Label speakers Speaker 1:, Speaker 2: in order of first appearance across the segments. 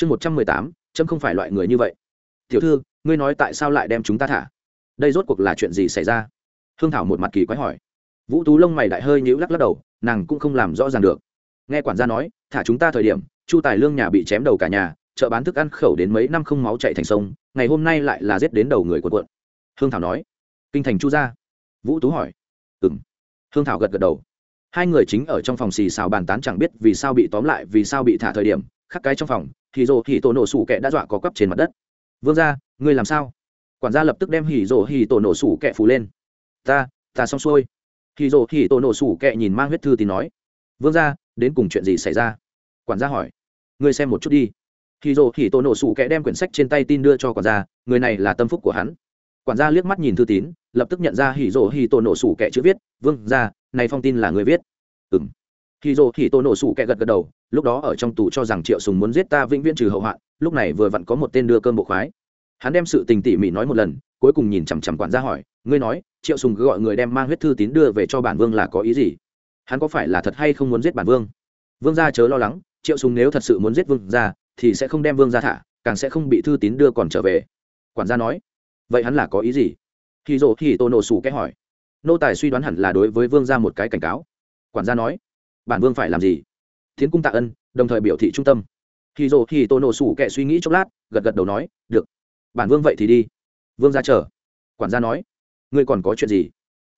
Speaker 1: chương một trăm mười tám trâm không phải loại người như vậy. Tiểu thư, ngươi nói tại sao lại đem chúng ta thả? Đây rốt cuộc là chuyện gì xảy ra? Hương thảo một mặt kỳ quái hỏi. Vũ tú lông mày đại hơi nhíu lắc lắc đầu, nàng cũng không làm rõ ràng được. Nghe quản gia nói, thả chúng ta thời điểm, chu tài lương nhà bị chém đầu cả nhà, chợ bán thức ăn khẩu đến mấy năm không máu chạy thành sông, ngày hôm nay lại là giết đến đầu người của quận hương thảo nói. Kinh thành chu gia. Vũ tú hỏi. Ừ m hương thảo gật gật đầu. Hai người chính ở trong phòng xì xào bàn tán chẳng biết vì sao bị tóm lại, vì sao bị thả thời điểm khắc cái trong phòng thì rồ hỉ tổ nổ sủ kẹ đã dọa có cắp trên mặt đất. Vương ra ngươi làm sao? Quản gia lập tức đem hỉ rồ hỉ tổ nổ sủ kẹ phủ lên. Ta ta xong xuôi. Hỉ rồ hỉ tổ nổ sủ kẹ nhìn mang huyết thư tín nói. Vương ra đến cùng chuyện gì xảy ra? Quản gia hỏi. Ngươi xem một chút đi. Hỉ rồ hỉ tổ nổ sủ kẹ đem quyển sách trên tay tin đưa cho quản gia, người này là tâm phúc của hắn. Quản gia liếc mắt nhìn thư tín, lập tức nhận ra hỉ rồ hỉ tổ nổ sủ kẹ chữ viết. Vương ra này phong tin là người viết. Ừ m hỉ rồ hỉ tổ nổ sủ kẹ gật gật đầu lúc đó ở trong tù cho rằng triệu sùng muốn giết ta vĩnh viễn trừ hậu hoạn, lúc này vừa vặn có một tên đưa cơm bộ khoái. Hắn đem sự tình tỉ mỉ nói một lần, cuối cùng nhìn chằm chằm quản gia hỏi, ngươi nói, triệu sùng cứ gọi người đem mang huyết thư tín đưa về cho bản vương là có ý gì? Hắn có phải là thật hay không muốn giết bản vương? Vương gia chớ lo lắng, triệu sùng nếu thật sự muốn giết vương gia, thì sẽ không đem vương gia thả, càng sẽ không bị thư tín đưa còn trở về. Quản gia nói, vậy hắn là có ý gì? Khi rồ thì tô nổ sủ cái hỏi, nô tài suy đoán hẳn là đối với vương gia một cái cảnh cáo. Quản gia nói, bản vương phải làm gì? Thiến cung tạ ân, đồng thời biểu thị trung tâm. Khi dồ thì tô nổ sủ kệ suy nghĩ chốc lát, gật gật đầu nói, được. Bản vương vậy thì đi. Vương gia chờ. Quản gia nói, ngươi còn có chuyện gì?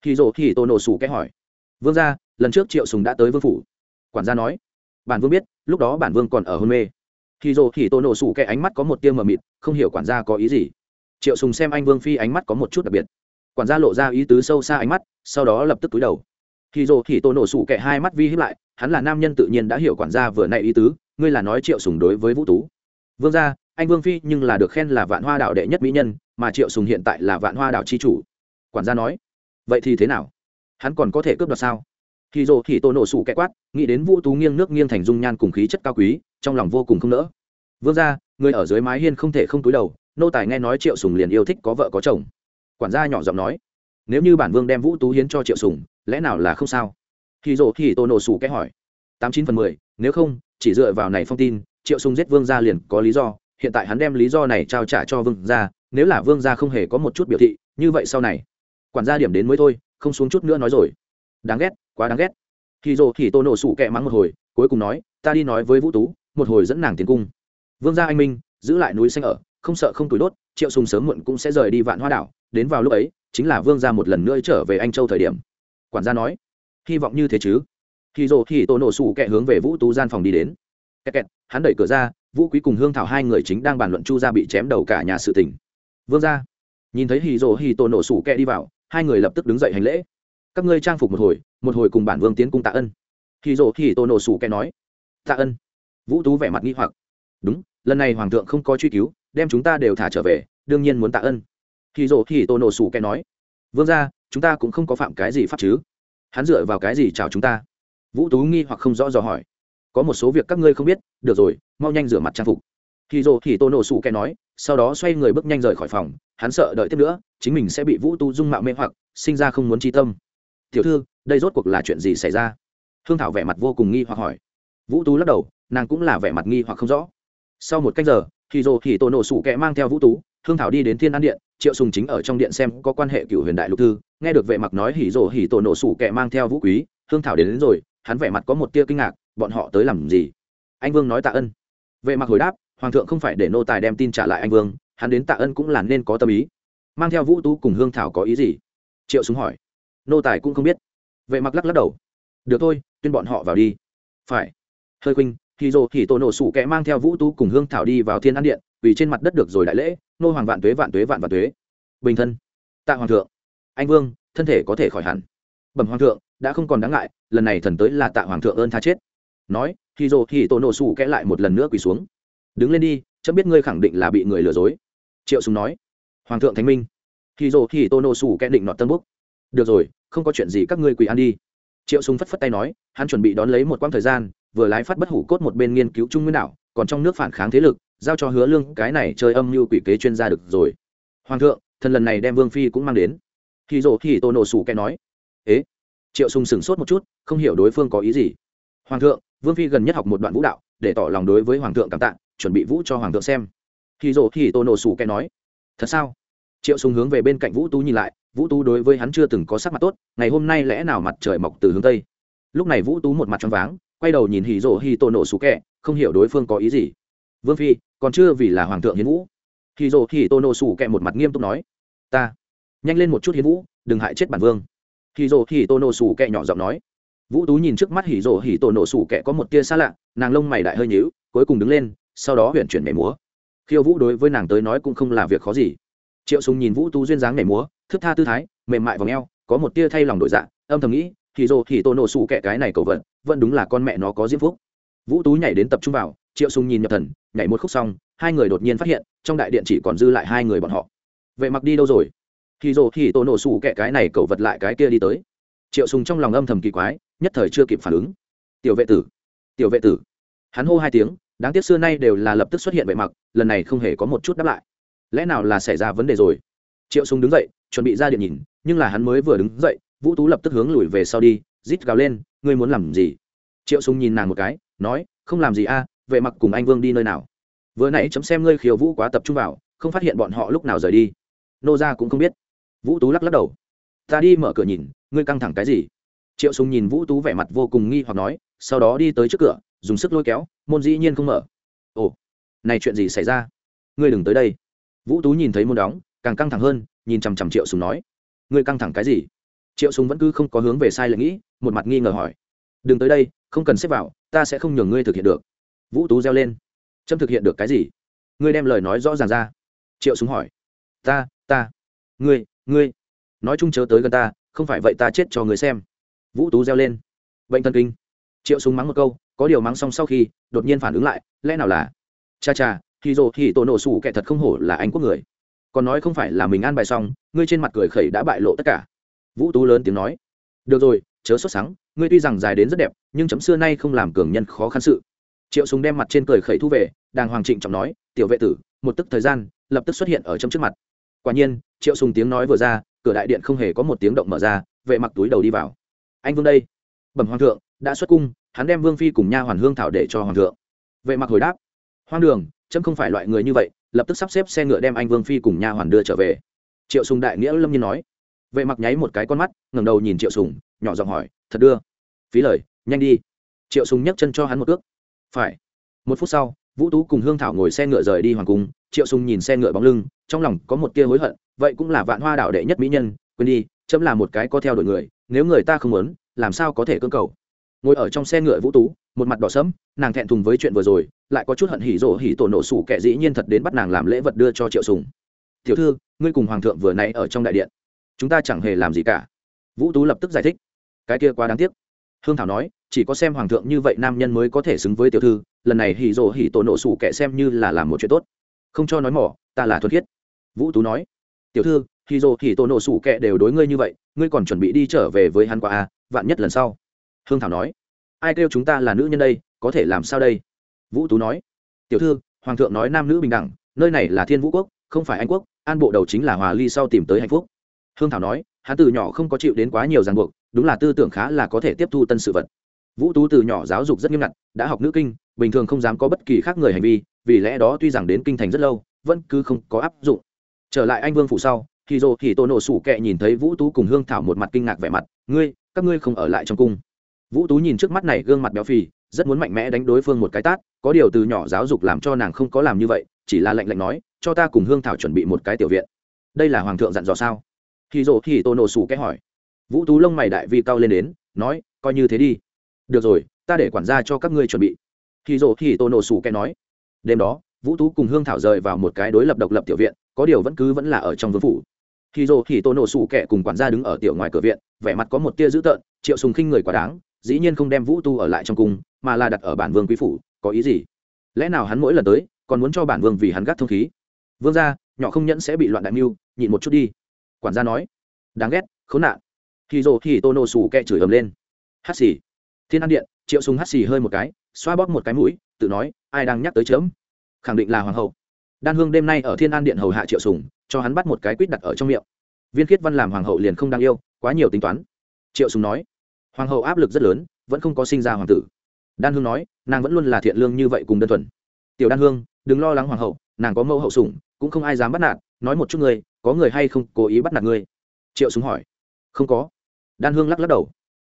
Speaker 1: Khi dồ thì tô nổ sủ kệ hỏi. Vương gia, lần trước triệu sùng đã tới vương phủ. Quản gia nói, bản vương biết, lúc đó bản vương còn ở hôn mê. Khi dồ thì tô nổ sủ kệ ánh mắt có một tia mờ mịt, không hiểu quản gia có ý gì. Triệu sùng xem anh vương phi ánh mắt có một chút đặc biệt. Quản gia lộ ra ý tứ sâu xa ánh mắt, sau đó lập tức túi đầu khi rồ thì tô nổ sủ kệ hai mắt vi hiếp lại, hắn là nam nhân tự nhiên đã hiểu quản gia vừa nãy ý tứ, ngươi là nói triệu sùng đối với vũ tú. Vương gia, anh vương phi nhưng là được khen là vạn hoa đạo đệ nhất mỹ nhân, mà triệu sùng hiện tại là vạn hoa đạo chi chủ. Quản gia nói, vậy thì thế nào? Hắn còn có thể cướp đoạt sao? Khi rồ thì tô nổ sủ kẹ quát, nghĩ đến vũ tú nghiêng nước nghiêng thành dung nhan cùng khí chất cao quý, trong lòng vô cùng không nỡ. Vương gia, người ở dưới mái hiên không thể không túi đầu, nô tài nghe nói triệu sùng liền yêu thích có vợ có chồng. Quản gia nhỏ giọng nói, nếu như bản vương đem vũ tú hiến cho triệu sùng lẽ nào là không sao? Khi rồ thì tô nổ sủ kẽ hỏi. Tám chín phần mười, nếu không, chỉ dựa vào này phong tin, triệu sùng giết vương gia liền có lý do. Hiện tại hắn đem lý do này trao trả cho vương gia, nếu là vương gia không hề có một chút biểu thị, như vậy sau này, quản gia điểm đến mới thôi, không xuống chút nữa nói rồi. Đáng ghét, quá đáng ghét. Khi dồ thì tô nổ sủ kẽ mắng một hồi, cuối cùng nói, ta đi nói với vũ tú, một hồi dẫn nàng tiến cung. Vương gia anh minh, giữ lại núi xanh ở, không sợ không tuổi đốt, triệu sùng sớm muộn cũng sẽ rời đi vạn hoa đảo, đến vào lúc ấy, chính là vương gia một lần nữa trở về anh châu thời điểm quản gia nói, hy vọng như thế chứ. Khi rồ thì tổ nổ sủ kẹ hướng về vũ tú gian phòng đi đến. Kẹt kẹt, hắn đẩy cửa ra, vũ quý cùng hương thảo hai người chính đang bàn luận chu gia bị chém đầu cả nhà sự tình. Vương gia. Nhìn thấy hì rồ hì tổ nổ sủ kẹ đi vào, hai người lập tức đứng dậy hành lễ. Các ngươi trang phục một hồi một hồi cùng bản vương tiến cung tạ ân. Hì rồ hì tổ nổ sủ kẹ nói. Tạ ân. Vũ tú vẻ mặt nghi hoặc. Đúng, lần này hoàng thượng không có truy cứu, đem chúng ta đều thả trở về, đương nhiên muốn tạ ân. Hì rồ hì tổ nổ sủ kẹ nói. Vương gia chúng ta cũng không có phạm cái gì pháp chứ. Hắn dựa vào cái gì chào chúng ta? Vũ tú nghi hoặc không rõ dò hỏi. Có một số việc các ngươi không biết, được rồi, mau nhanh rửa mặt trang phục. Khi dồ thì tô nổ sủ kẻ nói, sau đó xoay người bước nhanh rời khỏi phòng, hắn sợ đợi tiếp nữa, chính mình sẽ bị vũ tú dung mạo mê hoặc, sinh ra không muốn tri tâm. Tiểu thư, đây rốt cuộc là chuyện gì xảy ra? Hương thảo vẻ mặt vô cùng nghi hoặc hỏi. Vũ tú lắc đầu, nàng cũng là vẻ mặt nghi hoặc không rõ. Sau một cách giờ khi dồ thì tô nổ sủ kẻ mang theo vũ tú hương thảo đi đến thiên an điện triệu sùng chính ở trong điện xem có quan hệ cựu huyền đại lục thư. Nghe được vệ mặc nói hỉ rồ hỉ tổ nổ sủ kẻ mang theo vũ quý hương thảo đến, đến rồi hắn vẻ mặt có một tia kinh ngạc bọn họ tới làm gì? Anh vương nói tạ ân. Vệ mặc hồi đáp hoàng thượng không phải để nô tài đem tin trả lại anh vương hắn đến tạ ân cũng là nên có tâm ý. Mang theo vũ tú cùng hương thảo có ý gì? Triệu súng hỏi. Nô tài cũng không biết. Vệ mặc lắc lắc đầu. Được thôi tuyên bọn họ vào đi. Phải. Hơi khuynh thì rồ thì tổ nổ sủ kẻ mang theo vũ tú cùng hương thảo đi vào thiên an điện, vì trên mặt đất được rồi đại lễ, nô hoàng vạn tuế vạn tuế, vạn vạn tuế. Bình thân. Tạ hoàng thượng. Anh vương, thân thể có thể khỏi hẳn. Bẩm hoàng thượng, đã không còn đáng ngại, lần này thần tới là tạ hoàng thượng ơn tha chết. Nói khi dồ thì tổ nổ sủ kẽ lại một lần nữa quỳ xuống. Đứng lên đi, chấm biết ngươi khẳng định là bị người lừa dối. Triệu súng nói. Hoàng thượng thánh minh. Khi dồ thì tổ nổ sủ kẽ định nọt tân búc được rồi, không có chuyện gì các ngươi quỳ ăn đi. Triệu súng phất phất tay nói, hắn chuẩn bị đón lấy một quãng thời gian vừa lái phát bất hủ cốt một bên nghiên cứu trung nguyên đảo, còn trong nước phản kháng thế lực, giao cho hứa lương, cái này chơi âm mưu quỷ kế chuyên gia được rồi. Hoàng thượng, thần lần này đem vương phi cũng mang đến. Khi rộ thì tô nổ sủ kẽ nói. Ế, triệu sùng sửng sốt một chút, không hiểu đối phương có ý gì. Hoàng thượng, vương phi gần nhất học một đoạn vũ đạo, để tỏ lòng đối với hoàng thượng cảm tạ, chuẩn bị vũ cho hoàng thượng xem. Khi rộ thì tô nổ sủ kẻ nói. Thật sao? Triệu sùng hướng về bên cạnh vũ tú nhìn lại, vũ tú đối với hắn chưa từng có sắc mặt tốt, ngày hôm nay lẽ nào mặt trời mọc từ hướng tây? Lúc này vũ tú một mặt trong váng quay đầu nhìn hì rỗ hì tô nổ sủ kẹ, không hiểu đối phương có ý gì. Vương phi, còn chưa vì là hoàng thượng hiến vũ. Hì rỗ hì tô nổ sủ kẹ một mặt nghiêm túc nói, ta, nhanh lên một chút hiến vũ, đừng hại chết bản vương. Hì rỗ hì tô nổ sủ kẹ nhỏ giọng nói. Vũ tú nhìn trước mắt hỉ rỗ hỉ tổ nổ sủ kẹ có một tia xa lạ, nàng lông mày đại hơi nhíu, cuối cùng đứng lên, sau đó huyện chuyển nhảy múa. Khiêu vũ đối với nàng tới nói cũng không là việc khó gì. Triệu sùng nhìn vũ tú duyên dáng nhảy múa, thức tha tư thái, mềm mại vòng eo, có một tia thay lòng đổi dạ âm thầm nghĩ, hỉ Dồ hỉ Tô nổ sủ kẹ cái này cầu vận vẫn đúng là con mẹ nó có diễm phúc. Vũ tú nhảy đến tập trung vào, triệu sùng nhìn nhập thần, nhảy một khúc xong, hai người đột nhiên phát hiện, trong đại điện chỉ còn dư lại hai người bọn họ. Vậy mặc đi đâu rồi? Thì rồi thì tổ nổ sủ kẻ cái này cầu vật lại cái kia đi tới. Triệu sùng trong lòng âm thầm kỳ quái, nhất thời chưa kịp phản ứng. Tiểu vệ tử, tiểu vệ tử. Hắn hô hai tiếng, đáng tiếc xưa nay đều là lập tức xuất hiện vệ mặc, lần này không hề có một chút đáp lại. Lẽ nào là xảy ra vấn đề rồi? Triệu sùng đứng dậy, chuẩn bị ra điện nhìn, nhưng là hắn mới vừa đứng dậy, vũ tú lập tức hướng lùi về sau đi, rít gào lên ngươi muốn làm gì? Triệu sùng nhìn nàng một cái, nói, không làm gì a, vệ mặc cùng anh vương đi nơi nào? Vừa nãy chấm xem ngươi khiêu vũ quá tập trung vào, không phát hiện bọn họ lúc nào rời đi. Nô gia cũng không biết. Vũ tú lắc lắc đầu. Ta đi mở cửa nhìn, ngươi căng thẳng cái gì? Triệu sùng nhìn vũ tú vẻ mặt vô cùng nghi hoặc nói, sau đó đi tới trước cửa, dùng sức lôi kéo, môn dĩ nhiên không mở. Ồ, này chuyện gì xảy ra? Ngươi đừng tới đây. Vũ tú nhìn thấy môn đóng, càng căng thẳng hơn, nhìn chằm chằm triệu sùng nói, ngươi căng thẳng cái gì? Triệu sùng vẫn cứ không có hướng về sai lệch nghĩ một mặt nghi ngờ hỏi. Đừng tới đây, không cần xếp vào, ta sẽ không nhường ngươi thực hiện được. Vũ tú reo lên. Trâm thực hiện được cái gì? Ngươi đem lời nói rõ ràng ra. Triệu súng hỏi. Ta ta, ngươi ngươi, nói chung chớ tới gần ta, không phải vậy ta chết cho người xem. Vũ tú reo lên. Bệnh thần kinh. Triệu súng mắng một câu, có điều mắng xong sau khi, đột nhiên phản ứng lại, lẽ nào là, cha cha thì dồ thì tổ nổ sủ kẻ thật không hổ là anh quốc người. Còn nói không phải là mình ăn bài xong, ngươi trên mặt cười khẩy đã bại lộ tất cả. Vũ tú lớn tiếng nói. Được rồi chớ sốt sáng ngươi tuy rằng dài đến rất đẹp, nhưng chấm xưa nay không làm cường nhân khó khăn sự. Triệu súng đem mặt trên cười khẩy thu về, đàng hoàng trịnh trọng nói, tiểu vệ tử, một tức thời gian, lập tức xuất hiện ở chấm trước mặt. Quả nhiên, triệu sùng tiếng nói vừa ra, cửa đại điện không hề có một tiếng động mở ra, vệ mặc túi đầu đi vào. Anh vương đây. Bẩm hoàng thượng, đã xuất cung, hắn đem vương phi cùng nha hoàn hương thảo để cho hoàng thượng. Vệ mặc hồi đáp, hoang đường, chấm không phải loại người như vậy, lập tức sắp xếp xe ngựa đem anh vương phi cùng nha hoàn đưa trở về. Triệu sùng đại nghĩa lâm nhiên nói. Vệ mặc nháy một cái con mắt, ngẩng đầu nhìn triệu sùng nhỏ giọng hỏi, thật đưa. Phí lời, nhanh đi. Triệu sùng nhấc chân cho hắn một cước. Phải. Một phút sau, vũ tú cùng hương thảo ngồi xe ngựa rời đi hoàng cung. Triệu sùng nhìn xe ngựa bóng lưng, trong lòng có một tia hối hận, vậy cũng là vạn hoa đạo đệ nhất mỹ nhân, quên đi, chấm là một cái có theo đuổi người, nếu người ta không muốn, làm sao có thể cưỡng cầu? Ngồi ở trong xe ngựa vũ tú, một mặt đỏ sẫm, nàng thẹn thùng với chuyện vừa rồi, lại có chút hận hỉ rộ hỉ tổ nổ sủ kẻ dĩ nhiên thật đến bắt nàng làm lễ vật đưa cho triệu sùng. Tiểu thư, ngươi cùng hoàng thượng vừa nãy ở trong đại điện, chúng ta chẳng hề làm gì cả. Vũ tú lập tức giải thích cái kia quá đáng tiếc. Hương thảo nói, chỉ có xem hoàng thượng như vậy nam nhân mới có thể xứng với tiểu thư, lần này hỉ rộ hỉ tổ nổ sủ kẻ xem như là làm một chuyện tốt. Không cho nói mỏ, ta là thuần khiết. Vũ tú nói, tiểu thư, hỉ rộ hỉ tổ nổ sủ kẻ đều đối ngươi như vậy, ngươi còn chuẩn bị đi trở về với hắn qua à vạn nhất lần sau. Hương thảo nói, ai kêu chúng ta là nữ nhân đây, có thể làm sao đây? Vũ tú nói, tiểu thư, hoàng thượng nói nam nữ bình đẳng, nơi này là thiên vũ quốc, không phải anh quốc, an bộ đầu chính là hòa ly sau tìm tới hạnh phúc. Hương thảo nói, hắn từ nhỏ không có chịu đến quá nhiều ràng buộc đúng là tư tưởng khá là có thể tiếp thu tân sự vật. Vũ tú từ nhỏ giáo dục rất nghiêm ngặt, đã học nữ kinh, bình thường không dám có bất kỳ khác người hành vi, vì lẽ đó tuy rằng đến kinh thành rất lâu, vẫn cứ không có áp dụng. Trở lại anh vương phủ sau thì dồ thì tô nổ sủ kệ nhìn thấy vũ tú cùng hương thảo một mặt kinh ngạc vẻ mặt, ngươi, các ngươi không ở lại trong cung. Vũ tú nhìn trước mắt này gương mặt béo phì, rất muốn mạnh mẽ đánh đối phương một cái tát, có điều từ nhỏ giáo dục làm cho nàng không có làm như vậy, chỉ là lệnh lệnh nói, cho ta cùng hương thảo chuẩn bị một cái tiểu viện. Đây là hoàng thượng dặn dò sao? Thì dồ thì tô nổ sủ kệ hỏi vũ tú lông mày đại vi cao lên đến, nói, coi như thế đi. Được rồi, ta để quản gia cho các ngươi chuẩn bị. Thì dồ thì tô nổ sủ kệ nói. Đêm đó, vũ tú cùng hương thảo rời vào một cái đối lập độc lập tiểu viện, có điều vẫn cứ vẫn là ở trong vương phủ. Thì dồ thì tô nổ sủ kệ cùng quản gia đứng ở tiểu ngoài cửa viện, vẻ mặt có một tia dữ tợn, triệu sùng khinh người quá đáng, dĩ nhiên không đem vũ tu ở lại trong cung, mà là đặt ở bản vương quý phủ, có ý gì? Lẽ nào hắn mỗi lần tới, còn muốn cho bản vương vì hắn gắt thông khí? Vương gia, nhỏ không nhẫn sẽ bị loạn đại mưu, nhịn một chút đi. Quản gia nói. Đáng ghét, khốn nạn thì dồ thì tô nổ sủ kẹ chửi ầm lên. Hắt xì. Thiên an điện, triệu sùng hắt xì hơi một cái, xoa bóp một cái mũi, tự nói, ai đang nhắc tới chớm? Khẳng định là hoàng hậu. Đan hương đêm nay ở thiên an điện hầu hạ triệu sùng, cho hắn bắt một cái quýt đặt ở trong miệng. Viên khiết văn làm hoàng hậu liền không đang yêu, quá nhiều tính toán. Triệu sùng nói, hoàng hậu áp lực rất lớn, vẫn không có sinh ra hoàng tử. Đan hương nói, nàng vẫn luôn là thiện lương như vậy cùng đơn thuần. Tiểu đan hương, đừng lo lắng hoàng hậu, nàng có mẫu hậu sủng, cũng không ai dám bắt nạt, nói một chút người có người hay không cố ý bắt nạt ngươi? Triệu súng hỏi. Không có đan hương lắc lắc đầu.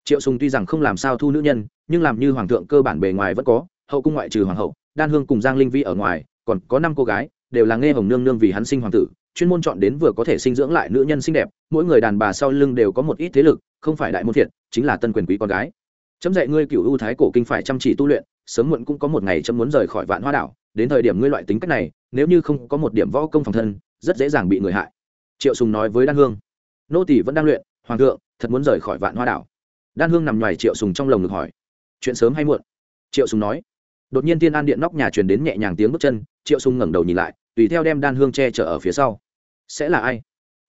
Speaker 1: Triệu sùng tuy rằng không làm sao thu nữ nhân, nhưng làm như hoàng thượng cơ bản bề ngoài vẫn có, hậu cung ngoại trừ hoàng hậu, đan hương cùng giang linh vi ở ngoài, còn có năm cô gái, đều là nghe hồng nương nương vì hắn sinh hoàng tử, chuyên môn chọn đến vừa có thể sinh dưỡng lại nữ nhân xinh đẹp, mỗi người đàn bà sau lưng đều có một ít thế lực, không phải đại môn thiệt, chính là tân quyền quý con gái. Chấm dạy ngươi cựu ưu thái cổ kinh phải chăm chỉ tu luyện, sớm muộn cũng có một ngày chấm muốn rời khỏi vạn hoa đảo, đến thời điểm ngươi loại tính cách này, nếu như không có một điểm võ công phòng thân, rất dễ dàng bị người hại. Triệu sùng nói với đan hương. Nô tỷ vẫn đang luyện, hoàng thượng thật muốn rời khỏi vạn hoa đảo. Đan hương nằm ngoài triệu sùng trong lồng ngực hỏi, chuyện sớm hay muộn? Triệu sùng nói. Đột nhiên tiên an điện nóc nhà truyền đến nhẹ nhàng tiếng bước chân, triệu sùng ngẩng đầu nhìn lại, tùy theo đem đan hương che chở ở phía sau. Sẽ là ai?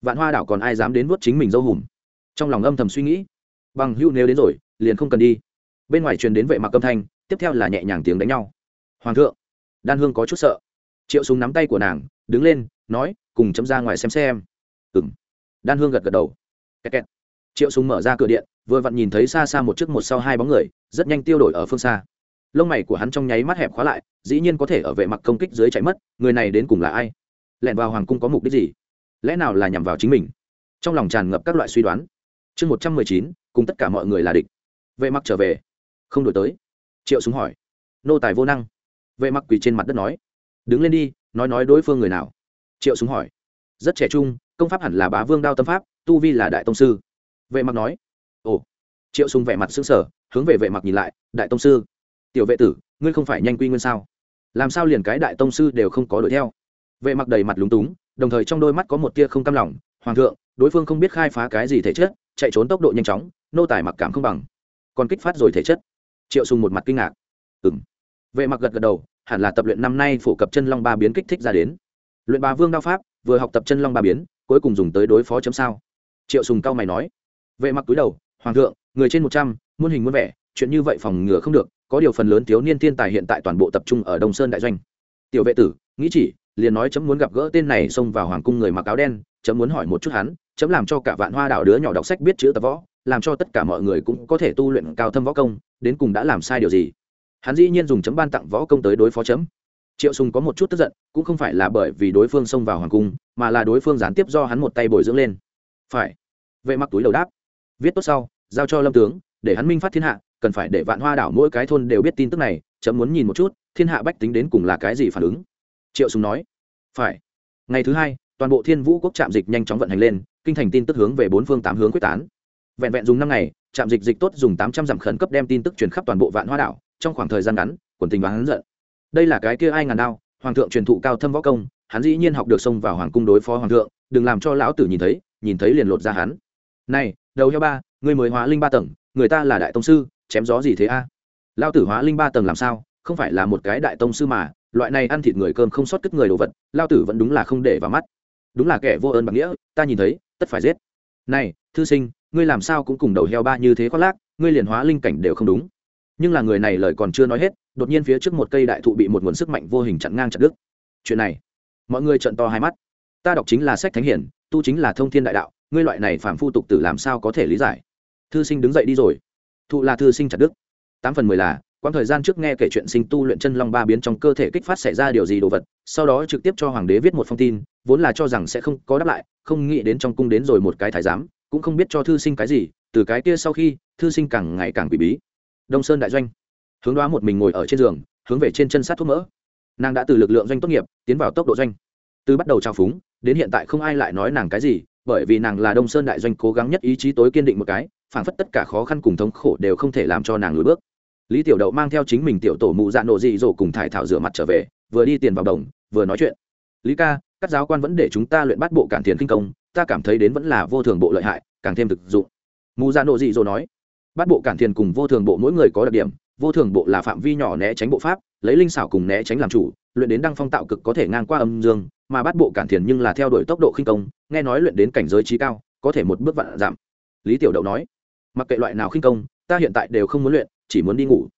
Speaker 1: Vạn hoa đảo còn ai dám đến vuốt chính mình dâu hùm? Trong lòng âm thầm suy nghĩ. Bằng hữu nếu đến rồi, liền không cần đi. Bên ngoài truyền đến vệ mặc âm thanh, tiếp theo là nhẹ nhàng tiếng đánh nhau. Hoàng thượng. Đan hương có chút sợ. Triệu súng nắm tay của nàng, đứng lên, nói, cùng chấm ra ngoài xem xem. Ừng đan hương gật gật đầu. Kẹt kẹt triệu súng mở ra cửa điện, vừa vặn nhìn thấy xa xa một chiếc một sau hai bóng người, rất nhanh tiêu đổi ở phương xa. Lông mày của hắn trong nháy mắt hẹp khóa lại, dĩ nhiên có thể ở vệ mặc công kích dưới chạy mất, người này đến cùng là ai? Lẻn vào hoàng cung có mục đích gì? Lẽ nào là nhằm vào chính mình? Trong lòng tràn ngập các loại suy đoán. Chương một trăm mười chín, cùng tất cả mọi người là địch. Vệ mặc trở về. Không đổi tới. Triệu súng hỏi. Nô tài vô năng. Vệ mặc quỳ trên mặt đất nói. Đứng lên đi, nói nói đối phương người nào? Triệu súng hỏi. Rất trẻ trung, công pháp hẳn là bá vương đao tâm pháp, tu vi là đại tông sư vệ mặc nói. Ồ. Triệu Sùng vẻ mặt sững sờ, hướng về vệ mặc nhìn lại đại tông sư tiểu vệ tử ngươi không phải nhanh quy nguyên sao? Làm sao liền cái đại tông sư đều không có đuổi theo? Vệ mặc đầy mặt lúng túng đồng thời trong đôi mắt có một tia không cam lòng hoàng thượng đối phương không biết khai phá cái gì thể chất chạy trốn tốc độ nhanh chóng nô tài mặc cảm không bằng còn kích phát rồi thể chất. Triệu sùng một mặt kinh ngạc. Ừm. Vệ mặc gật gật đầu hẳn là tập luyện năm nay phổ cập chân long ba biến kích thích ra đến. Luyện ba vương đao pháp vừa học tập chân long ba biến cuối cùng dùng tới đối phó chấm sao? Triệu sùng cao mày nói vệ mặc cúi đầu, hoàng thượng, người trên một trăm, muôn hình muôn vẻ, chuyện như vậy phòng ngừa không được, có điều phần lớn thiếu niên thiên tài hiện tại toàn bộ tập trung ở đông sơn đại doanh. Tiểu vệ tử, nghĩ chỉ, liền nói chấm muốn gặp gỡ tên này xông vào hoàng cung người mặc áo đen, chấm muốn hỏi một chút hắn, chấm làm cho cả vạn hoa đảo đứa nhỏ đọc sách biết chữ tập võ, làm cho tất cả mọi người cũng có thể tu luyện cao thâm võ công, đến cùng đã làm sai điều gì? Hắn dĩ nhiên dùng chấm ban tặng võ công tới đối phó chấm. Triệu sùng có một chút tức giận, cũng không phải là bởi vì đối phương xông vào hoàng cung, mà là đối phương gián tiếp do hắn một tay bồi dưỡng lên. Phải. Vệ mặc túi đầu đáp viết tốt sau, giao cho lâm tướng, để hắn minh phát thiên hạ, cần phải để vạn hoa đảo mỗi cái thôn đều biết tin tức này, chấm muốn nhìn một chút, thiên hạ bách tính đến cùng là cái gì phản ứng. Triệu sùng nói, phải. Ngày thứ hai, toàn bộ thiên vũ quốc trạm dịch nhanh chóng vận hành lên, kinh thành tin tức hướng về bốn phương tám hướng quyết tán. Vẹn vẹn dùng năm ngày, trạm dịch dịch tốt dùng tám trăm dặm khẩn cấp đem tin tức truyền khắp toàn bộ vạn hoa đảo, trong khoảng thời gian ngắn, quần tình đoán giận. Đây là cái kia ai ngàn đao, hoàng thượng truyền thụ cao thâm võ công, hắn dĩ nhiên học được xông vào hoàng cung đối phó hoàng thượng, đừng làm cho lão tử nhìn thấy nhìn thấy liền lột ra hắn. Này đầu heo ba người mới hóa linh ba tầng, người ta là đại tông sư, chém gió gì thế a? Lão tử hóa linh ba tầng làm sao? Không phải là một cái đại tông sư mà, loại này ăn thịt người cơm không sót cất người đồ vật lao tử vẫn đúng là không để vào mắt. Đúng là kẻ vô ơn bằng nghĩa, ta nhìn thấy, tất phải giết. Này, thư sinh, ngươi làm sao cũng cùng đầu heo ba như thế khoác lác, ngươi liền hóa linh cảnh đều không đúng. Nhưng là người này lời còn chưa nói hết, đột nhiên phía trước một cây đại thụ bị một nguồn sức mạnh vô hình chặn ngang chặt đứt. Chuyện này, mọi người trận to hai mắt. Ta đọc chính là sách thánh hiển, tu chính là thông thiên đại đạo ngươi loại này phàm phu tục tử làm sao có thể lý giải? Thư sinh đứng dậy đi rồi. Thụ là thư sinh chặt đức tám phần mười là, quãng thời gian trước nghe kể chuyện sinh tu luyện chân long ba biến trong cơ thể kích phát xảy ra điều gì đồ vật, sau đó trực tiếp cho hoàng đế viết một phong tin, vốn là cho rằng sẽ không có đáp lại, không nghĩ đến trong cung đến rồi một cái thái giám, cũng không biết cho thư sinh cái gì, từ cái kia sau khi, thư sinh càng ngày càng quỷ bí. Đông sơn đại doanh, hướng đoá một mình ngồi ở trên giường, hướng về trên chân sát thuốc mỡ. Nàng đã từ lực lượng doanh tốt nghiệp, tiến vào tốc độ doanh. Từ bắt đầu trao phúng, đến hiện tại không ai lại nói nàng cái gì bởi vì nàng là đông sơn đại doanh cố gắng nhất ý chí tối kiên định một cái, phảng phất tất cả khó khăn cùng thống khổ đều không thể làm cho nàng lùi bước. Lý tiểu đậu mang theo chính mình tiểu tổ mụ dạ nộ dị dỗ cùng thải thảo rửa mặt trở về, vừa đi tiền vào đồng, vừa nói chuyện. Lý ca, các giáo quan vẫn để chúng ta luyện bắt bộ cản tiền kinh công, ta cảm thấy đến vẫn là vô thường bộ lợi hại, càng thêm thực dụng. Mù dạ nộ dị dỗ nói. Bắt bộ cản tiền cùng vô thường bộ mỗi người có đặc điểm, vô thường bộ là phạm vi nhỏ né tránh bộ pháp, lấy linh xảo cùng né tránh làm chủ, luyện đến đăng phong tạo cực có thể ngang qua âm dương mà bắt bộ cản thiền nhưng là theo đuổi tốc độ khinh công, nghe nói luyện đến cảnh giới trí cao, có thể một bước vạn giảm. Lý tiểu đậu nói, mặc kệ loại nào khinh công, ta hiện tại đều không muốn luyện, chỉ muốn đi ngủ.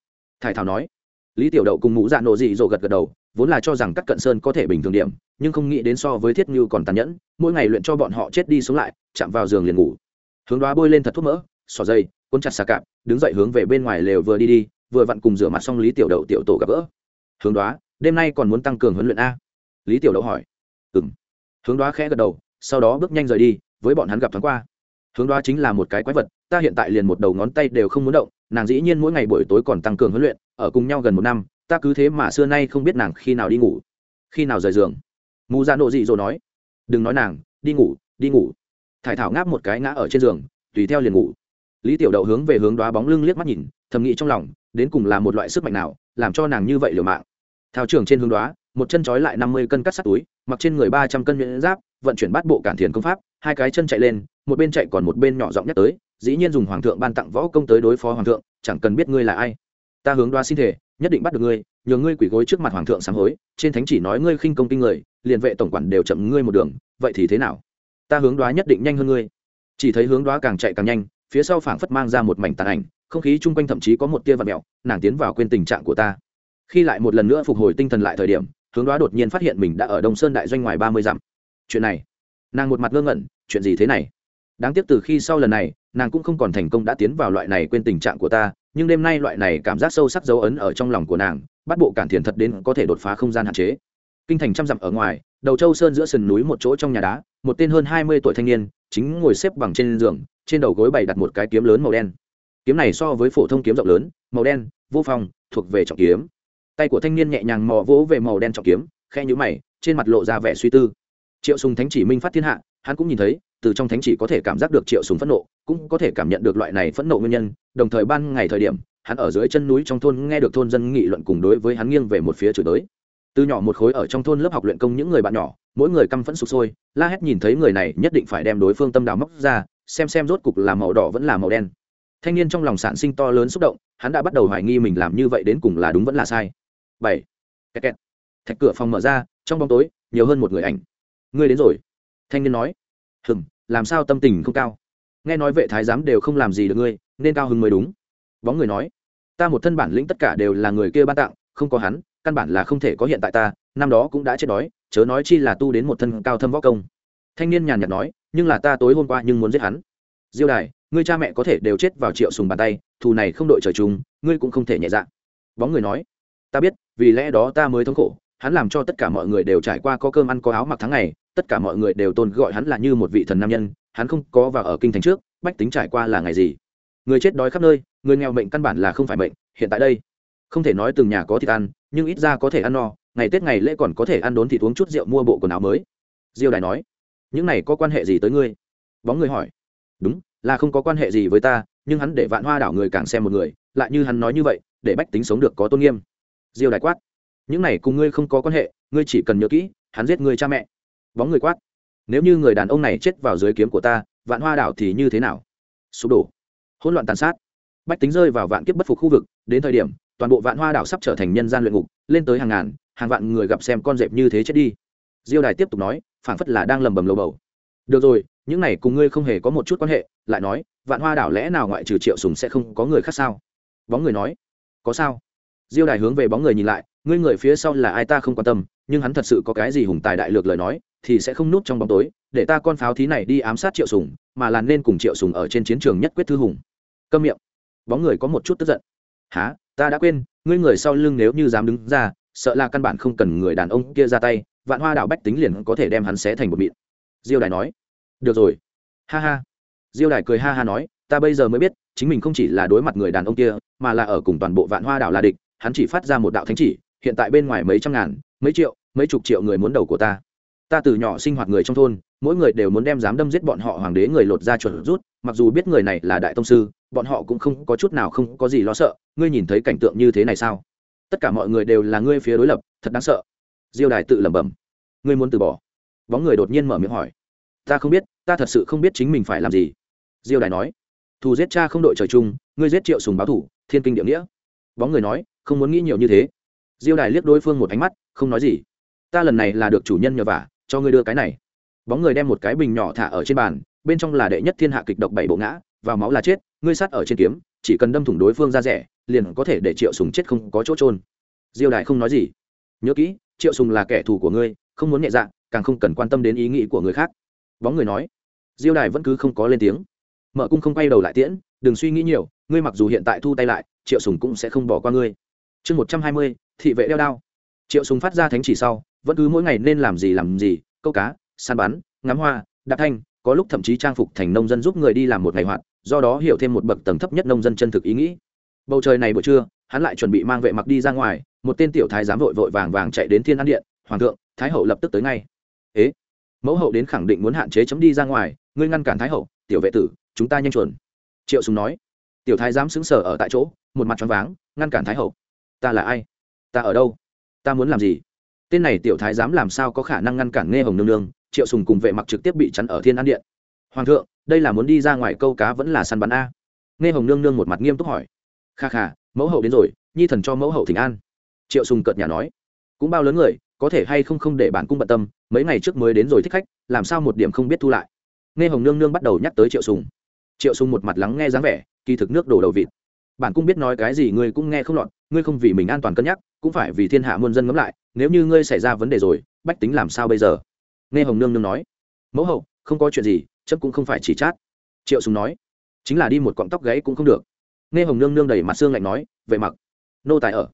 Speaker 1: Thải thảo nói, lý tiểu đậu cùng mũ dạ nộ dị dỗ gật gật đầu, vốn là cho rằng các cận sơn có thể bình thường điểm, nhưng không nghĩ đến so với thiết như còn tàn nhẫn, mỗi ngày luyện cho bọn họ chết đi sống lại, chạm vào giường liền ngủ. Hướng đoá bôi lên thật thuốc mỡ, xỏ dây quân chặt xà cạp, đứng dậy hướng về bên ngoài lều vừa đi đi, vừa vặn cùng rửa mặt xong lý tiểu đậu tiểu tổ gặp gỡ. Hướng đoá, đêm nay còn muốn tăng cường huấn luyện a? Lý tiểu đậu hỏi. Ừm. hướng đoá khẽ gật đầu, sau đó bước nhanh rời đi, với bọn hắn gặp thoáng qua. Hướng đoá chính là một cái quái vật, ta hiện tại liền một đầu ngón tay đều không muốn động, nàng dĩ nhiên mỗi ngày buổi tối còn tăng cường huấn luyện, ở cùng nhau gần một năm, ta cứ thế mà xưa nay không biết nàng khi nào đi ngủ. Khi nào rời giường? Mù ra nộ dị rồi nói. Đừng nói nàng, đi ngủ đi ngủ. Thải thảo ngáp một cái ngã ở trên giường, tùy theo liền ngủ. Lý tiểu đậu hướng về hướng đoá bóng lưng liếc mắt nhìn, thầm nghĩ trong lòng, đến cùng là một loại sức mạnh nào, làm cho nàng như vậy liều mạng. Thao trường trên hướng đoá một chân trói lại năm mươi cân cắt sắt túi, mặc trên người ba trăm cân nhuyễn giáp, vận chuyển bát bộ cản thiền công pháp, hai cái chân chạy lên, một bên chạy còn một bên nhỏ giọng nhắc tới, dĩ nhiên dùng hoàng thượng ban tặng võ công tới đối phó hoàng thượng, chẳng cần biết ngươi là ai. Ta hướng đoa xin thể, nhất định bắt được ngươi, nhờ ngươi quỷ gối trước mặt hoàng thượng sám hối, trên thánh chỉ nói ngươi khinh công kinh người, liền vệ tổng quản đều chậm ngươi một đường, vậy thì thế nào? Ta hướng đoá nhất định nhanh hơn ngươi. Chỉ thấy hướng đoá càng chạy càng nhanh, phía sau phảng phất mang ra một mảnh tàn ảnh, không khí chung quanh thậm chí có một tia vật mẹo, nàng tiến vào quên tình trạng của ta. Khi lại một lần nữa phục hồi tinh thần lại thời điểm hướng đoá đột nhiên phát hiện mình đã ở đông sơn đại doanh ngoài ba mươi dặm. Chuyện này, nàng một mặt ngơ ngẩn, chuyện gì thế này? Đáng tiếc từ khi sau lần này, nàng cũng không còn thành công đã tiến vào loại này quên tình trạng của ta, nhưng đêm nay loại này cảm giác sâu sắc dấu ấn ở trong lòng của nàng, bắt bộ cản thiền thật đến có thể đột phá không gian hạn chế. Kinh thành trăm dặm ở ngoài, đầu châu sơn giữa sườn núi một chỗ trong nhà đá, một tên hơn hai mươi tuổi thanh niên, chính ngồi xếp bằng trên giường, trên đầu gối bày đặt một cái kiếm lớn màu đen. Kiếm này so với phổ thông kiếm rộng lớn, màu đen, vô phòng thuộc về trọng kiếm tay của thanh niên nhẹ nhàng mò vỗ về màu đen trọng kiếm khe nhũ mày, trên mặt lộ ra vẻ suy tư. Triệu sùng thánh chỉ minh phát thiên hạ, hắn cũng nhìn thấy, từ trong thánh chỉ có thể cảm giác được triệu sùng phẫn nộ, cũng có thể cảm nhận được loại này phẫn nộ nguyên nhân, đồng thời ban ngày thời điểm, hắn ở dưới chân núi trong thôn nghe được thôn dân nghị luận cùng đối với hắn nghiêng về một phía chửi tới từ nhỏ một khối ở trong thôn lớp học luyện công những người bạn nhỏ, mỗi người căm phẫn sụp sôi, la hét nhìn thấy người này nhất định phải đem đối phương tâm đào móc ra, xem xem rốt cục là màu đỏ vẫn là màu đen. Thanh niên trong lòng sản sinh to lớn xúc động, hắn đã bắt đầu hoài nghi mình làm như vậy đến cùng là đúng vẫn là sai bảy. Kẹt kẹt. Thạch cửa phòng mở ra, trong bóng tối, nhiều hơn một người ảnh. Ngươi đến rồi. Thanh niên nói. Hừng làm sao tâm tình không cao? Nghe nói vệ thái giám đều không làm gì được ngươi, nên cao hứng mới đúng. Bóng người nói. Ta một thân bản lĩnh tất cả đều là người kia ban tặng, không có hắn, căn bản là không thể có hiện tại ta, năm đó cũng đã chết đói, chớ nói chi là tu đến một thân cao thâm võ công. Thanh niên nhàn nhạt nói, nhưng là ta tối hôm qua nhưng muốn giết hắn. Diêu đài, ngươi cha mẹ có thể đều chết vào triệu sùng bàn tay, thù này không đội trời chung, ngươi cũng không thể nhẹ dạ. Bóng người nói, ta biết vì lẽ đó ta mới thống khổ, hắn làm cho tất cả mọi người đều trải qua có cơm ăn có áo mặc tháng ngày, tất cả mọi người đều tôn gọi hắn là như một vị thần nam nhân, hắn không có vào ở kinh thành trước, bách tính trải qua là ngày gì? Người chết đói khắp nơi, người nghèo bệnh căn bản là không phải bệnh, hiện tại đây, không thể nói từng nhà có thịt ăn, nhưng ít ra có thể ăn no, ngày tết ngày lễ còn có thể ăn đốn thịt uống chút rượu mua bộ quần áo mới. Diêu đài nói, những này có quan hệ gì tới ngươi? Bóng người hỏi, đúng, là không có quan hệ gì với ta, nhưng hắn để vạn hoa đảo người càng xem một người, lại như hắn nói như vậy, để bách tính sống được có tôn nghiêm diêu đại quát. Những này cùng ngươi không có quan hệ, ngươi chỉ cần nhớ kỹ, hắn giết người cha mẹ. Bóng người quát. Nếu như người đàn ông này chết vào dưới kiếm của ta, vạn hoa đảo thì như thế nào? Sụp đổ. Hỗn loạn tàn sát. Bách tính rơi vào vạn kiếp bất phục khu vực, đến thời điểm, toàn bộ vạn hoa đảo sắp trở thành nhân gian luyện ngục, lên tới hàng ngàn, hàng vạn người gặp xem con dẹp như thế chết đi. Diêu đài tiếp tục nói, phảng phất là đang lầm bầm lầu bầu. Được rồi, những này cùng ngươi không hề có một chút quan hệ, lại nói, vạn hoa đảo lẽ nào ngoại trừ triệu sùng sẽ không có người khác sao? Bóng người nói, có sao? Diêu đài hướng về bóng người nhìn lại, ngươi người phía sau là ai ta không quan tâm, nhưng hắn thật sự có cái gì hùng tài đại lược lời nói, thì sẽ không núp trong bóng tối, để ta con pháo thí này đi ám sát triệu sùng, mà là nên cùng triệu sùng ở trên chiến trường nhất quyết thư hùng. Câm miệng. Bóng người có một chút tức giận. Há ta đã quên, ngươi người sau lưng nếu như dám đứng ra, sợ là căn bản không cần người đàn ông kia ra tay, vạn hoa đảo bách tính liền có thể đem hắn xé thành một mịn. Diêu đài nói. Được rồi. Ha ha. Diêu đài cười ha ha nói, ta bây giờ mới biết, chính mình không chỉ là đối mặt người đàn ông kia, mà là ở cùng toàn bộ vạn hoa đảo là địch hắn chỉ phát ra một đạo thánh chỉ, hiện tại bên ngoài mấy trăm ngàn, mấy triệu, mấy chục triệu người muốn đầu của ta. Ta từ nhỏ sinh hoạt người trong thôn, mỗi người đều muốn đem dám đâm giết bọn họ hoàng đế người lột ra chuẩn rút, mặc dù biết người này là đại tông sư, bọn họ cũng không có chút nào không có gì lo sợ, ngươi nhìn thấy cảnh tượng như thế này sao? Tất cả mọi người đều là ngươi phía đối lập, thật đáng sợ. Diêu đài tự lẩm bẩm. Ngươi muốn từ bỏ? Bóng người đột nhiên mở miệng hỏi. Ta không biết, ta thật sự không biết chính mình phải làm gì. Diêu đài nói. Thù giết cha không đội trời chung, ngươi giết triệu sùng báo thủ, thiên kinh địa nghĩa. Bóng người nói không muốn nghĩ nhiều như thế. Diêu đài liếc đối phương một ánh mắt, không nói gì. Ta lần này là được chủ nhân nhờ vả, cho ngươi đưa cái này. Bóng người đem một cái bình nhỏ thả ở trên bàn, bên trong là đệ nhất thiên hạ kịch độc bảy bộ ngã, vào máu là chết, ngươi sát ở trên kiếm, chỉ cần đâm thủng đối phương ra rẻ, liền có thể để triệu sùng chết không có chỗ trôn diêu đại không nói gì. Nhớ kỹ, triệu sùng là kẻ thù của ngươi, không muốn nhẹ dạ càng không cần quan tâm đến ý nghĩ của người khác. Bóng người nói. Diêu đài vẫn cứ không có lên tiếng. Mợ cung không quay đầu lại tiễn, đừng suy nghĩ nhiều, ngươi mặc dù hiện tại thu tay lại, triệu sùng cũng sẽ không bỏ qua ngươi chương một trăm hai mươi, thị vệ đeo đao. Triệu sùng phát ra thánh chỉ sau, vẫn cứ mỗi ngày nên làm gì làm gì, câu cá, săn bắn, ngắm hoa, đạp thanh, có lúc thậm chí trang phục thành nông dân giúp người đi làm một ngày hoạt, do đó hiểu thêm một bậc tầng thấp nhất nông dân chân thực ý nghĩ. Bầu trời này buổi trưa, hắn lại chuẩn bị mang vệ mặc đi ra ngoài, một tên tiểu thái giám vội vội vàng vàng chạy đến thiên an điện, hoàng thượng, thái hậu lập tức tới ngay. Ế? Mẫu hậu đến khẳng định muốn hạn chế chấm đi ra ngoài, ngươi ngăn cản thái hậu, tiểu vệ tử, chúng ta nhanh chuẩn. Triệu sùng nói. Tiểu thái giám xứng sở ở tại chỗ, một mặt choáng váng, ngăn cản thái hậu ta là ai? Ta ở đâu? Ta muốn làm gì? Tên này tiểu thái dám làm sao có khả năng ngăn cản nghe hồng nương nương? Triệu sùng cùng vệ mặc trực tiếp bị chắn ở thiên an điện. Hoàng thượng, đây là muốn đi ra ngoài câu cá vẫn là săn bắn a? Nghe hồng nương nương một mặt nghiêm túc hỏi. Kha kha, mẫu hậu đến rồi, nhi thần cho mẫu hậu thỉnh an. Triệu sùng cợt nhà nói. Cũng bao lớn người, có thể hay không không để bản cung bận tâm, mấy ngày trước mới đến rồi thích khách, làm sao một điểm không biết thu lại? Nghe hồng nương nương bắt đầu nhắc tới triệu sùng. Triệu sùng một mặt lắng nghe dáng vẻ, kỳ thực nước đổ đầu vịt. Bản cung biết nói cái gì ngươi cũng nghe không lọt ngươi không vì mình an toàn cân nhắc, cũng phải vì thiên hạ muôn dân ngẫm lại, nếu như ngươi xảy ra vấn đề rồi, bách tính làm sao bây giờ? Nghe hồng nương nương nói. Mẫu hậu, không có chuyện gì chấp cũng không phải chỉ chát. Triệu sùng nói. Chính là đi một cọng tóc gáy cũng không được. Nghe hồng nương nương đầy mặt xương lạnh nói. Vậy mặc nô tài ở.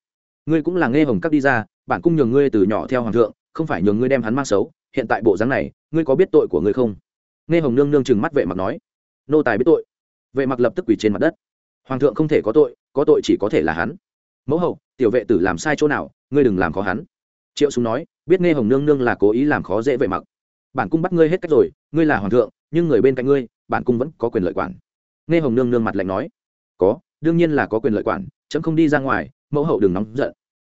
Speaker 1: Ngươi cũng là nghe hồng các đi ra, bản cung nhường ngươi từ nhỏ theo hoàng thượng, không phải nhường ngươi đem hắn mang xấu, hiện tại bộ dáng này, ngươi có biết tội của ngươi không? Nghe hồng nương nương chừng mắt vệ mặc nói. Nô tài biết tội. Vệ mặc lập tức quỳ trên mặt đất. Hoàng thượng không thể có tội có tội chỉ có thể là hắn mẫu hậu, tiểu vệ tử làm sai chỗ nào, ngươi đừng làm khó hắn. Triệu súng nói, biết nghe hồng nương nương là cố ý làm khó dễ vệ mặc. Bản cung bắt ngươi hết cách rồi, ngươi là hoàng thượng, nhưng người bên cạnh ngươi, bản cung vẫn có quyền lợi quản. Nghe hồng nương nương mặt lạnh nói, có, đương nhiên là có quyền lợi quản, chấm không đi ra ngoài, mẫu hậu đừng nóng giận.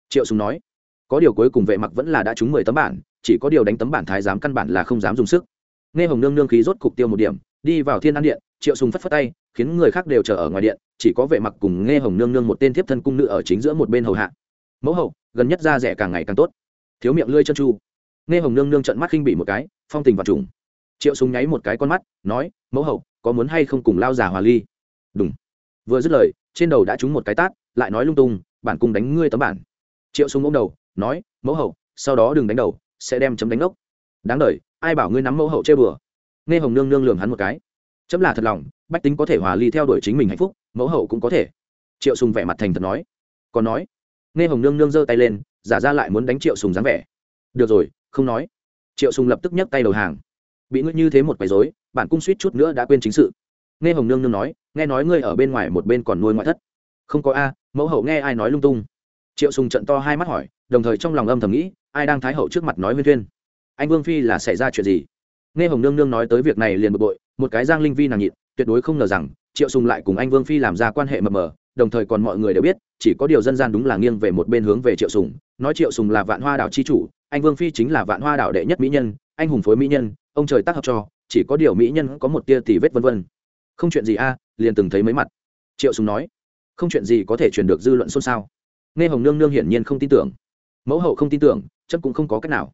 Speaker 1: Triệu súng nói, có điều cuối cùng vệ mặc vẫn là đã trúng mười tấm bản, chỉ có điều đánh tấm bản thái giám căn bản là không dám dùng sức. Nghe hồng nương nương khí rốt cục tiêu một điểm, đi vào thiên an điện, triệu sùng phất phất tay khiến người khác đều chờ ở ngoài điện, chỉ có vệ mặc cùng nghe hồng nương nương một tên thiếp thân cung nữ ở chính giữa một bên hầu hạ. Mẫu hậu, gần nhất ra rẻ càng ngày càng tốt. Thiếu miệng lươi chân chu. Nghe hồng nương nương trận mắt khinh bị một cái, phong tình và trùng. Triệu súng nháy một cái con mắt, nói, mẫu hậu, có muốn hay không cùng lao già hòa ly? Đúng vừa dứt lời, trên đầu đã trúng một cái tát, lại nói lung tung, bản cung đánh ngươi tấm bản. Triệu súng ôm đầu, nói, mẫu hậu, sau đó đừng đánh đầu, sẽ đem chấm đánh ốc. Đáng đời, ai bảo ngươi nắm mẫu hậu chơi bừa? Nghe hồng nương nương lường hắn một cái. Chấm là thật lòng bách tính có thể hòa ly theo đuổi chính mình hạnh phúc, mẫu hậu cũng có thể. Triệu sùng vẻ mặt thành thật nói. Còn nói. Nghe hồng nương nương giơ tay lên, giả ra lại muốn đánh triệu sùng dáng vẻ. Được rồi, không nói. Triệu sùng lập tức nhấc tay đầu hàng. Bị ngươi như thế một quấy rối, bản cung suýt chút nữa đã quên chính sự. Nghe hồng nương nương nói, nghe nói ngươi ở bên ngoài một bên còn nuôi ngoại thất. Không có a, mẫu hậu nghe ai nói lung tung. Triệu sùng trận to hai mắt hỏi, đồng thời trong lòng âm thầm nghĩ, ai đang thái hậu trước mặt nói huyên thuyên. Anh vương phi là xảy ra chuyện gì? Nghe hồng nương nương nói tới việc này liền bực bội, một cái giang linh vi nàng nhịn tuyệt đối không ngờ rằng, triệu sùng lại cùng anh vương phi làm ra quan hệ mờ mờ, đồng thời còn mọi người đều biết, chỉ có điều dân gian đúng là nghiêng về một bên hướng về triệu sùng. Nói triệu sùng là vạn hoa đảo chi chủ, anh vương phi chính là vạn hoa đảo đệ nhất mỹ nhân, anh hùng phối mỹ nhân, ông trời tác hợp cho, chỉ có điều mỹ nhân có một tia tỉ vết vân vân. Không chuyện gì a, liền từng thấy mấy mặt. Triệu sùng nói, không chuyện gì có thể truyền được dư luận xôn xao. Nghe hồng nương nương hiển nhiên không tin tưởng. Mẫu hậu không tin tưởng chấp cũng không có cách nào.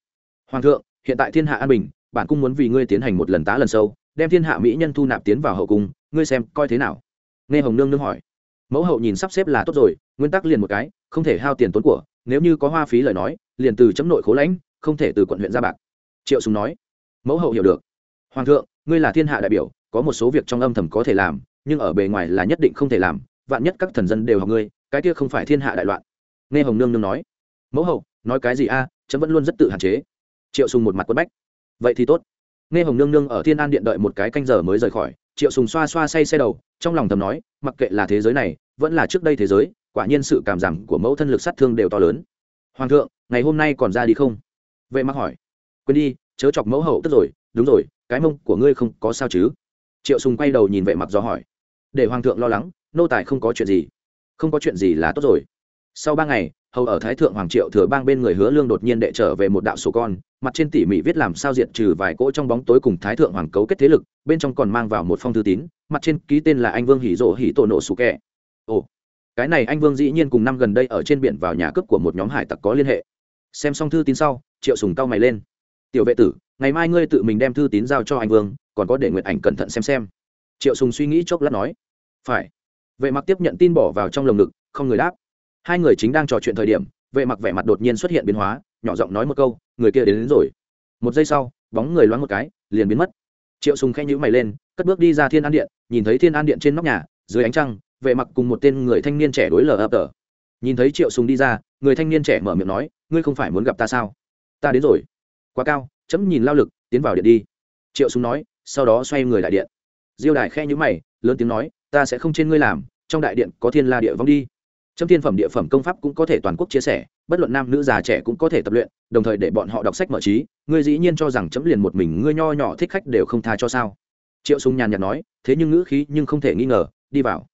Speaker 1: Hoàng thượng, hiện tại thiên hạ an bình, bản cung muốn vì ngươi tiến hành một lần tá lần sâu đem thiên hạ mỹ nhân thu nạp tiến vào hậu cung, ngươi xem, coi thế nào? Nghe hồng nương nương hỏi. Mẫu hậu nhìn sắp xếp là tốt rồi, nguyên tắc liền một cái, không thể hao tiền tốn của, nếu như có hoa phí lời nói, liền từ chấm nội khố lãnh, không thể từ quận huyện ra bạc. Triệu sùng nói. Mẫu hậu hiểu được. Hoàng thượng, ngươi là thiên hạ đại biểu, có một số việc trong âm thầm có thể làm, nhưng ở bề ngoài là nhất định không thể làm, vạn nhất các thần dân đều học ngươi, cái kia không phải thiên hạ đại loạn. Nghe hồng nương nương nói. Mẫu hậu, nói cái gì a, chấm vẫn luôn rất tự hạn chế. Triệu sùng một mặt quất bách. Vậy thì tốt nghe hồng nương nương ở thiên an điện đợi một cái canh giờ mới rời khỏi, triệu sùng xoa xoa say xe đầu, trong lòng thầm nói, mặc kệ là thế giới này, vẫn là trước đây thế giới, quả nhiên sự cảm giảm của mẫu thân lực sát thương đều to lớn. Hoàng thượng, ngày hôm nay còn ra đi không? Vệ mặc hỏi. Quên đi, chớ chọc mẫu hậu tức rồi, đúng rồi, cái mông của ngươi không có sao chứ? Triệu sùng quay đầu nhìn vệ mặc do hỏi. Để hoàng thượng lo lắng, nô tài không có chuyện gì. Không có chuyện gì là tốt rồi. Sau ba ngày, hầu ở thái thượng hoàng triệu thừa bang bên người hứa lương đột nhiên đệ trở về một đạo sổ con mặt trên tỉ mỉ viết làm sao diệt trừ vài cỗ trong bóng tối cùng thái thượng hoàng cấu kết thế lực, bên trong còn mang vào một phong thư tín, mặt trên ký tên là anh vương hỉ rộ hỉ tổ nổ sủ kẹ ồ, cái này anh vương dĩ nhiên cùng năm gần đây ở trên biển vào nhà cướp của một nhóm hải tặc có liên hệ. Xem xong thư tín sau, triệu sùng cao mày lên. Tiểu vệ tử, ngày mai ngươi tự mình đem thư tín giao cho anh vương, còn có để nguyện ảnh cẩn thận xem xem. Triệu sùng suy nghĩ chốc lát nói. Phải. Vệ mặc tiếp nhận tin bỏ vào trong lồng ngực, không người đáp. Hai người chính đang trò chuyện thời điểm, vệ mặc vẻ mặt đột nhiên xuất hiện biến hóa nhỏ giọng nói một câu người kia đến, đến rồi. Một giây sau bóng người loáng một cái liền biến mất. Triệu sùng khẽ nhíu mày lên cất bước đi ra thiên an điện nhìn thấy thiên an điện trên nóc nhà dưới ánh trăng vệ mặc cùng một tên người thanh niên trẻ đối lờ ập tờ. Nhìn thấy triệu sùng đi ra người thanh niên trẻ mở miệng nói ngươi không phải muốn gặp ta sao? Ta đến rồi. Quá cao chấm nhìn lao lực tiến vào điện đi. Triệu Sùng nói sau đó xoay người đại điện. Diêu đài khe nhíu mày lớn tiếng nói ta sẽ không trên ngươi làm trong đại điện có thiên la địa vong đi trong thiên phẩm địa phẩm công pháp cũng có thể toàn quốc chia sẻ, bất luận nam nữ già trẻ cũng có thể tập luyện, đồng thời để bọn họ đọc sách mở trí, ngươi dĩ nhiên cho rằng chấm liền một mình ngươi nho nhỏ thích khách đều không tha cho sao? Triệu súng nhàn nhạt nói, thế nhưng ngữ khí nhưng không thể nghi ngờ, đi vào.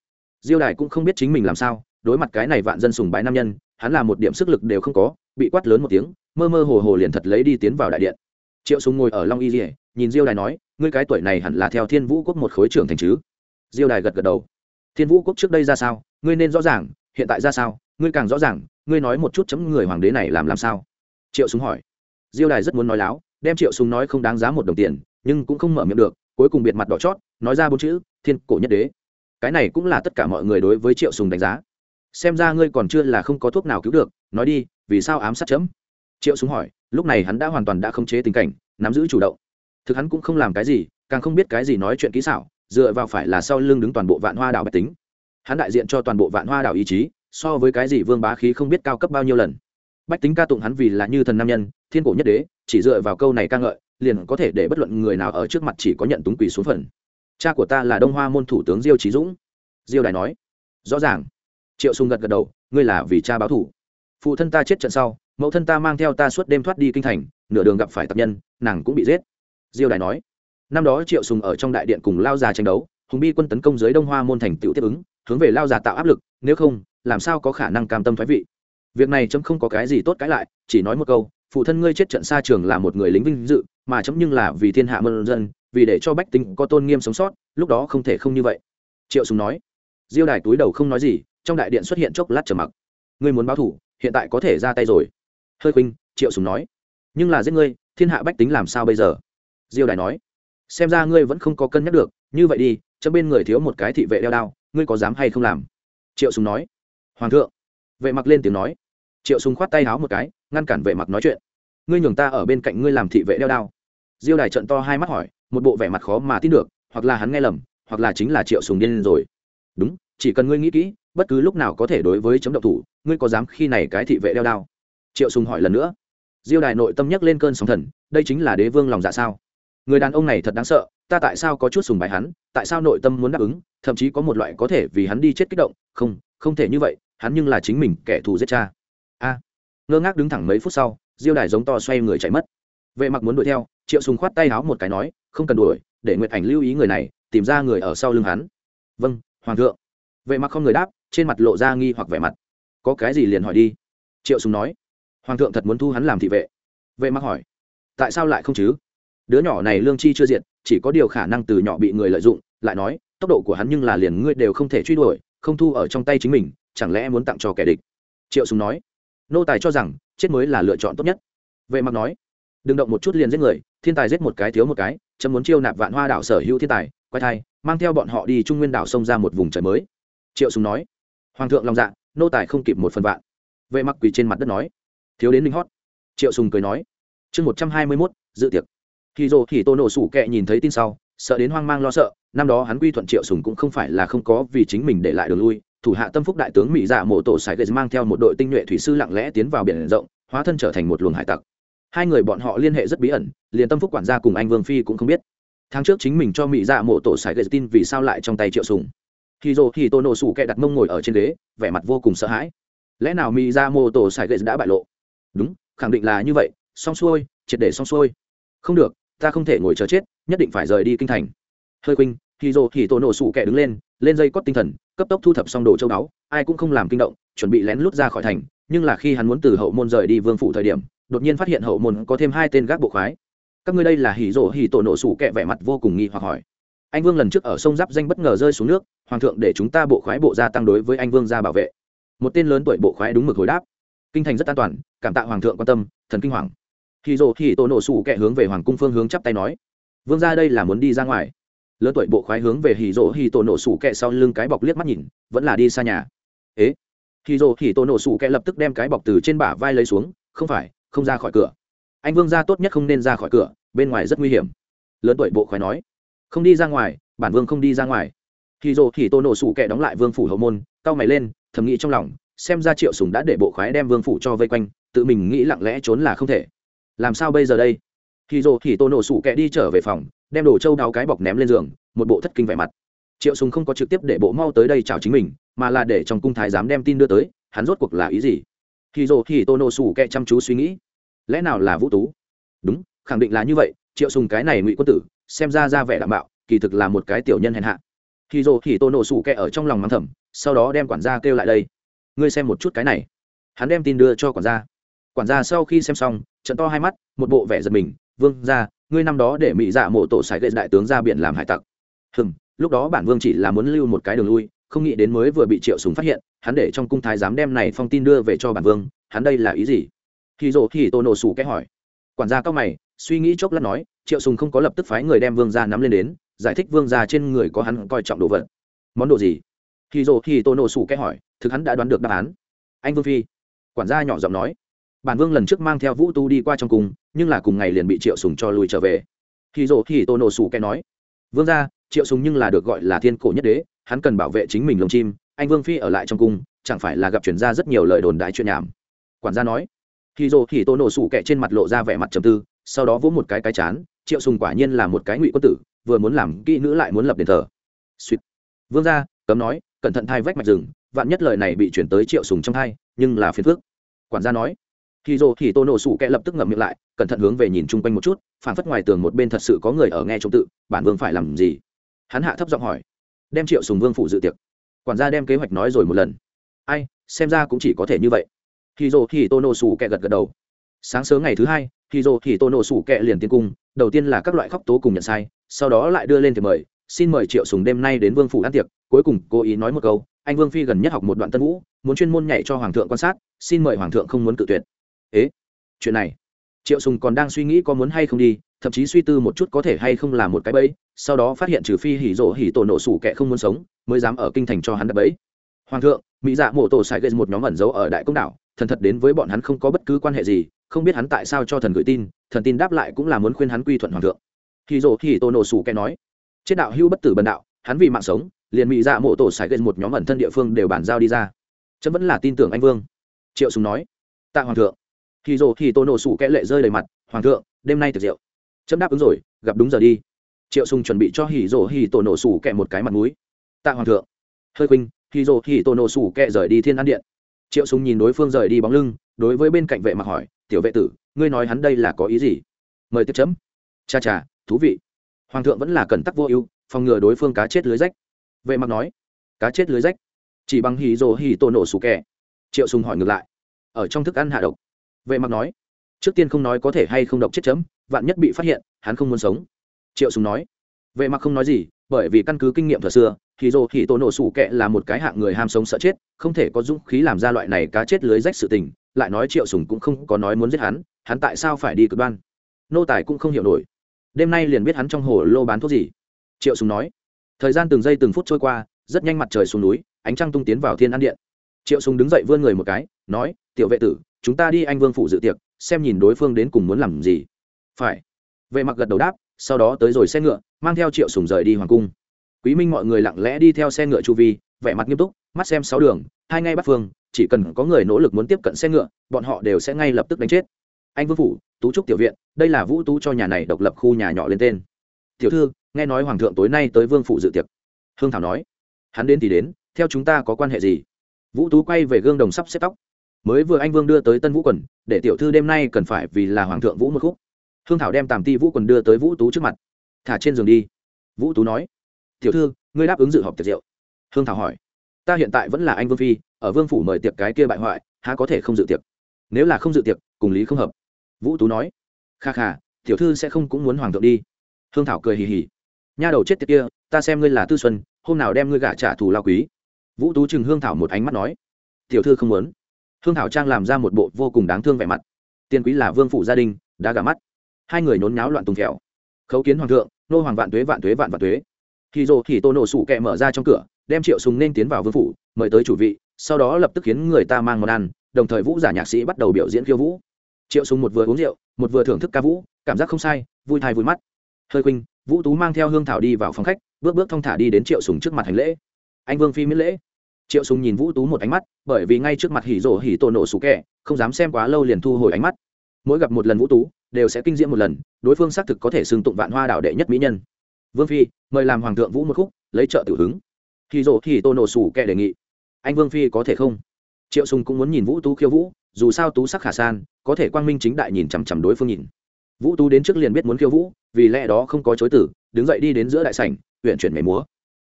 Speaker 1: Diêu đài cũng không biết chính mình làm sao, đối mặt cái này vạn dân sùng bái nam nhân, hắn là một điểm sức lực đều không có, bị quát lớn một tiếng, mơ mơ hồ hồ liền thật lấy đi tiến vào đại điện. Triệu súng ngồi ở long y dỉa nhìn diêu đài nói, ngươi cái tuổi này hẳn là theo thiên vũ quốc một khối trưởng thành chứ? Diêu đài gật gật đầu. Thiên vũ quốc trước đây ra sao? Ngươi nên rõ ràng hiện tại ra sao? Ngươi càng rõ ràng, ngươi nói một chút chấm người hoàng đế này làm làm sao? Triệu súng hỏi. Diêu đài rất muốn nói láo, đem triệu súng nói không đáng giá một đồng tiền, nhưng cũng không mở miệng được, cuối cùng biệt mặt đỏ chót, nói ra bốn chữ, thiên cổ nhất đế. Cái này cũng là tất cả mọi người đối với triệu sùng đánh giá. Xem ra ngươi còn chưa là không có thuốc nào cứu được, nói đi, vì sao ám sát chấm? Triệu súng hỏi, lúc này hắn đã hoàn toàn đã khống chế tình cảnh, nắm giữ chủ động. Thực hắn cũng không làm cái gì, càng không biết cái gì nói chuyện kỹ xảo, dựa vào phải là sau lưng đứng toàn bộ vạn hoa đảo bạch tính hắn đại diện cho toàn bộ vạn hoa đảo ý chí, so với cái gì vương bá khí không biết cao cấp bao nhiêu lần. Bách tính ca tụng hắn vì là như thần nam nhân, thiên cổ nhất đế, chỉ dựa vào câu này ca ngợi, liền có thể để bất luận người nào ở trước mặt chỉ có nhận túng quỳ xuống phần. Cha của ta là đông hoa môn thủ tướng diêu trí dũng. Diêu đài nói. Rõ ràng. Triệu sùng gật gật đầu, ngươi là vì cha báo thủ. Phụ thân ta chết trận sau, mẫu thân ta mang theo ta suốt đêm thoát đi kinh thành, nửa đường gặp phải tập nhân, nàng cũng bị giết. Diêu đài nói. Năm đó triệu sùng ở trong đại điện cùng lao già tranh đấu hùng bi quân tấn công dưới đông hoa môn thành tựu tiếp ứng, hướng về lao già tạo áp lực, nếu không, làm sao có khả năng cam tâm thoái vị? Việc này chấm không có cái gì tốt cãi lại, chỉ nói một câu, phụ thân ngươi chết trận xa trường là một người lính vinh dự, mà chấm nhưng là vì thiên hạ mân dân, vì để cho bách tính có tôn nghiêm sống sót, lúc đó không thể không như vậy. Triệu sùng nói, diêu đài túi đầu không nói gì, trong đại điện xuất hiện chốc lát trầm mặc. Ngươi muốn báo thủ, hiện tại có thể ra tay rồi. Hơi khuynh, triệu sùng nói, nhưng là giết ngươi, thiên hạ bách tính làm sao bây giờ? Diêu đài nói, xem ra ngươi vẫn không có cân nhắc được, như vậy đi chấm bên người thiếu một cái thị vệ đeo đao, ngươi có dám hay không làm? Triệu sùng nói. Hoàng thượng. Vệ mặc lên tiếng nói. Triệu sùng khoát tay háo một cái, ngăn cản vệ mặc nói chuyện. Ngươi nhường ta ở bên cạnh ngươi làm thị vệ đeo đao. Diêu đài trận to hai mắt hỏi, một bộ vẻ mặt khó mà tin được, hoặc là hắn nghe lầm, hoặc là chính là triệu sùng điên rồi. Đúng, chỉ cần ngươi nghĩ kỹ, bất cứ lúc nào có thể đối với chấm độc thủ, ngươi có dám khi này cái thị vệ đeo đao? Triệu sùng hỏi lần nữa. Diêu đài nội tâm nhắc lên cơn sóng thần, đây chính là đế vương lòng dạ sao? Người đàn ông này thật đáng sợ ta tại sao có chút sùng bài hắn, tại sao nội tâm muốn đáp ứng, thậm chí có một loại có thể vì hắn đi chết kích động, không không thể như vậy, hắn nhưng là chính mình kẻ thù giết cha. A. Ngơ ngác đứng thẳng mấy phút sau, diêu đài giống to xoay người chạy mất. Vệ mặc muốn đuổi theo, triệu sùng khoát tay háo một cái nói, không cần đuổi, để nguyệt ảnh lưu ý người này, tìm ra người ở sau lưng hắn. Vâng hoàng thượng. Vệ mặc không người đáp, trên mặt lộ ra nghi hoặc vẻ mặt. Có cái gì liền hỏi đi. Triệu sùng nói. Hoàng thượng thật muốn thu hắn làm thị vệ. Vệ mặc hỏi. Tại sao lại không chứ? Đứa nhỏ này lương chi chưa diệt chỉ có điều khả năng từ nhỏ bị người lợi dụng lại nói tốc độ của hắn nhưng là liền ngươi đều không thể truy đuổi không thu ở trong tay chính mình chẳng lẽ muốn tặng cho kẻ địch? Triệu sùng nói. Nô tài cho rằng chết mới là lựa chọn tốt nhất. Vệ mặc nói. Đừng động một chút liền giết người thiên tài giết một cái thiếu một cái chấm muốn chiêu nạp vạn hoa đảo sở hữu thiên tài quay thai mang theo bọn họ đi trung nguyên đảo sông ra một vùng trời mới. Triệu sùng nói. Hoàng thượng lòng dạ nô tài không kịp một phần vạn. Vệ mặc quỳ trên mặt đất nói. Thiếu đến linh hót. Triệu sùng cười nói. Chương một trăm hai mươi 121, dự tiệc khi dồ thì tô nổ sủ kệ nhìn thấy tin sau, sợ đến hoang mang lo sợ, năm đó hắn quy thuận triệu sùng cũng không phải là không có vì chính mình để lại đường lui. Thủ hạ tâm phúc đại tướng mỹ dạ mộ tổ sải gây mang theo một đội tinh nhuệ thủy sư lặng lẽ tiến vào biển rộng, hóa thân trở thành một luồng hải tặc. Hai người bọn họ liên hệ rất bí ẩn, liền tâm phúc quản gia cùng anh vương phi cũng không biết. Tháng trước chính mình cho mỹ dạ mộ tổ sải gây tin vì sao lại trong tay triệu sùng. Khi dồ thì tô nổ sủ kẹ đặt mông ngồi ở trên ghế, vẻ mặt vô cùng sợ hãi. Lẽ nào mỹ dạ mộ tổ sải gây đã bại lộ? Đúng, khẳng định là như vậy, xong xuôi, triệt để xong xuôi. Không được ta không thể ngồi chờ chết, nhất định phải rời đi kinh thành. Hơi khuynh khi dồ thì tổ nổ sủ kẻ đứng lên lên dây cót tinh thần, cấp tốc thu thập xong đồ châu đáo ai cũng không làm kinh động, chuẩn bị lén lút ra khỏi thành, nhưng là khi hắn muốn từ hậu môn rời đi vương phủ thời điểm, đột nhiên phát hiện hậu môn có thêm hai tên gác bộ khoái. Các ngươi đây là hỉ rộ hỉ tổ nổ sủ kẹ vẻ mặt vô cùng nghi hoặc hỏi. Anh vương lần trước ở sông giáp danh bất ngờ rơi xuống nước, hoàng thượng để chúng ta bộ khoái bộ gia tăng đối với anh vương ra bảo vệ. Một tên lớn tuổi bộ khoái đúng mực hồi đáp. Kinh thành rất an toàn, cảm tạ hoàng thượng quan tâm, thần kinh hoàng hỉ rộ hỉ tổ nổ sủ kẹ hướng về hoàng cung phương hướng chắp tay nói, vương ra đây là muốn đi ra ngoài. Lớn tuổi bộ khoái hướng về hỉ rộ hỉ tổ nổ sủ kẹ sau lưng cái bọc liếc mắt nhìn, vẫn là đi xa nhà. Ế? Hỉ rộ hỉ tổ nổ sủ kẹ lập tức đem cái bọc từ trên bả vai lấy xuống, không phải, không ra khỏi cửa. Anh vương ra tốt nhất không nên ra khỏi cửa, bên ngoài rất nguy hiểm. Lớn tuổi bộ khoái nói, không đi ra ngoài, bản vương không đi ra ngoài. Hỉ rộ hỉ tổ nổ sủ kẹ đóng lại vương phủ hậu môn, cau mày lên, thầm nghĩ trong lòng, xem ra triệu sùng đã để bộ khoái đem vương phủ cho vây quanh, tự mình nghĩ lặng lẽ trốn là không thể làm sao bây giờ đây? Khi dồ thì tô nổ sủ kẹ đi trở về phòng, đem đồ châu đào cái bọc ném lên giường, một bộ thất kinh vẻ mặt. Triệu sùng không có trực tiếp để bộ mau tới đây chào chính mình, mà là để trong cung thái giám đem tin đưa tới, hắn rốt cuộc là ý gì? Khi dồ thì tô nổ sủ kẹ chăm chú suy nghĩ. Lẽ nào là vũ tú? Đúng, khẳng định là như vậy, triệu sùng cái này ngụy quân tử, xem ra ra vẻ đảm bảo kỳ thực là một cái tiểu nhân hèn hạ. Khi dồ thì tô nổ sủ kẹ ở trong lòng mắng thầm, sau đó đem quản gia kêu lại đây. Ngươi xem một chút cái này. Hắn đem tin đưa cho quản gia. Quản gia sau khi xem xong trận to hai mắt, một bộ vẻ giật mình. Vương ra ngươi năm đó để mỹ dạ mộ tổ sải gậy đại tướng ra biển làm hải tặc. Hừm, lúc đó bản vương chỉ là muốn lưu một cái đường lui, không nghĩ đến mới vừa bị triệu sùng phát hiện, hắn để trong cung thái giám đem này phong tin đưa về cho bản vương, hắn đây là ý gì? Khi rồ thì tô nổ sủ cái hỏi. Quản gia cao mày, suy nghĩ chốc lát nói, triệu sùng không có lập tức phái người đem vương gia nắm lên đến, giải thích vương gia trên người có hắn coi trọng đồ vật. Món đồ gì? Khi rồ thì tô nổ sủ cái hỏi, thực hắn đã đoán được đáp án. Anh vương phi. Quản gia nhỏ giọng nói bản vương lần trước mang theo vũ tu đi qua trong cung, nhưng là cùng ngày liền bị triệu sùng cho lùi trở về. Khi rồ thì tô nổ sủ kẻ nói, vương gia, triệu sùng nhưng là được gọi là thiên cổ nhất đế, hắn cần bảo vệ chính mình lồng chim, anh vương phi ở lại trong cung, chẳng phải là gặp chuyển ra rất nhiều lời đồn đại chuyện nhảm. Quản gia nói, khi rồ thì tô nổ sủ kẻ trên mặt lộ ra vẻ mặt trầm tư, sau đó vỗ một cái cái chán, triệu sùng quả nhiên là một cái ngụy quân tử, vừa muốn làm kỹ nữ lại muốn lập đền thờ. Sweet. vương gia, cấm nói, cẩn thận thai vách mạch rừng, vạn nhất lời này bị chuyển tới triệu sùng trong thai nhưng là phiền phức. Quản gia nói khi rồ thì tô nổ sủ kẻ lập tức ngậm miệng lại, cẩn thận hướng về nhìn chung quanh một chút, phản phất ngoài tường một bên thật sự có người ở nghe trông tự, bản vương phải làm gì? Hắn hạ thấp giọng hỏi. Đem triệu sùng vương phủ dự tiệc. Quản gia đem kế hoạch nói rồi một lần. Ai, xem ra cũng chỉ có thể như vậy. Khi rồ thì tô nổ sủ kẻ gật gật đầu. Sáng sớm ngày thứ hai, khi rồ thì tô nổ sủ kẻ liền tiến cung, đầu tiên là các loại khóc tố cùng nhận sai, sau đó lại đưa lên thì mời, xin mời triệu sùng đêm nay đến vương phủ ăn tiệc, cuối cùng cố ý nói một câu, anh vương phi gần nhất học một đoạn tân vũ, muốn chuyên môn nhảy cho hoàng thượng quan sát, xin mời hoàng thượng không muốn cự tuyệt ế, chuyện này? Triệu sùng còn đang suy nghĩ có muốn hay không đi, thậm chí suy tư một chút có thể hay không là một cái bẫy, sau đó phát hiện trừ phi hỉ rộ hỉ tổ nổ sủ kẻ không muốn sống, mới dám ở kinh thành cho hắn đập bẫy. Hoàng thượng, mỹ dạ mộ tổ sải gây một nhóm ẩn giấu ở đại công đảo, thần thật đến với bọn hắn không có bất cứ quan hệ gì, không biết hắn tại sao cho thần gửi tin, thần tin đáp lại cũng là muốn khuyên hắn quy thuận hoàng thượng. Hỉ rộ hỉ tổ nổ sủ kẻ nói, chết đạo hưu bất tử bần đạo, hắn vì mạng sống, liền mỹ dạ mộ tổ sải gây một nhóm ẩn thân địa phương đều bàn giao đi ra. Chấm vẫn là tin tưởng anh vương. Triệu sùng nói, tạ hoàng thượng hì rồ thì tô nổ sủ kẽ lệ rơi đầy mặt, hoàng thượng, đêm nay tiệc rượu. Chấm đáp ứng rồi, gặp đúng giờ đi. Triệu sùng chuẩn bị cho hì rồ hì tổ nổ sủ kẹ một cái mặt mũi. Tạ hoàng thượng. Hơi khuynh hì rồ hì tổ nổ sủ kẹ rời đi thiên an điện. Triệu sùng nhìn đối phương rời đi bóng lưng, đối với bên cạnh vệ mặc hỏi, tiểu vệ tử, ngươi nói hắn đây là có ý gì? Mời tiếp chấm. Cha cha, thú vị. Hoàng thượng vẫn là cẩn tắc vô ưu, phòng ngừa đối phương cá chết lưới rách. Vệ mặc nói, cá chết lưới rách? Chỉ bằng hì rồ hì tổ nổ sủ kẹ. Triệu sùng hỏi ngược lại, ở trong thức ăn hạ độc? Vệ mặc nói, trước tiên không nói có thể hay không độc chết chấm, vạn nhất bị phát hiện, hắn không muốn sống. Triệu sùng nói, vệ mặc không nói gì, bởi vì căn cứ kinh nghiệm thời xưa thì dồ thì tổ nổ sủ kệ là một cái hạng người ham sống sợ chết, không thể có dũng khí làm ra loại này cá chết lưới rách sự tình. Lại nói triệu sùng cũng không có nói muốn giết hắn hắn tại sao phải đi cực đoan? Nô tài cũng không hiểu nổi. Đêm nay liền biết hắn trong hồ lô bán thuốc gì. Triệu sùng nói, thời gian từng giây từng phút trôi qua, rất nhanh mặt trời xuống núi, ánh trăng tung tiến vào thiên an điện. Triệu sùng đứng dậy vươn người một cái, nói, tiểu vệ tử chúng ta đi anh vương phủ dự tiệc, xem nhìn đối phương đến cùng muốn làm gì. Phải. Vệ mặc gật đầu đáp, sau đó tới rồi xe ngựa, mang theo triệu sùng rời đi hoàng cung. Quý minh mọi người lặng lẽ đi theo xe ngựa chu vi, vẻ mặt nghiêm túc, mắt xem sáu đường, hai ngay bắt phương, chỉ cần có người nỗ lực muốn tiếp cận xe ngựa, bọn họ đều sẽ ngay lập tức đánh chết. Anh vương phủ, tú trúc tiểu viện, đây là vũ tú cho nhà này độc lập khu nhà nhỏ lên tên. Tiểu thư, nghe nói hoàng thượng tối nay tới vương phủ dự tiệc. Hương thảo nói. Hắn đến thì đến, theo chúng ta có quan hệ gì? Vũ tú quay về gương đồng sắp xếp tóc mới vừa anh vương đưa tới tân vũ quần, để tiểu thư đêm nay cần phải vì là hoàng thượng vũ một khúc. Hương thảo đem tàm ti vũ quần đưa tới vũ tú trước mặt. Thả trên giường đi. Vũ tú nói. Tiểu thư, ngươi đáp ứng dự họp tiệc rượu. Hương thảo hỏi. Ta hiện tại vẫn là anh vương phi, ở vương phủ mời tiệc cái kia bại hoại, há có thể không dự tiệc? Nếu là không dự tiệc, cùng lý không hợp. Vũ tú nói. Kha kha, tiểu thư sẽ không cũng muốn hoàng thượng đi. Hương thảo cười hì hì. Nha đầu chết tiệc kia, ta xem ngươi là tư xuân, hôm nào đem ngươi gả trả thù lao quý. Vũ tú chừng hương thảo một ánh mắt nói. Tiểu thư không muốn hương thảo trang làm ra một bộ vô cùng đáng thương vẻ mặt. Tiên quý là vương phủ gia đình, đã gả mắt. Hai người nhốn nháo loạn tùng kẹo khấu kiến hoàng thượng, nô hoàng vạn tuế vạn tuế, vạn vạn tuế. Khi rồ thì tô nổ sủ kẹ mở ra trong cửa, đem triệu sùng nên tiến vào vương phủ, mời tới chủ vị, sau đó lập tức khiến người ta mang món ăn, đồng thời vũ giả nhạc sĩ bắt đầu biểu diễn khiêu vũ. Triệu sùng một vừa uống rượu, một vừa thưởng thức ca vũ, cảm giác không sai, vui thai vui mắt. Hơi quỳnh vũ tú mang theo hương thảo đi vào phòng khách, bước bước thong thả đi đến triệu sùng trước mặt hành lễ. Anh vương phi miễn lễ triệu sùng nhìn vũ tú một ánh mắt, bởi vì ngay trước mặt hỉ rổ hỉ tổ nổ sủ kẹ không dám xem quá lâu liền thu hồi ánh mắt. Mỗi gặp một lần vũ tú, đều sẽ kinh diễm một lần, đối phương xác thực có thể xưng tụng vạn hoa đảo đệ nhất mỹ nhân. Vương phi, mời làm hoàng thượng vũ một khúc, lấy trợ tiểu hứng. Hỉ rổ hỉ tổ nổ sủ kẹ đề nghị. Anh vương phi có thể không? Triệu sùng cũng muốn nhìn vũ tú khiêu vũ, dù sao tú sắc khả san, có thể quang minh chính đại nhìn chằm chằm đối phương nhìn. Vũ tú đến trước liền biết muốn khiêu vũ, vì lẽ đó không có chối tử đứng dậy đi đến giữa đại sảnh huyện chuyển nhảy múa.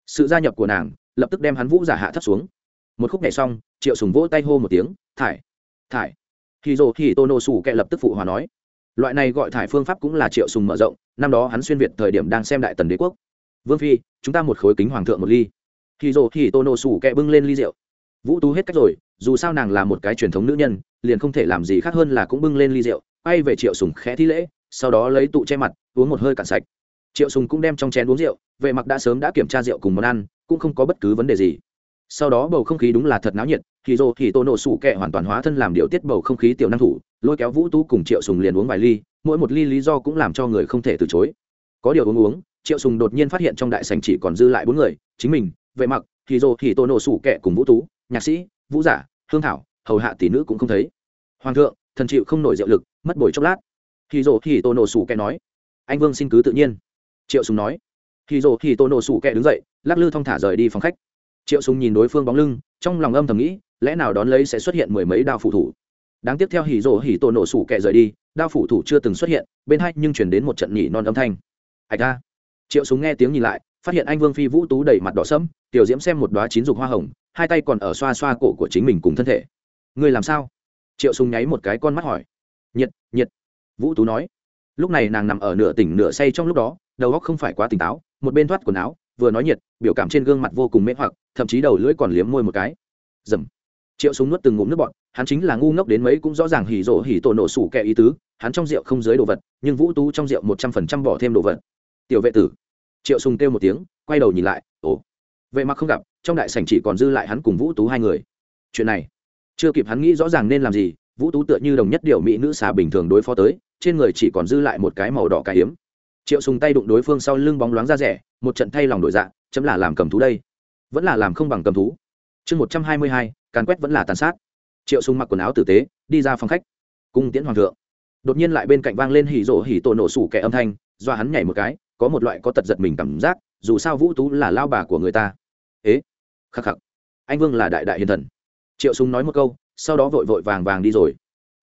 Speaker 1: Sự gia nhập của nàng lập tức đem hắn vũ giả hạ thấp xuống. Một khúc nhảy xong, triệu sùng vỗ tay hô một tiếng, thải thải. Khi dồ thì tô nô sủ kệ lập tức phụ hòa nói, loại này gọi thải phương pháp cũng là triệu sùng mở rộng, năm đó hắn xuyên việt thời điểm đang xem đại tần đế quốc. Vương phi, chúng ta một khối kính hoàng thượng một ly. Khi dồ thì tô nô sủ kệ bưng lên ly rượu. Vũ tú hết cách rồi, dù sao nàng là một cái truyền thống nữ nhân, liền không thể làm gì khác hơn là cũng bưng lên ly rượu bay về triệu sùng khẽ thi lễ, sau đó lấy tụ che mặt, uống một hơi cạn sạch. Triệu sùng cũng đem trong chén uống rượu vệ mặc đã sớm đã kiểm tra rượu cùng món ăn cũng không có bất cứ vấn đề gì. Sau đó bầu không khí đúng là thật náo nhiệt thì dồ thì tô nổ sủ kẹ hoàn toàn hóa thân làm điều tiết bầu không khí tiểu năng thủ, lôi kéo vũ tú cùng triệu sùng liền uống vài ly, mỗi một ly lý do cũng làm cho người không thể từ chối. Có điều uống uống, triệu sùng đột nhiên phát hiện trong đại sảnh chỉ còn dư lại bốn người, chính mình, vệ mặc thì dồ thì tô nổ sủ kẹ cùng vũ tú, nhạc sĩ, vũ giả, hương thảo, hầu hạ tỷ nữ cũng không thấy. Hoàng thượng, thần chịu không nổi rượu lực, mất bồi chốc lát. Thì dồ thì tô nổ sủ kẹ nói, anh vương xin cứ tự nhiên. Triệu sùng nói thì dô thì tô nổ sủ kẹ đứng dậy, lắc lư thong thả rời đi phòng khách. Triệu sùng nhìn đối phương bóng lưng, trong lòng âm thầm nghĩ, lẽ nào đón lấy sẽ xuất hiện mười mấy đao phủ thủ. Đáng tiếp theo hỉ rồ hỉ tổ nổ sủ kẹ rời đi, đao phủ thủ chưa từng xuất hiện, bên hai nhưng chuyển đến một trận nhỉ non âm thanh. Ạch ra triệu súng nghe tiếng nhìn lại, phát hiện anh vương phi vũ tú đầy mặt đỏ sẫm, tiểu diễm xem một đóa chín dục hoa hồng, hai tay còn ở xoa xoa cổ của chính mình cùng thân thể. Ngươi làm sao? Triệu súng nháy một cái con mắt hỏi. Nhiệt nhiệt. Vũ tú nói. Lúc này nàng nằm ở nửa tỉnh nửa say trong lúc đó, đầu óc không phải quá tỉnh táo một bên thoát quần áo, vừa nói nhiệt, biểu cảm trên gương mặt vô cùng mê hoặc, thậm chí đầu lưỡi còn liếm môi một cái. Dầm. Triệu súng nuốt từng ngụm nước bọt, hắn chính là ngu ngốc đến mấy cũng rõ ràng hỉ rỗ hỉ tổ nổ sủ kẹ ý tứ, hắn trong rượu không dưới đồ vật, nhưng vũ tú trong rượu một trăm phần trăm bỏ thêm đồ vật. Tiểu vệ tử. Triệu sùng kêu một tiếng, quay đầu nhìn lại, ồ. Vệ mặc không gặp, trong đại sảnh chỉ còn dư lại hắn cùng vũ tú hai người. Chuyện này, chưa kịp hắn nghĩ rõ ràng nên làm gì, vũ tú tựa như đồng nhất điều mỹ nữ xà bình thường đối phó tới, trên người chỉ còn dư lại một cái màu đỏ cái hiếm triệu sùng tay đụng đối phương sau lưng bóng loáng ra rẻ, một trận thay lòng đổi dạ chấm là làm cầm thú đây. Vẫn là làm không bằng cầm thú. Chương một trăm hai mươi hai, càn quét vẫn là tàn sát. Triệu sùng mặc quần áo tử tế, đi ra phòng khách. Cung tiễn hoàng thượng. Đột nhiên lại bên cạnh vang lên hỉ rộ hỉ tổ nổ sủ kẻ âm thanh, do hắn nhảy một cái, có một loại có tật giật mình cảm giác, dù sao vũ tú là lao bà của người ta. Ế, khắc khắc. Anh vương là đại đại hiền thần. Triệu sùng nói một câu, sau đó vội vội vàng vàng đi rồi.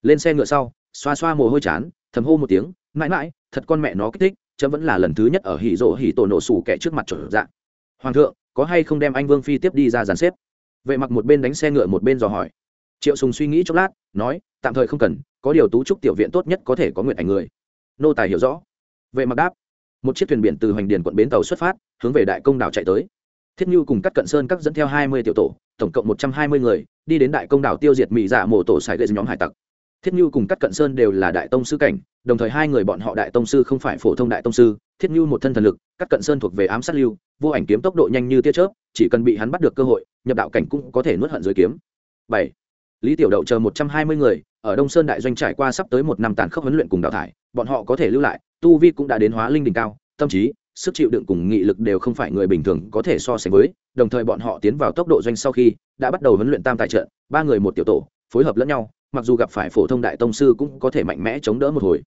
Speaker 1: Lên xe ngựa sau, xoa xoa mồ hôi chán, thầm hô một tiếng, mãi mãi, thật con mẹ nó kích thích chấm vẫn là lần thứ nhất ở hỉ rộ hỉ tổ nổ sủ kẻ trước mặt trở dạng. Hoàng thượng, có hay không đem anh vương phi tiếp đi ra dàn xếp? Vệ mặc một bên đánh xe ngựa một bên dò hỏi. Triệu sùng suy nghĩ chốc lát, nói, tạm thời không cần, có điều tú trúc tiểu viện tốt nhất có thể có nguyện ảnh người. Nô tài hiểu rõ. Vệ mặc đáp. Một chiếc thuyền biển từ hoành điền quận bến tàu xuất phát, hướng về đại công đảo chạy tới. Thiết như cùng các cận sơn các dẫn theo hai mươi tiểu tổ, tổng cộng một trăm hai mươi người, đi đến đại công đảo tiêu diệt mỹ giả dạ mổ tổ xài gây nhóm hải tặc thiết như cùng cắt cận sơn đều là đại tông sư cảnh, đồng thời hai người bọn họ đại tông sư không phải phổ thông đại tông sư, thiết như một thân thần lực cắt cận sơn thuộc về ám sát lưu, vô ảnh kiếm tốc độ nhanh như tia chớp, chỉ cần bị hắn bắt được cơ hội, nhập đạo cảnh cũng có thể nuốt hận dưới kiếm. Bảy, lý tiểu đậu chờ một trăm hai mươi người, ở đông sơn đại doanh trải qua sắp tới một năm tàn khốc huấn luyện cùng đào thải, bọn họ có thể lưu lại, tu vi cũng đã đến hóa linh đỉnh cao, tâm trí, sức chịu đựng cùng nghị lực đều không phải người bình thường có thể so sánh với, đồng thời bọn họ tiến vào tốc độ doanh sau khi, đã bắt đầu huấn luyện tam tài trận ba người một tiểu tổ, phối hợp lẫn nhau mặc dù gặp phải phổ thông đại tông sư cũng có thể mạnh mẽ chống đỡ một hồi.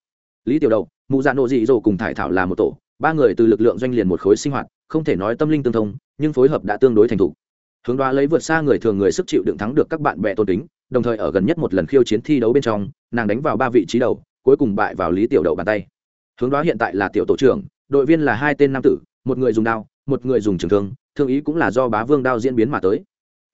Speaker 1: Lý tiểu đậu, mụ dạ nộ dị dỗ cùng thải thảo là một tổ, ba người từ lực lượng doanh liền một khối sinh hoạt, không thể nói tâm linh tương thông, nhưng phối hợp đã tương đối thành thục. Hướng đoá lấy vượt xa người thường người sức chịu đựng thắng được các bạn bè tôn kính, đồng thời ở gần nhất một lần khiêu chiến thi đấu bên trong, nàng đánh vào ba vị trí đầu, cuối cùng bại vào lý tiểu đậu bàn tay. Hướng đoá hiện tại là tiểu tổ trưởng, đội viên là hai tên nam tử, một người dùng đao, một người dùng trường thương thương ý cũng là do bá vương đao diễn biến mà tới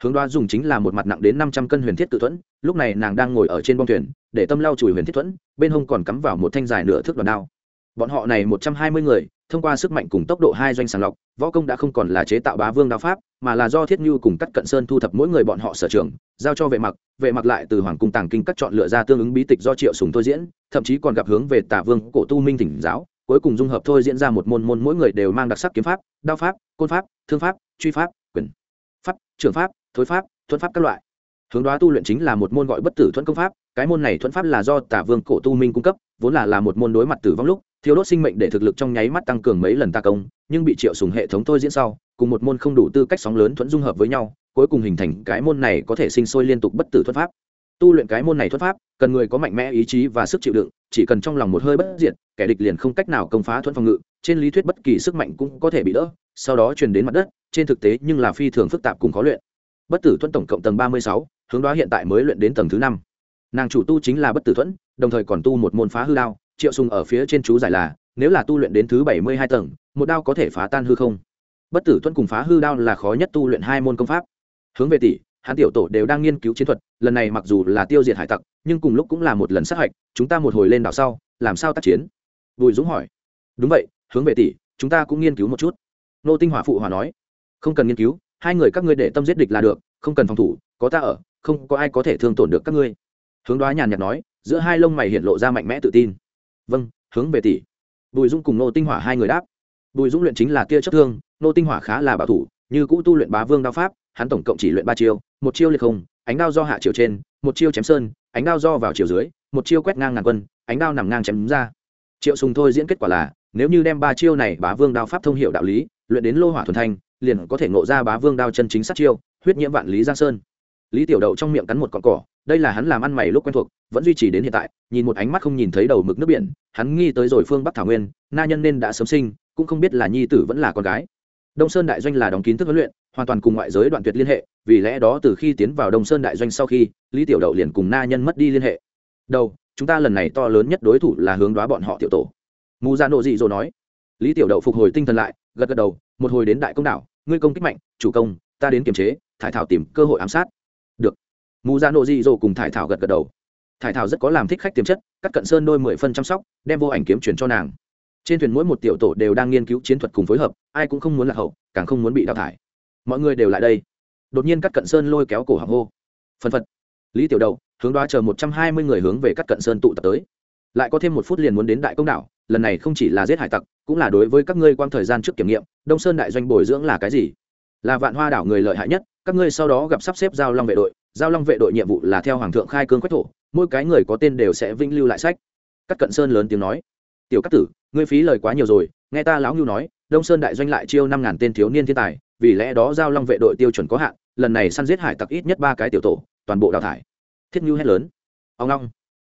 Speaker 1: hướng đoá dùng chính là một mặt nặng đến năm trăm cân huyền thiết tự thuẫn, lúc này nàng đang ngồi ở trên bông thuyền, để tâm lau chùi huyền thiết thuẫn, bên hông còn cắm vào một thanh dài nửa thước đòn đao. Bọn họ này một trăm hai mươi người, thông qua sức mạnh cùng tốc độ hai doanh sàng lọc, võ công đã không còn là chế tạo bá vương đao pháp, mà là do thiết như cùng cắt cận sơn thu thập mỗi người bọn họ sở trường, giao cho vệ mặc vệ mặc lại từ hoàng cung tàng kinh cắt chọn lựa ra tương ứng bí tịch do triệu sùng thôi diễn, thậm chí còn gặp hướng về tả vương, cổ tu minh thỉnh giáo, cuối cùng dung hợp thôi diễn ra một môn môn mỗi người đều mang đặc sắc kiếm pháp, đao pháp, côn pháp, thương pháp, truy pháp, quyền pháp, trường pháp thối pháp, thuẫn pháp các loại. Hướng đoá tu luyện chính là một môn gọi bất tử thuẫn công pháp, cái môn này thuẫn pháp là do tả vương cổ tu minh cung cấp, vốn là là một môn đối mặt tử vong lúc thiếu đốt sinh mệnh để thực lực trong nháy mắt tăng cường mấy lần ta công, nhưng bị triệu sùng hệ thống thôi diễn sau, cùng một môn không đủ tư cách sóng lớn thuẫn dung hợp với nhau, cuối cùng hình thành cái môn này có thể sinh sôi liên tục bất tử thuật pháp. Tu luyện cái môn này thuật pháp, cần người có mạnh mẽ ý chí và sức chịu đựng, chỉ cần trong lòng một hơi bất diệt, kẻ địch liền không cách nào công phá thuẫn phòng ngự, trên lý thuyết bất kỳ sức mạnh cũng có thể bị đỡ, sau đó truyền đến mặt đất, trên thực tế nhưng là phi thường phức tạp cùng khó luyện bất tử thuẫn tổng cộng tầng ba mươi sáu, hướng đó hiện tại mới luyện đến tầng thứ năm. Nàng chủ tu chính là bất tử thuẫn, đồng thời còn tu một môn phá hư đao, triệu sùng ở phía trên chú giải là, nếu là tu luyện đến thứ bảy mươi hai tầng, một đao có thể phá tan hư không? Bất tử thuẫn cùng phá hư đao là khó nhất tu luyện hai môn công pháp. Hướng về tỷ, hắn tiểu tổ đều đang nghiên cứu chiến thuật, lần này mặc dù là tiêu diệt hải tặc, nhưng cùng lúc cũng là một lần sát hạch, chúng ta một hồi lên đảo sau, làm sao tác chiến? Bùi dũng hỏi. Đúng vậy, hướng về tỷ, chúng ta cũng nghiên cứu một chút. Nô tinh hỏa phụ hòa nói. Không cần nghiên cứu hai người các ngươi để tâm giết địch là được, không cần phòng thủ, có ta ở, không có ai có thể thương tổn được các ngươi. Hướng đoá nhàn nhạt nói, giữa hai lông mày hiện lộ ra mạnh mẽ tự tin. Vâng hướng về tỷ. Bùi dũng cùng nô tinh hỏa hai người đáp. Bùi dũng luyện chính là tia chất thương, nô tinh hỏa khá là bảo thủ, như cũ tu luyện bá vương đao pháp, hắn tổng cộng chỉ luyện ba chiêu, một chiêu liệt không, ánh đao do hạ chiều trên, một chiêu chém sơn, ánh đao do vào chiều dưới, một chiêu quét ngang ngàn quân, ánh đao nằm ngang chém ra. Triệu sùng thôi diễn kết quả là, nếu như đem ba chiêu này bá vương đao pháp thông hiểu đạo lý, luyện đến lô hỏa thuần thanh liền có thể ngộ ra bá vương đao chân chính sát chiêu, huyết nhiễm vạn lý giang sơn. Lý tiểu đậu trong miệng cắn một con cỏ, đây là hắn làm ăn mày lúc quen thuộc, vẫn duy trì đến hiện tại, nhìn một ánh mắt không nhìn thấy đầu mực nước biển, hắn nghi tới rồi phương bắc thảo nguyên, na nhân nên đã sớm sinh, cũng không biết là nhi tử vẫn là con gái. Đông sơn đại doanh là đóng kín thức huấn luyện, hoàn toàn cùng ngoại giới đoạn tuyệt liên hệ, vì lẽ đó từ khi tiến vào đông sơn đại doanh sau khi, lý tiểu đậu liền cùng na nhân mất đi liên hệ. Đâu chúng ta lần này to lớn nhất đối thủ là hướng đoá bọn họ tiểu tổ. Mù ra nộ dị rồi nói. Lý tiểu đậu phục hồi tinh thần lại, gật gật đầu, một hồi đến đại công đảo ngươi công kích mạnh, chủ công, ta đến kiềm chế, thải thảo tìm cơ hội ám sát. Được. Mù ra nộ dị dỗ cùng thải thảo gật gật đầu. Thải thảo rất có làm thích khách tiềm chất, cắt cận sơn đôi mười phân chăm sóc, đem vô ảnh kiếm chuyển cho nàng. Trên thuyền mỗi một tiểu tổ đều đang nghiên cứu chiến thuật cùng phối hợp, ai cũng không muốn lạc hậu, càng không muốn bị đào thải. Mọi người đều lại đây. Đột nhiên cắt cận sơn lôi kéo cổ hàng hô. Phân phật. Lý tiểu Đầu hướng đoá chờ một trăm hai mươi người hướng về cắt cận sơn tụ tập tới. Lại có thêm một phút liền muốn đến đại công đảo lần này không chỉ là giết hải tặc, cũng là đối với các ngươi quang thời gian trước kiểm nghiệm, đông sơn đại doanh bồi dưỡng là cái gì? Là vạn hoa đảo người lợi hại nhất, các ngươi sau đó gặp sắp xếp giao long vệ đội, giao long vệ đội nhiệm vụ là theo hoàng thượng khai cương quách thổ, mỗi cái người có tên đều sẽ vinh lưu lại sách. Cắt cận sơn lớn tiếng nói, tiểu cát tử, ngươi phí lời quá nhiều rồi, nghe ta lão ngưu nói, đông sơn đại doanh lại chiêu năm ngàn tên thiếu niên thiên tài, vì lẽ đó giao long vệ đội tiêu chuẩn có hạn, lần này săn giết hải tặc ít nhất ba cái tiểu tổ, toàn bộ đào thải. Thiết ngưu hét lớn, ông long,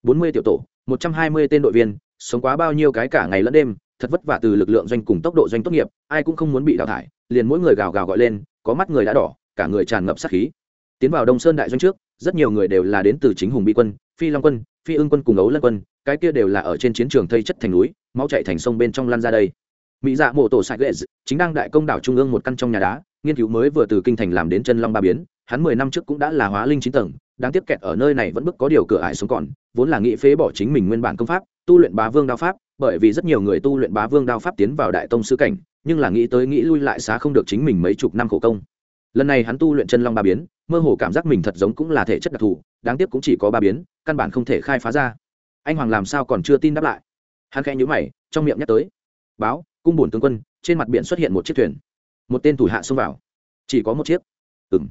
Speaker 1: bốn mươi tiểu tổ, một trăm hai mươi tên đội viên sống quá bao nhiêu cái cả ngày lẫn đêm, thật vất vả từ lực lượng doanh cùng tốc độ doanh tốt nghiệp, ai cũng không muốn bị đào thải, liền mỗi người gào gào gọi lên, có mắt người đã đỏ, cả người tràn ngập sát khí. Tiến vào đông sơn đại doanh trước, rất nhiều người đều là đến từ chính hùng bị quân, phi long quân, phi ưng quân cùng ấu lân quân, cái kia đều là ở trên chiến trường thây chất thành núi, máu chạy thành sông bên trong lan ra đây. Mỹ dạ mộ tổ sài ghệ chính đang đại công đảo trung ương một căn trong nhà đá, nghiên cứu mới vừa từ kinh thành làm đến chân long ba biến, hắn mười năm trước cũng đã là hóa linh chín tầng đang tiếp kẹt ở nơi này vẫn bức có điều cửa ải sống còn, vốn là nghị phế bỏ chính mình nguyên bản công pháp tu luyện bá vương đao pháp, bởi vì rất nhiều người tu luyện bá vương đao pháp tiến vào đại tông sư cảnh, nhưng là nghĩ tới nghĩ lui lại xá không được chính mình mấy chục năm khổ công. Lần này hắn tu luyện chân long ba biến, mơ hồ cảm giác mình thật giống cũng là thể chất đặc thù, đáng tiếc cũng chỉ có ba biến, căn bản không thể khai phá ra. Anh hoàng làm sao còn chưa tin đáp lại? Hắn khẽ nhữ mày, trong miệng nhắc tới. Báo, cung bổn tướng quân, trên mặt biển xuất hiện một chiếc thuyền. Một tên thủ hạ xông vào. Chỉ có một chiếc. Ừng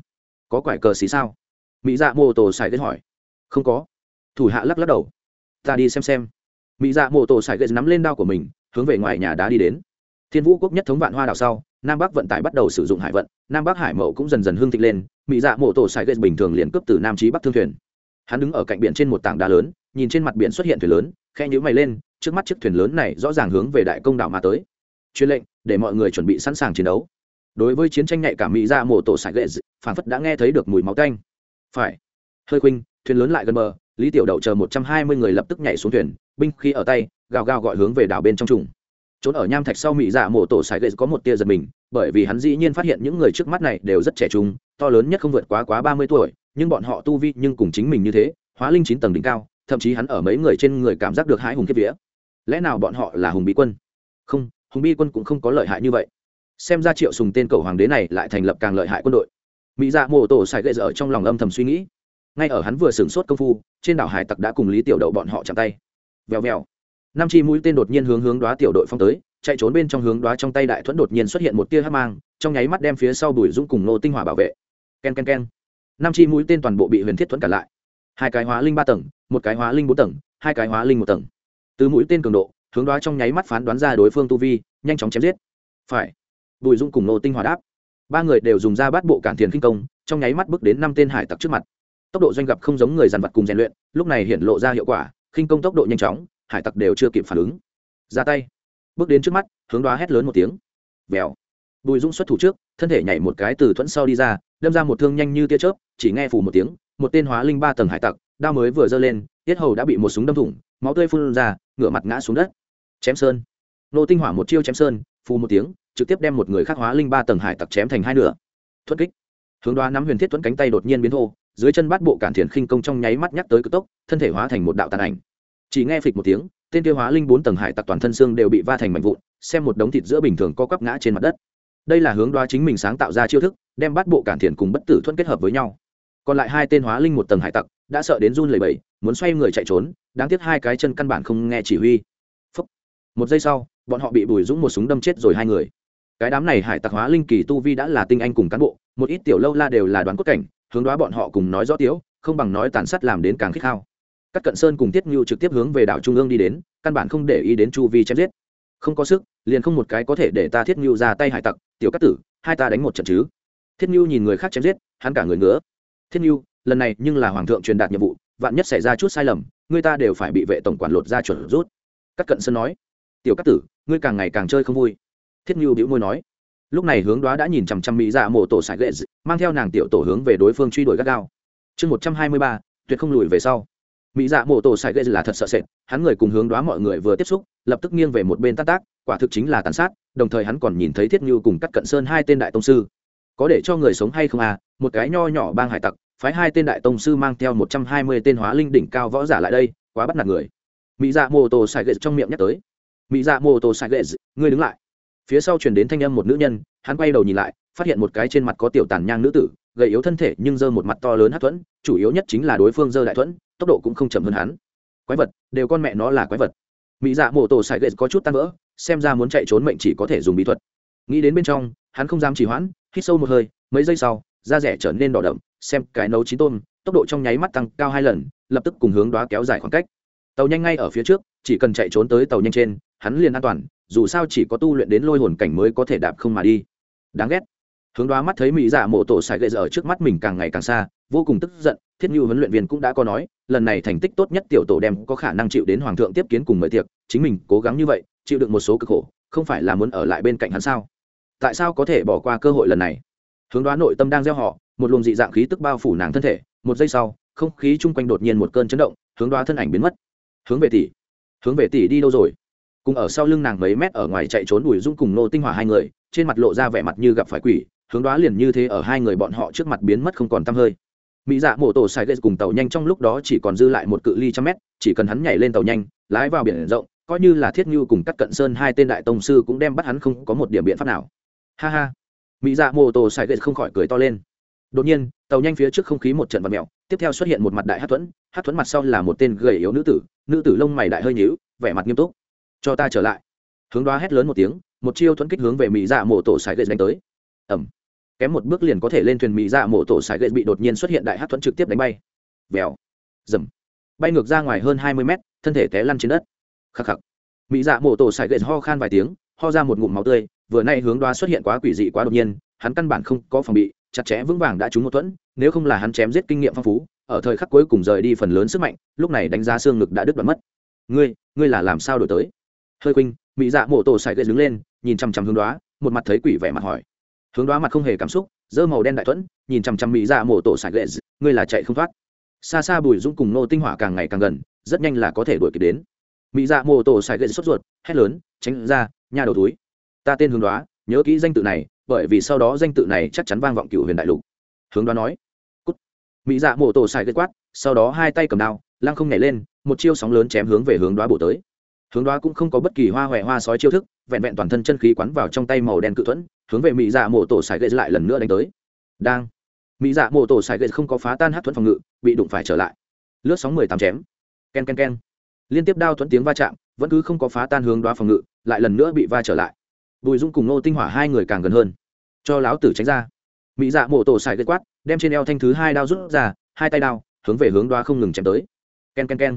Speaker 1: có quải cờ xí sao? Mỹ dạ mô tô xài đến hỏi. Không có. Thủ hạ lắc lắc đầu. Ta đi xem xem mỹ dạ mô tô sải gây nắm lên đao của mình, hướng về ngoài nhà đá đi đến. Thiên vũ quốc nhất thống vạn hoa đảo sau, nam bắc vận tải bắt đầu sử dụng hải vận, nam bắc hải mậu cũng dần dần hương thịnh lên, mỹ dạ mô tô sải gây bình thường liền cướp từ nam trí bắc thương thuyền. Hắn đứng ở cạnh biển trên một tảng đá lớn, nhìn trên mặt biển xuất hiện thuyền lớn khe nhữ mày lên, trước mắt chiếc thuyền lớn này rõ ràng hướng về đại công đảo mà tới. Chuyên lệnh, để mọi người chuẩn bị sẵn sàng chiến đấu. Đối với chiến tranh nhạy cảm mỹ dạ ra mổ tổ sải ghệ phản phất đã nghe thấy được mùi máu canh phải. Hơi khuynh, thuyền lớn lại gần bờ, lý tiểu đậu chờ một trăm hai mươi người lập tức nhảy xuống thuyền binh khi ở tay, gào gào gọi hướng về đảo bên trong trùng. Trốn ở nham thạch sau mỹ dạ mổ tổ sải ghệ có một tia giật mình, bởi vì hắn dĩ nhiên phát hiện những người trước mắt này đều rất trẻ trung, to lớn nhất không vượt quá quá ba mươi tuổi, nhưng bọn họ tu vi nhưng cùng chính mình như thế, hóa linh chín tầng đỉnh cao, thậm chí hắn ở mấy người trên người cảm giác được hãi hùng kiếp vía. Lẽ nào bọn họ là hùng bí quân? Không, hùng bí quân cũng không có lợi hại như vậy. Xem ra triệu sùng tên cầu hoàng đế này lại thành lập càng lợi hại quân đội. Mỹ dạ mổ tổ sài gậy ở trong lòng âm thầm suy nghĩ. Ngay ở hắn vừa sửng sốt công phu, trên đảo hải tặc đã cùng lý tiểu đậu bọn họ chạm tay vèo vèo. Năm chi mũi tên đột nhiên hướng hướng đoá tiểu đội phong tới, chạy trốn bên trong hướng đoá trong tay đại thuẫn đột nhiên xuất hiện một tia hắc mang, trong nháy mắt đem phía sau bùi dũng cùng nô tinh hỏa bảo vệ. Ken ken ken. Năm chi mũi tên toàn bộ bị huyền thiết thuẫn cản lại. Hai cái hóa linh ba tầng, một cái hóa linh bốn tầng, hai cái hóa linh một tầng. Từ mũi tên cường độ, hướng đoá trong nháy mắt phán đoán ra đối phương tu vi, nhanh chóng chém giết. Phải. Bùi dũng cùng nô tinh hỏa đáp. Ba người đều dùng ra bát bộ cản thiền kinh công, trong nháy mắt bước đến năm tên hải tặc trước mặt. Tốc độ doanh gặp không giống người dàn vật cùng rèn luyện, lúc này hiện lộ ra hiệu quả khinh công tốc độ nhanh chóng, hải tặc đều chưa kịp phản ứng. Ra tay. Bước đến trước mắt, hướng đoá hét lớn một tiếng. Vèo. Bùi dũng xuất thủ trước, thân thể nhảy một cái từ thuẫn sau đi ra, đâm ra một thương nhanh như tia chớp, chỉ nghe phủ một tiếng, một tên hóa linh ba tầng hải tặc, đao mới vừa giơ lên, tiết hầu đã bị một súng đâm thủng, máu tươi phun ra, ngửa mặt ngã xuống đất. Chém sơn. Nô tinh hỏa một chiêu chém sơn, phù một tiếng, trực tiếp đem một người khác hóa linh ba tầng hải tặc chém thành hai nửa. Thuất kích. Hướng đoá nắm huyền thiết thuẫn cánh tay đột nhiên biến thô dưới chân bát bộ cản thiền khinh công trong nháy mắt nhắc tới cực tốc, thân thể hóa thành một đạo tàn ảnh. Chỉ nghe phịch một tiếng, tên tiêu hóa linh bốn tầng hải tặc toàn thân xương đều bị va thành mảnh vụn, xem một đống thịt giữa bình thường co quắp ngã trên mặt đất. Đây là hướng đoá chính mình sáng tạo ra chiêu thức, đem bát bộ cản thiền cùng bất tử thuẫn kết hợp với nhau. Còn lại hai tên hóa linh một tầng hải tặc, đã sợ đến run lẩy bẩy, muốn xoay người chạy trốn, đáng tiếc hai cái chân căn bản không nghe chỉ huy. Phúc. một giây sau, bọn họ bị bùi dũng một súng đâm chết rồi hai người. Cái đám này hải tặc hóa linh kỳ tu vi đã là tinh anh cùng cán bộ, một ít tiểu lâu la đều là đoán cốt cảnh hướng đoá bọn họ cùng nói rõ tiếu, không bằng nói tàn sát làm đến càng khích hao các cận sơn cùng tiết ngưu trực tiếp hướng về đảo trung ương đi đến, căn bản không để ý đến chu vi chém giết. Không có sức, liền không một cái có thể để ta thiết ngưu ra tay hải tặc, tiểu cát tử, hai ta đánh một trận chứ. Thiết ngưu nhìn người khác chém giết, hắn cả người ngứa. Thiết ngưu lần này nhưng là hoàng thượng truyền đạt nhiệm vụ, vạn nhất xảy ra chút sai lầm, người ta đều phải bị vệ tổng quản lột ra chuẩn rút. Các cận sơn nói, tiểu cát tử, ngươi càng ngày càng chơi không vui. Thiết ngưu bĩu môi nói lúc này hướng đoá đã nhìn chằm chằm mỹ dạ mộ tổ sải ghệ mang theo nàng tiểu tổ hướng về đối phương truy đuổi gắt gao. Chương một trăm hai mươi ba, tuyệt không lùi về sau. Mỹ dạ mộ tổ sải ghệ là thật sợ sệt, hắn người cùng hướng đoá mọi người vừa tiếp xúc, lập tức nghiêng về một bên tác tác, quả thực chính là tàn sát, đồng thời hắn còn nhìn thấy thiết như cùng cắt cận sơn hai tên đại tông sư. Có để cho người sống hay không à một cái nho nhỏ bang hải tặc, phái hai tên đại tông sư mang theo một trăm hai mươi tên hóa linh đỉnh cao võ giả lại đây, quá bắt nạt người. Mỹ dạ mô tô sài gậy trong miệng nhắc tới. Mỹ dạ mô tô sài gậy ngươi đứng lại phía sau truyền đến thanh âm một nữ nhân, hắn quay đầu nhìn lại, phát hiện một cái trên mặt có tiểu tàn nhang nữ tử, gầy yếu thân thể nhưng giơ một mặt to lớn hát thuẫn, chủ yếu nhất chính là đối phương giơ đại thuẫn, tốc độ cũng không chậm hơn hắn. Quái vật, đều con mẹ nó là quái vật. Mỹ dạ mổ tổ sài gậy có chút tan vỡ, xem ra muốn chạy trốn mệnh chỉ có thể dùng bí thuật. Nghĩ đến bên trong, hắn không dám chỉ hoãn, hít sâu một hơi, mấy giây sau, da rẻ trở nên đỏ đậm, xem cái nấu chín tôm, tốc độ trong nháy mắt tăng cao hai lần, lập tức cùng hướng đó kéo dài khoảng cách. Tàu nhanh ngay ở phía trước, chỉ cần chạy trốn tới tàu nhanh trên hắn liền an toàn, dù sao chỉ có tu luyện đến lôi hồn cảnh mới có thể đạp không mà đi. Đáng ghét. Hướng đoá mắt thấy mỹ dạ mộ tổ sài gậy ở trước mắt mình càng ngày càng xa, vô cùng tức giận, thiết như huấn luyện viên cũng đã có nói, lần này thành tích tốt nhất tiểu tổ đem có khả năng chịu đến hoàng thượng tiếp kiến cùng mời tiệc, chính mình cố gắng như vậy, chịu được một số cực khổ, không phải là muốn ở lại bên cạnh hắn sao? Tại sao có thể bỏ qua cơ hội lần này? Hướng đoá nội tâm đang gieo họ, một luồng dị dạng khí tức bao phủ nàng thân thể, một giây sau, không khí chung quanh đột nhiên một cơn chấn động, hướng đoá thân ảnh biến mất. Hướng về tỷ. Hướng về tỷ đi đâu rồi? Cùng ở sau lưng nàng mấy mét ở ngoài chạy trốn bùi dung cùng nô tinh hỏa hai người, trên mặt lộ ra vẻ mặt như gặp phải quỷ, hướng đoá liền như thế ở hai người bọn họ trước mặt biến mất không còn tăm hơi. Mỹ dạ mổ tổ sai gây cùng tàu nhanh trong lúc đó chỉ còn dư lại một cự ly trăm mét, chỉ cần hắn nhảy lên tàu nhanh, lái vào biển rộng, coi như là thiết như cùng cắt cận sơn hai tên đại tông sư cũng đem bắt hắn không có một điểm biện pháp nào. Ha ha. Mỹ dạ mô tô sai gây không khỏi cười to lên. Đột nhiên, tàu nhanh phía trước không khí một trận vật mèo, tiếp theo xuất hiện một mặt đại hát thuẫn hát thuẫn mặt sau là một tên gầy yếu nữ tử nữ tử lông mày đại hơi nhíu, vẻ mặt nghiêm túc cho ta trở lại hướng đoá hét lớn một tiếng một chiêu thuẫn kích hướng về mỹ dạ mộ tổ sải gậy đánh tới ẩm kém một bước liền có thể lên thuyền mỹ dạ mộ tổ sải gậy bị đột nhiên xuất hiện đại hát thuẫn trực tiếp đánh bay vèo dầm bay ngược ra ngoài hơn hai mươi mét thân thể té lăn trên đất khắc khắc mỹ dạ mộ tổ sải gậy ho khan vài tiếng ho ra một ngụm máu tươi vừa nay hướng đoá xuất hiện quá quỷ dị quá đột nhiên hắn căn bản không có phòng bị chặt chẽ vững vàng đã trúng một thuẫn nếu không là hắn chém giết kinh nghiệm phong phú ở thời khắc cuối cùng rời đi phần lớn sức mạnh lúc này đánh giá xương ngực đã đứt đoạn mất ngươi ngươi là làm sao đổi tới hơi khuynh mỹ dạ mổ tổ sải gậy đứng lên, nhìn chằm chằm hướng đoá, một mặt thấy quỷ vẻ mặt hỏi. Hướng đoá mặt không hề cảm xúc dơ màu đen đại thuẫn, nhìn chằm chằm mỹ dạ mổ tổ sải gậy ngươi là chạy không thoát. Xa xa bùi dũng cùng nô tinh hỏa càng ngày càng gần, rất nhanh là có thể đuổi kịp đến. Mỹ dạ mổ tổ sải gậy sốt ruột, hét lớn, tránh ra, nhà đầu túi ta tên hướng đoá, nhớ kỹ danh tự này, bởi vì sau đó danh tự này chắc chắn vang vọng cựu huyền đại lục. Hướng đoá nói. Cút. Mỹ dạ mổ tổ sải gậy quát, sau đó hai tay cầm đao, lăng không nhảy lên, một chiêu sóng lớn chém hướng về hướng đoá bổ tới hướng đoá cũng không có bất kỳ hoa huệ hoa sói chiêu thức, vẹn vẹn toàn thân chân khí quắn vào trong tay màu đen cự thuẫn, hướng về mỹ dạ mộ tổ sải Gậy lại lần nữa đánh tới. Đang. Mỹ dạ mộ tổ sải Gậy không có phá tan hát thuẫn phòng ngự, bị đụng phải trở lại. Lướt sóng mười tám chém. K e n k e n k e n liên tiếp đao thuẫn tiếng va chạm, vẫn cứ không có phá tan hướng đoá phòng ngự, lại lần nữa bị va trở lại. Bùi dung cùng nô tinh hỏa hai người càng gần hơn. Cho láo tử tránh ra. Mỹ dạ mộ tổ sải Gậy quát, đem trên eo thanh thứ hai đao rút ra, hai tay đao, hướng về hướng đoá không ngừng chém tới. K e n k e n k e n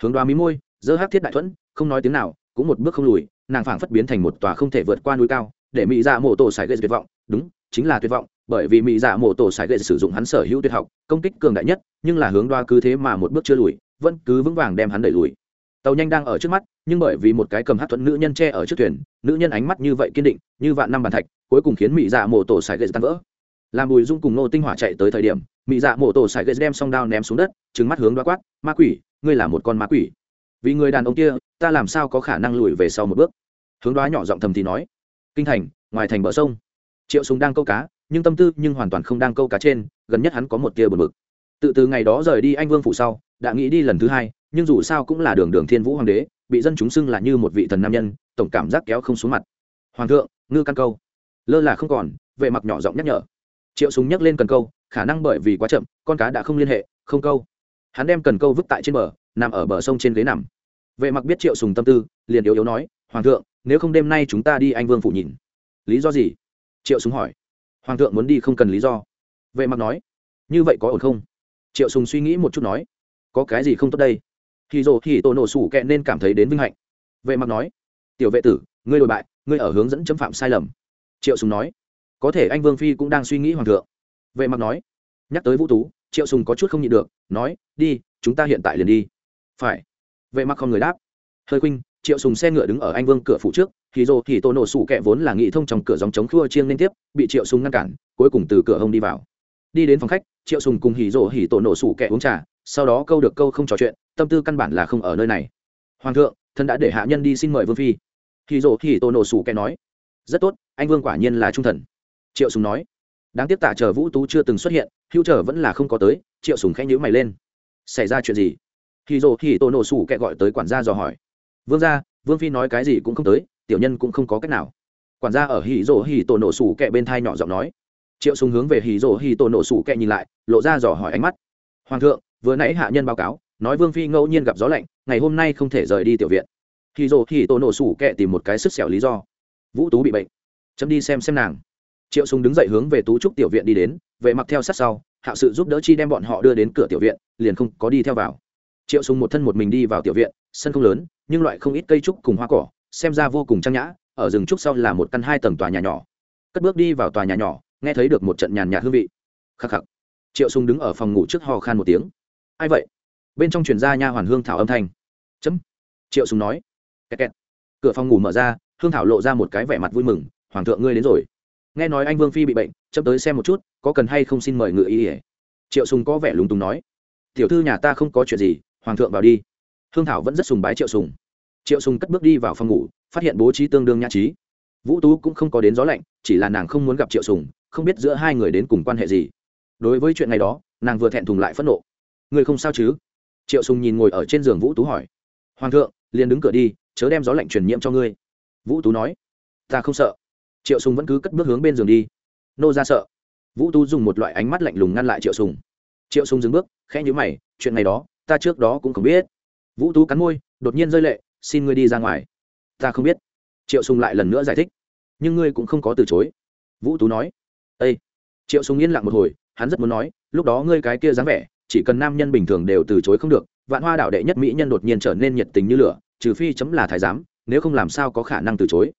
Speaker 1: hướng đoá mí môi dơ hát thiết đại thuẫn không nói tiếng nào, cũng một bước không lùi, nàng phảng phất biến thành một tòa không thể vượt qua núi cao, để mỹ dạ mộ tổ sải gây tuyệt vọng. Đúng, chính là tuyệt vọng, bởi vì mỹ dạ mộ tổ sải gậy sử dụng hắn sở hữu tuyệt học, công kích cường đại nhất, nhưng là hướng đoa cứ thế mà một bước chưa lùi, vẫn cứ vững vàng đem hắn đẩy lùi. Tàu nhanh đang ở trước mắt, nhưng bởi vì một cái cầm hát thuận nữ nhân che ở trước thuyền, nữ nhân ánh mắt như vậy kiên định, như vạn năm bàn thạch, cuối cùng khiến mỹ dạ mộ tổ sải gậy tan vỡ. Làm bùi dung cùng nô tinh hỏa chạy tới thời điểm mỹ dạ mộ tổ sải gậy đem song đao ném xuống đất trứng mắt hướng đoa quát, ma quỷ, ngươi là một con ma quỷ vì người đàn ông kia, ta làm sao có khả năng lùi về sau một bước? Hướng đoá nhỏ giọng thầm thì nói. Kinh thành, ngoài thành bờ sông. Triệu súng đang câu cá, nhưng tâm tư nhưng hoàn toàn không đang câu cá trên, gần nhất hắn có một tia buồn bực. Tự từ ngày đó rời đi anh vương phủ sau, đã nghĩ đi lần thứ hai, nhưng dù sao cũng là đường đường thiên vũ hoàng đế, bị dân chúng xưng là như một vị thần nam nhân, tổng cảm giác kéo không xuống mặt. Hoàng thượng, ngư căn câu. Lơ là không còn, vệ mặc nhỏ giọng nhắc nhở. Triệu súng nhấc lên cần câu, khả năng bởi vì quá chậm, con cá đã không liên hệ, không câu. Hắn đem cần câu vứt tại trên bờ nằm ở bờ sông trên ghế nằm. Vệ mặc biết triệu sùng tâm tư, liền yếu yếu nói, hoàng thượng, nếu không đêm nay chúng ta đi anh vương phủ nhìn. Lý do gì? Triệu sùng hỏi. Hoàng thượng muốn đi không cần lý do. Vệ mặc nói. Như vậy có ổn không? Triệu sùng suy nghĩ một chút nói. Có cái gì không tốt đây? Thì rồi thì tổ nổ sủ kẹ nên cảm thấy đến vinh hạnh. Vệ mặc nói. Tiểu vệ tử, ngươi đổi bại, ngươi ở hướng dẫn chấm phạm sai lầm. Triệu sùng nói. Có thể anh vương phi cũng đang suy nghĩ, hoàng thượng. Vệ mặc nói. Nhắc tới vũ tú, triệu sùng có chút không nhịn được, nói, đi, chúng ta hiện tại liền đi phải. Vệ mặc không người đáp. Hơi khuynh triệu sùng xe ngựa đứng ở anh vương cửa phủ trước, thì rồ, thì tô nổ sủ kẹ vốn là nghị thông trong cửa dòng chống khua chiêng liên tiếp, bị triệu sùng ngăn cản, cuối cùng từ cửa hông đi vào. Đi đến phòng khách, triệu sùng cùng hỉ rồ, hỉ tổ nổ sủ kẹ uống trà, sau đó câu được câu không trò chuyện, tâm tư căn bản là không ở nơi này. Hoàng thượng, thân đã để hạ nhân đi xin mời vương phi. Hỉ rồ, hỉ tổ nổ sủ kẹ nói. Rất tốt, anh vương quả nhiên là trung thần. Triệu sùng nói. Đáng tiếc tạ chờ vũ tú chưa từng xuất hiện, hữu trở vẫn là không có tới, triệu sùng khẽ nhíu mày lên. Xảy ra chuyện gì? Hì dồ hì tổ nổ sủ kẹ gọi tới quản gia dò hỏi. Vương gia, vương phi nói cái gì cũng không tới, tiểu nhân cũng không có cách nào. Quản gia ở hì dồ hì tổ nổ sủ kẹ bên thai nhỏ giọng nói. Triệu sùng hướng về hì dồ hì tổ nổ sủ kẹ nhìn lại, lộ ra dò hỏi ánh mắt. Hoàng thượng, vừa nãy hạ nhân báo cáo, nói vương phi ngẫu nhiên gặp gió lạnh, ngày hôm nay không thể rời đi tiểu viện. Hì dồ hì tổ nổ sủ kẹ tìm một cái sức xẻo lý do. Vũ tú bị bệnh. Chấm đi xem xem nàng. Triệu sùng đứng dậy hướng về tú trúc tiểu viện đi đến vệ mặc theo sát sau hạo sự giúp đỡ chi đem bọn họ đưa đến cửa tiểu viện, liền không có đi theo vào triệu sùng một thân một mình đi vào tiểu viện, sân không lớn, nhưng loại không ít cây trúc cùng hoa cỏ, xem ra vô cùng trang nhã, ở rừng trúc sau là một căn hai tầng tòa nhà nhỏ. Cất bước đi vào tòa nhà nhỏ, nghe thấy được một trận nhàn nhạt hương vị. Khắc khắc. Triệu sùng đứng ở phòng ngủ trước hò khan một tiếng. Ai vậy? Bên trong truyền ra nha hoàn hương thảo âm thanh. Chấm. Triệu sùng nói. Kẹt kẹt. cửa phòng ngủ mở ra, hương thảo lộ ra một cái vẻ mặt vui mừng. Hoàng thượng ngươi đến rồi. Nghe nói anh vương phi bị bệnh, chấm tới xem một chút, có cần hay không xin mời ngự y ỉa triệu sùng có vẻ lúng túng nói. Tiểu thư nhà ta không có chuyện gì hoàng thượng vào đi. Hương thảo vẫn rất sùng bái triệu sùng. Triệu sùng cất bước đi vào phòng ngủ, phát hiện bố trí tương đương nhã trí. Vũ tú cũng không có đến gió lạnh, chỉ là nàng không muốn gặp triệu sùng, không biết giữa hai người đến cùng quan hệ gì. Đối với chuyện này đó, nàng vừa thẹn thùng lại phẫn nộ. Người không sao chứ? Triệu sùng nhìn ngồi ở trên giường vũ tú hỏi. Hoàng thượng, liền đứng cửa đi, chớ đem gió lạnh truyền nhiễm cho ngươi. Vũ tú nói. Ta không sợ. Triệu sùng vẫn cứ cất bước hướng bên giường đi. Nô ra sợ. Vũ tú dùng một loại ánh mắt lạnh lùng ngăn lại triệu sùng. Triệu sùng dừng bước, khẽ nhíu mày, chuyện này đó ta trước đó cũng không biết. Vũ tú cắn môi, đột nhiên rơi lệ, xin ngươi đi ra ngoài. Ta không biết. Triệu sùng lại lần nữa giải thích. Nhưng ngươi cũng không có từ chối. Vũ tú nói. Ây triệu sùng yên lặng một hồi, hắn rất muốn nói, lúc đó ngươi cái kia dáng vẻ, chỉ cần nam nhân bình thường đều từ chối không được, vạn hoa đảo đệ nhất mỹ nhân đột nhiên trở nên nhiệt tình như lửa, trừ phi chấm là thái giám, nếu không làm sao có khả năng từ chối.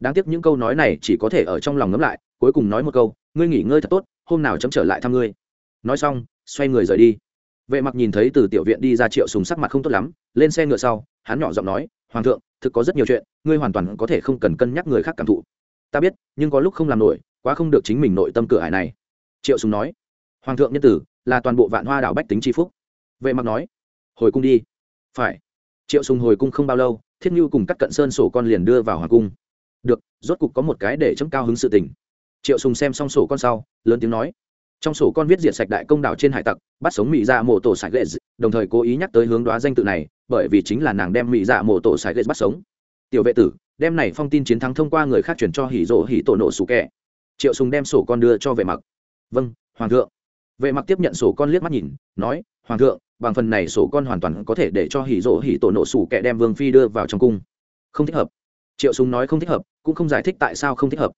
Speaker 1: Đáng tiếc những câu nói này chỉ có thể ở trong lòng ngấm lại, cuối cùng nói một câu, ngươi nghỉ ngơi thật tốt, hôm nào chấm trở lại thăm ngươi. Nói xong, xoay người rời đi vệ mặc nhìn thấy từ tiểu viện đi ra triệu sùng sắc mặt không tốt lắm, lên xe ngựa sau, hắn nhỏ giọng nói, hoàng thượng, thực có rất nhiều chuyện, ngươi hoàn toàn có thể không cần cân nhắc người khác cảm thụ. Ta biết, nhưng có lúc không làm nổi, quá không được chính mình nội tâm cửa hải này. Triệu sùng nói, hoàng thượng nhân tử, là toàn bộ vạn hoa đảo bách tính tri phúc. Vệ mặc nói, hồi cung đi. Phải. Triệu sùng hồi cung không bao lâu, thiết như cùng các cận sơn sổ con liền đưa vào hoàng cung. Được, rốt cục có một cái để chấm cao hứng sự tình. Triệu sùng xem xong sổ con sau, lớn tiếng nói trong sổ con viết diệt sạch đại công đảo trên hải tặc, bắt sống mỹ dạ mộ tổ sải ghệ đồng thời cố ý nhắc tới hướng đoá danh tự này, bởi vì chính là nàng đem mỹ dạ mộ tổ sải ghệ bắt sống. Tiểu vệ tử, đem này phong tin chiến thắng thông qua người khác chuyển cho hỉ rỗ hỉ tổ nộ sủ kẹ triệu sùng đem sổ con đưa cho vệ mặc. Vâng hoàng thượng. Vệ mặc tiếp nhận sổ con liếc mắt nhìn, nói, hoàng thượng, bằng phần này sổ con hoàn toàn có thể để cho hỉ rỗ hỉ tổ nộ sủ kẹ đem vương phi đưa vào trong cung. Không thích hợp. Triệu sùng nói, không thích hợp, cũng không giải thích tại sao không thích hợp.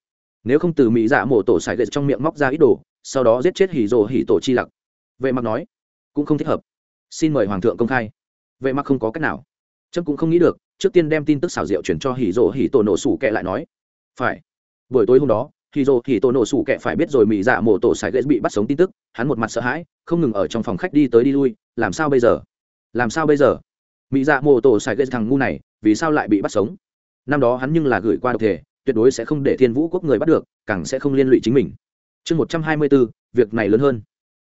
Speaker 1: Nếu không từ mỹ dạ mộ tổ sải ghệ trong miệng móc ra ít đồ sau đó giết chết hỉ rồ hỉ tổ chi lặc. Vệ mặc nói, cũng không thích hợp. Xin mời hoàng thượng công khai. Vệ mặc không có cách nào. Trâm cũng không nghĩ được, trước tiên đem tin tức xảo diệu chuyển cho hỉ rồ hỉ tổ nổ sủ kệ lại nói, phải. Buổi tối hôm đó, hỉ rồ hỉ tổ nổ sủ kệ phải biết rồi mỹ dạ mổ tổ sải ghét bị bắt sống tin tức, hắn một mặt sợ hãi, không ngừng ở trong phòng khách đi tới đi lui, làm sao bây giờ? Làm sao bây giờ? Mỹ dạ mổ tổ sải ghét thằng ngu này, vì sao lại bị bắt sống? Năm đó hắn nhưng là gửi qua độc thể, tuyệt đối sẽ không để thiên vũ quốc người bắt được, càng sẽ không liên lụy chính mình chương một trăm hai mươi bốn việc này lớn hơn.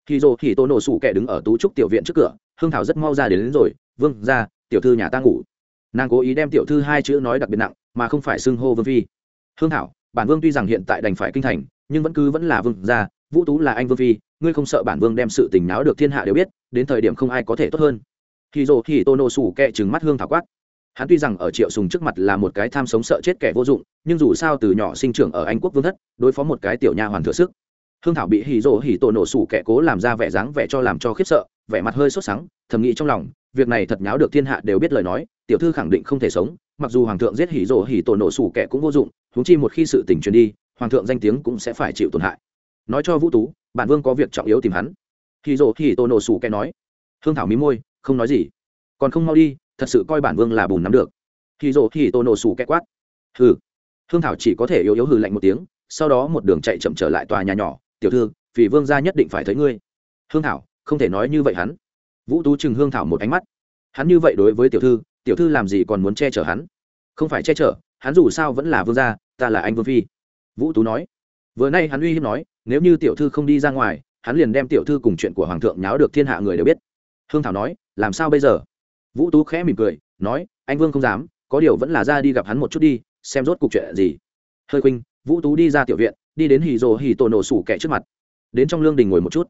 Speaker 1: Khi dồ thì tô nổ sủ kẻ đứng ở tú trúc tiểu viện trước cửa hương thảo rất mau ra đến, đến rồi. Vương ra tiểu thư nhà ta ngủ. Nàng cố ý đem tiểu thư hai chữ nói đặc biệt nặng mà không phải xưng hô vương phi. Hương thảo bản vương tuy rằng hiện tại đành phải kinh thành nhưng vẫn cứ vẫn là vương gia vũ tú là anh vương phi ngươi không sợ bản vương đem sự tình náo được thiên hạ đều biết đến thời điểm không ai có thể tốt hơn. Khi dồ thì tô nổ sủ kẻ trừng mắt hương thảo quát. Hắn tuy rằng ở triệu sùng trước mặt là một cái tham sống sợ chết kẻ vô dụng nhưng dù sao từ nhỏ sinh trưởng ở anh quốc vương thất đối phó một cái tiểu nha hoàn thừa sức hương thảo bị hỉ rỗ hỉ tổ nổ sủ kẻ cố làm ra vẻ dáng vẻ cho làm cho khiếp sợ, vẻ mặt hơi sốt sắng, thầm nghĩ trong lòng, việc này thật nháo được thiên hạ đều biết lời nói, tiểu thư khẳng định không thể sống, mặc dù hoàng thượng giết hỉ rỗ hỉ tổ nổ sủ kẻ cũng vô dụng húng chi một khi sự tình truyền đi, hoàng thượng danh tiếng cũng sẽ phải chịu tổn hại. Nói cho vũ tú, bản vương có việc trọng yếu tìm hắn. Hỉ rỗ hỉ tổ nổ sủ kẻ nói, hương thảo mí môi, không nói gì. Còn không mau đi, thật sự coi bản vương là bùn nắm được. Hỉ rỗ hỉ tổ nổ sủ kẻ quát, hừ. Hương thảo chỉ có thể yếu yếu hừ lạnh một tiếng, sau đó một đường chạy chậm trở lại tòa nhà nhỏ tiểu thư vì vương gia nhất định phải thấy ngươi. Hương thảo, không thể nói như vậy hắn. Vũ tú chừng hương thảo một ánh mắt. Hắn như vậy đối với tiểu thư tiểu thư làm gì còn muốn che chở hắn? Không phải che chở, hắn dù sao vẫn là vương gia, ta là anh vương phi. Vũ tú nói. Vừa nay hắn uy hiếp nói, nếu như tiểu thư không đi ra ngoài, hắn liền đem tiểu thư cùng chuyện của hoàng thượng nháo được thiên hạ người đều biết. Hương thảo nói, làm sao bây giờ? Vũ tú khẽ mỉm cười, nói, anh vương không dám, có điều vẫn là ra đi gặp hắn một chút đi, xem rốt cuộc chuyện gì. Hơi khuynh vũ tú đi ra tiểu viện đi đến hì rồ hì tổ nổ sủ kẻ trước mặt. Đến trong lương đình ngồi một chút.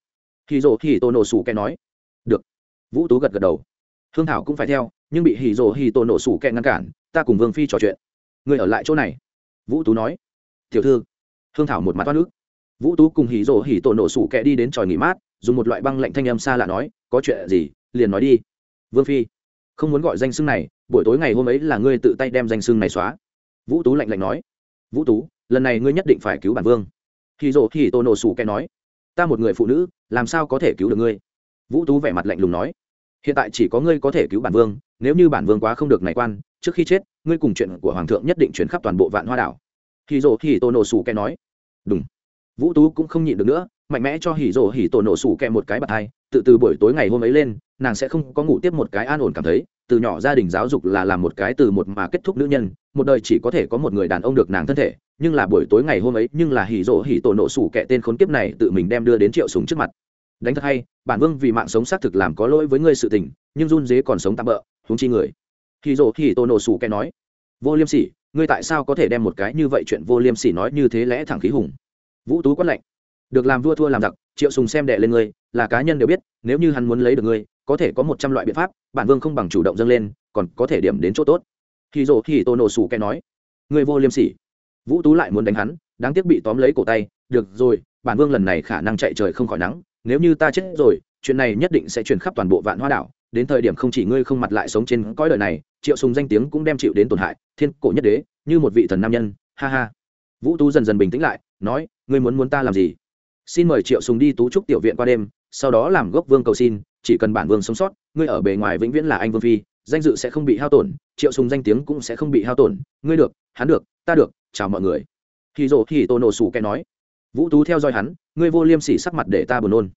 Speaker 1: Hì rồ hì tổ nổ sủ kẻ nói, được. Vũ tú gật gật đầu. Hương thảo cũng phải theo, nhưng bị hì rồ hì tổ nổ sủ kẻ ngăn cản, ta cùng vương phi trò chuyện. Người ở lại chỗ này. Vũ tú nói, tiểu thư. Hương thảo một mặt toát nước vũ tú cùng hì rồ hì tổ nổ sủ kẻ đi đến tròi nghỉ mát, dùng một loại băng lạnh thanh âm xa lạ nói, có chuyện gì, liền nói đi. Vương phi, không muốn gọi danh xưng này, buổi tối ngày hôm ấy là ngươi tự tay đem danh xưng này xóa. Vũ tú lạnh lạnh nói, vũ tú lần này ngươi nhất định phải cứu bản vương. Hì rồ hì tổ nổ sủ kẻ nói. Ta một người phụ nữ, làm sao có thể cứu được ngươi? Vũ tú vẻ mặt lạnh lùng nói. Hiện tại chỉ có ngươi có thể cứu bản vương, nếu như bản vương quá không được này quan, trước khi chết, ngươi cùng chuyện của hoàng thượng nhất định chuyển khắp toàn bộ vạn hoa đảo. Hì rồ hì tổ nổ sủ kẻ nói. Đúng vũ tú cũng không nhịn được nữa, mạnh mẽ cho hỉ rổ hỉ tổ nổ sủ kẹ một cái bạt hai, tự từ buổi tối ngày hôm ấy lên, nàng sẽ không có ngủ tiếp một cái an ổn cảm thấy, từ nhỏ gia đình giáo dục là làm một cái từ một mà kết thúc nữ nhân, một đời chỉ có thể có một người đàn ông được nàng thân thể nhưng là buổi tối ngày hôm ấy, nhưng là hỉ rỗ hỉ tổ nổ sủ kẹ tên khốn kiếp này tự mình đem đưa đến triệu súng trước mặt. Đánh thật hay, bản vương vì mạng sống xác thực làm có lỗi với ngươi sự tình, nhưng run dế còn sống tạm bỡ húng chi người. Hỉ rỗ hỉ tổ nổ sủ kẹ nói, vô liêm sỉ, ngươi tại sao có thể đem một cái như vậy chuyện vô liêm sỉ nói như thế lẽ thẳng khí hùng? Vũ tú quát lạnh, được làm vua thua làm giặc, triệu sùng xem đệ lên ngươi, là cá nhân đều biết, nếu như hắn muốn lấy được ngươi, có thể có một trăm loại biện pháp, bản vương không bằng chủ động dâng lên, còn có thể điểm đến chỗ tốt. Khi rồ thì tô nổ sủ kẻ nói, ngươi vô liêm sỉ vũ tú lại muốn đánh hắn, đáng tiếc bị tóm lấy cổ tay, được rồi, bản vương lần này khả năng chạy trời không khỏi nắng, nếu như ta chết rồi, chuyện này nhất định sẽ truyền khắp toàn bộ vạn hoa đảo, đến thời điểm không chỉ ngươi không mặt lại sống trên cõi đời này, triệu sùng danh tiếng cũng đem chịu đến tổn hại, thiên cổ nhất đế, như một vị thần nam nhân. Ha ha. Vũ tú dần dần bình tĩnh lại, nói, ngươi muốn muốn ta làm gì? Xin mời triệu sùng đi tú trúc tiểu viện qua đêm, sau đó làm gốc vương cầu xin, chỉ cần bản vương sống sót, ngươi ở bề ngoài vĩnh viễn là anh vương phi, danh dự sẽ không bị hao tổn, triệu sùng danh tiếng cũng sẽ không bị hao tổn, ngươi được, hắn được, ta được chào mọi người. Hì rồ hì tô nổ sủ kẻ nói, vũ tú theo dõi hắn, ngươi vô liêm sỉ sắc mặt để ta buồn nôn.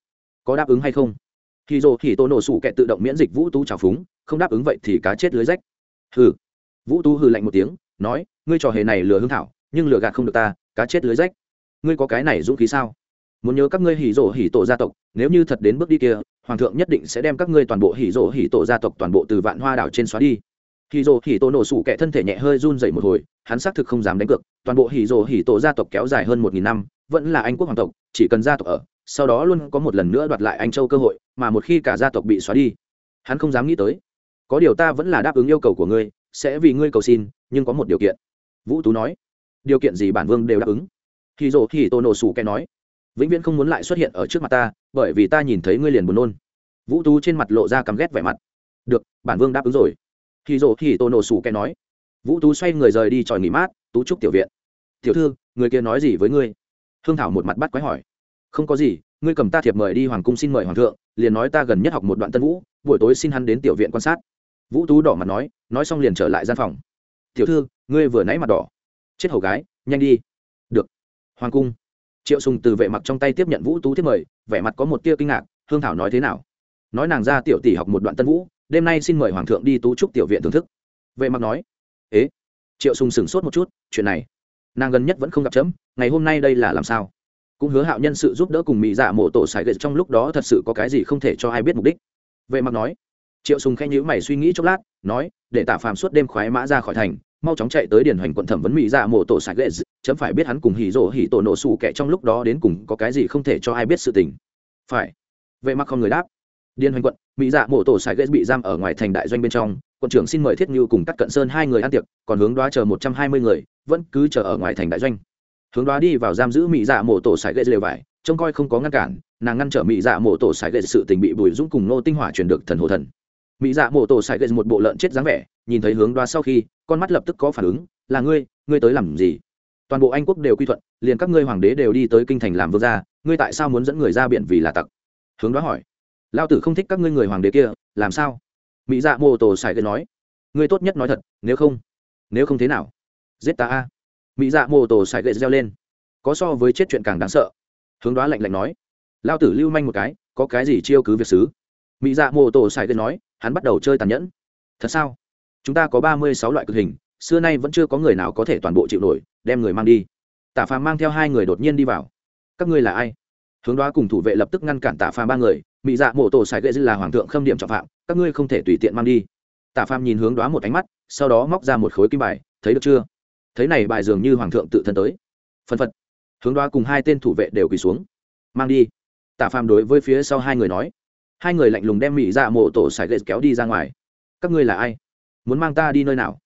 Speaker 1: Có đáp ứng hay không? Hì rồ hì tô nổ sủ kẻ tự động miễn dịch vũ tú chào phúng, không đáp ứng vậy thì cá chết lưới rách. Hừ. Vũ tú hừ lạnh một tiếng, nói, ngươi trò hề này lừa hương thảo, nhưng lừa gạt không được ta, cá chết lưới rách. Ngươi có cái này dũng khí sao? Muốn nhớ các ngươi hỉ rộ hỉ tổ gia tộc, nếu như thật đến bước đi kia, hoàng thượng nhất định sẽ đem các ngươi toàn bộ hỉ rộ hỉ tổ gia tộc toàn bộ từ vạn hoa đảo trên xóa đi hỉ rộ hỉ tổ nổ sủ kẻ thân thể nhẹ hơi run dậy một hồi, hắn xác thực không dám đánh cược. Toàn bộ hỉ rộ hỉ tổ gia tộc kéo dài hơn một nghìn năm, vẫn là anh quốc hoàng tộc, chỉ cần gia tộc ở, sau đó luôn có một lần nữa đoạt lại anh châu cơ hội, mà một khi cả gia tộc bị xóa đi, hắn không dám nghĩ tới. Có điều ta vẫn là đáp ứng yêu cầu của ngươi, sẽ vì ngươi cầu xin, nhưng có một điều kiện. Vũ tú nói. Điều kiện gì bản vương đều đáp ứng. Hỉ rộ hỉ tổ nổ sủ kẻ nói. Vĩnh viễn không muốn lại xuất hiện ở trước mặt ta, bởi vì ta nhìn thấy ngươi liền buồn nôn. Vũ tú trên mặt lộ ra căm ghét vẻ mặt. Được, bản vương đáp ứng rồi thì rộ thì tô nổ sủ kẻ nói, vũ tú xoay người rời đi tròi nghỉ mát, tú trúc tiểu viện. Tiểu thư, người kia nói gì với ngươi? Hương thảo một mặt bắt quái hỏi. Không có gì, ngươi cầm ta thiệp mời đi hoàng cung xin mời hoàng thượng, liền nói ta gần nhất học một đoạn tân vũ, buổi tối xin hắn đến tiểu viện quan sát. Vũ tú đỏ mặt nói nói xong liền trở lại gian phòng. Tiểu thư, ngươi vừa nãy mặt đỏ. Chết hầu gái, nhanh đi. Được. Hoàng cung. Triệu sùng từ vệ mặc trong tay tiếp nhận vũ tú thiệp mời, vẻ mặt có một tia kinh ngạc, hương thảo nói thế nào? Nói nàng ra tiểu tỷ học một đoạn tân vũ đêm nay xin mời hoàng thượng đi tú trúc tiểu viện thưởng thức vệ mặc nói ế triệu sùng sửng sốt một chút chuyện này nàng gần nhất vẫn không gặp chấm ngày hôm nay đây là làm sao cũng hứa hạo nhân sự giúp đỡ cùng mỹ dạ mộ tổ sải gậy trong lúc đó thật sự có cái gì không thể cho ai biết mục đích vệ mặc nói triệu sùng khẽ nhíu mày suy nghĩ chốc lát nói để tả phàm suốt đêm khoái mã ra khỏi thành mau chóng chạy tới điển hoành quận thẩm vấn mỹ dạ mộ tổ sải gậy chấm phải biết hắn cùng hỉ rộ hỉ tổ nổ sủ kẻ trong lúc đó đến cùng có cái gì không thể cho ai biết sự tình phải vệ mặc không người đáp Điên hoành quận, mỹ dạ mộ tổ sài ghét bị giam ở ngoài thành đại doanh bên trong. Quận trưởng xin mời thiết như cùng cắt cận sơn hai người ăn tiệc, còn hướng đoá chờ một trăm hai mươi người, vẫn cứ chờ ở ngoài thành đại doanh. Hướng đoá đi vào giam giữ mỹ dạ mộ tổ sài ghét lều vải, trông coi không có ngăn cản, nàng ngăn trở mỹ dạ mộ tổ sài ghét sự tình bị bùi dũng cùng nô tinh hỏa truyền được thần hồ thần. Mỹ dạ mộ tổ sài ghét một bộ lợn chết dáng vẻ, nhìn thấy hướng đoá sau khi, con mắt lập tức có phản ứng, là ngươi ngươi tới làm gì? Toàn bộ anh quốc đều quy thuận, liền các ngươi hoàng đế đều đi tới kinh thành làm vương gia, ngươi tại sao muốn dẫn người ra biển vì là tặc? Hướng đoá hỏi lao tử không thích các ngươi người hoàng đế kia, làm sao? Mỹ dạ mô tổ sài gây nói. Ngươi tốt nhất nói thật, nếu không nếu không thế nào? Giết ta a. Mỹ dạ mô tổ sài gây reo lên. Có so với chết chuyện càng đáng sợ. Hướng đoá lạnh lạnh nói. Lao tử lưu manh một cái, có cái gì chiêu cứ việc xứ? Mỹ dạ mô tổ sài gây nói, hắn bắt đầu chơi tàn nhẫn. Thật sao? Chúng ta có ba mươi sáu loại cực hình, xưa nay vẫn chưa có người nào có thể toàn bộ chịu nổi, đem người mang đi. Tả phàm mang theo hai người đột nhiên đi vào. Các ngươi là ai? Hướng đoá cùng thủ vệ lập tức ngăn cản tả phàm ba người mỹ dạ mộ tổ sài ghệ là hoàng thượng khâm điểm trọng phạm, các ngươi không thể tùy tiện mang đi. Tả phàm nhìn hướng đoá một ánh mắt, sau đó móc ra một khối kim bài, thấy được chưa? Thấy này bài dường như hoàng thượng tự thân tới. Phân phật. Hướng đoá cùng hai tên thủ vệ đều quỳ xuống. Mang đi. Tả phàm đối với phía sau hai người nói. Hai người lạnh lùng đem mỹ dạ mộ tổ sài ghệ kéo đi ra ngoài. Các ngươi là ai? Muốn mang ta đi nơi nào?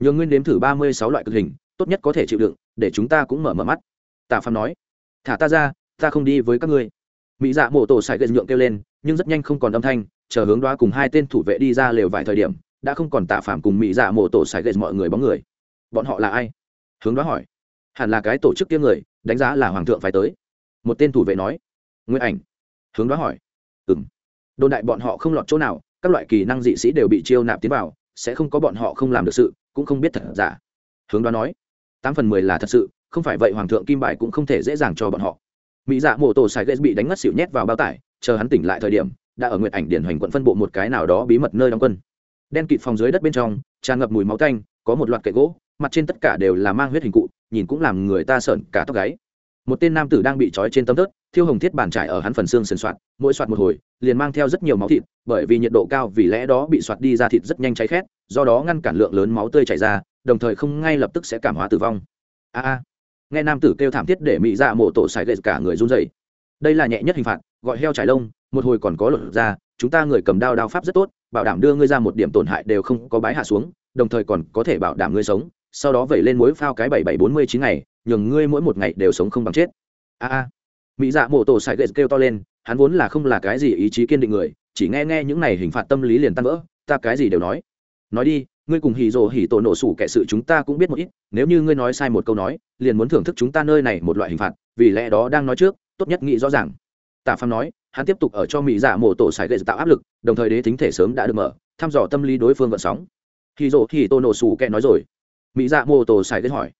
Speaker 1: Nhường nguyên đếm thử ba mươi sáu loại cực hình, tốt nhất có thể chịu đựng, để chúng ta cũng mở mở mắt. Tả phàm nói. Thả ta ra ta không đi với các ngươi. Mỹ dạ mộ tổ sải gậy nhượng kêu lên, nhưng rất nhanh không còn âm thanh, chờ hướng đoá cùng hai tên thủ vệ đi ra lều vài thời điểm, đã không còn tạ phạm cùng mỹ dạ mộ tổ sải gậy mọi người bóng người. Bọn họ là ai? Hướng đoá hỏi. Hẳn là cái tổ chức kia người, đánh giá là hoàng thượng phải tới. Một tên thủ vệ nói. Nguyên ảnh. Hướng đoá hỏi. Ừ m đồn đại bọn họ không lọt chỗ nào, các loại kỳ năng dị sĩ đều bị chiêu nạp tiến vào, sẽ không có bọn họ không làm được sự, cũng không biết thật giả. Hướng đoá nói. Tám phần mười là thật sự, không phải vậy hoàng thượng kim bài cũng không thể dễ dàng cho bọn họ mỹ dạ mổ tổ sài ghét bị đánh ngất xỉu nhét vào bao tải, chờ hắn tỉnh lại thời điểm, đã ở nguyện ảnh điển hoành quận phân bộ một cái nào đó bí mật nơi đóng quân. Đen kịt phòng dưới đất bên trong, tràn ngập mùi máu canh có một loạt kệ gỗ, mặt trên tất cả đều là mang huyết hình cụ, nhìn cũng làm người ta sợn cả tóc gáy. Một tên nam tử đang bị trói trên tấm tớt thiêu hồng thiết bàn trải ở hắn phần xương sần soạt mỗi soạt một hồi, liền mang theo rất nhiều máu thịt, bởi vì nhiệt độ cao vì lẽ đó bị soạt đi ra thịt rất nhanh cháy khét, do đó ngăn cản lượng lớn máu tươi chảy ra, đồng thời không ngay lập tức sẽ cảm hóa tử vong. A a nghe nam tử kêu thảm thiết để mỹ dạ mộ tổ xài gậy cả người run dậy đây là nhẹ nhất hình phạt, gọi heo trải lông, một hồi còn có lột ra chúng ta người cầm đao đao pháp rất tốt, bảo đảm đưa ngươi ra một điểm tổn hại đều không có bái hạ xuống, đồng thời còn có thể bảo đảm ngươi sống, sau đó vẩy lên mối phao cái bảy bảy bốn mươi chín ngày, nhường ngươi mỗi một ngày đều sống không bằng chết. A a. Mỹ dạ mộ tổ xài gậy kêu to lên, hắn vốn là không là cái gì ý chí kiên định người, chỉ nghe nghe những này hình phạt tâm lý liền tan vỡ, ta cái gì đều nói. Nói đi ngươi cùng hì rồ hì tổ nổ sủ kẻ sự chúng ta cũng biết một ít, nếu như ngươi nói sai một câu nói, liền muốn thưởng thức chúng ta nơi này một loại hình phạt, vì lẽ đó đang nói trước, tốt nhất nghĩ rõ ràng. Tạ phàm nói, hắn tiếp tục ở cho mỹ giả dạ mổ tổ sải gậy tạo áp lực, đồng thời đế thính thể sớm đã được mở, thăm dò tâm lý đối phương vận sóng. Hì rồ hì tổ nổ sủ kẻ nói rồi. Mỹ dạ mô tổ sải gậy hỏi,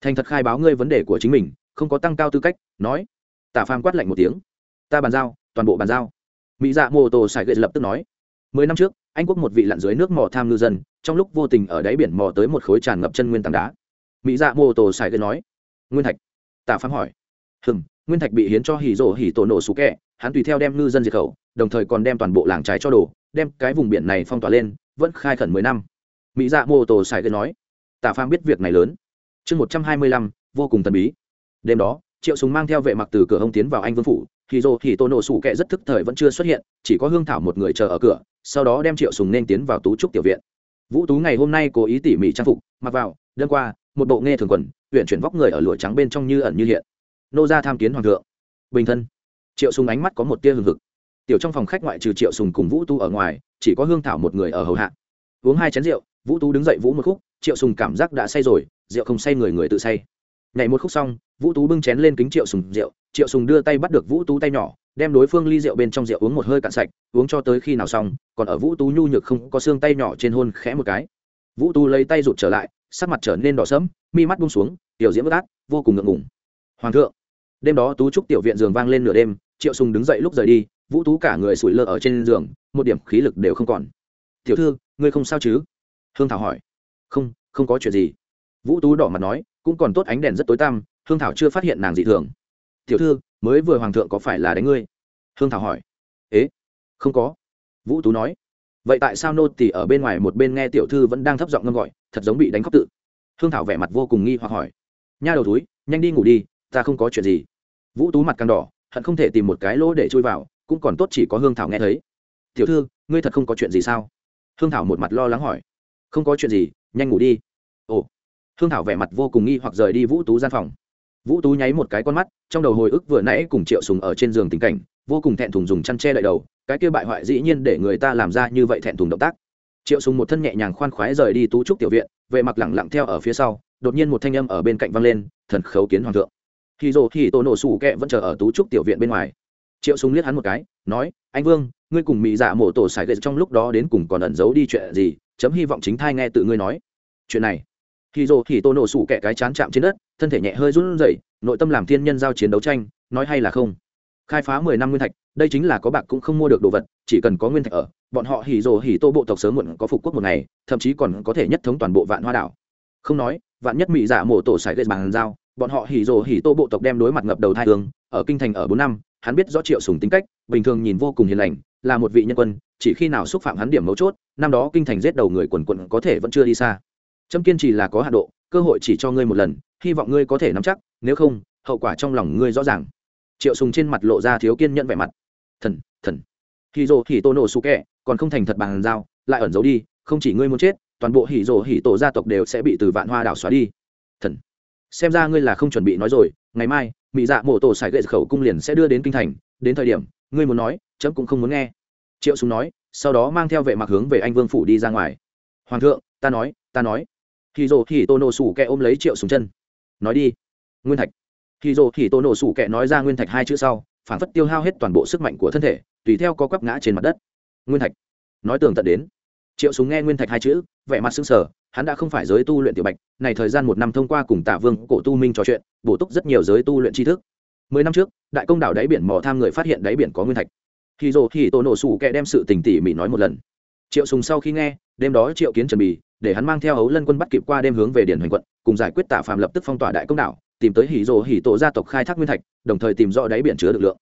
Speaker 1: thành thật khai báo ngươi vấn đề của chính mình, không có tăng cao tư cách, nói. Tạ phàm quát lạnh một tiếng, ta bàn giao, toàn bộ bàn giao. Mỹ dạ mô tô sải gậy lập tức nói, mười năm trước, anh quốc một vị lặn dưới nước mò tham ngư dân trong lúc vô tình ở đáy biển mò tới một khối tràn ngập chân nguyên tảng đá. Mỹ dạ mô tổ xài gây nói, nguyên thạch. Tạ phán hỏi hừng nguyên thạch bị hiến cho hỉ rổ hỉ tổ nổ sủ kẹ, hắn tùy theo đem ngư dân diệt khẩu, đồng thời còn đem toàn bộ làng trái cho đồ, đem cái vùng biển này phong tỏa lên, vẫn khai khẩn mười năm. Mỹ dạ mô tổ xài gây nói, tạ phán biết việc này lớn. Chương một trăm hai mươi lăm, vô cùng thần bí. Đêm đó, triệu súng mang theo vệ mặc từ cửa hông tiến vào anh vương phủ hì rồ hì tổ nổ sủ kẹ rất thức thời vẫn chưa xuất hiện, chỉ có hương thảo một người chờ ở cửa, sau đó đem triệu sùng nên tiến vào tú trúc tiểu viện vũ tú ngày hôm nay cố ý tỉ mỉ trang phục, mặc vào đơn qua, một bộ nghe thường quần huyện chuyển vóc người ở lụa trắng bên trong như ẩn như hiện. Nô ra tham kiến hoàng thượng. Bình thân. Triệu sùng ánh mắt có một tia hừng hực. Tiểu trong phòng khách ngoại trừ triệu sùng cùng vũ Tu ở ngoài, chỉ có hương thảo một người ở hầu hạ. Uống hai chén rượu, vũ tú đứng dậy vũ một khúc, triệu sùng cảm giác đã say rồi, rượu không say người người tự say. Nhảy một khúc xong, vũ tú bưng chén lên kính triệu sùng rượu, triệu sùng đưa tay bắt được vũ tú tay nhỏ đem đối phương ly rượu bên trong rượu uống một hơi cạn sạch, uống cho tới khi nào xong, còn ở vũ tú nhu nhược không có xương tay nhỏ trên hôn khẽ một cái. Vũ tú lấy tay rụt trở lại, sắc mặt trở nên đỏ sẫm, mi mắt buông xuống, tiểu diễm bất át, vô cùng ngượng ngùng. Hoàng thượng. Đêm đó tú trúc tiểu viện giường vang lên nửa đêm, triệu sùng đứng dậy lúc rời đi, vũ tú cả người sủi lơ ở trên giường, một điểm khí lực đều không còn. Tiểu thư, ngươi không sao chứ? Hương thảo hỏi. Không không có chuyện gì. Vũ tú đỏ mặt nói, cũng còn tốt ánh đèn rất tối tăm, hương thảo chưa phát hiện nàng dị thường. Tiểu thư mới vừa hoàng thượng có phải là đánh ngươi? Hương thảo hỏi. Ế, không có. Vũ tú nói. Vậy tại sao nô tỳ ở bên ngoài một bên nghe tiểu thư vẫn đang thấp giọng ngâm gọi, thật giống bị đánh khóc tự? Hương thảo vẻ mặt vô cùng nghi hoặc hỏi. Nha đầu túi nhanh đi ngủ đi, ta không có chuyện gì. Vũ tú mặt càng đỏ, hận không thể tìm một cái lỗ để chui vào, cũng còn tốt chỉ có hương thảo nghe thấy. Tiểu thư, ngươi thật không có chuyện gì sao? Hương thảo một mặt lo lắng hỏi. Không có chuyện gì, nhanh ngủ đi. Ồ. Hương thảo vẻ mặt vô cùng nghi hoặc rời đi vũ tú gian phòng vũ tú nháy một cái con mắt, trong đầu hồi ức vừa nãy cùng triệu sùng ở trên giường tình cảnh, vô cùng thẹn thùng dùng chăn che đậy đầu, cái kia bại hoại dĩ nhiên để người ta làm ra như vậy thẹn thùng động tác. Triệu sùng một thân nhẹ nhàng khoan khoái rời đi tú trúc tiểu viện vệ mặc lẳng lặng theo ở phía sau, đột nhiên một thanh âm ở bên cạnh vang lên, thần khấu kiến hoàng thượng. Khi rồ thì tổ nổ sủ kẹ vẫn chờ ở tú trúc tiểu viện bên ngoài. Triệu sùng liếc hắn một cái, nói, anh vương, ngươi cùng mỹ dạ mổ tổ xài gậy trong lúc đó đến cùng còn ẩn giấu đi chuyện gì? Chấm hy vọng chính thai nghe tự ngươi nói. Chuyện này hỉ rồ thì tô nổ sủ kẻ cái chán chạm trên đất, thân thể nhẹ hơi run rẩy, nội tâm làm thiên nhân giao chiến đấu tranh, nói hay là không? Khai phá mười năm nguyên thạch, đây chính là có bạc cũng không mua được đồ vật, chỉ cần có nguyên thạch ở, bọn họ hỉ rồ hỉ tô bộ tộc sớm muộn có phục quốc một ngày, thậm chí còn có thể nhất thống toàn bộ vạn hoa đảo. Không nói, vạn nhất mỹ giả mổ tổ sải gây bàn giao bọn họ hỉ rồ hỉ tô bộ tộc đem đối mặt ngập đầu thai thương ở kinh thành ở bốn năm, hắn biết rõ triệu sùng tính cách, bình thường nhìn vô cùng hiền lành, là một vị nhân quân, chỉ khi nào xúc phạm hắn điểm mấu chốt, năm đó kinh thành giết đầu người quần quận có thể vẫn chưa đi xa. Châm kiên trì là có hạ độ cơ hội chỉ cho ngươi một lần hy vọng ngươi có thể nắm chắc nếu không hậu quả trong lòng ngươi rõ ràng. Triệu sùng trên mặt lộ ra thiếu kiên nhẫn vẻ mặt. Thần thần. Hỉ rồ hỉ tô nổ su kẹ còn không thành thật bằng dao, lại ẩn giấu đi không chỉ ngươi muốn chết toàn bộ hỉ rồ hỉ tổ gia tộc đều sẽ bị từ vạn hoa đảo xóa đi. Thần. Xem ra ngươi là không chuẩn bị nói rồi ngày mai mỹ dạ mộ tổ sải gậy khẩu cung liền sẽ đưa đến kinh thành đến thời điểm ngươi muốn nói chấm cũng không muốn nghe. Triệu sùng nói sau đó mang theo vệ mặc hướng về anh vương phủ đi ra ngoài. Hoàng thượng ta nói ta nói hì rồ hỉ tô nổ Sủ kẹ ôm lấy triệu Súng chân. Nói đi. Nguyên thạch. Hì rồ hỉ tô nổ Sủ kẹ nói ra nguyên thạch hai chữ sau phản phất tiêu hao hết toàn bộ sức mạnh của thân thể, tùy theo có quắp ngã trên mặt đất. Nguyên thạch. Nói tường tận đến. Triệu súng nghe nguyên thạch hai chữ, vẻ mặt xứng sở hắn đã không phải giới tu luyện tiểu bạch, này thời gian một năm thông qua cùng tạ vương, cổ tu minh trò chuyện, bổ túc rất nhiều giới tu luyện tri thức. Mười năm trước, đại công đảo đáy biển mò tham người phát hiện đáy biển có nguyên thạch. Khi rồ thì tổ nổ sủ kẹ đem sự tình tỉ mỉ nói một lần. Triệu sùng sau khi nghe, đêm đó triệu kiến chuẩn bị để hắn mang theo hấu lân quân bắt kịp qua đêm hướng về điển hoành quận, cùng giải quyết tạ phàm lập tức phong tỏa đại công đảo, tìm tới hỉ rồ hỉ tổ gia tộc khai thác nguyên thạch, đồng thời tìm rõ đáy biển chứa lực lượng.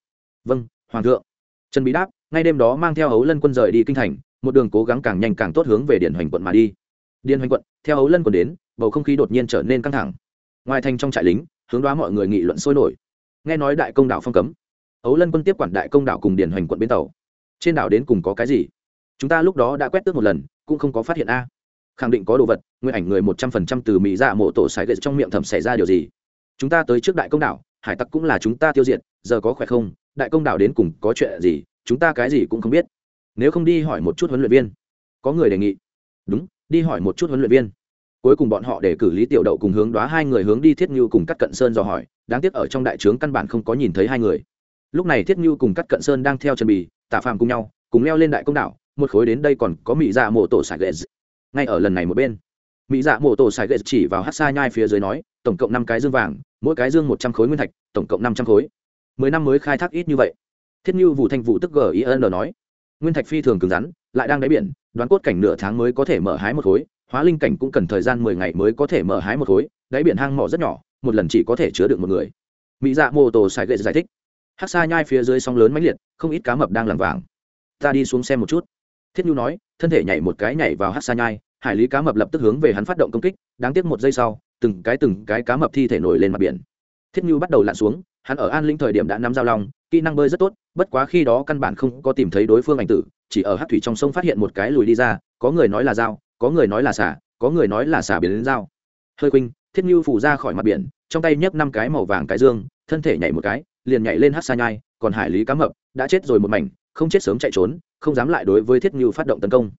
Speaker 1: Vâng hoàng thượng. Trần bí đáp, ngay đêm đó mang theo hấu lân quân rời đi kinh thành, một đường cố gắng càng nhanh càng tốt hướng về điển hoành quận mà đi. Điển hoành quận, theo hấu lân quận đến, bầu không khí đột nhiên trở nên căng thẳng. Ngoài thành trong trại lính, hướng đoá mọi người nghị luận sôi nổi. Nghe nói đại công đảo phong cấm, ấu lân quân tiếp quản đại công đảo cùng điển hoành quận bến tàu. Trên đảo đến cùng có cái gì? Chúng ta lúc đó đã quét tước một lần, cũng không có phát hiện a khẳng định có đồ vật, nguyên ảnh người một trăm phần trăm từ mỹ dạ mộ tổ sải gậy trong miệng thẩm xảy ra điều gì? Chúng ta tới trước đại công đảo, hải tặc cũng là chúng ta tiêu diệt, giờ có khỏe không? Đại công đảo đến cùng có chuyện gì, chúng ta cái gì cũng không biết. Nếu không đi hỏi một chút huấn luyện viên. Có người đề nghị. Đúng, đi hỏi một chút huấn luyện viên. Cuối cùng bọn họ để cử lý tiểu đậu cùng hướng đoá hai người hướng đi thiết như cùng cắt cận sơn dò hỏi. Đáng tiếc ở trong đại trướng căn bản không có nhìn thấy hai người. Lúc này thiết như cùng cắt cận sơn đang theo chân bì tạ phàm cùng nhau, cùng leo lên đại công đảo. Một khối đến đây còn có mỹ dạ mộ tổ sài gậy ngay ở lần này một bên, mỹ dạ mổ tổ sài gậy chỉ vào hát xa nhai phía dưới nói, tổng cộng năm cái dương vàng, mỗi cái dương một trăm khối nguyên thạch, tổng cộng năm trăm khối. Mười năm mới khai thác ít như vậy. Thiết như vụ thanh vụ tức gin nói, nguyên thạch phi thường cứng rắn, lại đang đáy biển, đoán cốt cảnh nửa tháng mới có thể mở hái một khối, hóa linh cảnh cũng cần thời gian mười ngày mới có thể mở hái một khối, đáy biển hang mỏ rất nhỏ, một lần chỉ có thể chứa được một người. Mỹ dạ mô tô sài gậy giải thích, hát xa nhai phía dưới sóng lớn mãnh liệt, không ít cá mập đang làm vàng. Ta đi xuống xem một chút thiết nhu nói, thân thể nhảy một cái nhảy vào hát xa nhai, hải lý cá mập lập tức hướng về hắn phát động công kích, đáng tiếc một giây sau, từng cái từng cái cá mập thi thể nổi lên mặt biển. Thiết nhu bắt đầu lặn xuống, hắn ở an linh thời điểm đã nắm giao long, kỹ năng bơi rất tốt, bất quá khi đó căn bản không có tìm thấy đối phương ảnh tử, chỉ ở hát thủy trong sông phát hiện một cái lùi đi ra, có người nói là dao, có người nói là xả có người nói là xả biến đến dao. Hơi quỳnh thiết nhu phủ ra khỏi mặt biển, trong tay nhấc năm cái màu vàng cái dương, thân thể nhảy một cái, liền nhảy lên hát xa nhai, còn hải lý cá mập đã chết rồi một mảnh không chết sớm chạy trốn, không dám lại đối với thiết như phát động tấn công.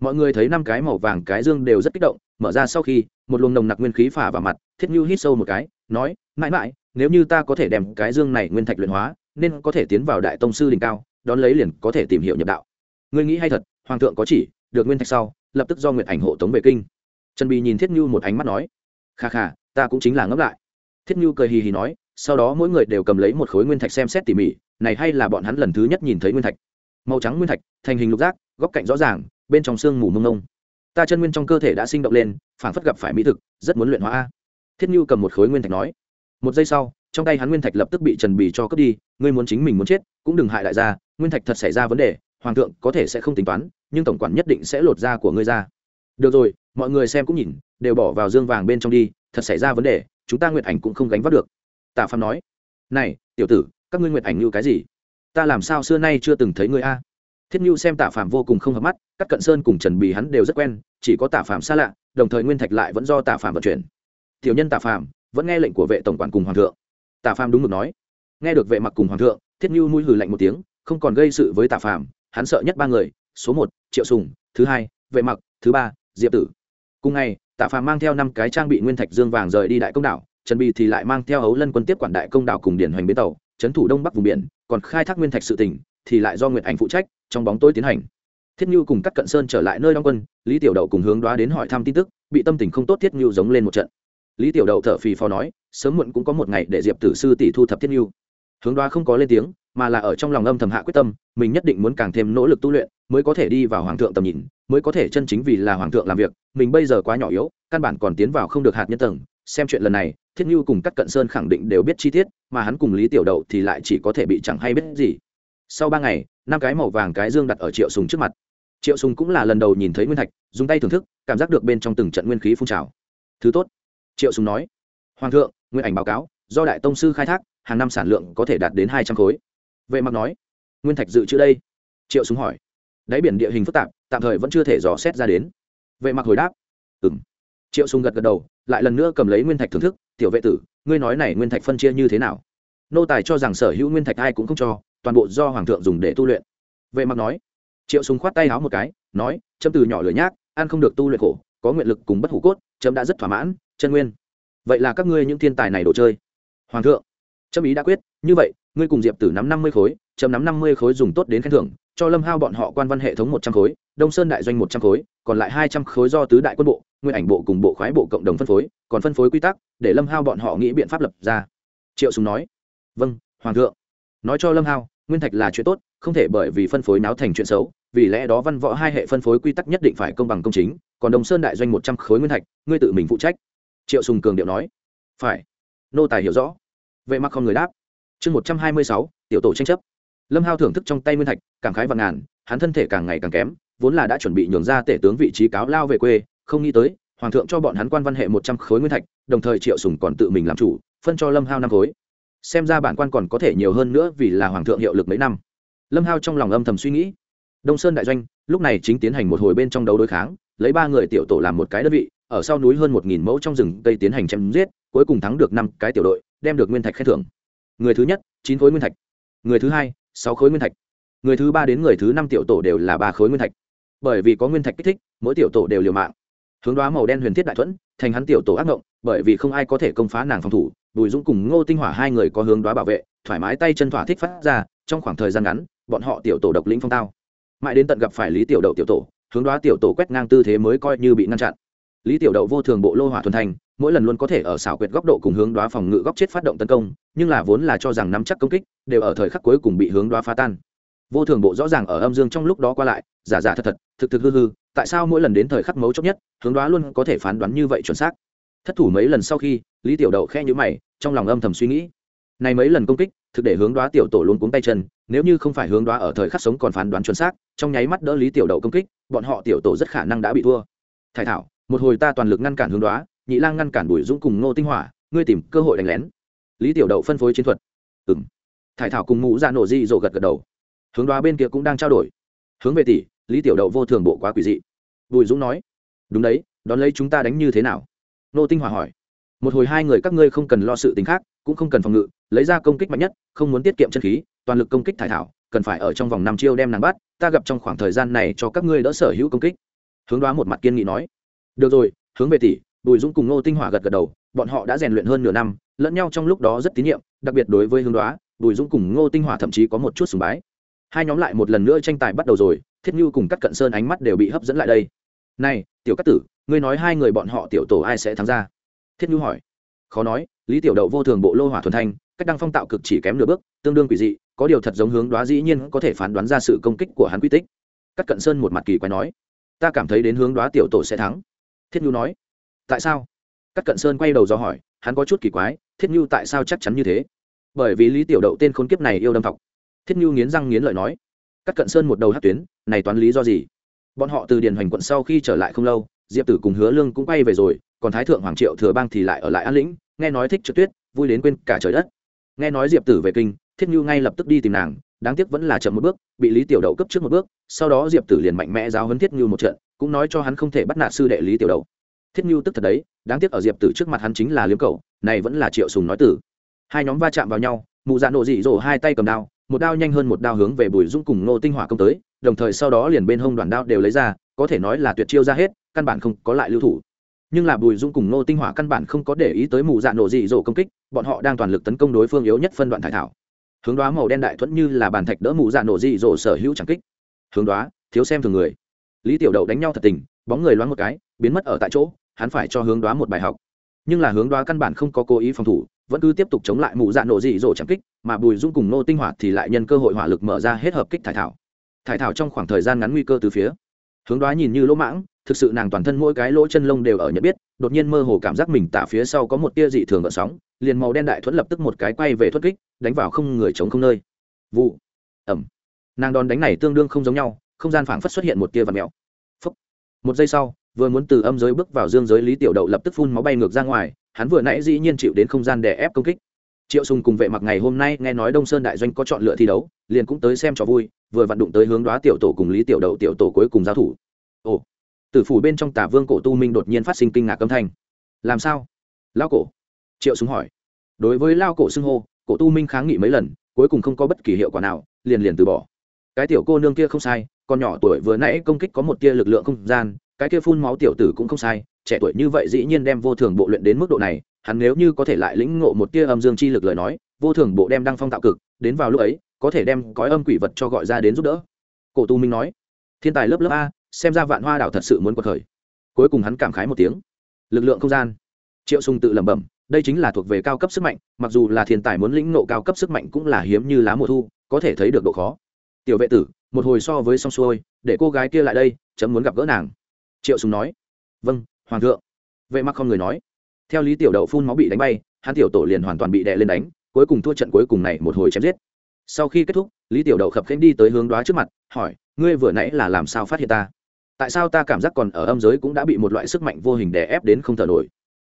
Speaker 1: Mọi người thấy năm cái màu vàng, cái dương đều rất kích động, mở ra sau khi, một luồng nồng nặc nguyên khí phả vào mặt, thiết như hít sâu một cái, nói, mãi mãi, nếu như ta có thể đem cái dương này nguyên thạch luyện hóa, nên có thể tiến vào đại tông sư đỉnh cao, đón lấy liền có thể tìm hiểu nhập đạo. Ngươi nghĩ hay thật, hoàng thượng có chỉ, được nguyên thạch sau, lập tức do nguyện ảnh hộ tống về kinh. Trần bì nhìn thiết như một ánh mắt nói, kha kha, ta cũng chính là ngấp lại. Thiết như cười hì hì nói, sau đó mỗi người đều cầm lấy một khối nguyên thạch xem xét tỉ mỉ này hay là bọn hắn lần thứ nhất nhìn thấy nguyên thạch? Màu trắng nguyên thạch, thành hình lục giác, góc cạnh rõ ràng, bên trong xương mù mông nông ta chân nguyên trong cơ thể đã sinh động lên phản phất gặp phải mỹ thực, rất muốn luyện hóa a. Thiết như cầm một khối nguyên thạch nói. Một giây sau, trong tay hắn nguyên thạch lập tức bị trần bì cho cướp đi, ngươi muốn chính mình muốn chết, cũng đừng hại đại gia nguyên thạch thật xảy ra vấn đề, hoàng thượng có thể sẽ không tính toán, nhưng tổng quản nhất định sẽ lột da của ngươi ra. Được rồi, mọi người xem cũng nhìn, đều bỏ vào dương vàng bên trong đi, thật xảy ra vấn đề, chúng ta nguyện ảnh cũng không gánh vác được. Tạ phạm nói. Này, tiểu tử các ngươi nguyệt ảnh như cái gì? Ta làm sao xưa nay chưa từng thấy ngươi a? Thiết như xem tạ phạm vô cùng không hợp mắt các cận sơn cùng trần bì hắn đều rất quen, chỉ có tạ phạm xa lạ, đồng thời nguyên thạch lại vẫn do tạ phạm vận chuyển. Tiểu nhân tạ phạm vẫn nghe lệnh của vệ tổng quản cùng hoàng thượng. Tạ phạm đúng mực nói. Nghe được vệ mặc cùng hoàng thượng, thiết như mũi hừ lạnh một tiếng, không còn gây sự với tạ phạm hắn sợ nhất ba người, số một, triệu sùng, thứ hai, vệ mặc, thứ ba, diệp tử. Cùng ngày tạ Phạm mang theo năm cái trang bị nguyên thạch dương vàng rời đi đại công đảo, trần bì thì lại mang theo hấu lân quân tiếp quản đại công đảo cùng điển hoành bến tàu trấn thủ đông bắc vùng biển, còn khai thác nguyên thạch sự tỉnh thì lại do nguyệt ảnh phụ trách, trong bóng tối tiến hành. Thiết như cùng các cận sơn trở lại nơi đóng quân, lý tiểu đậu cùng hướng đoá đến hỏi thăm tin tức, bị tâm tình không tốt thiết như giống lên một trận. Lý tiểu đậu thở phì phò nói, sớm muộn cũng có một ngày để diệp tử sư tỷ thu thập thiết như hướng đoá không có lên tiếng, mà là ở trong lòng âm thầm hạ quyết tâm, mình nhất định muốn càng thêm nỗ lực tu luyện, mới có thể đi vào hoàng thượng tầm nhìn, mới có thể chân chính vì là hoàng thượng làm việc, mình bây giờ quá nhỏ yếu, căn bản còn tiến vào không được hạt nhân tầng xem chuyện lần này, thiết như cùng các cận sơn khẳng định đều biết chi tiết, mà hắn cùng lý tiểu đậu thì lại chỉ có thể bị chẳng hay biết gì. Sau ba ngày, năm cái màu vàng cái dương đặt ở triệu sùng trước mặt. Triệu sùng cũng là lần đầu nhìn thấy nguyên thạch, dùng tay thưởng thức, cảm giác được bên trong từng trận nguyên khí phun trào. Thứ tốt, triệu sùng nói. Hoàng thượng nguyên ảnh báo cáo, do đại tông sư khai thác, hàng năm sản lượng có thể đạt đến hai trăm khối. Vệ mặc nói. Nguyên thạch dự trữ đây? Triệu sùng hỏi. Đáy biển địa hình phức tạp, tạm thời vẫn chưa thể dò xét ra đến. Vệ mặc hồi đáp. Ừm triệu sùng gật gật đầu, lại lần nữa cầm lấy nguyên thạch thưởng thức, tiểu vệ tử, ngươi nói này nguyên thạch phân chia như thế nào? Nô tài cho rằng sở hữu nguyên thạch ai cũng không cho, toàn bộ do hoàng thượng dùng để tu luyện. Vệ mặc nói. Triệu sùng khoát tay háo một cái, nói, chấm từ nhỏ lười nhác, ăn không được tu luyện khổ, có nguyện lực cùng bất hủ cốt, chấm đã rất thỏa mãn, chân nguyên. Vậy là các ngươi những thiên tài này đồ chơi. Hoàng thượng. Trâm ý đã quyết, như vậy ngươi cùng diệp tử nắm năm mươi khối, chấm nắm năm mươi khối dùng tốt đến khen thưởng, cho lâm hao bọn họ quan văn hệ thống một trăm khối, đông sơn đại doanh một trăm khối, còn lại hai trăm khối do tứ đại quân bộ, nguyên ảnh bộ cùng bộ khoái bộ cộng đồng phân phối, còn phân phối quy tắc, để lâm hao bọn họ nghĩ biện pháp lập ra. Triệu sùng nói vâng hoàng thượng. Nói cho lâm hao, nguyên thạch là chuyện tốt, không thể bởi vì phân phối náo thành chuyện xấu, vì lẽ đó văn võ hai hệ phân phối quy tắc nhất định phải công bằng công chính, còn đồng sơn đại doanh một trăm khối nguyên thạch, ngươi tự mình phụ trách. Triệu sùng cường điệu nói, phải. Nô tài hiểu rõ. Vệ mặc không người đáp chương một trăm hai mươi sáu, tiểu tổ tranh chấp. Lâm hao thưởng thức trong tay nguyên thạch, cảm khái và ngàn, hắn thân thể càng ngày càng kém, vốn là đã chuẩn bị nhường ra tể tướng vị trí cáo lao về quê, không nghĩ tới, hoàng thượng cho bọn hắn quan văn hệ một trăm khối nguyên thạch, đồng thời triệu sùng còn tự mình làm chủ, phân cho lâm hao năm khối. Xem ra bản quan còn có thể nhiều hơn nữa vì là hoàng thượng hiệu lực mấy năm. Lâm hao trong lòng âm thầm suy nghĩ. Đông sơn đại doanh, lúc này chính tiến hành một hồi bên trong đấu đối kháng, lấy ba người tiểu tổ làm một cái đơn vị, ở sau núi hơn một nghìn mẫu trong rừng tây tiến hành chém giết, cuối cùng thắng được năm cái tiểu đội, đem được nguyên thạch khen thưởng người thứ nhất, chín khối nguyên thạch. Người thứ hai, sáu khối nguyên thạch. Người thứ ba đến người thứ năm tiểu tổ đều là ba khối nguyên thạch. Bởi vì có nguyên thạch kích thích, mỗi tiểu tổ đều liều mạng. Hướng đoá màu đen huyền thiết đại thuẫn, thành hắn tiểu tổ ác ngộng, bởi vì không ai có thể công phá nàng phòng thủ, bùi dũng cùng ngô tinh hỏa hai người có hướng đoá bảo vệ, thoải mái tay chân thỏa thích phát ra, trong khoảng thời gian ngắn, bọn họ tiểu tổ độc lĩnh phong tao. Mãi đến tận gặp phải lý tiểu đậu tiểu tổ, hướng đoá tiểu tổ quét ngang tư thế mới coi như bị ngăn chặn lý tiểu đậu vô thường bộ lô hỏa thuần thành, mỗi lần luôn có thể ở xảo quyệt góc độ cùng hướng đoá phòng ngự góc chết phát động tấn công, nhưng là vốn là cho rằng nắm chắc công kích, đều ở thời khắc cuối cùng bị hướng đoá phá tan. Vô thường bộ rõ ràng ở âm dương trong lúc đó qua lại, giả giả thật thật, thực thực hư hư, tại sao mỗi lần đến thời khắc mấu chốc nhất, hướng đoá luôn có thể phán đoán như vậy chuẩn xác? Thất thủ mấy lần sau khi, lý tiểu đậu khe nhữ mày, trong lòng âm thầm suy nghĩ. Này mấy lần công kích, thực để hướng đoá tiểu tổ luôn cuống tay chân, nếu như không phải hướng đoá ở thời khắc sống còn phán đoán chuẩn xác, trong nháy mắt đỡ lý tiểu đậu công kích, bọn họ tiểu tổ rất khả năng đã bị thua. Thải thảo một hồi ta toàn lực ngăn cản hướng đoá, nhị lang ngăn cản bùi dũng cùng ngô tinh hỏa, ngươi tìm cơ hội đánh lén. Lý tiểu đậu phân phối chiến thuật. Ừ m thải thảo cùng mũ ra dạ nổ di rồ gật gật đầu. Hướng đoá bên kia cũng đang trao đổi. Hướng về tỷ, lý tiểu đậu vô thường bộ quá quỷ dị. Bùi dũng nói. Đúng đấy, đón lấy chúng ta đánh như thế nào? Nô tinh hỏa hỏi. Một hồi hai người các ngươi không cần lo sự tính khác, cũng không cần phòng ngự, lấy ra công kích mạnh nhất, không muốn tiết kiệm chân khí, toàn lực công kích thải thảo, cần phải ở trong vòng năm chiêu đem nàng bắt, ta gặp trong khoảng thời gian này cho các ngươi đỡ sở hữu công kích. Hướng đoá một mặt kiên nghị nói được rồi, hướng về tỷ, bùi dũng cùng ngô tinh hỏa gật gật đầu, bọn họ đã rèn luyện hơn nửa năm, lẫn nhau trong lúc đó rất tín nhiệm, đặc biệt đối với hướng đoá, bùi dũng cùng ngô tinh hỏa thậm chí có một chút sùng bái. Hai nhóm lại một lần nữa tranh tài bắt đầu rồi, thiết như cùng các cận sơn ánh mắt đều bị hấp dẫn lại đây. Này, tiểu cát tử, ngươi nói hai người bọn họ tiểu tổ ai sẽ thắng ra? Thiết như hỏi. Khó nói, lý tiểu đậu vô thường bộ lô hỏa thuần thanh, cách đăng phong tạo cực chỉ kém nửa bước, tương đương quỷ dị, có điều thật giống hướng đoá dĩ nhiên có thể phán đoán ra sự công kích của hắn quy tích. Các cận sơn một mặt kỳ quái nói. Ta cảm thấy đến hướng đoá tiểu tổ sẽ thắng thiết nhu nói, tại sao? Các cận sơn quay đầu do hỏi, hắn có chút kỳ quái, thiết nhu tại sao chắc chắn như thế? Bởi vì lý tiểu đậu tên khốn kiếp này yêu đâm thọc. Thiết nhu nghiến răng nghiến lợi nói các cận sơn một đầu hát tuyến, này toán lý do gì? Bọn họ từ điền hoành quận sau khi trở lại không lâu, diệp tử cùng hứa lương cũng quay về rồi, còn thái thượng hoàng triệu thừa bang thì lại ở lại an lĩnh, nghe nói thích trượt tuyết, vui đến quên cả trời đất. Nghe nói diệp tử về kinh, thiết nhu ngay lập tức đi tìm nàng đáng tiếc vẫn là chậm một bước, bị lý tiểu đậu cấp trước một bước, sau đó diệp tử liền mạnh mẽ giáo hấn thiết nhu một trận, cũng nói cho hắn không thể bắt nạt sư đệ lý tiểu đậu thiết nhu tức thật đấy, đáng tiếc ở diệp tử trước mặt hắn chính là liếm cầu này vẫn là triệu sùng nói tử. Hai nhóm va chạm vào nhau, mụ dạ nộ dị dỗ hai tay cầm đao, một đao nhanh hơn một đao hướng về bùi dung cùng nô tinh hỏa công tới, đồng thời sau đó liền bên hông đoàn đao đều lấy ra, có thể nói là tuyệt chiêu ra hết, căn bản không có lại lưu thủ. Nhưng là bùi dung cùng nô tinh hỏa căn bản không có để ý tới mù dạ nổ dị dỗ công kích, bọn họ đang toàn lực tấn công đối phương yếu nhất phân đoạn thải thảo hướng đoá màu đen đại thuẫn như là bàn thạch đỡ mù dạ nổ dị dỗ sở hữu chẳng kích. Hướng đoá, thiếu xem thường người. Lý tiểu đậu đánh nhau thật tình, bóng người loáng một cái, biến mất ở tại chỗ, hắn phải cho hướng đoá một bài học. Nhưng là hướng đoá căn bản không có cố ý phòng thủ, vẫn cứ tiếp tục chống lại mù dạ nổ dị dỗ chẳng kích, mà bùi dung cùng nô tinh hỏa thì lại nhân cơ hội hỏa lực mở ra hết hợp kích thải thảo. Thải thảo trong khoảng thời gian ngắn nguy cơ từ phía hướng đoá nhìn như lỗ mãng, thực sự nàng toàn thân mỗi cái lỗ chân lông đều ở nhận biết, đột nhiên mơ hồ cảm giác mình tả phía sau có một tia dị thường gợn sóng, liền màu đen đại thuẫn lập tức một cái quay về thoát kích, đánh vào không người chống không nơi. Vụ. Ẩm. Nàng đòn đánh này tương đương không giống nhau, không gian phảng phất xuất hiện một tia và mèo. Phấp một giây sau, vừa muốn từ âm giới bước vào dương giới lý tiểu đậu lập tức phun máu bay ngược ra ngoài, hắn vừa nãy dĩ nhiên chịu đến không gian đè ép công kích triệu sùng cùng vệ mặc ngày hôm nay nghe nói đông sơn đại doanh có chọn lựa thi đấu, liền cũng tới xem cho vui, vừa vặn đụng tới hướng đoá tiểu tổ cùng lý tiểu đậu tiểu tổ cuối cùng giao thủ. Ồ, tử phủ bên trong tả vương cổ tu minh đột nhiên phát sinh kinh ngạc âm thanh. Làm sao? Lao cổ? Triệu Sùng hỏi. Đối với lao cổ xưng hô, cổ tu minh kháng nghị mấy lần, cuối cùng không có bất kỳ hiệu quả nào, liền liền từ bỏ. Cái tiểu cô nương kia không sai con nhỏ tuổi vừa nãy công kích có một tia lực lượng không gian, cái kia phun máu tiểu tử cũng không sai, trẻ tuổi như vậy dĩ nhiên đem vô thường bộ luyện đến mức độ này hắn nếu như có thể lại lĩnh ngộ một tia âm dương chi lực lời nói, vô thường bộ đem đăng phong tạo cực, đến vào lúc ấy, có thể đem cõi âm quỷ vật cho gọi ra đến giúp đỡ. Cổ tu minh nói, thiên tài lớp lớp a, xem ra vạn hoa đảo thật sự muốn quật khởi. Cuối cùng hắn cảm khái một tiếng, lực lượng không gian. Triệu sùng tự lẩm bẩm, đây chính là thuộc về cao cấp sức mạnh, mặc dù là thiên tài muốn lĩnh ngộ cao cấp sức mạnh cũng là hiếm như lá mùa thu, có thể thấy được độ khó. Tiểu vệ tử, một hồi so với song xuôi, để cô gái kia lại đây, chấm muốn gặp gỡ nàng. Triệu sùng nói vâng hoàng thượng. Vệ mặc không người nói theo lý tiểu đậu phun máu bị đánh bay, hắn tiểu tổ liền hoàn toàn bị đè lên đánh, cuối cùng thua trận cuối cùng này một hồi chém giết. Sau khi kết thúc, lý tiểu đậu khập khênh đi tới hướng đoá trước mặt, hỏi, ngươi vừa nãy là làm sao phát hiện ta? Tại sao ta cảm giác còn ở âm giới cũng đã bị một loại sức mạnh vô hình đè ép đến không thở nổi?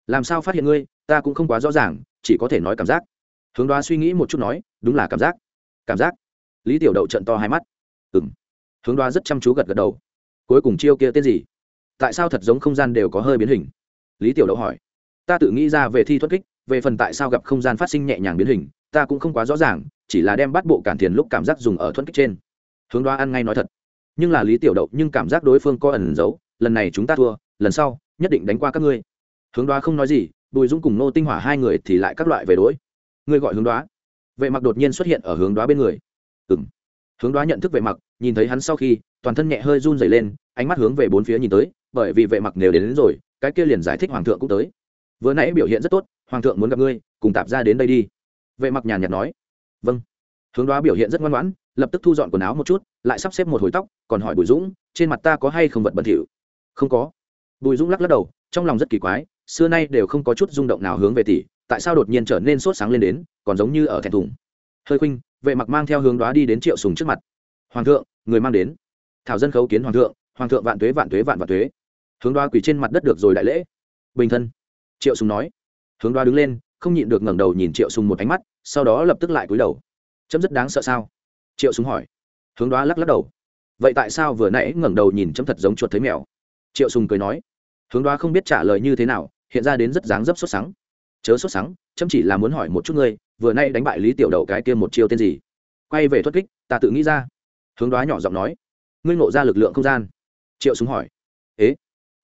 Speaker 1: Làm sao phát hiện ngươi, ta cũng không quá rõ ràng, chỉ có thể nói cảm giác. Hướng đoá suy nghĩ một chút nói, đúng là cảm giác. Cảm giác? Lý tiểu đậu trận to hai mắt. Ừ m hướng đoá rất chăm chú gật gật đầu. Cuối cùng chiêu kia tên gì? Tại sao thật giống không gian đều có hơi biến hình? Lý tiểu đậu hỏi ta tự nghĩ ra về thi thuật kích về phần tại sao gặp không gian phát sinh nhẹ nhàng biến hình ta cũng không quá rõ ràng chỉ là đem bắt bộ cản tiền lúc cảm giác dùng ở thoát kích trên. Hướng đoá ăn ngay nói thật. Nhưng là lý tiểu đậu nhưng cảm giác đối phương có ẩn giấu lần này chúng ta thua lần sau nhất định đánh qua các ngươi. Hướng đoá không nói gì bùi dũng cùng nô tinh hỏa hai người thì lại các loại về đối. Ngươi gọi hướng đoá. Vệ mặc đột nhiên xuất hiện ở hướng đoá bên người. Ừng hướng đoá nhận thức vệ mặc nhìn thấy hắn sau khi toàn thân nhẹ hơi run dày lên ánh mắt hướng về bốn phía nhìn tới bởi vì vệ mặc nếu đến, đến rồi cái kia liền giải thích hoàng thượng cũng tới vừa nãy biểu hiện rất tốt, hoàng thượng muốn gặp ngươi, cùng tạp ra đến đây đi. Vệ mặc nhàn nhạt nói. Vâng. Hướng đoá biểu hiện rất ngoan ngoãn, lập tức thu dọn quần áo một chút, lại sắp xếp một hồi tóc, còn hỏi bùi dũng, trên mặt ta có hay không vật bẩn thỉu? Không có. Bùi dũng lắc lắc đầu, trong lòng rất kỳ quái, xưa nay đều không có chút rung động nào hướng về tỷ, tại sao đột nhiên trở nên sốt sáng lên đến, còn giống như ở thẹn thùng. Hơi khuynh, vệ mặc mang theo hướng đoá đi đến triệu sùng trước mặt. Hoàng thượng, người mang đến. Thảo dân khấu kiến hoàng thượng hoàng thượng vạn tuế vạn tuế vạn vạn tuế. Hướng đoá quỳ trên mặt đất được rồi đại lễ. Bình thân triệu sùng nói. Hướng đoá đứng lên, không nhịn được ngẩng đầu nhìn triệu sùng một ánh mắt, sau đó lập tức lại cúi đầu. Chấm rất đáng sợ sao? Triệu sùng hỏi. Hướng đoá lắc lắc đầu. Vậy tại sao vừa nãy ngẩng đầu nhìn chấm thật giống chuột thấy mèo? Triệu sùng cười nói. Hướng đoá không biết trả lời như thế nào, hiện ra đến rất dáng dấp sốt sắng. Chớ sốt sắng, chấm chỉ là muốn hỏi một chút ngươi, vừa nay đánh bại lý tiểu đậu cái kia một chiêu tên gì? Quay về thoát kích, ta tự nghĩ ra. Hướng đoá nhỏ giọng nói. Ngươi ngộ ra lực lượng không gian. Triệu súng hỏi. Ế?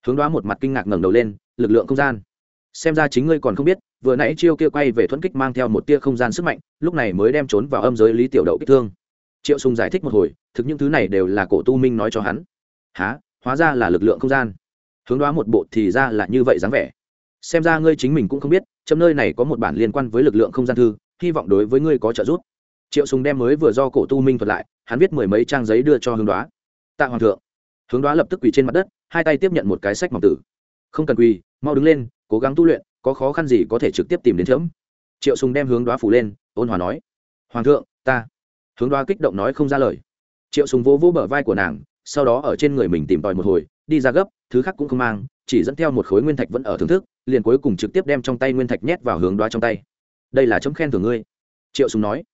Speaker 1: Hướng đoá một mặt kinh ngạc ngẩng đầu lên, lực lượng không gian xem ra chính ngươi còn không biết, vừa nãy chiêu kia quay về thuẫn kích mang theo một tia không gian sức mạnh, lúc này mới đem trốn vào âm giới lý tiểu đậu kích thương. Triệu sùng giải thích một hồi, thực những thứ này đều là cổ tu minh nói cho hắn. Há hóa ra là lực lượng không gian. Hướng đoá một bộ thì ra là như vậy dáng vẻ. Xem ra ngươi chính mình cũng không biết, chấm nơi này có một bản liên quan với lực lượng không gian thư, hy vọng đối với ngươi có trợ giúp. Triệu sùng đem mới vừa do cổ tu minh thuật lại, hắn viết mười mấy trang giấy đưa cho hướng đoá. Tạ hoàng thượng. Hướng đoá lập tức quỳ trên mặt đất, hai tay tiếp nhận một cái sách mỏng tử. Không cần quỳ, mau đứng lên cố gắng tu luyện, có khó khăn gì có thể trực tiếp tìm đến chớm triệu sùng đem hướng đoá phủ lên, ôn hòa nói, hoàng thượng, ta. Hướng đoá kích động nói không ra lời. Triệu sùng vỗ vỗ bờ vai của nàng, sau đó ở trên người mình tìm tòi một hồi, đi ra gấp, thứ khác cũng không mang, chỉ dẫn theo một khối nguyên thạch vẫn ở thưởng thức, liền cuối cùng trực tiếp đem trong tay nguyên thạch nhét vào hướng đoá trong tay. Đây là chấm khen thưởng ngươi. Triệu sùng nói.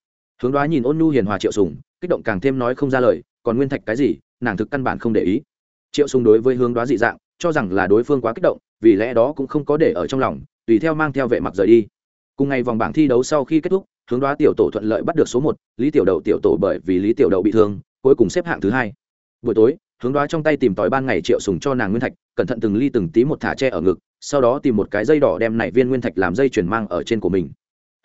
Speaker 1: Hướng đoá nhìn ôn nhu hiền hòa triệu sùng, kích động càng thêm nói không ra lời, còn nguyên thạch cái gì? Nàng thực căn bản không để ý. Triệu sùng đối với hướng đoá dị dạng, cho rằng là đối phương quá kích động vì lẽ đó cũng không có để ở trong lòng, tùy theo mang theo vệ mặc rời đi. Cùng ngày vòng bảng thi đấu sau khi kết thúc, hướng đoá tiểu tổ thuận lợi bắt được số một, lý tiểu đậu tiểu tổ bởi vì lý tiểu đậu bị thương, cuối cùng xếp hạng thứ hai. Buổi tối, hướng đoá trong tay tìm tòi ban ngày triệu sùng cho nàng nguyên thạch, cẩn thận từng ly từng tí một thả che ở ngực, sau đó tìm một cái dây đỏ đem nảy viên nguyên thạch làm dây chuyển mang ở trên của mình.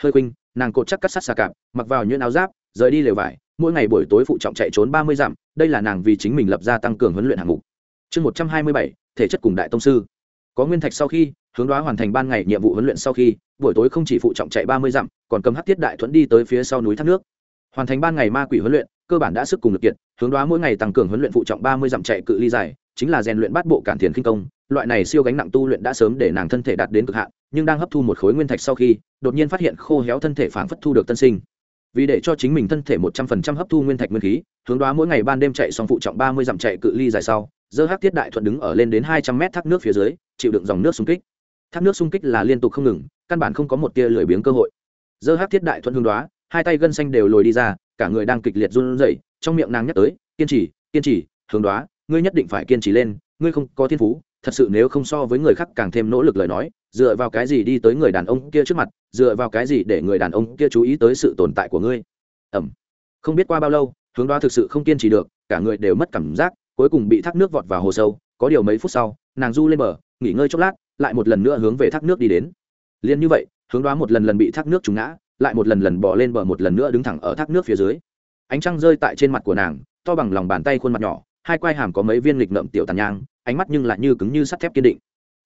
Speaker 1: Hơi quỳnh nàng cột chắc cắt sắt xà cạp, mặc vào những áo giáp, rời đi lều vải, mỗi ngày buổi tối phụ trọng chạy trốn ba mươi dặm, đây là nàng vì chính mình lập ra tăng cường huấn luyện hạng mục. Chương một trăm hai mươi bảy, thể chất cùng đại tông sư có nguyên thạch sau khi, hướng đoá hoàn thành ban ngày nhiệm vụ huấn luyện sau khi, buổi tối không chỉ phụ trọng chạy ba mươi dặm, còn cầm hát thiết đại thuẫn đi tới phía sau núi thác nước. Hoàn thành ban ngày ma quỷ huấn luyện, cơ bản đã sức cùng lực kiệt, hướng đoá mỗi ngày tăng cường huấn luyện phụ trọng ba mươi dặm chạy cự ly dài, chính là rèn luyện bát bộ cản thiền khinh công. Loại này siêu gánh nặng tu luyện đã sớm để nàng thân thể đạt đến cực hạn, nhưng đang hấp thu một khối nguyên thạch sau khi, đột nhiên phát hiện khô héo thân thể phản phất thu được tân sinh. Vì để cho chính mình thân thể một trăm phần trăm hấp thu nguyên thạch nguyên khí, hướng đoá mỗi ngày ban đêm chạy xong phụ trọng ba mươi dặm chạy cự ly dài sau dơ hắc thiết đại thuận đứng ở lên đến hai trăm mét thác nước phía dưới, chịu đựng dòng nước xung kích. Thác nước xung kích là liên tục không ngừng, căn bản không có một tia lười biếng cơ hội. Dơ hắc thiết đại thuận hương đoá, hai tay gân xanh đều lồi đi ra, cả người đang kịch liệt run rẩy, trong miệng nàng nhắc tới, kiên trì kiên trì hướng đoá, ngươi nhất định phải kiên trì lên, ngươi không có thiên phú, thật sự nếu không so với người khác càng thêm nỗ lực lời nói, dựa vào cái gì đi tới người đàn ông kia trước mặt, dựa vào cái gì để người đàn ông kia chú ý tới sự tồn tại của ngươi? Ẩm. Không biết qua bao lâu hướng đoá thực sự không kiên trì được, cả người đều mất cảm giác cuối cùng bị thác nước vọt vào hồ sâu, có điều mấy phút sau, nàng du lên bờ, nghỉ ngơi chốc lát, lại một lần nữa hướng về thác nước đi đến. Liền như vậy, hướng đoá một lần lần bị thác nước trúng ngã, lại một lần lần bỏ lên bờ một lần nữa đứng thẳng ở thác nước phía dưới. Ánh trăng rơi tại trên mặt của nàng, to bằng lòng bàn tay khuôn mặt nhỏ, hai quai hàm có mấy viên lịch ngậm tiểu tàn nhang, ánh mắt nhưng lại như cứng như sắt thép kiên định.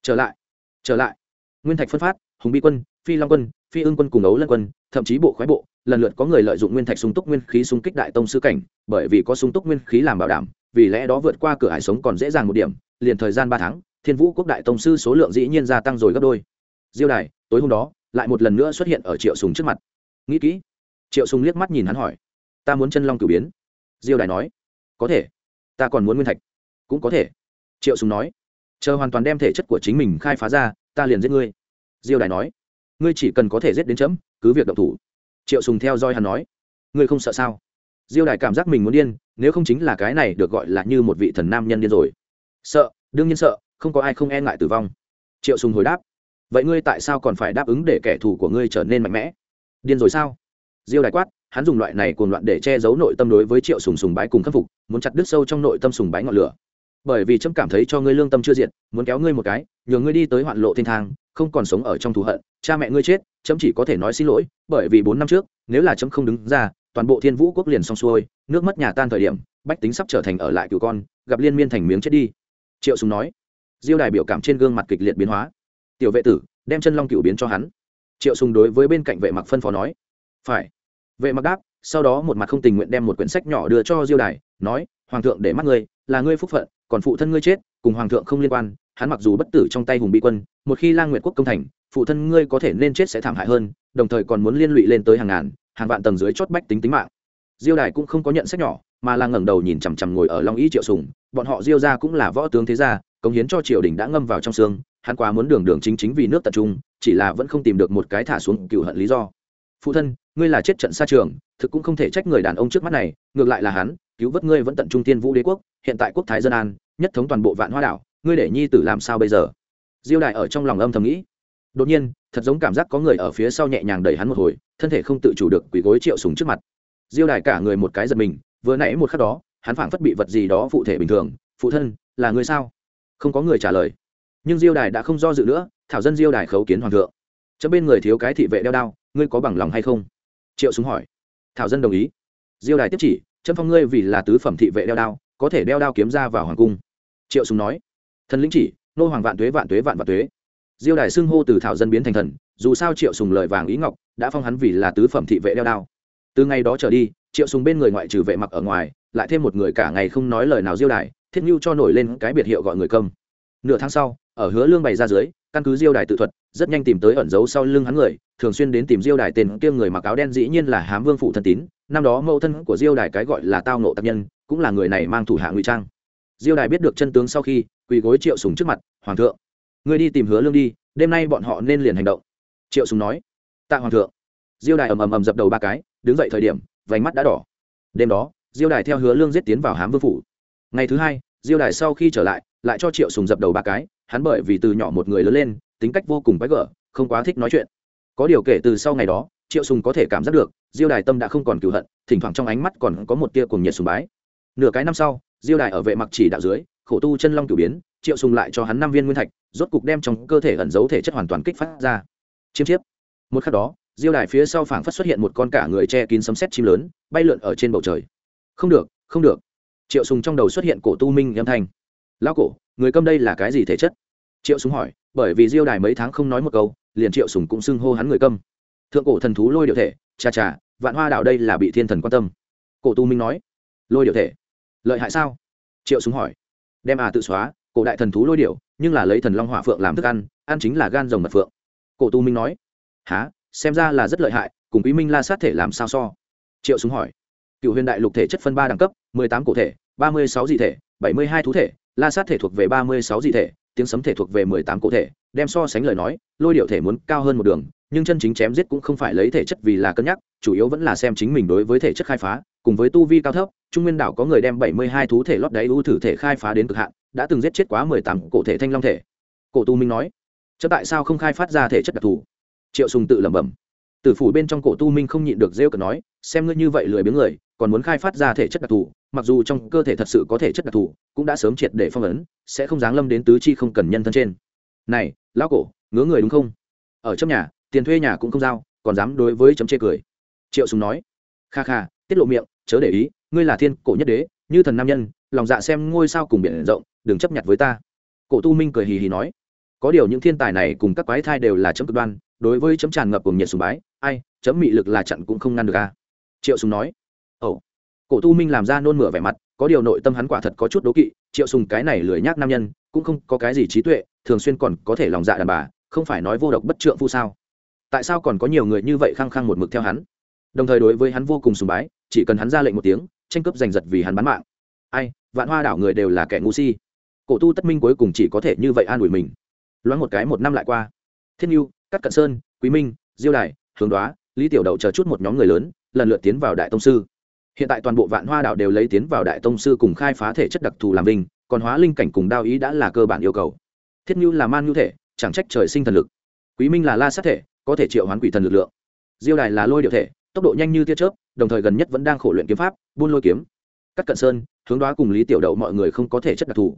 Speaker 1: Trở lại trở lại. Nguyên thạch phân phát, hùng bi quân, phi long quân, phi ưng quân cùng ấu lân quân, thậm chí bộ khoái bộ, lần lượt có người lợi dụng nguyên thạch sung túc nguyên khí sung kích đại tông sư cảnh, bởi vì có sung túc nguyên khí làm bảo đảm vì lẽ đó vượt qua cửa hải sống còn dễ dàng một điểm, liền thời gian ba tháng, thiên vũ quốc đại tông sư số lượng dĩ nhiên gia tăng rồi gấp đôi. Diêu đài, tối hôm đó, lại một lần nữa xuất hiện ở triệu sùng trước mặt. Nghĩ kỹ. Triệu sùng liếc mắt nhìn hắn hỏi. Ta muốn chân long cửu biến. Diêu đài nói. Có thể. Ta còn muốn nguyên thạch. Cũng có thể. Triệu sùng nói. Chờ hoàn toàn đem thể chất của chính mình khai phá ra, ta liền giết ngươi. Diêu đài nói. Ngươi chỉ cần có thể giết đến chấm, cứ việc động thủ. Triệu sùng theo dõi hắn nói. Ngươi không sợ sao? Diêu đài cảm giác mình muốn điên nếu không chính là cái này được gọi là như một vị thần nam nhân điên rồi. Sợ, đương nhiên sợ, không có ai không e ngại tử vong. Triệu sùng hồi đáp, vậy ngươi tại sao còn phải đáp ứng để kẻ thù của ngươi trở nên mạnh mẽ? Điên rồi sao? Diêu đại quát, hắn dùng loại này cuồng loạn để che giấu nội tâm đối với triệu sùng sùng bái cùng khắc phục, muốn chặt đứt sâu trong nội tâm sùng bái ngọn lửa. Bởi vì trâm cảm thấy cho ngươi lương tâm chưa diệt, muốn kéo ngươi một cái nhờ ngươi đi tới hoạn lộ thiên thang, không còn sống ở trong thù hận, cha mẹ ngươi chết trâm chỉ có thể nói xin lỗi, bởi vì bốn năm trước, nếu là trâm không đứng ra toàn bộ thiên vũ quốc liền xong xuôi, nước mất nhà tan thời điểm, bách tính sắp trở thành ở lại cựu con, gặp liên miên thành miếng chết đi. Triệu sùng nói, diêu đài biểu cảm trên gương mặt kịch liệt biến hóa. Tiểu vệ tử, đem chân long cựu biến cho hắn. Triệu sùng đối với bên cạnh vệ mặc phân phó nói, phải. Vệ mặc đáp, sau đó một mặt không tình nguyện đem một quyển sách nhỏ đưa cho diêu đài, nói, hoàng thượng để mắt ngươi, là ngươi phúc phận, còn phụ thân ngươi chết, cùng hoàng thượng không liên quan, hắn mặc dù bất tử trong tay hùng bị quân, một khi lang nguyệt quốc công thành, phụ thân ngươi có thể nên chết sẽ thảm hại hơn, đồng thời còn muốn liên lụy lên tới hàng ngàn hàng vạn tầng dưới chót bách tính tính mạng. Diêu đài cũng không có nhận sách nhỏ, mà là ngẩng đầu nhìn chằm chằm ngồi ở long ý triệu sùng. Bọn họ diêu gia cũng là võ tướng thế gia, cống hiến cho triều đình đã ngâm vào trong xương, hắn quá muốn đường đường chính chính vì nước tập trung, chỉ là vẫn không tìm được một cái thả xuống cựu hận lý do. Phụ thân, ngươi là chết trận xa trường, thực cũng không thể trách người đàn ông trước mắt này, ngược lại là hắn, cứu vớt ngươi vẫn tận trung tiên vũ đế quốc, hiện tại quốc thái dân an, nhất thống toàn bộ vạn hoa đảo, ngươi để nhi tử làm sao bây giờ? Diêu đại ở trong lòng âm thầm nghĩ. Đột nhiên, thật giống cảm giác có người ở phía sau nhẹ nhàng đẩy hắn một hồi thân thể không tự chủ được quỳ gối triệu sùng trước mặt. Diêu đài cả người một cái giật mình, vừa nãy một khắc đó, hắn phảng phất bị vật gì đó phụ thể bình thường, phụ thân, là người sao? Không có người trả lời. Nhưng diêu đài đã không do dự nữa, thảo dân diêu đài khấu kiến hoàng thượng. Chấm bên người thiếu cái thị vệ đeo đao, ngươi có bằng lòng hay không? Triệu súng hỏi. Thảo dân đồng ý. Diêu đài tiếp chỉ, chấm phong ngươi vì là tứ phẩm thị vệ đeo đao, có thể đeo đao kiếm ra vào hoàng cung. Triệu súng nói. Thần lĩnh chỉ, nô hoàng vạn tuế vạn tuế vạn vạn tuế. Diêu đài xưng hô từ thảo dân biến thành thần, dù sao triệu sùng lời vàng ý ngọc đã phong hắn vì là tứ phẩm thị vệ đeo đao. Từ ngày đó trở đi, triệu sùng bên người ngoại trừ vệ mặc ở ngoài, lại thêm một người cả ngày không nói lời nào diêu đài, thiết nhu cho nổi lên cái biệt hiệu gọi người công nửa tháng sau, ở hứa lương bày ra dưới, căn cứ diêu đài tự thuật, rất nhanh tìm tới ẩn giấu sau lưng hắn người, thường xuyên đến tìm diêu đài tên kia người mặc áo đen dĩ nhiên là hám vương phụ thân tín, năm đó mẫu thân của diêu đài cái gọi là tao nộ tác nhân, cũng là người này mang thủ hạ ngụy trang. Diêu đài biết được chân tướng sau khi, quỳ gối triệu sùng trước mặt, hoàng thượng, ngươi đi tìm hứa lương đi, đêm nay bọn họ nên liền hành động. Triệu sùng nói tạ hoàng thượng. Diêu đài ầm ầm ầm dập đầu ba cái, đứng dậy thời điểm, vành mắt đã đỏ. Đêm đó, diêu đài theo hứa lương giết tiến vào hám vương phủ. Ngày thứ hai, diêu đài sau khi trở lại lại cho triệu sùng dập đầu ba cái, hắn bởi vì từ nhỏ một người lớn lên, tính cách vô cùng quái gở, không quá thích nói chuyện. Có điều kể từ sau ngày đó, triệu sùng có thể cảm giác được, diêu đài tâm đã không còn cựu hận, thỉnh thoảng trong ánh mắt còn có một tia cuồng nhiệt sùng bái. Nửa cái năm sau, diêu đài ở vệ mặc chỉ đạo dưới, khổ tu chân long cửu biến, triệu sùng lại cho hắn năm viên nguyên thạch, rốt cục đem trong cơ thể ẩn giấu thể chất hoàn toàn kích phát ra. Chiêm chiếp một khắc đó, diêu đài phía sau phảng phất xuất hiện một con cả người che kín sấm sét chim lớn, bay lượn ở trên bầu trời. Không được không được. Triệu sùng trong đầu xuất hiện cổ tu minh âm thanh. Lão cổ, người câm đây là cái gì thể chất? Triệu sùng hỏi, bởi vì diêu đài mấy tháng không nói một câu, liền triệu sùng cũng xưng hô hắn người câm. Thượng cổ thần thú lôi điệu thể, cha cha, vạn hoa đảo đây là bị thiên thần quan tâm. Cổ tu minh nói, lôi điệu thể. Lợi hại sao? Triệu sùng hỏi. Đem à tự xóa, cổ đại thần thú lôi điệu, nhưng là lấy thần long hỏa phượng làm thức ăn ăn chính là gan rồng mật phượng. Cổ tu minh nói há xem ra là rất lợi hại, cùng quý minh la sát thể làm sao so? Triệu súng hỏi. Cựu huyền đại lục thể chất phân ba đẳng cấp, mười tám cổ thể, ba mươi sáu dị thể, bảy mươi hai thú thể, la sát thể thuộc về ba mươi sáu dị thể, tiếng sấm thể thuộc về mười tám cổ thể. Đem so sánh lời nói, lôi điệu thể muốn cao hơn một đường, nhưng chân chính chém giết cũng không phải lấy thể chất vì là cân nhắc, chủ yếu vẫn là xem chính mình đối với thể chất khai phá, cùng với tu vi cao thấp, trung nguyên đảo có người đem bảy mươi hai thú thể lót đáy ưu thử thể khai phá đến cực hạn, đã từng giết chết quá mười tám cổ thể thanh long thể. Cổ tu minh nói chất tại sao không khai phát ra thể chất đặc thù? Triệu sùng tự lẩm bẩm. Tử phủ bên trong cổ tu minh không nhịn được rêu cợt nói, xem ngươi như vậy lười biếng người, còn muốn khai phát ra thể chất đặc thù, mặc dù trong cơ thể thật sự có thể chất đặc thù, cũng đã sớm triệt để phong ấn, sẽ không dáng lâm đến tứ chi không cần nhân thân trên. Này, lão cổ, ngứa người đúng không? Ở trong nhà, tiền thuê nhà cũng không giao, còn dám đối với chấm chê cười. Triệu sùng nói. Kha kha, tiết lộ miệng, chớ để ý, ngươi là thiên cổ nhất đế, như thần nam nhân, lòng dạ xem ngôi sao cùng biển rộng, đừng chấp nhặt với ta. Cổ tu minh cười hì hì nói. Có điều những thiên tài này cùng các quái thai đều là chấm cực đoan đối với chấm tràn ngập cùng nhiệt sùng bái, ai, chấm mị lực là chặn cũng không ngăn được a triệu sùng nói. Ồ. Cổ tu minh làm ra nôn mửa vẻ mặt, có điều nội tâm hắn quả thật có chút đố kỵ, triệu sùng cái này lười nhác nam nhân, cũng không có cái gì trí tuệ, thường xuyên còn có thể lòng dạ đàn bà, không phải nói vô độc bất trượng phu sao? Tại sao còn có nhiều người như vậy khăng khăng một mực theo hắn? Đồng thời đối với hắn vô cùng sùng bái, chỉ cần hắn ra lệnh một tiếng, tranh cướp giành giật vì hắn bán mạng. Ai, vạn hoa đảo người đều là kẻ ngu si. Cổ tu tất minh cuối cùng chỉ có thể như vậy an ủi mình. Loáng một cái một năm lại qua. Thiên yêu cắt cận sơn, quý minh, diêu đài, hướng đoá, lý tiểu đậu chờ chút một nhóm người lớn, lần lượt tiến vào đại tông sư. Hiện tại toàn bộ vạn hoa đảo đều lấy tiến vào đại tông sư cùng khai phá thể chất đặc thù làm vinh, còn hóa linh cảnh cùng đao ý đã là cơ bản yêu cầu. Thiết như là man nhu thể, chẳng trách trời sinh thần lực. Quý minh là la sát thể, có thể triệu hoán quỷ thần lực lượng. Diêu đài là lôi điệu thể, tốc độ nhanh như tia chớp, đồng thời gần nhất vẫn đang khổ luyện kiếm pháp, buôn lôi kiếm. Các cận sơn, hướng đoá cùng lý tiểu đậu mọi người không có thể chất đặc thù.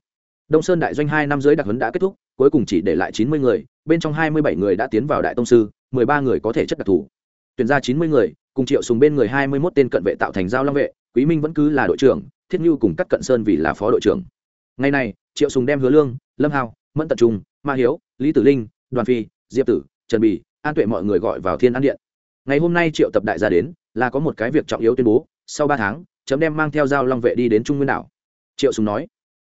Speaker 1: Đông sơn đại doanh hai năm dưới đặc huấn đã kết thúc cuối cùng chỉ để lại chín mươi người, bên trong hai mươi bảy người đã tiến vào đại tông sư, mười ba người có thể chất đặc thù. Tuyển ra chín mươi người, cùng triệu sùng bên người hai mươi 21 tên cận vệ tạo thành giao long vệ, quý minh vẫn cứ là đội trưởng, thiết nhu cùng các cận sơn vì là phó đội trưởng. Ngày này, triệu sùng đem hứa lương, lâm hào, mẫn tận trung, ma hiếu, lý tử linh, đoàn phi, diệp tử, trần bì, an tuệ mọi người gọi vào thiên an điện. Ngày hôm nay triệu tập đại gia đến, là có một cái việc trọng yếu tuyên bố, sau ba tháng, chấm đem mang theo giao long vệ đi đến trung nguyên đảo. Triệu sùng nói,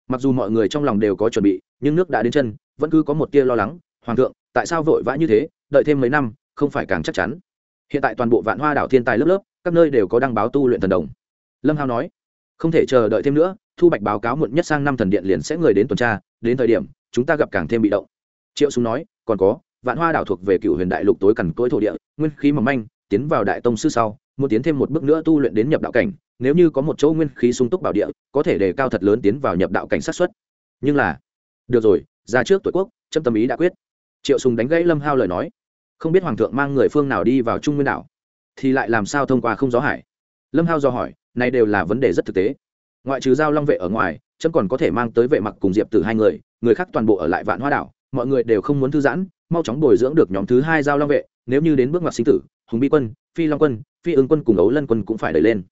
Speaker 1: mặc dù mọi người trong lòng đều có chuẩn bị, nhưng nước đã đến chân vẫn cứ có một tia lo lắng, hoàng thượng, tại sao vội vã như thế? Đợi thêm mấy năm, không phải càng chắc chắn. Hiện tại toàn bộ vạn hoa đảo thiên tài lớp lớp, các nơi đều có đăng báo tu luyện thần đồng. Lâm hao nói, không thể chờ đợi thêm nữa, thu bạch báo cáo muộn nhất sang năm thần điện liền sẽ người đến tuần tra, đến thời điểm, chúng ta gặp càng thêm bị động. Triệu súng nói, còn có, vạn hoa đảo thuộc về cựu huyền đại lục tối cằn cỗi thổ địa, nguyên khí mỏng manh, tiến vào đại tông sư sau, muốn tiến thêm một bước nữa tu luyện đến nhập đạo cảnh, nếu như có một chỗ nguyên khí sung túc bảo địa, có thể đề cao thật lớn tiến vào nhập đạo cảnh sát xuất nhưng là, được rồi ra trước tuổi quốc chấm tâm ý đã quyết. Triệu sùng đánh gãy lâm hao lời nói. Không biết hoàng thượng mang người phương nào đi vào trung nguyên đảo, thì lại làm sao thông qua không gió hải? Lâm hao do hỏi, này đều là vấn đề rất thực tế. Ngoại trừ giao long vệ ở ngoài, chấm còn có thể mang tới vệ mặc cùng diệp từ hai người người khác toàn bộ ở lại vạn hoa đảo, mọi người đều không muốn thư giãn, mau chóng bồi dưỡng được nhóm thứ hai giao long vệ, nếu như đến bước ngoặt sinh tử, hùng bi quân, phi long quân, phi ứng quân cùng ấu lân quân cũng phải đẩy lên.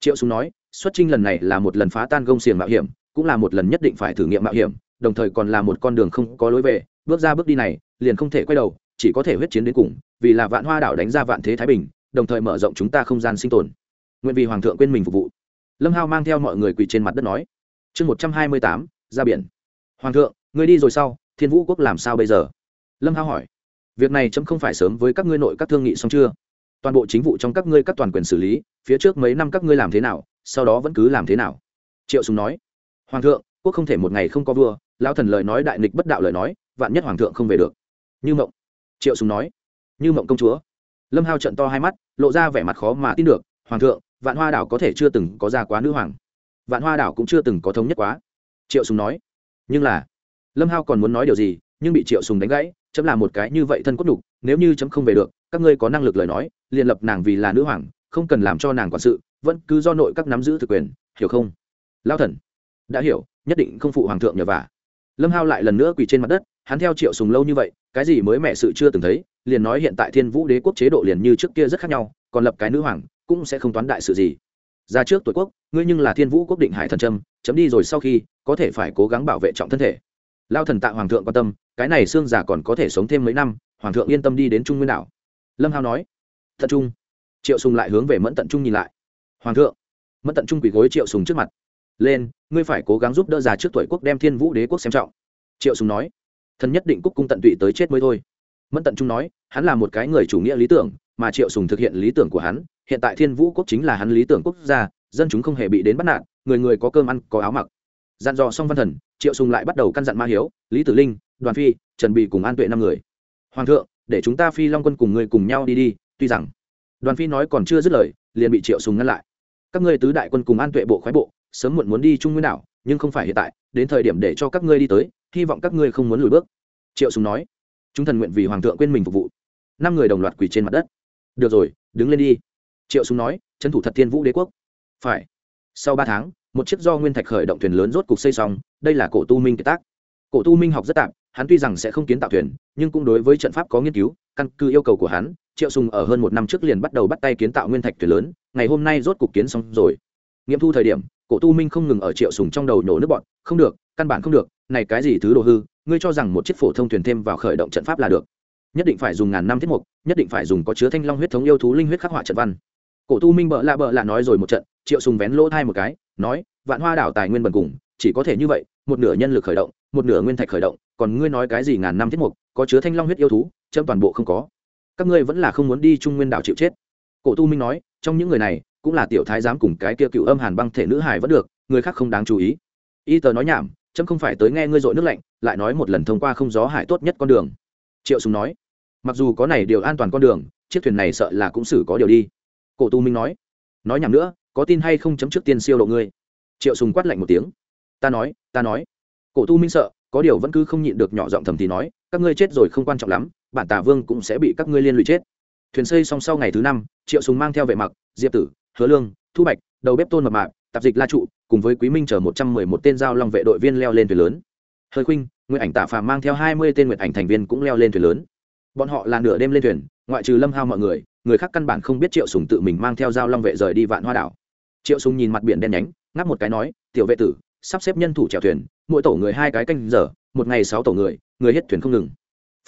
Speaker 1: Triệu súng nói, xuất trinh lần này là một lần phá tan gông xiềng mạo hiểm, cũng là một lần nhất định phải thử nghiệm mạo hiểm đồng thời còn là một con đường không có lối về, bước ra bước đi này, liền không thể quay đầu, chỉ có thể huyết chiến đến cùng, vì là vạn hoa đảo đánh ra vạn thế thái bình, đồng thời mở rộng chúng ta không gian sinh tồn. Nguyện vì hoàng thượng quên mình phục vụ. Lâm hao mang theo mọi người quỳ trên mặt đất nói. Chương một trăm hai mươi tám, ra biển. Hoàng thượng, ngươi đi rồi sau, thiên vũ quốc làm sao bây giờ? Lâm hao hỏi. Việc này chấm không phải sớm với các ngươi nội các thương nghị xong chưa? Toàn bộ chính vụ trong các ngươi các toàn quyền xử lý, phía trước mấy năm các ngươi làm thế nào, sau đó vẫn cứ làm thế nào? Triệu sùng nói. Hoàng thượng quốc không thể một ngày không có vua lao thần lời nói đại nghịch bất đạo lời nói, vạn nhất hoàng thượng không về được. Như mộng. Triệu sùng nói. Như mộng công chúa. Lâm hao trận to hai mắt, lộ ra vẻ mặt khó mà tin được, hoàng thượng, vạn hoa đảo có thể chưa từng có ra quá nữ hoàng. Vạn hoa đảo cũng chưa từng có thống nhất quá. Triệu sùng nói. Nhưng là, lâm hao còn muốn nói điều gì, nhưng bị triệu sùng đánh gãy, chấm là một cái như vậy thân cốt đục nếu như chấm không về được, các ngươi có năng lực lời nói, liền lập nàng vì là nữ hoàng, không cần làm cho nàng quản sự, vẫn cứ do nội các nắm giữ thực quyền, hiểu không? Lao thần, đã hiểu nhất định không phụ hoàng thượng nhờ vả. Lâm hao lại lần nữa quỳ trên mặt đất, hắn theo triệu sùng lâu như vậy, cái gì mới mẹ sự chưa từng thấy, liền nói hiện tại thiên vũ đế quốc chế độ liền như trước kia rất khác nhau, còn lập cái nữ hoàng, cũng sẽ không toán đại sự gì. Ra trước tuổi quốc, ngươi nhưng là thiên vũ quốc định hải thần trâm chấm đi rồi sau khi, có thể phải cố gắng bảo vệ trọng thân thể. Lao thần tạ hoàng thượng quan tâm, cái này xương giả còn có thể sống thêm mấy năm, hoàng thượng yên tâm đi đến trung nguyên đảo. Lâm hao nói tận trung. Triệu sùng lại hướng về mẫn tận trung nhìn lại. Hoàng thượng. Mẫn tận trung quỳ gối triệu sùng trước mặt lên ngươi phải cố gắng giúp đỡ già trước tuổi quốc đem thiên vũ đế quốc xem trọng. Triệu sùng nói thần nhất định cúc cung tận tụy tới chết mới thôi. Mẫn tận trung nói hắn là một cái người chủ nghĩa lý tưởng mà triệu sùng thực hiện lý tưởng của hắn hiện tại thiên vũ quốc chính là hắn lý tưởng quốc gia dân chúng không hề bị đến bắt nạn, người người có cơm ăn có áo mặc. Dặn dò xong văn thần triệu sùng lại bắt đầu căn dặn ma hiếu lý tử linh đoàn phi trần bị cùng an tuệ năm người. Hoàng thượng để chúng ta phi long quân cùng người cùng nhau đi đi tuy rằng đoàn phi nói còn chưa dứt lời liền bị triệu sùng ngăn lại. Các ngươi tứ đại quân cùng an tuệ bộ khoái bộ sớm muộn muốn đi trung nguyên đảo, nhưng không phải hiện tại, đến thời điểm để cho các ngươi đi tới, hy vọng các ngươi không muốn lùi bước. Triệu sùng nói. Chúng thần nguyện vì hoàng thượng quên mình phục vụ. Năm người đồng loạt quỳ trên mặt đất. Được rồi, đứng lên đi. Triệu sùng nói, trấn thủ thật thiên vũ đế quốc. Phải. Sau ba tháng, một chiếc do nguyên thạch khởi động thuyền lớn rốt cục xây xong, đây là cổ tu minh kiệt tác. Cổ tu minh học rất tạm, hắn tuy rằng sẽ không kiến tạo thuyền, nhưng cũng đối với trận pháp có nghiên cứu, căn cứ yêu cầu của hắn, triệu sùng ở hơn một năm trước liền bắt đầu bắt tay kiến tạo nguyên thạch thuyền lớn, ngày hôm nay rốt cục kiến xong rồi. Nghiệm thu thời điểm cổ tu minh không ngừng ở triệu sùng trong đầu nổ nước bọn, không được, căn bản không được, này cái gì thứ đồ hư, ngươi cho rằng một chiếc phổ thông thuyền thêm vào khởi động trận pháp là được. Nhất định phải dùng ngàn năm thiết mục, nhất định phải dùng có chứa thanh long huyết thống yêu thú linh huyết khắc họa trận văn. Cổ tu minh bợ lạ bợ lạ nói rồi một trận, triệu sùng vén lỗ thai một cái, nói, vạn hoa đảo tài nguyên bần cùng, chỉ có thể như vậy, một nửa nhân lực khởi động, một nửa nguyên thạch khởi động, còn ngươi nói cái gì ngàn năm thiết mục, có chứa thanh long huyết yêu thú, chấm toàn bộ không có. Các ngươi vẫn là không muốn đi trung nguyên đảo chịu chết. Cổ tu minh nói, trong những người này cũng là tiểu thái giám cùng cái kia cựu âm hàn băng thể nữ hải vẫn được, người khác không đáng chú ý. Y tờ nói nhảm, chấm không phải tới nghe ngươi dội nước lạnh, lại nói một lần thông qua không gió hải tốt nhất con đường. Triệu sùng nói, mặc dù có này điều an toàn con đường, chiếc thuyền này sợ là cũng xử có điều đi. Cổ tu minh nói nói nhảm nữa, có tin hay không chấm trước tiên siêu độ ngươi. Triệu sùng quát lạnh một tiếng, ta nói ta nói. Cổ tu minh sợ, có điều vẫn cứ không nhịn được nhỏ giọng thầm thì nói, các ngươi chết rồi không quan trọng lắm, bản tả vương cũng sẽ bị các ngươi liên lụy chết. Thuyền xây xong sau ngày thứ năm, triệu sùng mang theo vệ mặc, diệp tử hứa lương, thu bạch, đầu bếp tôn mập mạp, tạp dịch la trụ, cùng với quý minh chở một trăm mười một tên giao long vệ đội viên leo lên thuyền lớn. Hơi khuynh nguyện ảnh tạ phàm mang theo hai mươi tên nguyện ảnh thành viên cũng leo lên thuyền lớn. Bọn họ là nửa đêm lên thuyền, ngoại trừ lâm hao mọi người người khác căn bản không biết triệu sùng tự mình mang theo giao long vệ rời đi vạn hoa đảo. Triệu sùng nhìn mặt biển đen nhánh, ngáp một cái nói, tiểu vệ tử, sắp xếp nhân thủ chèo thuyền, mỗi tổ người hai cái canh giờ, một ngày sáu tổ người người hết thuyền không ngừng.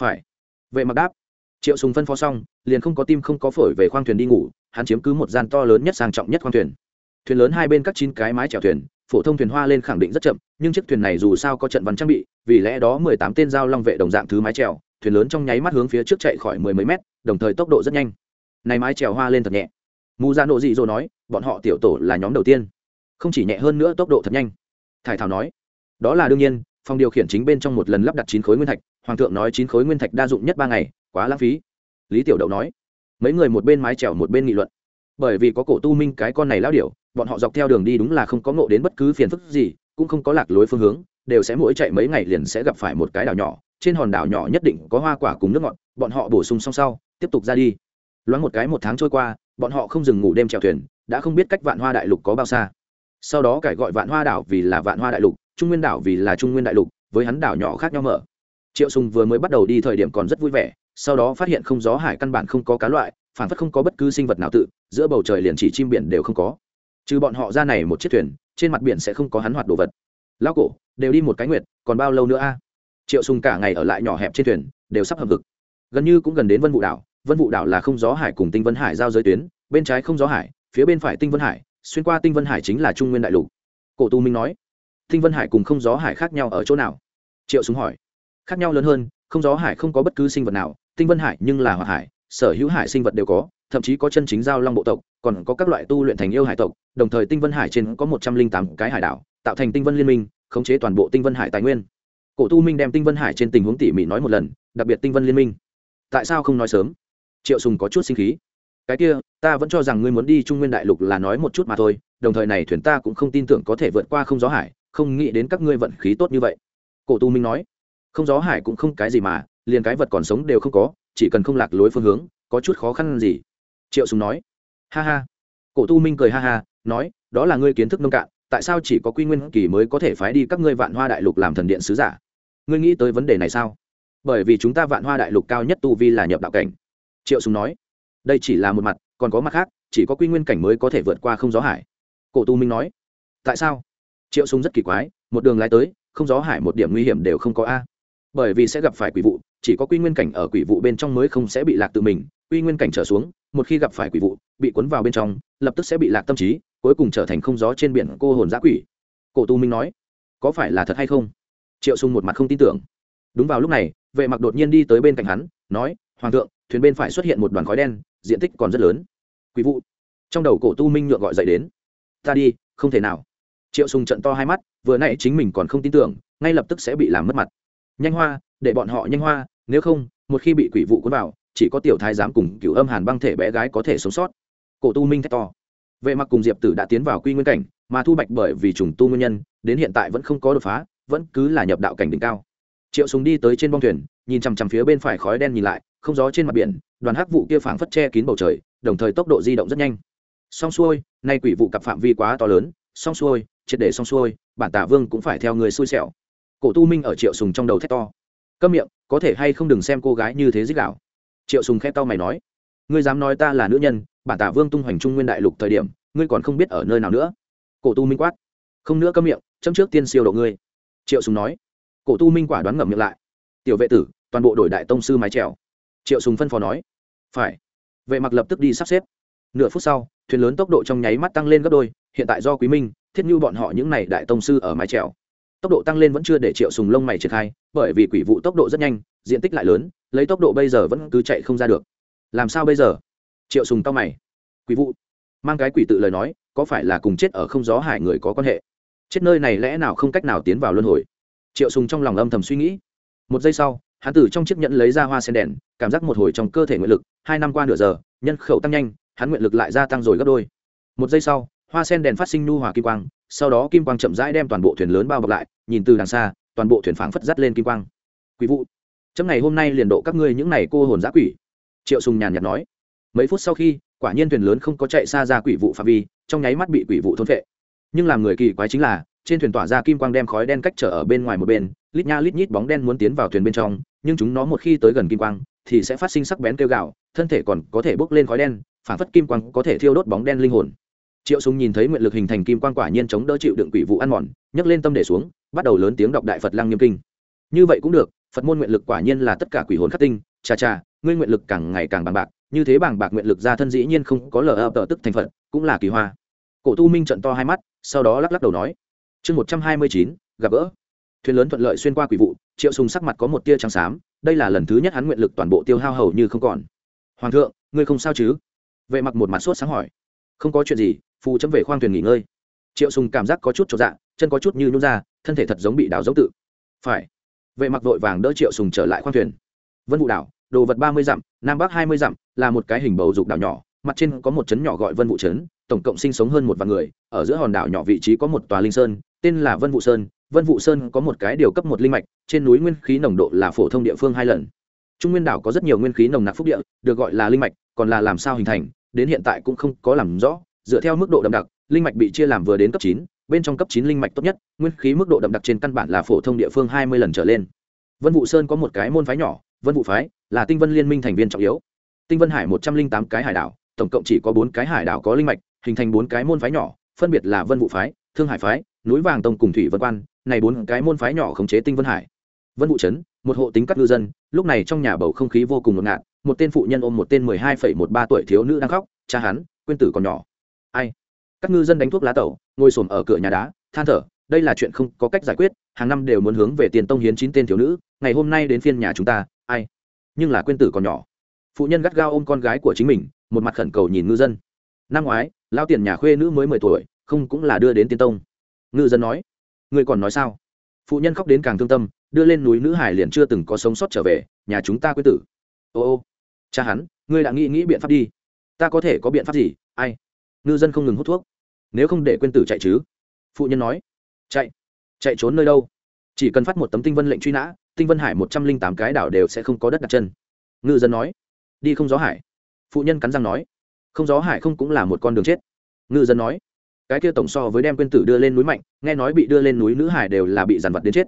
Speaker 1: Phải. Vệ mặc đáp. Triệu sùng phân phó xong, liền không có tim không có phổi về khoang thuyền đi ngủ hắn chiếm cứ một gian to lớn nhất sang trọng nhất khoang thuyền. Thuyền lớn hai bên các chín cái mái chèo thuyền, phổ thông thuyền hoa lên khẳng định rất chậm, nhưng chiếc thuyền này dù sao có trận văn trang bị, vì lẽ đó mười tám tên giao long vệ đồng dạng thứ mái chèo, thuyền lớn trong nháy mắt hướng phía trước chạy khỏi mười mấy mét, đồng thời tốc độ rất nhanh. Này mái chèo hoa lên thật nhẹ. Mù ra nộ dị dỗ nói, bọn họ tiểu tổ là nhóm đầu tiên. Không chỉ nhẹ hơn nữa tốc độ thật nhanh. Thải thảo nói, đó là đương nhiên, phòng điều khiển chính bên trong một lần lắp đặt chín khối nguyên thạch, hoàng thượng nói chín khối nguyên thạch đa dụng nhất ba ngày, quá lãng phí. Lý tiểu đậu nói mấy người một bên mái trèo một bên nghị luận. Bởi vì có cổ tu minh cái con này lao điểu, bọn họ dọc theo đường đi đúng là không có ngộ đến bất cứ phiền phức gì, cũng không có lạc lối phương hướng, đều sẽ mỗi chạy mấy ngày liền sẽ gặp phải một cái đảo nhỏ, trên hòn đảo nhỏ nhất định có hoa quả cùng nước ngọt, bọn họ bổ sung xong sau, tiếp tục ra đi. Loáng một cái một tháng trôi qua, bọn họ không dừng ngủ đêm chèo thuyền, đã không biết cách vạn hoa đại lục có bao xa. Sau đó cải gọi vạn hoa đảo vì là vạn hoa đại lục, trung nguyên đảo vì là trung nguyên đại lục, với hắn đảo nhỏ khác nhau mở triệu sùng vừa mới bắt đầu đi thời điểm còn rất vui vẻ, sau đó phát hiện không gió hải căn bản không có cá loại, phản phất không có bất cứ sinh vật nào tự, giữa bầu trời liền chỉ chim biển đều không có. Trừ bọn họ ra này một chiếc thuyền, trên mặt biển sẽ không có hắn hoạt đồ vật. Lao cổ, đều đi một cái nguyệt, còn bao lâu nữa a? Triệu sùng cả ngày ở lại nhỏ hẹp trên thuyền, đều sắp hợp vực gần như cũng gần đến vân vụ đảo, vân vụ đảo là không gió hải cùng tinh vân hải giao giới tuyến, bên trái không gió hải, phía bên phải tinh vân hải, xuyên qua tinh vân hải chính là trung nguyên đại lục. Cổ tu minh nói, tinh vân hải cùng không gió hải khác nhau ở chỗ nào? Triệu Sùng hỏi khác nhau lớn hơn, không gió hải không có bất cứ sinh vật nào, tinh vân hải nhưng là hỏa hải, sở hữu hải sinh vật đều có, thậm chí có chân chính giao long bộ tộc, còn có các loại tu luyện thành yêu hải tộc, đồng thời tinh vân hải trên có một trăm linh tám cái hải đảo, tạo thành tinh vân liên minh, khống chế toàn bộ tinh vân hải tài nguyên. Cổ tu minh đem tinh vân hải trên tình huống tỉ mỉ nói một lần, đặc biệt tinh vân liên minh. Tại sao không nói sớm? Triệu sùng có chút sinh khí. Cái kia, ta vẫn cho rằng ngươi muốn đi trung nguyên đại lục là nói một chút mà thôi, đồng thời này thuyền ta cũng không tin tưởng có thể vượt qua không gió hải, không nghĩ đến các ngươi vận khí tốt như vậy. Cổ tu minh nói không gió hải cũng không cái gì mà, liền cái vật còn sống đều không có, chỉ cần không lạc lối phương hướng, có chút khó khăn gì. Triệu sùng nói. Ha ha. Cổ tu minh cười ha ha, nói, đó là ngươi kiến thức nông cạn, tại sao chỉ có quy nguyên kỳ mới có thể phái đi các ngươi vạn hoa đại lục làm thần điện sứ giả? Ngươi nghĩ tới vấn đề này sao? Bởi vì chúng ta vạn hoa đại lục cao nhất tu vi là nhập đạo cảnh. Triệu sùng nói. Đây chỉ là một mặt, còn có mặt khác, chỉ có quy nguyên cảnh mới có thể vượt qua không gió hải. Cổ tu minh nói. Tại sao? Triệu sùng rất kỳ quái, một đường lái tới, không gió hải một điểm nguy hiểm đều không có a bởi vì sẽ gặp phải quỷ vụ, chỉ có quy nguyên cảnh ở quỷ vụ bên trong mới không sẽ bị lạc tự mình, quy nguyên cảnh trở xuống, một khi gặp phải quỷ vụ, bị cuốn vào bên trong, lập tức sẽ bị lạc tâm trí, cuối cùng trở thành không gió trên biển cô hồn giã quỷ. Cổ tu minh nói. Có phải là thật hay không? Triệu sung một mặt không tin tưởng. Đúng vào lúc này, vệ mặc đột nhiên đi tới bên cạnh hắn, nói, hoàng thượng, thuyền bên phải xuất hiện một đoàn khói đen, diện tích còn rất lớn. Quỷ vụ? Trong đầu cổ tu minh nhượng gọi dậy đến. Ta đi, không thể nào. Triệu sùng trận to hai mắt, vừa nãy chính mình còn không tin tưởng, ngay lập tức sẽ bị làm mất mặt nhanh hoa, để bọn họ nhanh hoa, nếu không, một khi bị quỷ vụ cuốn vào, chỉ có tiểu thái giám cùng cửu âm hàn băng thể bé gái có thể sống sót. Cổ tu minh thét to. Vệ mặc cùng diệp tử đã tiến vào quy nguyên cảnh, mà thu bạch bởi vì trùng tu nguyên nhân, đến hiện tại vẫn không có đột phá, vẫn cứ là nhập đạo cảnh đỉnh cao. Triệu súng đi tới trên bong thuyền, nhìn chằm chằm phía bên phải khói đen nhìn lại, không gió trên mặt biển, đoàn hắc vụ kia phảng phất che kín bầu trời, đồng thời tốc độ di động rất nhanh. Song xuôi, nay quỷ vụ cặp phạm vi quá to lớn song xuôi, triệt để song xuôi, bản tả vương cũng phải theo người xui xẻo cổ tu minh ở triệu sùng trong đầu thét to. Câm miệng, có thể hay không đừng xem cô gái như thế dích đạo? Triệu sùng khét to mày nói. Ngươi dám nói ta là nữ nhân, bản tả vương tung hoành trung nguyên đại lục thời điểm, ngươi còn không biết ở nơi nào nữa. Cổ tu minh quát. Không nữa câm miệng, chấm trước tiên siêu độ ngươi. Triệu sùng nói. Cổ tu minh quả đoán ngậm miệng lại. Tiểu vệ tử, toàn bộ đổi đại tông sư mái trèo triệu sùng phân phó nói. Phải. Vệ mặc lập tức đi sắp xếp. Nửa phút sau, thuyền lớn tốc độ trong nháy mắt tăng lên gấp đôi, hiện tại do quý minh, thiết như bọn họ những này đại tông sư ở mái trèo tốc độ tăng lên vẫn chưa để triệu sùng lông mày triển khai, bởi vì quỷ vụ tốc độ rất nhanh, diện tích lại lớn, lấy tốc độ bây giờ vẫn cứ chạy không ra được. Làm sao bây giờ? Triệu sùng tao mày. Quỷ vụ. Mang cái quỷ tự lời nói, có phải là cùng chết ở không gió hải người có quan hệ? Chết nơi này lẽ nào không cách nào tiến vào luân hồi? Triệu sùng trong lòng âm thầm suy nghĩ. Một giây sau, hắn từ trong chiếc nhẫn lấy ra hoa sen đèn, cảm giác một hồi trong cơ thể nguyện lực, hai năm qua nửa giờ, nhân khẩu tăng nhanh, hắn nguyện lực lại gia tăng rồi gấp đôi. Một giây sau hoa sen đèn phát sinh nu hòa kim quang, sau đó kim quang chậm rãi đem toàn bộ thuyền lớn bao bọc lại, nhìn từ đằng xa, toàn bộ thuyền phảng phất dắt lên kim quang. Quỷ vụ. Chấm ngày hôm nay liền độ các ngươi những này cô hồn giã quỷ. Triệu sùng nhàn nhạt nói. Mấy phút sau khi, quả nhiên thuyền lớn không có chạy xa ra quỷ vụ phạm vi, trong nháy mắt bị quỷ vụ thôn phệ. Nhưng làm người kỳ quái chính là, trên thuyền tỏa ra kim quang đem khói đen cách trở ở bên ngoài một bên, lít nha lít nhít bóng đen muốn tiến vào thuyền bên trong, nhưng chúng nó một khi tới gần kim quang, thì sẽ phát sinh sắc bén kêu gạo thân thể còn có thể bốc lên khói đen phản phất kim quang có thể thiêu đốt bóng đen linh hồn triệu súng nhìn thấy nguyện lực hình thành kim quang quả nhiên chống đỡ chịu đựng quỷ vụ ăn mòn, nhấc lên tâm để xuống, bắt đầu lớn tiếng đọc đại phật lăng nghiêm kinh. Như vậy cũng được, phật môn nguyện lực quả nhiên là tất cả quỷ hồn khắc tinh. Cha cha ngươi nguyện lực càng ngày càng bằng bạc, như thế bằng bạc nguyện lực ra thân dĩ nhiên không có lờ ập tờ tức thành phật, cũng là kỳ hoa. Cổ tu minh trận to hai mắt, sau đó lắc lắc đầu nói, chương một trăm hai mươi chín, gặp gỡ. Thuyền lớn thuận lợi xuyên qua quỷ vụ, triệu sùng sắc mặt có một tia trắng xám, đây là lần thứ nhất hắn nguyện lực toàn bộ tiêu hao hầu như không còn. Hoàng thượng, ngươi không sao chứ? Vệ mặc một mặt sốt sáng hỏi, không có chuyện gì phù chấm về khoang thuyền nghỉ ngơi. Triệu sùng cảm giác có chút cho dạ chân có chút như nhún ra, thân thể thật giống bị đảo giống tự. Phải. Vệ mặc vội vàng đỡ triệu sùng trở lại khoang thuyền. Vân vụ đảo, đồ vật ba mươi dặm, nam bắc hai mươi dặm, là một cái hình bầu dục đảo nhỏ, mặt trên có một trấn nhỏ gọi vân vụ trấn tổng cộng sinh sống hơn một vạn người, ở giữa hòn đảo nhỏ vị trí có một tòa linh sơn, tên là vân vụ sơn. Vân vụ sơn có một cái điều cấp một linh mạch, trên núi nguyên khí nồng độ là phổ thông địa phương hai lần. Trung nguyên đảo có rất nhiều nguyên khí nồng nặc phúc địa, được gọi là linh mạch, còn là làm sao hình thành, đến hiện tại cũng không có làm rõ dựa theo mức độ đậm đặc, linh mạch bị chia làm vừa đến cấp chín, bên trong cấp chín linh mạch tốt nhất, nguyên khí mức độ đậm đặc trên căn bản là phổ thông địa phương hai mươi lần trở lên. Vân vụ sơn có một cái môn phái nhỏ, vân vụ phái, là tinh vân liên minh thành viên trọng yếu. Tinh vân hải một trăm linh tám cái hải đảo, tổng cộng chỉ có bốn cái hải đảo có linh mạch, hình thành bốn cái môn phái nhỏ, phân biệt là vân vụ phái, thương hải phái, núi vàng tông cùng thủy vân quan, này bốn cái môn phái nhỏ khống chế tinh vân hải. Vân vụ trấn, một hộ tính các ngư dân, lúc này trong nhà bầu không khí vô cùng ngột ngạt, một tên phụ nhân ôm một tên mười hai phẩy một ba tuổi thiếu nữ đang khóc, cha hắn, quên tử còn nhỏ ai? Các ngư dân đánh thuốc lá tẩu, ngồi xổm ở cửa nhà đá, than thở, đây là chuyện không có cách giải quyết, hàng năm đều muốn hướng về tiền tông hiến chín tên thiếu nữ, ngày hôm nay đến phiên nhà chúng ta, ai? Nhưng là quên tử còn nhỏ. Phụ nhân gắt gao ôm con gái của chính mình, một mặt khẩn cầu nhìn ngư dân. Năm ngoái lao tiền nhà khuê nữ mới mười tuổi, không cũng là đưa đến tiên tông. Ngư dân nói người còn nói sao? Phụ nhân khóc đến càng thương tâm, đưa lên núi nữ hải liền chưa từng có sống sót trở về, nhà chúng ta quyết tử. Ô ô, cha hắn, ngươi đã nghĩ nghĩ biện pháp đi. Ta có thể có biện pháp gì? Ai? Ngư dân không ngừng hút thuốc. Nếu không để quên tử chạy chứ? Phụ nhân nói. Chạy. Chạy trốn nơi đâu? Chỉ cần phát một tấm tinh vân lệnh truy nã, tinh vân hải một trăm linh tám cái đảo đều sẽ không có đất đặt chân. Ngư dân nói. Đi không gió hải. Phụ nhân cắn răng nói. Không gió hải không cũng là một con đường chết. Ngư dân nói. Cái kia tổng so với đem quên tử đưa lên núi mạnh, nghe nói bị đưa lên núi nữ hải đều là bị dàn vật đến chết.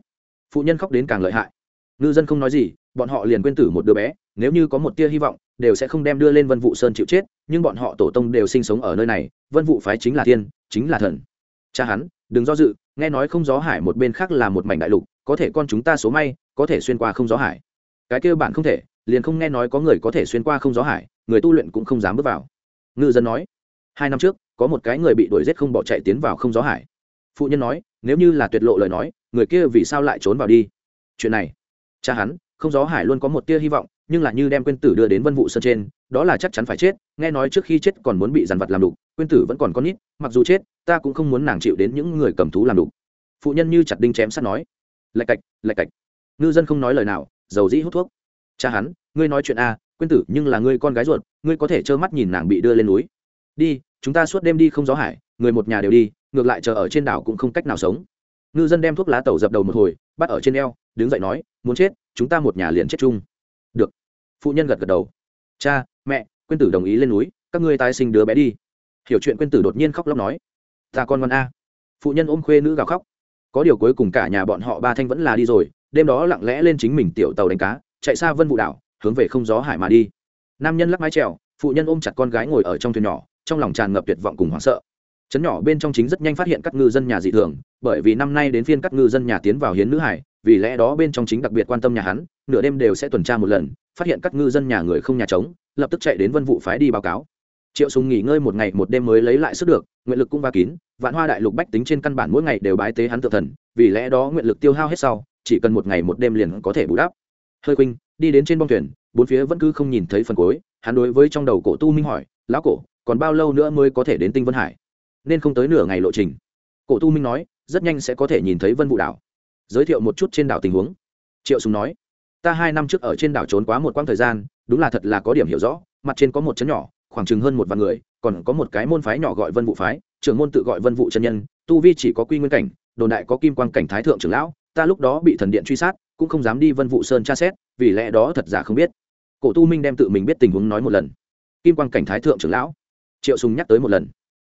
Speaker 1: Phụ nhân khóc đến càng lợi hại. Ngư dân không nói gì, bọn họ liền quên tử một đứa bé, nếu như có một tia hy vọng đều sẽ không đem đưa lên vân vụ sơn chịu chết, nhưng bọn họ tổ tông đều sinh sống ở nơi này, vân vụ phái chính là thiên, chính là thần. Cha hắn, đừng do dự, nghe nói không gió hải một bên khác là một mảnh đại lục, có thể con chúng ta số may, có thể xuyên qua không gió hải. Cái kia bạn không thể, liền không nghe nói có người có thể xuyên qua không gió hải, người tu luyện cũng không dám bước vào. Ngư dân nói, hai năm trước, có một cái người bị đuổi giết không bỏ chạy tiến vào không gió hải. Phụ nhân nói, nếu như là tuyệt lộ lời nói, người kia vì sao lại trốn vào đi? Chuyện này, cha hắn không gió hải luôn có một tia hy vọng, nhưng là như đem quên tử đưa đến vân vụ sơn trên, đó là chắc chắn phải chết, nghe nói trước khi chết còn muốn bị dàn vật làm đục, quên tử vẫn còn con nít, mặc dù chết, ta cũng không muốn nàng chịu đến những người cầm thú làm đục. Phụ nhân như chặt đinh chém sắt nói. Lạch cạch lạch cạch. Ngư dân không nói lời nào, dầu dĩ hút thuốc. Cha hắn, ngươi nói chuyện a, quên tử, nhưng là ngươi con gái ruột, ngươi có thể trơ mắt nhìn nàng bị đưa lên núi. Đi, chúng ta suốt đêm đi không gió hải, người một nhà đều đi, ngược lại chờ ở trên đảo cũng không cách nào sống. Ngư dân đem thuốc lá tẩu dập đầu một hồi, bắt ở trên eo, đứng dậy nói, muốn chết chúng ta một nhà liền chết chung. Được. Phụ nhân gật gật đầu. Cha, mẹ, quyên tử đồng ý lên núi, các ngươi tái sinh đứa bé đi. Hiểu chuyện quyên tử đột nhiên khóc lóc nói. Ta con ngon a. Phụ nhân ôm khuê nữ gào khóc. Có điều cuối cùng cả nhà bọn họ ba thanh vẫn là đi rồi, đêm đó lặng lẽ lên chính mình tiểu tàu đánh cá, chạy xa vân vụ đảo, hướng về không gió hải mà đi. Nam nhân lắc mái trèo phụ nhân ôm chặt con gái ngồi ở trong thuyền nhỏ, trong lòng tràn ngập tuyệt vọng cùng hoảng sợ. Chấn nhỏ bên trong chính rất nhanh phát hiện các ngư dân nhà dị thường, bởi vì năm nay đến phiên các ngư dân nhà tiến vào hiến nữ hải vì lẽ đó bên trong chính đặc biệt quan tâm nhà hắn, nửa đêm đều sẽ tuần tra một lần, phát hiện các ngư dân nhà người không nhà trống, lập tức chạy đến vân vụ phái đi báo cáo. Triệu sùng nghỉ ngơi một ngày một đêm mới lấy lại sức được, nguyện lực cũng va kín, vạn hoa đại lục bách tính trên căn bản mỗi ngày đều bái tế hắn tự thần, vì lẽ đó nguyện lực tiêu hao hết sau, chỉ cần một ngày một đêm liền có thể bù đắp. Hơi quỳnh đi đến trên bong thuyền, bốn phía vẫn cứ không nhìn thấy phần cuối, hắn đối với trong đầu cổ tu minh hỏi, lão cổ, còn bao lâu nữa mới có thể đến tinh vân hải? Nên không tới nửa ngày lộ trình. Cổ tu minh nói, rất nhanh sẽ có thể nhìn thấy vân vụ đảo giới thiệu một chút trên đảo tình huống. Triệu sùng nói, ta hai năm trước ở trên đảo trốn quá một quãng thời gian, đúng là thật là có điểm hiểu rõ, mặt trên có một chấn nhỏ, khoảng chừng hơn một vạn người, còn có một cái môn phái nhỏ gọi vân vụ phái, trưởng môn tự gọi vân vụ chân nhân, tu vi chỉ có quy nguyên cảnh, đồn đại có kim quang cảnh thái thượng trưởng lão, ta lúc đó bị thần điện truy sát, cũng không dám đi vân vụ sơn tra xét, vì lẽ đó thật giả không biết. Cổ tu minh đem tự mình biết tình huống nói một lần. Kim quang cảnh thái thượng trưởng lão? Triệu sùng nhắc tới một lần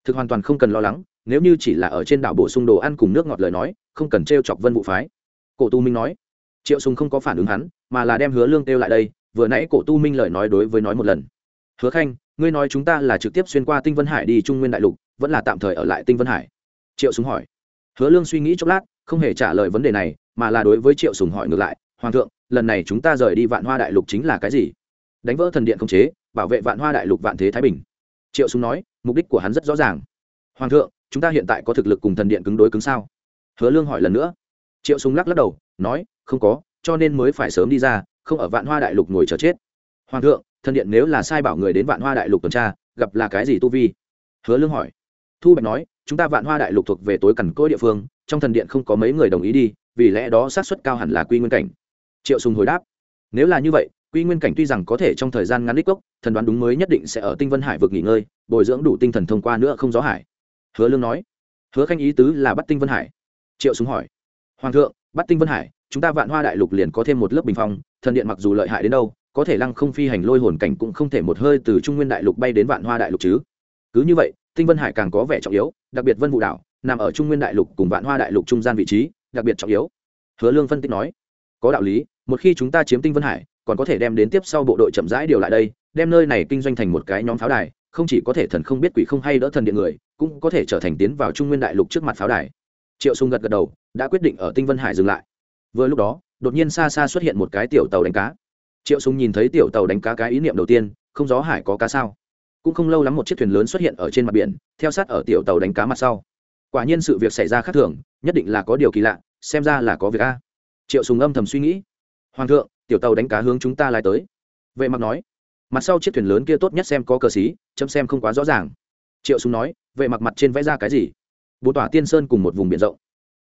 Speaker 1: thực hoàn toàn không cần lo lắng, nếu như chỉ là ở trên đảo bổ sung đồ ăn cùng nước ngọt lời nói, không cần t chọc vân vụ phái. Cổ tu minh nói. Triệu sùng không có phản ứng hắn, mà là đem hứa lương kêu lại đây, vừa nãy cổ tu minh lời nói đối với nói một lần. Hứa khanh, ngươi nói chúng ta là trực tiếp xuyên qua tinh vân hải đi trung nguyên đại lục, vẫn là tạm thời ở lại tinh vân hải? Triệu sùng hỏi. Hứa lương suy nghĩ chốc lát, không hề trả lời vấn đề này, mà là đối với triệu sùng hỏi ngược lại, hoàng thượng, lần này chúng ta rời đi vạn hoa đại lục chính là cái gì? Đánh vỡ thần điện không chế, bảo vệ vạn hoa đại lục vạn thế thái bình. Triệu sùng nói mục đích của hắn rất rõ ràng. Hoàng thượng, chúng ta hiện tại có thực lực cùng thần điện cứng đối cứng sao? Hứa lương hỏi lần nữa. Triệu sùng lắc lắc đầu, nói, không có, cho nên mới phải sớm đi ra, không ở vạn hoa đại lục ngồi chờ chết. Hoàng thượng, thần điện nếu là sai bảo người đến vạn hoa đại lục tuần tra, gặp là cái gì tu vi? Hứa lương hỏi. Thu bạch nói, chúng ta vạn hoa đại lục thuộc về tối cằn cỗi địa phương, trong thần điện không có mấy người đồng ý đi, vì lẽ đó sát suất cao hẳn là quy nguyên cảnh. Triệu sùng hồi đáp. Nếu là như vậy quy nguyên cảnh tuy rằng có thể trong thời gian ngắn đích cốc, thần đoán đúng mới nhất định sẽ ở tinh vân hải vực nghỉ ngơi, bồi dưỡng đủ tinh thần thông qua nữa không gió hải. Hứa lương nói. Hứa khanh ý tứ là bắt tinh vân hải. Triệu súng hỏi. Hoàng thượng, bắt tinh vân hải, chúng ta vạn hoa đại lục liền có thêm một lớp bình phong, thần điện mặc dù lợi hại đến đâu, có thể lăng không phi hành lôi hồn cảnh cũng không thể một hơi từ trung nguyên đại lục bay đến vạn hoa đại lục chứ. Cứ như vậy, tinh vân hải càng có vẻ trọng yếu, đặc biệt vân vụ đảo, nằm ở trung nguyên đại lục cùng vạn hoa đại lục trung gian vị trí, đặc biệt trọng yếu. Hứa lương phân tích nói. Có đạo lý, một khi chúng ta chiếm tinh vân hải còn có thể đem đến tiếp sau bộ đội chậm rãi điều lại đây, đem nơi này kinh doanh thành một cái nhóm pháo đài, không chỉ có thể thần không biết quỷ không hay đỡ thần điện người, cũng có thể trở thành tiến vào trung nguyên đại lục trước mặt pháo đài. Triệu sùng gật gật đầu, đã quyết định ở tinh vân hải dừng lại. Vừa lúc đó, đột nhiên xa xa xuất hiện một cái tiểu tàu đánh cá. Triệu sùng nhìn thấy tiểu tàu đánh cá cái ý niệm đầu tiên, không gió hải có cá sao? Cũng không lâu lắm một chiếc thuyền lớn xuất hiện ở trên mặt biển, theo sát ở tiểu tàu đánh cá mặt sau. Quả nhiên sự việc xảy ra khác thường, nhất định là có điều kỳ lạ, xem ra là có việc a. Triệu sùng âm thầm suy nghĩ. Hoàng thượng tiểu tàu đánh cá hướng chúng ta lai tới. Vệ mặc nói, mặt sau chiếc thuyền lớn kia tốt nhất xem có cờ xí, chấm xem không quá rõ ràng. Triệu Súng nói, vệ mặc mặt trên vẽ ra cái gì? Bố tỏa tiên sơn cùng một vùng biển rộng.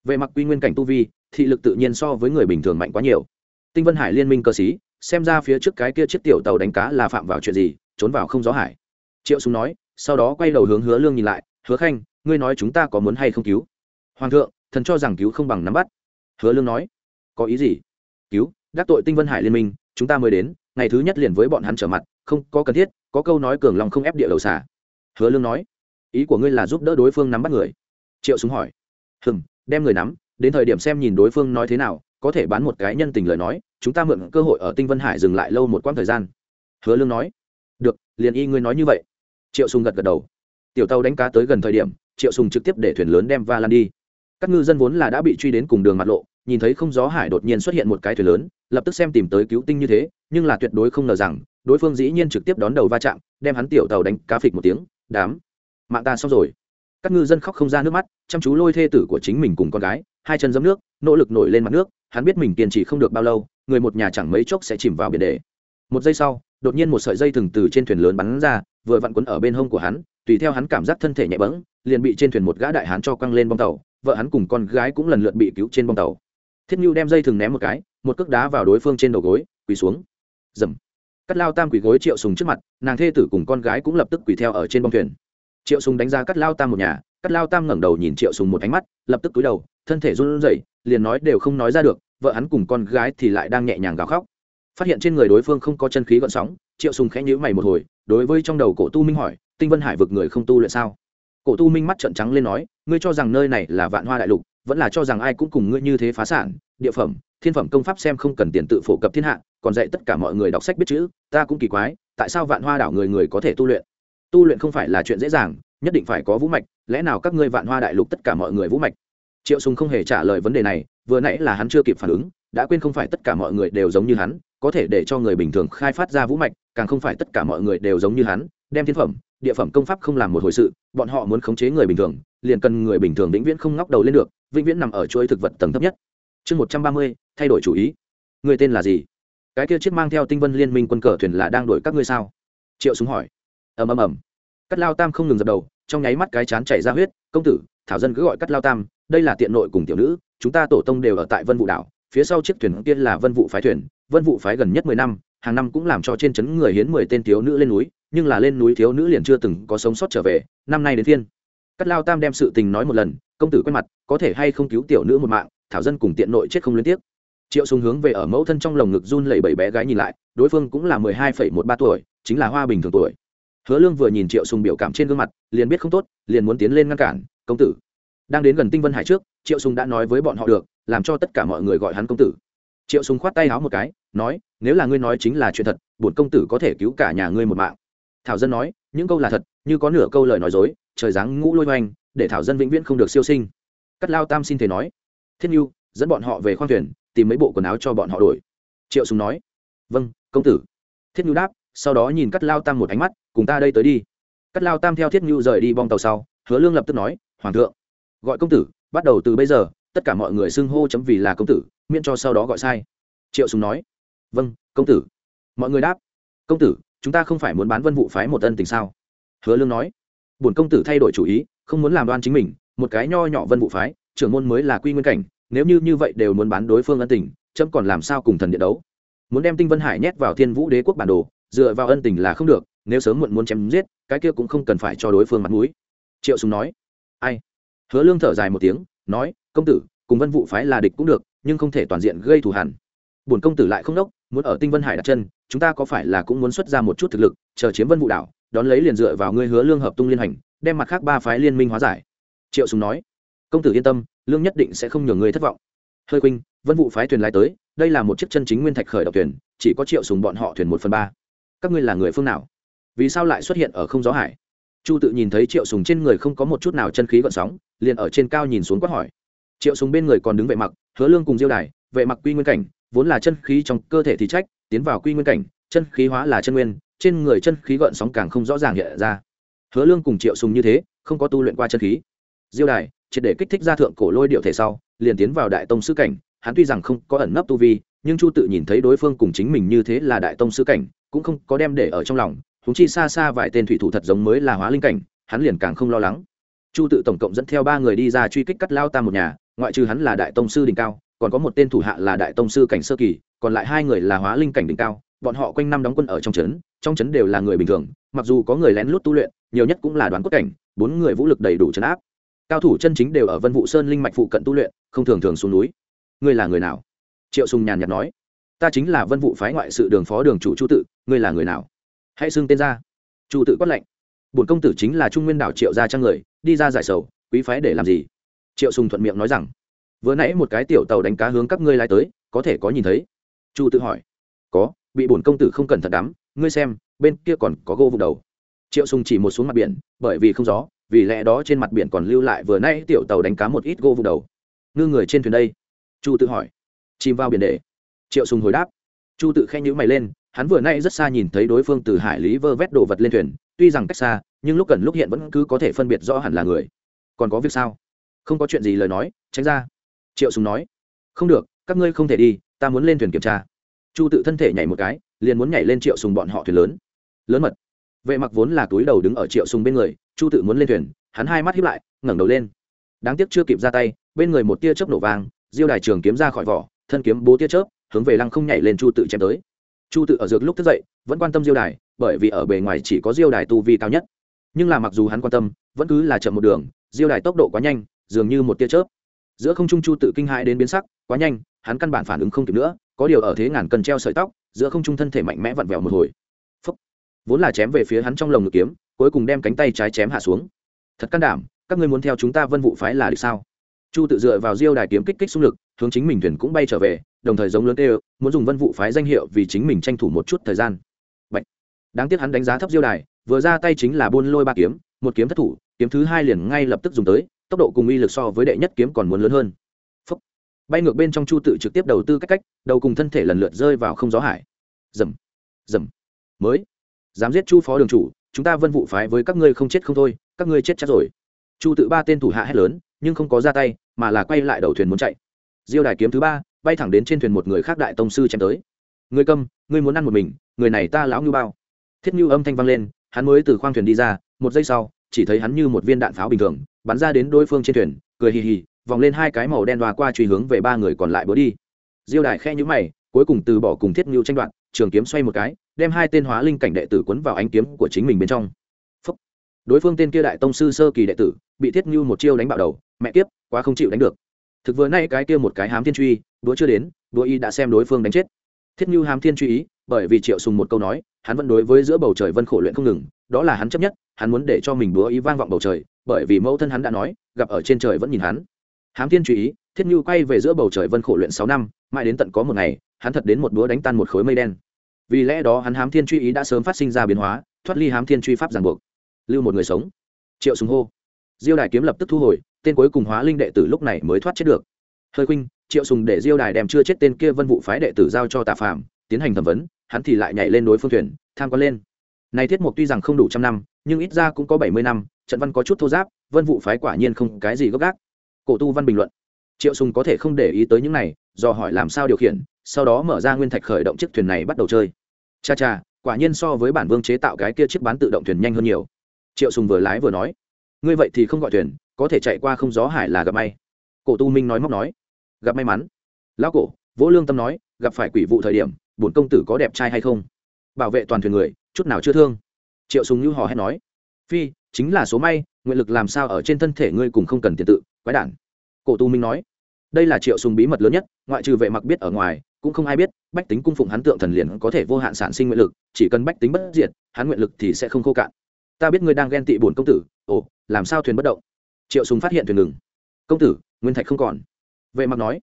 Speaker 1: Vệ mặc quy nguyên cảnh tu vi, thị lực tự nhiên so với người bình thường mạnh quá nhiều. Tinh vân hải liên minh cờ xí, xem ra phía trước cái kia chiếc tiểu tàu đánh cá là phạm vào chuyện gì, trốn vào không gió hải. Triệu Súng nói, sau đó quay đầu hướng hứa lương nhìn lại, hứa khanh, ngươi nói chúng ta có muốn hay không cứu? Hoàng thượng, thần cho rằng cứu không bằng nắm bắt. Hứa lương nói, có ý gì? Cứu đắc tội tinh vân hải liên minh, chúng ta mới đến, ngày thứ nhất liền với bọn hắn trở mặt, không có cần thiết, có câu nói cường lòng không ép địa đầu xả hứa lương nói, ý của ngươi là giúp đỡ đối phương nắm bắt người. Triệu súng hỏi, hừm, đem người nắm, đến thời điểm xem nhìn đối phương nói thế nào, có thể bán một cái nhân tình lời nói, chúng ta mượn cơ hội ở tinh vân hải dừng lại lâu một quãng thời gian. Hứa lương nói, được, liền y ngươi nói như vậy. Triệu sùng gật gật đầu. Tiểu tàu đánh cá tới gần thời điểm, triệu sùng trực tiếp để thuyền lớn đem va lan đi. Các ngư dân vốn là đã bị truy đến cùng đường mặt lộ nhìn thấy không gió hải đột nhiên xuất hiện một cái thuyền lớn, lập tức xem tìm tới cứu tinh như thế, nhưng là tuyệt đối không ngờ rằng, đối phương dĩ nhiên trực tiếp đón đầu va chạm, đem hắn tiểu tàu đánh cá phịch một tiếng, đám, mạng ta xong rồi. Các ngư dân khóc không ra nước mắt, chăm chú lôi thê tử của chính mình cùng con gái, hai chân dấm nước, nỗ lực nổi lên mặt nước, hắn biết mình kiên trì không được bao lâu, người một nhà chẳng mấy chốc sẽ chìm vào biển đề một giây sau, đột nhiên một sợi dây thừng từ trên thuyền lớn bắn ra, vừa vặn quấn ở bên hông của hắn, tùy theo hắn cảm giác thân thể nhẹ bẫng, liền bị trên thuyền một gã đại hán cho quăng lên bong tàu, vợ hắn cùng con gái cũng lần lượt bị cứu trên bong tàu thiết nhu đem dây thừng ném một cái, một cước đá vào đối phương trên đầu gối, quỳ xuống. Dầm. Cắt lao tam quỳ gối triệu sùng trước mặt, nàng thê tử cùng con gái cũng lập tức quỳ theo ở trên bông thuyền. Triệu sùng đánh ra cắt lao tam một nhà, cắt lao tam ngẩng đầu nhìn triệu sùng một ánh mắt, lập tức cúi đầu, thân thể run rẩy, liền nói đều không nói ra được, vợ hắn cùng con gái thì lại đang nhẹ nhàng gào khóc. Phát hiện trên người đối phương không có chân khí gợn sóng, triệu sùng khẽ nhíu mày một hồi, đối với trong đầu cổ tu minh hỏi, tinh vân hải vực người không tu luyện sao? Cổ tu minh mắt trợn trắng lên nói, ngươi cho rằng nơi này là vạn hoa đại lục vẫn là cho rằng ai cũng cùng ngươi như thế phá sản, địa phẩm, thiên phẩm công pháp xem không cần tiền tự phổ cập thiên hạ, còn dạy tất cả mọi người đọc sách biết chữ, ta cũng kỳ quái, tại sao vạn hoa đảo người người có thể tu luyện? Tu luyện không phải là chuyện dễ dàng, nhất định phải có vũ mạch, lẽ nào các ngươi vạn hoa đại lục tất cả mọi người vũ mạch? Triệu sùng không hề trả lời vấn đề này, vừa nãy là hắn chưa kịp phản ứng, đã quên không phải tất cả mọi người đều giống như hắn, có thể để cho người bình thường khai phát ra vũ mạch, càng không phải tất cả mọi người đều giống như hắn, đem thiên phẩm, địa phẩm công pháp không làm một hồi sự, bọn họ muốn khống chế người bình thường, liền cần người bình thường vĩnh viễn không ngóc đầu lên được vĩnh viễn nằm ở chuỗi thực vật tầng thấp nhất. Chương một trăm ba mươi, thay đổi chủ ý. Người tên là gì? Cái kia chiếc mang theo tinh vân liên minh quân cờ thuyền là đang đuổi các ngươi sao? Triệu súng hỏi. Ầm ầm ầm. Cắt lao tam không ngừng dập đầu, trong nháy mắt cái chán chảy ra huyết. Công tử, thảo dân cứ gọi cắt lao tam, đây là tiện nội cùng tiểu nữ, chúng ta tổ tông đều ở tại vân vũ đảo, phía sau chiếc thuyền kia là vân vũ phái thuyền, vân vũ phái gần nhất mười năm, hàng năm cũng làm cho trên trấn người hiến mười tên thiếu nữ lên núi, nhưng là lên núi thiếu nữ liền chưa từng có sống sót trở về, năm nay đến phiên cắt lao tam đem sự tình nói một lần, công tử quen mặt, có thể hay không cứu tiểu nữ một mạng, thảo dân cùng tiện nội chết không liên tiếp triệu sùng hướng về ở mẫu thân trong lồng ngực run lẩy bẩy bé gái nhìn lại, đối phương cũng là mười hai phẩy một ba tuổi, chính là hoa bình thường tuổi. Hứa lương vừa nhìn triệu sùng biểu cảm trên gương mặt, liền biết không tốt, liền muốn tiến lên ngăn cản, công tử, đang đến gần tinh vân hải trước, triệu sùng đã nói với bọn họ được, làm cho tất cả mọi người gọi hắn công tử. Triệu sùng khoát tay háo một cái, nói, nếu là ngươi nói chính là chuyện thật, bổn công tử có thể cứu cả nhà ngươi một mạng. Thảo dân nói, những câu là thật, như có nửa câu lời nói dối trời giáng ngũ lôi hoành, để thảo dân vĩnh viễn không được siêu sinh. Cắt lao tam xin thể nói, thiết nhu dẫn bọn họ về khoang thuyền, tìm mấy bộ quần áo cho bọn họ đổi. Triệu sùng nói vâng công tử. Thiết nhu đáp, sau đó nhìn cắt lao tam một ánh mắt, cùng ta đây tới đi. Cắt lao tam theo thiết nhu rời đi bong tàu sau, hứa lương lập tức nói, hoàng thượng, gọi công tử, bắt đầu từ bây giờ, tất cả mọi người xưng hô chấm vì là công tử, miễn cho sau đó gọi sai. Triệu sùng nói vâng công tử. Mọi người đáp, công tử, chúng ta không phải muốn bán vân vụ phái một ân tình sao? Hứa lương nói bổn công tử thay đổi chủ ý, không muốn làm đoan chính mình, một cái nho nhỏ vân vụ phái, trưởng môn mới là quy nguyên cảnh, nếu như như vậy đều muốn bán đối phương ân tình, chấm còn làm sao cùng thần điện đấu? Muốn đem tinh vân hải nhét vào thiên vũ đế quốc bản đồ, dựa vào ân tình là không được, nếu sớm muộn muốn chém giết, cái kia cũng không cần phải cho đối phương mặt mũi. Triệu sùng nói. Ai? Hứa lương thở dài một tiếng, nói, công tử, cùng vân vụ phái là địch cũng được, nhưng không thể toàn diện gây thù hằn. Bổn công tử lại không đốc, muốn ở tinh vân hải đặt chân, chúng ta có phải là cũng muốn xuất ra một chút thực lực, chờ chiếm vân vụ đảo đón lấy liền dựa vào ngươi hứa lương hợp tung liên hành, đem mặt khác ba phái liên minh hóa giải. Triệu sùng nói. Công tử yên tâm, lương nhất định sẽ không nhường ngươi thất vọng. Hơi quỳnh vân vụ phái thuyền lái tới, đây là một chiếc chân chính nguyên thạch khởi động thuyền, chỉ có triệu sùng bọn họ thuyền một phần ba. Các ngươi là người phương nào? Vì sao lại xuất hiện ở không gió hải? Chu tự nhìn thấy triệu sùng trên người không có một chút nào chân khí gợn sóng, liền ở trên cao nhìn xuống quát hỏi. Triệu sùng bên người còn đứng vệ mặc, hứa lương cùng diêu đài, vệ mặc quy nguyên cảnh, vốn là chân khí trong cơ thể thì trách, tiến vào quy nguyên cảnh, chân khí hóa là chân nguyên trên người chân khí gợn sóng càng không rõ ràng hiện ra. Hứa lương cùng triệu sùng như thế, không có tu luyện qua chân khí. Diêu đài, triệt để kích thích ra thượng cổ lôi điệu thể sau, liền tiến vào đại tông sư cảnh. Hắn tuy rằng không có ẩn nấp tu vi, nhưng chu tự nhìn thấy đối phương cùng chính mình như thế là đại tông sư cảnh, cũng không có đem để ở trong lòng. Húng chi xa xa vài tên thủy thủ thật giống mới là hóa linh cảnh, hắn liền càng không lo lắng. Chu tự tổng cộng dẫn theo ba người đi ra truy kích cắt lao tam một nhà, ngoại trừ hắn là đại tông sư đỉnh cao, còn có một tên thủ hạ là đại tông sư cảnh sơ kỳ, còn lại hai người là hóa linh cảnh đỉnh cao bọn họ quanh năm đóng quân ở trong trấn trong trấn đều là người bình thường, mặc dù có người lén lút tu luyện, nhiều nhất cũng là đoán cốt cảnh, bốn người vũ lực đầy đủ trấn áp. Cao thủ chân chính đều ở vân vụ sơn linh mạch phụ cận tu luyện, không thường thường xuống núi. Ngươi là người nào? Triệu sùng nhàn nhạt nói. Ta chính là vân vụ phái ngoại sự đường phó đường chủ chu tự, ngươi là người nào? Hãy xưng tên ra. Chu tự quát lệnh bổn công tử chính là trung nguyên đảo triệu gia trang người, đi ra giải sầu, quý phái để làm gì? Triệu sùng thuận miệng nói rằng. Vừa nãy một cái tiểu tàu đánh cá hướng các ngươi lái tới, có thể có nhìn thấy? Chu tự hỏi. Có bị bổn công tử không cẩn thận đắm, ngươi xem, bên kia còn có gô vụ đầu. Triệu sùng chỉ một xuống mặt biển, bởi vì không gió, vì lẽ đó trên mặt biển còn lưu lại vừa nay tiểu tàu đánh cá một ít gô vụ đầu. Ngư người trên thuyền đây. Chu tự hỏi. Chìm vào biển để. Triệu sùng hồi đáp. Chu tự khen nhữ mày lên, hắn vừa nay rất xa nhìn thấy đối phương từ hải lý vơ vét đồ vật lên thuyền, tuy rằng cách xa, nhưng lúc cần lúc hiện vẫn cứ có thể phân biệt rõ hẳn là người. Còn có việc sao? Không có chuyện gì lời nói, tránh ra. Triệu sùng nói. Không được, các ngươi không thể đi, ta muốn lên thuyền kiểm tra chu tự thân thể nhảy một cái, liền muốn nhảy lên triệu sùng bọn họ thuyền lớn. Lớn mật. Vệ mặc vốn là túi đầu đứng ở triệu sùng bên người, chu tự muốn lên thuyền, hắn hai mắt hiếp lại, ngẩng đầu lên. Đáng tiếc chưa kịp ra tay, bên người một tia chớp nổ vang, diêu đài trường kiếm ra khỏi vỏ, thân kiếm bố tia chớp, hướng về lăng không nhảy lên chu tự chém tới. Chu tự ở dược lúc thức dậy, vẫn quan tâm diêu đài, bởi vì ở bề ngoài chỉ có diêu đài tu vi cao nhất. Nhưng là mặc dù hắn quan tâm, vẫn cứ là chậm một đường, diêu đài tốc độ quá nhanh, dường như một tia chớp. Giữa không trung chu tự kinh hãi đến biến sắc, quá nhanh, hắn căn bản phản ứng không kịp nữa có điều ở thế ngàn cần treo sợi tóc, giữa không trung thân thể mạnh mẽ vặn vẹo một hồi. Phúc. vốn là chém về phía hắn trong lồng ngực kiếm, cuối cùng đem cánh tay trái chém hạ xuống. Thật can đảm, các ngươi muốn theo chúng ta vân vụ phái là được sao? Chu tự dựa vào diêu đài kiếm kích kích xung lực, hướng chính mình thuyền cũng bay trở về, đồng thời giống lớn tê muốn dùng vân vụ phái danh hiệu vì chính mình tranh thủ một chút thời gian. Bạch. đáng tiếc hắn đánh giá thấp diêu đài, vừa ra tay chính là buôn lôi ba kiếm, một kiếm thất thủ, kiếm thứ hai liền ngay lập tức dùng tới, tốc độ cùng uy lực so với đệ nhất kiếm còn muốn lớn hơn bay ngược bên trong chu tự trực tiếp đầu tư cách cách, đầu cùng thân thể lần lượt rơi vào không gió hải. Dầm dầm. Mới. Dám giết chu phó đường chủ, chúng ta vân vụ phái với các ngươi không chết không thôi, các ngươi chết chắc rồi. Chu tự ba tên thủ hạ hét lớn, nhưng không có ra tay, mà là quay lại đầu thuyền muốn chạy. Diêu đài kiếm thứ ba, bay thẳng đến trên thuyền một người khác đại tông sư chém tới. Ngươi câm, ngươi muốn ăn một mình, người này ta lão như bao. Thiết như âm thanh vang lên, hắn mới từ khoang thuyền đi ra, một giây sau, chỉ thấy hắn như một viên đạn pháo bình thường, bắn ra đến đối phương trên thuyền, cười hì hì vòng lên hai cái màu đen đoà qua truy hướng về ba người còn lại bữa đi. Diêu đài khe nhũ mày, cuối cùng từ bỏ cùng thiết ngưu tranh đoạt, trường kiếm xoay một cái, đem hai tên hóa linh cảnh đệ tử quấn vào ánh kiếm của chính mình bên trong. Phúc. đối phương tên kia đại tông sư sơ kỳ đệ tử, bị thiết ngưu một chiêu đánh bạo đầu, mẹ kiếp, quá không chịu đánh được. Thực vừa nay cái kia một cái hám thiên truy đũa chưa đến đũa y đã xem đối phương đánh chết. Thiết ngưu hám thiên truy ý, bởi vì triệu sùng một câu nói, hắn vẫn đối với giữa bầu trời vân khổ luyện không ngừng, đó là hắn chấp nhất, hắn muốn để cho mình đũa y vang vọng bầu trời, bởi vì mẫu thân hắn đã nói, gặp ở trên trời vẫn nhìn hắn hám thiên truy ý, thiết Như quay về giữa bầu trời vân khổ luyện sáu năm, mãi đến tận có một ngày, hắn thật đến một búa đánh tan một khối mây đen. Vì lẽ đó hắn hám thiên truy ý đã sớm phát sinh ra biến hóa, thoát ly hám thiên truy pháp ràng buộc. Lưu một người sống. Triệu sùng hô. Diêu đài kiếm lập tức thu hồi, tên cuối cùng hóa linh đệ tử lúc này mới thoát chết được. Hơi khuynh, triệu sùng để diêu đài đem chưa chết tên kia vân vụ phái đệ tử giao cho tạ phạm tiến hành thẩm vấn, hắn thì lại nhảy lên đối phương thuyền, tham quan lên. Này thiết mục tuy rằng không đủ trăm năm, nhưng ít ra cũng có bảy mươi năm, trận văn có chút thô giáp, vân vụ phái quả nhiên không cái gì gấp gáp cổ tu văn bình luận. Triệu sùng có thể không để ý tới những này, do hỏi làm sao điều khiển, sau đó mở ra nguyên thạch khởi động chiếc thuyền này bắt đầu chơi. Cha cha, quả nhiên so với bản vương chế tạo cái kia chiếc bán tự động thuyền nhanh hơn nhiều. Triệu sùng vừa lái vừa nói. Ngươi vậy thì không gọi thuyền, có thể chạy qua không gió hải là gặp may. Cổ tu minh nói móc nói. Gặp may mắn. Lão cổ, vỗ lương tâm nói, gặp phải quỷ vụ thời điểm, bổn công tử có đẹp trai hay không? Bảo vệ toàn thuyền người, chút nào chưa thương. Triệu sùng như hò hét nói. Phi, chính là số may, nguyện lực làm sao ở trên thân thể ngươi cùng không cần tiền tự quái đản. Cổ tu minh nói, đây là triệu sùng bí mật lớn nhất, ngoại trừ vệ mặc biết ở ngoài, cũng không ai biết, bách tính cung phụng hắn tượng thần liền có thể vô hạn sản sinh nguyện lực, chỉ cần bách tính bất diệt, hắn nguyện lực thì sẽ không khô cạn. Ta biết ngươi đang ghen tị bổn công tử, ồ, làm sao thuyền bất động? Triệu sùng phát hiện thuyền ngừng. Công tử, nguyên thạch không còn. Vệ mặc nói,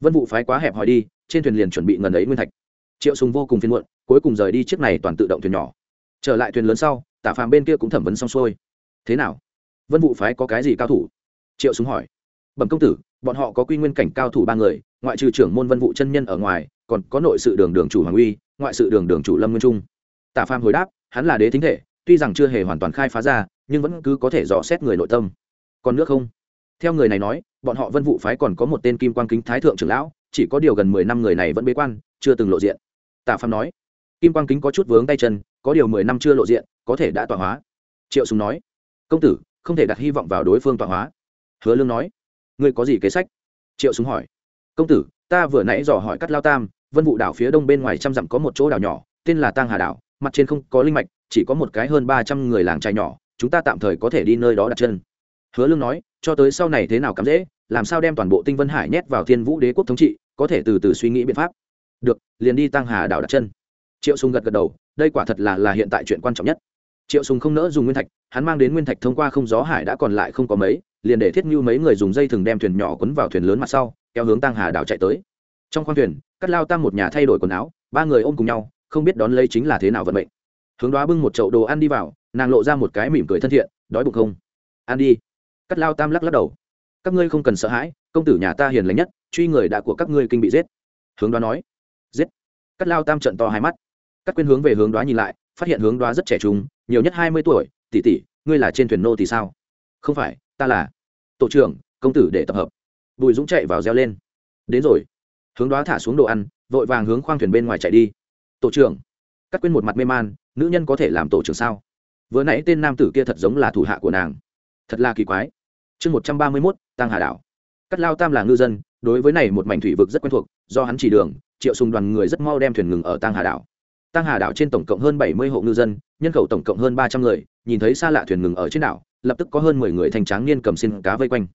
Speaker 1: vân vụ phái quá hẹp hòi đi, trên thuyền liền chuẩn bị ngần ấy nguyên thạch. Triệu sùng vô cùng phiền muộn, cuối cùng rời đi chiếc này toàn tự động thuyền nhỏ. Trở lại thuyền lớn sau, tả phàm bên kia cũng thẩm vấn xong xuôi. Thế nào? Vân vụ phái có cái gì cao thủ? Triệu Súng hỏi. Bẩm công tử, bọn họ có quy nguyên cảnh cao thủ ba người, ngoại trừ trưởng môn vân vụ chân nhân ở ngoài, còn có nội sự đường đường chủ hoàng uy, ngoại sự đường đường chủ lâm nguyên trung. Tả phàm hồi đáp, hắn là đế thính thể, tuy rằng chưa hề hoàn toàn khai phá ra, nhưng vẫn cứ có thể dò xét người nội tâm. Còn nước không? Theo người này nói, bọn họ vân vụ phái còn có một tên kim quan kính thái thượng trưởng lão, chỉ có điều gần mười năm người này vẫn bế quan, chưa từng lộ diện. Tả phàm nói, kim quan kính có chút vướng tay chân, có điều mười năm chưa lộ diện, có thể đã tọa hóa. Triệu Súng nói, công tử, không thể đặt hy vọng vào đối phương tọa hóa hứa lương nói, ngươi có gì kế sách? Triệu Súng hỏi, công tử, ta vừa nãy dò hỏi cắt lao tam, vân vụ đảo phía đông bên ngoài trăm dặm có một chỗ đảo nhỏ, tên là tang hà đảo, mặt trên không có linh mạch, chỉ có một cái hơn ba trăm người làng trai nhỏ, chúng ta tạm thời có thể đi nơi đó đặt chân. Hứa lương nói, cho tới sau này thế nào cắm dễ, làm sao đem toàn bộ tinh vân hải nhét vào thiên vũ đế quốc thống trị, có thể từ từ suy nghĩ biện pháp. Được, liền đi tăng hà đảo đặt chân. Triệu sùng gật gật đầu, đây quả thật là là hiện tại chuyện quan trọng nhất triệu sùng không nỡ dùng nguyên thạch, hắn mang đến nguyên thạch thông qua không gió hải đã còn lại không có mấy, liền để thiết như mấy người dùng dây thừng đem thuyền nhỏ quấn vào thuyền lớn mặt sau, kéo hướng tăng hà đảo chạy tới. Trong khoang thuyền, cắt lao tam một nhà thay đổi quần áo, ba người ôm cùng nhau, không biết đón lấy chính là thế nào vận mệnh. Hướng đoá bưng một chậu đồ ăn đi vào, nàng lộ ra một cái mỉm cười thân thiện, đói bụng không? Ăn đi. Cắt lao tam lắc lắc đầu. Các ngươi không cần sợ hãi, công tử nhà ta hiền lành nhất, truy người đã của các ngươi kinh bị giết. Hướng đoá nói. Giết. Cắt lao tam trận to hai mắt. Cắt quên hướng về hướng đoá nhìn lại phát hiện hướng đoá rất trẻ trung, nhiều nhất hai mươi tuổi, tỷ tỷ, ngươi là trên thuyền nô thì sao? Không phải, ta là. Tổ trưởng, công tử để tập hợp. Bùi dũng chạy vào reo lên. Đến rồi. Hướng đoá thả xuống đồ ăn, vội vàng hướng khoang thuyền bên ngoài chạy đi. Tổ trưởng. Cắt quên một mặt mê man, nữ nhân có thể làm tổ trưởng sao? Vừa nãy tên nam tử kia thật giống là thủ hạ của nàng. Thật là kỳ quái. Chương một trăm ba mươi mốt tăng hà đảo. Cắt lao tam là ngư dân, đối với này một mảnh thủy vực rất quen thuộc, do hắn chỉ đường, triệu sùng đoàn người rất mau đem thuyền ngừng ở tăng hà đảo tăng hà đảo trên tổng cộng hơn bảy mươi hộ ngư dân, nhân khẩu tổng cộng hơn ba trăm người, nhìn thấy xa lạ thuyền ngừng ở trên đảo, lập tức có hơn mười người thành tráng niên cầm xin cá vây quanh.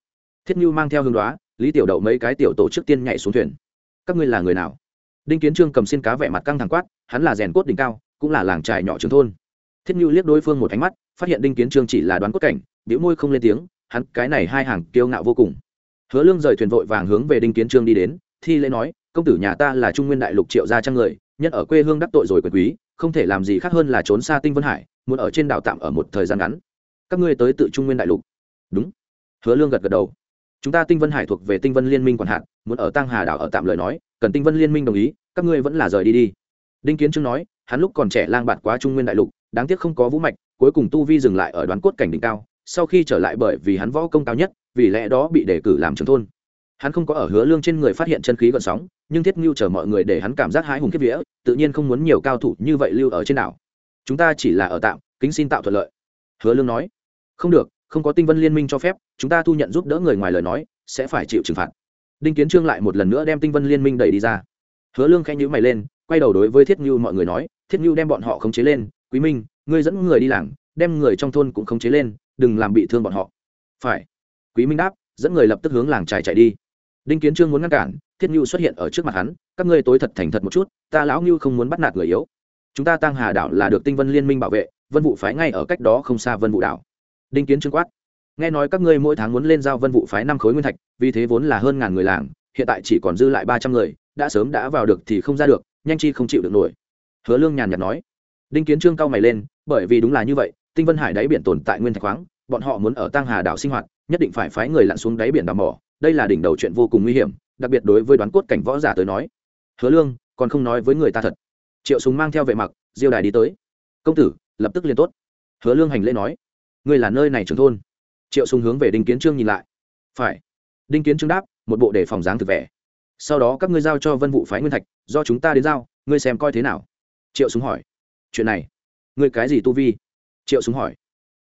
Speaker 1: Thiết như mang theo hương đoá, lý tiểu đậu mấy cái tiểu tổ trước tiên nhảy xuống thuyền. Các ngươi là người nào? Đinh kiến trương cầm xin cá vẻ mặt căng thẳng quát, hắn là rèn cốt đỉnh cao, cũng là làng trài nhỏ trường thôn. Thiết như liếc đối phương một ánh mắt, phát hiện đinh kiến trương chỉ là đoán cốt cảnh biểu môi không lên tiếng, hắn, cái này hai hàng kiêu ngạo vô cùng. Hứa lương rời thuyền vội vàng hướng về đinh kiến trương đi đến, thi lễ nói, công tử nhà ta là trung nguyên đại lục triệu gia trang người nhất ở quê hương đắc tội rồi quyền quý, không thể làm gì khác hơn là trốn xa tinh vân hải, muốn ở trên đảo tạm ở một thời gian ngắn. Các ngươi tới tự trung nguyên đại lục. Đúng. Hứa lương gật gật đầu. Chúng ta tinh vân hải thuộc về tinh vân liên minh quản hạn muốn ở tăng hà đảo ở tạm lời nói, cần tinh vân liên minh đồng ý, các ngươi vẫn là rời đi đi. Đinh kiến trương nói, hắn lúc còn trẻ lang bạt quá trung nguyên đại lục, đáng tiếc không có vũ mạch, cuối cùng tu vi dừng lại ở đoán cốt cảnh đỉnh cao, sau khi trở lại bởi vì hắn võ công cao nhất, vì lẽ đó bị đề cử làm trưởng thôn hắn không có ở hứa lương trên người phát hiện chân khí gợn sóng, nhưng thiết ngưu chờ mọi người để hắn cảm giác hái hùng kiếp vía, tự nhiên không muốn nhiều cao thủ như vậy lưu ở trên đảo. Chúng ta chỉ là ở tạm, kính xin tạo thuận lợi. Hứa lương nói. Không được, không có tinh vân liên minh cho phép, chúng ta thu nhận giúp đỡ người ngoài lời nói, sẽ phải chịu trừng phạt. Đinh kiến trương lại một lần nữa đem tinh vân liên minh đẩy đi ra. Hứa lương khẽ nhữ mày lên, quay đầu đối với thiết ngưu mọi người nói, thiết ngưu đem bọn họ khống chế lên, quý minh, ngươi dẫn người đi làng, đem người trong thôn cũng khống chế lên, đừng làm bị thương bọn họ. Phải. Quý minh đáp, dẫn người lập tức hướng làng chạy chạy đi đinh kiến trương muốn ngăn cản, thiết ngưu xuất hiện ở trước mặt hắn, các ngươi tối thật thành thật một chút, ta lão ngưu không muốn bắt nạt người yếu. Chúng ta tăng hà đảo là được tinh vân liên minh bảo vệ, vân vụ phái ngay ở cách đó không xa vân vụ đảo. Đinh kiến trương quát. Nghe nói các ngươi mỗi tháng muốn lên giao vân vụ phái năm khối nguyên thạch, vì thế vốn là hơn ngàn người làng, hiện tại chỉ còn dư lại ba trăm người, đã sớm đã vào được thì không ra được, nhanh chi không chịu được nổi. Hứa lương nhàn nhạt nói. Đinh kiến trương cao mày lên, bởi vì đúng là như vậy, tinh vân hải đáy biển tồn tại nguyên thạch khoáng, bọn họ muốn ở tăng hà đảo sinh hoạt, nhất định phải phái người lặn xuống đáy biển đào mỏ đây là đỉnh đầu chuyện vô cùng nguy hiểm, đặc biệt đối với đoán cốt cảnh võ giả tới nói. Hứa lương, còn không nói với người ta thật. Triệu súng mang theo vệ mặc, diêu đài đi tới. Công tử, lập tức liền tốt. Hứa lương hành lễ nói. Ngươi là nơi này trưởng thôn. Triệu súng hướng về đinh kiến trương nhìn lại. Phải. Đinh kiến trương đáp, một bộ để phòng dáng thực vẻ. Sau đó các ngươi giao cho vân vụ phái nguyên thạch, do chúng ta đến giao, ngươi xem coi thế nào? Triệu súng hỏi. Chuyện này, ngươi cái gì tu vi? Triệu súng hỏi.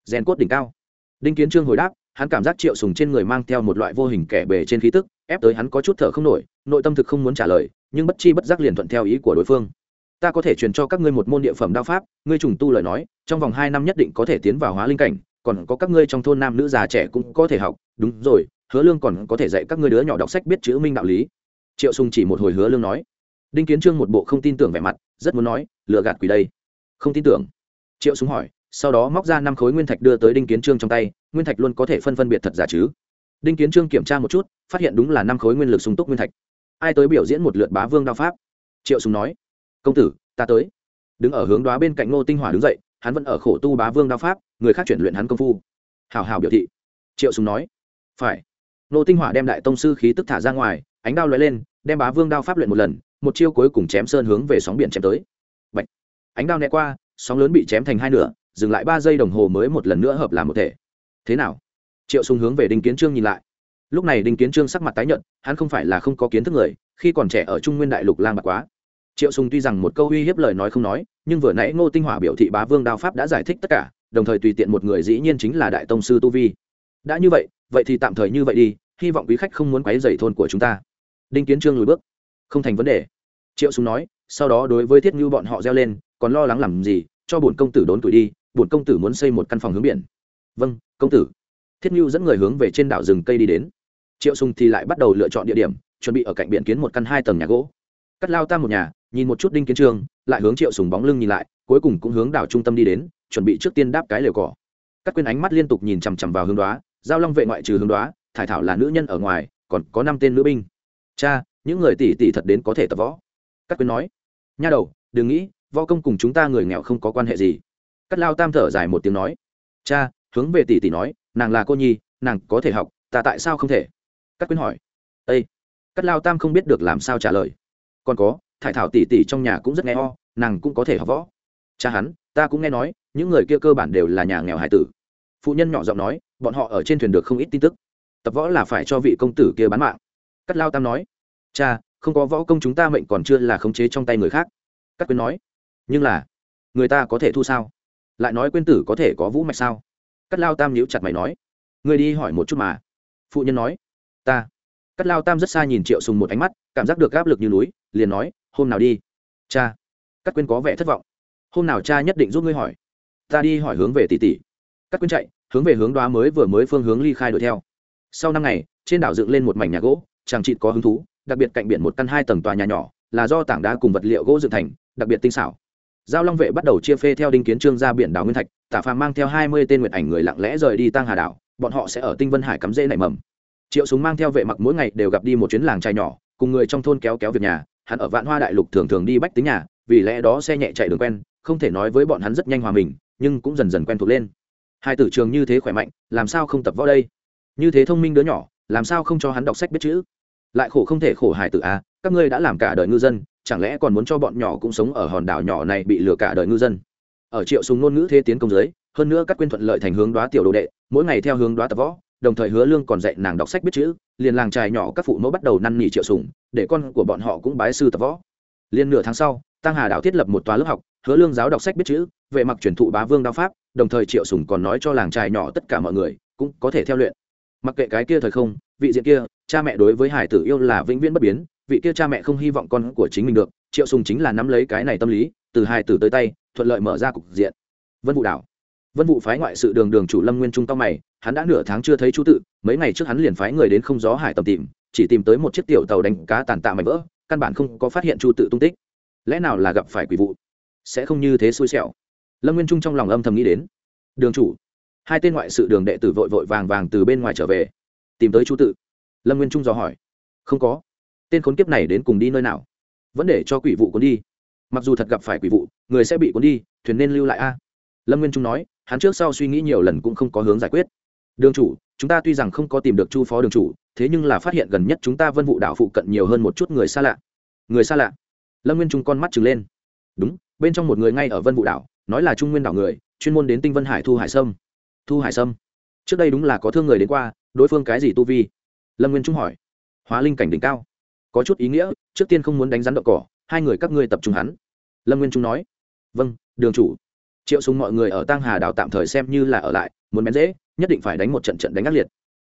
Speaker 1: Rèn cốt đỉnh cao. Đinh kiến trương hồi đáp hắn cảm giác triệu sùng trên người mang theo một loại vô hình kẻ bề trên khí tức, ép tới hắn có chút thở không nổi, nội tâm thực không muốn trả lời, nhưng bất chi bất giác liền thuận theo ý của đối phương. Ta có thể truyền cho các ngươi một môn địa phẩm đao pháp, ngươi trùng tu lời nói, trong vòng hai năm nhất định có thể tiến vào hóa linh cảnh, còn có các ngươi trong thôn nam nữ già trẻ cũng có thể học, đúng rồi, hứa lương còn có thể dạy các ngươi đứa nhỏ đọc sách biết chữ minh đạo lý. Triệu sùng chỉ một hồi hứa lương nói. Đinh kiến trương một bộ không tin tưởng vẻ mặt, rất muốn nói, lừa gạt quỷ đây. Không tin tưởng. Triệu sùng hỏi, sau đó móc ra năm khối nguyên thạch đưa tới đinh kiến trương trong tay nguyên thạch luôn có thể phân phân biệt thật giả chứ? Đinh kiến trương kiểm tra một chút, phát hiện đúng là năm khối nguyên lực sung túc nguyên thạch. Ai tới biểu diễn một lượt bá vương đao pháp? Triệu sùng nói. Công tử, ta tới. Đứng ở hướng đoá bên cạnh ngô tinh hỏa đứng dậy, hắn vẫn ở khổ tu bá vương đao pháp, người khác chuyển luyện hắn công phu. Hào hào biểu thị. Triệu sùng nói. Phải. Ngô tinh hỏa đem đại tông sư khí tức thả ra ngoài, ánh đao lóe lên, đem bá vương đao pháp luyện một lần, một chiêu cuối cùng chém sơn hướng về sóng biển chém tới. Bạch. ánh đao né qua, sóng lớn bị chém thành hai nửa, dừng lại ba giây đồng hồ mới một lần nữa hợp làm một thể thế nào? Triệu sùng hướng về đinh kiến trương nhìn lại. Lúc này đinh kiến trương sắc mặt tái nhợt, hắn không phải là không có kiến thức người, khi còn trẻ ở trung nguyên đại lục lang bạc quá. Triệu sùng tuy rằng một câu uy hiếp lời nói không nói, nhưng vừa nãy ngô tinh hỏa biểu thị bá vương đao pháp đã giải thích tất cả, đồng thời tùy tiện một người dĩ nhiên chính là đại tông sư tu vi. Đã như vậy vậy thì tạm thời như vậy đi, hy vọng quý khách không muốn quấy rầy thôn của chúng ta. Đinh kiến trương lùi bước. Không thành vấn đề. Triệu sùng nói, sau đó đối với thiết ngưu bọn họ reo lên, còn lo lắng làm gì, cho bổn công tử đốn tuổi đi, bổn công tử muốn xây một căn phòng hướng biển vâng công tử. Thiết mưu dẫn người hướng về trên đảo rừng cây đi đến. Triệu sùng thì lại bắt đầu lựa chọn địa điểm, chuẩn bị ở cạnh biển kiến một căn hai tầng nhà gỗ. Cắt lao tam một nhà, nhìn một chút đinh kiến trường, lại hướng triệu sùng bóng lưng nhìn lại, cuối cùng cũng hướng đảo trung tâm đi đến, chuẩn bị trước tiên đáp cái lều cỏ. Các quên ánh mắt liên tục nhìn chằm chằm vào hướng đoá giao long vệ ngoại trừ hướng đoá thải thảo là nữ nhân ở ngoài, còn có năm tên nữ binh. Cha, những người tỷ tỷ thật đến có thể tập võ. Các quyến nói, nha đầu, đừng nghĩ, võ công cùng chúng ta người nghèo không có quan hệ gì. Cắt lao tam thở dài một tiếng nói, cha hướng về tỷ tỷ nói, nàng là cô nhi, nàng có thể học, ta tại sao không thể? Cắt quyến hỏi. Â cắt lao tam không biết được làm sao trả lời. Còn có, thải thảo tỷ tỷ trong nhà cũng rất nghe ho nàng cũng có thể học võ. Cha hắn, ta cũng nghe nói, những người kia cơ bản đều là nhà nghèo hải tử. Phụ nhân nhỏ giọng nói, bọn họ ở trên thuyền được không ít tin tức. Tập võ là phải cho vị công tử kia bán mạng. Cắt lao tam nói, cha, không có võ công chúng ta mệnh còn chưa là khống chế trong tay người khác. Cắt quyến nói, nhưng là, người ta có thể thu sao? Lại nói quyên tử có thể có vũ mạch sao? Cắt lao tam nhíu chặt mày nói người đi hỏi một chút mà. Phụ nhân nói, ta. Cắt lao tam rất xa nhìn triệu sùng một ánh mắt, cảm giác được áp lực như núi, liền nói, hôm nào đi. Cha. Cắt quyên có vẻ thất vọng. Hôm nào cha nhất định giúp ngươi hỏi. Ta đi hỏi hướng về tỷ tỷ. Cắt quyên chạy, hướng về hướng đoá mới vừa mới phương hướng ly khai đuổi theo. Sau năm ngày, trên đảo dựng lên một mảnh nhà gỗ, chàng chị có hứng thú, đặc biệt cạnh biển một căn hai tầng tòa nhà nhỏ, là do tảng đá cùng vật liệu gỗ dựng thành, đặc biệt tinh xảo giao long vệ bắt đầu chia phê theo đinh kiến trương ra biển đảo nguyên thạch, tả phàm mang theo hai mươi tên nguyện ảnh người lặng lẽ rời đi tăng hà đảo, bọn họ sẽ ở tinh vân hải cắm rễ nảy mầm. Triệu súng mang theo vệ mặc mỗi ngày đều gặp đi một chuyến làng trai nhỏ, cùng người trong thôn kéo kéo việc nhà, hắn ở vạn hoa đại lục thường thường đi bách tính nhà, vì lẽ đó xe nhẹ chạy đường quen, không thể nói với bọn hắn rất nhanh hòa mình, nhưng cũng dần dần quen thuộc lên. Hai tử trường như thế khỏe mạnh, làm sao không tập võ đây? Như thế thông minh đứa nhỏ, làm sao không cho hắn đọc sách biết chữ? Lại khổ không thể khổ hải tử à các ngươi đã làm cả đời ngư dân chẳng lẽ còn muốn cho bọn nhỏ cũng sống ở hòn đảo nhỏ này bị lừa cả đời ngư dân? Ở triệu súng ngôn ngữ thế tiến công giới hơn nữa các quyên thuận lợi thành hướng đoá tiểu đồ đệ, mỗi ngày theo hướng đoá tập võ, đồng thời hứa lương còn dạy nàng đọc sách biết chữ, liền làng trài nhỏ các phụ mẫu bắt đầu năn nỉ triệu sùng, để con của bọn họ cũng bái sư tập võ. Liền nửa tháng sau, tăng hà đảo thiết lập một tòa lớp học, hứa lương giáo đọc sách biết chữ, vệ mặc truyền thụ bá vương đao pháp, đồng thời triệu sùng còn nói cho làng trài nhỏ tất cả mọi người, cũng có thể theo luyện. Mặc kệ cái kia thời không, vị diện kia, cha mẹ đối với hải tử yêu là vĩnh viễn bất biến vị kia cha mẹ không hy vọng con của chính mình được, triệu sùng chính là nắm lấy cái này tâm lý, từ hai tử tới tay, thuận lợi mở ra cục diện. Vân vụ đảo. Vân vụ phái ngoại sự đường đường chủ lâm nguyên trung cao mày, hắn đã nửa tháng chưa thấy chu tự, mấy ngày trước hắn liền phái người đến không gió hải tầm tìm, chỉ tìm tới một chiếc tiểu tàu đánh cá tàn tạ mảnh vỡ, căn bản không có phát hiện chu tự tung tích. Lẽ nào là gặp phải quỷ vụ? Sẽ không như thế xui xẻo. Lâm nguyên trung trong lòng âm thầm nghĩ đến. Đường chủ. Hai tên ngoại sự đường đệ tử vội vội vàng vàng từ bên ngoài trở về, tìm tới chu tự. Lâm nguyên trung dò hỏi. Không có tên khốn kiếp này đến cùng đi nơi nào? Vẫn để cho quỷ vụ cuốn đi. Mặc dù thật gặp phải quỷ vụ, người sẽ bị cuốn đi, thuyền nên lưu lại a. Lâm nguyên trung nói, hắn trước sau suy nghĩ nhiều lần cũng không có hướng giải quyết. Đường chủ, chúng ta tuy rằng không có tìm được chu phó đường chủ, thế nhưng là phát hiện gần nhất chúng ta vân vụ đảo phụ cận nhiều hơn một chút người xa lạ. Người xa lạ? Lâm nguyên trung con mắt trừng lên. Đúng, bên trong một người ngay ở vân vụ đảo nói là trung nguyên đảo người, chuyên môn đến tinh vân hải thu hải sâm. Thu hải sâm? Trước đây đúng là có thương người đến qua, đối phương cái gì tu vi? Lâm nguyên trung hỏi. Hóa linh cảnh đỉnh cao có chút ý nghĩa, trước tiên không muốn đánh rắn đậu cỏ, hai người các ngươi tập trung hắn. Lâm nguyên trung nói. Vâng đường chủ. Triệu súng mọi người ở tăng hà đảo tạm thời xem như là ở lại, muốn bén dễ, nhất định phải đánh một trận trận đánh ác liệt.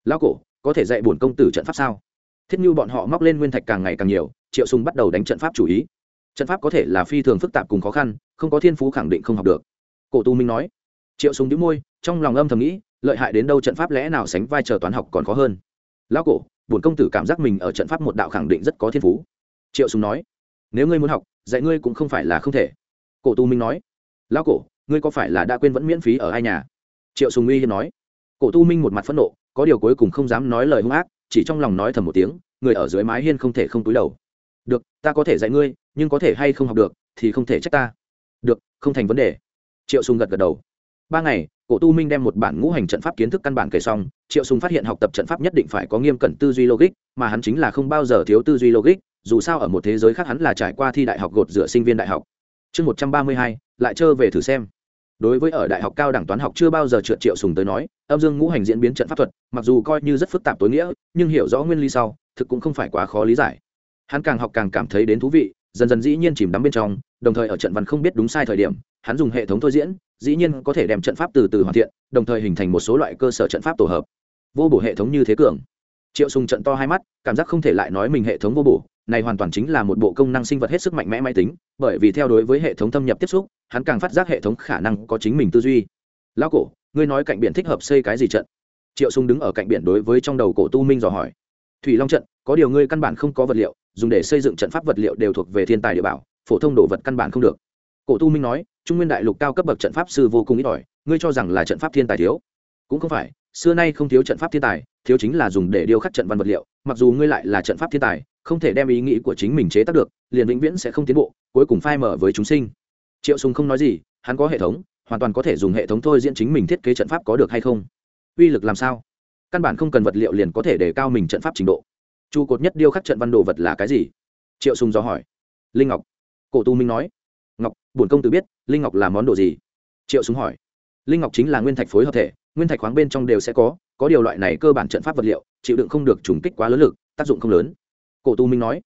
Speaker 1: Lao cổ, có thể dạy bổn công tử trận pháp sao? Thiết như bọn họ móc lên nguyên thạch càng ngày càng nhiều, triệu súng bắt đầu đánh trận pháp chủ ý. Trận pháp có thể là phi thường phức tạp cùng khó khăn, không có thiên phú khẳng định không học được. Cổ tu minh nói. Triệu súng đĩu môi, trong lòng âm thầm nghĩ, lợi hại đến đâu trận pháp lẽ nào sánh vai trò toán học còn khó hơn. Lão cổ bổn công tử cảm giác mình ở trận pháp một đạo khẳng định rất có thiên phú. Triệu Sùng nói, nếu ngươi muốn học, dạy ngươi cũng không phải là không thể. Cổ tu minh nói, lão cổ, ngươi có phải là đã quên vẫn miễn phí ở hai nhà? Triệu sùng uy hiếp nói. Cổ tu minh một mặt phẫn nộ, có điều cuối cùng không dám nói lời hung ác, chỉ trong lòng nói thầm một tiếng, người ở dưới mái hiên không thể không túi đầu. Được, ta có thể dạy ngươi, nhưng có thể hay không học được, thì không thể trách ta. Được, không thành vấn đề. Triệu sùng gật gật đầu ba ngày, cổ tu minh đem một bản ngũ hành trận pháp kiến thức căn bản kể xong, triệu sùng phát hiện học tập trận pháp nhất định phải có nghiêm cẩn tư duy logic, mà hắn chính là không bao giờ thiếu tư duy logic, dù sao ở một thế giới khác hắn là trải qua thi đại học gột rửa sinh viên đại học. Chương một trăm ba mươi hai, lại chơi về thử xem. Đối với ở đại học cao đẳng toán học chưa bao giờ trượt triệu sùng tới nói, âm dương ngũ hành diễn biến trận pháp thuật, mặc dù coi như rất phức tạp tối nghĩa, nhưng hiểu rõ nguyên lý sau, thực cũng không phải quá khó lý giải. Hắn càng học càng cảm thấy đến thú vị, dần dần dĩ nhiên chìm đắm bên trong, đồng thời ở trận văn không biết đúng sai thời điểm hắn dùng hệ thống thôi diễn, dĩ nhiên có thể đem trận pháp từ từ hoàn thiện, đồng thời hình thành một số loại cơ sở trận pháp tổ hợp. Vô bổ hệ thống như thế cường. Triệu sùng trận to hai mắt, cảm giác không thể lại nói mình hệ thống vô bổ, này hoàn toàn chính là một bộ công năng sinh vật hết sức mạnh mẽ máy tính, bởi vì theo đối với hệ thống thâm nhập tiếp xúc, hắn càng phát giác hệ thống khả năng có chính mình tư duy. Lão cổ, ngươi nói cạnh biển thích hợp xây cái gì trận? Triệu sùng đứng ở cạnh biển đối với trong đầu cổ tu minh dò hỏi. Thủy long trận, có điều ngươi căn bản không có vật liệu, dùng để xây dựng trận pháp vật liệu đều thuộc về thiên tài địa bảo, phổ thông đồ vật căn bản không được. Cổ tu minh nói trung nguyên đại lục cao cấp bậc trận pháp sư vô cùng ít ỏi, ngươi cho rằng là trận pháp thiên tài thiếu? Cũng không phải, xưa nay không thiếu trận pháp thiên tài, thiếu chính là dùng để điêu khắc trận văn vật liệu, mặc dù ngươi lại là trận pháp thiên tài, không thể đem ý nghĩ của chính mình chế tác được, liền vĩnh viễn sẽ không tiến bộ, cuối cùng phai mở với chúng sinh. Triệu sùng không nói gì, hắn có hệ thống, hoàn toàn có thể dùng hệ thống thôi diễn chính mình thiết kế trận pháp có được hay không? Uy lực làm sao? Căn bản không cần vật liệu liền có thể để cao mình trận pháp trình độ. Trụ cột nhất điêu khắc trận văn đồ vật là cái gì? Triệu sùng do hỏi. Linh ngọc. Cổ tu minh nói bổn công tử biết, linh ngọc là món đồ gì? Triệu Súng hỏi. Linh ngọc chính là nguyên thạch phối hợp thể, nguyên thạch khoáng bên trong đều sẽ có có điều loại này cơ bản trận pháp vật liệu, chịu đựng không được trùng kích quá lớn lực, tác dụng không lớn. Cổ tu minh nói.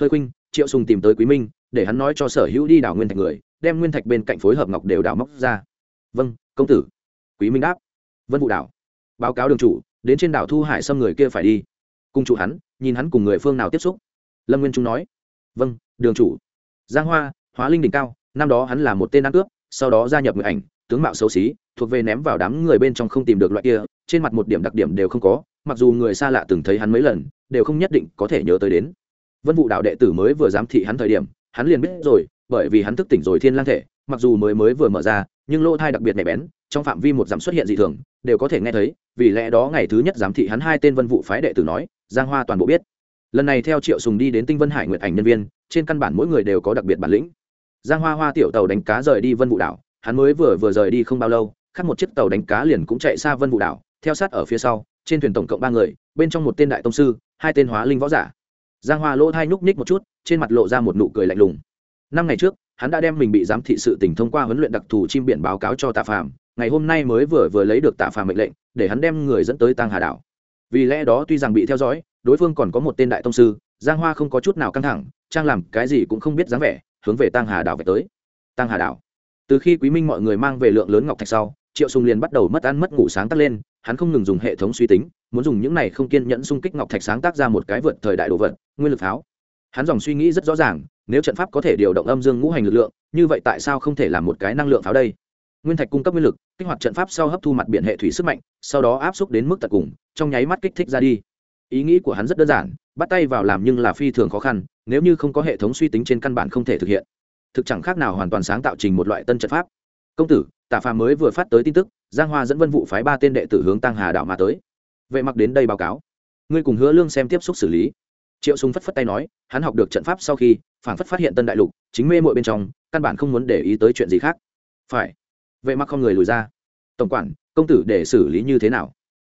Speaker 1: Hơi khuynh, triệu sùng tìm tới quý minh, để hắn nói cho sở hữu đi đảo nguyên thạch người, đem nguyên thạch bên cạnh phối hợp ngọc đều đảo móc ra. Vâng công tử. Quý minh đáp. Vân vụ đảo. Báo cáo đường chủ, đến trên đảo thu hải xâm người kia phải đi. Cùng chủ hắn, nhìn hắn cùng người phương nào tiếp xúc. Lâm nguyên trung nói. Vâng đường chủ. Giang hoa, hóa linh đỉnh cao năm đó hắn là một tên ăn cướp, sau đó gia nhập người ảnh, tướng mạo xấu xí, thuộc về ném vào đám người bên trong không tìm được loại kia, trên mặt một điểm đặc điểm đều không có, mặc dù người xa lạ từng thấy hắn mấy lần, đều không nhất định có thể nhớ tới đến. Vân vụ đạo đệ tử mới vừa giám thị hắn thời điểm, hắn liền biết rồi, bởi vì hắn thức tỉnh rồi thiên lang thể, mặc dù mới mới vừa mở ra, nhưng lỗ thai đặc biệt nhạy bén, trong phạm vi một giảm xuất hiện dị thường, đều có thể nghe thấy, vì lẽ đó ngày thứ nhất giám thị hắn hai tên vân vụ phái đệ tử nói, giang hoa toàn bộ biết. Lần này theo triệu sùng đi đến tinh vân hải nguyệt ảnh nhân viên, trên căn bản mỗi người đều có đặc biệt bản lĩnh giang hoa hoa tiểu tàu đánh cá rời đi vân vụ đảo, hắn mới vừa vừa rời đi không bao lâu, khác một chiếc tàu đánh cá liền cũng chạy xa vân vụ đảo, theo sát ở phía sau, trên thuyền tổng cộng ba người, bên trong một tên đại tông sư, hai tên hóa linh võ giả giang hoa lỗ thai nhúc nhích một chút, trên mặt lộ ra một nụ cười lạnh lùng năm ngày trước, hắn đã đem mình bị giám thị sự tình thông qua huấn luyện đặc thù chim biển báo cáo cho tạ Phạm. ngày hôm nay mới vừa vừa lấy được tạ Phạm mệnh lệnh, để hắn đem người dẫn tới tăng hà đảo vì lẽ đó tuy rằng bị theo dõi, đối phương còn có một tên đại tông sư, giang hoa không có chút nào căng thẳng, trang làm cái gì cũng không biết dáng vẻ hướng về tăng hà đảo về tới. Tăng hà đảo. Từ khi quý minh mọi người mang về lượng lớn ngọc thạch sau, triệu sùng liền bắt đầu mất ăn mất ngủ sáng tác lên, hắn không ngừng dùng hệ thống suy tính, muốn dùng những này không kiên nhẫn xung kích ngọc thạch sáng tác ra một cái vượt thời đại đồ vật, nguyên lực pháo. Hắn dòng suy nghĩ rất rõ ràng, nếu trận pháp có thể điều động âm dương ngũ hành lực lượng, như vậy tại sao không thể làm một cái năng lượng pháo đây? Nguyên thạch cung cấp nguyên lực, kích hoạt trận pháp sau hấp thu mặt biển hệ thủy sức mạnh, sau đó áp xúc đến mức tận cùng, trong nháy mắt kích thích ra đi. Ý nghĩ của hắn rất đơn giản bắt tay vào làm nhưng là phi thường khó khăn, nếu như không có hệ thống suy tính trên căn bản không thể thực hiện. Thực chẳng khác nào hoàn toàn sáng tạo trình một loại tân trận pháp. Công tử, tả phàm mới vừa phát tới tin tức, giang hoa dẫn vân vụ phái ba tên đệ tử hướng tăng hà đảo mà tới. Vệ mặc đến đây báo cáo. Ngươi cùng hứa lương xem tiếp xúc xử lý. Triệu sùng phất phất tay nói, hắn học được trận pháp sau khi phản phất phát hiện tân đại lục, chính mê mội bên trong, căn bản không muốn để ý tới chuyện gì khác. Phải. Vệ mặc không người lùi ra. Tổng quản, công tử để xử lý như thế nào?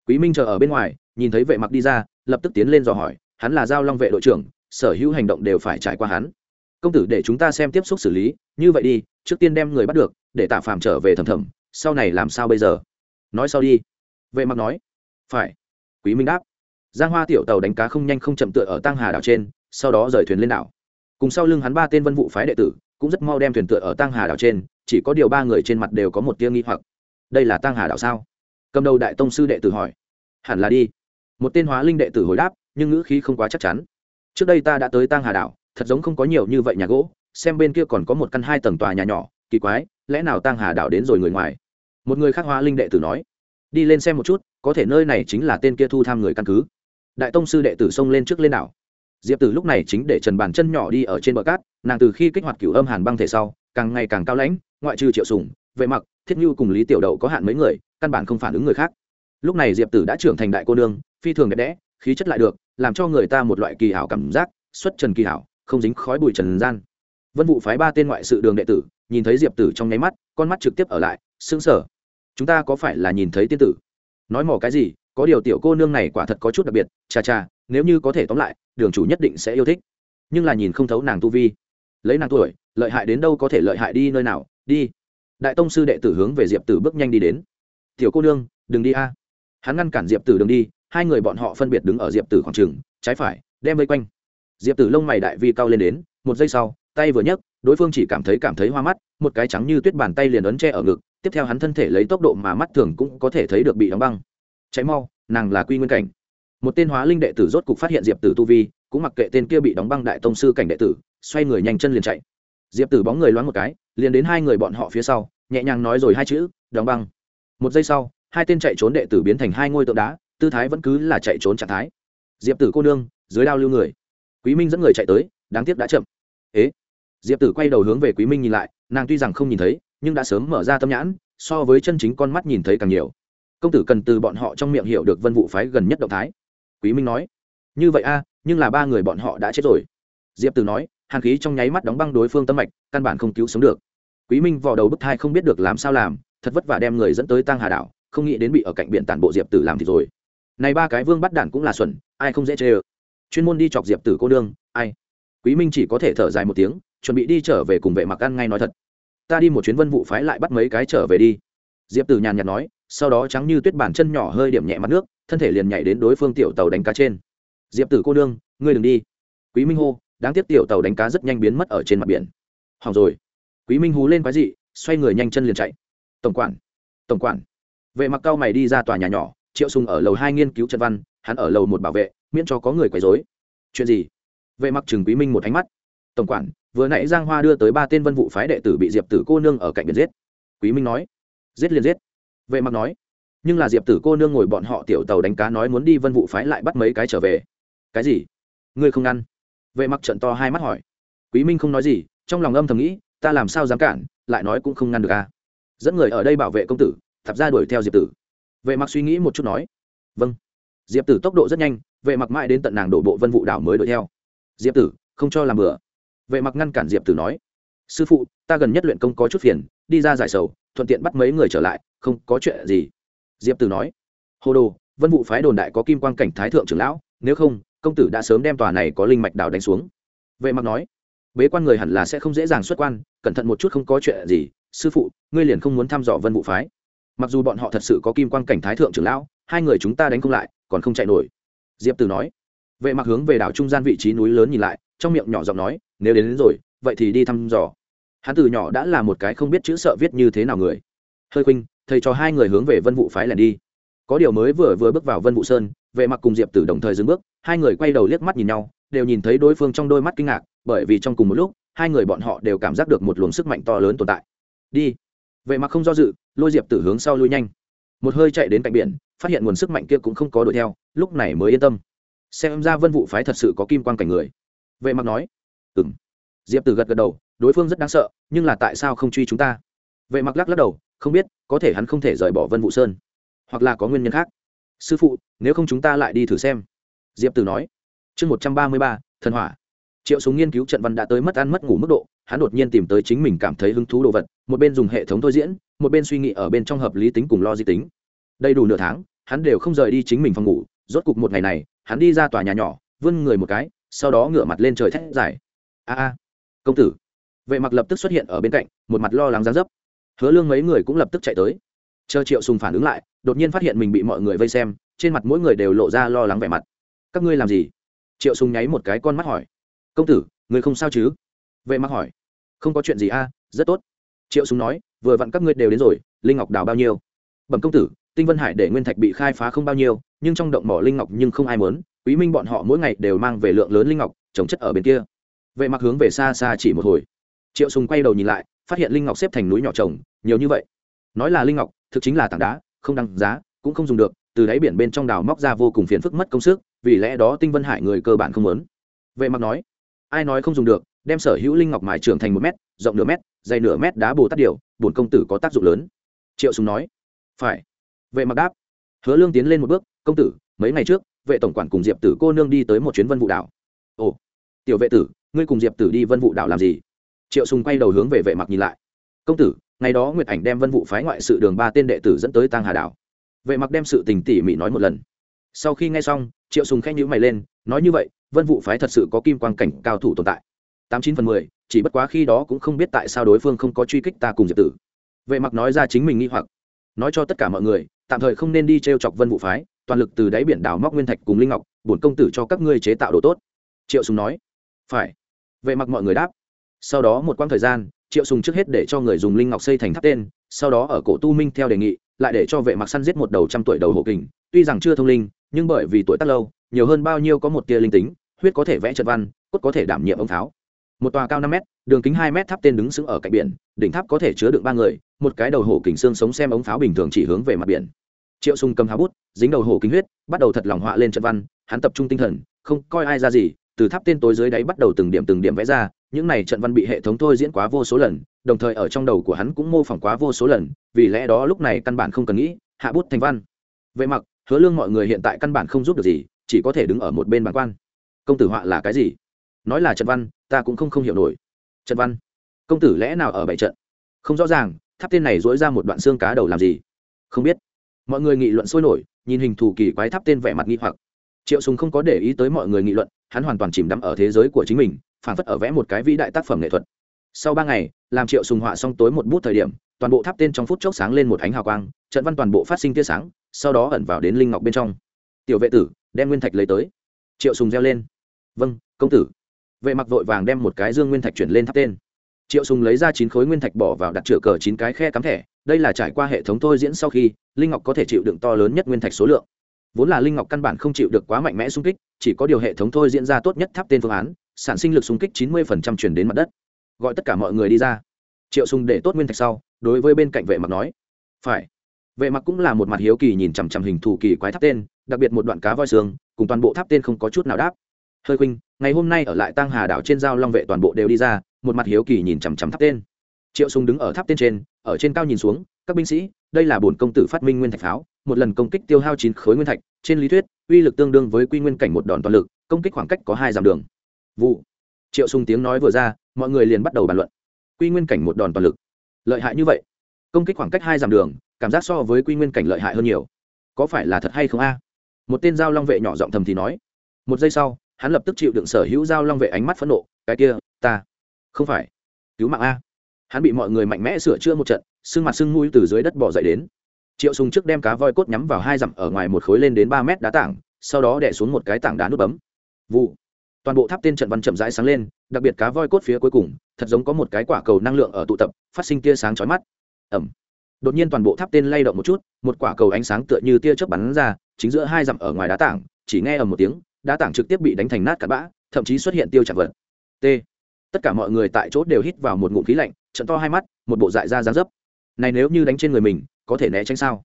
Speaker 1: Quý minh chờ ở bên ngoài, nhìn thấy vệ mặc đi ra, lập tức tiến lên dò hỏi hắn là giao long vệ đội trưởng, sở hữu hành động đều phải trải qua hắn. Công tử để chúng ta xem tiếp xúc xử lý, như vậy đi, trước tiên đem người bắt được, để tạ phàm trở về thầm thầm sau này làm sao bây giờ? Nói sau đi. Vệ mặc nói. Phải. Quý minh đáp. Giang hoa tiểu tàu đánh cá không nhanh không chậm tựa ở tăng hà đảo trên, sau đó rời thuyền lên đảo. Cùng sau lưng hắn ba tên vân vụ phái đệ tử, cũng rất mau đem thuyền tựa ở tăng hà đảo trên, chỉ có điều ba người trên mặt đều có một tia nghi hoặc. Đây là tăng hà đảo sao? Cầm đầu đại tông sư đệ tử hỏi. Hẳn là đi. Một tên hóa linh đệ tử hồi đáp nhưng ngữ khí không quá chắc chắn. Trước đây ta đã tới tăng hà đảo, thật giống không có nhiều như vậy nhà gỗ, xem bên kia còn có một căn hai tầng tòa nhà nhỏ, kỳ quái, lẽ nào tăng hà đảo đến rồi người ngoài? Một người khác hóa linh đệ tử nói, đi lên xem một chút, có thể nơi này chính là tên kia thu tham người căn cứ. Đại tông sư đệ tử xông lên trước lên đảo. Diệp tử lúc này chính để trần bàn chân nhỏ đi ở trên bờ cát, nàng từ khi kích hoạt cửu âm hàn băng thể sau, càng ngày càng cao lãnh, ngoại trừ triệu sùng, vệ mặc, thiết như cùng lý tiểu đậu có hạn mấy người, căn bản không phản ứng người khác. Lúc này diệp tử đã trưởng thành đại cô nương, phi thường đẹp đẽ khí chất lại được, làm cho người ta một loại kỳ hảo cảm giác, xuất trần kỳ hảo, không dính khói bụi trần gian. Vân vụ phái ba tên ngoại sự đường đệ tử, nhìn thấy diệp tử trong nháy mắt, con mắt trực tiếp ở lại, sững sờ. Chúng ta có phải là nhìn thấy tiên tử? Nói mỏ cái gì, có điều tiểu cô nương này quả thật có chút đặc biệt, cha cha, nếu như có thể tóm lại, đường chủ nhất định sẽ yêu thích. Nhưng là nhìn không thấu nàng tu vi. Lấy nàng tuổi, lợi hại đến đâu có thể lợi hại đi nơi nào, đi. Đại tông sư đệ tử hướng về diệp tử bước nhanh đi đến. Tiểu cô nương, đừng đi a. Hắn ngăn cản diệp tử đường đi hai người bọn họ phân biệt đứng ở diệp tử khoảng trường, trái phải, đem vây quanh. Diệp tử lông mày đại vi cao lên đến, một giây sau, tay vừa nhấc, đối phương chỉ cảm thấy cảm thấy hoa mắt, một cái trắng như tuyết bàn tay liền ấn tre ở ngực, tiếp theo hắn thân thể lấy tốc độ mà mắt thường cũng có thể thấy được bị đóng băng. Cháy mau, nàng là quy nguyên cảnh. Một tên hóa linh đệ tử rốt cục phát hiện diệp tử tu vi, cũng mặc kệ tên kia bị đóng băng đại tông sư cảnh đệ tử, xoay người nhanh chân liền chạy. Diệp tử bóng người loáng một cái, liền đến hai người bọn họ phía sau, nhẹ nhàng nói rồi hai chữ, đóng băng. Một giây sau, hai tên chạy trốn đệ tử biến thành hai ngôi tượng đá tư thái vẫn cứ là chạy trốn trạng thái. Diệp tử cô nương, dưới đao lưu người. Quý minh dẫn người chạy tới, đáng tiếc đã chậm. Ế. Diệp tử quay đầu hướng về quý minh nhìn lại, nàng tuy rằng không nhìn thấy, nhưng đã sớm mở ra tâm nhãn, so với chân chính con mắt nhìn thấy càng nhiều. Công tử cần từ bọn họ trong miệng hiểu được vân vụ phái gần nhất động thái. Quý minh nói, như vậy a, nhưng là ba người bọn họ đã chết rồi. Diệp tử nói hàn khí trong nháy mắt đóng băng đối phương tâm mạch, căn bản không cứu sống được. Quý minh vò đầu bức thai không biết được làm sao làm, thật vất vả đem người dẫn tới tăng hà đảo, không nghĩ đến bị ở cạnh biển tản bộ diệp tử làm thì rồi này ba cái vương bắt đản cũng là xuẩn, ai không dễ chê ơ. Chuyên môn đi chọc diệp tử cô đương ai? Quý minh chỉ có thể thở dài một tiếng, chuẩn bị đi trở về cùng vệ mặc ăn ngay nói thật. Ta đi một chuyến vân vụ phái lại bắt mấy cái trở về đi. Diệp tử nhàn nhạt nói, sau đó trắng như tuyết bản chân nhỏ hơi điểm nhẹ mặt nước, thân thể liền nhảy đến đối phương tiểu tàu đánh cá trên. Diệp tử cô đương ngươi đừng đi. Quý minh hô, đáng tiếc tiểu tàu đánh cá rất nhanh biến mất ở trên mặt biển. Hỏng rồi. Quý minh hú lên quái dị, xoay người nhanh chân liền chạy. Tổng quản tổng quản. Vệ mặc cao mày đi ra tòa nhà nhỏ triệu sùng ở lầu hai nghiên cứu trận văn, hắn ở lầu một bảo vệ, miễn cho có người quấy rối. Chuyện gì? Vệ mặc chừng quý minh một ánh mắt. Tổng quản, vừa nãy giang hoa đưa tới ba tên vân vụ phái đệ tử bị diệp tử cô nương ở cạnh biển giết. Quý minh nói, giết liền giết. Vệ mặc nói, nhưng là diệp tử cô nương ngồi bọn họ tiểu tàu đánh cá nói muốn đi vân vụ phái lại bắt mấy cái trở về. Cái gì? Ngươi không ngăn vệ mặc trận to hai mắt hỏi. Quý minh không nói gì, trong lòng âm thầm nghĩ, ta làm sao dám cản, lại nói cũng không ngăn được a dẫn người ở đây bảo vệ công tử, thập ra đuổi theo diệp tử vệ mặc suy nghĩ một chút nói vâng. Diệp tử tốc độ rất nhanh, vệ mặc mãi đến tận nàng đổ bộ vân vụ đảo mới đuổi theo. Diệp tử, không cho làm bừa. Vệ mặc ngăn cản diệp tử nói, sư phụ, ta gần nhất luyện công có chút phiền, đi ra giải sầu, thuận tiện bắt mấy người trở lại, không có chuyện gì. Diệp tử nói, hồ đồ, vân vụ phái đồn đại có kim quan cảnh thái thượng trưởng lão, nếu không, công tử đã sớm đem tòa này có linh mạch đảo đánh xuống. Vệ mặc nói, bế quan người hẳn là sẽ không dễ dàng xuất quan, cẩn thận một chút không có chuyện gì, sư phụ, ngươi liền không muốn thăm dò vân vụ phái mặc dù bọn họ thật sự có kim quan cảnh thái thượng trưởng lão hai người chúng ta đánh không lại còn không chạy nổi. Diệp tử nói. Vệ mặc hướng về đảo trung gian vị trí núi lớn nhìn lại trong miệng nhỏ giọng nói nếu đến, đến rồi vậy thì đi thăm dò. Hắn từ nhỏ đã là một cái không biết chữ sợ viết như thế nào người. Hơi khuynh thầy cho hai người hướng về vân vụ phái lẻn đi. Có điều mới vừa vừa bước vào vân vụ sơn vệ mặc cùng diệp tử đồng thời dừng bước hai người quay đầu liếc mắt nhìn nhau đều nhìn thấy đối phương trong đôi mắt kinh ngạc bởi vì trong cùng một lúc hai người bọn họ đều cảm giác được một luồng sức mạnh to lớn tồn tại. Đi vệ mặc không do dự, lôi diệp tử hướng sau lui nhanh. Một hơi chạy đến cạnh biển, phát hiện nguồn sức mạnh kia cũng không có đuổi theo, lúc này mới yên tâm. Xem ra vân vụ phái thật sự có kim quan cảnh người. Vệ mặc nói ừ m diệp tử gật gật đầu, đối phương rất đáng sợ, nhưng là tại sao không truy chúng ta? Vệ mặc lắc lắc đầu, không biết, có thể hắn không thể rời bỏ vân vụ sơn, hoặc là có nguyên nhân khác. Sư phụ, nếu không chúng ta lại đi thử xem. Diệp tử nói. Chương một trăm ba mươi ba, thần hỏa. Triệu súng nghiên cứu trận văn đã tới mất ăn mất ngủ mức độ hắn đột nhiên tìm tới chính mình cảm thấy hứng thú đồ vật, một bên dùng hệ thống thôi diễn, một bên suy nghĩ ở bên trong hợp lý tính cùng lo di tính. Đầy đủ nửa tháng, hắn đều không rời đi chính mình phòng ngủ, rốt cục một ngày này, hắn đi ra tòa nhà nhỏ, vươn người một cái, sau đó ngửa mặt lên trời thét dài. A a, công tử. Vệ mặc lập tức xuất hiện ở bên cạnh, một mặt lo lắng gián dấp. Hứa lương mấy người cũng lập tức chạy tới. Chờ triệu sùng phản ứng lại, đột nhiên phát hiện mình bị mọi người vây xem, trên mặt mỗi người đều lộ ra lo lắng vẻ mặt. Các ngươi làm gì? Triệu sùng nháy một cái con mắt hỏi. Công tử, người không sao chứ? Vệ mặc hỏi. Không có chuyện gì a, rất tốt. Triệu Súng nói, vừa vặn các ngươi đều đến rồi, linh ngọc đào bao nhiêu? Bẩm công tử, tinh vân hải để nguyên thạch bị khai phá không bao nhiêu, nhưng trong động mỏ linh ngọc nhưng không ai muốn. Quý minh bọn họ mỗi ngày đều mang về lượng lớn linh ngọc, trồng chất ở bên kia. Vệ mặc hướng về xa xa chỉ một hồi. Triệu sùng quay đầu nhìn lại, phát hiện linh ngọc xếp thành núi nhỏ trồng, nhiều như vậy. Nói là linh ngọc, thực chính là tảng đá, không đăng giá, cũng không dùng được, từ đáy biển bên trong đào móc ra vô cùng phiền phức mất công sức, vì lẽ đó tinh vân hải người cơ bản không muốn. Vệ mặc nói, ai nói không dùng được đem sở hữu linh ngọc mài trưởng thành một mét, rộng nửa mét, dày nửa mét đá bồ tát điều, bổn công tử có tác dụng lớn. Triệu sùng nói. Phải. Vệ mặc đáp. Hứa lương tiến lên một bước, công tử, mấy ngày trước, vệ tổng quản cùng diệp tử cô nương đi tới một chuyến vân vụ đảo. Ồ, tiểu vệ tử, ngươi cùng diệp tử đi vân vụ đảo làm gì? Triệu sùng quay đầu hướng về vệ mặc nhìn lại. Công tử, ngày đó nguyệt ảnh đem vân vụ phái ngoại sự đường ba tên đệ tử dẫn tới tang hà đảo. Vệ mặc đem sự tình tỉ mỉ nói một lần. Sau khi nghe xong, triệu sùng khẽ nhíu mày lên, nói như vậy, vân vụ phái thật sự có kim quang cảnh cao thủ tồn tại tám chín phần mười, chỉ bất quá khi đó cũng không biết tại sao đối phương không có truy kích ta cùng diệp tử. Vệ mặc nói ra chính mình nghi hoặc. Nói cho tất cả mọi người, tạm thời không nên đi t r e o chọc vân vụ phái, toàn lực từ đáy biển đảo móc nguyên thạch cùng linh ngọc, bổn công tử cho các ngươi chế tạo đồ tốt. Triệu sùng nói. Phải. Vệ mặc mọi người đáp. Sau đó một quãng thời gian, triệu sùng trước hết để cho người dùng linh ngọc xây thành tháp tên, sau đó ở cổ tu minh theo đề nghị, lại để cho vệ mặc săn giết một đầu trăm tuổi đầu hộ kình. Tuy rằng chưa thông linh, nhưng bởi vì tuổi tác lâu, nhiều hơn bao nhiêu có một tia linh tính, huyết có thể vẽ trận văn, cốt có thể đảm nhiệm ông pháo một tòa cao năm mét, đường kính hai mét, tháp tên đứng sững ở cạnh biển đỉnh tháp có thể chứa được ba người một cái đầu hổ kính xương sống xem ống pháo bình thường chỉ hướng về mặt biển. Triệu sung cầm háo bút dính đầu hổ kính huyết bắt đầu thật lòng họa lên trận văn hắn tập trung tinh thần không coi ai ra gì từ tháp tên tối dưới đáy bắt đầu từng điểm từng điểm vẽ ra những này trận văn bị hệ thống thôi diễn quá vô số lần đồng thời ở trong đầu của hắn cũng mô phỏng quá vô số lần vì lẽ đó lúc này căn bản không cần nghĩ hạ bút thành văn. Vậy mặc hứa lương mọi người hiện tại căn bản không giúp được gì chỉ có thể đứng ở một bên bàn quan. Công tử họa là cái gì? Nói là trận văn, ta cũng không không hiểu nổi. Trận văn? Công tử lẽ nào ở bảy trận? Không rõ ràng, tháp tên này dối ra một đoạn xương cá đầu làm gì? Không biết. Mọi người nghị luận sôi nổi, nhìn hình thù kỳ quái tháp tên vẻ mặt nghi hoặc. Triệu sùng không có để ý tới mọi người nghị luận, hắn hoàn toàn chìm đắm ở thế giới của chính mình phản phất ở vẽ một cái vĩ đại tác phẩm nghệ thuật. Sau ba ngày, làm triệu sùng họa xong tối một bút thời điểm, toàn bộ tháp tên trong phút chốc sáng lên một ánh hào quang, trận văn toàn bộ phát sinh tia sáng, sau đó ẩn vào đến linh ngọc bên trong. Tiểu vệ tử, đem nguyên thạch lấy tới. Triệu sùng reo lên. Vâng công tử vệ mặc vội vàng đem một cái dương nguyên thạch chuyển lên tháp tên. Triệu sùng lấy ra chín khối nguyên thạch bỏ vào đặt chữa cờ chín cái khe cắm thẻ, đây là trải qua hệ thống thôi diễn sau khi, linh ngọc có thể chịu đựng to lớn nhất nguyên thạch số lượng. Vốn là linh ngọc căn bản không chịu được quá mạnh mẽ xung kích, chỉ có điều hệ thống thôi diễn ra tốt nhất tháp tên phương án, sản sinh lực xung kích chín mươi chuyển đến mặt đất. Gọi tất cả mọi người đi ra. Triệu sùng để tốt nguyên thạch sau, đối với bên cạnh vệ mặc nói, phải. Vệ mặc cũng là một mặt hiếu kỳ nhìn chằm chằm hình thù kỳ quái tháp tên, đặc biệt một đoạn cá voi xương, cùng toàn bộ tháp tên không có chút nào đáp hơi khuynh, ngày hôm nay ở lại tăng hà đảo trên giao long vệ toàn bộ đều đi ra, một mặt hiếu kỳ nhìn chằm chằm tháp tên. Triệu sùng đứng ở tháp tên trên, ở trên cao nhìn xuống, các binh sĩ, đây là bổn công tử phát minh nguyên thạch pháo, một lần công kích tiêu hao chín khối nguyên thạch, trên lý thuyết, uy lực tương đương với quy nguyên cảnh một đòn toàn lực, công kích khoảng cách có hai dặm đường. Vụ. Triệu sùng tiếng nói vừa ra, mọi người liền bắt đầu bàn luận. Quy nguyên cảnh một đòn toàn lực. Lợi hại như vậy. Công kích khoảng cách hai dặm đường, cảm giác so với quy nguyên cảnh lợi hại hơn nhiều. Có phải là thật hay không a? Một tên giao long vệ nhỏ giọng thầm thì nói. Một giây sau hắn lập tức chịu đựng sở hữu giao long vệ ánh mắt phẫn nộ, cái kia, ta không phải. Cứu mạng a. Hắn bị mọi người mạnh mẽ sửa chữa một trận, sưng mặt sưng mũi từ dưới đất bỏ dậy đến. Triệu sùng trước đem cá voi cốt nhắm vào hai dặm ở ngoài một khối lên đến ba mét đá tảng, sau đó đè xuống một cái tảng đá nút bấm. Vụ. Toàn bộ tháp tên trận văn chậm rãi sáng lên, đặc biệt cá voi cốt phía cuối cùng, thật giống có một cái quả cầu năng lượng ở tụ tập, phát sinh tia sáng chói mắt. Ẩm đột nhiên toàn bộ tháp tên lay động một chút, một quả cầu ánh sáng tựa như tia chớp bắn ra, chính giữa hai dặm ở ngoài đá tảng, chỉ nghe ầm một tiếng đá tảng trực tiếp bị đánh thành nát cặn bã, thậm chí xuất hiện tiêu chạm vật. T. Tất cả mọi người tại chỗ đều hít vào một ngụm khí lạnh, trận to hai mắt, một bộ dại ra dán dấp. Này nếu như đánh trên người mình, có thể né tránh sao?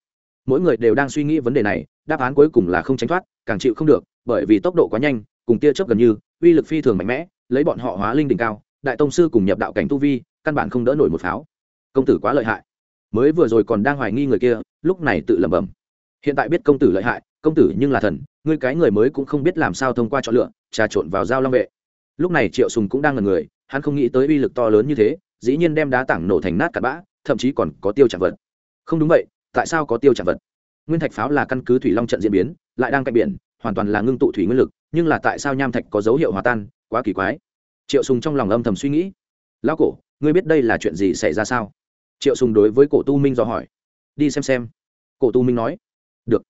Speaker 1: Mỗi người đều đang suy nghĩ vấn đề này, đáp án cuối cùng là không tránh thoát, càng chịu không được, bởi vì tốc độ quá nhanh, cùng tia chớp gần như, uy lực phi thường mạnh mẽ, lấy bọn họ hóa linh đỉnh cao, đại tông sư cùng nhập đạo cảnh tu vi, căn bản không đỡ nổi một pháo. Công tử quá lợi hại. Mới vừa rồi còn đang hoài nghi người kia, lúc này tự lẩm bẩm. Hiện tại biết công tử lợi hại, công tử nhưng là thần ngươi cái người mới cũng không biết làm sao thông qua chọn lựa, trà trộn vào giao long vệ. Lúc này triệu sùng cũng đang ngần người, hắn không nghĩ tới uy lực to lớn như thế, dĩ nhiên đem đá tảng nổ thành nát cặn bã, thậm chí còn có tiêu chạm vật. Không đúng vậy, tại sao có tiêu chạm vật? Nguyên thạch pháo là căn cứ thủy long trận diễn biến, lại đang cạnh biển, hoàn toàn là ngưng tụ thủy nguyên lực, nhưng là tại sao nham thạch có dấu hiệu hòa tan, quá kỳ quái? Triệu sùng trong lòng âm thầm suy nghĩ. Lão cổ, ngươi biết đây là chuyện gì xảy ra sao? Triệu sùng đối với cổ tu minh dò hỏi. Đi xem xem. Cổ tu minh nói. Được.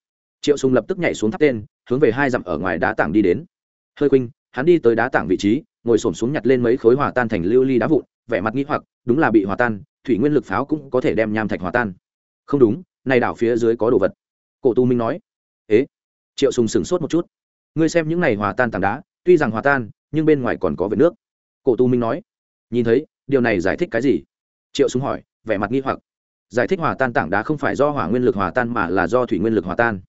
Speaker 1: Triệu sùng lập tức nhảy xuống tháp tên hướng về hai dặm ở ngoài đá tảng đi đến. Hơi khuynh, hắn đi tới đá tảng vị trí, ngồi xổm xuống nhặt lên mấy khối hòa tan thành lưu ly đá vụn, vẻ mặt nghi hoặc, đúng là bị hòa tan, thủy nguyên lực pháo cũng có thể đem nham thạch hòa tan. Không đúng, này đảo phía dưới có đồ vật. Cổ tu minh nói. Ế, triệu sùng sửng sốt một chút. Ngươi xem những này hòa tan tảng đá, tuy rằng hòa tan, nhưng bên ngoài còn có vệt nước. Cổ tu minh nói. Nhìn thấy, điều này giải thích cái gì? Triệu sùng hỏi, vẻ mặt nghi hoặc. Giải thích hòa tan tảng đá không phải do hỏa nguyên lực hòa tan mà là do thủy nguyên lực hòa tan.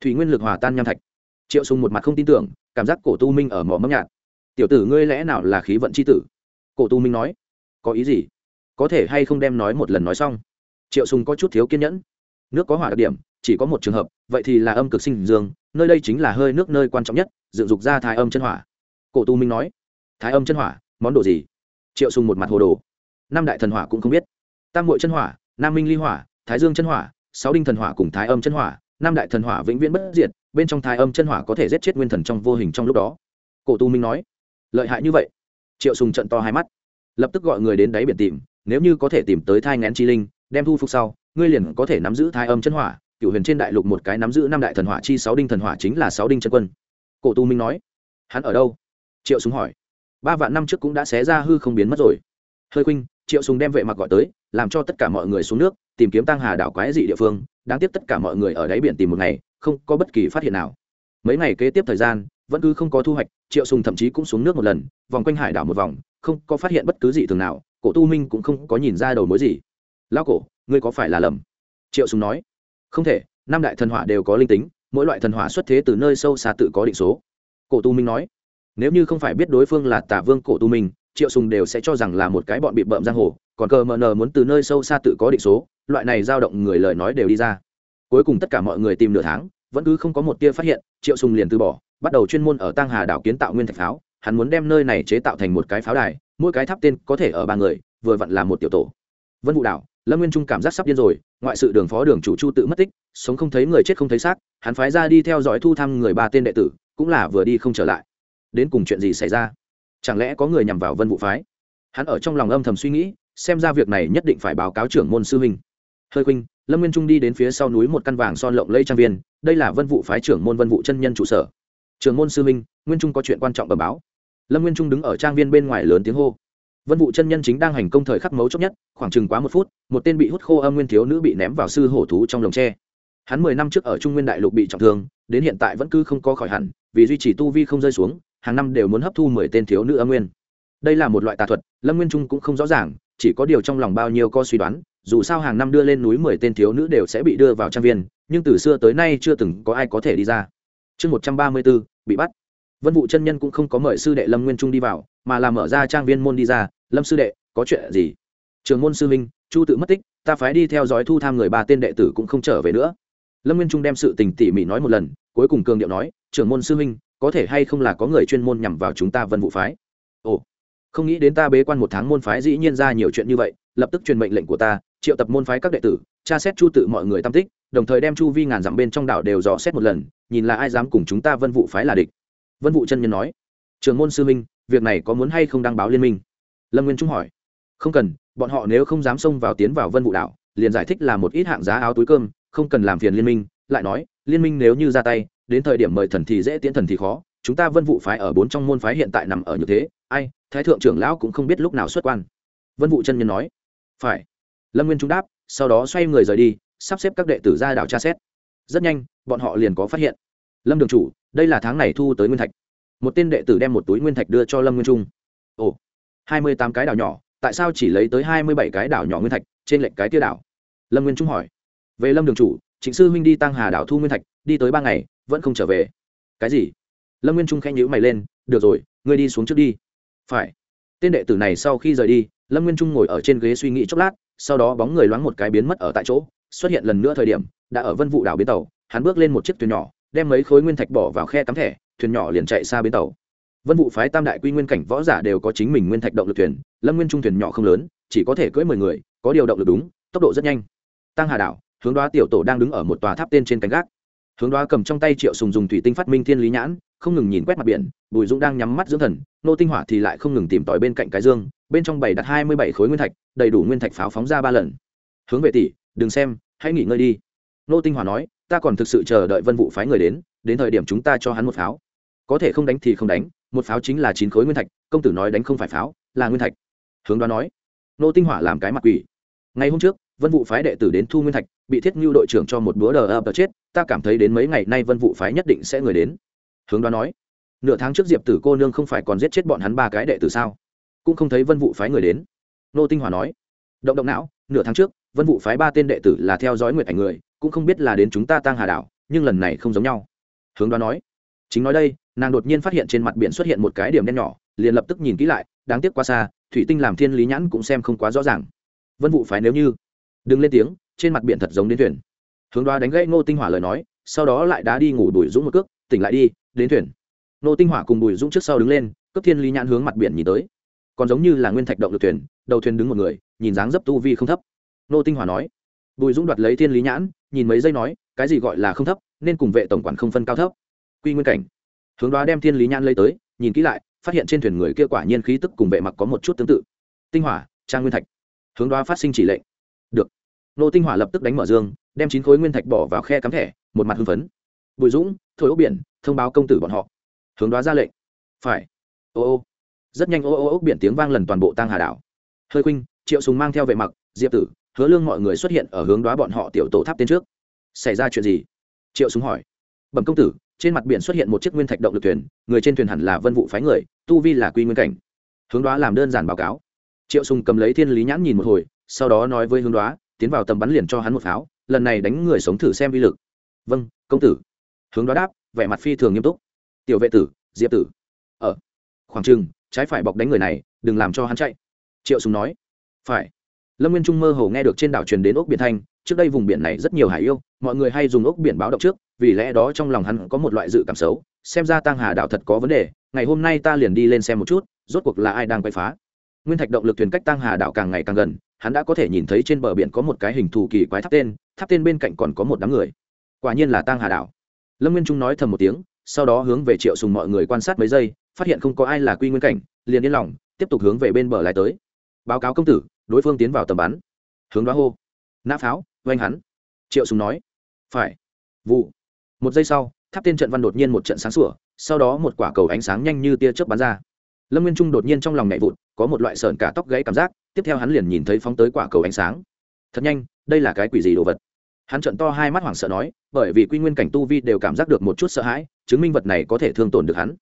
Speaker 1: Thủy nguyên lực hòa tan nham thạch triệu sùng một mặt không tin tưởng, cảm giác cổ tu minh ở mỏ mâm nhạt. Tiểu tử ngươi lẽ nào là khí vận chi tử? Cổ tu minh nói. Có ý gì? Có thể hay không đem nói một lần nói xong? Triệu sùng có chút thiếu kiên nhẫn. Nước có hỏa đặc điểm, chỉ có một trường hợp, vậy thì là âm cực sinh dương, nơi đây chính là hơi nước nơi quan trọng nhất, dựng dục ra thái âm chân hỏa. Cổ tu minh nói. Thái âm chân hỏa, món đồ gì? Triệu sùng một mặt hồ đồ. Năm đại thần hỏa cũng không biết. Tam muội chân hỏa, nam minh ly hỏa, thái dương chân hỏa, sáu đinh thần hỏa cùng thái âm chân hỏa năm đại thần hỏa vĩnh viễn bất diệt bên trong thái âm chân hỏa có thể giết chết nguyên thần trong vô hình trong lúc đó. Cổ tu minh nói, lợi hại như vậy? Triệu sùng trận to hai mắt, lập tức gọi người đến đáy biển tìm, nếu như có thể tìm tới thai ngén chi linh, đem thu phục sau, ngươi liền có thể nắm giữ thai âm chân hỏa. Cựu huyền trên đại lục một cái nắm giữ năm đại thần hỏa chi, sáu đinh thần hỏa chính là sáu đinh chân quân. Cổ tu minh nói, hắn ở đâu? Triệu sùng hỏi, ba vạn năm trước cũng đã xé ra hư không biến mất rồi. Hơi khuynh, triệu sùng đem vệ mặc gọi tới, làm cho tất cả mọi người xuống nước, tìm kiếm tăng hà đảo quái dị địa phương, đáng tiếc tất cả mọi người ở đáy biển tìm một ngày không có bất kỳ phát hiện nào. Mấy ngày kế tiếp thời gian, vẫn cứ không có thu hoạch, triệu sùng thậm chí cũng xuống nước một lần, vòng quanh hải đảo một vòng, không có phát hiện bất cứ gì thường nào, cổ tu minh cũng không có nhìn ra đầu mối gì. Lão cổ, ngươi có phải là lầm? Triệu sùng nói. Không thể, năm đại thần hỏa đều có linh tính, mỗi loại thần hỏa xuất thế từ nơi sâu xa tự có định số. Cổ tu minh nói. Nếu như không phải biết đối phương là tả vương cổ tu minh, triệu sùng đều sẽ cho rằng là một cái bọn bị bợm giang hồ, còn cờ mờ nờ muốn từ nơi sâu xa tự có định số, loại này dao động người lời nói đều đi ra cuối cùng tất cả mọi người tìm nửa tháng, vẫn cứ không có một tia phát hiện, triệu sùng liền từ bỏ, bắt đầu chuyên môn ở tăng hà đảo kiến tạo nguyên thạch pháo, hắn muốn đem nơi này chế tạo thành một cái pháo đài, mỗi cái tháp tên có thể ở ba người, vừa vặn là một tiểu tổ. Vân vụ đảo, lâm nguyên trung cảm giác sắp điên rồi, ngoại sự đường phó đường chủ chu tự mất tích, sống không thấy người chết không thấy xác, hắn phái ra đi theo dõi thu thăm người ba tên đệ tử, cũng là vừa đi không trở lại. Đến cùng chuyện gì xảy ra? Chẳng lẽ có người nhằm vào vân vụ phái? Hắn ở trong lòng âm thầm suy nghĩ, xem ra việc này nhất định phải báo cáo trưởng môn sư huynh hơi khuynh lâm nguyên trung đi đến phía sau núi một căn vàng son lộng lây trang viên đây là vân vụ phái trưởng môn vân vụ chân nhân trụ sở. Trưởng môn sư minh, nguyên trung có chuyện quan trọng bẩm báo. Lâm nguyên trung đứng ở trang viên bên ngoài lớn tiếng hô. Vân vụ chân nhân chính đang hành công thời khắc mấu chốc nhất khoảng chừng quá một phút một tên bị hút khô âm nguyên thiếu nữ bị ném vào sư hổ thú trong lồng tre. Hắn mười năm trước ở trung nguyên đại lục bị trọng thương đến hiện tại vẫn cứ không có khỏi hẳn vì duy trì tu vi không rơi xuống hàng năm đều muốn hấp thu mười tên thiếu nữ âm nguyên. Đây là một loại tà thuật lâm nguyên trung cũng không rõ ràng chỉ có điều trong lòng bao nhiêu có suy đoán dù sao hàng năm đưa lên núi mười tên thiếu nữ đều sẽ bị đưa vào trang viên, nhưng từ xưa tới nay chưa từng có ai có thể đi ra. Chương một trăm ba mươi b ố bị bắt. Vân vụ chân nhân cũng không có mời sư đệ lâm nguyên trung đi vào, mà là mở ra trang viên môn đi ra, lâm sư đệ, có chuyện gì? Trường môn sư minh chu tự mất tích, ta phái đi theo dõi thu tham người ba tên đệ tử cũng không trở về nữa. Lâm nguyên trung đem sự tình tỉ mỉ nói một lần, cuối cùng cường điệu nói trưởng môn sư minh có thể hay không là có người chuyên môn nhằm vào chúng ta vân vụ phái? Ồ, không nghĩ đến ta bế quan một tháng môn phái dĩ nhiên ra nhiều chuyện như vậy, lập tức truyền mệnh lệnh của ta triệu tập môn phái các đệ tử, tra xét chu tự mọi người tam tích, đồng thời đem chu vi ngàn dặm bên trong đảo đều dò xét một lần, nhìn là ai dám cùng chúng ta vân vụ phái là địch. Vân vụ chân nhân nói trường môn sư minh, việc này có muốn hay không đăng báo liên minh? Lâm nguyên trung hỏi, không cần, bọn họ nếu không dám xông vào tiến vào vân vụ đảo, liền giải thích là một ít hạng giá áo túi cơm, không cần làm phiền liên minh, lại nói, liên minh nếu như ra tay, đến thời điểm mời thần thì dễ tiễn thần thì khó, chúng ta vân vụ phái ở bốn trong môn phái hiện tại nằm ở như thế, ai, thái thượng trưởng lão cũng không biết lúc nào xuất quan. Vân vụ chân nhân nói, phải lâm nguyên trung đáp, sau đó xoay người rời đi, sắp xếp các đệ tử ra đảo tra xét. Rất nhanh, bọn họ liền có phát hiện. Lâm đường chủ, đây là tháng này thu tới nguyên thạch. Một tên đệ tử đem một túi nguyên thạch đưa cho lâm nguyên trung. Ồ, hai mươi tám cái đảo nhỏ, tại sao chỉ lấy tới hai mươi bảy cái đảo nhỏ nguyên thạch trên lệnh cái tia đảo? Lâm nguyên trung hỏi. Về lâm đường chủ, trịnh sư huynh đi tăng hà đảo thu nguyên thạch, đi tới ba ngày, vẫn không trở về. Cái gì? Lâm nguyên trung khen nhữ mày lên, được rồi, ngươi đi xuống trước đi. Phải. Tên đệ tử này sau khi rời đi, lâm nguyên trung ngồi ở trên ghế suy nghĩ chốc lát sau đó bóng người loáng một cái biến mất ở tại chỗ, xuất hiện lần nữa thời điểm, đã ở vân vụ đảo bến tàu, hắn bước lên một chiếc thuyền nhỏ, đem mấy khối nguyên thạch bỏ vào khe cắm thẻ, thuyền nhỏ liền chạy xa bến tàu. Vân vụ phái tam đại quy nguyên cảnh võ giả đều có chính mình nguyên thạch động lực thuyền, lâm nguyên trung thuyền nhỏ không lớn, chỉ có thể cưỡi mười người, có điều động lực đúng, tốc độ rất nhanh. Tăng hà đảo, hướng đoá tiểu tổ đang đứng ở một tòa tháp tên trên cánh gác. Hướng đoá cầm trong tay triệu sùng dùng thủy tinh phát minh thiên lý nhãn, không ngừng nhìn quét mặt biển, bùi dũng đang nhắm mắt dưỡng thần, nô tinh hỏa thì lại không ngừng tìm tòi bên cạnh cái dương bên trong bảy đặt hai mươi bảy khối nguyên thạch, đầy đủ nguyên thạch pháo phóng ra ba lần. Hướng về tỷ, đừng xem, hãy nghỉ ngơi đi. Nô tinh hỏa nói, ta còn thực sự chờ đợi vân vụ phái người đến đến thời điểm chúng ta cho hắn một pháo. Có thể không đánh thì không đánh, một pháo chính là chín khối nguyên thạch, công tử nói đánh không phải pháo, là nguyên thạch. Hướng đoán nói, nô tinh hỏa làm cái mặt quỷ. Ngày hôm trước, vân vụ phái đệ tử đến thu nguyên thạch, bị thiết ngưu đội trưởng cho một búa đờ ập đờ chết, ta cảm thấy đến mấy ngày nay vân vụ phái nhất định sẽ người đến. Hướng đoán nói, nửa tháng trước diệp tử cô nương không phải còn giết chết bọn hắn ba cái đệ tử sao? Cũng không thấy vân vụ phái người đến nô tinh hỏa nói động động não nửa tháng trước vân vụ phái ba tên đệ tử là theo dõi nguyệt ảnh người cũng không biết là đến chúng ta tăng hà đảo nhưng lần này không giống nhau hướng đoán nói chính nói đây nàng đột nhiên phát hiện trên mặt biển xuất hiện một cái điểm đen nhỏ liền lập tức nhìn kỹ lại đáng tiếc quá xa thủy tinh làm thiên lý nhãn cũng xem không quá rõ ràng vân vụ phái nếu như đừng lên tiếng trên mặt biển thật giống đến thuyền hướng đoá đánh gãy ngô tinh hỏa lời nói sau đó lại đá đi ngủ bùi dũng một cước tỉnh lại đi đến thuyền ngô tinh hỏa cùng bùi dũng trước sau đứng lên cướp thiên lý nhãn hướng mặt biển nhìn tới còn giống như là nguyên thạch động lực thuyền, đầu thuyền đứng một người, nhìn dáng dấp tu vi không thấp. Nô tinh hỏa nói. Bùi dũng đoạt lấy thiên lý nhãn, nhìn mấy giây nói, cái gì gọi là không thấp, nên cùng vệ tổng quản không phân cao thấp. Quy nguyên cảnh. Hướng đoá đem thiên lý nhãn lấy tới, nhìn kỹ lại, phát hiện trên thuyền người kia quả nhiên khí tức cùng vệ mặc có một chút tương tự. Tinh hỏa, trang nguyên thạch. Hướng đoá phát sinh chỉ lệnh. Được. Nô tinh hỏa lập tức đánh mở dương, đem chín khối nguyên thạch bỏ vào khe cắm thẻ, một mặt hưng phấn. Bùi dũng thổi ốc biển, thông báo công tử bọn họ. Hướng đoá ra lệnh. Phải. Ô ô rất nhanh ô ô ốc biển tiếng vang lần toàn bộ tang hà đảo. Hơi khuynh triệu sùng mang theo vệ mặc, diệp tử, hứa lương mọi người xuất hiện ở hướng đoá bọn họ tiểu tổ tháp tên trước. Xảy ra chuyện gì? Triệu sùng hỏi. Bẩm công tử, trên mặt biển xuất hiện một chiếc nguyên thạch động lực thuyền, người trên thuyền hẳn là vân vụ phái người, tu vi là quy nguyên cảnh. Hướng đoá làm đơn giản báo cáo. Triệu sùng cầm lấy thiên lý nhãn nhìn một hồi, sau đó nói với hướng đoá tiến vào tầm bắn liền cho hắn một pháo, lần này đánh người sống thử xem vi lực. Vâng công tử. Hướng đoá đáp, vẻ mặt phi thường nghiêm túc. Tiểu vệ tử, diệp tử. Ở khoảng trừng trái phải bọc đánh người này, đừng làm cho hắn chạy. Triệu sùng nói. Phải. Lâm nguyên trung mơ hồ nghe được trên đảo truyền đến ốc biển thanh, trước đây vùng biển này rất nhiều hải yêu, mọi người hay dùng ốc biển báo động trước, vì lẽ đó trong lòng hắn có một loại dự cảm xấu, xem ra tăng hà đảo thật có vấn đề, ngày hôm nay ta liền đi lên xem một chút, rốt cuộc là ai đang quay phá. Nguyên thạch động lực thuyền cách tăng hà đảo càng ngày càng gần, hắn đã có thể nhìn thấy trên bờ biển có một cái hình thù kỳ quái tháp tên tháp tên bên cạnh còn có một đám người. Quả nhiên là tăng hà đảo. Lâm nguyên trung nói thầm một tiếng, sau đó hướng về triệu sùng mọi người quan sát mấy giây phát hiện không có ai là quy nguyên cảnh, liền yên lòng, tiếp tục hướng về bên bờ lại tới. Báo cáo công tử, đối phương tiến vào tầm bắn. Hướng đoá hô. Nã pháo, oanh hắn. Triệu sùng nói. Phải. Vụ. Một giây sau, tháp tên trận văn đột nhiên một trận sáng sủa, sau đó một quả cầu ánh sáng nhanh như tia chớp bắn ra. Lâm nguyên trung đột nhiên trong lòng nhẹ vụt, có một loại sợn cả tóc gãy cảm giác, tiếp theo hắn liền nhìn thấy phóng tới quả cầu ánh sáng. Thật nhanh, đây là cái quỷ gì đồ vật? Hắn trận to hai mắt hoảng sợ nói, bởi vì quy nguyên cảnh tu vi đều cảm giác được một chút sợ hãi, chứng minh vật này có thể thương tổn được hắn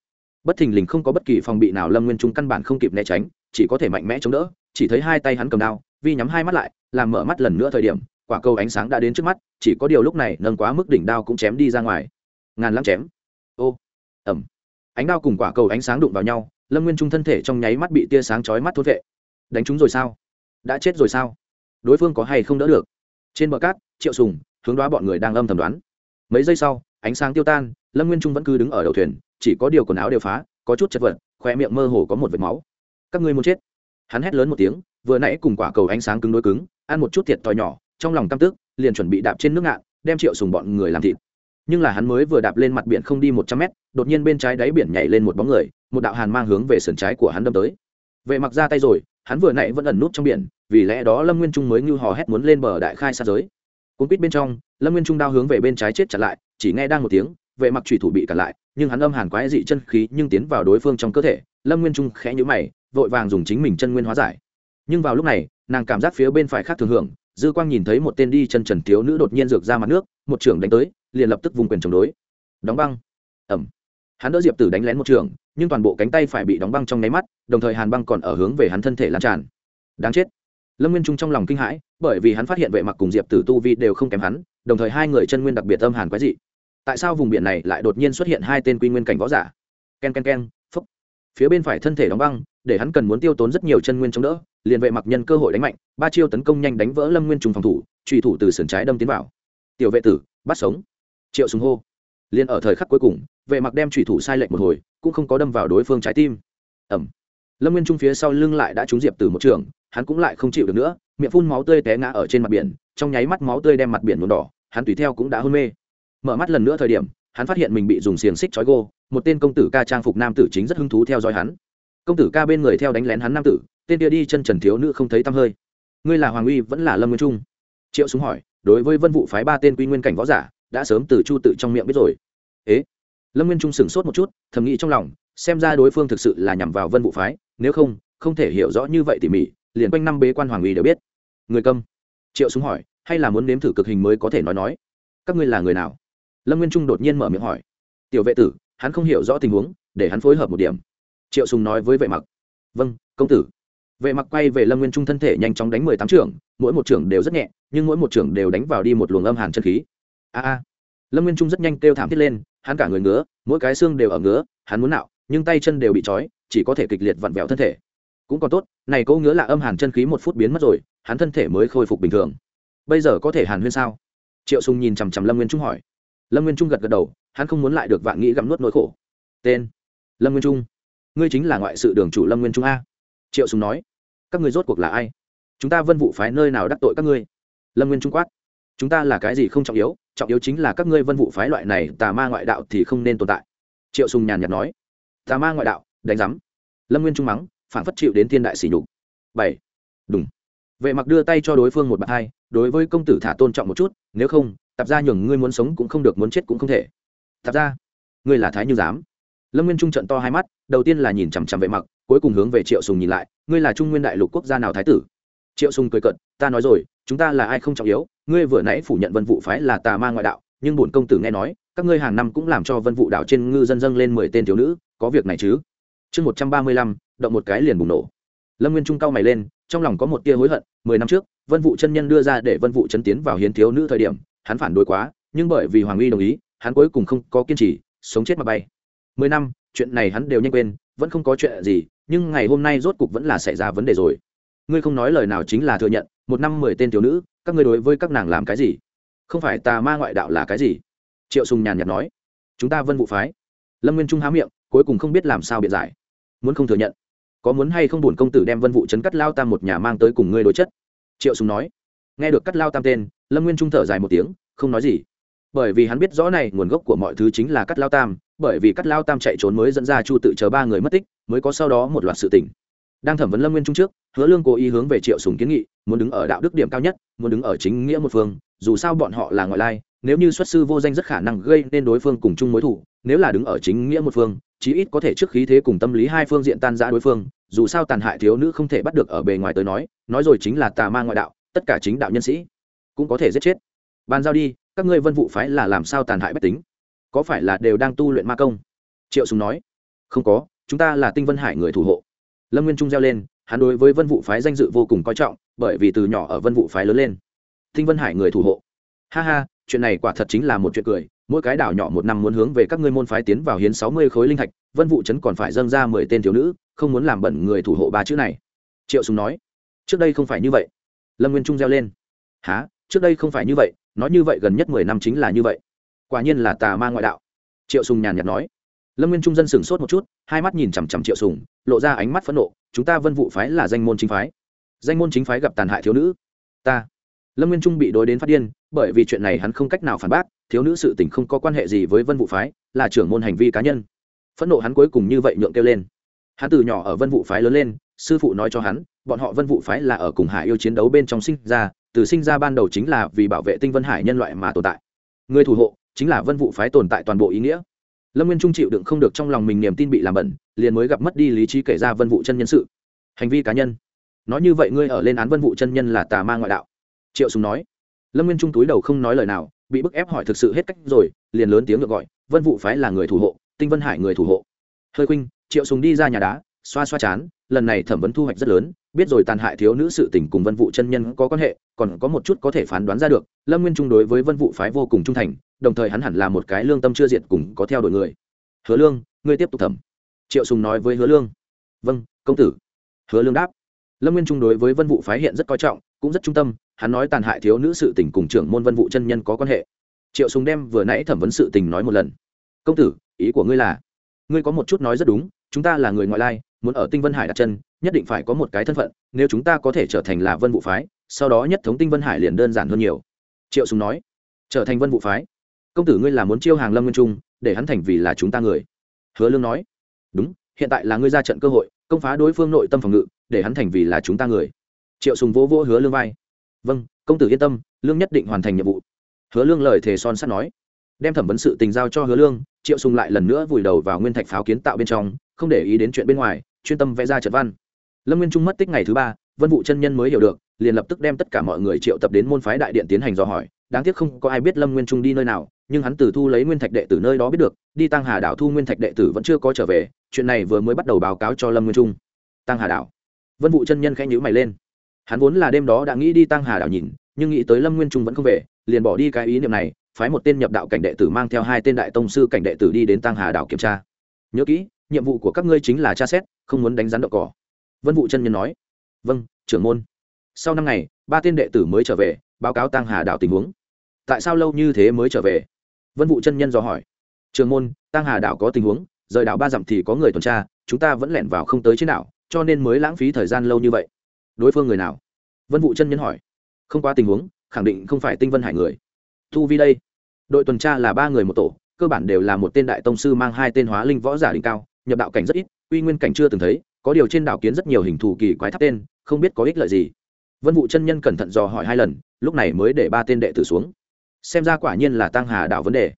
Speaker 1: bất thình lình không có bất kỳ phòng bị nào lâm nguyên trung căn bản không kịp né tránh, chỉ có thể mạnh mẽ chống đỡ, chỉ thấy hai tay hắn cầm đao, vi nhắm hai mắt lại, làm mở mắt lần nữa thời điểm, quả cầu ánh sáng đã đến trước mắt, chỉ có điều lúc này nâng quá mức đỉnh đao cũng chém đi ra ngoài. Ngàn lăng chém. Ô ẩm ánh đao cùng quả cầu ánh sáng đụng vào nhau, lâm nguyên trung thân thể trong nháy mắt bị tia sáng chói mắt thốt vệ. Đánh chúng rồi sao? Đã chết rồi sao? Đối phương có hay không đỡ được? Trên bờ cát, triệu sùng, hướng đoá bọn người đang âm thầm đoán. Mấy giây sau, ánh sáng tiêu tan, lâm nguyên trung vẫn cứ đứng ở đầu thuyền chỉ có điều quần áo đều phá, có chút chật vật khoe miệng mơ hồ có một vệt máu. Các ngươi muốn chết? Hắn hét lớn một tiếng, vừa nãy cùng quả cầu ánh sáng cứng đối cứng, ăn một chút thiệt thòi nhỏ, trong lòng căm tức, liền chuẩn bị đạp trên nước ngạn, đem triệu sùng bọn người làm thịt. Nhưng là hắn mới vừa đạp lên mặt biển không đi một trăm mét, đột nhiên bên trái đáy biển nhảy lên một bóng người, một đạo hàn mang hướng về sườn trái của hắn đâm tới. Vệ mặc ra tay rồi, hắn vừa nãy vẫn ẩn nút trong biển, vì lẽ đó lâm nguyên trung mới như hò hét muốn lên bờ đại khai xa giới. Cuốn quýt bên trong, lâm nguyên trung đao hướng về bên trái chết chặt lại, chỉ nghe đang một tiếng vệ mặc trùy thủ bị cản lại, nhưng hắn âm hàn quái dị chân khí nhưng tiến vào đối phương trong cơ thể, lâm nguyên trung khẽ nhữ mày, vội vàng dùng chính mình chân nguyên hóa giải. Nhưng vào lúc này, nàng cảm giác phía bên phải khác thường hưởng, dư quang nhìn thấy một tên đi chân trần thiếu nữ đột nhiên rược ra mặt nước, một trưởng đánh tới, liền lập tức vùng quyền chống đối. Đóng băng. Ẩm hắn đỡ diệp tử đánh lén một trường, nhưng toàn bộ cánh tay phải bị đóng băng trong nháy mắt, đồng thời hàn băng còn ở hướng về hắn thân thể lan tràn. Đáng chết. Lâm nguyên trung trong lòng kinh hãi, bởi vì hắn phát hiện vệ mặc cùng diệp tử tu vi đều không kém hắn, đồng thời hai người chân nguyên đặc biệt âm hàn quái dị tại sao vùng biển này lại đột nhiên xuất hiện hai tên quy nguyên cảnh võ giả? Ken ken ken, phúc phía bên phải thân thể đóng băng để hắn cần muốn tiêu tốn rất nhiều chân nguyên chống đỡ liền vệ mặc nhân cơ hội đánh mạnh ba chiêu tấn công nhanh đánh vỡ lâm nguyên trùng phòng thủ trùy thủ từ sườn trái đâm tiến vào. Tiểu vệ tử bắt sống. Triệu súng hô. Liền ở thời khắc cuối cùng vệ mặc đem trùy thủ sai lệch một hồi cũng không có đâm vào đối phương trái tim. Ẩm lâm nguyên trung phía sau lưng lại đã trúng diệp từ một trường hắn cũng lại không chịu được nữa miệng phun máu tươi té ngã ở trên mặt biển trong nháy mắt máu tươi đem mặt biển nhuộm đỏ hắn tùy theo cũng đã hôn mê mở mắt lần nữa thời điểm, hắn phát hiện mình bị dùng xiềng xích trói gô, một tên công tử ca trang phục nam tử chính rất hứng thú theo dõi hắn. Công tử ca bên người theo đánh lén hắn nam tử, tên kia đi chân trần thiếu nữ không thấy tăm hơi. Ngươi là hoàng uy, vẫn là lâm nguyên trung? Triệu súng hỏi. Đối với vân vụ phái ba tên quy nguyên cảnh võ giả, đã sớm từ chu tự trong miệng biết rồi. Ế? Lâm nguyên trung sửng sốt một chút, thầm nghĩ trong lòng, xem ra đối phương thực sự là nhằm vào vân vụ phái, nếu không không thể hiểu rõ như vậy tỉ mỉ, liền quanh năm bế quan hoàng uy đều biết. Người câm? Triệu súng hỏi. Hay là muốn nếm thử cực hình mới có thể nói nói? Các ngươi là người nào? Lâm nguyên trung đột nhiên mở miệng hỏi tiểu vệ tử hắn không hiểu rõ tình huống để hắn phối hợp một điểm triệu sùng nói với vệ mặc vâng công tử vệ mặc quay về lâm nguyên trung thân thể nhanh chóng đánh mười tám trưởng mỗi một trưởng đều rất nhẹ nhưng mỗi một trưởng đều đánh vào đi một luồng âm hàn chân khí a a lâm nguyên trung rất nhanh kêu thảm thiết lên hắn cả người ngứa mỗi cái xương đều ở ngứa hắn muốn nạo nhưng tay chân đều bị trói chỉ có thể kịch liệt vặn vẹo thân thể cũng còn tốt này cô ngứa là âm hàn chân khí một phút biến mất rồi hắn thân thể mới khôi phục bình thường bây giờ có thể hàn huyên sao triệu sùng nhìn chằm chằm lâm nguyên trung hỏi lâm nguyên trung gật gật đầu, hắn không muốn lại được vạn nghĩ gặm nuốt nỗi khổ. Tên, lâm nguyên trung. Ngươi chính là ngoại sự đường chủ lâm nguyên trung a. Triệu sùng nói. Các ngươi rốt cuộc là ai? Chúng ta vân vụ phái nơi nào đắc tội các ngươi? Lâm nguyên trung quát. Chúng ta là cái gì không trọng yếu trọng yếu chính là các ngươi vân vụ phái loại này tà ma ngoại đạo thì không nên tồn tại. Triệu sùng nhàn nhạt nói. Tà ma ngoại đạo, đánh giám. Lâm nguyên trung mắng phản phất chịu đến thiên đại sỉ nhục. Bảy. Đúng vệ mặc đưa tay cho đối phương một bạt hai, đối với công tử thả tôn trọng một chút, nếu không tạp ra nhường ngươi muốn sống cũng không được, muốn chết cũng không thể. Tạp ra ngươi là thái như dám lâm nguyên trung trận to hai mắt, đầu tiên là nhìn chằm chằm vệ mặc, cuối cùng hướng về triệu sùng nhìn lại, ngươi là trung nguyên đại lục quốc gia nào thái tử? Triệu sùng cười cận ta nói rồi, chúng ta là ai không trọng yếu, ngươi vừa nãy phủ nhận vân vụ phái là tà ma ngoại đạo, nhưng bổn công tử nghe nói, các ngươi hàng năm cũng làm cho vân vụ đảo trên ngư dân dâng lên mười tên thiếu nữ, có việc này chứ? Chương một trăm ba mươi lăm, động một cái liền bùng nổ. Lâm nguyên trung cao mày lên, trong lòng có một tia hối hận, mười năm trước, vân vụ chân nhân đưa ra để vân vụ chân tiến vào hiến thiếu nữ thời điểm hắn phản đối quá, nhưng bởi vì hoàng uy đồng ý, hắn cuối cùng không có kiên trì, sống chết mà bay. Mười năm, chuyện này hắn đều nhanh quên, vẫn không có chuyện gì, nhưng ngày hôm nay rốt cục vẫn là xảy ra vấn đề rồi. Ngươi không nói lời nào chính là thừa nhận, một năm mười tên thiếu nữ, các ngươi đối với các nàng làm cái gì? Không phải tà ma ngoại đạo là cái gì? Triệu sùng nhàn nhạt nói. Chúng ta vân vụ phái. Lâm nguyên trung há miệng, cuối cùng không biết làm sao biện giải. Muốn không thừa nhận. Có muốn hay không buồn công tử đem vân vụ chấn cắt lao tam một nhà mang tới cùng ngươi đối chất? Triệu sùng nói. Nghe được cắt lao tam tên lâm nguyên trung thở dài một tiếng, không nói gì. Bởi vì hắn biết rõ này, nguồn gốc của mọi thứ chính là cắt lao tam, bởi vì cắt lao tam chạy trốn mới dẫn ra chu tự chờ ba người mất tích, mới có sau đó một loạt sự tình. Đang thẩm vấn lâm nguyên trung trước, hứa lương cố ý hướng về triệu sùng kiến nghị, muốn đứng ở đạo đức điểm cao nhất, muốn đứng ở chính nghĩa một phương, dù sao bọn họ là ngoại lai, nếu như xuất sư vô danh rất khả năng gây nên đối phương cùng chung mối thủ nếu là đứng ở chính nghĩa một phương, chí ít có thể trước khí thế cùng tâm lý hai phương diện tan rã đối phương, dù sao tàn hại thiếu nữ không thể bắt được ở bề ngoài tới nói nói rồi chính là tà ma ngoại đạo, tất cả chính đạo nhân sĩ cũng có thể giết chết. Bàn giao đi, các ngươi vân vụ phái là làm sao tàn hại bách tính? Có phải là đều đang tu luyện ma công? Triệu sùng nói. Không có, chúng ta là tinh vân hải người thủ hộ. Lâm nguyên trung reo lên, hắn đối với vân vụ phái danh dự vô cùng coi trọng, bởi vì từ nhỏ ở vân vụ phái lớn lên. Tinh vân hải người thủ hộ. Ha ha, chuyện này quả thật chính là một chuyện cười, mỗi cái đảo nhỏ một năm muốn hướng về các ngươi môn phái tiến vào hiến sáu mươi khối linh thạch, vân vụ trấn còn phải dâng ra mười tên thiếu nữ, không muốn làm bẩn người thủ hộ ba chữ này. Triệu sùng nói. Trước đây không phải như vậy. Lâm nguyên trung reo lên. Há trước đây không phải như vậy, nói như vậy gần nhất mười năm chính là như vậy. Quả nhiên là tà ma ngoại đạo. Triệu sùng nhàn nhạt nói. Lâm nguyên trung dân sửng sốt một chút, hai mắt nhìn chằm chằm triệu sùng, lộ ra ánh mắt phẫn nộ, chúng ta vân vụ phái là danh môn chính phái. Danh môn chính phái gặp tàn hại thiếu nữ. Ta. Lâm nguyên trung bị đối đến phát điên, bởi vì chuyện này hắn không cách nào phản bác, thiếu nữ sự tình không có quan hệ gì với vân vụ phái, là trưởng môn hành vi cá nhân. Phẫn nộ hắn cuối cùng như vậy nhượng kêu lên. Hắn từ nhỏ ở vân vụ phái lớn lên, sư phụ nói cho hắn, bọn họ vân vụ phái là ở cùng hạ yêu chiến đấu bên trong sinh ra từ sinh ra ban đầu chính là vì bảo vệ tinh vân hải nhân loại mà tồn tại. Người thủ hộ chính là vân vụ phái tồn tại toàn bộ ý nghĩa. Lâm nguyên trung chịu đựng không được trong lòng mình niềm tin bị làm bẩn, liền mới gặp mất đi lý trí kể ra vân vụ chân nhân sự. Hành vi cá nhân. Nói như vậy ngươi ở lên án vân vụ chân nhân là tà ma ngoại đạo. Triệu sùng nói. Lâm nguyên trung túi đầu không nói lời nào, bị bức ép hỏi thực sự hết cách rồi, liền lớn tiếng được gọi, vân vụ phái là người thủ hộ, tinh vân hải người thủ hộ. Hơi khuynh triệu sùng đi ra nhà đá, xoa xoa chán, lần này thẩm vấn thu hoạch rất lớn biết rồi tàn hại thiếu nữ sự tình cùng vân vụ chân nhân có quan hệ, còn có một chút có thể phán đoán ra được, lâm nguyên trung đối với vân vụ phái vô cùng trung thành, đồng thời hắn hẳn là một cái lương tâm chưa diệt cùng có theo đuổi người. Hứa lương, ngươi tiếp tục thẩm. Triệu sùng nói với hứa lương. Vâng công tử. Hứa lương đáp. Lâm nguyên trung đối với vân vụ phái hiện rất coi trọng, cũng rất trung tâm, hắn nói tàn hại thiếu nữ sự tình cùng trưởng môn vân vụ chân nhân có quan hệ. Triệu sùng đem vừa nãy thẩm vấn sự tình nói một lần. Công tử, ý của ngươi là, ngươi có một chút nói rất đúng, chúng ta là người ngoại lai muốn ở tinh vân hải đặt chân, nhất định phải có một cái thân phận, nếu chúng ta có thể trở thành là vân vụ phái, sau đó nhất thống tinh vân hải liền đơn giản hơn nhiều. Triệu sùng nói. Trở thành vân vụ phái? Công tử ngươi là muốn chiêu hàng lâm nguyên trung, để hắn thành vì là chúng ta người. Hứa lương nói. Đúng, hiện tại là ngươi ra trận cơ hội, công phá đối phương nội tâm phòng ngự, để hắn thành vì là chúng ta người. Triệu sùng vỗ vỗ hứa lương vai. Vâng công tử yên tâm, lương nhất định hoàn thành nhiệm vụ. Hứa lương lời thề son sắt nói. Đem thẩm vấn sự tình giao cho hứa lương, triệu sùng lại lần nữa vùi đầu vào nguyên thạch pháo kiến tạo bên trong, không để ý đến chuyện bên ngoài chuyên tâm vẽ ra trận văn. Lâm nguyên trung mất tích ngày thứ ba, vân vụ chân nhân mới hiểu được, liền lập tức đem tất cả mọi người triệu tập đến môn phái đại điện tiến hành dò hỏi. Đáng tiếc không có ai biết lâm nguyên trung đi nơi nào, nhưng hắn từ thu lấy nguyên thạch đệ tử nơi đó biết được, đi tăng hà đảo thu nguyên thạch đệ tử vẫn chưa có trở về, chuyện này vừa mới bắt đầu báo cáo cho lâm nguyên trung. Tăng hà đảo. Vân vụ chân nhân khẽ nhữ mày lên. Hắn vốn là đêm đó đã nghĩ đi tăng hà đảo nhìn, nhưng nghĩ tới lâm nguyên trung vẫn không về, liền bỏ đi cái ý niệm này, phái một tên nhập đạo cảnh đệ tử mang theo hai tên đại tông sư cảnh đệ tử đi đến tăng hà đảo kiểm tra. Nhớ kỹ nhiệm vụ của các ngươi chính là tra xét, không muốn đánh rắn đậu cỏ. Vân vụ chân nhân nói. Vâng trưởng môn. Sau năm ngày, ba tên đệ tử mới trở về, báo cáo tăng hà đảo tình huống. Tại sao lâu như thế mới trở về? Vân vụ chân nhân dò hỏi. Trường môn tăng hà đảo có tình huống, rời đảo ba dặm thì có người tuần tra, chúng ta vẫn lẻn vào không tới trên đảo, cho nên mới lãng phí thời gian lâu như vậy. Đối phương người nào? Vân vụ chân nhân hỏi. Không qua tình huống, khẳng định không phải tinh vân hải người. Thu vi đây. Đội tuần tra là ba người một tổ, cơ bản đều là một tên đại tông sư mang hai tên hóa linh võ giả đỉnh cao nhập đạo cảnh rất ít, uy nguyên cảnh chưa từng thấy, có điều trên đảo kiến rất nhiều hình thù kỳ quái tháp tên, không biết có ích lợi gì. Vân vụ chân nhân cẩn thận dò hỏi hai lần, lúc này mới để ba tên đệ tử xuống. Xem ra quả nhiên là tăng hà đảo vấn đề.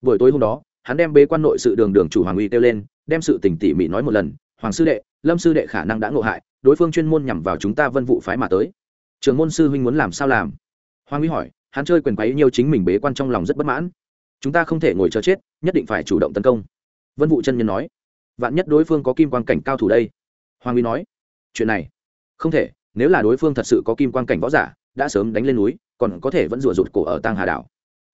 Speaker 1: Buổi tối hôm đó, hắn đem bế quan nội sự đường đường chủ hoàng uy kêu lên, đem sự tình tỉ mỉ nói một lần. Hoàng sư đệ, lâm sư đệ khả năng đã ngộ hại, đối phương chuyên môn nhằm vào chúng ta vân vụ phái mà tới. Trường môn sư huynh muốn làm sao làm? Hoàng uy hỏi, hắn chơi quyền quấy nhiều chính mình bế quan trong lòng rất bất mãn. Chúng ta không thể ngồi chờ chết, nhất định phải chủ động tấn công. Vân vụ chân nhân nói vạn nhất đối phương có kim quan cảnh cao thủ đây. Hoàng uy nói, chuyện này, không thể, nếu là đối phương thật sự có kim quan cảnh võ giả, đã sớm đánh lên núi, còn có thể vẫn rủa rụt cổ ở tang hà đảo.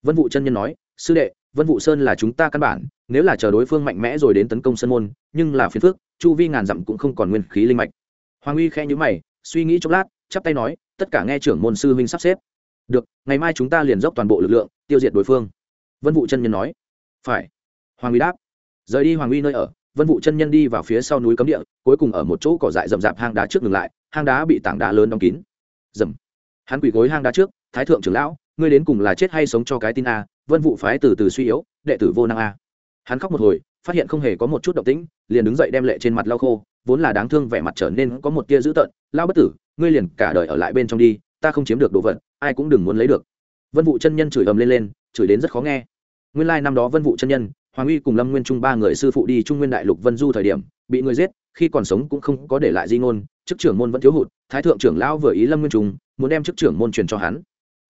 Speaker 1: Vân vụ chân nhân nói, sư đệ, vân vụ sơn là chúng ta căn bản, nếu là chờ đối phương mạnh mẽ rồi đến tấn công sân môn, nhưng là phiền phước chu vi ngàn dặm cũng không còn nguyên khí linh mạch. Hoàng uy khe nhữ mày, suy nghĩ chốc lát, chắp tay nói, tất cả nghe trưởng môn sư huynh sắp xếp. Được, ngày mai chúng ta liền dốc toàn bộ lực lượng, tiêu diệt đối phương. Vân vụ chân nhân nói. Phải. Hoàng uy đáp. Rời đi hoàng uy nơi ở vân vụ chân nhân đi vào phía sau núi cấm địa, cuối cùng ở một chỗ cỏ dại rậm rạp hang đá trước ngừng lại, hang đá bị tảng đá lớn đóng kín. Dầm hắn quỳ gối hang đá trước, thái thượng trưởng lão, ngươi đến cùng là chết hay sống cho cái tin a, vân vụ phái từ từ suy yếu, đệ tử vô năng a. Hắn khóc một hồi, phát hiện không hề có một chút động tĩnh, liền đứng dậy đem lệ trên mặt lau khô, vốn là đáng thương vẻ mặt trở nên có một tia dữ tợn lao bất tử, ngươi liền cả đời ở lại bên trong đi, ta không chiếm được đồ vật, ai cũng đừng muốn lấy được. Vân vụ chân nhân chửi ầm lên lên, chửi đến rất khó nghe. Nguyên lai năm đó vân vụ chân nhân hoàng uy cùng lâm nguyên trung ba người sư phụ đi trung nguyên đại lục vân du thời điểm, bị người giết, khi còn sống cũng không có để lại di ngôn, chức trưởng môn vẫn thiếu hụt, thái thượng trưởng lão vừa ý lâm nguyên trung, muốn đem chức trưởng môn truyền cho hắn.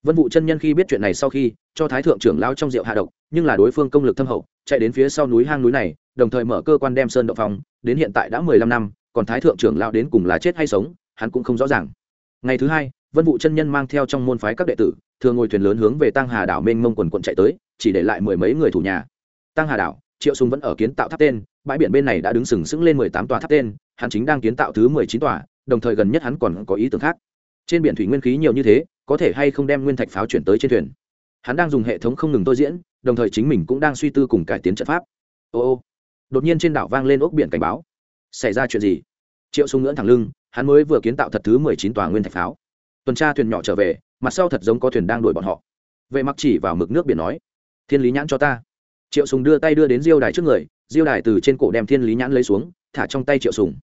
Speaker 1: Vân vụ chân nhân khi biết chuyện này sau khi, cho thái thượng trưởng lão trong rượu hạ độc, nhưng là đối phương công lực thâm hậu, chạy đến phía sau núi hang núi này, đồng thời mở cơ quan đem sơn động phòng đến hiện tại đã mười lăm năm, còn thái thượng trưởng lão đến cùng là chết hay sống, hắn cũng không rõ ràng. Ngày thứ hai, vân vụ chân nhân mang theo trong môn phái các đệ tử, thường ngồi thuyền lớn hướng về tăng hà đảo mênh mông quần quận chạy tới, chỉ để lại mười mấy người thủ nhà tăng hà đảo, triệu sùng vẫn ở kiến tạo tháp tên, bãi biển bên này đã đứng sừng sững lên mười tám tòa tháp tên, hắn chính đang kiến tạo thứ mười chín tòa, đồng thời gần nhất hắn còn có ý tưởng khác. Trên biển thủy nguyên khí nhiều như thế, có thể hay không đem nguyên thạch pháo chuyển tới trên thuyền? Hắn đang dùng hệ thống không ngừng tôi diễn, đồng thời chính mình cũng đang suy tư cùng cải tiến trận pháp. Ô ô, đột nhiên trên đảo vang lên ốc biển cảnh báo. Xảy ra chuyện gì? Triệu sùng ngưỡng thẳng lưng, hắn mới vừa kiến tạo thật thứ mười chín tòa nguyên thạch pháo. Tuần tra thuyền nhỏ trở về, mặt sau thật giống có thuyền đang đuổi bọn họ. Vệ mặc chỉ vào mực nước biển nói, thiên lý nhãn cho ta triệu sùng đưa tay đưa đến diêu đài trước người, diêu đài từ trên cổ đem thiên lý nhãn lấy xuống, thả trong tay triệu sùng.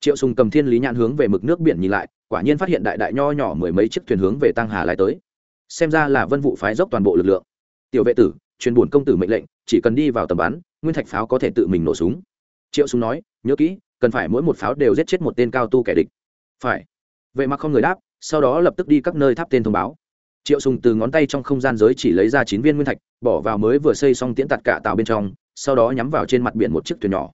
Speaker 1: Triệu sùng cầm thiên lý nhãn hướng về mực nước biển nhìn lại, quả nhiên phát hiện đại đại nho nhỏ mười mấy chiếc thuyền hướng về tăng hà lại tới. Xem ra là vân vụ phái dốc toàn bộ lực lượng. Tiểu vệ tử, truyền buồn công tử mệnh lệnh, chỉ cần đi vào tầm bắn, nguyên thạch pháo có thể tự mình nổ súng. Triệu sùng nói, nhớ kỹ, cần phải mỗi một pháo đều giết chết một tên cao tu kẻ địch. Phải. Vậy mà không người đáp, sau đó lập tức đi các nơi tháp tên thông báo triệu sùng từ ngón tay trong không gian giới chỉ lấy ra chín viên nguyên thạch, bỏ vào mới vừa xây xong tiễn tạt cả tàu bên trong, sau đó nhắm vào trên mặt biển một chiếc thuyền nhỏ.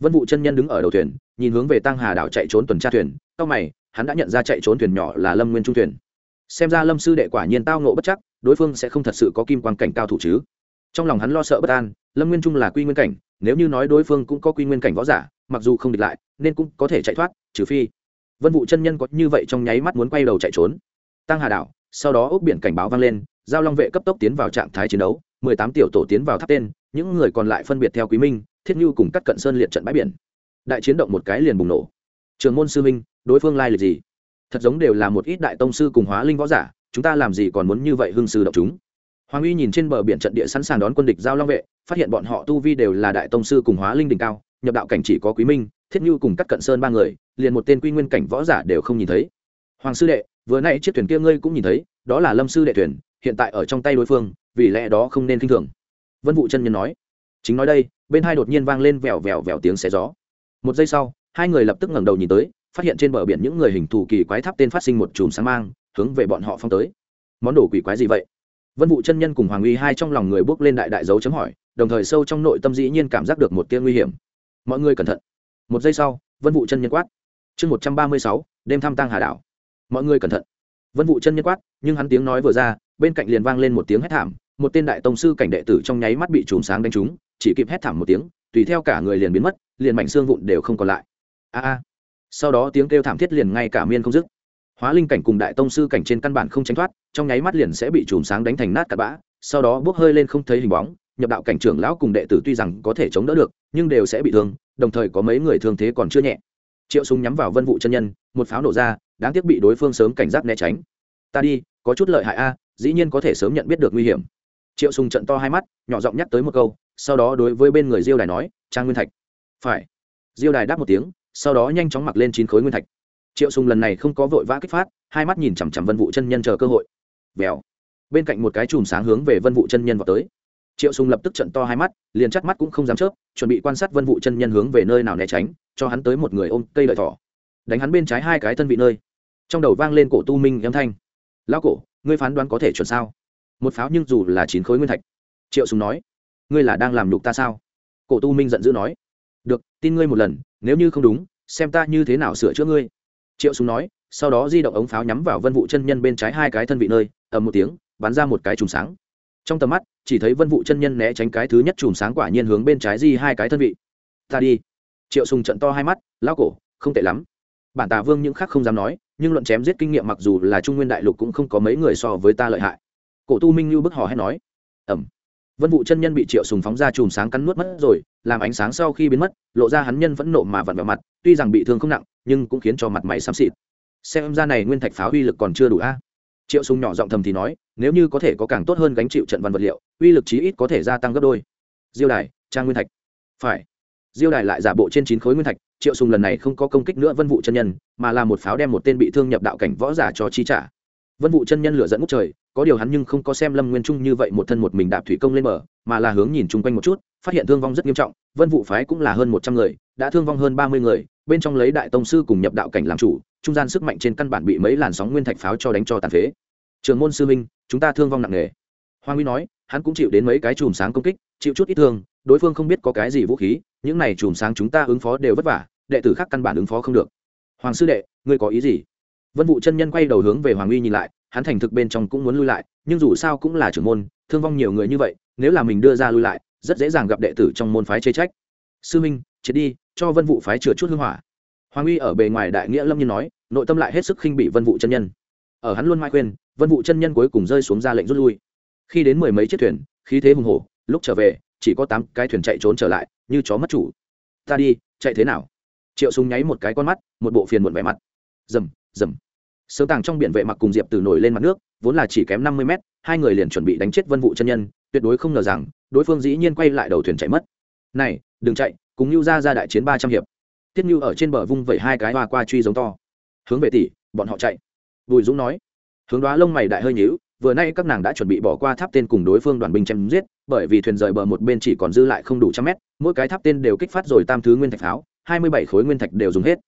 Speaker 1: Vân vụ chân nhân đứng ở đầu thuyền, nhìn hướng về tăng hà đảo chạy trốn tuần tra thuyền, cao mày, hắn đã nhận ra chạy trốn thuyền nhỏ là lâm nguyên trung thuyền. Xem ra lâm sư đệ quả nhiên tao ngộ bất chắc, đối phương sẽ không thật sự có kim quan cảnh cao thủ chứ. Trong lòng hắn lo sợ bất an, lâm nguyên trung là quy nguyên cảnh, nếu như nói đối phương cũng có quy nguyên cảnh võ giả, mặc dù không địch lại, nên cũng có thể chạy thoát, trừ phi. Vân vụ chân nhân có như vậy trong nháy mắt muốn quay đầu chạy trốn. Tăng hà đảo sau đó ốc biển cảnh báo vang lên, giao long vệ cấp tốc tiến vào trạng thái chiến đấu, mười tám tiểu tổ tiến vào tháp tên, những người còn lại phân biệt theo quý minh, thiết nhu cùng cắt cận sơn liệt trận bãi biển. Đại chiến động một cái liền bùng nổ. Trường môn sư minh đối phương lai lịch gì? Thật giống đều là một ít đại tông sư cùng hóa linh võ giả, chúng ta làm gì còn muốn như vậy hưng sư động chúng? Hoàng uy nhìn trên bờ biển trận địa sẵn sàng đón quân địch giao long vệ, phát hiện bọn họ tu vi đều là đại tông sư cùng hóa linh đỉnh cao, nhập đạo cảnh chỉ có quý minh, thiết nhu cùng cắt cận sơn ba người, liền một tên quy nguyên cảnh võ giả đều không nhìn thấy. Hoàng sư đệ vừa nãy chiếc thuyền kia ngươi cũng nhìn thấy, đó là lâm sư đệ thuyền, hiện tại ở trong tay đối phương, vì lẽ đó không nên k i n h thường. Vân vụ chân nhân nói. Chính nói đây, bên hai đột nhiên vang lên vèo vèo vèo tiếng xé gió. Một giây sau, hai người lập tức ngẩng đầu nhìn tới, phát hiện trên bờ biển những người hình thù kỳ quái tháp tên phát sinh một chùm sáng mang, hướng về bọn họ phong tới. Món đồ quỷ quái gì vậy? Vân vụ chân nhân cùng hoàng uy hai trong lòng người bước lên đại đại dấu chấm hỏi, đồng thời sâu trong nội tâm dĩ nhiên cảm giác được một tia nguy hiểm. Mọi người cẩn thận. Một giây sau, vân vụ chân nhân quát. Chương một trăm ba mươi sáu, đêm thăm tăng hà đảo mọi người cẩn thận. Vân vụ chân nhân quát, nhưng hắn tiếng nói vừa ra, bên cạnh liền vang lên một tiếng hét thảm, một tên đại tông sư cảnh đệ tử trong nháy mắt bị chùm sáng đánh trúng, chỉ kịp hét thảm một tiếng, tùy theo cả người liền biến mất, liền mảnh xương vụn đều không còn lại. A a. Sau đó tiếng kêu thảm thiết liền ngay cả miên không dứt. Hóa linh cảnh cùng đại tông sư cảnh trên căn bản không tránh thoát, trong nháy mắt liền sẽ bị chùm sáng đánh thành nát cặp bã, sau đó bốc hơi lên không thấy hình bóng, nhập đạo cảnh trưởng lão cùng đệ tử tuy rằng có thể chống đỡ được, nhưng đều sẽ bị thương, đồng thời có mấy người thương thế còn chưa nhẹ. Triệu súng nhắm vào vân vụ chân nhân, một pháo nổ ra đáng tiếc bị đối phương sớm cảnh giác né tránh. Ta đi, có chút lợi hại a, dĩ nhiên có thể sớm nhận biết được nguy hiểm. Triệu sùng trận to hai mắt, nhỏ giọng nhắc tới một câu, sau đó đối với bên người diêu đài nói, trang nguyên thạch. Phải. Diêu đài đáp một tiếng, sau đó nhanh chóng mặc lên chín khối nguyên thạch. Triệu sùng lần này không có vội vã kích phát, hai mắt nhìn chằm chằm vân vụ chân nhân chờ cơ hội. Vèo. Bên cạnh một cái chùm sáng hướng về vân vụ chân nhân vào tới. Triệu sùng lập tức trận to hai mắt, liền chắt mắt cũng không dám chớp, chuẩn bị quan sát vân vụ chân nhân hướng về nơi nào né tránh, cho hắn tới một người ôm cây lợi thỏ. Đánh hắn bên trái hai cái thân vị nơi trong đầu vang lên cổ tu minh âm thanh. Lão cổ, ngươi phán đoán có thể chuẩn sao? Một pháo nhưng dù là chín khối nguyên thạch. Triệu sùng nói, ngươi là đang làm nhục ta sao? Cổ tu minh giận dữ nói, được, tin ngươi một lần, nếu như không đúng, xem ta như thế nào sửa chữa ngươi. Triệu sùng nói, sau đó di động ống pháo nhắm vào vân vụ chân nhân bên trái hai cái thân vị nơi, ầm một tiếng, bắn ra một cái chùm sáng. Trong tầm mắt, chỉ thấy vân vụ chân nhân né tránh cái thứ nhất chùm sáng quả nhiên hướng bên trái di hai cái thân vị. Ta đi. Triệu sùng trận to hai mắt lao cổ, không tệ lắm. Bản tà vương những khác không dám nói nhưng luận chém giết kinh nghiệm mặc dù là trung nguyên đại lục cũng không có mấy người so với ta lợi hại. Cổ tu minh như bức hò hay nói, ẩm. Vân vụ chân nhân bị triệu sùng phóng ra chùm sáng cắn nuốt mất rồi, làm ánh sáng sau khi biến mất, lộ ra hắn nhân vẫn nộ mà vặn vào mặt, tuy rằng bị thương không nặng, nhưng cũng khiến cho mặt mày xám xịt. Xem ra này nguyên thạch pháo uy lực còn chưa đủ a. Triệu sùng nhỏ giọng thầm thì nói, nếu như có thể có càng tốt hơn gánh chịu trận văn vật liệu, uy lực chí ít có thể gia tăng gấp đôi. Diêu đài trang nguyên thạch. Phải. Diêu đài lại giả bộ trên chín khối nguyên thạch triệu sùng lần này không có công kích nữa vân vụ chân nhân mà là một pháo đem một tên bị thương nhập đạo cảnh võ giả cho chi trả vân vụ chân nhân lửa dẫn ngút trời có điều hắn nhưng không có xem lâm nguyên trung như vậy một thân một mình đạp thủy công lên mở mà là hướng nhìn chung quanh một chút phát hiện thương vong rất nghiêm trọng vân vụ phái cũng là hơn một trăm người đã thương vong hơn ba mươi người bên trong lấy đại tông sư cùng nhập đạo cảnh làm chủ trung gian sức mạnh trên căn bản bị mấy làn sóng nguyên thạch pháo cho đánh cho tàn phế trường môn sư minh chúng ta thương vong nặng nề hoàng huy nói, hắn cũng chịu đến mấy cái chùm sáng công kích, chịu chút ít thương, đối phương không biết có cái gì vũ khí, những này chùm sáng chúng ta ứng phó đều vất vả đệ tử khác căn bản ứng phó không được. Hoàng sư đệ, ngươi có ý gì? Vân vụ chân nhân quay đầu hướng về hoàng uy nhìn lại, hắn thành thực bên trong cũng muốn lui lại, nhưng dù sao cũng là trưởng môn, thương vong nhiều người như vậy, nếu là mình đưa ra lui lại, rất dễ dàng gặp đệ tử trong môn phái chê trách. Sư minh, chết đi, cho vân vụ phái chừa chút hưng hỏa. Hoàng uy ở bề ngoài đại nghĩa lâm nhiên nói, nội tâm lại hết sức khinh bị vân vụ chân nhân. Ở hắn luôn mai khuyên, vân vụ chân nhân cuối cùng rơi xuống ra lệnh rút lui. Khi đến mười mấy chiếc thuyền, khí thế hùng hổ, lúc trở về, chỉ có tám cái thuyền chạy trốn trở lại, như chó mất chủ. Ta đi, chạy thế nào? Triệu súng nháy một cái con mắt, một bộ phiền muộn vẻ mặt. Rầm rầm. Sớm tàng trong biển vệ mặc cùng diệp từ nổi lên mặt nước, vốn là chỉ kém năm mươi mét, hai người liền chuẩn bị đánh chết vân vụ chân nhân, tuyệt đối không ngờ rằng, đối phương dĩ nhiên quay lại đầu thuyền chạy mất. Này, đừng chạy, cùng nhu ra ra đại chiến ba trăm hiệp. Tiết nhu ở trên bờ vung vẩy hai cái hoa qua truy giống to. Hướng về tỷ, bọn họ chạy. Bùi dũng nói. Hướng đoá lông mày đại hơi nhíu, vừa nay các nàng đã chuẩn bị bỏ qua tháp tên cùng đối phương đoàn binh chém giết, bởi vì thuyền rời bờ một bên chỉ còn dư lại không đủ trăm mét, mỗi cái tháp tên đều kích phát rồi tam thứ nguyên thạch pháo hai mươi bảy khối nguyên thạch đều dùng hết.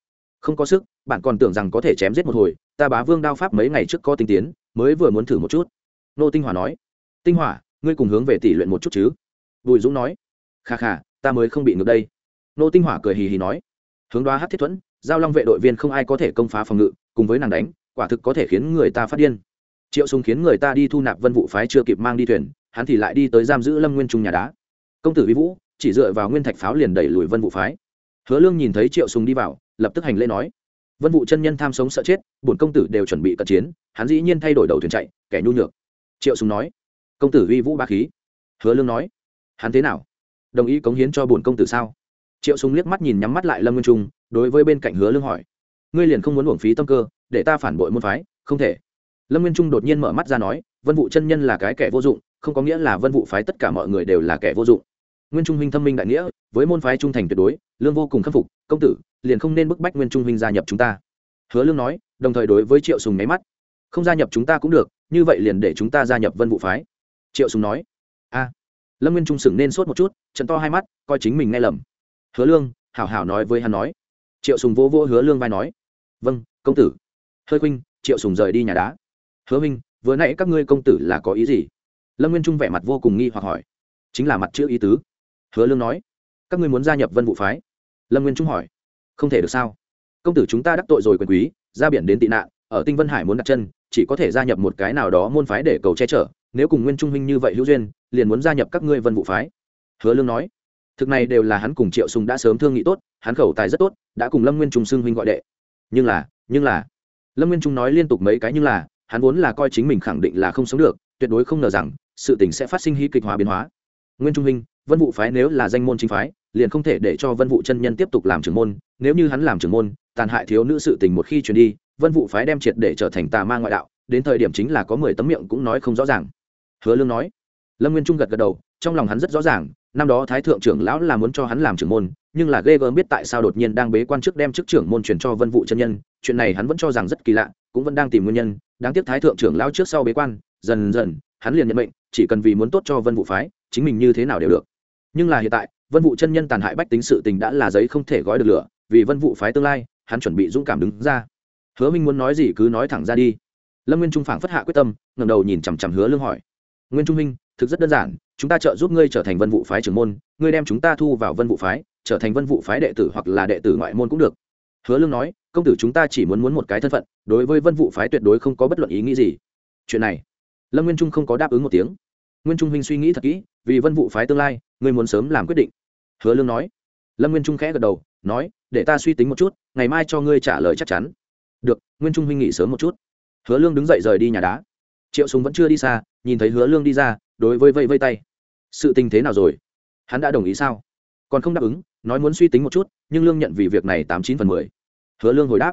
Speaker 1: Không có sức, bạn còn tưởng rằng có thể chém giết một hồi, ta bá vương đao pháp mấy ngày trước có tinh tiến, mới vừa muốn thử một chút. Nô tinh hỏa nói, tinh hỏa, ngươi cùng hướng về tỷ luyện một chút chứ? Bùi dũng nói, kha kha, ta mới không bị ngược đây. Nô tinh hỏa cười hì hì nói, hướng đoá hát thiết thuẫn, giao long vệ đội viên không ai có thể công phá phòng ngự, cùng với nàng đánh, quả thực có thể khiến người ta phát điên. Triệu sùng khiến người ta đi thu nạp vân vụ phái chưa kịp mang đi thuyền, hắn thì lại đi tới giam giữ lâm nguyên trung nhà đá. Công tử vi vũ, chỉ dựa vào nguyên thạch pháo liền đẩy lùi vân vụ phái hứa lương nhìn thấy triệu sùng đi vào, lập tức hành lễ nói, vân vụ chân nhân tham sống sợ chết, bổn công tử đều chuẩn bị cận chiến, hắn dĩ nhiên thay đổi đầu thuyền chạy, kẻ nhu nhược. Triệu sùng nói, công tử uy vũ ba khí. Hứa lương nói, hắn thế nào? Đồng ý cống hiến cho bổn công tử sao? Triệu sùng liếc mắt nhìn nhắm mắt lại lâm nguyên trung, đối với bên cạnh hứa lương hỏi, ngươi liền không muốn uổng phí tâm cơ, để ta phản bội môn phái? Không thể. Lâm nguyên trung đột nhiên mở mắt ra nói, vân vụ chân nhân là cái kẻ vô dụng, không có nghĩa là vân vụ phái tất cả mọi người đều là kẻ vô dụng nguyên trung huynh thâm minh đại nghĩa, với môn phái trung thành tuyệt đối, lương vô cùng khắc phục, công tử, liền không nên bức bách nguyên trung huynh gia nhập chúng ta. Hứa lương nói, đồng thời đối với triệu sùng nháy mắt. Không gia nhập chúng ta cũng được, như vậy liền để chúng ta gia nhập vân vụ phái. Triệu sùng nói, a, lâm nguyên trung sửng nên sốt một chút, trận to hai mắt, coi chính mình nghe lầm. Hứa lương, hảo hảo nói với hắn nói. Triệu sùng vô vô hứa lương vai nói vâng công tử. Hơi huynh triệu sùng rời đi nhà đá. Hứa minh vừa nãy các ngươi công tử là có ý gì? Lâm nguyên trung vẻ mặt vô cùng nghi hoặc hỏi. Chính là mặt chữ ý tứ hứa lương nói, các ngươi muốn gia nhập vân vụ phái? Lâm nguyên trung hỏi, không thể được sao? Công tử chúng ta đắc tội rồi quyền quý, ra biển đến tị nạn, ở tinh vân hải muốn đặt chân, chỉ có thể gia nhập một cái nào đó môn phái để cầu che chở. Nếu cùng nguyên trung huynh như vậy hữu duyên, liền muốn gia nhập các ngươi vân vụ phái. Hứa lương nói, thực này đều là hắn cùng triệu sùng đã sớm thương nghị tốt, hắn khẩu tài rất tốt, đã cùng lâm nguyên trung xưng huynh gọi đệ. Nhưng là nhưng là lâm nguyên trung nói liên tục mấy cái nhưng là, hắn vốn là coi chính mình khẳng định là không sống được, tuyệt đối không ngờ rằng, sự tình sẽ phát sinh hy kịch hóa biến hóa. Nguyên trung huynh vân vụ phái nếu là danh môn chính phái, liền không thể để cho vân vụ chân nhân tiếp tục làm trưởng môn, nếu như hắn làm trưởng môn, tàn hại thiếu nữ sự tình một khi truyền đi, vân vụ phái đem triệt để trở thành tà ma ngoại đạo, đến thời điểm chính là có mười tấm miệng cũng nói không rõ ràng. Hứa lương nói. Lâm nguyên trung gật gật đầu, trong lòng hắn rất rõ ràng, năm đó thái thượng trưởng lão là muốn cho hắn làm trưởng môn, nhưng là ghê gớm biết tại sao đột nhiên đang bế quan chức đem chức trưởng môn truyền cho vân vụ chân nhân, chuyện này hắn vẫn cho rằng rất kỳ lạ, cũng vẫn đang tìm nguyên nhân, đáng tiếc thái thượng trưởng lão trước sau bế quan, dần dần, hắn liền nhận mệnh, chỉ cần vì muốn tốt cho vân vụ phái, chính mình như thế nào đều được nhưng là hiện tại, vân vụ chân nhân tàn hại bách tính sự tình đã là giấy không thể gói được lửa, vì vân vụ phái tương lai, hắn chuẩn bị dũng cảm đứng ra. Hứa minh muốn nói gì cứ nói thẳng ra đi. Lâm nguyên trung phảng phất hạ quyết tâm ngầm đầu nhìn chằm chằm hứa lương hỏi. Nguyên trung minh, thực rất đơn giản, chúng ta trợ giúp ngươi trở thành vân vụ phái trưởng môn, ngươi đem chúng ta thu vào vân vụ phái, trở thành vân vụ phái đệ tử hoặc là đệ tử ngoại môn cũng được. Hứa lương nói, công tử chúng ta chỉ muốn muốn một cái thân phận, đối với vân vụ phái tuyệt đối không có bất luận ý nghĩ gì. Chuyện này, lâm nguyên trung không có đáp ứng một tiếng nguyên trung huynh suy nghĩ thật kỹ, vì vân vụ phái tương lai, ngươi muốn sớm làm quyết định. Hứa lương nói. Lâm nguyên trung khẽ gật đầu, nói, để ta suy tính một chút, ngày mai cho ngươi trả lời chắc chắn. Được, nguyên trung huynh nghỉ sớm một chút. Hứa lương đứng dậy rời đi nhà đá. Triệu súng vẫn chưa đi xa, nhìn thấy hứa lương đi ra, đối với vây vây tay. Sự tình thế nào rồi? Hắn đã đồng ý sao? Còn không đáp ứng, nói muốn suy tính một chút, nhưng lương nhận vì việc này tám chín phần mười. Hứa lương hồi đáp.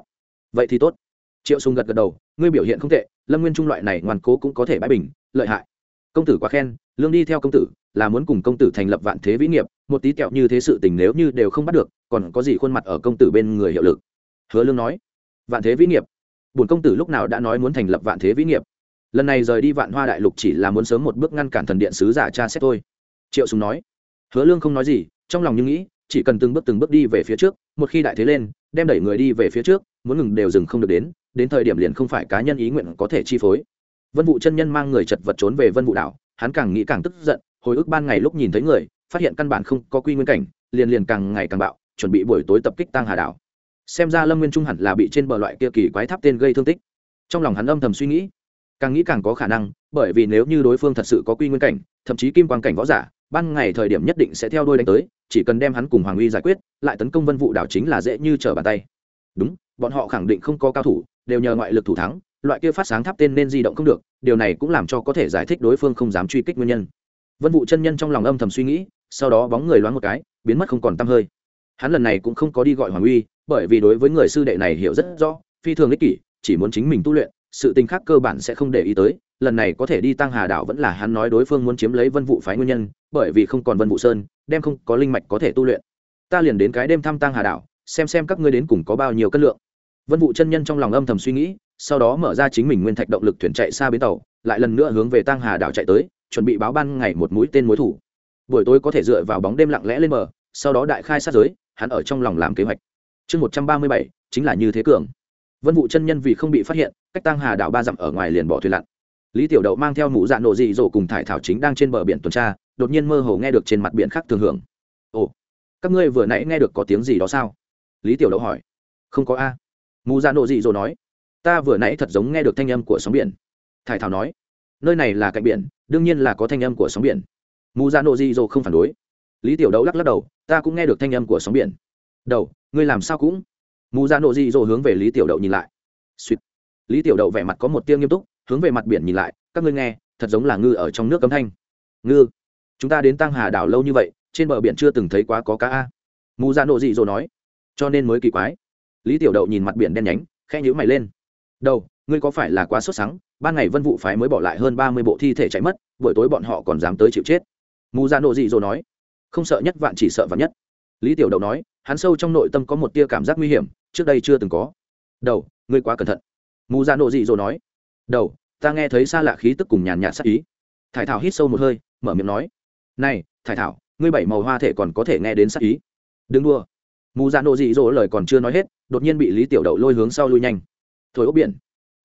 Speaker 1: Vậy thì tốt. Triệu sùng gật gật đầu, ngươi biểu hiện không tệ, lâm nguyên trung loại này ngoan cố cũng có thể bãi bình, lợi hại công tử quá khen, lương đi theo công tử, là muốn cùng công tử thành lập vạn thế vĩ nghiệp, một tí kẹo như thế sự tình nếu như đều không bắt được, còn có gì khuôn mặt ở công tử bên người hiệu lực? Hứa lương nói. Vạn thế vĩ nghiệp. Bổn công tử lúc nào đã nói muốn thành lập vạn thế vĩ nghiệp? Lần này rời đi vạn hoa đại lục chỉ là muốn sớm một bước ngăn cản thần điện sứ giả cha xét thôi. Triệu sùng nói. Hứa lương không nói gì, trong lòng nhưng nghĩ, chỉ cần từng bước từng bước đi về phía trước, một khi đại thế lên, đem đẩy người đi về phía trước, muốn ngừng đều dừng không được đến đến thời điểm liền không phải cá nhân ý nguyện có thể chi phối vân vụ chân nhân mang người chật vật trốn về vân vụ đảo, hắn càng nghĩ càng tức giận, hồi ức ban ngày lúc nhìn thấy người, phát hiện căn bản không có quy nguyên cảnh, liền liền càng ngày càng bạo, chuẩn bị buổi tối tập kích tăng hà đảo. Xem ra lâm nguyên trung hẳn là bị trên bờ loại kia kỳ quái tháp tên gây thương tích. Trong lòng hắn âm thầm suy nghĩ, càng nghĩ càng có khả năng, bởi vì nếu như đối phương thật sự có quy nguyên cảnh, thậm chí kim quang cảnh võ giả, ban ngày thời điểm nhất định sẽ theo đuôi đánh tới, chỉ cần đem hắn cùng hoàng uy giải quyết, lại tấn công vân vụ đảo chính là dễ như trở bàn tay. Đúng, bọn họ khẳng định không có cao thủ, đều nhờ ngoại lực thủ thắng loại kia phát sáng tháp tên nên di động không được, điều này cũng làm cho có thể giải thích đối phương không dám truy kích nguyên nhân. Vân vụ chân nhân trong lòng âm thầm suy nghĩ, sau đó bóng người loáng một cái, biến mất không còn t hơi. Hắn lần này cũng không có đi gọi hoàng uy, bởi vì đối với người sư đệ này hiểu rất rõ, phi thường ích kỷ, chỉ muốn chính mình tu luyện, sự tình khác cơ bản sẽ không để ý tới, lần này có thể đi tăng hà đảo vẫn là hắn nói đối phương muốn chiếm lấy vân vụ phái nguyên nhân, bởi vì không còn vân vụ sơn, đem không có linh mạch có thể tu luyện. Ta liền đến cái đêm thăm tăng hà đảo, xem xem các ngươi đến cùng có bao nhiêu cân lượng. Vân vụ chân nhân trong lòng âm thầm suy nghĩ sau đó mở ra chính mình nguyên thạch động lực thuyền chạy xa bến tàu, lại lần nữa hướng về tăng hà đảo chạy tới, chuẩn bị báo ban ngày một mũi tên mối thủ. Buổi tối có thể dựa vào bóng đêm lặng lẽ lên bờ, sau đó đại khai sát giới, hắn ở trong lòng làm kế hoạch. Chương một trăm ba mươi bảy, chính là như thế cường. Vân vụ chân nhân vì không bị phát hiện, cách tăng hà đảo ba dặm ở ngoài liền bỏ thuyền lặn. Lý tiểu đậu mang theo mũ dạ nổ dị dỗ cùng thải thảo chính đang trên bờ biển tuần tra, đột nhiên mơ hồ nghe được trên mặt biển khác thường hưởng. Ồ, các ngươi vừa nãy nghe được có tiếng gì đó sao? Lý tiểu đậu hỏi. Không có a. Mũ dạ nổ dị dỗ nói ta vừa nãy thật giống nghe được thanh âm của sóng biển. Thải thảo nói, nơi này là cạnh biển, đương nhiên là có thanh âm của sóng biển. Mù ra nộ di dô không phản đối. Lý tiểu đậu lắc lắc đầu, ta cũng nghe được thanh âm của sóng biển. Đầu, ngươi làm sao cũng? Mù ra nộ di dô hướng về lý tiểu đậu nhìn lại. Suýt lý tiểu đậu vẻ mặt có một tiêu nghiêm túc, hướng về mặt biển nhìn lại, các ngươi nghe, thật giống là ngư ở trong nước cấm thanh. Ngư. Chúng ta đến tăng hà đảo lâu như vậy, trên bờ biển chưa từng thấy quá có cá a. Mù ra nộ dị dỗ nói. Cho nên mới kỳ quái. Lý tiểu đậu nhìn mặt biển đen nhánh khe nhữ mày lên đâu, ngươi có phải là quá sốt sắng, ban ngày vân vụ phái mới bỏ lại hơn ba mươi bộ thi thể chạy mất, buổi tối bọn họ còn dám tới chịu chết. Mù ra nộ dị dỗ nói. Không sợ nhất vạn chỉ sợ vạn nhất. Lý tiểu đậu nói, hắn sâu trong nội tâm có một tia cảm giác nguy hiểm, trước đây chưa từng có. Đầu, ngươi quá cẩn thận. Mù ra nộ dị dỗ nói. Đầu, ta nghe thấy xa lạ khí tức cùng nhàn nhạt sắc ý. Thải thảo hít sâu một hơi, mở miệng nói. Này, thải thảo, ngươi bảy màu hoa thể còn có thể nghe đến sắc ý. Đừng đua mù ra nộ dị dỗ lời còn chưa nói hết, đột nhiên bị lý tiểu đậu lôi hướng sau lui nhanh thổi ốc biển.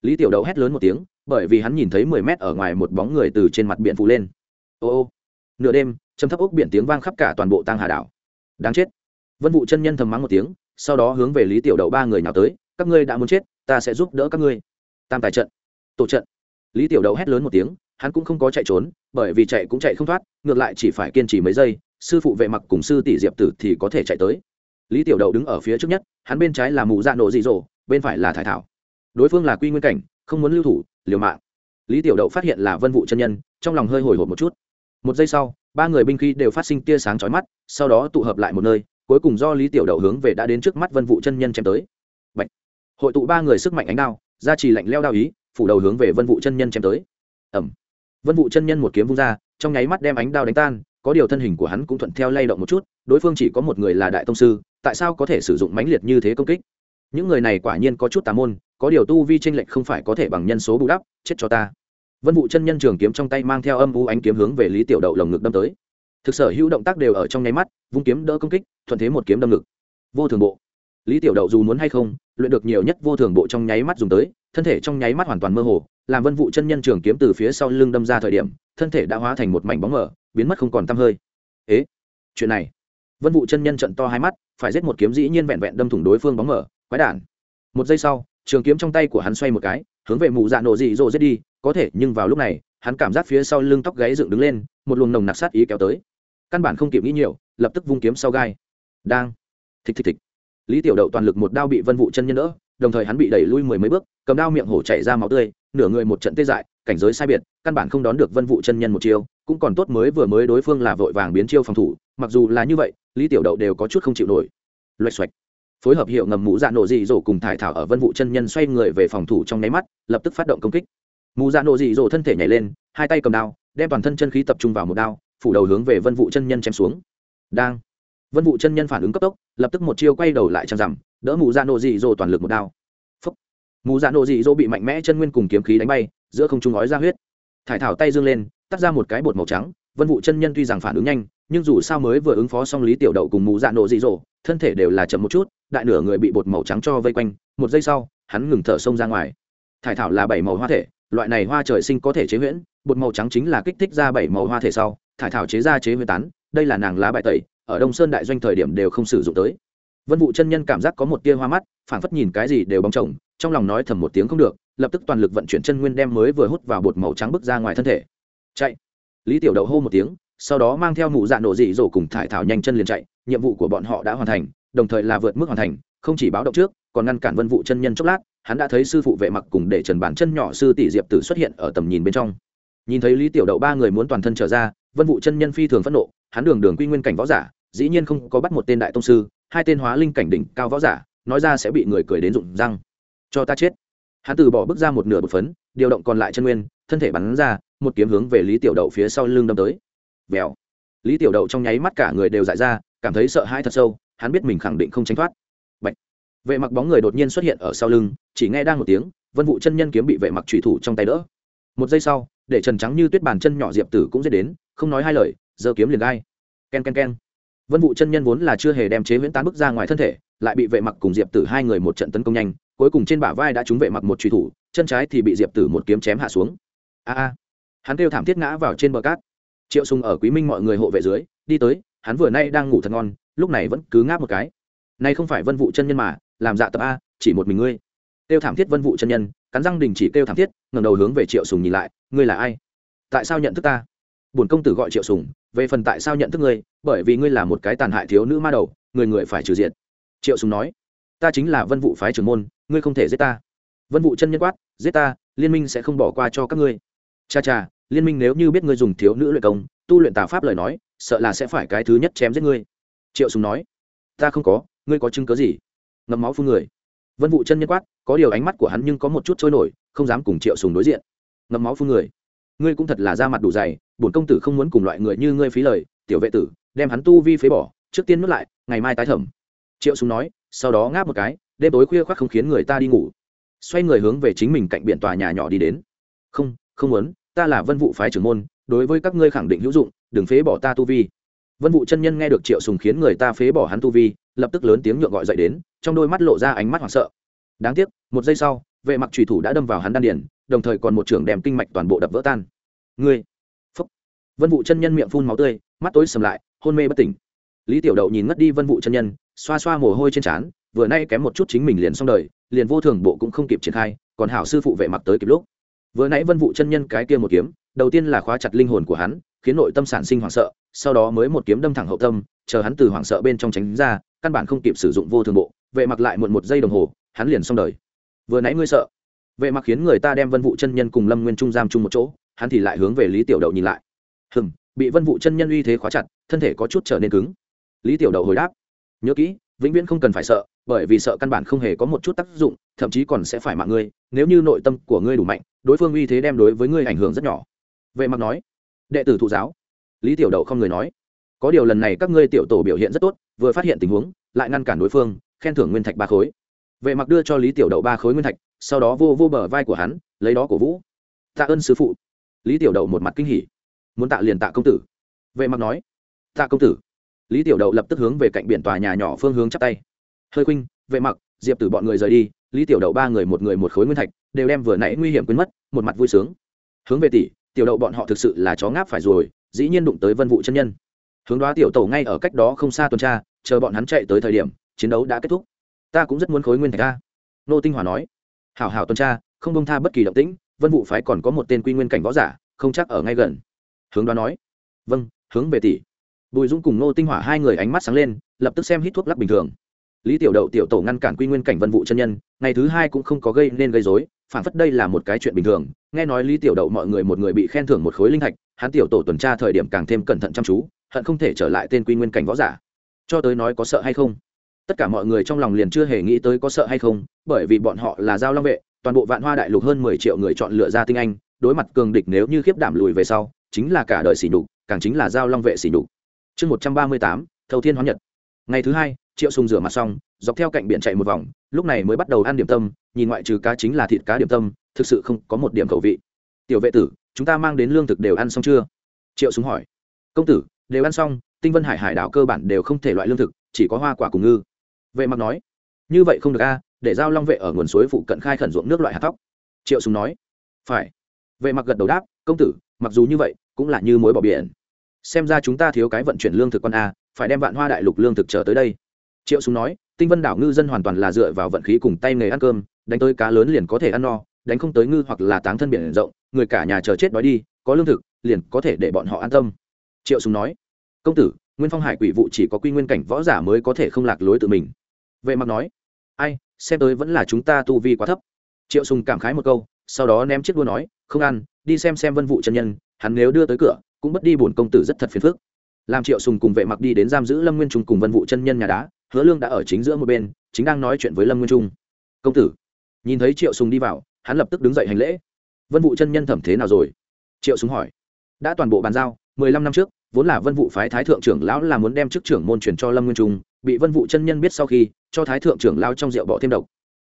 Speaker 1: Lý tiểu đậu hét lớn một tiếng, bởi vì hắn nhìn thấy mười mét ở ngoài một bóng người từ trên mặt biển phụ lên. Ô ô. Nửa đêm châm thấp ốc biển tiếng vang khắp cả toàn bộ tang hà đảo. Đáng chết. Vân vụ chân nhân thầm mắng một tiếng, sau đó hướng về lý tiểu đậu ba người nào tới, các ngươi đã muốn chết, ta sẽ giúp đỡ các ngươi. Tam tài trận. Tổ trận. Lý tiểu đậu hét lớn một tiếng, hắn cũng không có chạy trốn, bởi vì chạy cũng chạy không thoát, ngược lại chỉ phải kiên trì mấy giây, sư phụ vệ mặc cùng sư tỷ diệp tử thì có thể chạy tới. Lý tiểu đậu đứng ở phía trước nhất, hắn bên trái là mù dạ nổ dị dỗ bên phải là thải thảo đối phương là quy nguyên cảnh, không muốn lưu thủ, liều mạng. Lý tiểu đậu phát hiện là vân vụ chân nhân, trong lòng hơi hồi hộp một chút. Một giây sau, ba người binh khí đều phát sinh tia sáng chói mắt, sau đó tụ hợp lại một nơi, cuối cùng do lý tiểu đậu hướng về đã đến trước mắt vân vụ chân nhân chém tới. Bạch. hội tụ ba người sức mạnh ánh đao, ra trì lạnh leo đao ý, phủ đầu hướng về vân vụ chân nhân chém tới. Ẩm vân vụ chân nhân một kiếm vung ra, trong nháy mắt đem ánh đao đánh tan, có điều thân hình của hắn cũng thuận theo lay động một chút, đối phương chỉ có một người là đại tông sư, tại sao có thể sử dụng mãnh liệt như thế công kích? Những người này quả nhiên có chút tà môn có điều tu vi tranh lệch không phải có thể bằng nhân số bù đắp, chết cho ta. Vân vụ chân nhân trường kiếm trong tay mang theo âm u ánh kiếm hướng về lý tiểu đậu lồng ngực đâm tới. Thực sở hữu động tác đều ở trong nháy mắt, vung kiếm đỡ công kích, thuận thế một kiếm đâm ngực. Vô thường bộ. Lý tiểu đậu dù muốn hay không, luyện được nhiều nhất vô thường bộ trong nháy mắt dùng tới, thân thể trong nháy mắt hoàn toàn mơ hồ, làm vân vụ chân nhân trường kiếm từ phía sau lưng đâm ra thời điểm, thân thể đã hóa thành một mảnh bóng mờ, biến mất không còn tăm hơi. Ế, chuyện này. Vân vụ chân nhân trận to hai mắt, phải giết một kiếm dĩ nhiên vẹn vẹn đâm thủng đối phương bóng mờ. Quái đản. Một giây sau trường kiếm trong tay của hắn xoay một cái, hướng về mụ dạ nổ dị dỗ giết đi, có thể, nhưng vào lúc này, hắn cảm giác phía sau lưng tóc gáy dựng đứng lên, một luồng nồng nặc sát ý kéo tới. Căn bản không kịp nghĩ nhiều, lập tức vung kiếm sau gai. Đang. Thịch thịch thịch. Lý tiểu đậu toàn lực một đao bị vân vụ chân nhân đỡ, đồng thời hắn bị đẩy lui mười mấy bước, cầm đao miệng hổ chảy ra máu tươi, nửa người một trận tê dại, cảnh giới sai biệt, căn bản không đón được vân vụ chân nhân một chiêu, cũng còn tốt mới vừa mới đối phương là vội vàng biến chiêu phòng thủ, mặc dù là như vậy, lý tiểu đậu đều có chút không chịu nổi. Loạch xoạch phối hợp hiệu ngầm mũ dạ nổ dị dỗ cùng thải thảo ở vân vụ chân nhân xoay người về phòng thủ trong nháy mắt, lập tức phát động công kích. Mũ dạ nổ dị dỗ thân thể nhảy lên, hai tay cầm đao, đem toàn thân chân khí tập trung vào một đao, phủ đầu hướng về vân vụ chân nhân chém xuống. Đang. Vân vụ chân nhân phản ứng cấp tốc, lập tức một chiêu quay đầu lại trăng rằm đỡ mũ dạ nổ dị dỗ toàn lực một đao. Phấp mũ dạ nổ dị dỗ bị mạnh mẽ chân nguyên cùng kiếm khí đánh bay, giữa không trung ói ra huyết. Thải thảo tay dương lên, tắt ra một cái bột màu trắng, vân vụ chân nhân tuy rằng phản ứng nhanh, nhưng dù sao mới vừa ứng phó xong lý tiểu đậu cùng mù dạ nổ dị dỗ thân thể đều là chậm một chút, đại nửa người bị bột màu trắng cho vây quanh, một giây sau, hắn ngừng thở sông ra ngoài. Thải thảo là bảy màu hoa thể, loại này hoa trời sinh có thể chế huyễn, bột màu trắng chính là kích thích ra bảy màu hoa thể sau, thải thảo chế ra chế huyễn tán, đây là nàng lá bài tẩy, ở đông sơn đại doanh thời điểm đều không sử dụng tới. Vân vụ chân nhân cảm giác có một tia hoa mắt, phảng phất nhìn cái gì đều bóng chồng, trong lòng nói thầm một tiếng không được, lập tức toàn lực vận chuyển chân nguyên đem mới vừa hút vào bột màu trắng bước ra ngoài thân thể. Chạy. Lý tiểu đậu hô một tiếng, sau đó mang theo mụ dạ nổ dị dỗ cùng thải thảo nhanh chân liền chạy nhiệm vụ của bọn họ đã hoàn thành, đồng thời là vượt mức hoàn thành, không chỉ báo động trước, còn ngăn cản vân vụ chân nhân chốc lát, hắn đã thấy sư phụ vệ mặc cùng để trần bản chân nhỏ sư tỷ diệp tử xuất hiện ở tầm nhìn bên trong. Nhìn thấy lý tiểu đậu ba người muốn toàn thân trở ra, vân vụ chân nhân phi thường phẫn nộ, hắn đường đường quy nguyên cảnh võ giả, dĩ nhiên không có bắt một tên đại tông sư, hai tên hóa linh cảnh đỉnh cao võ giả, nói ra sẽ bị người cười đến rụng răng. Cho ta chết. Hắn từ bỏ bước ra một nửa bột phấn, điều động còn lại chân nguyên, thân thể bắn ra, một kiếm hướng về lý tiểu đậu phía sau lưng đâm tới. Vèo. Lý tiểu đậu trong nháy mắt cả người đều dại ra cảm thấy sợ hãi thật sâu, hắn biết mình khẳng định không tránh thoát. Bạch. vệ mặc bóng người đột nhiên xuất hiện ở sau lưng, chỉ nghe đang một tiếng, vân vụ chân nhân kiếm bị vệ mặc trùy thủ trong tay đỡ. Một giây sau, để trần trắng như tuyết bàn chân nhỏ diệp tử cũng dễ đến, không nói hai lời, giơ kiếm liền gai. Ken ken ken. Vân vụ chân nhân vốn là chưa hề đem chế huyễn tán bước ra ngoài thân thể, lại bị vệ mặc cùng diệp tử hai người một trận tấn công nhanh, cuối cùng trên bả vai đã trúng vệ mặc một truy thủ, chân trái thì bị diệp tử một kiếm chém hạ xuống. A a. Hắn kêu thảm thiết ngã vào trên bờ cát. Triệu sùng ở quý minh mọi người hộ vệ dưới, đi tới hắn vừa nay đang ngủ thật ngon, lúc này vẫn cứ ngáp một cái. Nay không phải vân vụ chân nhân mà, làm dạ tập a, chỉ một mình ngươi. Tiêu thảm thiết vân vụ chân nhân, cắn răng đình chỉ Tiêu thảm thiết, ngẩng đầu hướng về triệu sùng nhìn lại, ngươi là ai? Tại sao nhận thức ta? Bổn công tử gọi triệu sùng, về phần tại sao nhận thức ngươi, bởi vì ngươi là một cái tàn hại thiếu nữ ma đầu, người người phải trừ diện triệu sùng nói, ta chính là vân vụ phái trưởng môn, ngươi không thể giết ta. Vân vụ chân nhân quát, giết ta, liên minh sẽ không bỏ qua cho các ngươi. Cha cha, liên minh nếu như biết ngươi dùng thiếu nữ luyện công tu luyện tà pháp lời nói, sợ là sẽ phải cái thứ nhất chém giết ngươi. Triệu sùng nói, ta không có, ngươi có chứng cứ gì? Ngậm máu phun người. Vân vụ chân nhân quát, có điều ánh mắt của hắn nhưng có một chút trôi nổi, không dám cùng triệu sùng đối diện. Ngậm máu phun người. Ngươi cũng thật là da mặt đủ dày, bổn công tử không muốn cùng loại người như ngươi phí lời, tiểu vệ tử, đem hắn tu vi phế bỏ, trước tiên nuốt lại, ngày mai tái thẩm. Triệu sùng nói, sau đó ngáp một cái, đêm tối khuya khoác không khiến người ta đi ngủ. Xoay người hướng về chính mình cạnh biển tòa nhà nhỏ đi đến. Không không muốn, ta là vân vụ phái trưởng môn đối với các ngươi khẳng định hữu dụng, đừng phế bỏ ta tu vi. Vân vụ chân nhân nghe được triệu sùng khiến người ta phế bỏ hắn tu vi, lập tức lớn tiếng nhượng gọi dậy đến, trong đôi mắt lộ ra ánh mắt hoảng sợ. Đáng tiếc, một giây sau, vệ mặc trùy thủ đã đâm vào hắn đan điền, đồng thời còn một trưởng đem kinh mạch toàn bộ đập vỡ tan. Ngươi! Phúc! Vân vụ chân nhân miệng phun máu tươi, mắt tối sầm lại, hôn mê bất tỉnh. Lý tiểu đậu nhìn ngất đi vân vụ chân nhân, xoa xoa mồ hôi trên trán, vừa nay kém một chút chính mình liền xong đời, liền vô thường bộ cũng không kịp triển khai, còn hảo sư phụ vệ mặc tới kịp lúc. Vừa nãy vân vụ chân nhân cái kia một kiếm đầu tiên là khóa chặt linh hồn của hắn, khiến nội tâm sản sinh hoảng sợ, sau đó mới một kiếm đâm thẳng hậu tâm, chờ hắn từ hoảng sợ bên trong tránh ra, căn bản không kịp sử dụng vô thường bộ, vệ mặc lại muộn một giây đồng hồ, hắn liền xong đời. Vừa nãy ngươi sợ. Vệ mặc khiến người ta đem vân vụ chân nhân cùng lâm nguyên trung giam chung một chỗ, hắn thì lại hướng về lý tiểu đậu nhìn lại. Hừng bị vân vụ chân nhân uy thế khóa chặt, thân thể có chút trở nên cứng. Lý tiểu đậu hồi đáp. Nhớ kỹ, vĩnh viễn không cần phải sợ, bởi vì sợ căn bản không hề có một chút tác dụng, thậm chí còn sẽ phải mạng ngươi, nếu như nội tâm của ngươi đủ mạnh, đối phương uy thế đem đối với ngươi ảnh hưởng rất nhỏ vệ mặc nói, đệ tử thụ giáo. Lý tiểu đậu không người nói, có điều lần này các ngươi tiểu tổ biểu hiện rất tốt, vừa phát hiện tình huống, lại ngăn cản đối phương, khen thưởng nguyên thạch ba khối. Vệ mặc đưa cho lý tiểu đậu ba khối nguyên thạch, sau đó vô vô bờ vai của hắn, lấy đó cổ vũ. Tạ ơn sư phụ. Lý tiểu đậu một mặt kinh hỉ. Muốn tạ liền tạ công tử. Vệ mặc nói, tạ công tử. Lý tiểu đậu lập tức hướng về cạnh biển tòa nhà nhỏ phương hướng chắp tay. Hơi khuynh, vệ mặc, diệp tử bọn người rời đi. Lý tiểu đậu ba người một người một khối nguyên thạch, đều đem vừa nãy nguy hiểm quên mất, một mặt vui sướng. Hướng về tỷ tiểu đậu bọn họ thực sự là chó ngáp phải rồi, dĩ nhiên đụng tới vân vụ chân nhân. Hướng đoá tiểu tổ ngay ở cách đó không xa tuần tra, chờ bọn hắn chạy tới thời điểm, chiến đấu đã kết thúc. Ta cũng rất muốn khối nguyên thạch ta nô tinh hòa nói. Hảo hảo tuần tra, không bông tha bất kỳ động tĩnh, vân vụ phái còn có một tên quy nguyên cảnh võ giả, không chắc ở ngay gần. Hướng đoá nói. Vâng hướng về tỷ. Bùi dũng cùng nô tinh hỏa hai người ánh mắt sáng lên, lập tức xem hít thuốc lắc bình thường. Lý tiểu đậu tiểu tổ ngăn cản quy nguyên cảnh vân vụ chân nhân, ngày thứ hai cũng không có gây nên gây dối phản phất đây là một cái chuyện bình thường, nghe nói lý tiểu đậu mọi người một người bị khen thưởng một khối linh thạch, hắn tiểu tổ tuần tra thời điểm càng thêm cẩn thận chăm chú, hận không thể trở lại tên quy nguyên cảnh võ giả. Cho tới nói có sợ hay không? Tất cả mọi người trong lòng liền chưa hề nghĩ tới có sợ hay không, bởi vì bọn họ là giao long vệ, toàn bộ vạn hoa đại lục hơn mười triệu người chọn lựa ra tinh anh, đối mặt cường địch nếu như khiếp đảm lùi về sau, chính là cả đời xỉ đục càng chính là giao long vệ xỉ đục chương một trăm ba mươi tám thầu thiên hóa nhật. Ngày thứ hai, triệu sùng rửa mặt xong, dọc theo cạnh biển chạy một vòng, lúc này mới bắt đầu ăn điểm tâm nhìn ngoại trừ cá chính là thịt cá điểm tâm, thực sự không có một điểm khẩu vị. Tiểu vệ tử, chúng ta mang đến lương thực đều ăn xong chưa? Triệu súng hỏi. Công tử, đều ăn xong, tinh vân hải hải đảo cơ bản đều không thể loại lương thực, chỉ có hoa quả cùng ngư. Vệ mặc nói. Như vậy không được a, để giao long vệ ở nguồn suối phụ cận khai khẩn ruộng nước loại hạt thóc. Triệu súng nói. Phải. Vệ mặc gật đầu đáp. Công tử, mặc dù như vậy, cũng là như mối bỏ biển. Xem ra chúng ta thiếu cái vận chuyển lương thực con a, phải đem vạn hoa đại lục lương thực trở tới đây. Triệu súng nói. Tinh vân đảo ngư dân hoàn toàn là dựa vào vận khí cùng tay nghề ăn cơm đánh tới cá lớn liền có thể ăn no, đánh không tới ngư hoặc là táng thân biển rộng, người cả nhà chờ chết đói đi, có lương thực, liền có thể để bọn họ an tâm. Triệu Sùng nói. Công tử, nguyên phong hải quỷ vụ chỉ có quy nguyên cảnh võ giả mới có thể không lạc lối tự mình. Vệ mặc nói. Ai, xem tới vẫn là chúng ta tu vi quá thấp. Triệu sùng cảm khái một câu, sau đó ném chiếc đua nói, không ăn, đi xem xem vân vụ chân nhân, hắn nếu đưa tới cửa, cũng bất đi bổn công tử rất thật phiền phức. Làm triệu sùng cùng vệ mặc đi đến giam giữ lâm nguyên trung cùng vân vụ chân nhân nhà đá, hứa lương đã ở chính giữa một bên, chính đang nói chuyện với lâm nguyên trung. Công tử nhìn thấy triệu sùng đi vào, hắn lập tức đứng dậy hành lễ. Vân vụ chân nhân thẩm thế nào rồi? Triệu sùng hỏi. Đã toàn bộ bàn giao, mười lăm năm trước, vốn là vân vụ phái thái thượng trưởng lão là muốn đem chức trưởng môn truyền cho lâm nguyên trung, bị vân vụ chân nhân biết sau khi, cho thái thượng trưởng lao trong rượu bỏ thêm độc.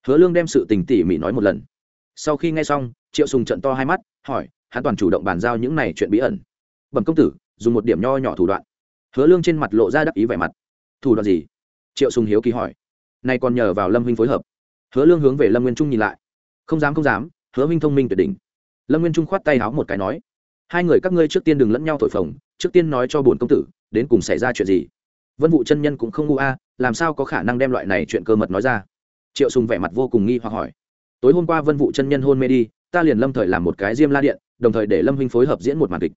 Speaker 1: Hứa lương đem sự tình tỉ mỉ nói một lần. Sau khi nghe xong, triệu sùng trận to hai mắt, hỏi, hắn toàn chủ động bàn giao những này chuyện bí ẩn? Bẩm công tử, dùng một điểm nho nhỏ thủ đoạn. Hứa lương trên mặt lộ ra đắc ý vẻ mặt. Thủ đoạn gì? Triệu sùng hiếu kỳ hỏi. Nay còn nhờ vào lâm huynh phối hợp hứa lương hướng về lâm nguyên trung nhìn lại. Không dám không dám, hứa huynh thông minh tuyệt đỉnh. Lâm nguyên trung khoát tay háo một cái nói, hai người các ngươi trước tiên đừng lẫn nhau thổi phồng, trước tiên nói cho bổn công tử, đến cùng xảy ra chuyện gì? Vân vụ chân nhân cũng không ngu a, làm sao có khả năng đem loại này chuyện cơ mật nói ra? Triệu sùng vẻ mặt vô cùng nghi hoặc hỏi, tối hôm qua vân vụ chân nhân hôn mê đi, ta liền lâm thời làm một cái diêm la điện, đồng thời để lâm huynh phối hợp diễn một màn kịch.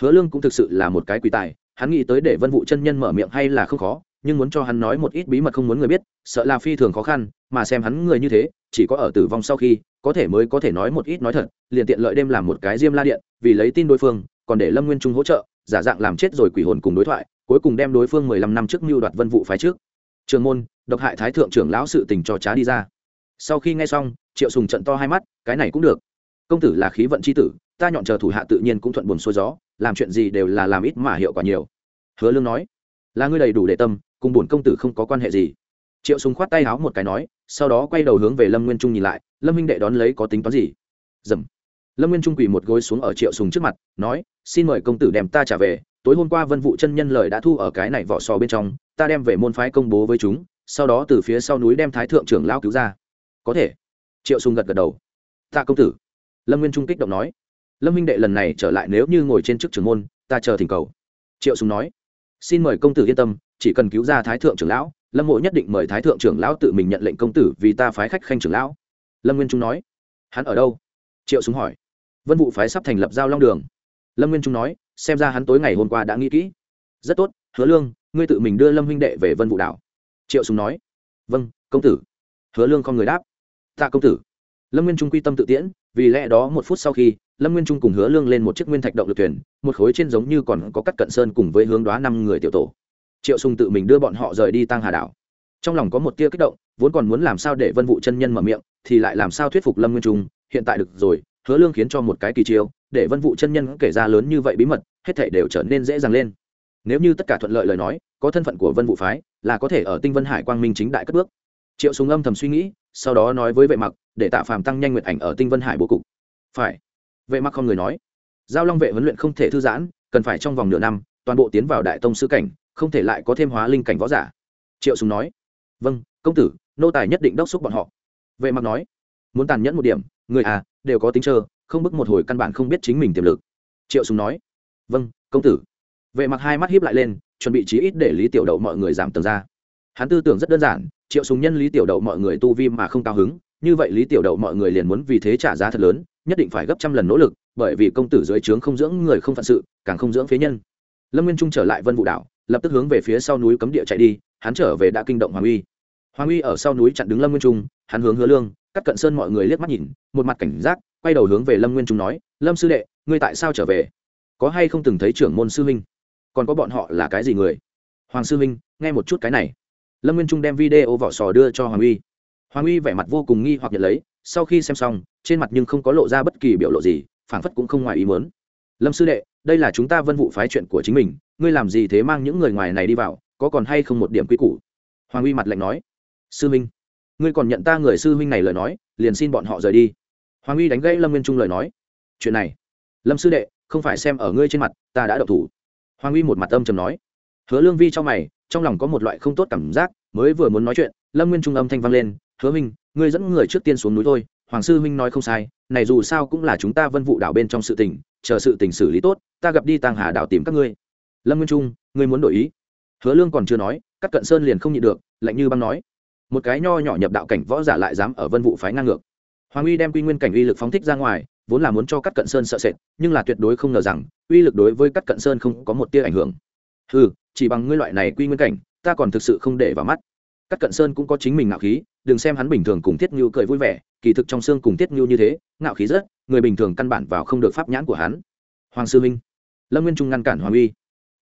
Speaker 1: Hứa lương cũng thực sự là một cái quỷ tài, hắn nghĩ tới để vân vụ chân nhân mở miệng hay là không khó nhưng muốn cho hắn nói một ít bí mật không muốn người biết, sợ là phi thường khó khăn, mà xem hắn người như thế, chỉ có ở tử vong sau khi, có thể mới có thể nói một ít nói thật, liền tiện lợi đêm làm một cái diêm la điện, vì lấy tin đối phương, còn để lâm nguyên trung hỗ trợ, giả dạng làm chết rồi quỷ hồn cùng đối thoại, cuối cùng đem đối phương mười lăm năm trước mưu đoạt vân vụ phái trước. Trường môn, độc hại thái thượng trưởng lão sự tình cho trá đi ra. Sau khi nghe xong, triệu sùng trận to hai mắt, cái này cũng được. Công tử là khí vận chi tử, ta nhọn chờ thủ hạ tự nhiên cũng thuận buồn xuôi gió, làm chuyện gì đều là làm ít mà hiệu quả nhiều. Hứa lương nói, là ngươi đầy đủ để tâm cùng bổn công tử không có quan hệ gì. Triệu sùng khoát tay áo một cái nói, sau đó quay đầu hướng về lâm nguyên trung nhìn lại, lâm minh đệ đón lấy có tính toán gì? Dầm. Lâm nguyên trung quỳ một gối xuống ở triệu sùng trước mặt, nói, xin mời công tử đem ta trả về, tối hôm qua vân vụ chân nhân lời đã thu ở cái này vỏ sò bên trong, ta đem về môn phái công bố với chúng, sau đó từ phía sau núi đem thái thượng trưởng lao cứu ra. Có thể. Triệu sùng gật gật đầu. Ta công tử. Lâm nguyên trung kích động nói. Lâm minh đệ lần này trở lại nếu như ngồi trên chức trưởng môn, ta chờ thỉnh cầu. Triệu sùng nói. Xin mời công tử yên tâm chỉ cần cứu ra thái thượng trưởng lão, lâm mộ nhất định mời thái thượng trưởng lão tự mình nhận lệnh công tử vì ta phái khách khanh trưởng lão. Lâm nguyên trung nói. Hắn ở đâu? Triệu súng hỏi. Vân vụ phái sắp thành lập giao long đường. Lâm nguyên trung nói. Xem ra hắn tối ngày hôm qua đã nghĩ kỹ. Rất tốt, hứa lương, ngươi tự mình đưa lâm huynh đệ về vân vụ đảo. Triệu súng nói. Vâng công tử. Hứa lương không người đáp. Tạ công tử. Lâm nguyên trung quy tâm tự tiễn, vì lẽ đó một phút sau khi, lâm nguyên trung cùng hứa lương lên một chiếc nguyên thạch động lực thuyền, một khối trên giống như còn có cắt cận sơn cùng với hướng đoá năm người tiểu tổ triệu sùng tự mình đưa bọn họ rời đi tăng hà đảo. Trong lòng có một tia kích động, vốn còn muốn làm sao để vân vụ chân nhân mở miệng, thì lại làm sao thuyết phục lâm nguyên trung, hiện tại được rồi, hứa lương khiến cho một cái kỳ chiêu, để vân vụ chân nhân kể ra lớn như vậy bí mật, hết thảy đều trở nên dễ dàng lên. Nếu như tất cả thuận lợi lời nói, có thân phận của vân vụ phái, là có thể ở tinh vân hải quang minh chính đại cất bước. Triệu sùng âm thầm suy nghĩ, sau đó nói với vệ mặc, để tạ phàm tăng nhanh nguyện ảnh ở tinh vân hải bố cục. Phải. Vệ mặc không người nói. Giao long vệ huấn luyện không thể thư giãn, cần phải trong vòng nửa năm, toàn bộ tiến vào đại tông sư cảnh không thể lại có thêm hóa linh cảnh võ giả. Triệu Sùng nói vâng công tử, nô tài nhất định đốc xúc bọn họ. Vệ mặc nói, muốn tàn nhẫn một điểm, người à đều có tính chờ không bức một hồi căn bản không biết chính mình tiềm lực. Triệu Sùng nói vâng công tử. Vệ mặc hai mắt híp lại lên, chuẩn bị chí ít để lý tiểu đậu mọi người giảm tầng ra. Hắn tư tưởng rất đơn giản, triệu Sùng nhân lý tiểu đậu mọi người tu vi mà không cao hứng, như vậy lý tiểu đậu mọi người liền muốn vì thế trả giá thật lớn, nhất định phải gấp trăm lần nỗ lực, bởi vì công tử dưới trướng không dưỡng người không phận sự, càng không dưỡng phế nhân. Lâm nguyên trung trở lại vân vũ đảo lập tức hướng về phía sau núi cấm địa chạy đi, hắn trở về đã kinh động hoàng uy. Hoàng uy ở sau núi chặn đứng lâm nguyên trung, hắn hướng hứa lương, cắt cận sơn mọi người liếc mắt nhìn, một mặt cảnh giác, quay đầu hướng về lâm nguyên trung nói, lâm sư đệ, ngươi tại sao trở về? Có hay không từng thấy trưởng môn sư huynh? Còn có bọn họ là cái gì người? Hoàng sư huynh, nghe một chút cái này. Lâm nguyên trung đem video vỏ sò đưa cho hoàng uy. Hoàng uy vẻ mặt vô cùng nghi hoặc nhận lấy, sau khi xem xong, trên mặt nhưng không có lộ ra bất kỳ biểu lộ gì, phảng phất cũng không ngoài ý muốn. Lâm sư đệ, đây là chúng ta vân vụ phái chuyện của chính mình ngươi làm gì thế mang những người ngoài này đi vào có còn hay không một điểm quy củ? Hoàng uy mặt lạnh nói. Sư Minh, ngươi còn nhận ta người sư huynh này lời nói liền xin bọn họ rời đi. Hoàng uy đánh gãy lâm nguyên trung lời nói. Chuyện này lâm sư đệ không phải xem ở ngươi trên mặt ta đã độc thủ. Hoàng uy một mặt âm trầm nói. Hứa lương vi cho mày trong lòng có một loại không tốt cảm giác mới vừa muốn nói chuyện lâm nguyên trung âm thanh vang lên. Hứa minh ngươi dẫn người trước tiên xuống núi thôi hoàng sư huynh nói không sai này dù sao cũng là chúng ta vân vụ đảo bên trong sự tình chờ sự tình xử lý tốt ta gặp đi tàng hà đảo tìm các ngươi lâm nguyên trung, ngươi muốn đổi ý? Hứa lương còn chưa nói các cận sơn liền không nhịn được, lạnh như băng nói. Một cái nho nhỏ nhập đạo cảnh võ giả lại dám ở vân vụ phái ngang ngược. Hoàng uy đem quy nguyên cảnh uy lực phóng thích ra ngoài, vốn là muốn cho các cận sơn sợ sệt, nhưng là tuyệt đối không ngờ rằng, uy lực đối với các cận sơn không có một tia ảnh hưởng. Ừ chỉ bằng ngươi loại này quy nguyên cảnh, ta còn thực sự không để vào mắt. Các cận sơn cũng có chính mình ngạo khí, đừng xem hắn bình thường cùng thiết ngưu cười vui vẻ, kỳ thực trong xương cùng thiết ngưu như thế, ngạo khí rất, người bình thường căn bản vào không được pháp nhãn của hắn. Hoàng sư minh. Lâm nguyên trung ngăn cản hoàng uy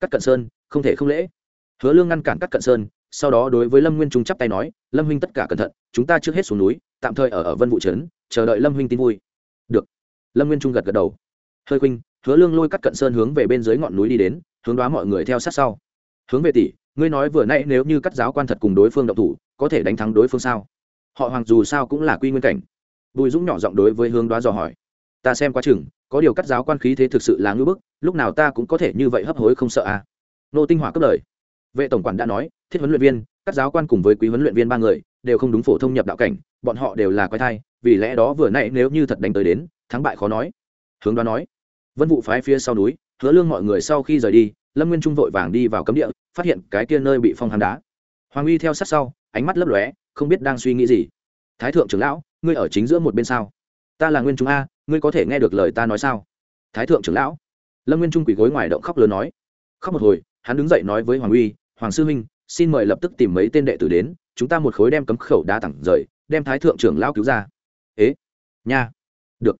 Speaker 1: cắt cận sơn, không thể không lễ. Hứa lương ngăn cản cắt cận sơn, sau đó đối với lâm nguyên trung chắp tay nói, lâm huynh tất cả cẩn thận, chúng ta trước hết xuống núi, tạm thời ở ở vân vụ trấn, chờ đợi lâm huynh tin vui. Được. Lâm nguyên trung gật gật đầu. Hơi khuynh, hứa lương lôi cắt cận sơn hướng về bên dưới ngọn núi đi đến, hướng đoá mọi người theo sát sau. Hướng về tỷ, ngươi nói vừa nãy nếu như cắt giáo quan thật cùng đối phương động thủ, có thể đánh thắng đối phương sao? Họ hoàng dù sao cũng là quy nguyên cảnh. Bùi dũng nhỏ giọng đối với hướng đoá dò hỏi. Ta xem quá chừng, có điều cắt giáo quan khí thế thực sự là ngưỡng bức lúc nào ta cũng có thể như vậy hấp hối không sợ à? Nô tinh hỏa cấp lời. Vệ tổng quản đã nói, thiết huấn luyện viên, các giáo quan cùng với quý huấn luyện viên ba người, đều không đúng phổ thông nhập đạo cảnh, bọn họ đều là quái thai, vì lẽ đó vừa nãy nếu như thật đánh tới đến, thắng bại khó nói. Hướng đoán nói, vân vụ phái phía sau núi, hứa lương mọi người sau khi rời đi, lâm nguyên trung vội vàng đi vào cấm địa, phát hiện cái kia nơi bị phong hàm đá. Hoàng uy theo sát sau, ánh mắt lấp lóe, không biết đang suy nghĩ gì. Thái thượng trưởng lão, ngươi ở chính giữa một bên sao? Ta là nguyên trung a, ngươi có thể nghe được lời ta nói sao? Thái thượng trưởng lão lâm nguyên trung quỳ gối ngoài động khóc lớn nói, khóc một hồi, hắn đứng dậy nói với hoàng uy, hoàng sư huynh, xin mời lập tức tìm mấy tên đệ tử đến, chúng ta một khối đem cấm khẩu đá thẳng rời, đem thái thượng trưởng lão cứu ra. Ế, nha, được.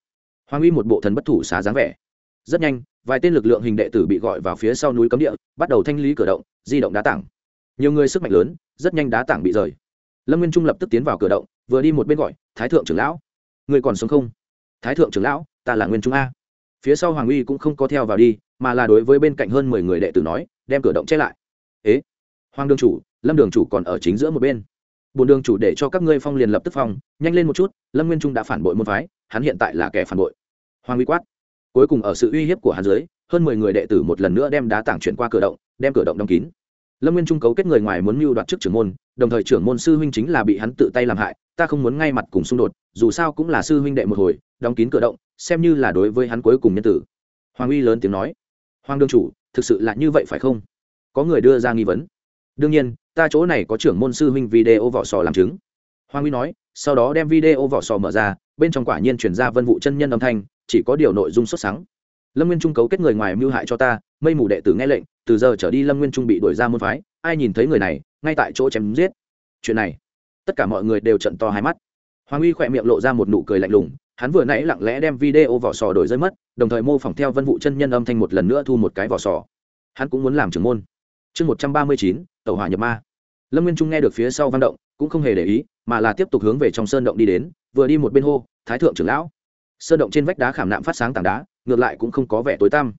Speaker 1: Hoàng uy một bộ thần bất thủ xá dáng vẻ. Rất nhanh, vài tên lực lượng hình đệ tử bị gọi vào phía sau núi cấm địa, bắt đầu thanh lý cửa động, di động đá tảng. Nhiều người sức mạnh lớn, rất nhanh đá tảng bị rời. Lâm nguyên trung lập tức tiến vào cửa động, vừa đi một bên gọi, thái thượng trưởng lão, người còn sống không? Thái thượng trưởng lão, ta là nguyên trung a phía sau hoàng uy cũng không có theo vào đi, mà là đối với bên cạnh hơn mười người đệ tử nói, đem cửa động che lại. Ế, hoàng đường chủ, lâm đường chủ còn ở chính giữa một bên. Bồn đường chủ để cho các ngươi phong liền lập tức phong, nhanh lên một chút, lâm nguyên trung đã phản bội môn phái, hắn hiện tại là kẻ phản bội. Hoàng uy quát. Cuối cùng ở sự uy hiếp của hắn dưới, hơn mười người đệ tử một lần nữa đem đá tảng chuyển qua cửa động, đem cửa động đóng kín. Lâm nguyên trung cấu kết người ngoài muốn mưu đoạt chức trưởng môn, đồng thời trưởng môn sư huynh chính là bị hắn tự tay làm hại, ta không muốn ngay mặt cùng xung đột, dù sao cũng là sư huynh đệ một hồi, đóng kín cửa động xem như là đối với hắn cuối cùng nhân tử. Hoàng uy lớn tiếng nói, hoàng đương chủ, thực sự là như vậy phải không? Có người đưa ra nghi vấn. Đương nhiên, ta chỗ này có trưởng môn sư huynh video vỏ sò làm chứng. Hoàng uy nói, sau đó đem video vỏ sò mở ra, bên trong quả nhiên chuyển ra vân vụ chân nhân âm thanh, chỉ có điều nội dung xuất sáng. Lâm nguyên trung cấu kết người ngoài mưu hại cho ta, mây mù đệ tử nghe lệnh, từ giờ trở đi lâm nguyên trung bị đuổi ra môn phái, ai nhìn thấy người này, ngay tại chỗ chém giết. Chuyện này, tất cả mọi người đều trận to hai mắt hoàng uy khỏe miệng lộ ra một nụ cười lạnh lùng, hắn vừa nãy lặng lẽ đem video vỏ sò đổi rơi mất, đồng thời mô phỏng theo vân vụ chân nhân âm thanh một lần nữa thu một cái vỏ sò. Hắn cũng muốn làm trưởng môn. Chương một trăm ba mươi chín tàu hỏa nhập ma. Lâm nguyên trung nghe được phía sau văn động, cũng không hề để ý, mà là tiếp tục hướng về trong sơn động đi đến, vừa đi một bên hô, thái thượng trưởng lão. Sơn động trên vách đá khảm nạm phát sáng tảng đá, ngược lại cũng không có vẻ tối tăm.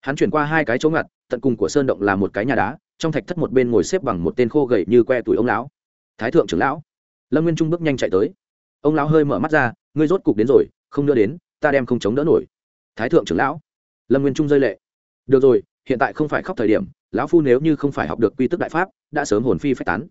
Speaker 1: Hắn chuyển qua hai cái chỗ ngặt, tận cùng của sơn động là một cái nhà đá, trong thạch thất một bên ngồi xếp bằng một tên khô gầy như que tuổi ông lão. Thái thượng trưởng lão. Lâm nguyên trung bước nhanh chạy tới ông lão hơi mở mắt ra, ngươi rốt cục đến rồi, không nữa đến, ta đem không chống đỡ nổi. Thái thượng trưởng lão. Lâm nguyên trung rơi lệ. Được rồi, hiện tại không phải khóc thời điểm, lão phu nếu như không phải học được quy tức đại pháp, đã sớm hồn phi phách tán.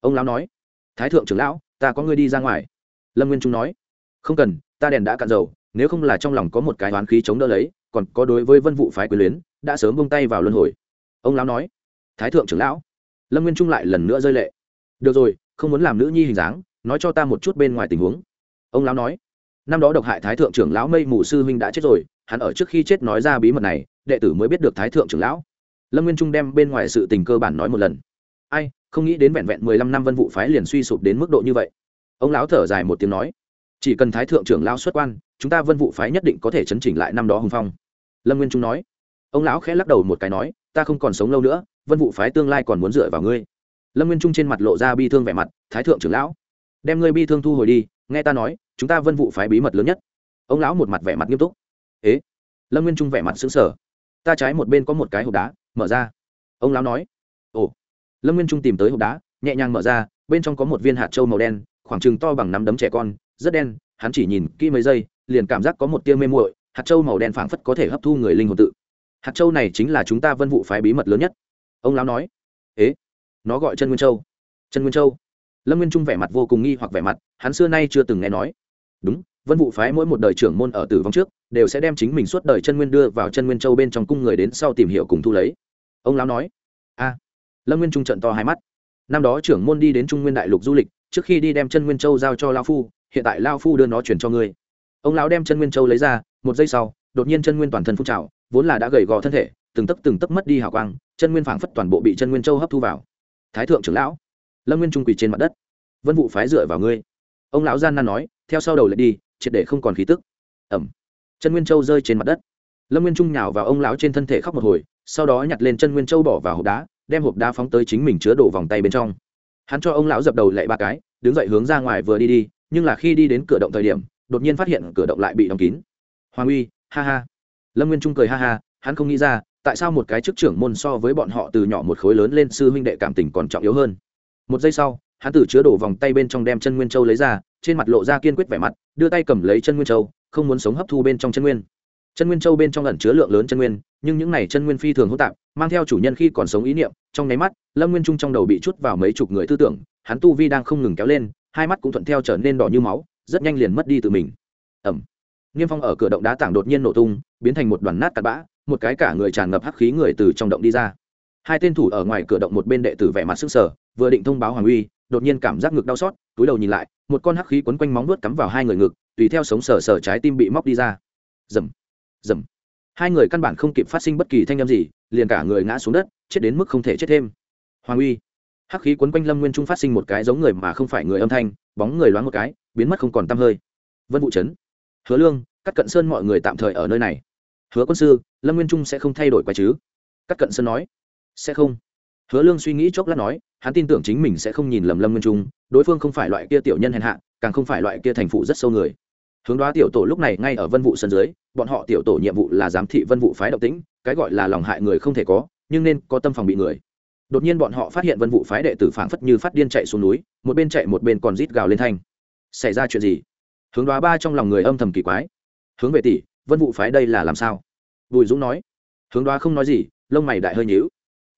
Speaker 1: Ông lão nói. Thái thượng trưởng lão, ta có ngươi đi ra ngoài. Lâm nguyên trung nói. Không cần, ta đèn đã cạn dầu, nếu không là trong lòng có một cái oán khí chống đỡ lấy, còn có đối với vân vụ phái quyền luyến, đã sớm bông tay vào luân hồi. Ông lão nói. Thái thượng trưởng lão. Lâm nguyên trung lại lần nữa rơi lệ. Được rồi, không muốn làm nữ nhi hình dáng nói cho ta một chút bên ngoài tình huống. Ông lão nói, năm đó độc hại thái thượng trưởng lão mây mù sư huynh đã chết rồi, hắn ở trước khi chết nói ra bí mật này, đệ tử mới biết được thái thượng trưởng lão. Lâm nguyên trung đem bên ngoài sự tình cơ bản nói một lần. Ai, không nghĩ đến vẹn vẹn mười lăm năm vân vụ phái liền suy sụp đến mức độ như vậy. Ông lão thở dài một tiếng nói, chỉ cần thái thượng trưởng lão xuất quan, chúng ta vân vụ phái nhất định có thể chấn chỉnh lại năm đó hùng phong. Lâm nguyên trung nói, ông lão khẽ lắc đầu một cái nói, ta không còn sống lâu nữa, vân vụ phái tương lai còn muốn dựa vào ngươi. Lâm nguyên trung trên mặt lộ ra bi thương vẻ mặt, thái thượng trưởng lão đem ngươi bi thương thu hồi đi, nghe ta nói, chúng ta vân vụ phái bí mật lớn nhất. Ông lão một mặt vẻ mặt nghiêm túc. Ế? Lâm nguyên trung vẻ mặt xứng sở ta trái một bên có một cái hộp đá, mở ra. Ông lão nói. Ồ. Lâm nguyên trung tìm tới hộp đá, nhẹ nhàng mở ra, bên trong có một viên hạt trâu màu đen, khoảng chừng to bằng nắm đấm trẻ con, rất đen, hắn chỉ nhìn kỹ mấy giây, liền cảm giác có một tia mê muội, hạt trâu màu đen phảng phất có thể hấp thu người linh hồn tự. Hạt trâu này chính là chúng ta vân vụ phái bí mật lớn nhất. Ông lão nói. Ế? Nó gọi chân nguyên châu. Chân nguyên châu lâm nguyên trung vẻ mặt vô cùng nghi hoặc vẻ mặt, hắn xưa nay chưa từng nghe nói. Đúng, vân vụ phái mỗi một đời trưởng môn ở tử vong trước, đều sẽ đem chính mình suốt đời chân nguyên đưa vào chân nguyên châu bên trong cung người đến sau tìm hiểu cùng thu lấy. Ông lão nói. A. Lâm nguyên trung trận to hai mắt. Năm đó trưởng môn đi đến trung nguyên đại lục du lịch, trước khi đi đem chân nguyên châu giao cho lao phu, hiện tại lao phu đưa nó chuyển cho ngươi. Ông lão đem chân nguyên châu lấy ra, một giây sau, đột nhiên chân nguyên toàn thân phun trào, vốn là đã gầy gò thân thể, từng tấc từng tấc mất đi hào quang, chân nguyên phảng phất toàn bộ bị chân nguyên châu hấp thu vào. Thái thượng trưởng lão lâm nguyên trung quỳ trên mặt đất vân vụ phái dựa vào ngươi ông lão gian nan nói theo sau đầu lại đi triệt để không còn khí tức ẩm chân nguyên châu rơi trên mặt đất lâm nguyên trung nhào vào ông lão trên thân thể khóc một hồi sau đó nhặt lên chân nguyên châu bỏ vào hộp đá đem hộp đá phóng tới chính mình chứa đổ vòng tay bên trong hắn cho ông lão dập đầu lạy ba cái đứng dậy hướng ra ngoài vừa đi đi nhưng là khi đi đến cửa động thời điểm đột nhiên phát hiện cửa động lại bị đóng kín hoàng uy ha ha lâm nguyên trung cười ha ha hắn không nghĩ ra tại sao một cái chức trưởng môn so với bọn họ từ nhỏ một khối lớn lên sư huynh đệ cảm tình còn trọng yếu hơn một giây sau, hắn tử chứa đổ vòng tay bên trong đem chân nguyên châu lấy ra, trên mặt lộ ra kiên quyết vẻ mặt, đưa tay cầm lấy chân nguyên châu, không muốn sống hấp thu bên trong chân nguyên. Chân nguyên châu bên trong ẩn chứa lượng lớn chân nguyên, nhưng những này chân nguyên phi thường hỗn tạp, mang theo chủ nhân khi còn sống ý niệm, trong nháy mắt, lâm nguyên trung trong đầu bị chút vào mấy chục người tư tưởng, hắn tu vi đang không ngừng kéo lên, hai mắt cũng thuận theo trở nên đỏ như máu, rất nhanh liền mất đi từ mình. Ẩm niêm phong ở cửa động đá tảng đột nhiên nổ tung, biến thành một đoàn nát cặn bã, một cái cả người tràn ngập hắc khí người từ trong động đi ra hai tên thủ ở ngoài cửa động một bên đệ tử vẻ mặt sức sở vừa định thông báo hoàng uy, đột nhiên cảm giác ngực đau xót, túi đầu nhìn lại, một con hắc khí quấn quanh móng vuốt cắm vào hai người ngực, tùy theo sống sờ sờ trái tim bị móc đi ra. Dầm dầm hai người căn bản không kịp phát sinh bất kỳ thanh âm gì, liền cả người ngã xuống đất, chết đến mức không thể chết thêm. Hoàng uy, hắc khí quấn quanh lâm nguyên trung phát sinh một cái giống người mà không phải người âm thanh, bóng người loáng một cái, biến mất không còn tăm hơi. Vân vụ trấn, hứa lương các cận sơn mọi người tạm thời ở nơi này. Hứa quân sư, lâm nguyên trung sẽ không thay đổi quái chứ? Các cận sơn nói sẽ không? Hứa lương suy nghĩ chốc lát nói, hắn tin tưởng chính mình sẽ không nhìn lầm lâm nguyên trung, đối phương không phải loại kia tiểu nhân hèn hạ, càng không phải loại kia thành phụ rất sâu người. Hướng đoá tiểu tổ lúc này ngay ở vân vụ sân dưới, bọn họ tiểu tổ nhiệm vụ là giám thị vân vụ phái động tĩnh, cái gọi là lòng hại người không thể có, nhưng nên có tâm phòng bị người. Đột nhiên bọn họ phát hiện vân vụ phái đệ tử phảng phất như phát điên chạy xuống núi, một bên chạy một bên còn rít gào lên thanh. Xảy ra chuyện gì? Hướng đoá ba trong lòng người âm thầm kỳ quái. Hướng về tỷ, vân vụ phái đây là làm sao? Bùi dũng nói. Hướng đoá không nói gì, lông mày đại hơi nhíu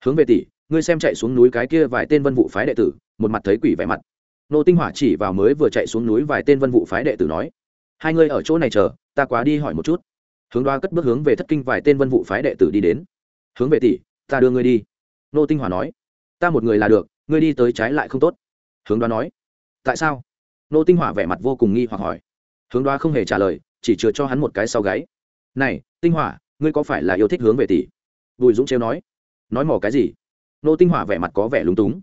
Speaker 1: hướng về tỷ, ngươi xem chạy xuống núi cái kia vài tên vân vụ phái đệ tử, một mặt thấy quỷ vẻ mặt. Nô tinh hỏa chỉ vào mới vừa chạy xuống núi vài tên vân vụ phái đệ tử nói, hai ngươi ở chỗ này chờ, ta quá đi hỏi một chút. Hướng đoa cất bước hướng về thất kinh vài tên vân vụ phái đệ tử đi đến. Hướng về tỷ, ta đưa ngươi đi. Nô tinh hỏa nói, ta một người là được, ngươi đi tới trái lại không tốt. Hướng đoa nói, tại sao? Nô tinh hỏa vẻ mặt vô cùng nghi hoặc hỏi. Hướng đoa không hề trả lời, chỉ chừa cho hắn một cái sau gáy. Này, tinh hỏa, ngươi có phải là yêu thích hướng về tỷ? Bùi dũng trêu nói nói mỏ cái gì? Nô tinh hỏa vẻ mặt có vẻ lúng túng.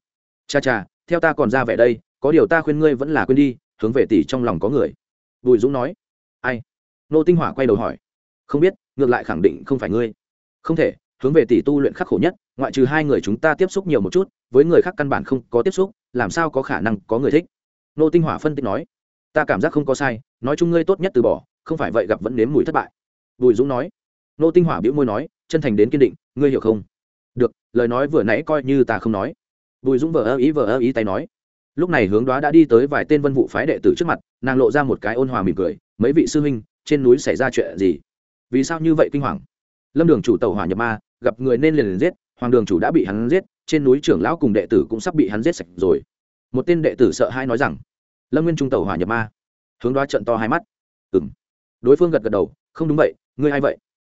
Speaker 1: Cha cha, theo ta còn ra vẻ đây, có điều ta khuyên ngươi vẫn là quên đi, hướng về tỷ trong lòng có người. Bùi dũng nói. Ai? Nô tinh hỏa quay đầu hỏi. Không biết, ngược lại khẳng định không phải ngươi. Không thể, hướng về tỷ tu luyện khắc khổ nhất, ngoại trừ hai người chúng ta tiếp xúc nhiều một chút, với người khác căn bản không có tiếp xúc, làm sao có khả năng có người thích? Nô tinh hỏa phân tích nói. Ta cảm giác không có sai, nói chung ngươi tốt nhất từ bỏ, không phải vậy gặp vẫn nếm mùi thất bại. Bùi dũng nói. Nô tinh hỏa bĩu môi nói, chân thành đến kiên định, ngươi hiểu không? Được, lời nói vừa nãy coi như ta không nói. Bùi dũng vờ ơ ý vờ ơ ý tay nói. Lúc này hướng đoá đã đi tới vài tên vân vụ phái đệ tử trước mặt, nàng lộ ra một cái ôn hòa mỉm cười, mấy vị sư huynh, trên núi xảy ra chuyện gì? Vì sao như vậy kinh hoàng? Lâm đường chủ tàu hỏa nhập ma, gặp người nên liền liền giết, hoàng đường chủ đã bị hắn giết, trên núi trưởng lão cùng đệ tử cũng sắp bị hắn giết sạch rồi. Một tên đệ tử sợ hai nói rằng, lâm nguyên trung tàu hỏa nhập ma. Hướng đoá trận to hai mắt. Ừ m đối phương gật gật đầu, không đúng vậy, ngươi ai vậy?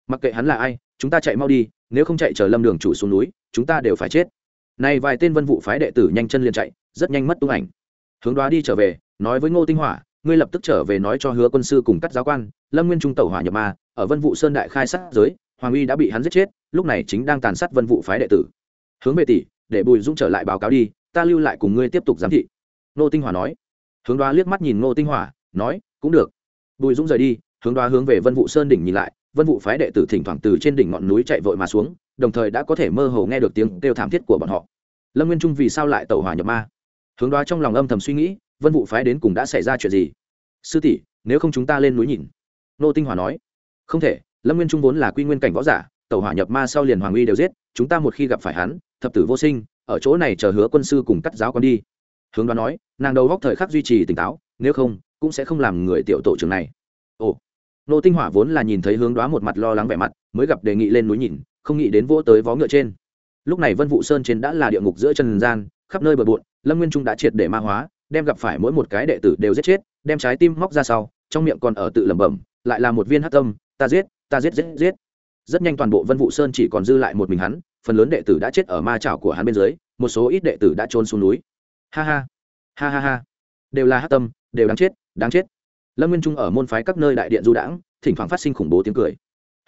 Speaker 1: Mặc kệ hắn là ai, chúng ta chạy mau đi nếu không chạy chờ lâm đường chủ xuống núi, chúng ta đều phải chết. Này vài tên vân vụ phái đệ tử nhanh chân liền chạy, rất nhanh mất tung ảnh. Hướng đoá đi trở về, nói với ngô tinh hỏa, ngươi lập tức trở về nói cho hứa quân sư cùng các giáo quan, lâm nguyên trung tẩu hỏa nhập ma, ở vân vụ sơn đại khai sát giới, hoàng uy đã bị hắn giết chết, lúc này chính đang tàn sát vân vụ phái đệ tử. Hướng về tỷ, để bùi dũng trở lại báo cáo đi, ta lưu lại cùng ngươi tiếp tục giám thị. Ngô tinh hỏa nói. Hướng đoá liếc mắt nhìn ngô tinh hỏa, nói, cũng được. Bùi dũng rời đi, hướng đoá hướng về vân vụ sơn đỉnh nhìn lại vân vụ phái đệ tử thỉnh thoảng từ trên đỉnh ngọn núi chạy vội mà xuống, đồng thời đã có thể mơ hồ nghe được tiếng kêu thảm thiết của bọn họ. Lâm nguyên trung vì sao lại tẩu hỏa nhập ma? Hướng đoá trong lòng âm thầm suy nghĩ, vân vụ phái đến cùng đã xảy ra chuyện gì? Sư tỷ, nếu không chúng ta lên núi nhìn. Nô tinh hòa nói. Không thể, lâm nguyên trung vốn là quy nguyên cảnh võ giả, tẩu hỏa nhập ma sau liền hoàng uy đều giết, chúng ta một khi gặp phải hắn, thập tử vô sinh, ở chỗ này chờ hứa quân sư cùng cắt giáo con đi. Hướng đoá nói, nàng đầu góc thời khắc duy trì tỉnh táo, nếu không, cũng sẽ không làm người tiểu tổ trưởng này nô tinh hỏa vốn là nhìn thấy hướng đoá một mặt lo lắng vẻ mặt, mới gặp đề nghị lên núi nhìn, không nghĩ đến vỗ tới vó ngựa trên. Lúc này vân vụ sơn trên đã là địa ngục giữa trần gian, khắp nơi bờ bộn, lâm nguyên trung đã triệt để ma hóa, đem gặp phải mỗi một cái đệ tử đều giết chết, đem trái tim móc ra sau, trong miệng còn ở tự lẩm bẩm, lại là một viên hát tâm, ta giết ta giết giết giết. Rất nhanh toàn bộ vân vụ sơn chỉ còn dư lại một mình hắn, phần lớn đệ tử đã chết ở ma chảo của hắn bên dưới, một số ít đệ tử đã trôn xuống núi. Ha ha ha ha ha. Đều là hát tâm, đều đáng chết đáng chết lâm nguyên trung ở môn phái các nơi đại điện du đãng, thỉnh thoảng phát sinh khủng bố tiếng cười.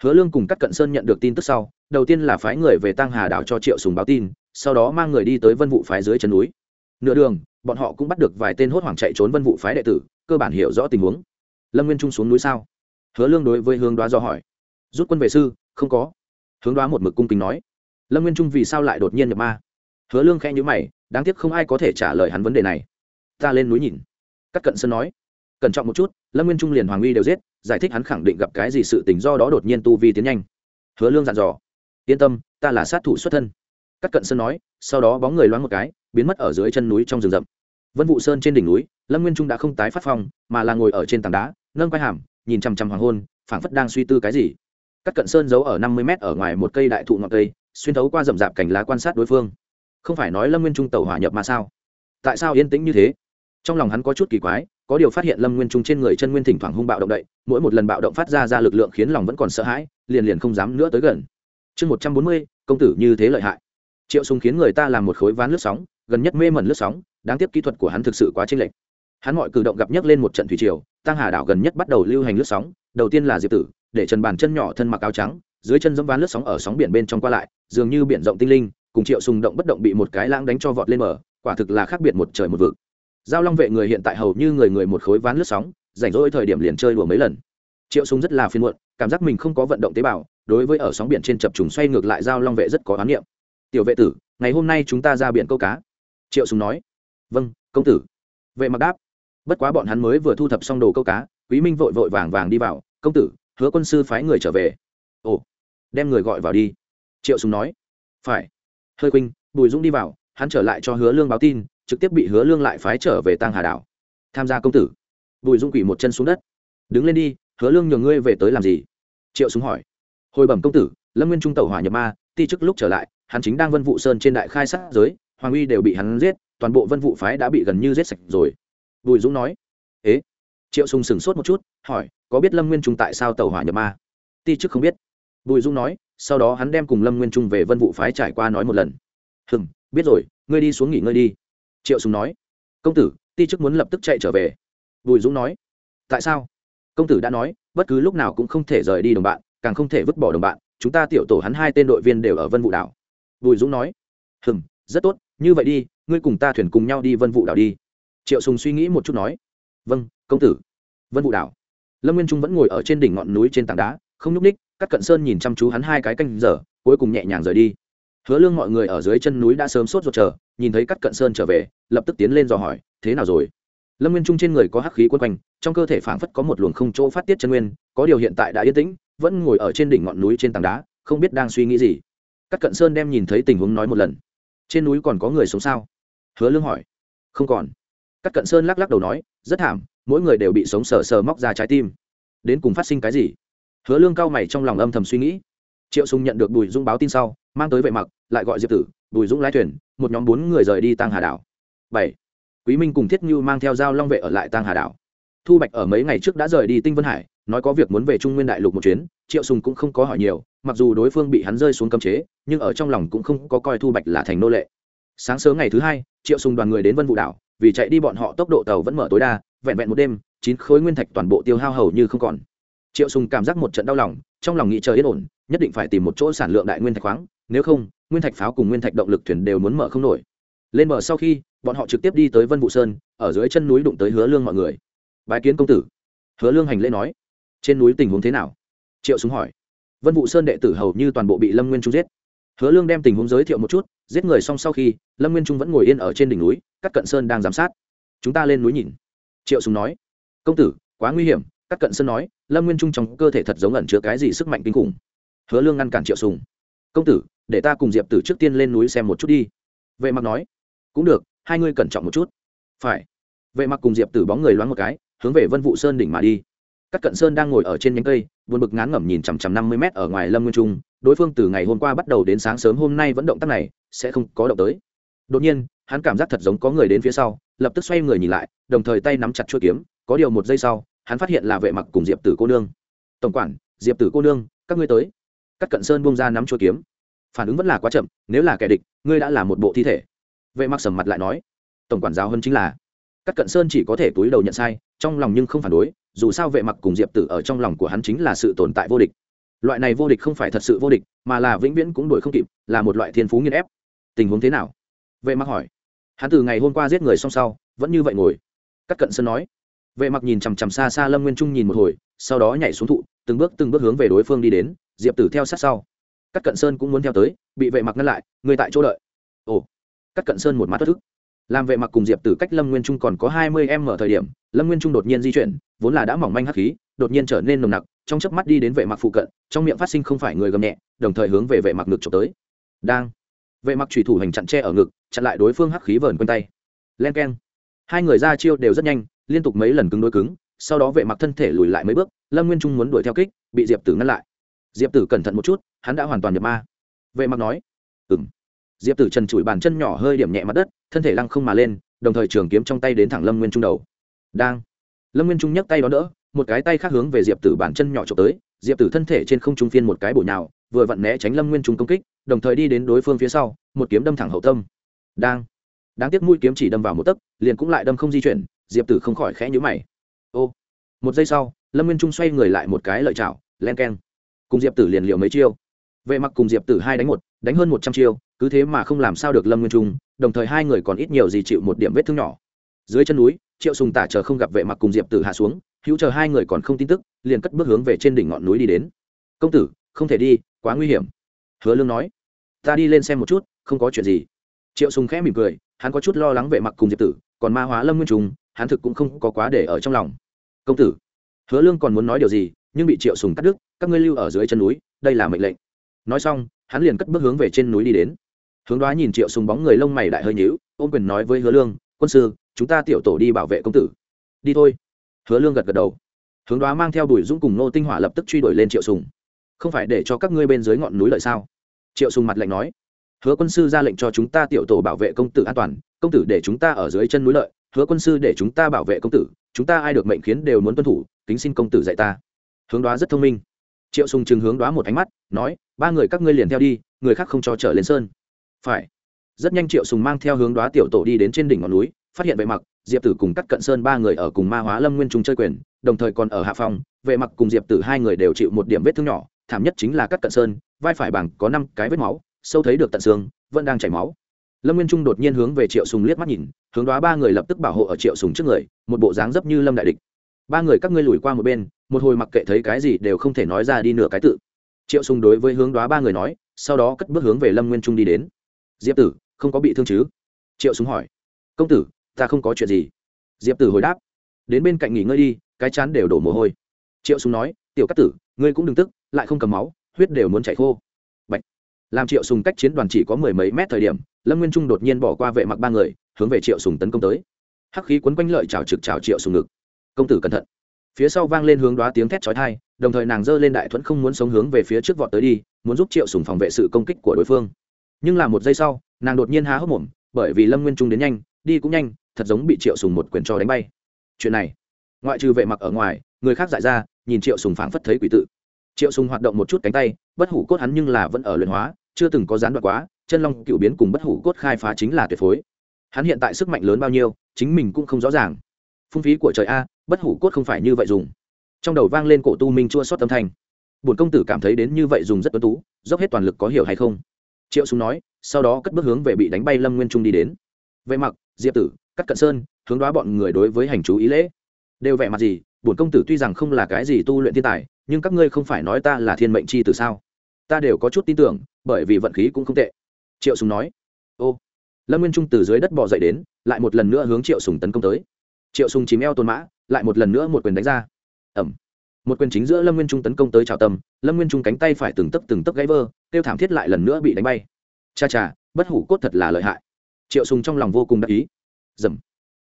Speaker 1: Hứa lương cùng các cận sơn nhận được tin tức sau, đầu tiên là phái người về tăng hà đảo cho triệu sùng báo tin, sau đó mang người đi tới vân vụ phái dưới chân núi. Nửa đường, bọn họ cũng bắt được vài tên hốt hoảng chạy trốn vân vụ phái đệ tử, cơ bản hiểu rõ tình huống. Lâm nguyên trung xuống núi sao? Hứa lương đối với hướng đoá do hỏi. Rút quân về sư, không có. Hướng đoá một mực cung kính nói. Lâm nguyên trung vì sao lại đột nhiên nhập ma? Hứa lương khẽ nhữ mày, đáng tiếc không ai có thể trả lời hắn vấn đề này. Ta lên núi nhìn. Các cận sơn nói cẩn trọng một chút, lâm nguyên trung liền hoàng uy đều giết, giải thích hắn khẳng định gặp cái gì sự tình do đó đột nhiên tu vi tiến nhanh. Hứa lương dặn dò, yên tâm, ta là sát thủ xuất thân. Các cận sơn nói, sau đó bóng người loáng một cái, biến mất ở dưới chân núi trong rừng rậm. Vân vụ sơn trên đỉnh núi, lâm nguyên trung đã không tái phát phong, mà là ngồi ở trên tảng đá, nâng quai hàm, nhìn chằm chằm hoàng hôn, phảng phất đang suy tư cái gì. Các cận sơn giấu ở năm mươi mét ở ngoài một cây đại thụ ngọn cây, xuyên thấu qua rậm rạp cành lá quan sát đối phương. Không phải nói lâm nguyên trung tàu hỏa nhập mà sao? Tại sao yên tĩnh như thế? Trong lòng hắn có chút kỳ quái có điều phát hiện lâm nguyên trung trên người chân nguyên thỉnh thoảng hung bạo động đậy, mỗi một lần bạo động phát ra ra lực lượng khiến lòng vẫn còn sợ hãi, liền liền không dám nữa tới gần. Chương một trăm bốn mươi, công tử như thế lợi hại. Triệu sùng khiến người ta làm một khối ván lướt sóng, gần nhất mê mẩn lướt sóng, đáng tiếc kỹ thuật của hắn thực sự quá chênh lệch. Hắn mọi cử động gặp nhấc lên một trận thủy triều, tăng hà đảo gần nhất bắt đầu lưu hành lướt sóng, đầu tiên là diệp tử, để trần bàn chân nhỏ thân mặc áo trắng, dưới chân dẫm ván lướt sóng ở sóng biển bên trong qua lại, dường như biển rộng tinh linh, cùng triệu sùng động bất động bị một cái lãng đánh cho vọt lên mở quả thực là khác biệt một trời một vực giao long vệ người hiện tại hầu như người người một khối ván lướt sóng, rảnh rỗi thời điểm liền chơi đùa mấy lần. Triệu sùng rất là phiền muộn, cảm giác mình không có vận động tế bào, đối với ở sóng biển trên chập trùng xoay ngược lại giao long vệ rất có oán niệm. Tiểu vệ tử, ngày hôm nay chúng ta ra biển câu cá. Triệu sùng nói. Vâng công tử. Vệ mặc đáp. Bất quá bọn hắn mới vừa thu thập xong đồ câu cá, quý minh vội vội vàng vàng đi vào, công tử, hứa quân sư phái người trở về. Ồ, đem người gọi vào đi. Triệu sùng nói. Phải. Hơi khuynh, bùi dũng đi vào, hắn trở lại cho hứa lương báo tin trực tiếp bị hứa lương lại phái trở về tăng hà đảo. Tham gia công tử. Bùi dũng quỷ một chân xuống đất. Đứng lên đi, hứa lương nhường ngươi về tới làm gì? Triệu súng hỏi. Hồi bẩm công tử, lâm nguyên trung tàu hỏa nhập ma, ti chức lúc trở lại, hắn chính đang vân vụ sơn trên đại khai sát giới, hoàng uy đều bị hắn giết, toàn bộ vân vụ phái đã bị gần như giết sạch rồi. Bùi dũng nói. Ế? Triệu sùng sửng sốt một chút, hỏi, có biết lâm nguyên trung tại sao tàu hỏa nhập ma? Ti chức không biết. Bùi dũng nói, sau đó hắn đem cùng lâm nguyên trung về vân vụ phái trải qua nói một lần. Hừm, biết rồi, ngươi đi xuống nghỉ ngơi đi triệu sùng nói, công tử, ti chức muốn lập tức chạy trở về. Bùi dũng nói, tại sao? Công tử đã nói, bất cứ lúc nào cũng không thể rời đi đồng bạn, càng không thể vứt bỏ đồng bạn, chúng ta tiểu tổ hắn hai tên đội viên đều ở vân vụ đảo. Bùi dũng nói, hừm, rất tốt, như vậy đi, ngươi cùng ta thuyền cùng nhau đi vân vụ đảo đi. Triệu sùng suy nghĩ một chút nói vâng công tử. Vân vụ đảo. Lâm nguyên trung vẫn ngồi ở trên đỉnh ngọn núi trên tảng đá, không nhúc ních các cận sơn nhìn chăm chú hắn hai cái canh giờ, cuối cùng nhẹ nhàng rời đi hứa lương mọi người ở dưới chân núi đã sớm sốt ruột chờ, nhìn thấy Cát cận sơn trở về, lập tức tiến lên dò hỏi, thế nào rồi? Lâm nguyên trung trên người có hắc khí quân quanh, trong cơ thể phảng phất có một luồng không chỗ phát tiết chân nguyên, có điều hiện tại đã yên tĩnh, vẫn ngồi ở trên đỉnh ngọn núi trên tảng đá, không biết đang suy nghĩ gì. Các cận sơn đem nhìn thấy tình huống nói một lần. Trên núi còn có người sống sao? Hứa lương hỏi. Không còn. Các cận sơn lắc lắc đầu nói, rất thảm, mỗi người đều bị sống sờ sờ móc ra trái tim. Đến cùng phát sinh cái gì? Hứa lương cao mày trong lòng âm thầm suy nghĩ. Triệu sùng nhận được bùi dung báo tin sau mang tới vệ mặc, lại gọi diệp tử, bùi dũng lái thuyền, một nhóm bốn người rời đi tăng hà đảo. Bảy, quý minh cùng thiết như mang theo dao long vệ ở lại tăng hà đảo. Thu bạch ở mấy ngày trước đã rời đi tinh vân hải, nói có việc muốn về trung nguyên đại lục một chuyến, triệu sùng cũng không có hỏi nhiều, mặc dù đối phương bị hắn rơi xuống cấm chế, nhưng ở trong lòng cũng không có coi thu bạch là thành nô lệ. Sáng sớm ngày thứ hai, triệu sùng đoàn người đến vân vũ đảo, vì chạy đi bọn họ tốc độ tàu vẫn mở tối đa, vẹn vẹn một đêm, chín khối nguyên thạch toàn bộ tiêu hao hầu như không còn. Triệu sùng cảm giác một trận đau lòng, trong lòng nghĩ chờ yên ổn, nhất định phải tìm một chỗ sản lượng đại nguyên thạch khoáng nếu không, nguyên thạch pháo cùng nguyên thạch động lực thuyền đều muốn mở không nổi. Lên bờ sau khi, bọn họ trực tiếp đi tới vân vũ sơn, ở dưới chân núi đụng tới hứa lương mọi người. Bái kiến công tử. Hứa lương hành lễ nói. Trên núi tình huống thế nào? Triệu súng hỏi. Vân vũ sơn đệ tử hầu như toàn bộ bị lâm nguyên trung giết. Hứa lương đem tình huống giới thiệu một chút, giết người xong sau khi, lâm nguyên trung vẫn ngồi yên ở trên đỉnh núi các cận sơn đang giám sát. Chúng ta lên núi nhìn. Triệu súng nói. Công tử, quá nguy hiểm các cận sơn nói, lâm nguyên trung trong cơ thể thật giống ẩn chứa cái gì sức mạnh kinh khủng. Hứa lương ngăn cản triệu sùng công tử để ta cùng diệp tử trước tiên lên núi xem một chút đi. Vệ mặc nói, cũng được, hai ngươi cẩn trọng một chút. Phải. Vệ mặc cùng diệp tử bóng người loáng một cái, hướng về vân vụ sơn đỉnh mà đi. Các cận sơn đang ngồi ở trên nhánh cây, buồn bực ngán ngẩm nhìn chằm chằm năm mươi mét ở ngoài lâm nguyên trung, đối phương từ ngày hôm qua bắt đầu đến sáng sớm hôm nay vẫn động tác này, sẽ không có động tới. Đột nhiên, hắn cảm giác thật giống có người đến phía sau, lập tức xoay người nhìn lại, đồng thời tay nắm chặt chuôi kiếm, có điều một giây sau, hắn phát hiện là vệ mặc cùng diệp tử cô nương. Tổng quản, diệp tử cô nương, các ngươi tới. Các cận sơn buông ra nắm chuôi kiếm phản ứng vẫn là quá chậm, nếu là kẻ địch, ngươi đã là một bộ thi thể. Vệ mặc sầm mặt lại nói, tổng quản giáo hơn chính là các cận sơn chỉ có thể túi đầu nhận sai, trong lòng nhưng không phản đối, dù sao vệ mặc cùng diệp tử ở trong lòng của hắn chính là sự tồn tại vô địch. Loại này vô địch không phải thật sự vô địch, mà là vĩnh viễn cũng đuổi không kịp, là một loại thiên phú nghiên ép. Tình huống thế nào? Vệ mặc hỏi. Hắn từ ngày hôm qua giết người xong sau, vẫn như vậy ngồi. Các cận sơn nói, vệ mặc nhìn chằm chằm xa xa lâm nguyên trung nhìn một hồi, sau đó nhảy xuống thụ, từng bước từng bước hướng về đối phương đi đến, diệp tử theo sát sau các cận sơn cũng muốn theo tới, bị vệ mặc ngăn lại người tại chỗ đợi. Ồ các cận sơn một mắt thất thức. Làm vệ mặc cùng diệp tử cách lâm nguyên trung còn có hai mươi em ở thời điểm, lâm nguyên trung đột nhiên di chuyển, vốn là đã mỏng manh hắc khí, đột nhiên trở nên nồng nặc, trong chớp mắt đi đến vệ mặc phụ cận, trong miệng phát sinh không phải người gầm nhẹ, đồng thời hướng về vệ mặc ngực trộm tới. Đang, vệ mặc thủy thủ hành chặn tre ở ngực, chặn lại đối phương hắc khí vờn quanh tay. Len k e n hai người ra chiêu đều rất nhanh, liên tục mấy lần cứng đối cứng, sau đó vệ mặc thân thể lùi lại mấy bước, lâm nguyên trung muốn đuổi theo kích, bị diệp tử ngăn lại diệp tử cẩn thận một chút, hắn đã hoàn toàn nhập ma. Vệ mặc nói ừng diệp tử trần trụi bàn chân nhỏ hơi điểm nhẹ mặt đất, thân thể lăng không mà lên, đồng thời trường kiếm trong tay đến thẳng lâm nguyên trung đầu. Đang. Lâm nguyên trung nhấc tay đó đỡ, một cái tay khác hướng về diệp tử bàn chân nhỏ trộm tới, diệp tử thân thể trên không trung phiên một cái bổ nhào, vừa vặn né tránh lâm nguyên trung công kích, đồng thời đi đến đối phương phía sau, một kiếm đâm thẳng hậu tâm. Đang. Đáng tiếc mũi kiếm chỉ đâm vào một tấc, liền cũng lại đâm không di chuyển, diệp tử không khỏi khẽ nhũ mày. Ô. Một giây sau, lâm nguyên trung xoay người lại một cái lợi chảo, len keng cùng diệp tử liền liệu mấy chiêu. Vệ mặc cùng diệp tử hai đánh một, đánh hơn một trăm chiêu, cứ thế mà không làm sao được lâm nguyên trung, đồng thời hai người còn ít nhiều gì chịu một điểm vết thương nhỏ. Dưới chân núi, triệu sùng tả chờ không gặp vệ mặc cùng diệp tử hạ xuống, hữu chờ hai người còn không tin tức, liền cất bước hướng về trên đỉnh ngọn núi đi đến. Công tử, không thể đi, quá nguy hiểm. Hứa lương nói. Ta đi lên xem một chút, không có chuyện gì. Triệu sùng khẽ mỉm cười, hắn có chút lo lắng vệ mặc cùng diệp tử, còn ma hóa lâm nguyên trung, hắn thực cũng không có quá để ở trong lòng. Công tử. Hứa lương còn muốn nói điều gì nhưng bị triệu sùng cắt đứt, các ngươi lưu ở dưới chân núi, đây là mệnh lệnh. Nói xong, hắn liền cất bước hướng về trên núi đi đến. Hướng đoá nhìn triệu sùng bóng người lông mày đại hơi nhíu, ôm quyền nói với hứa lương, quân sư, chúng ta tiểu tổ đi bảo vệ công tử. Đi thôi. Hứa lương gật gật đầu. Hướng đoá mang theo đuổi dũng cùng nô tinh hỏa lập tức truy đuổi lên triệu sùng. Không phải để cho các ngươi bên dưới ngọn núi lợi sao? Triệu sùng mặt lạnh nói. Hứa quân sư ra lệnh cho chúng ta tiểu tổ bảo vệ công tử an toàn, công tử để chúng ta ở dưới chân núi lợi, hứa quân sư để chúng ta bảo vệ công tử, chúng ta ai được mệnh khiến đều muốn tuân thủ, kính xin công tử dạy ta hướng đoá rất thông minh. Triệu sùng chừng hướng đoá một ánh mắt, nói, ba người các ngươi liền theo đi, người khác không cho trở lên sơn. Phải. Rất nhanh triệu sùng mang theo hướng đoá tiểu tổ đi đến trên đỉnh ngọn núi, phát hiện vệ mặc, diệp tử cùng cắt cận sơn ba người ở cùng ma hóa lâm nguyên trung chơi quyền, đồng thời còn ở hạ phòng, vệ mặc cùng diệp tử hai người đều chịu một điểm vết thương nhỏ, thảm nhất chính là cắt cận sơn, vai phải bằng có năm cái vết máu, sâu thấy được tận xương, vẫn đang chảy máu. Lâm nguyên trung đột nhiên hướng về triệu sùng liếc mắt nhìn, hướng đoá ba người lập tức bảo hộ ở triệu sùng trước người, một bộ dáng dấp như lâm đại địch. Ba người các ngươi lùi qua một bên một hồi mặc kệ thấy cái gì đều không thể nói ra đi nửa cái tự. Triệu sùng đối với hướng đoá ba người nói, sau đó cất bước hướng về lâm nguyên trung đi đến. Diệp tử, không có bị thương chứ? Triệu sùng hỏi. Công tử, ta không có chuyện gì. Diệp tử hồi đáp. Đến bên cạnh nghỉ ngơi đi, cái chán đều đổ mồ hôi. Triệu sùng nói, tiểu cát tử, ngươi cũng đừng tức, lại không cầm máu, huyết đều muốn chảy khô. Bạch. làm triệu sùng cách chiến đoàn chỉ có mười mấy mét thời điểm, lâm nguyên trung đột nhiên bỏ qua vệ mặc ba người, hướng về triệu sùng tấn công tới. Hắc khí quấn quanh lợi chảo trực chảo triệu sùng ngực. Công tử cẩn thận phía sau vang lên hướng đoá tiếng thét chói tai, đồng thời nàng giơ lên đại thuẫn không muốn sống hướng về phía trước vọt tới đi, muốn giúp triệu sùng phòng vệ sự công kích của đối phương. Nhưng là một giây sau, nàng đột nhiên há hốc mồm, bởi vì lâm nguyên trung đến nhanh, đi cũng nhanh, thật giống bị triệu sùng một quyền cho đánh bay. Chuyện này, ngoại trừ vệ mặc ở ngoài, người khác dại ra, nhìn triệu sùng phảng phất thấy quỷ tự. Triệu sùng hoạt động một chút cánh tay, bất hủ cốt hắn nhưng là vẫn ở luyện hóa, chưa từng có gián đoạn quá, chân long cựu biến cùng bất hủ cốt khai phá chính là tuyệt phối. Hắn hiện tại sức mạnh lớn bao nhiêu, chính mình cũng không rõ ràng phung phí của trời a, bất hủ cốt không phải như vậy dùng. Trong đầu vang lên cổ tu minh chua xót âm thanh. Bổn công tử cảm thấy đến như vậy dùng rất tuân tú, dốc hết toàn lực có hiểu hay không? Triệu súng nói, sau đó cất bước hướng về bị đánh bay lâm nguyên trung đi đến. Vệ mặc, diệp tử cắt cận sơn, hướng đoá bọn người đối với hành chú ý lễ. Đều vẻ mặt gì, bổn công tử tuy rằng không là cái gì tu luyện thiên tài, nhưng các ngươi không phải nói ta là thiên mệnh chi từ sao? Ta đều có chút tin tưởng, bởi vì vận khí cũng không tệ. Triệu sùng nói, ô. Lâm nguyên trung từ dưới đất bò dậy đến, lại một lần nữa hướng triệu sùng tấn công tới triệu sùng chìm eo tôn mã lại một lần nữa một quyền đánh ra. Ẩm. Một quyền chính giữa lâm nguyên trung tấn công tới trào tâm lâm nguyên trung cánh tay phải từng tấc từng tấc gãy vơ tiêu thảm thiết lại lần nữa bị đánh bay. Cha cha bất hủ cốt thật là lợi hại. Triệu sùng trong lòng vô cùng đắc ý. Dầm.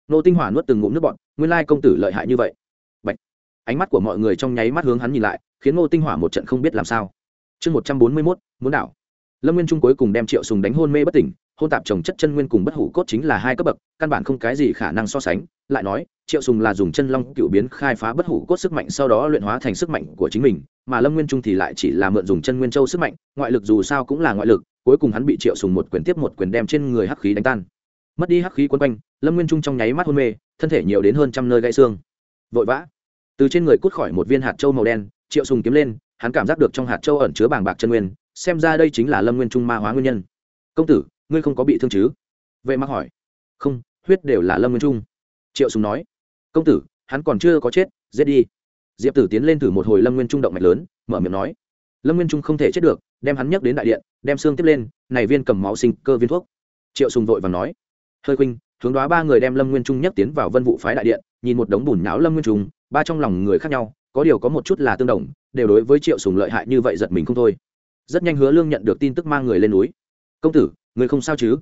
Speaker 1: Nô tinh hỏa nuốt từng ngụm nước bọt nguyên lai công tử lợi hại như vậy. Bạch. ánh mắt của mọi người trong nháy mắt hướng hắn nhìn lại khiến nô tinh hỏa một trận không biết làm sao. Chương một trăm bốn mươi 141, muốn đảo. Lâm nguyên trung cuối cùng đem triệu sùng đánh hôn mê bất tỉnh hôn tạp chồng chất chân nguyên cùng bất hủ cốt chính là hai cấp bậc căn bản không cái gì khả năng so sánh lại nói, triệu sùng là dùng chân long cựu biến khai phá bất hủ cốt sức mạnh sau đó luyện hóa thành sức mạnh của chính mình, mà lâm nguyên trung thì lại chỉ là mượn dùng chân nguyên châu sức mạnh, ngoại lực dù sao cũng là ngoại lực, cuối cùng hắn bị triệu sùng một quyền tiếp một quyền đem trên người hắc khí đánh tan. Mất đi hắc khí quấn quanh, lâm nguyên trung trong nháy mắt hôn mê, thân thể nhiều đến hơn trăm nơi gãy xương. Vội vã. Từ trên người cút khỏi một viên hạt châu màu đen, triệu sùng kiếm lên, hắn cảm giác được trong hạt châu ẩn chứa bảng bạc chân nguyên, xem ra đây chính là lâm nguyên trung ma hóa nguyên nhân. Công tử, ngươi không có bị thương chứ? Vệ mặc hỏi. Không, huyết đều là lâm nguyên trung triệu sùng nói, công tử, hắn còn chưa có chết, giết đi. Diệp tử tiến lên thử một hồi lâm nguyên trung động mạch lớn, mở miệng nói, lâm nguyên trung không thể chết được, đem hắn nhấc đến đại điện, đem xương tiếp lên, này viên cầm máu sinh cơ viên thuốc. Triệu sùng vội và nói, hơi khuynh, hướng đoá ba người đem lâm nguyên trung nhấc tiến vào vân vụ phái đại điện, nhìn một đống bùn nhão lâm nguyên trung, ba trong lòng người khác nhau, có điều có một chút là tương đồng, đều đối với triệu sùng lợi hại như vậy giật mình không thôi. Rất nhanh hứa lương nhận được tin tức mang người lên núi, công tử, người không sao chứ?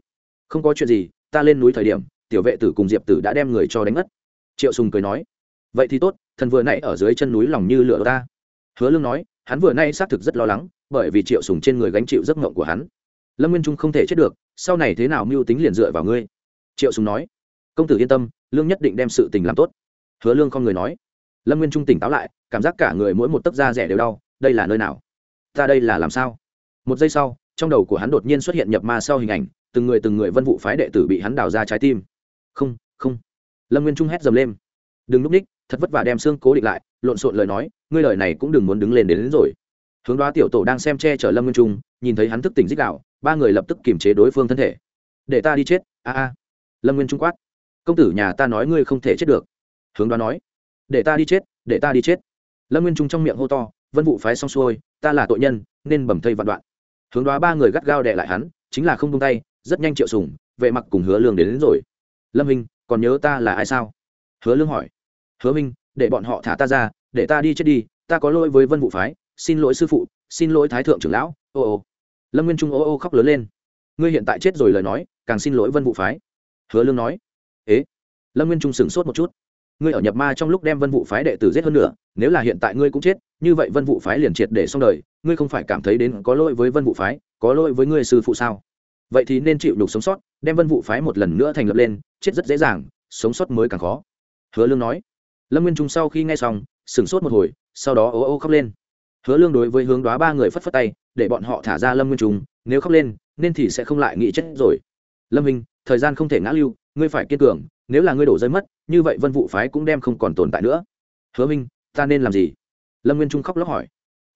Speaker 1: Không có chuyện gì, ta lên núi thời điểm tiểu vệ tử cùng diệp tử đã đem người cho đánh mất. Triệu sùng cười nói, vậy thì tốt, thần vừa nãy ở dưới chân núi lòng như lửa ta. Hứa lương nói, hắn vừa nay xác thực rất lo lắng, bởi vì triệu sùng trên người gánh chịu giấc mộng của hắn. Lâm nguyên trung không thể chết được, sau này thế nào mưu tính liền dựa vào ngươi. Triệu sùng nói, công tử yên tâm, lương nhất định đem sự tình làm tốt. Hứa lương không người nói. Lâm nguyên trung tỉnh táo lại, cảm giác cả người mỗi một tấc da rẻ đều đau, đây là nơi nào? Ta đây là làm sao? Một giây sau, trong đầu của hắn đột nhiên xuất hiện nhập ma sau hình ảnh, từng người từng người vân vụ phái đệ tử bị hắn đào ra trái tim không không. Lâm nguyên trung hét dầm lên. Đừng núp ních thật vất vả đem xương cố định lại lộn xộn lời nói ngươi lời này cũng đừng muốn đứng lên đến, đến rồi. Hướng đoá tiểu tổ đang xem che chở lâm nguyên trung nhìn thấy hắn thức tỉnh dích đạo ba người lập tức kiềm chế đối phương thân thể. Để ta đi chết a a. Lâm nguyên trung quát. Công tử nhà ta nói ngươi không thể chết được. Hướng đoá nói. Để ta đi chết để ta đi chết. Lâm nguyên trung trong miệng hô to vân vụ phái xong xuôi ta là tội nhân nên bầm thây vạn đoạn. Hướng đoá ba người gắt gao đệ lại hắn chính là không tung tay rất nhanh triệu sùng vệ mặc cùng hứa lương đến, đến rồi lâm minh còn nhớ ta là ai sao? Hứa lương hỏi. Hứa minh, để bọn họ thả ta ra, để ta đi chết đi, ta có lỗi với vân vụ phái, xin lỗi sư phụ, xin lỗi thái thượng trưởng lão, ô ô. Lâm nguyên trung ô ô khóc lớn lên. Ngươi hiện tại chết rồi lời nói, càng xin lỗi vân vụ phái. Hứa lương nói. Ế? Lâm nguyên trung sửng sốt một chút. Ngươi ở nhập ma trong lúc đem vân vụ phái đệ tử giết hơn nữa nếu là hiện tại ngươi cũng chết, như vậy vân vụ phái liền triệt để xong đời, ngươi không phải cảm thấy đến có lỗi với vân vụ phái, có lỗi với ngươi sư phụ sao? Vậy thì nên chịu nhục sống sót, đem vân vụ phái một lần nữa thành lập lên, chết rất dễ dàng, sống sót mới càng khó. Hứa lương nói. Lâm nguyên trung sau khi nghe xong, sửng sốt một hồi, sau đó ô ô khóc lên. Hứa lương đối với hướng đoá ba người phất phất tay, để bọn họ thả ra lâm nguyên trung, nếu khóc lên, nên thì sẽ không lại nghĩ chết rồi. Lâm minh, thời gian không thể ngã lưu, ngươi phải kiên cường, nếu là ngươi đổ rơi mất, như vậy vân vụ phái cũng đem không còn tồn tại nữa. Hứa minh, ta nên làm gì? Lâm nguyên trung khóc lóc hỏi.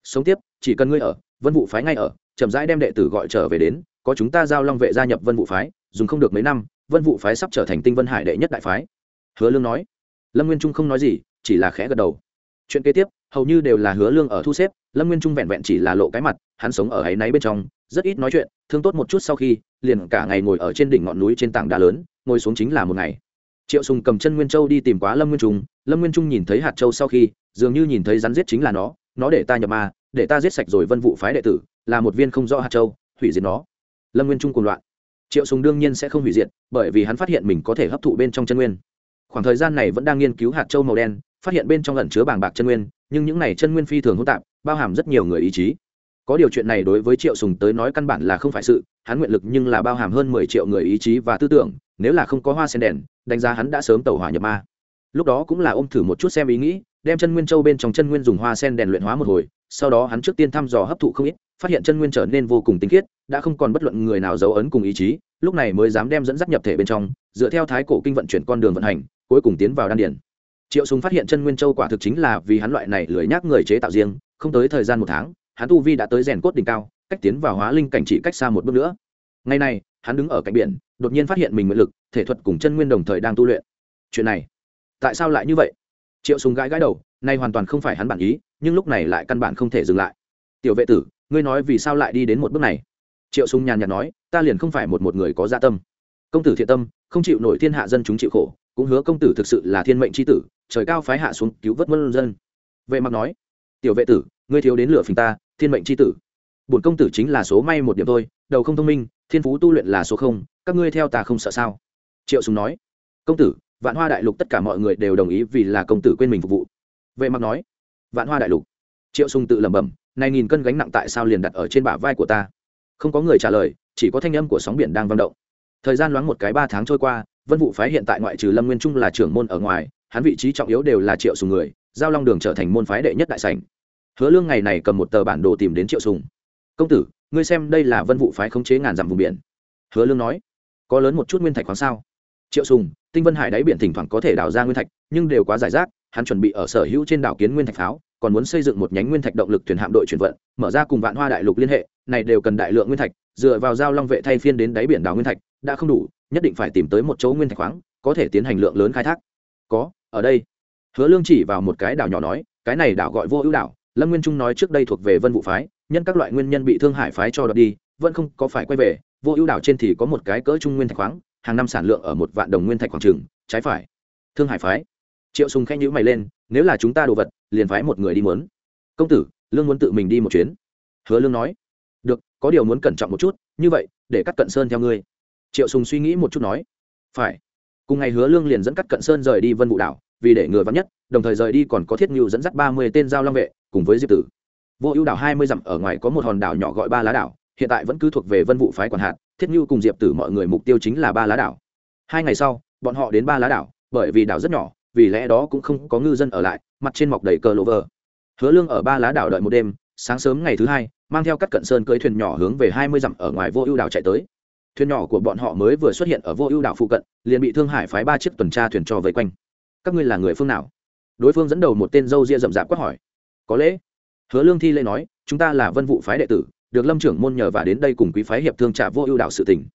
Speaker 1: Sống tiếp, chỉ cần ngươi ở, vân vụ phái ngay ở, chậm rãi đem đệ tử gọi trở về đến có chúng ta giao long vệ gia nhập vân vụ phái, dùng không được mấy năm, vân vụ phái sắp trở thành tinh vân hải đệ nhất đại phái. Hứa lương nói. Lâm nguyên trung không nói gì, chỉ là khẽ gật đầu. Chuyện kế tiếp, hầu như đều là hứa lương ở thu xếp, lâm nguyên trung vẹn vẹn chỉ là lộ cái mặt, hắn sống ở áy náy bên trong, rất ít nói chuyện, thương tốt một chút sau khi, liền cả ngày ngồi ở trên đỉnh ngọn núi trên tảng đá lớn, ngồi xuống chính là một ngày. Triệu sùng cầm chân nguyên châu đi tìm quá lâm nguyên trung, lâm nguyên trung nhìn thấy hạt châu sau khi, dường như nhìn thấy rắn giết chính là nó nó để ta nhập ma, để ta giết sạch rồi vân vụ phái đệ tử, là một viên không rõ hạt châu, hủy diệt nó lâm nguyên trung cùng loạn. Triệu sùng đương nhiên sẽ không hủy diệt, bởi vì hắn phát hiện mình có thể hấp thụ bên trong chân nguyên. Khoảng thời gian này vẫn đang nghiên cứu hạt châu màu đen, phát hiện bên trong ẩn chứa bàng bạc chân nguyên, nhưng những này chân nguyên phi thường hỗn tạp, bao hàm rất nhiều người ý chí. Có điều chuyện này đối với triệu sùng tới nói căn bản là không phải sự, hắn nguyện lực nhưng là bao hàm hơn mười triệu người ý chí và tư tưởng, nếu là không có hoa sen đèn, đánh giá hắn đã sớm tẩu hỏa nhập ma. Lúc đó cũng là ôm thử một chút xem ý nghĩ đem chân nguyên châu bên trong chân nguyên dùng hoa sen đèn luyện hóa một hồi, sau đó hắn trước tiên thăm dò hấp thụ không ít, phát hiện chân nguyên trở nên vô cùng tinh khiết, đã không còn bất luận người nào dấu ấn cùng ý chí, lúc này mới dám đem dẫn dắt nhập thể bên trong, dựa theo thái cổ kinh vận chuyển con đường vận hành, cuối cùng tiến vào đan điển triệu súng phát hiện chân nguyên châu quả thực chính là vì hắn loại này lười nhác người chế tạo riêng, không tới thời gian một tháng, hắn tu vi đã tới rèn cốt đỉnh cao, cách tiến vào hóa linh cảnh chỉ cách xa một bước nữa. Ngày nay hắn đứng ở cạnh biển, đột nhiên phát hiện mình nguyện lực, thể thuật cùng chân nguyên đồng thời đang tu luyện. Chuyện này, tại sao lại như vậy? Triệu sùng gãi gãi đầu, nay hoàn toàn không phải hắn bản ý, nhưng lúc này lại căn bản không thể dừng lại. Tiểu vệ tử, ngươi nói vì sao lại đi đến một bước này? Triệu sùng nhàn nhạt nói, ta liền không phải một một người có dạ tâm. Công tử thiện tâm, không chịu nổi thiên hạ dân chúng chịu khổ, cũng hứa công tử thực sự là thiên mệnh chi tử, trời cao phái hạ xuống cứu vớt muôn dân. Vệ mặc nói, tiểu vệ tử, ngươi thiếu đến lửa phình ta, thiên mệnh chi tử. Bổn công tử chính là số may một điểm thôi, đầu không thông minh, thiên phú tu luyện là số không, các ngươi theo ta không sợ sao? Triệu sùng nói, công tử vạn hoa đại lục tất cả mọi người đều đồng ý vì là công tử quên mình phục vụ. Vệ mặc nói, vạn hoa đại lục. Triệu sùng tự lẩm bẩm này nghìn cân gánh nặng tại sao liền đặt ở trên bả vai của ta? Không có người trả lời, chỉ có thanh âm của sóng biển đang vang động. Thời gian loáng một cái ba tháng trôi qua, vân vụ phái hiện tại ngoại trừ lâm nguyên trung là trưởng môn ở ngoài, hắn vị trí trọng yếu đều là triệu sùng người, giao long đường trở thành môn phái đệ nhất đại sảnh. Hứa lương ngày này cầm một tờ bản đồ tìm đến triệu sùng. Công tử, ngươi xem đây là vân vụ phái khống chế ngàn dặm vùng biển. Hứa lương nói, có lớn một chút nguyên thạch khoáng sao? Triệu sùng, tinh vân hải đáy biển thỉnh thoảng có thể đào ra nguyên thạch, nhưng đều quá giải rác, hắn chuẩn bị ở sở hữu trên đảo kiến nguyên thạch pháo, còn muốn xây dựng một nhánh nguyên thạch động lực thuyền hạm đội chuyển vận, mở ra cùng vạn hoa đại lục liên hệ, này đều cần đại lượng nguyên thạch, dựa vào giao long vệ thay phiên đến đáy biển đảo nguyên thạch, đã không đủ, nhất định phải tìm tới một chỗ nguyên thạch khoáng, có thể tiến hành lượng lớn khai thác. Có, ở đây. Hứa lương chỉ vào một cái đảo nhỏ nói, cái này đảo gọi vô ưu đảo, lâm nguyên trung nói trước đây thuộc về vân vụ phái, nhân các loại nguyên nhân bị thương hải phái cho đợt đi, vẫn không có phải quay về, vô ưu đảo trên thì có một cái cỡ trung nguyên thạch khoáng hàng năm sản lượng ở một vạn đồng nguyên thạch khoảng trường trái phải. Thương hải phái. Triệu sùng khẽ nhíu mày lên, nếu là chúng ta đồ vật, liền phái một người đi muốn. Công tử, lương muốn tự mình đi một chuyến. Hứa lương nói. Được, có điều muốn cẩn trọng một chút, như vậy, để cắt cận sơn theo ngươi. Triệu sùng suy nghĩ một chút nói. Phải. Cùng ngày hứa lương liền dẫn cắt cận sơn rời đi vân vụ đảo, vì để người vắng nhất, đồng thời rời đi còn có thiết nhu dẫn dắt ba mươi tên giao long vệ, cùng với diệp tử. Vô ưu đảo hai mươi dặm, ở ngoài có một hòn đảo nhỏ gọi ba lá đảo hiện tại vẫn cứ thuộc về vân vụ phái quản hạt, thiết ngưu cùng diệp tử mọi người mục tiêu chính là ba lá đảo. Hai ngày sau, bọn họ đến ba lá đảo, bởi vì đảo rất nhỏ, vì lẽ đó cũng không có ngư dân ở lại, mặt trên mọc đầy cờ lộ vờ. Hứa lương ở ba lá đảo đợi một đêm, sáng sớm ngày thứ hai, mang theo các cận sơn cưới thuyền nhỏ hướng về hai mươi dặm ở ngoài vô ưu đảo chạy tới. Thuyền nhỏ của bọn họ mới vừa xuất hiện ở vô ưu đảo phụ cận, liền bị thương hải phái ba chiếc tuần tra thuyền cho vây quanh. Các ngươi là người phương nào? Đối phương dẫn đầu một tên dâu ria rậm rạp quát hỏi. Có lẽ. Hứa lương thi lễ nói, chúng ta là vân vụ phái đệ tử được lâm trưởng môn nhờ và đến đây cùng quý phái hiệp thương trả vô ưu đảo sự tình.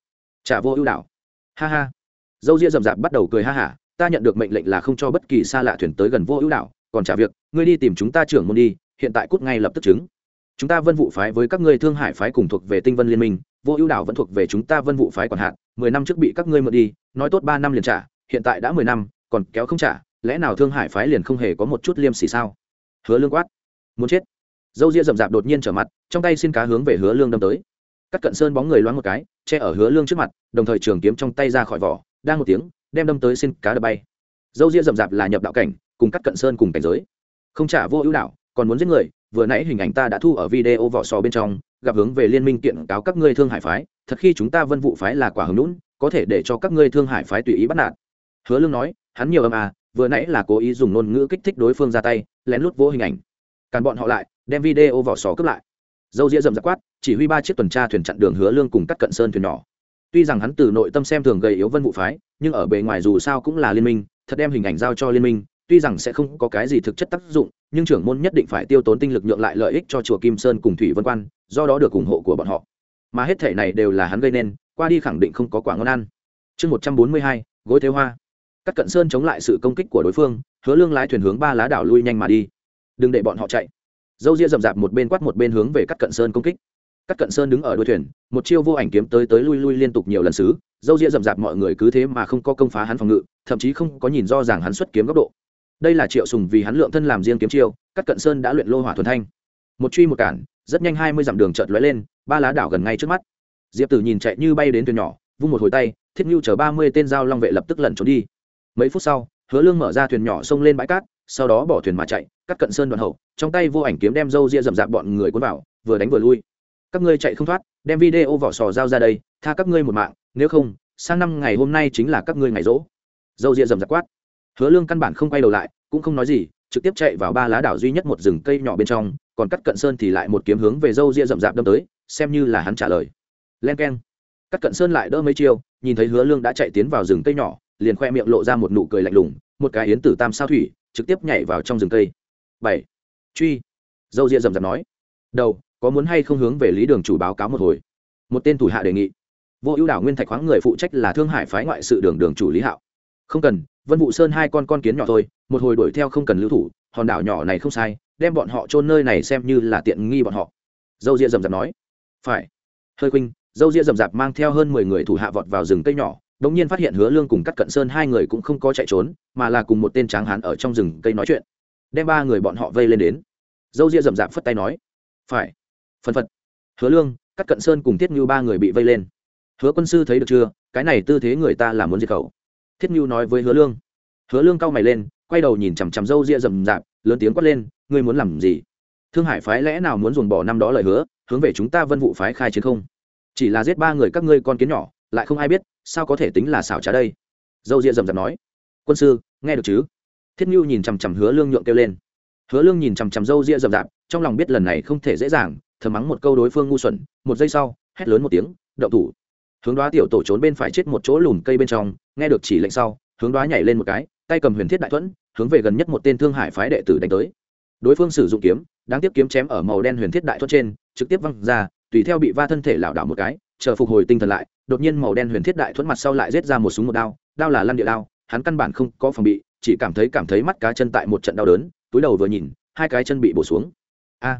Speaker 1: Trả vô ưu đảo ha ha. Dâu ria rậm rạp bắt đầu cười ha hả, ta nhận được mệnh lệnh là không cho bất kỳ xa lạ thuyền tới gần vô ưu đảo còn trả việc, ngươi đi tìm chúng ta trưởng môn đi, hiện tại cút ngay lập tức chứng. Chúng ta vân vụ phái với các ngươi thương hải phái cùng thuộc về tinh vân liên minh, vô ưu đảo vẫn thuộc về chúng ta vân vụ phái còn hạn mười năm trước bị các ngươi mượn đi, nói tốt ba năm liền trả, hiện tại đã mười năm, còn kéo không trả, lẽ nào thương hải phái liền không hề có một chút liêm sỉ sao? Hứa lương quát. Muốn chết dâu ria rậm rạp đột nhiên trở mặt, trong tay xin cá hướng về hứa lương đâm tới. Cắt cận sơn bóng người loáng một cái, che ở hứa lương trước mặt, đồng thời trường kiếm trong tay ra khỏi vỏ, đang một tiếng, đem đâm tới xin cá đập bay. Dâu ria rậm rạp là nhập đạo cảnh, cùng cắt cận sơn cùng cảnh giới. Không trả vô ưu đạo, còn muốn giết người, vừa nãy hình ảnh ta đã thu ở video vỏ sò bên trong, gặp hướng về liên minh kiện cáo các ngươi thương hải phái, thật khi chúng ta vân vụ phái là quả hứng lũn có thể để cho các ngươi thương hải phái tùy ý bắt nạt. Hứa lương nói, hắn nhiều âm à vừa nãy là cố ý dùng ngôn ngữ kích thích đối phương ra tay, lén lút vô hình ảnh. Càn bọn họ lại đem video vỏ sò cướp lại. Dâu dĩa rậm giặc quát, chỉ huy ba chiếc tuần tra thuyền chặn đường hứa lương cùng cắt cận sơn thuyền nhỏ. Tuy rằng hắn từ nội tâm xem thường gây yếu vân vụ phái, nhưng ở bề ngoài dù sao cũng là liên minh, thật đem hình ảnh giao cho liên minh, tuy rằng sẽ không có cái gì thực chất tác dụng, nhưng trưởng môn nhất định phải tiêu tốn tinh lực nhượng lại lợi ích cho chùa kim sơn cùng thủy vân quan, do đó được ủng hộ của bọn họ. Mà hết thể này đều là hắn gây nên, qua đi khẳng định không có quả ngon ăn. Chương một trăm bốn mươi hai, gối thế hoa. Các cận sơn chống lại sự công kích của đối phương, hứa lương lái thuyền hướng ba lá đảo lui nhanh mà đi. Đừng để bọn họ chạy dâu ria rậm rạp một bên quát một bên hướng về các cận sơn công kích. Các cận sơn đứng ở đuôi thuyền, một chiêu vô ảnh kiếm tới tới lui lui liên tục nhiều lần xứ, dâu ria rậm rạp mọi người cứ thế mà không có công phá hắn phòng ngự, thậm chí không có nhìn do rằng hắn xuất kiếm góc độ. Đây là triệu sùng vì hắn lượng thân làm riêng kiếm chiêu, cắt cận sơn đã luyện lô hỏa thuần thanh. Một truy một cản, rất nhanh hai mươi dặm đường chợt lóe lên, ba lá đảo gần ngay trước mắt. Diệp tử nhìn chạy như bay đến thuyền nhỏ, vung một hồi tay, thiết nhu chở ba mươi tên dao long vệ lập tức lẩn trốn đi. Mấy phút sau, hứa lương mở ra thuyền nhỏ xông lên bãi cát, sau đó bỏ thuyền mà chạy cắt cận sơn đoạn hậu, trong tay vô ảnh kiếm đem dâu ria rậm rạp bọn người cuốn vào, vừa đánh vừa lui. Các ngươi chạy không thoát, đem video vỏ sò dao ra đây, tha các ngươi một mạng, nếu không, sang năm ngày hôm nay chính là các ngươi ngày rỗ. Dâu ria rậm rạp quát. Hứa lương căn bản không quay đầu lại, cũng không nói gì, trực tiếp chạy vào ba lá đảo duy nhất một rừng cây nhỏ bên trong, còn cắt cận sơn thì lại một kiếm hướng về dâu ria rậm rạp đâm tới, xem như là hắn trả lời. Len k e n cắt cận sơn lại đỡ mấy chiêu, nhìn thấy hứa lương đã chạy tiến vào rừng cây nhỏ, liền khoe miệng lộ ra một nụ cười lạnh lùng, một cái yến tử tam sao thủy, trực tiếp nhảy vào trong rừng cây bảy. Truy. Dâu ria rầm rầm nói. Đầu, có muốn hay không hướng về lý đường chủ báo cáo một hồi? Một tên thủ hạ đề nghị. Vô ưu đảo nguyên thạch khoáng người phụ trách là thương hải phái ngoại sự đường đường chủ lý hạo. Không cần, vân vụ sơn hai con con kiến nhỏ thôi, một hồi đuổi theo không cần lưu thủ, hòn đảo nhỏ này không sai, đem bọn họ trôn nơi này xem như là tiện nghi bọn họ. Dâu ria rầm rạp nói. Phải. Hơi khuynh, dâu ria rầm rạp mang theo hơn mười người thủ hạ vọt vào rừng cây nhỏ đ ỗ n g nhiên phát hiện hứa lương cùng cắt cận sơn hai người cũng không có chạy trốn, mà là cùng một tên tráng hán ở trong rừng cây nói chuyện đem ba người bọn họ vây lên đến. Dâu ria rậm rạp phất tay nói, phải. Phân phật, hứa lương cắt cận sơn cùng thiết như ba người bị vây lên. Hứa quân sư thấy được chưa? Cái này tư thế người ta là muốn diệt khẩu. Thiết như nói với hứa lương. Hứa lương cau mày lên, quay đầu nhìn chằm chằm râu ria rậm rạp, lớn tiếng quát lên, ngươi muốn làm gì? Thương hải phái lẽ nào muốn dồn bỏ năm đó lời hứa, hướng về chúng ta vân vụ phái khai chiến không? Chỉ là giết ba người các ngươi con kiến nhỏ, lại không ai biết, sao có thể tính là xảo trá đây? Dâu ria rậm rạp nói, quân sư, nghe được chứ? Thiết nhu nhìn chằm chằm hứa lương nhượng kêu lên. Hứa lương nhìn chằm chằm dâu ria rậm rạp, trong lòng biết lần này không thể dễ dàng thờ mắng một câu đối phương ngu xuẩn, một giây sau, hét lớn một tiếng, động thủ. Hướng đoá tiểu tổ trốn bên phải chết một chỗ lùm cây bên trong, nghe được chỉ lệnh sau, hướng đoá nhảy lên một cái, tay cầm huyền thiết đại thuẫn, hướng về gần nhất một tên thương hải phái đệ tử đánh tới. Đối phương sử dụng kiếm, đáng tiếc kiếm chém ở màu đen huyền thiết đại thuẫn trên, trực tiếp văng ra, tùy theo bị va thân thể lảo đảo một cái, chờ phục hồi tinh thần lại, đột nhiên màu đen huyền thiết đại thuẫn mặt sau lại rết ra một súng một đao đao là lăn địa đao, hắn căn bản không có phòng bị chỉ cảm thấy cảm thấy mắt cá chân tại một trận đau đớn, túi đầu vừa nhìn, hai cái chân bị bổ xuống. A.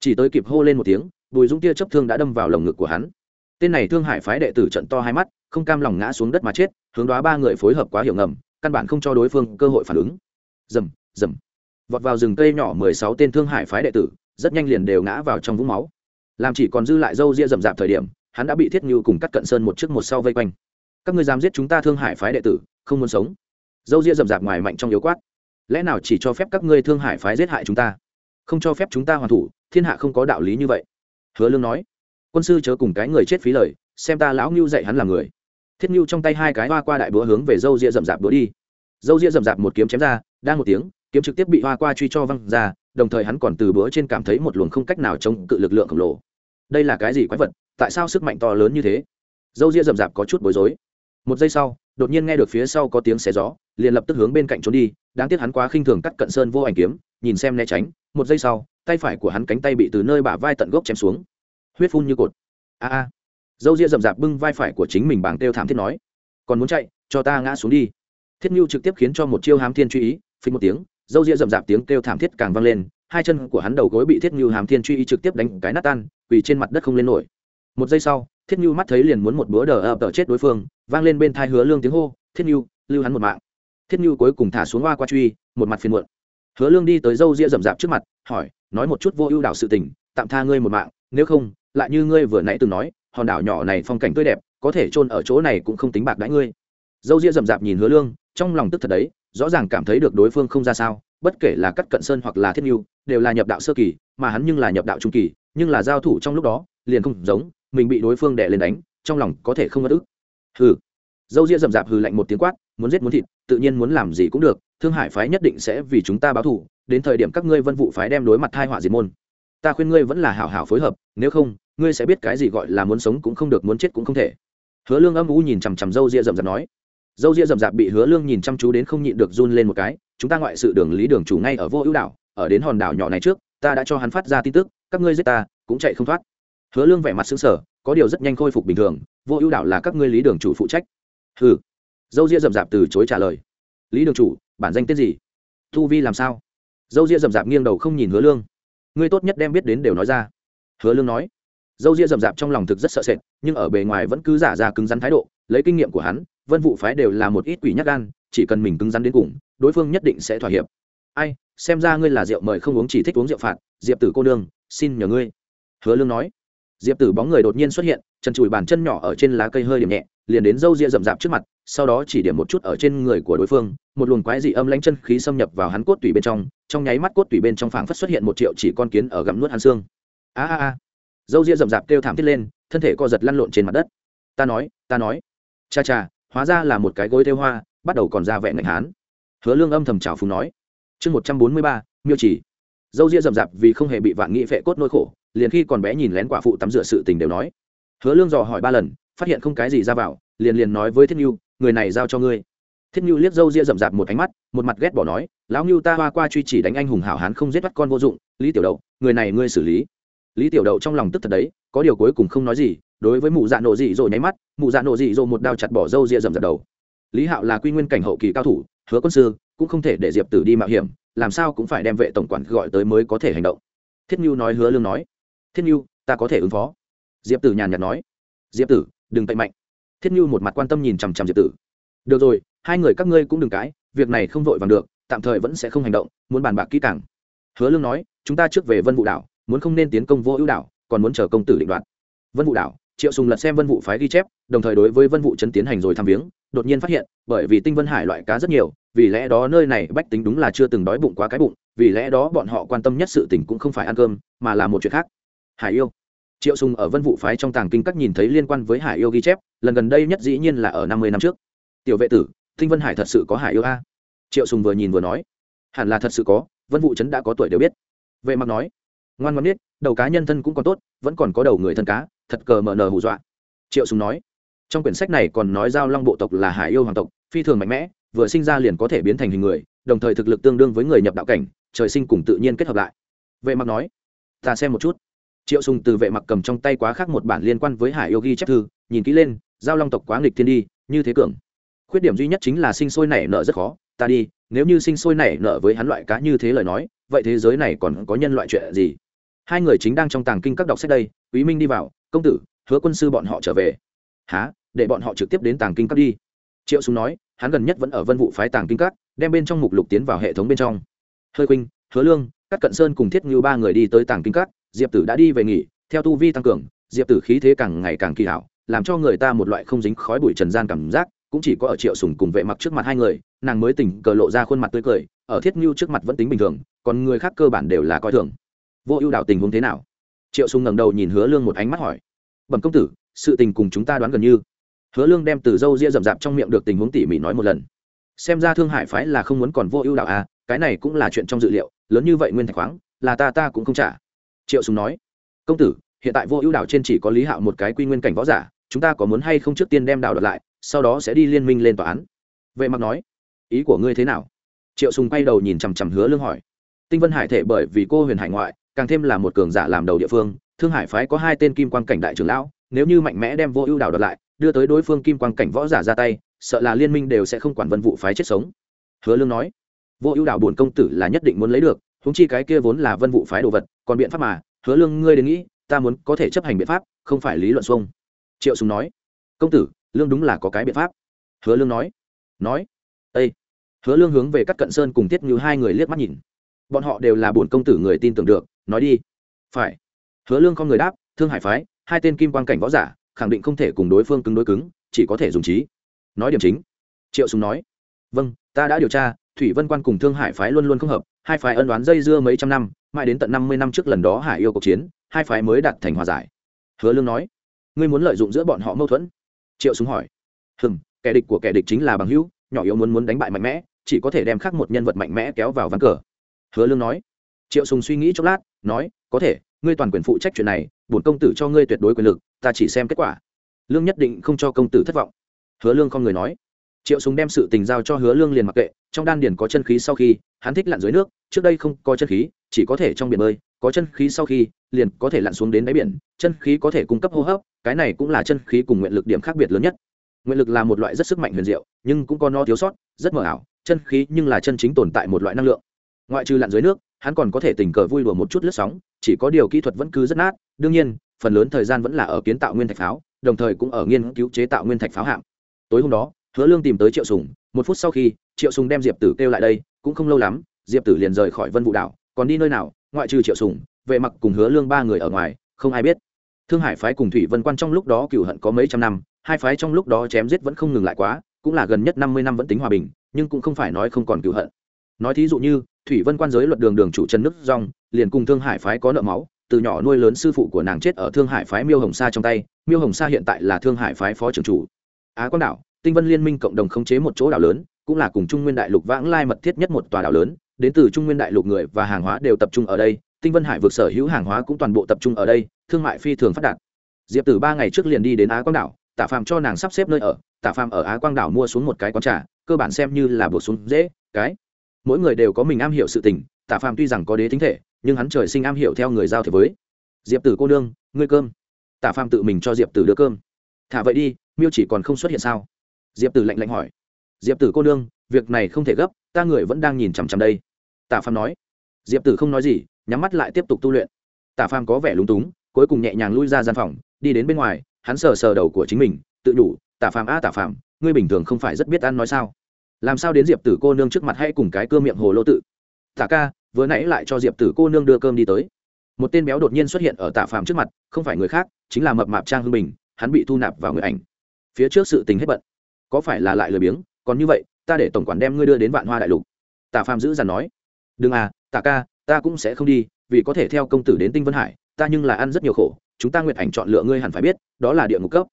Speaker 1: Chỉ tới kịp hô lên một tiếng, bùi dũng tia chấp thương đã đâm vào lồng ngực của hắn. Tên này thương hải phái đệ tử trận to hai mắt, không cam lòng ngã xuống đất mà chết, hướng đoá ba người phối hợp quá hiểu ngầm, căn bản không cho đối phương cơ hội phản ứng. Dầm dầm. Vọt vào rừng cây nhỏ mười sáu tên thương hải phái đệ tử, rất nhanh liền đều ngã vào trong vũng máu. Làm chỉ còn dư lại dâu ria rậm rạp thời điểm, hắn đã bị thiết như cùng cắt cận sơn một trước một sau vây quanh. Các ngươi dám giết chúng ta thương hải phái đệ tử, không muốn sống dâu ria rậm rạp ngoài mạnh trong yếu quát. Lẽ nào chỉ cho phép các ngươi thương hải phái giết hại chúng ta? Không cho phép chúng ta hoàn thủ, thiên hạ không có đạo lý như vậy. Hứa lương nói. Quân sư chớ cùng cái người chết phí lời, xem ta lão ngưu dạy hắn là người. Thiết ngưu trong tay hai cái hoa qua đại búa hướng về dâu ria rậm rạp đũa đi. Dâu ria rậm rạp một kiếm chém ra, đang một tiếng, kiếm trực tiếp bị hoa qua truy cho văng ra, đồng thời hắn còn từ búa trên cảm thấy một luồng không cách nào chống cự lực lượng khổng lồ. Đây là cái gì quái vật? Tại sao sức mạnh to lớn như thế? Dâu ria rậm rạp có chút bối rối. Một giây sau, đột nhiên nghe được phía sau có tiếng xé gió liền lập tức hướng bên cạnh trốn đi, đáng tiếc hắn quá khinh thường cắt cận sơn vô ảnh kiếm, nhìn xem né tránh, một giây sau, tay phải của hắn cánh tay bị từ nơi bả vai tận gốc chém xuống. Huyết phun như cột. A a. Dâu ria rậm rạp bưng vai phải của chính mình bảng têu thảm thiết nói, còn muốn chạy, cho ta ngã xuống đi. Thiết nhu trực tiếp khiến cho một chiêu hám thiên truy ý, phình một tiếng, dâu ria rậm rạp tiếng kêu thảm thiết càng vang lên, hai chân của hắn đầu gối bị thiết nhu hám thiên truy ý trực tiếp đánh cái nát tan vì trên mặt đất không lên nổi. Một giây sau, thiết nhu mắt thấy liền muốn một búa đờ ập đờ chết đối phương, vang lên bên thai hứa lương tiếng hô, thiết nhu lưu hắn một mạng thiết như cuối cùng thả xuống hoa qua truy, một mặt phiền muộn. Hứa lương đi tới dâu ria rậm rạp trước mặt, hỏi, nói một chút vô ưu đảo sự tình, tạm tha ngươi một mạng, nếu không, lại như ngươi vừa nãy từng nói, hòn đảo nhỏ này phong cảnh tươi đẹp, có thể chôn ở chỗ này cũng không tính bạc đãi ngươi. Dâu ria rậm rạp nhìn hứa lương, trong lòng tức thật đấy, rõ ràng cảm thấy được đối phương không ra sao, bất kể là cắt cận sơn hoặc là thiết nhu, đều là nhập đạo sơ kỳ, mà hắn nhưng là nhập đạo trung kỳ, nhưng là giao thủ trong lúc đó, liền không giống, mình bị đối phương đè lên đánh, trong lòng có thể không ngất ức. Hừ. Dâu ria rậm rạp hừ lạnh một tiếng quát muốn giết muốn thịt, tự nhiên muốn làm gì cũng được, thương hải phái nhất định sẽ vì chúng ta báo thù, đến thời điểm các ngươi vân vụ phái đem đối mặt thai họa diệt môn. Ta khuyên ngươi vẫn là hảo hảo phối hợp, nếu không, ngươi sẽ biết cái gì gọi là muốn sống cũng không được, muốn chết cũng không thể. Hứa lương âm u nhìn chằm chằm dâu ria rậm rạp nói. Dâu ria rậm rạp bị hứa lương nhìn chăm chú đến không nhịn được run lên một cái, chúng ta ngoại sự đường lý đường chủ ngay ở vô ưu đảo, ở đến hòn đảo nhỏ này trước, ta đã cho hắn phát ra tin tức, các ngươi giết ta, cũng chạy không thoát. Hứa lương vẻ mặt xứng sở có điều rất nhanh khôi phục bình thường, vô ưu đảo là các ngươi lý đường chủ phụ trách. Hừ dâu ria rậm rạp từ chối trả lời. Lý đường chủ, bản danh tên gì? Thu vi làm sao? Dâu ria rậm rạp nghiêng đầu không nhìn hứa lương. Ngươi tốt nhất đem biết đến đều nói ra. Hứa lương nói. Dâu ria rậm rạp trong lòng thực rất sợ sệt, nhưng ở bề ngoài vẫn cứ giả ra cứng rắn thái độ, lấy kinh nghiệm của hắn, vân vụ phái đều là một ít quỷ nhắc gan, chỉ cần mình cứng rắn đến cùng, đối phương nhất định sẽ thỏa hiệp. Ai, xem ra ngươi là rượu mời không uống chỉ thích uống rượu phạt, diệp tử cô nương, xin nhờ ngươi. Hứa lương nói diệp tử bóng người đột nhiên xuất hiện, chân chùi bàn chân nhỏ ở trên lá cây hơi điểm nhẹ, liền đến râu ria rậm rạp trước mặt, sau đó chỉ điểm một chút ở trên người của đối phương, một luồng quái dị âm lãnh chân khí xâm nhập vào hắn cốt tủy bên trong trong nháy mắt cốt tủy bên trong phảng phất xuất hiện một triệu chỉ con kiến ở gặm nuốt hắn xương. A a a. Dâu ria rậm rạp kêu thảm thiết lên, thân thể co giật lăn lộn trên mặt đất. Ta nói ta nói. Cha cha, hóa ra là một cái gối theo hoa, bắt đầu còn ra vẹn ngạnh hán. Hứa lương âm thầm trào phùng nói. Chương một trăm bốn mươi ba, miêu chỉ. Dâu ria rậm rạp vì không hề bị vạn nghị phệ cốt nỗi khổ liền khi còn bé nhìn lén quả phụ tắm rửa sự tình đều nói. Hứa lương dò hỏi ba lần, phát hiện không cái gì ra vào, liền liền nói với thiết nhu người này giao cho ngươi. Thiết nhu liếc dâu ria rậm rạp một ánh mắt, một mặt ghét bỏ nói, lão nhu ta hoa qua truy chỉ đánh anh hùng hảo hán không giết bắt con vô dụng, lý tiểu đậu, người này ngươi xử lý. Lý tiểu đậu trong lòng tức thật đấy, có điều cuối cùng không nói gì, đối với mụ dạ nổ dị dỗ nháy mắt, mụ dạ nổ dị dỗ một đao chặt bỏ râu ria rậm rạp đầu. Lý hạo là quy nguyên cảnh hậu kỳ cao thủ, hứa quân sư cũng không thể để diệp tử đi mạo hiểm, làm sao cũng phải đem vệ tổng quản gọi tới mới có thể hành động. Thiết nhu nói hứa lương nói Thiên nhu, ta có thể ứng phó. Diệp tử nhàn nhạt nói. Diệp tử, đừng tệ mạnh. Thiết nhu một mặt quan tâm nhìn chằm chằm diệp tử. Được rồi, hai người các ngươi cũng đừng cãi, việc này không vội vàng được, tạm thời vẫn sẽ không hành động, muốn bàn bạc kỹ càng. Hứa lương nói, chúng ta trước về vân vụ đảo, muốn không nên tiến công vô ưu đảo, còn muốn chờ công tử định đoạt. Vân vụ đảo, triệu sùng lật xem vân vụ phái ghi chép, đồng thời đối với vân vụ chấn tiến hành rồi thăm viếng, đột nhiên phát hiện, bởi vì tinh vân hải loại cá rất nhiều, vì lẽ đó nơi này bách tính đúng là chưa từng đói bụng quá cái bụng, vì lẽ đó bọn họ quan tâm nhất sự tình cũng không phải ăn cơm, mà là một chuyện khác hải yêu. Triệu sùng ở vân vụ phái trong tàng kinh các nhìn thấy liên quan với hải yêu ghi chép, lần gần đây nhất dĩ nhiên là ở năm mươi năm trước. Tiểu vệ tử tinh vân hải thật sự có hải yêu a? Triệu sùng vừa nhìn vừa nói. Hẳn là thật sự có, vân vụ chấn đã có tuổi đều biết. Vệ mặc nói. Ngoan ngoãn biết, đầu cá nhân thân cũng còn tốt, vẫn còn có đầu người thân cá, thật cờ mờ nờ hù dọa. Triệu sùng nói. Trong quyển sách này còn nói giao long bộ tộc là hải yêu hoàng tộc, phi thường mạnh mẽ, vừa sinh ra liền có thể biến thành hình người, đồng thời thực lực tương đương với người nhập đạo cảnh, trời sinh cùng tự nhiên kết hợp lại. Vệ mặc nói. Ta xem một chút triệu sùng từ vệ mặc cầm trong tay quá khác một bản liên quan với hải yêu ghi chép thư, nhìn kỹ lên, giao long tộc quá nghịch thiên đi, như thế cường. Khuyết điểm duy nhất chính là sinh sôi nảy nở rất khó, ta đi, nếu như sinh sôi nảy nở với hắn loại cá như thế lời nói, vậy thế giới này còn có nhân loại chuyện gì? Hai người chính đang trong tàng kinh các đọc sách đây, quý minh đi vào, công tử, hứa quân sư bọn họ trở về. Há để bọn họ trực tiếp đến tàng kinh các đi. Triệu sùng nói, hắn gần nhất vẫn ở vân vụ phái tàng kinh các, đem bên trong mục lục tiến vào hệ thống bên trong. Hơi quỳnh hứa lương các cận sơn cùng thiết như ba người đi tới tàng kinh các diệp tử đã đi về nghỉ, theo tu vi tăng cường, diệp tử khí thế càng ngày càng kỳ hảo, làm cho người ta một loại không dính khói bụi trần gian cảm giác, cũng chỉ có ở triệu sùng cùng vệ mặc trước mặt hai người, nàng mới tỉnh cờ lộ ra khuôn mặt tươi cười, ở thiết như trước mặt vẫn tính bình thường, còn người khác cơ bản đều là coi thường. Vô ưu đạo tình huống thế nào? Triệu sùng ngẩng đầu nhìn hứa lương một ánh mắt hỏi. Bẩm công tử, sự tình cùng chúng ta đoán gần như. Hứa lương đem từ dâu ria rậm rạp trong miệng được tình huống tỉ mỉ nói một lần. Xem ra thương hải phái là không muốn còn vô ưu đạo à cái này cũng là chuyện trong dự liệu, lớn như vậy nguyên thạch khoáng, là ta ta cũng không trả triệu sùng nói, công tử, hiện tại vô ưu đảo trên chỉ có lý hạo một cái quy nguyên cảnh võ giả, chúng ta có muốn hay không trước tiên đem đảo đợt lại, sau đó sẽ đi liên minh lên tòa án? Vệ mặc nói, ý của ngươi thế nào? Triệu sùng quay đầu nhìn chằm chằm hứa lương hỏi, tinh vân hải thể bởi vì cô huyền hải ngoại, càng thêm là một cường giả làm đầu địa phương, thương hải phái có hai tên kim quan cảnh đại trưởng lão, nếu như mạnh mẽ đem vô ưu đảo đợt lại, đưa tới đối phương kim quan cảnh võ giả ra tay, sợ là liên minh đều sẽ không quản vân vụ phái chết sống. Hứa lương nói, vô ưu đảo bổn công tử là nhất định muốn lấy được húng chi cái kia vốn là vân vụ phái đồ vật, còn biện pháp mà, hứa lương ngươi đề nghĩ, ta muốn có thể chấp hành biện pháp, không phải lý luận xuông. Triệu sùng nói, công tử, lương đúng là có cái biện pháp. Hứa lương nói nói. Ây hứa lương hướng về các cận sơn cùng tiết như hai người liếc mắt nhìn. Bọn họ đều là bổn công tử người tin tưởng được, nói đi. Phải. Hứa lương không người đáp, thương hải phái, hai tên kim quan cảnh võ giả, khẳng định không thể cùng đối phương cứng đối cứng, chỉ có thể dùng trí. Nói điểm chính. Triệu sùng nói vâng ta đã điều tra, thủy vân quan cùng thương hải phái luôn luôn không hợp hai phái ân đoán dây dưa mấy trăm năm, mãi đến tận năm mươi năm trước lần đó hải yêu cuộc chiến, hai phái mới đạt thành hòa giải. Hứa lương nói, ngươi muốn lợi dụng giữa bọn họ mâu thuẫn? Triệu súng hỏi, hừm, kẻ địch của kẻ địch chính là bằng hữu, nhỏ yếu muốn muốn đánh bại mạnh mẽ, chỉ có thể đem khắc một nhân vật mạnh mẽ kéo vào ván cờ. Hứa lương nói. Triệu sùng suy nghĩ chốc lát, nói, có thể, ngươi toàn quyền phụ trách chuyện này, bổn công tử cho ngươi tuyệt đối quyền lực, ta chỉ xem kết quả. Lương nhất định không cho công tử thất vọng. Hứa lương con người nói. Triệu sùng đem sự tình giao cho hứa lương liền mặc kệ, trong đan điền có chân khí sau khi hắn thích lặn dưới nước, trước đây không có chân khí, chỉ có thể trong biển bơi, có chân khí sau khi, liền có thể lặn xuống đến đáy biển, chân khí có thể cung cấp hô hấp, cái này cũng là chân khí cùng nguyện lực điểm khác biệt lớn nhất. Nguyện lực là một loại rất sức mạnh huyền diệu, nhưng cũng có no thiếu sót, rất mờ ảo, chân khí nhưng là chân chính tồn tại một loại năng lượng. Ngoại trừ lặn dưới nước, hắn còn có thể tình cờ vui đùa một chút lướt sóng, chỉ có điều kỹ thuật vẫn cứ rất nát, đương nhiên, phần lớn thời gian vẫn là ở kiến tạo nguyên thạch pháo, đồng thời cũng ở nghiên cứu chế tạo nguyên thạch pháo hạm tối hôm đó, hứa lương tìm tới triệu sùng, một phút sau khi, triệu sùng đem diệp tử kêu lại đây cũng không lâu lắm, diệp tử liền rời khỏi vân vũ đảo, còn đi nơi nào, ngoại trừ triệu sùng, vệ mặc cùng hứa lương ba người ở ngoài, không ai biết. Thương hải phái cùng thủy vân quan trong lúc đó cựu hận có mấy trăm năm, hai phái trong lúc đó chém giết vẫn không ngừng lại quá, cũng là gần nhất năm mươi năm vẫn tính hòa bình, nhưng cũng không phải nói không còn cựu hận. Nói thí dụ như, thủy vân quan giới luật đường đường chủ trần nước rong liền cùng thương hải phái có nợ máu, từ nhỏ nuôi lớn sư phụ của nàng chết ở thương hải phái miêu hồng sa trong tay, miêu hồng sa hiện tại là thương hải phái phó trưởng chủ. Á quang đảo, tinh vân liên minh cộng đồng khống chế một chỗ đảo lớn cũng là cùng trung nguyên đại lục vãng lai mật thiết nhất một tòa đảo lớn, đến từ trung nguyên đại lục người và hàng hóa đều tập trung ở đây, tinh vân hải vực sở hữu hàng hóa cũng toàn bộ tập trung ở đây, thương mại phi thường phát đạt. Diệp tử ba ngày trước liền đi đến á quang đảo, tạ phàm cho nàng sắp xếp nơi ở, tạ phàm ở á quang đảo mua xuống một cái quán trà, cơ bản xem như là bổ sung dễ, cái. Mỗi người đều có mình am hiểu sự tình, tạ phàm tuy rằng có đế tính thể, nhưng hắn trời sinh am hiểu theo người giao thế với. Diệp tử cô nương, ngươi cơm. Tạ phàm tự mình cho diệp tử đưa cơm. Thả vậy đi, miêu chỉ còn không xuất hiện sao? Diệp tử lạnh lạnh hỏi diệp tử cô nương, việc này không thể gấp, ta người vẫn đang nhìn chằm chằm đây. Tả phàm nói. Diệp tử không nói gì, nhắm mắt lại tiếp tục tu luyện. Tả phàm có vẻ lúng túng, cuối cùng nhẹ nhàng lui ra gian phòng, đi đến bên ngoài, hắn sờ sờ đầu của chính mình, tự đủ Tả phàm a, Tả phàm, ngươi bình thường không phải rất biết ăn nói sao? Làm sao đến diệp tử cô nương trước mặt hay cùng cái cơ miệng hồ lô tự? Tả ca, vừa nãy lại cho diệp tử cô nương đưa cơm đi tới. Một tên béo đột nhiên xuất hiện ở tạ phàm trước mặt, không phải người khác, chính là mập mạp trang hưng bình, hắn bị thu nạp vào người ảnh. Phía trước sự tình hết bận. Có phải là lại lười biếng còn như vậy, ta để tổng quản đem ngươi đưa đến vạn hoa đại lục. Tả phàm giữ dằn nói. Đừng à Tả ca, ta cũng sẽ không đi, vì có thể theo công tử đến tinh vân hải, ta nhưng là ăn rất nhiều khổ, chúng ta nguyện ảnh chọn lựa ngươi hẳn phải biết, đó là địa ngục cấp.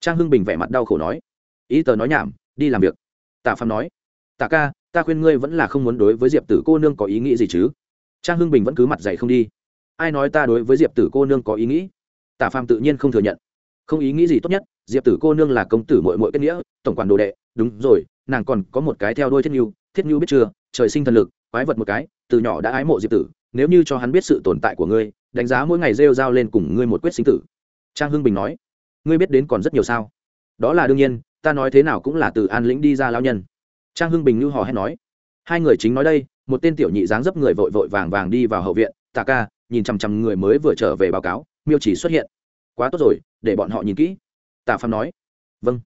Speaker 1: Trang hưng bình vẻ mặt đau khổ nói. Ý tờ nói nhảm, đi làm việc. Tả phàm nói. Tả ca, ta khuyên ngươi vẫn là không muốn đối với diệp tử cô nương có ý nghĩ gì chứ? Trang hưng bình vẫn cứ mặt dày không đi. Ai nói ta đối với diệp tử cô nương có ý nghĩ? Tả phàm tự nhiên không thừa nhận không ý nghĩ gì tốt nhất, diệp tử cô nương là công tử mội mội kết nghĩa, tổng quản đồ đệ. Đúng rồi, nàng còn có một cái theo đôi thiết nhu. Thiết nhu biết chưa? Trời sinh thần lực, quái vật một cái, từ nhỏ đã ái mộ diệp tử. Nếu như cho hắn biết sự tồn tại của ngươi, đánh giá mỗi ngày rêu rao lên cùng ngươi một quyết sinh tử. Trang hưng bình nói, ngươi biết đến còn rất nhiều sao? Đó là đương nhiên, ta nói thế nào cũng là từ an lĩnh đi ra lao nhân. Trang hưng bình như hò hét nói, hai người chính nói đây, một tên tiểu nhị dáng dấp người vội vội vàng vàng đi vào hậu viện. Tạ ca, nhìn chằm chằm người mới vừa trở về báo cáo, miêu chỉ xuất hiện quá tốt rồi, để bọn họ nhìn kỹ. Tạ Phan nói. Vâng.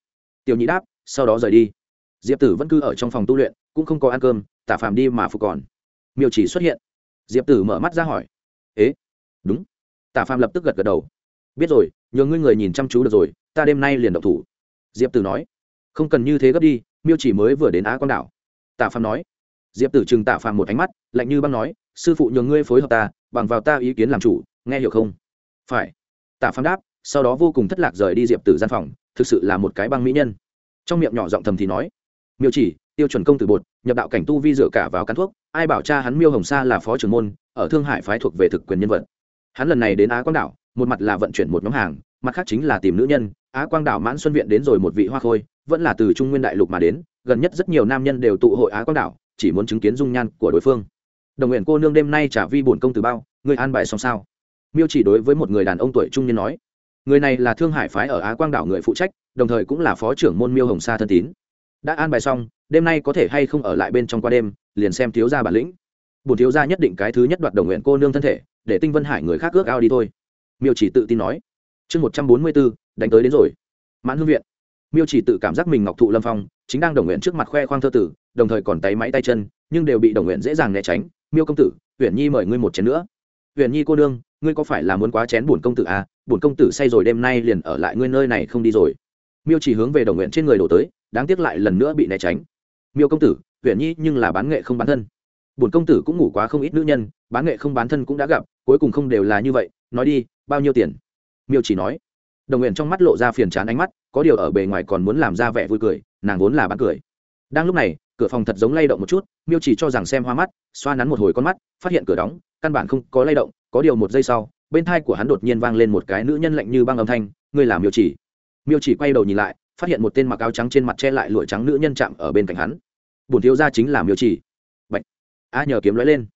Speaker 1: Tiểu nhị đáp, sau đó rời đi. Diệp tử vẫn cứ ở trong phòng tu luyện, cũng không có ăn cơm tạ phàm đi mà phục còn. Miêu chỉ xuất hiện. Diệp tử mở mắt ra hỏi. Ế? Đúng. Tạ phàm lập tức gật gật đầu. Biết rồi, nhờ ngươi người nhìn chăm chú được rồi, ta đêm nay liền độc thủ. Diệp tử nói. Không cần như thế gấp đi, miêu chỉ mới vừa đến á quang đảo. Tạ phàm nói. Diệp tử chừng tạ phàm một ánh mắt, lạnh như băng nói. Sư phụ nhường ngươi phối hợp ta, bằng vào ta ý kiến làm chủ, nghe hiểu không? Phải tạ phán đáp, sau đó vô cùng thất lạc rời đi diệp tử gian phòng, thực sự là một cái băng mỹ nhân. Trong miệng nhỏ giọng thầm thì nói, miêu chỉ, tiêu chuẩn công tử bột, nhập đạo cảnh tu vi dựa cả vào cắn thuốc, ai bảo cha hắn miêu hồng sa là phó trưởng môn, ở thương hải phái thuộc về thực quyền nhân vật. Hắn lần này đến á quang đảo, một mặt là vận chuyển một nhóm hàng, mặt khác chính là tìm nữ nhân. Á quang đảo mãn xuân viện đến rồi một vị hoa khôi, vẫn là từ trung nguyên đại lục mà đến, gần nhất rất nhiều nam nhân đều tụ hội á quang đảo, chỉ muốn chứng kiến dung nhan của đối phương. Đồng nguyện cô nương đêm nay trả vi bổn công từ bao người an bài xong sao? Miêu chỉ đối với một người đàn ông tuổi trung niên nói, người này là thương hải phái ở á quang đảo người phụ trách, đồng thời cũng là phó trưởng môn miêu hồng sa thân tín. Đã an bài xong, đêm nay có thể hay không ở lại bên trong qua đêm, liền xem thiếu gia bản lĩnh. Bùn thiếu gia nhất định cái thứ nhất đoạt đồng nguyện cô nương thân thể, để tinh vân hải người khác ước ao đi thôi. Miêu chỉ tự tin nói. Chương một trăm bốn mươi bốn, đánh tới đến rồi. Mãn hương viện. Miêu chỉ tự cảm giác mình ngọc thụ lâm phong, chính đang đồng nguyện trước mặt khoe khoang thơ tử, đồng thời còn tay máy tay chân, nhưng đều bị đồng nguyện dễ dàng né tránh. Miêu công tử huyện nhi mời ngươi một chén nữa. Huyện nhi cô nương ngươi có phải là muốn quá chén bổn công tử à? Bổn công tử say rồi đêm nay liền ở lại ngươi nơi này không đi rồi. Miêu chỉ hướng về đồng nguyện trên người đổ tới, đáng tiếc lại lần nữa bị né tránh. Miêu công tử huyện nhi nhưng là bán nghệ không bán thân. Bổn công tử cũng ngủ quá không ít nữ nhân, bán nghệ không bán thân cũng đã gặp, cuối cùng không đều là như vậy, nói đi, bao nhiêu tiền? Miêu chỉ nói. Đồng nguyện trong mắt lộ ra phiền chán ánh mắt, có điều ở bề ngoài còn muốn làm ra vẻ vui cười, nàng vốn là bán cười. Đang lúc này, cửa phòng thật giống lay động một chút, miêu chỉ cho rằng xem hoa mắt, xoa nắn một hồi con mắt, phát hiện cửa đóng, căn bản không có lay động có điều một giây sau, bên thai của hắn đột nhiên vang lên một cái nữ nhân lạnh như băng âm thanh, ngươi làm miêu chỉ. Miêu chỉ quay đầu nhìn lại, phát hiện một tên mặc áo trắng trên mặt che lại lụa trắng nữ nhân chạm ở bên cạnh hắn. Bùn thiếu gia chính là miêu chỉ. Bạch. a nhờ kiếm lóe lên.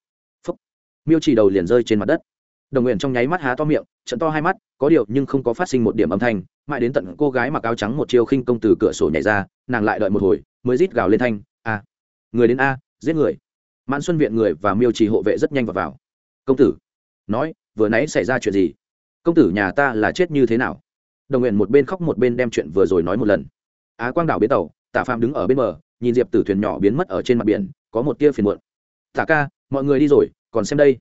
Speaker 1: Phúc. Miêu chỉ đầu liền rơi trên mặt đất. Đồng nguyện trong nháy mắt há to miệng, trận to hai mắt, có điều nhưng không có phát sinh một điểm âm thanh, mãi đến tận cô gái mặc áo trắng một chiêu khinh công từ cửa sổ nhảy ra, nàng lại đợi một hồi, mới rít gào lên thanh, a. Người đến a, giết người. Mãn xuân viện người và miêu trì hộ vệ rất nhanh vào vào. Công tử nói, vừa nãy xảy ra chuyện gì? Công tử nhà ta là chết như thế nào? Đồng nguyện một bên khóc một bên đem chuyện vừa rồi nói một lần. Á quang đảo bến tàu tả phạm đứng ở bên bờ, nhìn diệp tử thuyền nhỏ biến mất ở trên mặt biển, có một tia phiền muộn. Tả ca, mọi người đi rồi, còn xem đây.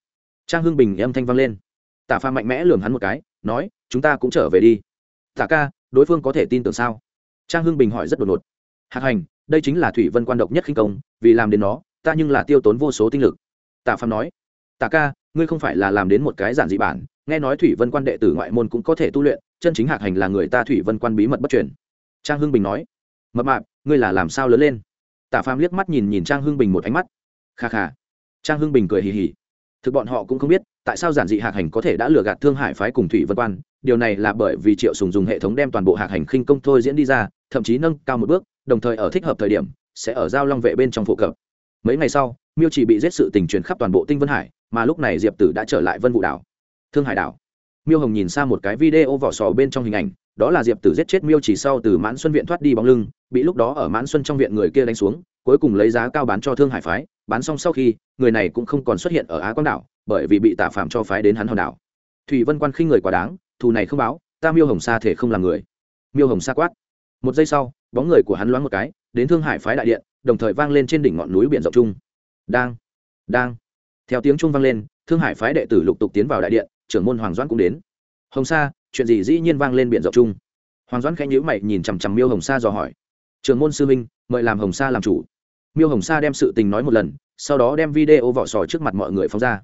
Speaker 1: Trang hưng bình âm thanh vang lên. Tả phạm mạnh mẽ lường hắn một cái, nói, chúng ta cũng trở về đi. Tả ca, đối phương có thể tin tưởng sao? Trang hưng bình hỏi rất đột ngột. Hạc hành, đây chính là thủy vân quan độc nhất khinh công, vì làm đến nó, ta nhưng là tiêu tốn vô số tinh lực. Tả phạm nói. Tả ca ngươi không phải là làm đến một cái giản dị bản, nghe nói thủy vân quan đệ tử ngoại môn cũng có thể tu luyện, chân chính hạc hành là người ta thủy vân quan bí mật bất truyền. Trang hưng bình nói. Mập mạp, ngươi là làm sao lớn lên? Tả phàm liếc mắt nhìn nhìn trang hưng bình một ánh mắt. Kha kha. Trang hưng bình cười hì hì. Thực bọn họ cũng không biết, tại sao giản dị hạc hành có thể đã lừa gạt thương hải phái cùng thủy vân quan, điều này là bởi vì triệu sùng dùng hệ thống đem toàn bộ hạc hành khinh công thôi diễn đi ra, thậm chí nâng cao một bước, đồng thời ở thích hợp thời điểm, sẽ ở giao long vệ bên trong phụ cập. Mấy ngày sau, miêu chỉ bị giết sự tình truyền khắp toàn bộ tinh vân hải mà lúc này diệp tử đã trở lại vân vũ đảo thương hải đảo miêu hồng nhìn xa một cái video vỏ sò bên trong hình ảnh đó là diệp tử giết chết miêu chỉ sau từ mãn xuân viện thoát đi bóng lưng bị lúc đó ở mãn xuân trong viện người kia đánh xuống cuối cùng lấy giá cao bán cho thương hải phái bán xong sau khi người này cũng không còn xuất hiện ở á quang đảo bởi vì bị tả phạm cho phái đến hắn hòn đảo thủy vân quan khinh người quá đáng thù này không báo ta miêu hồng sa thể không làm người miêu hồng sa quát một giây sau bóng người của hắn loáng một cái đến thương hải phái đại điện đồng thời vang lên trên đỉnh ngọn núi biển rộng trung đang đang theo tiếng trung vang lên, thương hải phái đệ tử lục tục tiến vào đại điện, trưởng môn hoàng doãn cũng đến. Hồng sa, chuyện gì dĩ nhiên vang lên biển rộng chung? Hoàng doãn khẽ nhíu mày, nhìn chằm chằm miêu hồng sa dò hỏi. Trưởng môn sư minh mời làm hồng sa làm chủ. Miêu hồng sa đem sự tình nói một lần, sau đó đem video vỏ sò trước mặt mọi người phóng ra.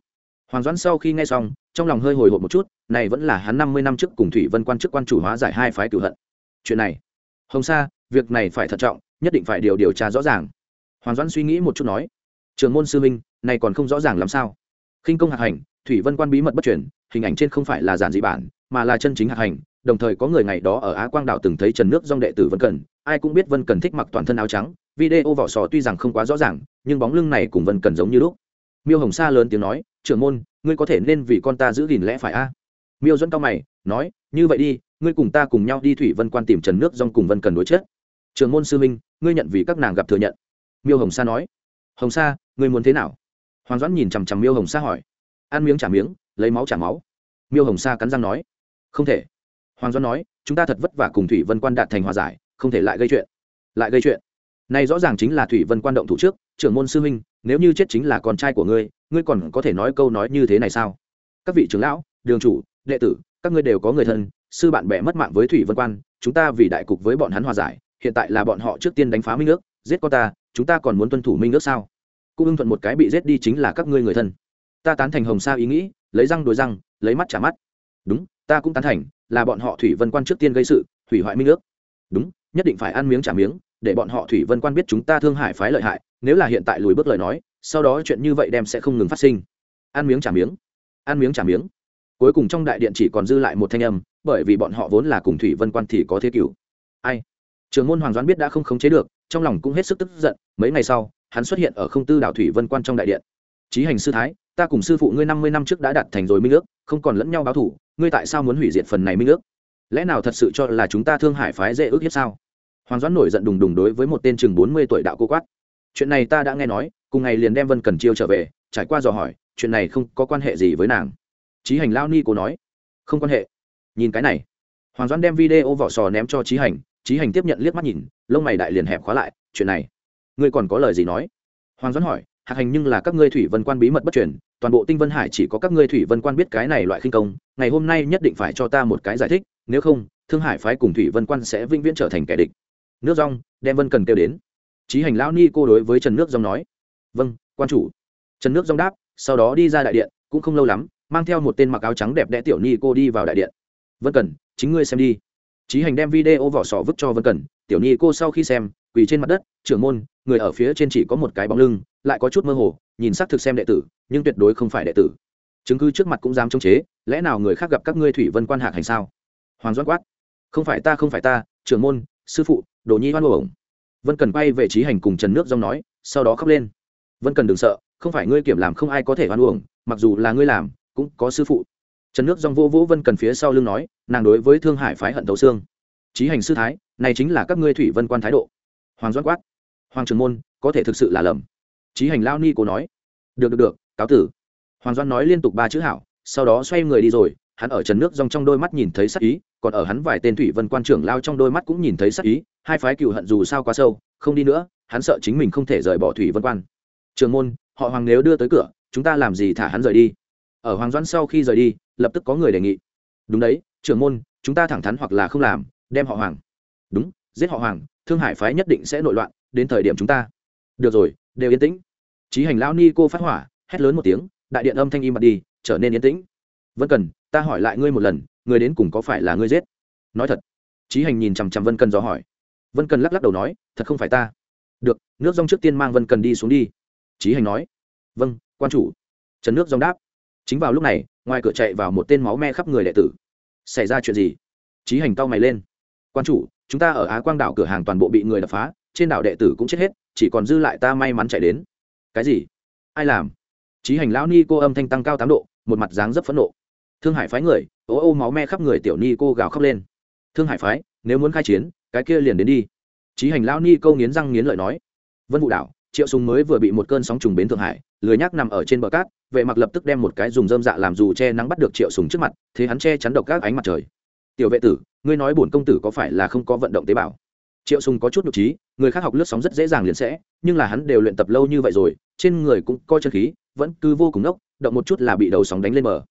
Speaker 1: Hoàng doãn sau khi nghe xong, trong lòng hơi hồi hộp một chút, này vẫn là hắn năm mươi năm trước cùng thủy vân quan chức quan chủ hóa giải hai phái cửu hận. Chuyện này, hồng sa, việc này phải thận trọng, nhất định phải điều điều tra rõ ràng. Hoàng doãn suy nghĩ một chút nói trường môn sư minh này còn không rõ ràng làm sao? Khinh công hạc hành, thủy vân quan bí mật bất chuyển hình ảnh trên không phải là giản dị bản, mà là chân chính hạc hành. Đồng thời có người ngày đó ở á quang đảo từng thấy trần nước dong đệ tử vân cần, ai cũng biết vân cần thích mặc toàn thân áo trắng. Video vỏ sò tuy rằng không quá rõ ràng, nhưng bóng lưng này cùng vân cần giống như lúc. Miêu hồng sa lớn tiếng nói, trưởng môn, ngươi có thể nên vì con ta giữ gìn lẽ phải a? Miêu dẫn cao mày, nói, như vậy đi, ngươi cùng ta cùng nhau đi thủy vân quan tìm trần nước dong cùng vân cần đối chết trưởng môn sư minh ngươi nhận vì các nàng gặp thừa nhận. Miêu hồng sa nói hồng sa, ngươi muốn thế nào? Hoàng doãn nhìn chằm chằm miêu hồng sa hỏi. Ăn miếng trả miếng, lấy máu trả máu. Miêu hồng sa cắn răng nói. Không thể. Hoàng doãn nói, chúng ta thật vất vả cùng thủy vân quan đạt thành hòa giải, không thể lại gây chuyện. Lại gây chuyện. Này rõ ràng chính là thủy vân quan động thủ trước, trưởng môn sư huynh, nếu như chết chính là con trai của ngươi ngươi còn có thể nói câu nói như thế này sao? Các vị trưởng lão, đường chủ, đệ tử, các ngươi đều có người thân, sư bạn bè mất mạng với thủy vân quan, chúng ta vì đại cục với bọn hắn hòa giải, hiện tại là bọn họ trước tiên đánh phá minh nước giết con ta chúng ta còn muốn tuân thủ minh nước sao? Cung ưng thuận một cái bị giết đi chính là các ngươi người thân. Ta tán thành hồng sa ý nghĩ, lấy răng đôi răng, lấy mắt trả mắt. Đúng, ta cũng tán thành, là bọn họ thủy vân quan trước tiên gây sự, hủy hoại minh nước đúng, nhất định phải ăn miếng trả miếng, để bọn họ thủy vân quan biết chúng ta thương hại phái lợi hại, nếu là hiện tại lùi bước lời nói, sau đó chuyện như vậy đem sẽ không ngừng phát sinh. Ăn miếng trả miếng, ăn miếng trả miếng. Cuối cùng trong đại điện chỉ còn dư lại một thanh âm, bởi vì bọn họ vốn là cùng thủy vân quan thì có thế cửu. Ai? Trường môn hoàng doãn biết đã không khống chế được trong lòng cũng hết sức tức giận, mấy ngày sau, hắn xuất hiện ở không tư đảo thủy vân quan trong đại điện. Chí hành sư thái, ta cùng sư phụ ngươi năm mươi năm trước đã đặt thành rồi minh ước, không còn lẫn nhau báo thủ ngươi tại sao muốn hủy diệt phần này minh ước? Lẽ nào thật sự cho là chúng ta thương hải phái dễ ước hiếp sao? Hoàng doãn nổi giận đùng đùng đối với một tên chừng bốn mươi tuổi đạo cô quát. Chuyện này ta đã nghe nói, cùng ngày liền đem vân cần chiêu trở về, trải qua dò hỏi, chuyện này không có quan hệ gì với nàng. Chí hành lao ni cô nói. Không quan hệ. Nhìn cái này. Hoàng doãn đem video vỏ sò ném cho chí hành chí hành tiếp nhận liếc mắt nhìn, lông mày đại liền hẹp khóa lại, chuyện này, ngươi còn có lời gì nói? Hoàng doãn hỏi, hạc hành nhưng là các ngươi thủy vân quan bí mật bất truyền, toàn bộ tinh vân hải chỉ có các ngươi thủy vân quan biết cái này loại khinh công, ngày hôm nay nhất định phải cho ta một cái giải thích, nếu không, thương hải phái cùng thủy vân quan sẽ vĩnh viễn trở thành kẻ địch. Nước rong, đem vân cần kêu đến. Chí hành lão ni cô đối với trần nước rong nói vâng quan chủ. Trần nước rong đáp, sau đó đi ra đại điện, cũng không lâu lắm, mang theo một tên mặc áo trắng đẹp đẽ tiểu ni cô đi vào đại điện. Vân cần, chính ngươi xem đi chí hành đem video vỏ sò vứt cho vân cần, tiểu Nhi, cô sau khi xem, quỳ trên mặt đất, trưởng môn, người ở phía trên chỉ có một cái bóng lưng, lại có chút mơ hồ, nhìn xác thực xem đệ tử, nhưng tuyệt đối không phải đệ tử. Chứng cứ trước mặt cũng dám chống chế, lẽ nào người khác gặp các ngươi thủy vân quan hạc hành sao? Hoàng doãn quát, không phải ta, không phải ta, trưởng môn, sư phụ, đồ nhi hoan uổng. vân cần quay về Chí hành cùng trần nước dông nói, sau đó khóc lên. Vân cần đừng sợ, không phải ngươi kiểm làm không ai có thể hoan uổng, mặc dù là ngươi làm, cũng có sư phụ trần nước dòng vô vũ vân cần phía sau lưng nói, nàng đối với thương hải phái hận thấu xương. Trí hành sư thái, này chính là các ngươi thủy vân quan thái độ. Hoàng doãn quát. Hoàng trường môn, có thể thực sự là lầm. Trí hành lao ni cố nói. Được được được, cáo tử. Hoàng doãn nói liên tục ba chữ hảo, sau đó xoay người đi rồi, hắn ở trần nước dòng trong đôi mắt nhìn thấy sắc ý, còn ở hắn vài tên thủy vân quan trưởng lao trong đôi mắt cũng nhìn thấy sắc ý, hai phái cựu hận dù sao quá sâu, không đi nữa, hắn sợ chính mình không thể rời bỏ thủy vân quan. Trường môn, họ hoàng nếu đưa tới cửa, chúng ta làm gì thả hắn rời đi? Ở hoàng doãn sau khi rời đi lập tức có người đề nghị. Đúng đấy, trưởng môn, chúng ta thẳng thắn hoặc là không làm, đem họ hoàng. Đúng, giết họ hoàng, thương hải phái nhất định sẽ nội loạn, đến thời điểm chúng ta. Được rồi, đều yên tĩnh. Trí hành lão ni cô phát hỏa, hét lớn một tiếng, đại điện âm thanh im bặt đi, trở nên yên tĩnh. Vân cần, ta hỏi lại ngươi một lần, người đến cùng có phải là ngươi giết? Nói thật. Trí hành nhìn chằm chằm vân cần dò hỏi. Vân cần lắc lắc đầu nói, thật không phải ta. Được, nước rong trước tiên mang vân cần đi xuống đi. Trí hành nói. Vâng quan chủ. Trần nước rong đáp. Chính vào lúc này ngoài cửa chạy vào một tên máu me khắp người đệ tử. Xảy ra chuyện gì? Trí hành cau mày lên. Quan chủ, chúng ta ở á quang đảo cửa hàng toàn bộ bị người đập phá, trên đảo đệ tử cũng chết hết, chỉ còn dư lại ta may mắn chạy đến. Cái gì? Ai làm? Trí hành lão ni cô âm thanh tăng cao tám độ, một mặt dáng rất phẫn nộ. Thương hải phái người, ô ô máu me khắp người tiểu ni cô gào khóc lên. Thương hải phái, nếu muốn khai chiến, cái kia liền đến đi. Trí hành lão ni câu nghiến răng nghiến lợi nói. Vân vụ đảo, triệu sùng mới vừa bị một cơn sóng trùng bến thượng hải, lười nhác nằm ở trên bờ cát vệ mặc lập tức đem một cái dùng dơm dạ làm dù che nắng bắt được triệu sùng trước mặt, thế hắn che chắn độc các ánh mặt trời. Tiểu vệ tử, ngươi nói bổn công tử có phải là không có vận động tế bào? Triệu sùng có chút nhục trí người khác học lướt sóng rất dễ dàng liền sẽ, nhưng là hắn đều luyện tập lâu như vậy rồi, trên người cũng coi chân khí, vẫn cứ vô cùng ngốc động một chút là bị đầu sóng đánh lên mở.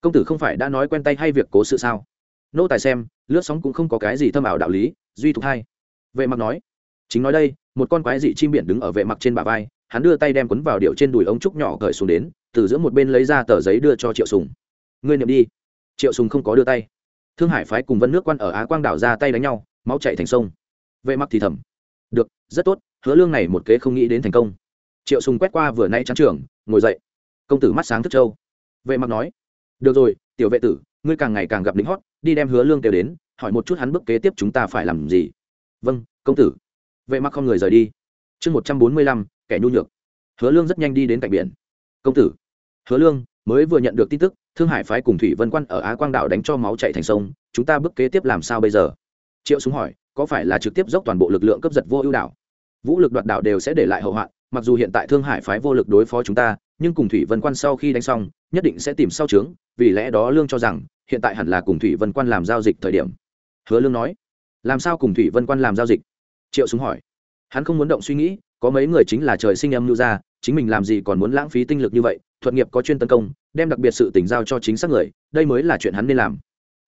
Speaker 1: công tử không phải đã nói quen tay hay việc cố sự sao? Nô tài xem, lướt sóng cũng không có cái gì thâm ảo đạo lý, duy thục hai. Vệ mặc nói. Chính nói đây, một con quái dị chim biển đứng ở vệ mặc trên bả vai hắn đưa tay đem quấn vào điệu trên đùi ống trúc nhỏ cởi xuống đến, từ giữa một bên lấy ra tờ giấy đưa cho triệu sùng. Ngươi niệm đi. Triệu sùng không có đưa tay. Thương hải phái cùng vân nước quan ở á quang đảo ra tay đánh nhau, máu chảy thành sông. Vệ mặc thì thầm. Được, rất tốt, hứa lương này một kế không nghĩ đến thành công. Triệu sùng quét qua vừa nay trắng trưởng ngồi dậy. Công tử mắt sáng thức châu vệ mặc nói. Được rồi, tiểu vệ tử, ngươi càng ngày càng gặp lính hót, đi đem hứa lương kêu đến, hỏi một chút hắn bước kế tiếp chúng ta phải làm gì. Vâng công tử. Vệ mặc không người rời đi. Chương một trăm bốn mươi lăm kẻ nhu nhược. Hứa lương rất nhanh đi đến cạnh biển. Công tử. Hứa lương mới vừa nhận được tin tức, thương hải phái cùng thủy vân quan ở á quang đảo đánh cho máu chạy thành sông, chúng ta bước kế tiếp làm sao bây giờ? Triệu súng hỏi, có phải là trực tiếp dốc toàn bộ lực lượng cấp giật vô ưu đảo? Vũ lực đoạt đảo đều sẽ để lại hậu hoạn, mặc dù hiện tại thương hải phái vô lực đối phó chúng ta, nhưng cùng thủy vân quan sau khi đánh xong, nhất định sẽ tìm sau trướng vì lẽ đó lương cho rằng, hiện tại hẳn là cùng thủy vân quan làm giao dịch thời điểm. Hứa lương nói. Làm sao cùng thủy vân quan làm giao dịch? Triệu súng hỏi. Hắn không muốn động suy nghĩ có mấy người chính là trời sinh âm lưu ra chính mình làm gì còn muốn lãng phí tinh lực như vậy Thuận nghiệp có chuyên tấn công, đem đặc biệt sự tỉnh giao cho chính xác người, đây mới là chuyện hắn nên làm.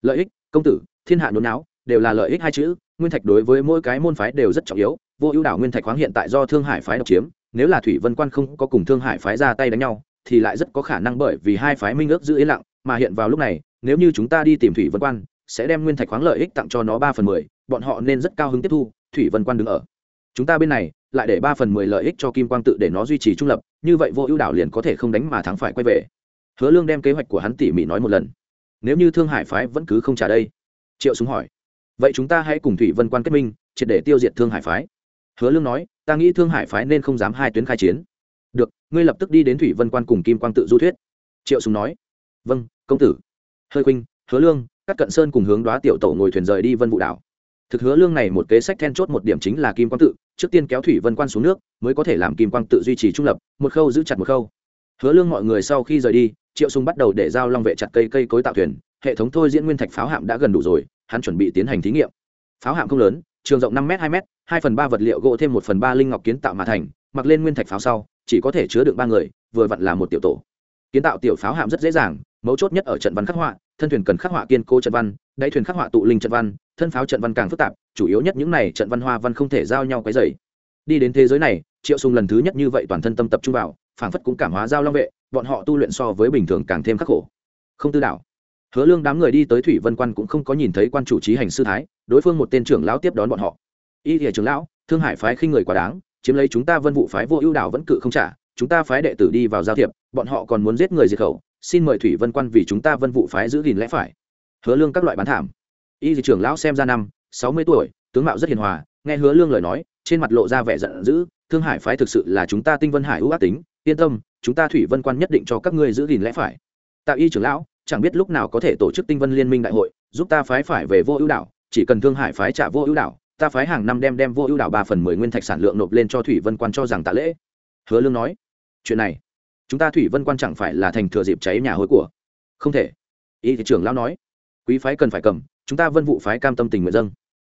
Speaker 1: Lợi ích, công tử, thiên hạ nôn não đều là lợi ích hai chữ, nguyên thạch đối với mỗi cái môn phái đều rất trọng yếu, vô ưu đảo nguyên thạch khoáng hiện tại do thương hải phái độc chiếm, nếu là thủy vân quan không có cùng thương hải phái ra tay đánh nhau, thì lại rất có khả năng bởi vì hai phái minh ước giữ yên lặng, mà hiện vào lúc này, nếu như chúng ta đi tìm thủy vân quan, sẽ đem nguyên thạch khoáng lợi ích tặng cho nó ba phần mười, bọn họ nên rất cao hứng tiếp thu, thủy vân quan đứng ở chúng ta bên này, lại để ba phần mười lợi ích cho kim quang tự để nó duy trì trung lập, như vậy vô ưu đảo liền có thể không đánh mà thắng phải quay về. Hứa lương đem kế hoạch của hắn tỉ mỉ nói một lần. Nếu như thương hải phái vẫn cứ không trả đây? Triệu súng hỏi. Vậy chúng ta hãy cùng thủy vân quan kết minh, triệt để tiêu diệt thương hải phái. Hứa lương nói, ta nghĩ thương hải phái nên không dám hai tuyến khai chiến. Được, ngươi lập tức đi đến thủy vân quan cùng kim quang tự du thuyết. Triệu súng nói. Vâng công tử. Hơi khuynh, hứa lương các cận sơn cùng hướng đoá tiểu tổ ngồi thuyền rời đi vân vụ đảo thực hứa lương này một kế sách then chốt một điểm chính là kim quang tự, trước tiên kéo thủy vân quan xuống nước, mới có thể làm kim quang tự duy trì trung lập, một khâu giữ chặt một khâu. Hứa lương mọi người sau khi rời đi, triệu sung bắt đầu để giao long vệ chặt cây cây cối tạo thuyền, hệ thống thôi diễn nguyên thạch pháo hạm đã gần đủ rồi, hắn chuẩn bị tiến hành thí nghiệm. Pháo hạm không lớn, trường rộng năm m hai m hai phần ba vật liệu gỗ thêm một phần ba linh ngọc kiến tạo mà thành, mặc lên nguyên thạch pháo sau, chỉ có thể chứa được ba người, vừa vặn là một tiểu tổ. Kiến tạo tiểu pháo hạm rất dễ dàng, mấu chốt nhất ở trận văn khắc họa thân thuyền cần khắc họa kiên cố trận văn, đáy thuyền khắc họa tụ linh trận văn, thân pháo trận văn càng phức tạp, chủ yếu nhất những này trận văn hoa văn không thể giao nhau cái dày đi đến thế giới này, triệu sùng lần thứ nhất như vậy toàn thân tâm tập trung vào, phảng phất cũng cảm hóa giao long vệ, bọn họ tu luyện so với bình thường càng thêm khắc khổ. Không tư đảo. Hứa lương đám người đi tới thủy vân quan cũng không có nhìn thấy quan chủ trí hành sư thái, đối phương một tên trưởng lão tiếp đón bọn họ. Y thể trưởng lão, thương hải phái khinh người quá đáng, chiếm lấy chúng ta vân vụ phái vô ưu đảo vẫn cự không trả, chúng ta phái đệ tử đi vào giao thiệp, bọn họ còn muốn giết người diệt khẩu xin mời thủy vân quan vì chúng ta vân vụ phái giữ gìn lẽ phải. Hứa lương các loại bán thảm. Y dị trưởng lão xem ra năm, sáu mươi tuổi, tướng mạo rất hiền hòa, nghe hứa lương lời nói, trên mặt lộ ra vẻ giận dữ, thương hải phái thực sự là chúng ta tinh vân hải ưu ác tính, yên tâm, chúng ta thủy vân quan nhất định cho các ngươi giữ gìn lẽ phải. Tạo y trưởng lão, chẳng biết lúc nào có thể tổ chức tinh vân liên minh đại hội, giúp ta phái phải về vô ưu đảo, chỉ cần thương hải phái trả vô ưu đảo, ta phái hàng năm đem đem vô ưu đảo ba phần mười nguyên thạch sản lượng nộp lên cho thủy vân quan cho rằng tạ lễ. Hứa lương nói, chuyện này chúng ta thủy vân quan chẳng phải là thành thừa dịp cháy nhà hối của không thể y thị trưởng lão nói quý phái cần phải cầm chúng ta vân vụ phái cam tâm tình nguyện dâng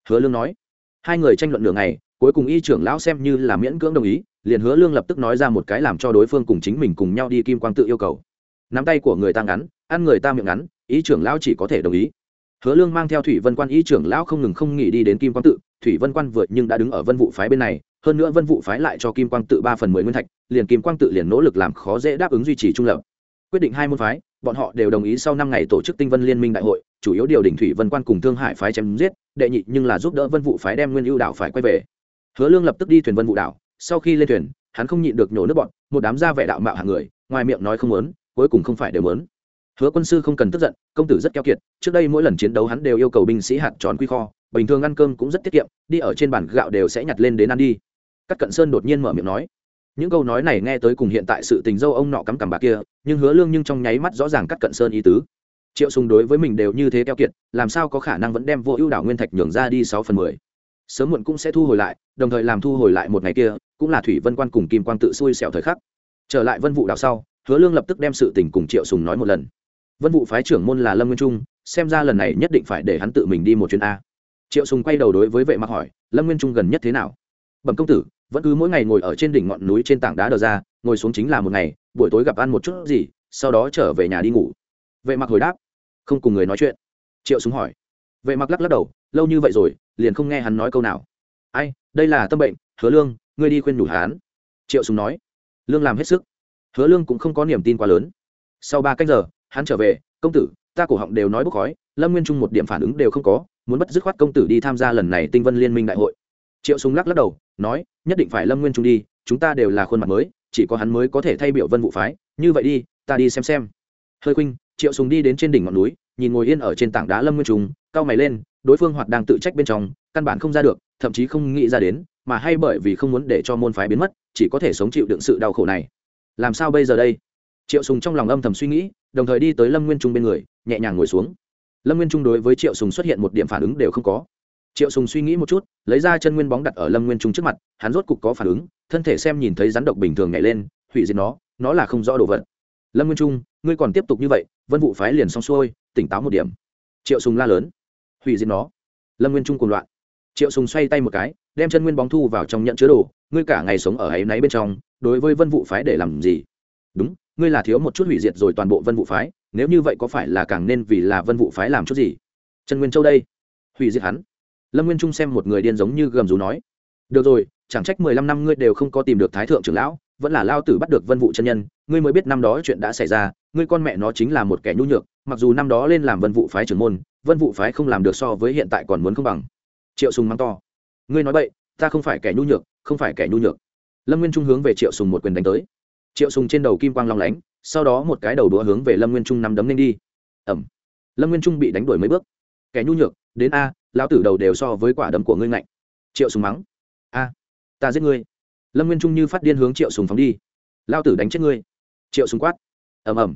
Speaker 1: hứa lương nói hai người tranh luận nửa ngày cuối cùng y trưởng lão xem như là miễn cưỡng đồng ý liền hứa lương lập tức nói ra một cái làm cho đối phương cùng chính mình cùng nhau đi kim quang tự yêu cầu nắm tay của người ta ngắn ăn người ta miệng ngắn ý trưởng lão chỉ có thể đồng ý hứa lương mang theo thủy vân quan ý trưởng lão không ngừng không nghỉ đi đến kim quang tự. Thủy vân quan vượt nhưng đã đứng ở vân vụ phái bên này, hơn nữa vân vụ phái lại cho kim quang tự ba phần mười nguyên thạch, liền kim quang tự liền nỗ lực làm khó dễ đáp ứng duy trì trung lập. Quyết định hai môn phái, bọn họ đều đồng ý sau năm ngày tổ chức tinh vân liên minh đại hội, chủ yếu điều đỉnh thủy vân quan cùng thương hải phái chém giết, đệ nhị nhưng là giúp đỡ vân vụ phái đem nguyên ưu đảo phải quay về. Hứa lương lập tức đi thuyền vân vụ đảo, sau khi lên thuyền, hắn không nhịn được nhổ nước bọn, một đám gia vẻ đạo mạo hàng người, ngoài miệng nói không muốn, cuối cùng không phải đều muốn hứa quân sư không cần tức giận, công tử rất keo kiệt, trước đây mỗi lần chiến đấu hắn đều yêu cầu binh sĩ hạt tròn quy kho, bình thường ăn cơm cũng rất tiết kiệm, đi ở trên bàn gạo đều sẽ nhặt lên đến ăn đi. Các cận sơn đột nhiên mở miệng nói, những câu nói này nghe tới cùng hiện tại sự tình dâu ông nọ cắm cằm bà kia, nhưng hứa lương nhưng trong nháy mắt rõ ràng Cát cận sơn ý tứ. Triệu sùng đối với mình đều như thế keo kiệt, làm sao có khả năng vẫn đem vô ưu đảo nguyên thạch nhường ra đi sáu phần mười. Sớm muộn cũng sẽ thu hồi lại, đồng thời làm thu hồi lại một ngày kia, cũng là thủy vân quan cùng kim quang tự xui xẻo thời khắc. Trở lại vân vụ đảo sau, hứa lương lập tức đem sự tình cùng triệu sùng nói một lần vân vụ phái trưởng môn là lâm nguyên trung, xem ra lần này nhất định phải để hắn tự mình đi một chuyến a. Triệu sùng quay đầu đối với vệ mặc hỏi, lâm nguyên trung gần nhất thế nào? Bẩm công tử, vẫn cứ mỗi ngày ngồi ở trên đỉnh ngọn núi trên tảng đá đờ ra, ngồi xuống chính là một ngày, buổi tối gặp ăn một chút gì, sau đó trở về nhà đi ngủ. Vệ mặc hồi đáp, không cùng người nói chuyện. Triệu Sùng hỏi. Vệ mặc lắc lắc đầu, lâu như vậy rồi, liền không nghe hắn nói câu nào. Ai, đây là tâm bệnh, hứa lương, ngươi đi khuyên nhủ hắn. Triệu Sùng nói. Lương làm hết sức. Hứa lương cũng không có niềm tin quá lớn. Sau ba cách giờ hắn trở về, công tử, ta cổ họng đều nói bốc khói, lâm nguyên trung một điểm phản ứng đều không có, muốn bất dứt khoát công tử đi tham gia lần này tinh vân liên minh đại hội. Triệu súng lắc lắc đầu, nói, nhất định phải lâm nguyên trung đi, chúng ta đều là khuôn mặt mới, chỉ có hắn mới có thể thay biểu vân vụ phái, như vậy đi, ta đi xem xem. Hơi khuynh. Triệu súng đi đến trên đỉnh ngọn núi, nhìn ngồi yên ở trên tảng đá lâm nguyên trung cao mày lên, đối phương hoạt đang tự trách bên trong, căn bản không ra được, thậm chí không nghĩ ra đến, mà hay bởi vì không muốn để cho môn phái biến mất, chỉ có thể sống chịu đựng sự đau khổ này. Làm sao bây giờ đây? Triệu sùng trong lòng âm thầm suy nghĩ, đồng thời đi tới lâm nguyên trung bên người, nhẹ nhàng ngồi xuống. lâm nguyên trung đối với triệu sùng xuất hiện một điểm phản ứng đều không có. triệu sùng suy nghĩ một chút, lấy ra chân nguyên bóng đặt ở lâm nguyên trung trước mặt, hắn rốt cục có phản ứng, thân thể xem nhìn thấy rắn độc bình thường nhảy lên, hủy diệt nó nó là không rõ đồ vật. lâm nguyên trung, ngươi còn tiếp tục như vậy, vân vụ phái liền xong xuôi, tỉnh táo một điểm. triệu sùng la lớn, hủy diệt nó. lâm nguyên trung cuồng loạn. triệu sùng xoay tay một cái, đem chân nguyên bóng thu vào trong nhận chứa đồ, ngươi cả ngày sống ở ấy náy bên trong, đối với vân vụ phái để làm gì? đúng ngươi là thiếu một chút hủy diệt rồi toàn bộ vân vụ phái, nếu như vậy có phải là càng nên vì là vân vụ phái làm chút gì? Trần nguyên châu đây. Hủy diệt hắn. Lâm nguyên trung xem một người điên giống như gầm rú nói. Được rồi, chẳng trách mười lăm năm ngươi đều không có tìm được thái thượng trưởng lão, vẫn là lao tử bắt được vân vụ chân nhân, ngươi mới biết năm đó chuyện đã xảy ra, ngươi con mẹ nó chính là một kẻ nhu nhược, mặc dù năm đó lên làm vân vụ phái trưởng môn, vân vụ phái không làm được so với hiện tại còn muốn không bằng. Triệu sùng mắng to. Ngươi nói vậy ta không phải kẻ nhu nhược, không phải kẻ nhu nhược. Lâm nguyên trung hướng về triệu sùng một quyền đánh tới triệu sùng trên đầu kim quang long lánh, sau đó một cái đầu đũa hướng về lâm nguyên trung nắm đấm lên đi. Ẩm. Lâm nguyên trung bị đánh đuổi mấy bước. Kẻ nhu nhược, đến a, lão tử đầu đều so với quả đấm của ngươi ngạnh. Triệu sùng mắng. A, ta giết ngươi. Lâm nguyên trung như phát điên hướng triệu sùng phóng đi. Lao tử đánh chết ngươi. Triệu sùng quát. Ầm ầm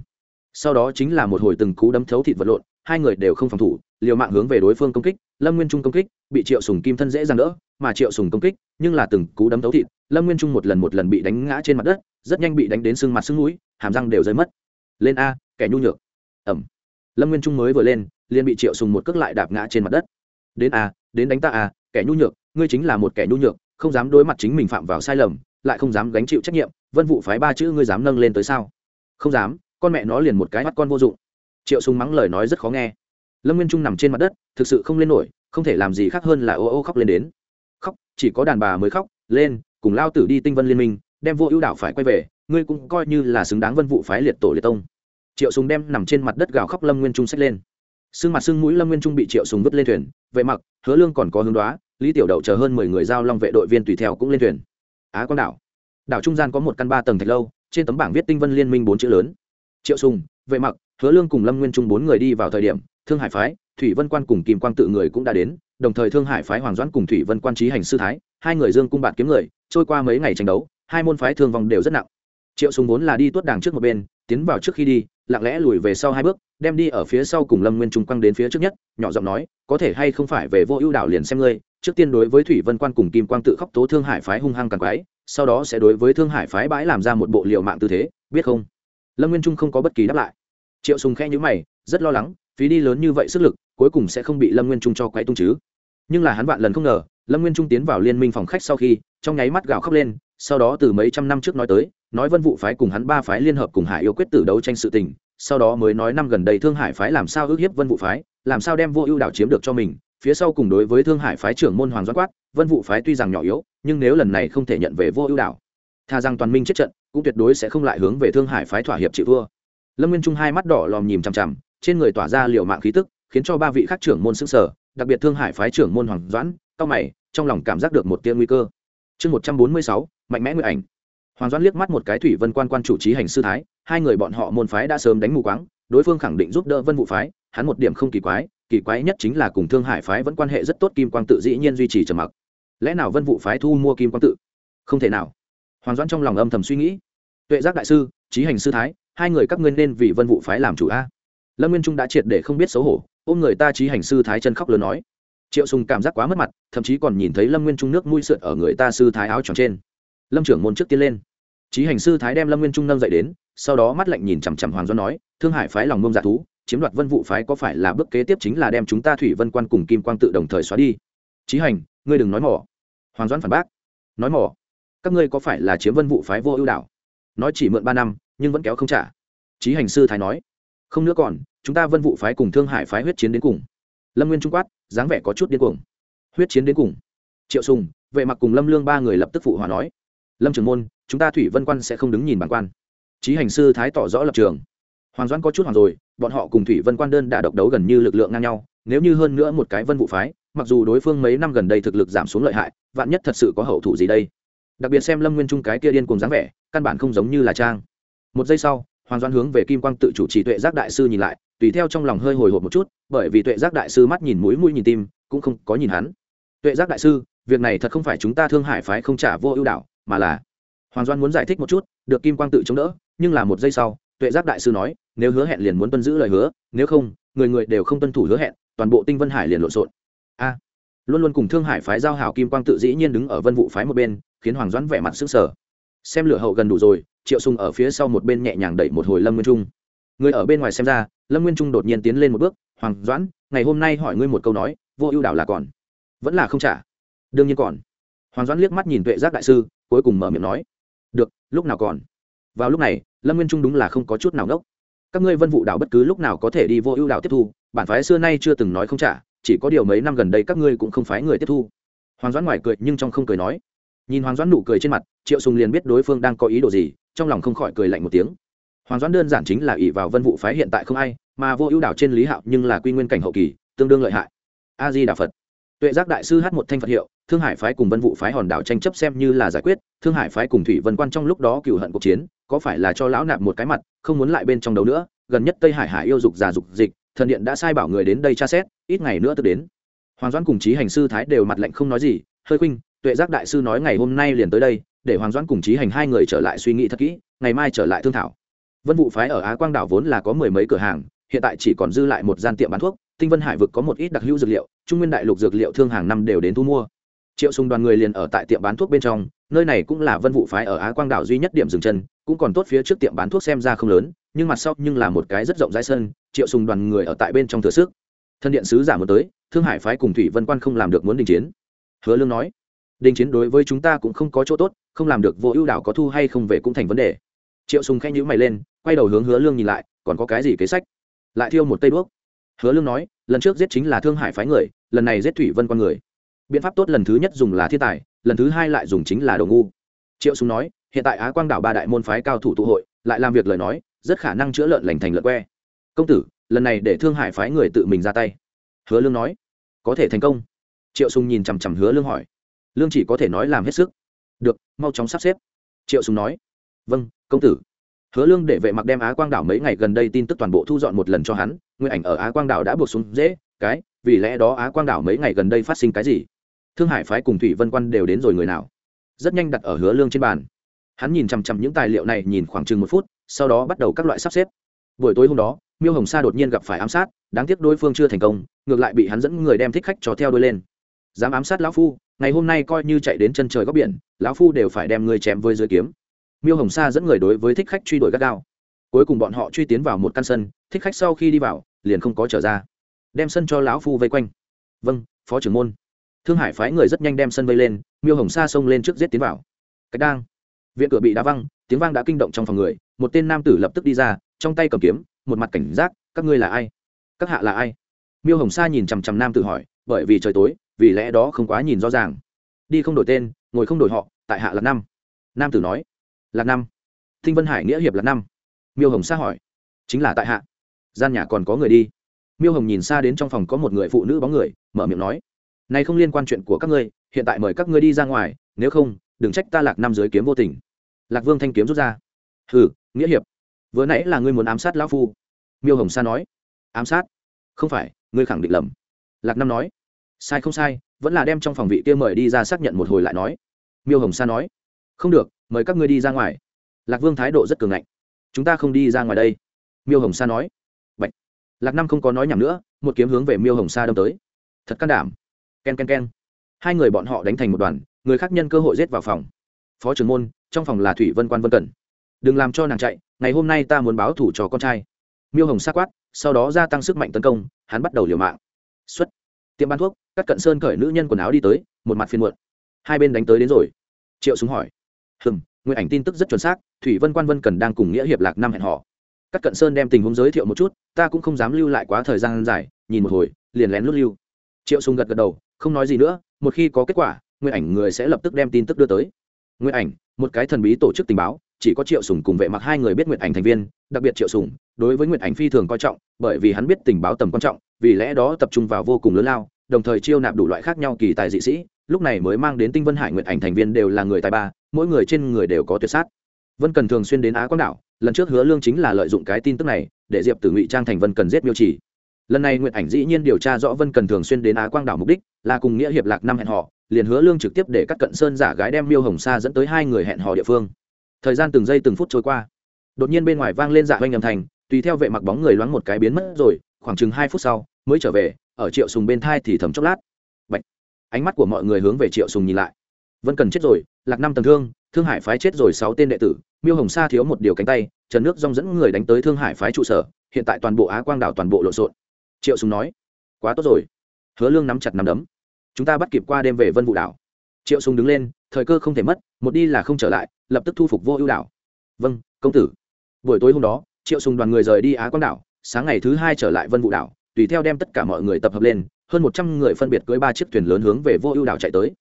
Speaker 1: sau đó chính là một hồi từng cú đấm thấu thịt vật lộn, hai người đều không phòng thủ, liều mạng hướng về đối phương công kích. Lâm nguyên trung công kích, bị triệu sùng kim thân dễ dàng đỡ, mà triệu sùng công kích nhưng là từng cú đấm thấu thịt, lâm nguyên trung một lần một lần bị đánh ngã trên mặt đất, rất nhanh bị đánh đến sưng mặt sưng mũi, hàm răng đều rơi mất. Lên a, kẻ nhu nhược. Ẩm. Lâm nguyên trung mới vừa lên, liền bị triệu sùng một cước lại đạp ngã trên mặt đất. Đến a, đến đánh ta a, kẻ nhu nhược, ngươi chính là một kẻ nhu nhược, không dám đối mặt chính mình phạm vào sai lầm, lại không dám gánh chịu trách nhiệm, vân vụ phái ba chữ ngươi dám nâng lên tới sao? Không dám, con mẹ nó liền một cái mắt con vô dụng. Triệu sùng mắng lời nói rất khó nghe. Lâm nguyên trung nằm trên mặt đất, thực sự không lên nổi, không thể làm gì khác hơn là ô ô khóc lên đến chỉ có đàn bà mới khóc, lên, cùng lao tử đi tinh vân liên minh, đem vô ưu đảo phải quay về, ngươi cũng coi như là xứng đáng vân vụ phái liệt tổ liệt tông. Triệu sùng đem nằm trên mặt đất gào khóc lâm nguyên trung xách lên. Xương mặt xương mũi lâm nguyên trung bị triệu sùng vứt lên thuyền, vệ mặc, hứa lương còn có hướng đoá, lý tiểu đậu chờ hơn mười người giao long vệ đội viên tùy theo cũng lên thuyền. Á quang đảo. Đảo trung gian có một căn ba tầng thạch lâu, trên tấm bảng viết tinh vân liên minh bốn chữ lớn. Triệu sùng, vệ mặc, hứa lương cùng lâm nguyên trung bốn người đi vào thời điểm, thương hải phái, thủy vân quan cùng kim quang tự người cũng đã đến đồng thời thương hải phái hoàng doãn cùng thủy vân quan trí hành sư thái, hai người dương cung bạn kiếm người, trôi qua mấy ngày tranh đấu, hai môn phái thương vong đều rất nặng. Triệu sùng vốn là đi tuốt đàng trước một bên, tiến vào trước khi đi, lặng lẽ lùi về sau hai bước, đem đi ở phía sau cùng lâm nguyên trung quăng đến phía trước nhất, nhỏ giọng nói, có thể hay không phải về vô ưu đảo liền xem ngươi, trước tiên đối với thủy vân quan cùng kim quang tự khóc tố thương hải phái hung hăng càng quái, sau đó sẽ đối với thương hải phái bãi làm ra một bộ liệu mạng tư thế, biết không? Lâm nguyên trung không có bất kỳ đáp lại. Triệu sùng khẽ nhíu mày, rất lo lắng, phí đi lớn như vậy sức lực cuối cùng sẽ không bị lâm nguyên trung cho quay tung chứ. Nhưng là hắn vạn lần không ngờ, lâm nguyên trung tiến vào liên minh phòng khách sau khi, trong nháy mắt gào khóc lên, sau đó từ mấy trăm năm trước nói tới, nói vân vụ phái cùng hắn ba phái liên hợp cùng hải yêu quyết tử đấu tranh sự tình, sau đó mới nói năm gần đây thương hải phái làm sao ước hiếp vân vụ phái, làm sao đem vô ưu đảo chiếm được cho mình, phía sau cùng đối với thương hải phái trưởng môn hoàng doãn quát, vân vụ phái tuy rằng nhỏ yếu, nhưng nếu lần này không thể nhận về vô ưu đảo, tha rằng toàn minh chết trận, cũng tuyệt đối sẽ không lại hướng về thương hải phái thỏa hiệp chịu thua. Lâm nguyên trung hai mắt đỏ lòm nhìm chằm chằm, trên người tỏa ra liều mạng khí tức khiến cho ba vị khác trưởng môn xứng sở, đặc biệt thương hải phái trưởng môn hoàng doãn, cao mày, trong lòng cảm giác được một tia nguy cơ. Chương một trăm bốn mươi sáu, mạnh mẽ nguyện ảnh. Hoàng doãn liếc mắt một cái thủy vân quan quan chủ trí hành sư thái, hai người bọn họ môn phái đã sớm đánh mù quáng, đối phương khẳng định giúp đỡ vân vụ phái, hắn một điểm không kỳ quái kỳ quái nhất chính là cùng thương hải phái vẫn quan hệ rất tốt kim quang tự dĩ nhiên duy trì trầm mặc. Lẽ nào vân vụ phái thu mua kim quang tự? Không thể nào. Hoàng doãn trong lòng âm thầm suy nghĩ. Tuệ giác đại sư, trí hành sư thái, hai người các ngươi nên vì vân vụ phái làm chủ a. Lâm nguyên trung đã triệt để không biết xấu hổ ôm người ta trí hành sư thái chân khóc lớn nói. Triệu sùng cảm giác quá mất mặt, thậm chí còn nhìn thấy lâm nguyên trung nước mũi sượt ở người ta sư thái áo tròn trên. Lâm trưởng môn trước tiên lên. Trí hành sư thái đem lâm nguyên trung nâng dậy đến, sau đó mắt lạnh nhìn chằm chằm hoàng doãn nói, thương hải phái lòng mông giả dạ thú, chiếm đoạt vân vụ phái có phải là bước kế tiếp chính là đem chúng ta thủy vân quan cùng kim quang tự đồng thời xóa đi? Trí hành, ngươi đừng nói mỏ. Hoàng doãn phản bác. Nói mỏ? Các ngươi có phải là chiếm vân vụ phái vô ưu đảo? Nói chỉ mượn ba năm, nhưng vẫn kéo không trả. Trí hành sư thái nói không nữa còn, chúng ta vân vụ phái cùng thương hải phái huyết chiến đến cùng. Lâm nguyên trung quát, dáng vẻ có chút điên cuồng. Huyết chiến đến cùng. Triệu sùng, vệ mặc cùng lâm lương ba người lập tức phụ hòa nói. Lâm Trường môn, chúng ta thủy vân quan sẽ không đứng nhìn bản quan. Chí hành sư thái tỏ rõ lập trường. Hoàng doãn có chút hoàng rồi, bọn họ cùng thủy vân quan đơn đã độc đấu gần như lực lượng ngang nhau, nếu như hơn nữa một cái vân vụ phái, mặc dù đối phương mấy năm gần đây thực lực giảm xuống lợi hại, vạn nhất thật sự có hậu thủ gì đây? Đặc biệt xem lâm nguyên trung cái kia điên cùng dáng vẻ, căn bản không giống như là trang. Một giây sau hoàng doãn hướng về kim quang tự chủ trì tuệ giác đại sư nhìn lại, tùy theo trong lòng hơi hồi hộp một chút, bởi vì tuệ giác đại sư mắt nhìn mũi mũi nhìn tim, cũng không có nhìn hắn. Tuệ giác đại sư, việc này thật không phải chúng ta thương hải phái không trả vô ưu đạo, mà là hoàng doan muốn giải thích một chút, được kim quang tự chống đỡ, nhưng là một giây sau, tuệ giác đại sư nói, nếu hứa hẹn liền muốn tuân giữ lời hứa, nếu không, người người đều không tuân thủ hứa hẹn, toàn bộ tinh vân hải liền lộn xộn. A. À, luôn luôn cùng thương hải phái giao hảo kim quang tự dĩ nhiên đứng ở vân vụ phái một bên, khiến hoàng doãn vẻ mặt sức sở xem lửa hậu gần đủ rồi triệu sùng ở phía sau một bên nhẹ nhàng đẩy một hồi lâm nguyên trung. Người ở bên ngoài xem ra, lâm nguyên trung đột nhiên tiến lên một bước, hoàng doãn, ngày hôm nay hỏi ngươi một câu nói, vô ưu đảo là còn, vẫn là không trả. Đương nhiên còn. Hoàng doãn liếc mắt nhìn tuệ giác đại sư, cuối cùng mở miệng nói, được, lúc nào còn? Vào lúc này, lâm nguyên trung đúng là không có chút nào ngốc. Các ngươi vân vụ đảo bất cứ lúc nào có thể đi vô ưu đảo tiếp thu, bản phái xưa nay chưa từng nói không trả, chỉ có điều mấy năm gần đây các ngươi cũng không phái người tiếp thu. Hoàng doãn ngoài cười nhưng trong không cười nói nhìn hoàng doãn nụ cười trên mặt, triệu sùng liền biết đối phương đang có ý đồ gì, trong lòng không khỏi cười lạnh một tiếng. Hoàng doãn đơn giản chính là ỷ vào vân vụ phái hiện tại không ai, mà vô ưu đảo trên lý hạo nhưng là quy nguyên cảnh hậu kỳ, tương đương lợi hại. A di đà phật tuệ giác đại sư hát một thanh phật hiệu, thương hải phái cùng vân vụ phái hòn đảo tranh chấp xem như là giải quyết, thương hải phái cùng thủy vân quan trong lúc đó cựu hận cuộc chiến, có phải là cho lão nạp một cái mặt, không muốn lại bên trong đấu nữa, gần nhất tây hải hải yêu dục già dục dịch, thần điện đã sai bảo người đến đây tra xét, ít ngày nữa tôi đến. Hoàng doãn cùng chí hành sư thái đều mặt lạnh không nói gì, hơi khuynh tuệ giác đại sư nói ngày hôm nay liền tới đây, để hoàng doãn cùng chí hành hai người trở lại suy nghĩ thật kỹ, ngày mai trở lại thương thảo. Vân vụ phái ở á quang đảo vốn là có mười mấy cửa hàng, hiện tại chỉ còn dư lại một gian tiệm bán thuốc, tinh vân hải vực có một ít đặc hữu dược liệu, trung nguyên đại lục dược liệu thương hàng năm đều đến thu mua. Triệu sùng đoàn người liền ở tại tiệm bán thuốc bên trong, nơi này cũng là vân vụ phái ở á quang đảo duy nhất điểm dừng chân, cũng còn tốt phía trước tiệm bán thuốc xem ra không lớn, nhưng mặt sau nhưng là một cái rất rộng rãi sân, triệu sùng đoàn người ở tại bên trong thừa sức. Thân điện sứ giả muốn tới, thương hải phái cùng thủy vân quan không làm được muốn đình chiến. Hứa lương nói đình chiến đối với chúng ta cũng không có chỗ tốt, không làm được vô ưu đảo có thu hay không về cũng thành vấn đề. Triệu sùng khẽ nhíu mày lên, quay đầu hướng hứa lương nhìn lại, còn có cái gì kế sách? Lại thiêu một cây đuốc. Hứa lương nói, lần trước giết chính là thương hải phái người, lần này giết thủy vân quan người. Biện pháp tốt lần thứ nhất dùng là thiên tài, lần thứ hai lại dùng chính là đồ ngu. Triệu sùng nói, hiện tại á quang đảo ba đại môn phái cao thủ tụ hội, lại làm việc lời nói, rất khả năng chữa lợn lành thành lợn que. Công tử, lần này để thương hải phái người tự mình ra tay. Hứa lương nói, có thể thành công. Triệu sùng nhìn chằm chằm hứa lương hỏi lương chỉ có thể nói làm hết sức. Được, mau chóng sắp xếp. Triệu sùng nói. Vâng công tử. Hứa lương để vệ mặc đem á quang đảo mấy ngày gần đây tin tức toàn bộ thu dọn một lần cho hắn, nguyên ảnh ở á quang đảo đã buộc xuống dễ, cái, vì lẽ đó á quang đảo mấy ngày gần đây phát sinh cái gì? Thương hải phái cùng thủy vân quan đều đến rồi người nào? Rất nhanh đặt ở hứa lương trên bàn. Hắn nhìn chằm chằm những tài liệu này nhìn khoảng chừng một phút, sau đó bắt đầu các loại sắp xếp. Buổi tối hôm đó, miêu hồng sa đột nhiên gặp phải ám sát, đáng tiếc đối phương chưa thành công, ngược lại bị hắn dẫn người đem thích khách cho theo đuôi lên dám ám sát lão phu, ngày hôm nay coi như chạy đến chân trời góc biển, lão phu đều phải đem người chém với dưới kiếm. Miêu hồng sa dẫn người đối với thích khách truy đuổi gắt gao. Cuối cùng bọn họ truy tiến vào một căn sân, thích khách sau khi đi vào, liền không có trở ra. Đem sân cho lão phu vây quanh. Vâng phó trưởng môn. Thương hải phái người rất nhanh đem sân vây lên, miêu hồng sa xông lên trước giết tiến vào. Cách đang. Viện cửa bị đá văng, tiếng vang đã kinh động trong phòng người, một tên nam tử lập tức đi ra, trong tay cầm kiếm, một mặt cảnh giác, các ngươi là ai? Các hạ là ai? Miêu hồng sa nhìn chằm chằm nam tử hỏi, bởi vì trời tối vì lẽ đó không quá nhìn rõ ràng. Đi không đổi tên, ngồi không đổi họ, tại hạ lạc năm nam tử nói, lạc năm thinh vân hải nghĩa hiệp lạc năm miêu hồng sa hỏi, chính là tại hạ. Gian nhà còn có người đi. Miêu hồng nhìn xa đến trong phòng có một người phụ nữ bóng người, mở miệng nói, này không liên quan chuyện của các ngươi, hiện tại mời các ngươi đi ra ngoài, nếu không, đừng trách ta lạc năm dưới kiếm vô tình. Lạc vương thanh kiếm rút ra. Hừ, nghĩa hiệp, vừa nãy là ngươi muốn ám sát lão phu. Miêu hồng sa nói, ám sát? Không phải, ngươi khẳng định lầm. Lạc năm nói sai không sai, vẫn là đem trong phòng vị kia mời đi ra xác nhận một hồi lại nói. Miêu hồng sa nói. Không được, mời các ngươi đi ra ngoài. Lạc vương thái độ rất cường ngạnh. Chúng ta không đi ra ngoài đây. Miêu hồng sa nói. Bạch. lạc năm không có nói nhầm nữa, một kiếm hướng về miêu hồng sa đâm tới. Thật can đảm. K e n k e n k e n hai người bọn họ đánh thành một đoàn, người khác nhân cơ hội rết vào phòng. Phó trưởng môn, trong phòng là thủy vân quan vân cẩn. Đừng làm cho nàng chạy, ngày hôm nay ta muốn báo thủ cho con trai. Miêu hồng sa quát, sau đó gia tăng sức mạnh tấn công, hắn bắt đầu liều mạng. Xuất tiệm bán thuốc các cận sơn cởi nữ nhân quần áo đi tới, một mặt phiên muộn. Hai bên đánh tới đến rồi. Triệu súng hỏi. Hừm nguyện ảnh tin tức rất chuẩn xác, thủy vân quan vân cần đang cùng nghĩa hiệp lạc năm hẹn họ các cận sơn đem tình huống giới thiệu một chút, ta cũng không dám lưu lại quá thời gian dài, nhìn một hồi, liền lén lút lưu. Triệu súng gật gật đầu, không nói gì nữa, một khi có kết quả nguyện ảnh người sẽ lập tức đem tin tức đưa tới. Nguyện ảnh, một cái thần bí tổ chức tình báo, chỉ có triệu sùng cùng vệ mặc hai người biết nguyện ảnh thành viên, đặc biệt triệu sùng đối với Nguyệt ảnh phi thường coi trọng, bởi vì hắn biết tình báo tầm quan trọng, vì lẽ đó tập trung vào vô cùng lớn lao, đồng thời chiêu nạp đủ loại khác nhau kỳ tài dị sĩ, lúc này mới mang đến tinh vân hải Nguyệt ảnh thành viên đều là người tài ba, mỗi người trên người đều có tuyệt sát. Vân cần thường xuyên đến á quang đảo, lần trước hứa lương chính là lợi dụng cái tin tức này, để diệp tử ngụy trang thành vân cần giết miêu chỉ lần này Nguyệt ảnh dĩ nhiên điều tra rõ vân cần thường xuyên đến á quang đảo mục đích, là cùng nghĩa hiệp lạc năm hẹn họ liền hứa lương trực tiếp để các cận sơn giả gái đem miêu hồng sa dẫn tới hai người hẹn hò địa phương. Thời gian từng giây từng phút trôi qua. Đột nhiên bên ngoài vang lên dạ hoanh âm thanh tùy theo vệ mặc bóng người loáng một cái biến mất rồi, khoảng chừng hai phút sau, mới trở về, ở triệu sùng bên thai thì thầm chốc lát. Bạch. ánh mắt của mọi người hướng về triệu sùng nhìn lại. Vân cần chết rồi, lạc năm tầng thương thương hải phái chết rồi sáu tên đệ tử, miêu hồng sa thiếu một điều cánh tay, trần nước rong dẫn người đánh tới thương hải phái trụ sở, hiện tại toàn bộ á quang đảo toàn bộ lộn xộn. Triệu sùng nói, quá tốt rồi. Hứa lương nắm chặt nắm đấm. Chúng ta bắt kịp qua đêm về vân vũ đảo. Triệu sùng đứng lên, thời cơ không thể mất, một đi là không trở lại, lập tức thu phục vô ưu đảo. Vâng công tử. Buổi tối hôm đó triệu sùng đoàn người rời đi á quang đảo, sáng ngày thứ hai trở lại vân vũ đảo, tùy theo đem tất cả mọi người tập hợp lên, hơn một trăm người phân biệt cưỡi ba chiếc thuyền lớn hướng về vô ưu đảo chạy tới.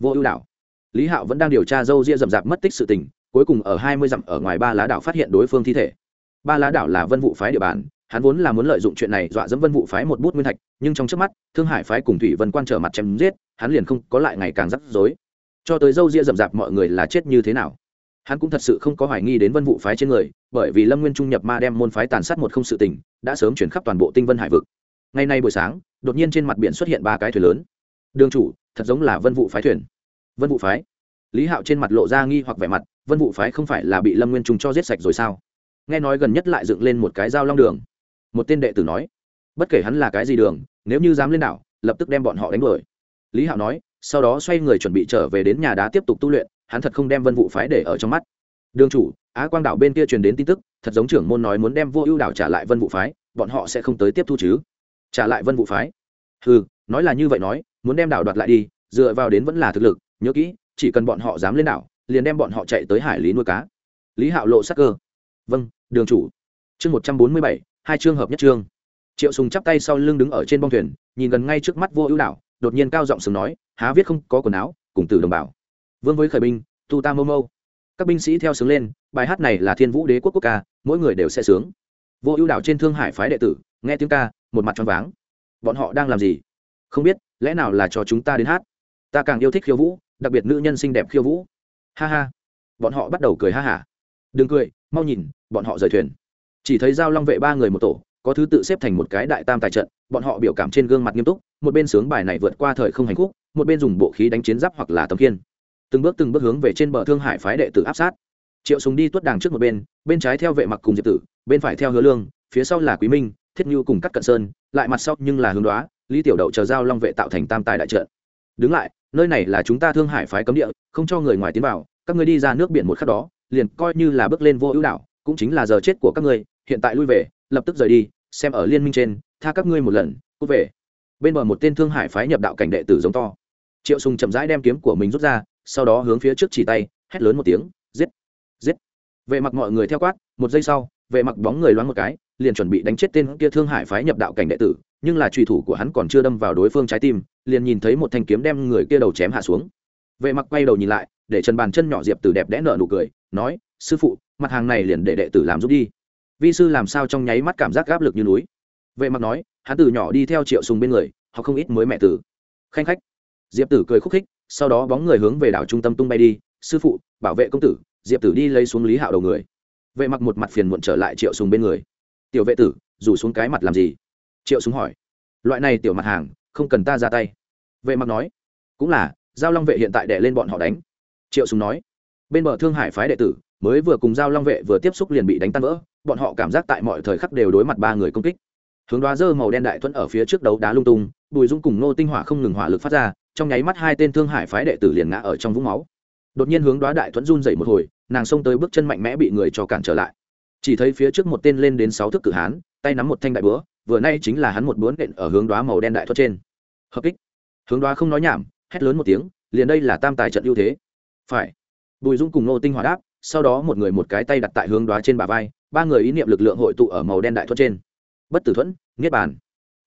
Speaker 1: Vô ưu đảo. Lý hạo vẫn đang điều tra dâu ria rậm rạp mất tích sự tình, cuối cùng ở hai mươi dặm ở ngoài ba lá đảo phát hiện đối phương thi thể. Ba lá đảo là vân vũ phái địa bàn, hắn vốn là muốn lợi dụng chuyện này dọa dẫm vân vũ phái một bút nguyên thạch, nhưng trong trước mắt, thương hải phái cùng thủy vân quan trở mặt chém giết, hắn liền không có lại ngày càng rắc rối. Cho tới dâu ria rậm rạp mọi người là chết như thế nào? Hắn cũng thật sự không có hoài nghi đến vân vũ phái trên người, bởi vì lâm nguyên trung nhập ma đem môn phái tàn sát một không sự tình, đã sớm chuyển khắp toàn bộ tinh vân hải vực. Ngày nay buổi sáng, đột nhiên trên mặt biển xuất hiện ba cái thuyền lớn. Đường chủ, thật giống là vân vũ phái thuyền. Vân vũ phái? Lý hạo trên mặt lộ ra nghi hoặc vẻ mặt, vân vũ phái không phải là bị lâm nguyên trung cho giết sạch rồi sao? Nghe nói gần nhất lại dựng lên một cái dao long đường. Một tên đệ tử nói, bất kể hắn là cái gì đường, nếu như dám lên đảo, lập tức đem bọn họ đánh đuổi. Lý hạo nói, sau đó xoay người chuẩn bị trở về đến nhà đá tiếp tục tu luyện hắn thật không đem vân vụ phái để ở trong mắt. Đường chủ, á quang đảo bên kia truyền đến tin tức, thật giống trưởng môn nói muốn đem vô ưu đảo trả lại vân vụ phái, bọn họ sẽ không tới tiếp thu chứ? Trả lại vân vụ phái? Ừ nói là như vậy nói, muốn đem đảo đoạt lại đi, dựa vào đến vẫn là thực lực, nhớ kỹ, chỉ cần bọn họ dám lên đảo, liền đem bọn họ chạy tới hải lý nuôi cá. Lý hạo lộ sắc cơ. Vâng đường chủ. Chương một trăm bốn mươi bảy, hai chương hợp nhất chương. Triệu sùng chắp tay sau lưng đứng ở trên bong thuyền, nhìn gần ngay trước mắt vô ưu đảo, đột nhiên cao giọng sừng nói, há viết không có quần áo, cùng từ đồng bào vương với khởi binh, tu ta mâu mâu. Các binh sĩ theo sướng lên, bài hát này là thiên vũ đế quốc quốc ca, mỗi người đều sẽ sướng. Vô ưu đảo trên thương hải phái đệ tử, nghe tiếng ca, một mặt tròn váng. Bọn họ đang làm gì? Không biết, lẽ nào là cho chúng ta đến hát? Ta càng yêu thích khiêu vũ, đặc biệt nữ nhân xinh đẹp khiêu vũ. Ha ha. Bọn họ bắt đầu cười ha hả. Đừng cười, mau nhìn, bọn họ rời thuyền. Chỉ thấy giao long vệ ba người một tổ, có thứ tự xếp thành một cái đại tam tài trận, bọn họ biểu cảm trên gương mặt nghiêm túc, một bên sướng bài này vượt qua thời không hành khúc một bên dùng bộ khí đánh chiến giáp hoặc là tấm kiên từng bước từng bước hướng về trên bờ thương hải phái đệ tử áp sát. Triệu súng đi tuốt đàng trước một bên bên trái theo vệ mặc cùng diệp tử, bên phải theo hứa lương, phía sau là quý minh, thiết như cùng cắt cận sơn, lại mặt sau nhưng là hướng đoá, lý tiểu đậu chờ giao long vệ tạo thành tam tài đại trận. Đứng lại, nơi này là chúng ta thương hải phái cấm địa, không cho người ngoài tiến vào, các ngươi đi ra nước biển một khắc đó, liền coi như là bước lên vô ưu đảo, cũng chính là giờ chết của các ngươi, hiện tại lui về, lập tức rời đi, xem ở liên minh trên, tha các ngươi một lần, cút về. Bên bờ một tên thương hải phái nhập đạo cảnh đệ tử giống to. Triệu sùng chậm rãi đem kiếm của mình rút ra sau đó hướng phía trước chỉ tay, hét lớn một tiếng, giết giết. Vệ mặc mọi người theo quát, một giây sau, vệ mặc bóng người loáng một cái, liền chuẩn bị đánh chết tên kia thương hải phái nhập đạo cảnh đệ tử, nhưng là truy thủ của hắn còn chưa đâm vào đối phương trái tim, liền nhìn thấy một thanh kiếm đem người kia đầu chém hạ xuống. Vệ mặc quay đầu nhìn lại, để trần bàn chân nhỏ diệp tử đẹp đẽ nở nụ cười, nói, sư phụ, mặt hàng này liền để đệ tử làm giúp đi. Vi sư làm sao trong nháy mắt cảm giác áp lực như núi. Vệ mặc nói, hắn từ nhỏ đi theo triệu sùng bên người họ không ít mới mẹ tử. Khanh khách. Diệp tử cười khúc khích sau đó bóng người hướng về đảo trung tâm tung bay đi, sư phụ, bảo vệ công tử, diệp tử đi lấy xuống lý hạo đầu người. Vệ mặc một mặt phiền muộn trở lại triệu sùng bên người. Tiểu vệ tử, rủ xuống cái mặt làm gì? Triệu sùng hỏi. Loại này tiểu mặt hàng, không cần ta ra tay. Vệ mặc nói. Cũng là, giao long vệ hiện tại đẻ lên bọn họ đánh. Triệu sùng nói. Bên bờ thương hải phái đệ tử, mới vừa cùng giao long vệ vừa tiếp xúc liền bị đánh tan vỡ, bọn họ cảm giác tại mọi thời khắc đều đối mặt ba người công kích. Hướng đoá dơ màu đen đại thuẫn ở phía trước đấu đá lung tung, bùi dung cùng nô tinh hỏa không ngừng hỏa lực phát ra trong nháy mắt hai tên thương hải phái đệ tử liền ngã ở trong vũng máu. Đột nhiên hướng đoá đại thuẫn run dậy một hồi, nàng xông tới bước chân mạnh mẽ bị người cho cản trở lại. Chỉ thấy phía trước một tên lên đến sáu thước cự hán, tay nắm một thanh đại búa, vừa nay chính là hắn một búa nện ở hướng đoá màu đen đại thuẫn trên. Hợp kích. Hướng đoá không nói nhảm, hét lớn một tiếng, liền đây là tam tài trận ưu thế. Phải. Bùi dung cùng nô tinh hỏa đáp, sau đó một người một cái tay đặt tại hướng đoá trên bả vai, ba người ý niệm lực lượng hội tụ ở màu đen đại thuẫn trên. Bất tử thuẫn, niết bàn.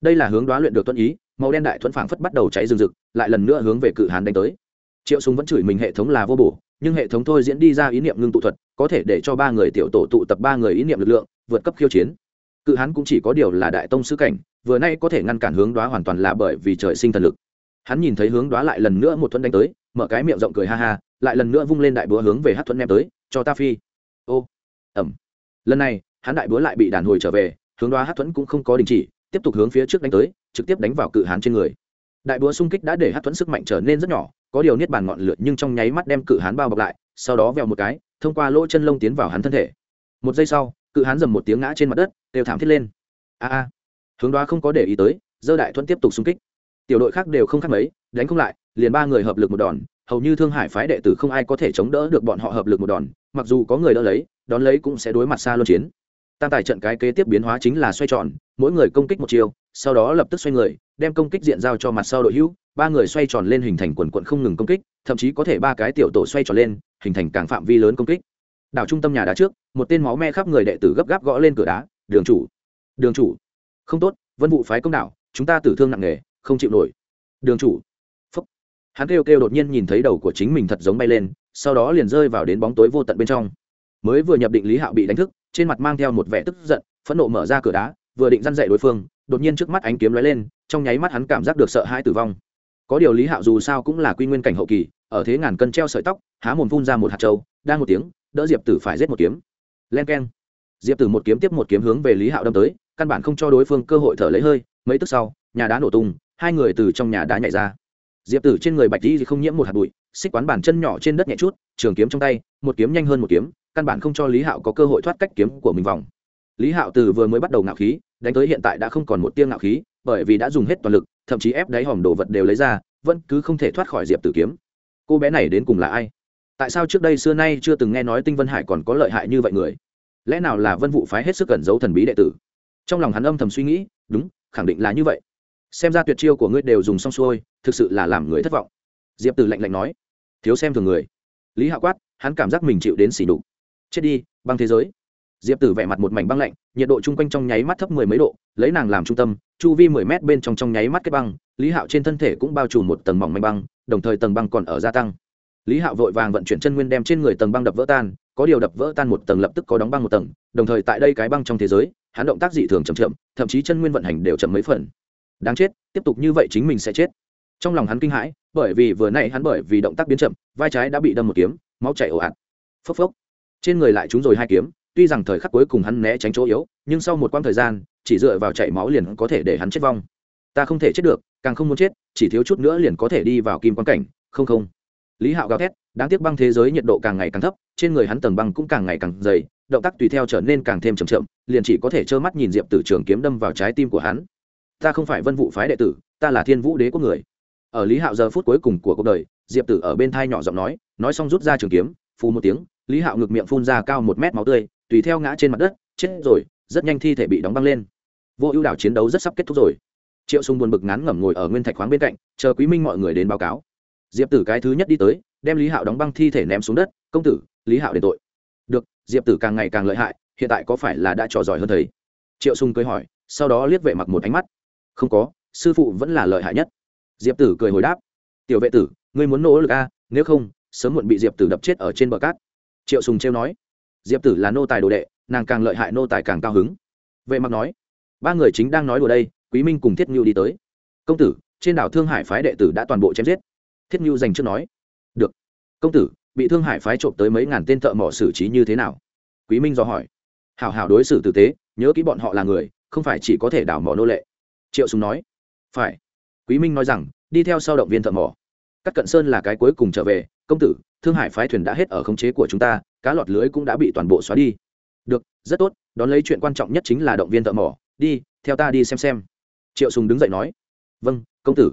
Speaker 1: Đây là hướng đoá luyện được thuẫn ý màu đen đại thuẫn phảng phất bắt đầu cháy rừng rực, lại lần nữa hướng về cự hán đánh tới. Triệu súng vẫn chửi mình hệ thống là vô bổ, nhưng hệ thống thôi diễn đi ra ý niệm ngưng tụ thuật, có thể để cho ba người tiểu tổ tụ tập ba người ý niệm lực lượng, vượt cấp khiêu chiến. Cự hán cũng chỉ có điều là đại tông sư cảnh, vừa nay có thể ngăn cản hướng đoá hoàn toàn là bởi vì trời sinh thần lực. Hắn nhìn thấy hướng đoá lại lần nữa một thuẫn đánh tới, mở cái miệng rộng cười ha ha, lại lần nữa vung lên đại búa hướng về hát thuẫn ném tới, cho ta phi. Ô ẩm lần này, hắn đại búa lại bị đàn hồi trở về, hướng đoá hát thuẫn cũng không có đình chỉ, tiếp tục hướng phía trước đánh tới trực tiếp đánh vào cự hán trên người. Đại búa xung kích đã để hát thuẫn sức mạnh trở nên rất nhỏ, có điều niết bàn ngọn lửa nhưng trong nháy mắt đem cự hán bao bọc lại, sau đó vèo một cái, thông qua lỗ chân lông tiến vào hắn thân thể. Một giây sau, cự hán dầm một tiếng ngã trên mặt đất đều thảm thiết lên. A a. Hướng đoá không có để ý tới, dơ đại thuẫn tiếp tục xung kích. Tiểu đội khác đều không khác mấy, đánh không lại, liền ba người hợp lực một đòn, hầu như thương hải phái đệ tử không ai có thể chống đỡ được bọn họ hợp lực một đòn, mặc dù có người đỡ lấy, đón lấy cũng sẽ đối mặt xa luân chiến tam tài trận cái kế tiếp biến hóa chính là xoay tròn, mỗi người công kích một chiều, sau đó lập tức xoay người, đem công kích diện giao cho mặt sau đội hữu, ba người xoay tròn lên hình thành quần quận không ngừng công kích, thậm chí có thể ba cái tiểu tổ xoay tròn lên, hình thành càng phạm vi lớn công kích. Đảo trung tâm nhà đá trước, một tên máu me khắp người đệ tử gấp gáp gõ lên cửa đá, đường chủ đường chủ. Không tốt, vân vụ phái công đảo, chúng ta tử thương nặng nề, không chịu nổi. Đường chủ. Phúc. Hắn kêu kêu đột nhiên nhìn thấy đầu của chính mình thật giống bay lên, sau đó liền rơi vào đến bóng tối vô tận bên trong. Mới vừa nhập định lý hạo bị đánh thức trên mặt mang theo một vẻ tức giận, phẫn nộ mở ra cửa đá, vừa định răn dậy đối phương, đột nhiên trước mắt ánh kiếm lóe lên, trong nháy mắt hắn cảm giác được sợ hãi tử vong. Có điều lý hạo dù sao cũng là quy nguyên cảnh hậu kỳ, ở thế ngàn cân treo sợi tóc, há mồm phun ra một hạt trâu đang một tiếng, đỡ diệp tử phải giết một kiếm. Len k e n diệp tử một kiếm tiếp một kiếm hướng về lý hạo đâm tới, căn bản không cho đối phương cơ hội thở lấy hơi, mấy tức sau, nhà đá nổ tung, hai người từ trong nhà đá nhảy ra. Diệp tử trên người bạch đi không nhiễm một hạt bụi, xích quán bản chân nhỏ trên đất nhẹ chút, trường kiếm trong tay, một kiếm nhanh hơn một kiếm căn bản không cho lý hạo có cơ hội thoát cách kiếm của mình vòng. Lý hạo từ vừa mới bắt đầu ngạo khí, đánh tới hiện tại đã không còn một tiêng ngạo khí, bởi vì đã dùng hết toàn lực, thậm chí ép đáy hòm đồ vật đều lấy ra, vẫn cứ không thể thoát khỏi diệp tử kiếm. Cô bé này đến cùng là ai? Tại sao trước đây xưa nay chưa từng nghe nói tinh vân hải còn có lợi hại như vậy người? Lẽ nào là vân vụ phái hết sức cẩn giấu thần bí đệ tử? Trong lòng hắn âm thầm suy nghĩ, đúng, khẳng định là như vậy. Xem ra tuyệt chiêu của ngươi đều dùng xong xuôi, thực sự là làm người thất vọng. Diệp tử lạnh lạnh nói. Thiếu xem thường người. Lý hạ quát, hắn cảm giác mình chịu đến xỉ đục chết đi, băng thế giới. Diệp tử vẻ mặt một mảnh băng lạnh, nhiệt độ chung quanh trong nháy mắt thấp mười mấy độ, lấy nàng làm trung tâm, chu vi mười mét bên trong trong nháy mắt kết băng, lý hạo trên thân thể cũng bao trùm một tầng mỏng manh băng, đồng thời tầng băng còn ở gia tăng. Lý hạo vội vàng vận chuyển chân nguyên đem trên người tầng băng đập vỡ tan, có điều đập vỡ tan một tầng lập tức có đóng băng một tầng, đồng thời tại đây cái băng trong thế giới, hắn động tác dị thường chậm chậm, thậm chí chân nguyên vận hành đều chậm mấy phần. Đáng chết, tiếp tục như vậy chính mình sẽ chết. Trong lòng hắn kinh hãi, bởi vì vừa nay hắn bởi vì động tác biến chậm, vai trái đã bị đâm một kiếm, máu chảy ồ ạt. Phốc phốc trên người lại trúng rồi hai kiếm, tuy rằng thời khắc cuối cùng hắn né tránh chỗ yếu, nhưng sau một quãng thời gian, chỉ dựa vào chảy máu liền có thể để hắn chết vong. Ta không thể chết được, càng không muốn chết, chỉ thiếu chút nữa liền có thể đi vào kim quan cảnh, không không. Lý hạo gào thét, đáng tiếc băng thế giới nhiệt độ càng ngày càng thấp, trên người hắn tầng băng cũng càng ngày càng dày, động tác tùy theo trở nên càng thêm chậm chậm, liền chỉ có thể trơ mắt nhìn diệp tử trường kiếm đâm vào trái tim của hắn. Ta không phải vân vụ phái đệ tử, ta là thiên vũ đế quốc người. Ở lý hạo giờ phút cuối cùng của cuộc đời, diệp tử ở bên thai nhỏ giọng nói nói xong rút ra trường kiếm, phù một tiếng lý hạo ngực miệng phun ra cao một mét máu tươi, tùy theo ngã trên mặt đất, chết rồi, rất nhanh thi thể bị đóng băng lên. Vô ưu đảo chiến đấu rất sắp kết thúc rồi. Triệu sùng buồn bực ngán ngẩm ngồi ở nguyên thạch khoáng bên cạnh, chờ quý minh mọi người đến báo cáo. Diệp tử cái thứ nhất đi tới, đem lý hạo đóng băng thi thể ném xuống đất, công tử, lý hạo đền tội. Được, diệp tử càng ngày càng lợi hại, hiện tại có phải là đã trò giỏi hơn thầy? Triệu sùng cười hỏi, sau đó liếc vệ mặc một ánh mắt. Không có, sư phụ vẫn là lợi hại nhất. Diệp tử cười hồi đáp, tiểu vệ tử, ngươi muốn nỗ lực a nếu không, sớm muộn bị diệp tử đập chết ở trên bờ cát triệu sùng trêu nói, diệp tử là nô tài đồ đệ, nàng càng lợi hại nô tài càng cao hứng. Vệ mặc nói, ba người chính đang nói đùa đây, quý minh cùng thiết ngưu đi tới. Công tử, trên đảo thương hải phái đệ tử đã toàn bộ chém giết. Thiết ngưu dành trước nói, được, công tử, bị thương hải phái trộm tới mấy ngàn tên thợ mỏ xử trí như thế nào? Quý minh do hỏi, hảo hảo đối xử tử tế, nhớ kỹ bọn họ là người, không phải chỉ có thể đảo mỏ nô lệ. Triệu sùng nói, phải. Quý minh nói rằng, đi theo sau động viên thợ mỏ. Cát cận sơn là cái cuối cùng trở về công tử, thương hải phái thuyền đã hết ở khống chế của chúng ta, cá lọt lưới cũng đã bị toàn bộ xóa đi. Được, rất tốt, đón lấy chuyện quan trọng nhất chính là động viên thợ mỏ. Đi, theo ta đi xem xem. Triệu sùng đứng dậy nói. Vâng công tử.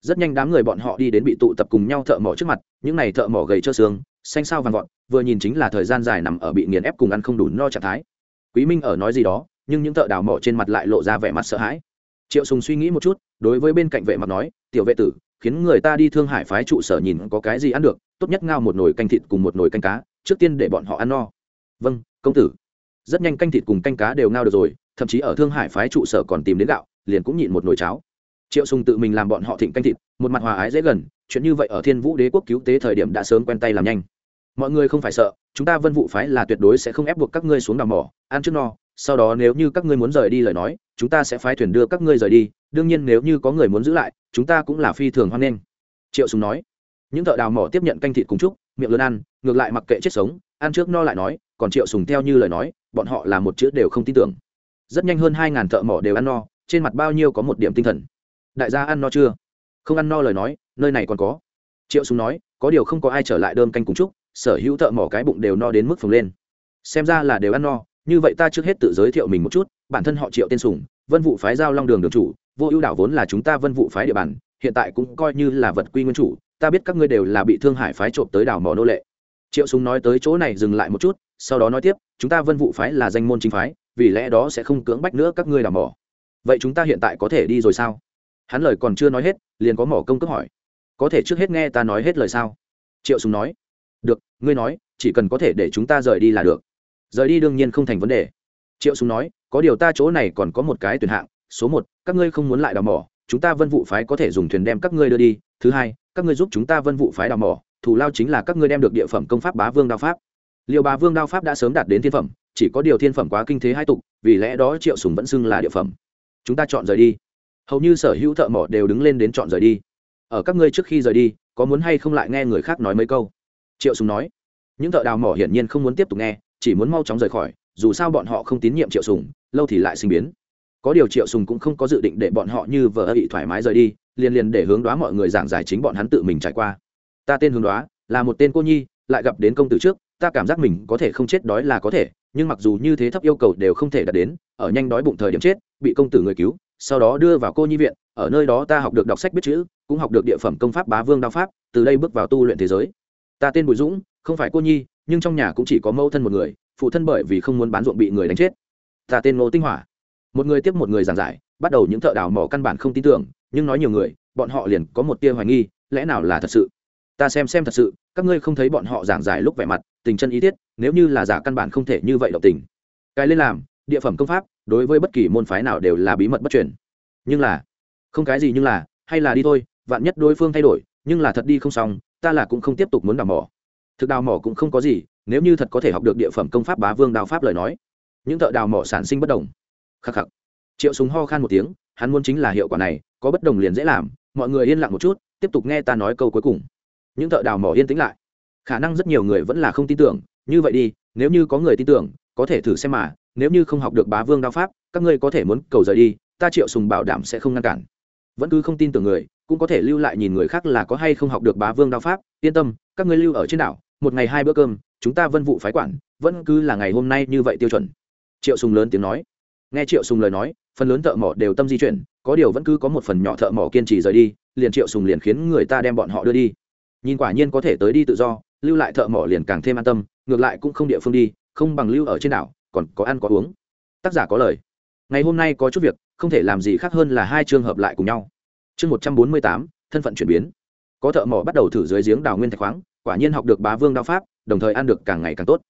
Speaker 1: Rất nhanh đám người bọn họ đi đến bị tụ tập cùng nhau thợ mỏ trước mặt, những này thợ mỏ gầy trơ xương, xanh sao vàng vọt, vừa nhìn chính là thời gian dài nằm ở bị nghiền ép cùng ăn không đủ no trạng thái. Quý minh ở nói gì đó, nhưng những thợ đào mỏ trên mặt lại lộ ra vẻ mặt sợ hãi. Triệu sùng suy nghĩ một chút, đối với bên cạnh vệ mặt nói, tiểu vệ tử, khiến người ta đi thương hải phái trụ sở nhìn có cái gì ăn được tốt nhất ngao một nồi canh thịt cùng một nồi canh cá, trước tiên để bọn họ ăn no. Vâng công tử. Rất nhanh canh thịt cùng canh cá đều ngao được rồi, thậm chí ở thương hải phái trụ sở còn tìm đến gạo, liền cũng nhịn một nồi cháo. Triệu sùng tự mình làm bọn họ thịnh canh thịt, một mặt hòa ái dễ gần, chuyện như vậy ở thiên vũ đế quốc cứu tế thời điểm đã sớm quen tay làm nhanh. Mọi người không phải sợ, chúng ta vân vụ phái là tuyệt đối sẽ không ép buộc các ngươi xuống đào mỏ, ăn trước no, sau đó nếu như các ngươi muốn rời đi lời nói, chúng ta sẽ phái thuyền đưa các ngươi rời đi, đương nhiên nếu như có người muốn giữ lại, chúng ta cũng là phi thường hoan nghênh. Triệu sùng nói những thợ đào mỏ tiếp nhận canh thịt cùng chúc miệng lớn ăn, ngược lại mặc kệ chết sống, ăn trước no lại nói, còn triệu sùng theo như lời nói, bọn họ là một chữ đều không tin tưởng. Rất nhanh hơn hai ngàn thợ mỏ đều ăn no, trên mặt bao nhiêu có một điểm tinh thần. Đại gia ăn no chưa? Không ăn no lời nói, nơi này còn có. Triệu sùng nói, có điều không có ai trở lại đơm canh cùng chúc sở hữu thợ mỏ cái bụng đều no đến mức phồng lên. Xem ra là đều ăn no, như vậy ta trước hết tự giới thiệu mình một chút, bản thân họ triệu tên sùng, vân vụ phái giao long đường đường chủ, vô ưu đảo vốn là chúng ta vân vụ phái địa bàn, hiện tại cũng coi như là vật quy nguyên chủ ta biết các ngươi đều là bị thương hải phái trộm tới đảo mỏ nô lệ. Triệu Súng nói tới chỗ này dừng lại một chút, sau đó nói tiếp, chúng ta vân vụ phái là danh môn chính phái, vì lẽ đó sẽ không cưỡng bách nữa các ngươi đào mỏ. Vậy chúng ta hiện tại có thể đi rồi sao? Hắn lời còn chưa nói hết, liền có mỏ công cướp hỏi. Có thể trước hết nghe ta nói hết lời sao? Triệu Súng nói. Được, ngươi nói, chỉ cần có thể để chúng ta rời đi là được. Rời đi đương nhiên không thành vấn đề. Triệu Súng nói, có điều ta chỗ này còn có một cái tuyển hạng, số một, các ngươi không muốn lại đào mỏ, chúng ta vân vụ phái có thể dùng thuyền đem các ngươi đưa đi. Thứ hai các ngươi giúp chúng ta vân vụ phái đào mỏ thủ lao chính là các ngươi đem được địa phẩm công pháp bá vương đao pháp. Liệu bá vương đao pháp đã sớm đạt đến thiên phẩm, chỉ có điều thiên phẩm quá kinh thế hai tục, vì lẽ đó triệu sùng vẫn xưng là địa phẩm. Chúng ta chọn rời đi. Hầu như sở hữu thợ mỏ đều đứng lên đến chọn rời đi. Ở các ngươi trước khi rời đi, có muốn hay không lại nghe người khác nói mấy câu? Triệu sùng nói. Những thợ đào mỏ hiển nhiên không muốn tiếp tục nghe, chỉ muốn mau chóng rời khỏi, dù sao bọn họ không tín nhiệm triệu sùng, lâu thì lại sinh biến. Có điều triệu sùng cũng không có dự định để bọn họ như vợ bị thoải mái rời đi liền liền để hướng đoá mọi người giảng giải chính bọn hắn tự mình trải qua. Ta tên hướng đoá, là một tên cô nhi, lại gặp đến công tử trước, ta cảm giác mình có thể không chết đói là có thể, nhưng mặc dù như thế thấp yêu cầu đều không thể đạt đến, ở nhanh đói bụng thời điểm chết, bị công tử người cứu, sau đó đưa vào cô nhi viện, ở nơi đó ta học được đọc sách biết chữ, cũng học được địa phẩm công pháp bá vương đao pháp, từ đây bước vào tu luyện thế giới. Ta tên bùi dũng, không phải cô nhi, nhưng trong nhà cũng chỉ có mẫu thân một người, phụ thân bởi vì không muốn bán ruộng bị người đánh chết. Ta tên ngô tinh hỏa. Một người tiếp một người giảng giải, bắt đầu những thợ đào mỏ căn bản không tin tưởng nhưng nói nhiều người bọn họ liền có một tia hoài nghi lẽ nào là thật sự? Ta xem xem thật sự các ngươi không thấy bọn họ giảng giải lúc vẻ mặt tình chân ý tiết, nếu như là giả căn bản không thể như vậy động tình. Cái lên làm địa phẩm công pháp đối với bất kỳ môn phái nào đều là bí mật bất truyền. Nhưng là không cái gì nhưng là hay là đi thôi vạn nhất đối phương thay đổi nhưng là thật đi không xong ta là cũng không tiếp tục muốn đào mỏ. Thực đào mỏ cũng không có gì nếu như thật có thể học được địa phẩm công pháp bá vương đào pháp lời nói những thợ đào mỏ sản sinh bất đồng. Khắc khắc. Triệu súng ho khan một tiếng hắn muốn chính là hiệu quả này, có bất đồng liền dễ làm, mọi người yên lặng một chút, tiếp tục nghe ta nói câu cuối cùng. Những thợ đào mỏ yên tĩnh lại. Khả năng rất nhiều người vẫn là không tin tưởng, như vậy đi, nếu như có người tin tưởng, có thể thử xem mà, nếu như không học được bá vương đao pháp, các ngươi có thể muốn cầu rời đi, ta triệu sùng bảo đảm sẽ không ngăn cản. Vẫn cứ không tin tưởng người, cũng có thể lưu lại nhìn người khác là có hay không học được bá vương đao pháp, yên tâm, các ngươi lưu ở trên đảo, một ngày hai bữa cơm, chúng ta vân vụ phái quản, vẫn cứ là ngày hôm nay như vậy tiêu chuẩn. Triệu sùng lớn tiếng nói. Nghe triệu sùng lời nói phần lớn thợ mỏ đều tâm di chuyển, có điều vẫn cứ có một phần nhỏ thợ mỏ kiên trì rời đi, liền triệu sùng liền khiến người ta đem bọn họ đưa đi. Nhìn quả nhiên có thể tới đi tự do, lưu lại thợ mỏ liền càng thêm an tâm, ngược lại cũng không địa phương đi, không bằng lưu ở trên đảo, còn có ăn có uống. Tác giả có lời. Ngày hôm nay có chút việc, không thể làm gì khác hơn là hai trường hợp lại cùng nhau. Chương một trăm bốn mươi tám, thân phận chuyển biến. Có thợ mỏ bắt đầu thử dưới giếng đào nguyên thạch khoáng, quả nhiên học được bá vương đao pháp, đồng thời ăn được càng ngày càng tốt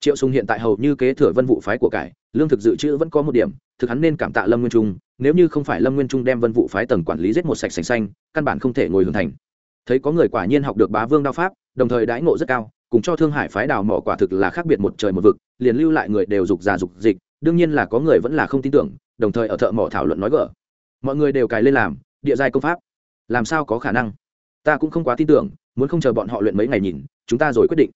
Speaker 1: triệu sùng hiện tại hầu như kế thừa vân vụ phái của cải, lương thực dự trữ vẫn có một điểm, thực hắn nên cảm tạ lâm nguyên trung, nếu như không phải lâm nguyên trung đem vân vụ phái tầng quản lý giết một sạch sành xanh, căn bản không thể ngồi hưởng thành. Thấy có người quả nhiên học được bá vương đao pháp, đồng thời đãi ngộ rất cao, cùng cho thương hải phái đào mỏ quả thực là khác biệt một trời một vực, liền lưu lại người đều dục già dục dịch, đương nhiên là có người vẫn là không tin tưởng, đồng thời ở thợ mỏ thảo luận nói gở. mọi người đều cài lên làm, địa giai công pháp. Làm sao có khả năng? Ta cũng không quá tin tưởng, muốn không chờ bọn họ luyện mấy ngày nhìn, chúng ta rồi quyết định.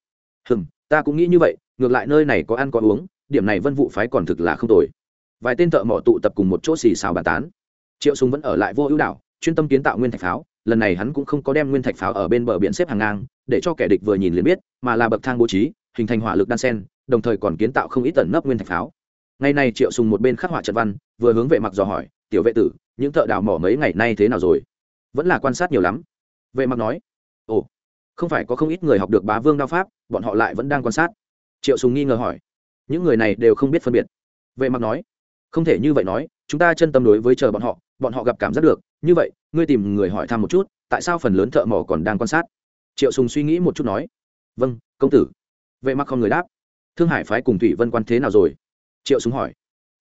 Speaker 1: Hừm ta cũng nghĩ như vậy, ngược lại nơi này có ăn có uống, điểm này vân vụ phái còn thực là không tồi. Vài tên thợ mỏ tụ tập cùng một chỗ xì xào bàn tán. Triệu súng vẫn ở lại vô ưu đảo, chuyên tâm kiến tạo nguyên thạch pháo, lần này hắn cũng không có đem nguyên thạch pháo ở bên bờ biển xếp hàng ngang, để cho kẻ địch vừa nhìn liền biết, mà là bậc thang bố trí, hình thành hỏa lực đan sen, đồng thời còn kiến tạo không ít tẩn nấp nguyên thạch pháo. Ngày nay triệu sùng một bên khắc họa trận văn, vừa hướng vệ mặc dò hỏi, tiểu vệ tử, những thợ đào mỏ mấy ngày nay thế nào rồi? Vẫn là quan sát nhiều lắm. Vệ mặc nói, ồ không phải có không ít người học được bá vương đao pháp, bọn họ lại vẫn đang quan sát. Triệu sùng nghi ngờ hỏi. Những người này đều không biết phân biệt. Vệ mặc nói. Không thể như vậy nói, chúng ta chân tâm đối với chờ bọn họ bọn họ gặp cảm giác được. Như vậy, ngươi tìm người hỏi thăm một chút, tại sao phần lớn thợ mỏ còn đang quan sát? Triệu sùng suy nghĩ một chút nói. Vâng công tử. Vệ mặc không người đáp. Thương hải phái cùng thủy vân quan thế nào rồi? Triệu sùng hỏi.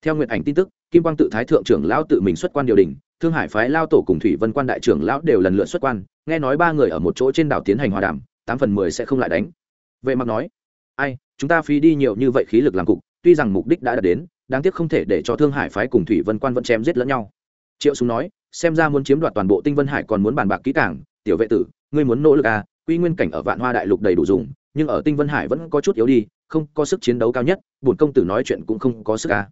Speaker 1: Theo nguyện ảnh tin tức kim quang tự thái thượng trưởng lão tự mình xuất quan điều đình, thương hải phái lao tổ cùng thủy vân quan đại trưởng lão đều lần lượt xuất quan, nghe nói ba người ở một chỗ trên đảo tiến hành hòa đàm, tám phần mười sẽ không lại đánh. Vệ mặc nói, ai, chúng ta phí đi nhiều như vậy khí lực làm cục, tuy rằng mục đích đã đạt đến, đáng tiếc không thể để cho thương hải phái cùng thủy vân quan vẫn chém giết lẫn nhau. Triệu súng nói, xem ra muốn chiếm đoạt toàn bộ tinh vân hải còn muốn bàn bạc kỹ càng, tiểu vệ tử, ngươi muốn nỗ lực à quy nguyên cảnh ở vạn hoa đại lục đầy đủ dùng, nhưng ở tinh vân hải vẫn có chút yếu đi, không có sức chiến đấu cao nhất, bổn công tử nói chuyện cũng không có sức à.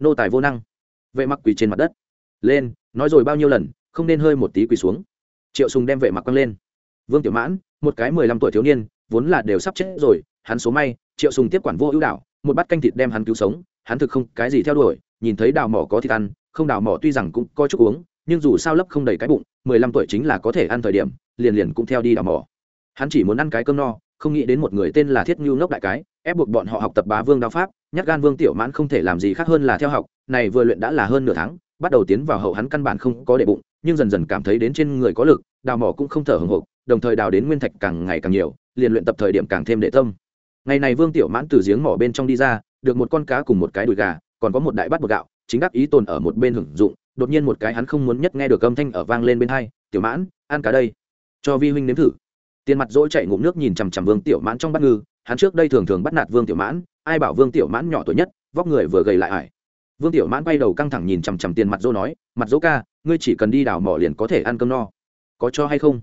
Speaker 1: Nô tài vô năng vệ mặc quỳ trên mặt đất. Lên, nói rồi bao nhiêu lần, không nên hơi một tí quỳ xuống. Triệu sùng đem vệ mặc quăng lên. Vương tiểu mãn, một cái mười lăm tuổi thiếu niên, vốn là đều sắp chết rồi, hắn số may, triệu sùng tiếp quản vô ưu đảo, một bát canh thịt đem hắn cứu sống, hắn thực không cái gì theo đuổi, nhìn thấy đào mỏ có thịt ăn, không đào mỏ tuy rằng cũng có chút uống, nhưng dù sao lấp không đầy cái bụng, mười lăm tuổi chính là có thể ăn thời điểm, liền liền cũng theo đi đào mỏ. Hắn chỉ muốn ăn cái cơm no, không nghĩ đến một người tên là thiết ngưu ngốc đại cái, ép buộc bọn họ học tập bá vương đao pháp nhắc gan vương tiểu mãn không thể làm gì khác hơn là theo học này vừa luyện đã là hơn nửa tháng, bắt đầu tiến vào hậu hắn căn bản không có đệ bụng, nhưng dần dần cảm thấy đến trên người có lực, đào mỏ cũng không thở hồng hộc, đồng thời đào đến nguyên thạch càng ngày càng nhiều, liền luyện tập thời điểm càng thêm đệ tâm. Ngày này vương tiểu mãn từ giếng mỏ bên trong đi ra, được một con cá cùng một cái đùi gà, còn có một đại bát bột gạo, chính đắc ý tồn ở một bên hưởng dụng, đột nhiên một cái hắn không muốn nhất nghe được âm thanh ở vang lên bên hai, tiểu mãn, ăn cá đây. Cho vi huynh nếm thử. Tiền mặt dỗi chạy ngụm nước nhìn chằm chằm vương tiểu mãn trong bát ngư, hắn trước đây thường thường bắt nạt vương tiểu mãn, ai bảo vương tiểu mãn nhỏ tuổi nhất, vóc người vừa gầy lại ải vương tiểu mãn bay đầu căng thẳng nhìn chằm chằm tiền mặt dỗ nói, mặt dỗ ca, ngươi chỉ cần đi đào mỏ liền có thể ăn cơm no. Có cho hay không?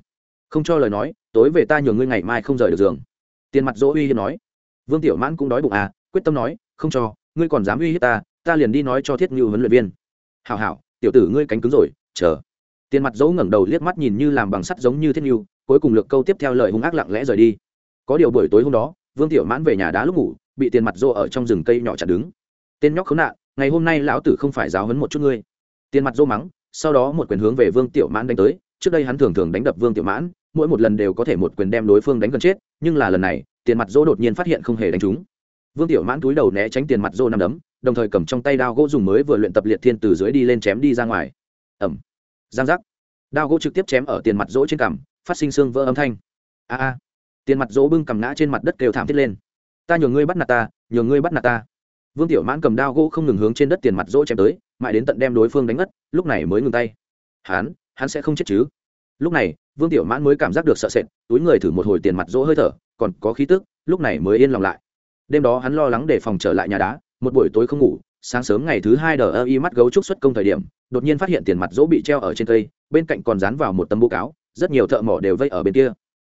Speaker 1: Không cho lời nói, tối về ta nhường ngươi ngày mai không rời được giường. Tiền mặt dỗ uy hiếp nói. Vương tiểu mãn cũng đói bụng à quyết tâm nói, không cho, ngươi còn dám uy hiếp ta ta liền đi nói cho thiết như huấn luyện viên. Hảo hảo, tiểu tử ngươi cánh cứng rồi, chờ. Tiền mặt dỗ ngẩng đầu liếc mắt nhìn như làm bằng sắt giống như thiết như cuối cùng lược câu tiếp theo lời hung ác lặng lẽ rời đi. Có điều buổi tối hôm đó, vương tiểu mãn về nhà đá lúc ngủ, bị tiền mặt dỗ ở trong rừng cây nhỏ chặt đứng. Tên nhóc khốn nạn ngày hôm nay lão tử không phải giáo hấn một chút ngươi. Tiền mặt dô mắng, sau đó một quyền hướng về vương tiểu mãn đánh tới. Trước đây hắn thường thường đánh đập vương tiểu mãn, mỗi một lần đều có thể một quyền đem đối phương đánh gần chết, nhưng là lần này, tiền mặt dô đột nhiên phát hiện không hề đánh trúng. Vương tiểu mãn túi đầu né tránh tiền mặt dô nằm đấm, đồng thời cầm trong tay đao gỗ dùng mới vừa luyện tập liệt thiên từ dưới đi lên chém đi ra ngoài. Ẩm giang giác. Đao gỗ trực tiếp chém ở tiền mặt dỗ trên cằm, phát sinh xương vỡ âm thanh. A a. Tiền mặt dỗ bưng cằm ngã trên mặt đất kêu thảm thiết lên. Ta nhường ngươi bắt nạt ta nhường ngươi bắt nạt ta vương tiểu mãn cầm đao gỗ không ngừng hướng trên đất tiền mặt dỗ chém tới, mãi đến tận đem đối phương đánh ngất, lúc này mới ngừng tay. Hắn hắn sẽ không chết chứ? Lúc này, vương tiểu mãn mới cảm giác được sợ sệt, túi người thử một hồi tiền mặt dỗ hơi thở, còn có khí tức, lúc này mới yên lòng lại. Đêm đó hắn lo lắng để phòng trở lại nhà đá, một buổi tối không ngủ, sáng sớm ngày thứ hai đờ ơ y mắt gấu trúc xuất công thời điểm, đột nhiên phát hiện tiền mặt dỗ bị treo ở trên cây, bên cạnh còn dán vào một tấm bố cáo, rất nhiều thợ mỏ đều vây ở bên kia.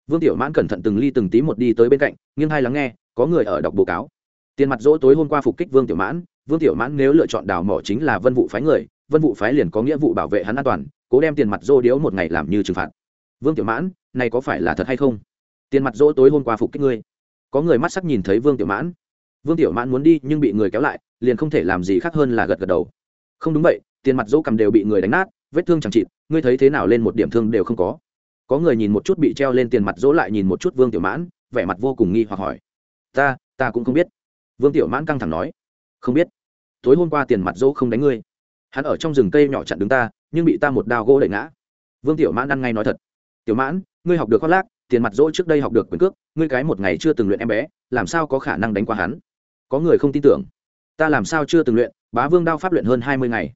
Speaker 1: Vương tiểu mãn cẩn thận từng ly từng tí một đi tới bên cạnh, nghiêng hai lắng nghe, có người ở đọc bố cáo tiền mặt dỗ tối hôm qua phục kích vương tiểu mãn, vương tiểu mãn nếu lựa chọn đào mỏ chính là vân vụ phái người, vân vụ phái liền có nghĩa vụ bảo vệ hắn an toàn, cố đem tiền mặt dỗ điếu một ngày làm như trừng phạt. Vương tiểu mãn, này có phải là thật hay không? Tiền mặt dỗ tối hôm qua phục kích ngươi. Có người mắt sắc nhìn thấy vương tiểu mãn. Vương tiểu mãn muốn đi, nhưng bị người kéo lại, liền không thể làm gì khác hơn là gật gật đầu. Không đúng vậy, tiền mặt dỗ cầm đều bị người đánh nát, vết thương chẳng chịt, ngươi thấy thế nào lên một điểm thương đều không có. Có người nhìn một chút bị treo lên tiền mặt dỗ lại nhìn một chút vương tiểu mãn, vẻ mặt vô cùng nghi hoặc hỏi. Ta ta cũng không biết vương tiểu mãn căng thẳng nói, không biết. Tối hôm qua tiền mặt dỗ không đánh ngươi. Hắn ở trong rừng cây nhỏ chặn đứng ta, nhưng bị ta một đao gỗ đẩy ngã. Vương tiểu mãn ăn ngay nói thật, tiểu mãn, ngươi học được khoác lác, tiền mặt dỗ trước đây học được quyền cước, ngươi cái một ngày chưa từng luyện em bé, làm sao có khả năng đánh qua hắn? Có người không tin tưởng. Ta làm sao chưa từng luyện, bá vương đao pháp luyện hơn hai mươi ngày.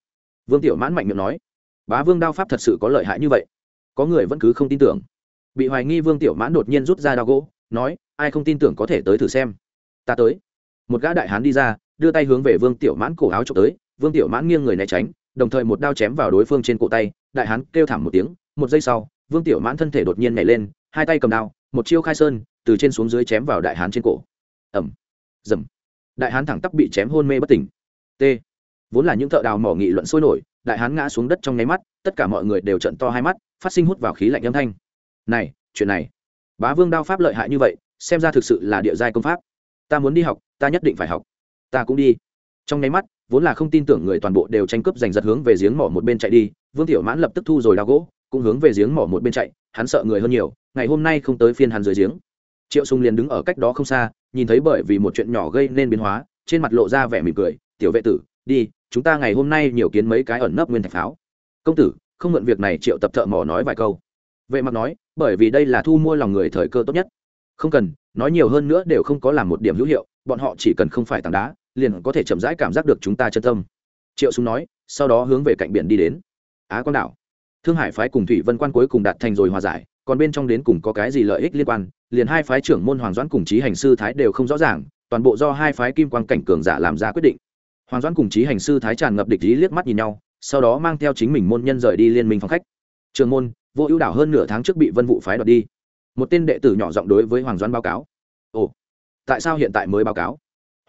Speaker 1: Vương tiểu mãn mạnh miệng nói, bá vương đao pháp thật sự có lợi hại như vậy. Có người vẫn cứ không tin tưởng. Bị hoài nghi vương tiểu mãn đột nhiên rút ra đao gỗ, nói, ai không tin tưởng có thể tới thử xem. Ta tới một gã đại hán đi ra, đưa tay hướng về vương tiểu mãn cổ áo trộm tới, vương tiểu mãn nghiêng người né tránh, đồng thời một đao chém vào đối phương trên cổ tay, đại hán kêu thảm một tiếng, một giây sau, vương tiểu mãn thân thể đột nhiên nhảy lên, hai tay cầm đao, một chiêu khai sơn, từ trên xuống dưới chém vào đại hán trên cổ. Ẩm dầm. Đại hán thẳng tắp bị chém hôn mê bất tỉnh. T. Vốn là những thợ đào mỏ nghị luận sôi nổi, đại hán ngã xuống đất trong nháy mắt, tất cả mọi người đều trận to hai mắt, phát sinh hút vào khí lạnh âm thanh. Này, chuyện này. Bá vương đao pháp lợi hại như vậy, xem ra thực sự là địa giai công pháp ta muốn đi học, ta nhất định phải học. Ta cũng đi. Trong nháy mắt, vốn là không tin tưởng người toàn bộ đều tranh cướp giành giật hướng về giếng mỏ một bên chạy đi, vương tiểu mãn lập tức thu rồi đao gỗ, cũng hướng về giếng mỏ một bên chạy, hắn sợ người hơn nhiều, ngày hôm nay không tới phiên hắn dưới giếng. Triệu sùng liền đứng ở cách đó không xa, nhìn thấy bởi vì một chuyện nhỏ gây nên biến hóa, trên mặt lộ ra vẻ mỉm cười, tiểu vệ tử, đi, chúng ta ngày hôm nay nhiều kiến mấy cái ẩn nấp nguyên thạch pháo. Công tử, không mượn việc này, triệu tập thợ mỏ nói vài câu. Vệ mặc nói, bởi vì đây là thu mua lòng người thời cơ tốt nhất không cần, nói nhiều hơn nữa đều không có làm một điểm hữu hiệu, bọn họ chỉ cần không phải tảng đá, liền có thể chậm rãi cảm giác được chúng ta chân tâm. Triệu súng nói, sau đó hướng về cạnh biển đi đến. Á quang đảo. Thương hải phái cùng thủy vân quan cuối cùng đạt thành rồi hòa giải, còn bên trong đến cùng có cái gì lợi ích liên quan, liền hai phái trưởng môn hoàng doãn cùng Chí hành sư thái đều không rõ ràng, toàn bộ do hai phái kim quang cảnh cường giả làm ra quyết định. Hoàng doãn cùng Chí hành sư thái tràn ngập địch ý liếc mắt nhìn nhau, sau đó mang theo chính mình môn nhân rời đi liên minh phòng khách. Trường môn, vô ưu đảo hơn nửa tháng trước bị vân vụ phái đoạt đi một tên đệ tử nhỏ giọng đối với hoàng doãn báo cáo. Ồ, tại sao hiện tại mới báo cáo?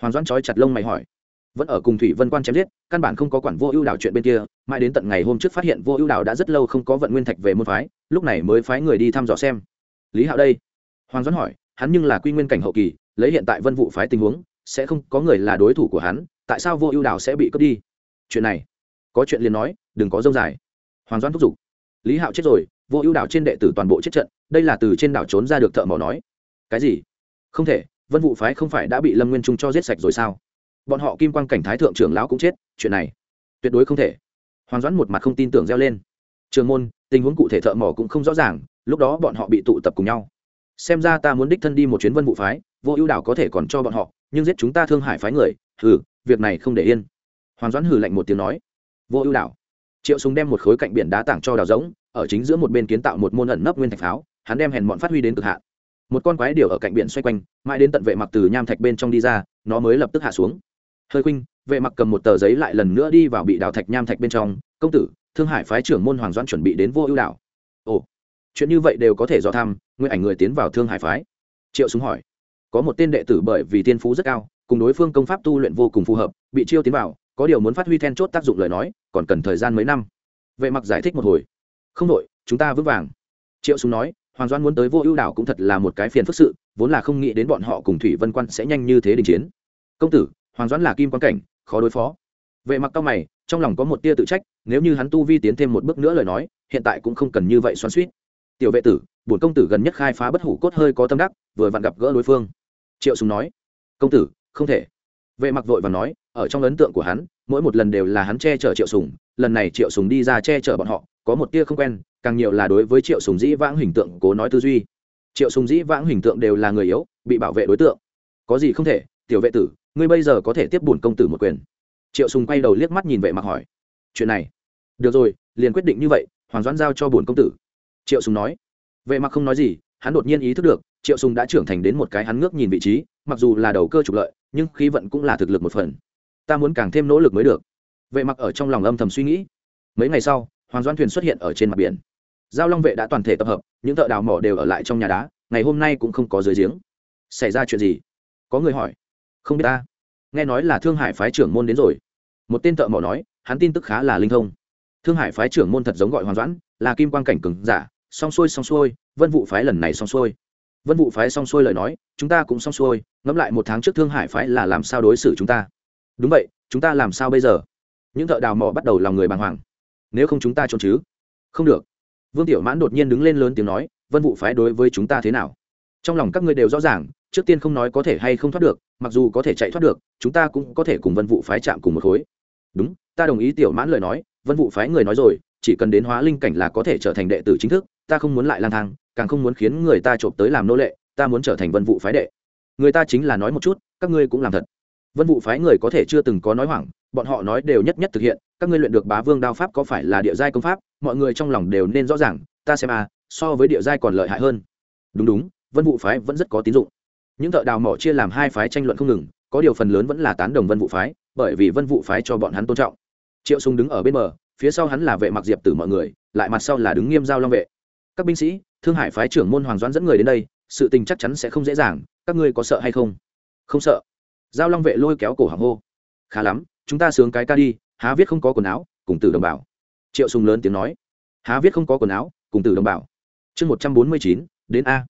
Speaker 1: Hoàng doãn trói chặt lông mày hỏi. Vẫn ở cùng thủy vân quan chém giết, căn bản không có quản vô ưu đảo chuyện bên kia, mãi đến tận ngày hôm trước phát hiện vô ưu đảo đã rất lâu không có vận nguyên thạch về môn phái, lúc này mới phái người đi thăm dò xem. Lý hạo đây. Hoàng doãn hỏi, hắn nhưng là quy nguyên cảnh hậu kỳ, lấy hiện tại vân vụ phái tình huống, sẽ không có người là đối thủ của hắn, tại sao vô ưu đảo sẽ bị cướp đi? Chuyện này, có chuyện liền nói, đừng có dông dài. Hoàng doãn thúc giục. Lý hạo chết rồi, vô ưu đảo trên đệ tử toàn bộ chết trận đây là từ trên đảo trốn ra được thợ mỏ nói. Cái gì? Không thể, vân vụ phái không phải đã bị lâm nguyên trung cho giết sạch rồi sao? Bọn họ kim quan cảnh thái thượng trưởng lão cũng chết, chuyện này tuyệt đối không thể. Hoàng doãn một mặt không tin tưởng reo lên. Trường môn, tình huống cụ thể thợ mỏ cũng không rõ ràng, lúc đó bọn họ bị tụ tập cùng nhau. Xem ra ta muốn đích thân đi một chuyến vân vụ phái, vô ưu đảo có thể còn cho bọn họ, nhưng giết chúng ta thương hải phái người, hừ, việc này không để yên. Hoàng doãn hừ lạnh một tiếng nói. Vô ưu đảo. Triệu súng đem một khối cạnh biển đá tảng cho đào rỗng, ở chính giữa một bên kiến tạo một môn ẩn nấp nguyên thạch pháo hắn đem hèn mọn phát huy đến cực hạn. Một con quái điểu ở cạnh biển xoay quanh, mãi đến tận vệ mặc từ nham thạch bên trong đi ra, nó mới lập tức hạ xuống. Hơi khuynh, vệ mặc cầm một tờ giấy lại lần nữa đi vào bị đào thạch nham thạch bên trong. Công tử, thương hải phái trưởng môn hoàng doãn chuẩn bị đến vô ưu đảo. Ồ, chuyện như vậy đều có thể do tham nguyên ảnh người tiến vào thương hải phái. Triệu súng hỏi. Có một tên đệ tử bởi vì tiên phú rất cao, cùng đối phương công pháp tu luyện vô cùng phù hợp, bị chiêu tiến vào, có điều muốn phát huy then chốt tác dụng lời nói, còn cần thời gian mấy năm. Vệ mặc giải thích một hồi. Không đội chúng ta vững vàng. Triệu súng nói hoàng doan muốn tới vô ưu đảo cũng thật là một cái phiền phức sự, vốn là không nghĩ đến bọn họ cùng thủy vân quan sẽ nhanh như thế đình chiến. Công tử, hoàng doãn là kim quan cảnh, khó đối phó. Vệ mặc cao mày, trong lòng có một tia tự trách, nếu như hắn tu vi tiến thêm một bước nữa lời nói, hiện tại cũng không cần như vậy xoắn suýt tiểu vệ tử, bổn công tử gần nhất khai phá bất hủ cốt hơi có tâm đắc, vừa vặn gặp gỡ đối phương. Triệu sùng nói, công tử, không thể. Vệ mặc vội và nói, ở trong ấn tượng của hắn, mỗi một lần đều là hắn che chở triệu sùng, lần này triệu sùng đi ra che chở bọn họ, có một tia không quen càng nhiều là đối với triệu sùng dĩ vãng hình tượng cố nói tư duy. Triệu sùng dĩ vãng hình tượng đều là người yếu, bị bảo vệ đối tượng. Có gì không thể, tiểu vệ tử, ngươi bây giờ có thể tiếp bổn công tử một quyền. Triệu sùng quay đầu liếc mắt nhìn vệ mặc hỏi, chuyện này? Được rồi, liền quyết định như vậy, hoàng doãn giao cho bổn công tử. Triệu sùng nói. Vệ mặc không nói gì, hắn đột nhiên ý thức được, triệu sùng đã trưởng thành đến một cái hắn ngước nhìn vị trí, mặc dù là đầu cơ trục lợi, nhưng khí vận cũng là thực lực một phần. Ta muốn càng thêm nỗ lực mới được. Vệ mặc ở trong lòng âm thầm suy nghĩ. Mấy ngày sau, hoàng doãn thuyền xuất hiện ở trên mặt biển giao long vệ đã toàn thể tập hợp, những thợ đào mỏ đều ở lại trong nhà đá, ngày hôm nay cũng không có dưới giếng. Xảy ra chuyện gì? Có người hỏi. Không biết ta. Nghe nói là thương hải phái trưởng môn đến rồi. Một tên thợ mỏ nói, hắn tin tức khá là linh thông. Thương hải phái trưởng môn thật giống gọi hoàng doãn, là kim quan cảnh cừng giả, song xuôi song xuôi, vân vụ phái lần này song xuôi. Vân vụ phái song xuôi lời nói, chúng ta cũng song xuôi, ngẫm lại một tháng trước thương hải phái là làm sao đối xử chúng ta. Đúng vậy, chúng ta làm sao bây giờ? Những thợ đào mỏ bắt đầu lòng người bàng hoàng. Nếu không chúng ta trốn chứ? Không được vương tiểu mãn đột nhiên đứng lên lớn tiếng nói, vân vụ phái đối với chúng ta thế nào? Trong lòng các ngươi đều rõ ràng, trước tiên không nói có thể hay không thoát được, mặc dù có thể chạy thoát được, chúng ta cũng có thể cùng vân vụ phái chạm cùng một khối. Đúng, ta đồng ý, tiểu mãn lời nói, vân vụ phái người nói rồi, chỉ cần đến hóa linh cảnh là có thể trở thành đệ tử chính thức, ta không muốn lại lang thang, càng không muốn khiến người ta trộm tới làm nô lệ, ta muốn trở thành vân vụ phái đệ. Người ta chính là nói một chút, các ngươi cũng làm thật. Vân vụ phái người có thể chưa từng có nói hoảng, bọn họ nói đều nhất nhất thực hiện các ngươi luyện được bá vương đao pháp có phải là địa giai công pháp, mọi người trong lòng đều nên rõ ràng, ta xem à so với địa giai còn lợi hại hơn. Đúng đúng, vân vụ phái vẫn rất có tín dụng. Những thợ đào mỏ chia làm hai phái tranh luận không ngừng, có điều phần lớn vẫn là tán đồng vân vụ phái, bởi vì vân vụ phái cho bọn hắn tôn trọng. Triệu sùng đứng ở bên bờ, phía sau hắn là vệ mặc diệp tử mọi người, lại mặt sau là đứng nghiêm giao long vệ. Các binh sĩ, thương hải phái trưởng môn hoàng doãn dẫn người đến đây, sự tình chắc chắn sẽ không dễ dàng, các ngươi có sợ hay không? Không sợ. Giao long vệ lôi kéo cổ hàng hô. Khá lắm, chúng ta sướng cái ca đi há viết không có quần áo, cùng tử đồng bào. Triệu sùng lớn tiếng nói. Há viết không có quần áo, cùng tử đồng bào. Chương một trăm bốn mươi chín, đến a.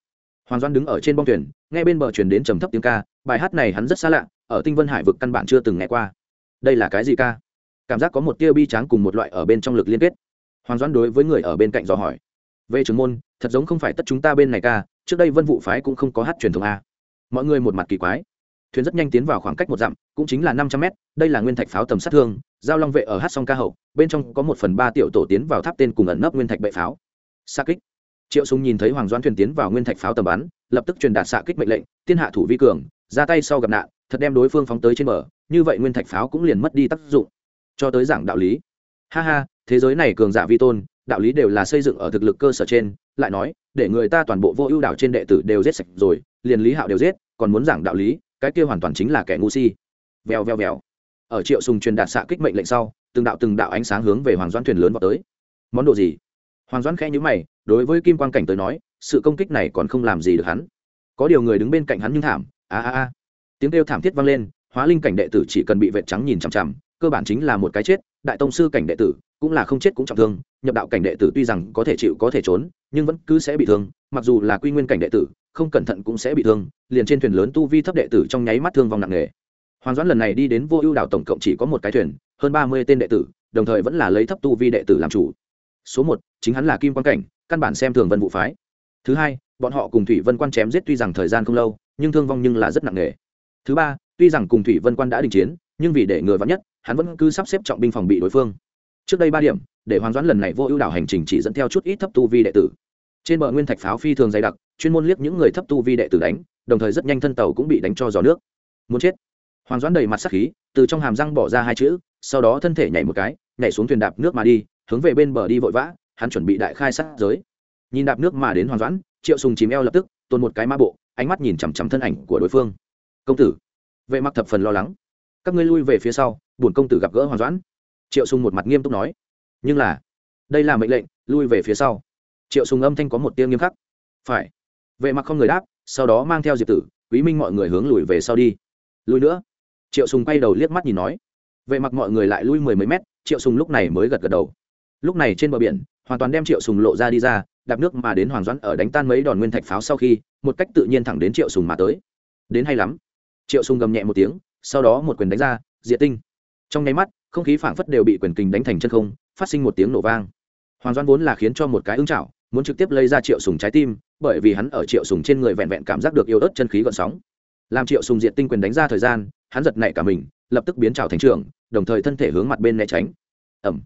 Speaker 1: Hoàng doãn đứng ở trên bong thuyền, nghe bên bờ truyền đến trầm thấp tiếng ca. Bài hát này hắn rất xa lạ, ở tinh vân hải vực căn bản chưa từng nghe qua. Đây là cái gì ca? Cảm giác có một tia bi tráng cùng một loại ở bên trong lực liên kết. Hoàng doãn đối với người ở bên cạnh dò hỏi. Về trường môn, thật giống không phải tất chúng ta bên này ca, trước đây vân vụ phái cũng không có hát truyền thống a. Mọi người một mặt kỳ quái. Thuyền rất nhanh tiến vào khoảng cách một dặm, cũng chính là năm trăm mét, đây là nguyên thạch pháo tầm sát thương giao long vệ ở hát song ca hậu, bên trong có một phần ba tiểu tổ tiến vào tháp tên cùng ẩn nấp nguyên thạch bệ pháo. Xa kích. Triệu súng nhìn thấy hoàng Doan thuyền tiến vào nguyên thạch pháo tầm bắn, lập tức truyền đạt xạ kích mệnh lệnh tiên hạ thủ vi cường, ra tay sau gặp nạn, thật đem đối phương phóng tới trên bờ, như vậy nguyên thạch pháo cũng liền mất đi tác dụng. Cho tới giảng đạo lý. Ha ha, thế giới này cường giả vi tôn, đạo lý đều là xây dựng ở thực lực cơ sở trên, lại nói, để người ta toàn bộ vô ưu đảo trên đệ tử đều giết sạch rồi, liền lý hạo đều giết, còn muốn giảng đạo lý, cái kia hoàn toàn chính là kẻ ngu si. Vèo vèo vèo ở triệu sùng truyền đạt xạ kích mệnh lệnh sau, từng đạo từng đạo ánh sáng hướng về hoàng doãn thuyền lớn vào tới. Món đồ gì? Hoàng doãn khẽ nhíu mày, đối với kim quang cảnh tới nói, sự công kích này còn không làm gì được hắn. Có điều người đứng bên cạnh hắn nhưng thảm, a a a. Tiếng kêu thảm thiết vang lên, hóa linh cảnh đệ tử chỉ cần bị vệt trắng nhìn chằm chằm, cơ bản chính là một cái chết, đại tông sư cảnh đệ tử, cũng là không chết cũng trọng thương, nhập đạo cảnh đệ tử tuy rằng có thể chịu có thể trốn, nhưng vẫn cứ sẽ bị thương, mặc dù là quy nguyên cảnh đệ tử, không cẩn thận cũng sẽ bị thương, liền trên thuyền lớn tu vi thấp đệ tử trong nháy mắt thương vong nặng nề hoàng doãn lần này đi đến vô ưu đảo tổng cộng chỉ có một cái thuyền, hơn ba mươi tên đệ tử, đồng thời vẫn là lấy thấp tu vi đệ tử làm chủ. Số một, chính hắn là kim quan cảnh, căn bản xem thường vân vụ phái. Thứ hai, bọn họ cùng thủy vân quan chém giết tuy rằng thời gian không lâu, nhưng thương vong nhưng là rất nặng nề. Thứ ba, tuy rằng cùng thủy vân quan đã đình chiến, nhưng vì để người vắn nhất, hắn vẫn cứ sắp xếp trọng binh phòng bị đối phương. Trước đây ba điểm, để hoàng doãn lần này vô ưu đảo hành trình chỉ dẫn theo chút ít thấp tu vi đệ tử. Trên bờ nguyên thạch pháo phi thường dày đặc, chuyên môn liếc những người thấp tu vi đệ tử đánh, đồng thời rất nhanh thân tàu cũng bị đánh cho giò nước. Muốn chết hoàng doãn đầy mặt sắc khí, từ trong hàm răng bỏ ra hai chữ, sau đó thân thể nhảy một cái, nhảy xuống thuyền đạp nước mà đi, hướng về bên bờ đi vội vã, hắn chuẩn bị đại khai sát giới. Nhìn đạp nước mà đến hoàng doãn, triệu sùng chìm eo lập tức tôn một cái mã bộ, ánh mắt nhìn chằm chằm thân ảnh của đối phương. Công tử. Vệ mặc thập phần lo lắng. Các ngươi lui về phía sau buồn công tử gặp gỡ hoàng doãn. Triệu sùng một mặt nghiêm túc nói. Nhưng là, đây là mệnh lệnh, lui về phía sau. Triệu sùng âm thanh có một tiếng nghiêm khắc. Phải. Vệ mặc không người đáp, sau đó mang theo diệp tử, quý minh mọi người hướng lùi về sau đi. Lùi nữa triệu sùng quay đầu liếc mắt nhìn nói, vệ mặc mọi người lại lui mười mấy mét, triệu sùng lúc này mới gật gật đầu. Lúc này trên bờ biển, hoàn toàn đem triệu sùng lộ ra đi ra, đạp nước mà đến hoàng doãn ở đánh tan mấy đòn nguyên thạch pháo sau khi, một cách tự nhiên thẳng đến triệu sùng mà tới. Đến hay lắm. Triệu sùng gầm nhẹ một tiếng, sau đó một quyền đánh ra, diệt tinh. Trong nháy mắt, không khí phảng phất đều bị quyền kình đánh thành chân không, phát sinh một tiếng nổ vang. Hoàng doãn vốn là khiến cho một cái ứng chảo muốn trực tiếp lấy ra triệu sùng trái tim, bởi vì hắn ở triệu sùng trên người vẹn vẹn cảm giác được yêu ớt chân khí gợn sóng làm triệu sùng diệt tinh quyền đánh ra thời gian, hắn giật nảy cả mình, lập tức biến trào thành trường, đồng thời thân thể hướng mặt bên né tránh. Ẩm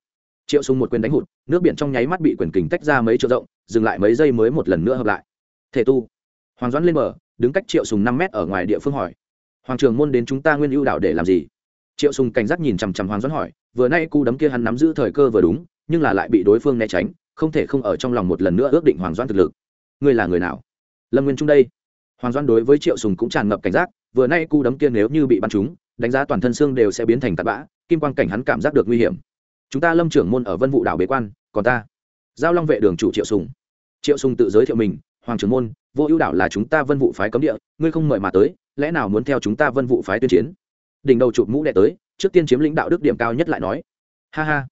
Speaker 1: triệu sùng một quyền đánh hụt, nước biển trong nháy mắt bị quyền kình tách ra mấy chỗ rộng, dừng lại mấy giây mới một lần nữa hợp lại. Thể tu. Hoàng doãn lên bờ, đứng cách triệu sùng năm mét ở ngoài địa phương hỏi. Hoàng trường môn đến chúng ta nguyên ưu đảo để làm gì? Triệu sùng cảnh giác nhìn chằm chằm hoàng doãn hỏi, vừa nay cú đấm kia hắn nắm giữ thời cơ vừa đúng, nhưng là lại bị đối phương né tránh, không thể không ở trong lòng một lần nữa ước định hoàng doãn thực lực. Ngươi là người nào? Lâm nguyên trung đây hoàng doãn đối với triệu sùng cũng tràn ngập cảnh giác, vừa nay Cú đấm kia nếu như bị bắn trúng, đánh giá toàn thân xương đều sẽ biến thành tạt bã, kim quang cảnh hắn cảm giác được nguy hiểm. Chúng ta lâm trưởng môn ở vân vụ đảo bế quan, còn ta. Giao long vệ đường chủ triệu sùng. Triệu sùng tự giới thiệu mình, hoàng trưởng môn, vô ưu đảo là chúng ta vân vụ phái cấm địa, ngươi không mời mà tới, lẽ nào muốn theo chúng ta vân vụ phái tuyên chiến? Đỉnh đầu chụp mũ đệ tới, trước tiên chiếm lĩnh đạo đức điểm cao nhất lại nói. Ha ha.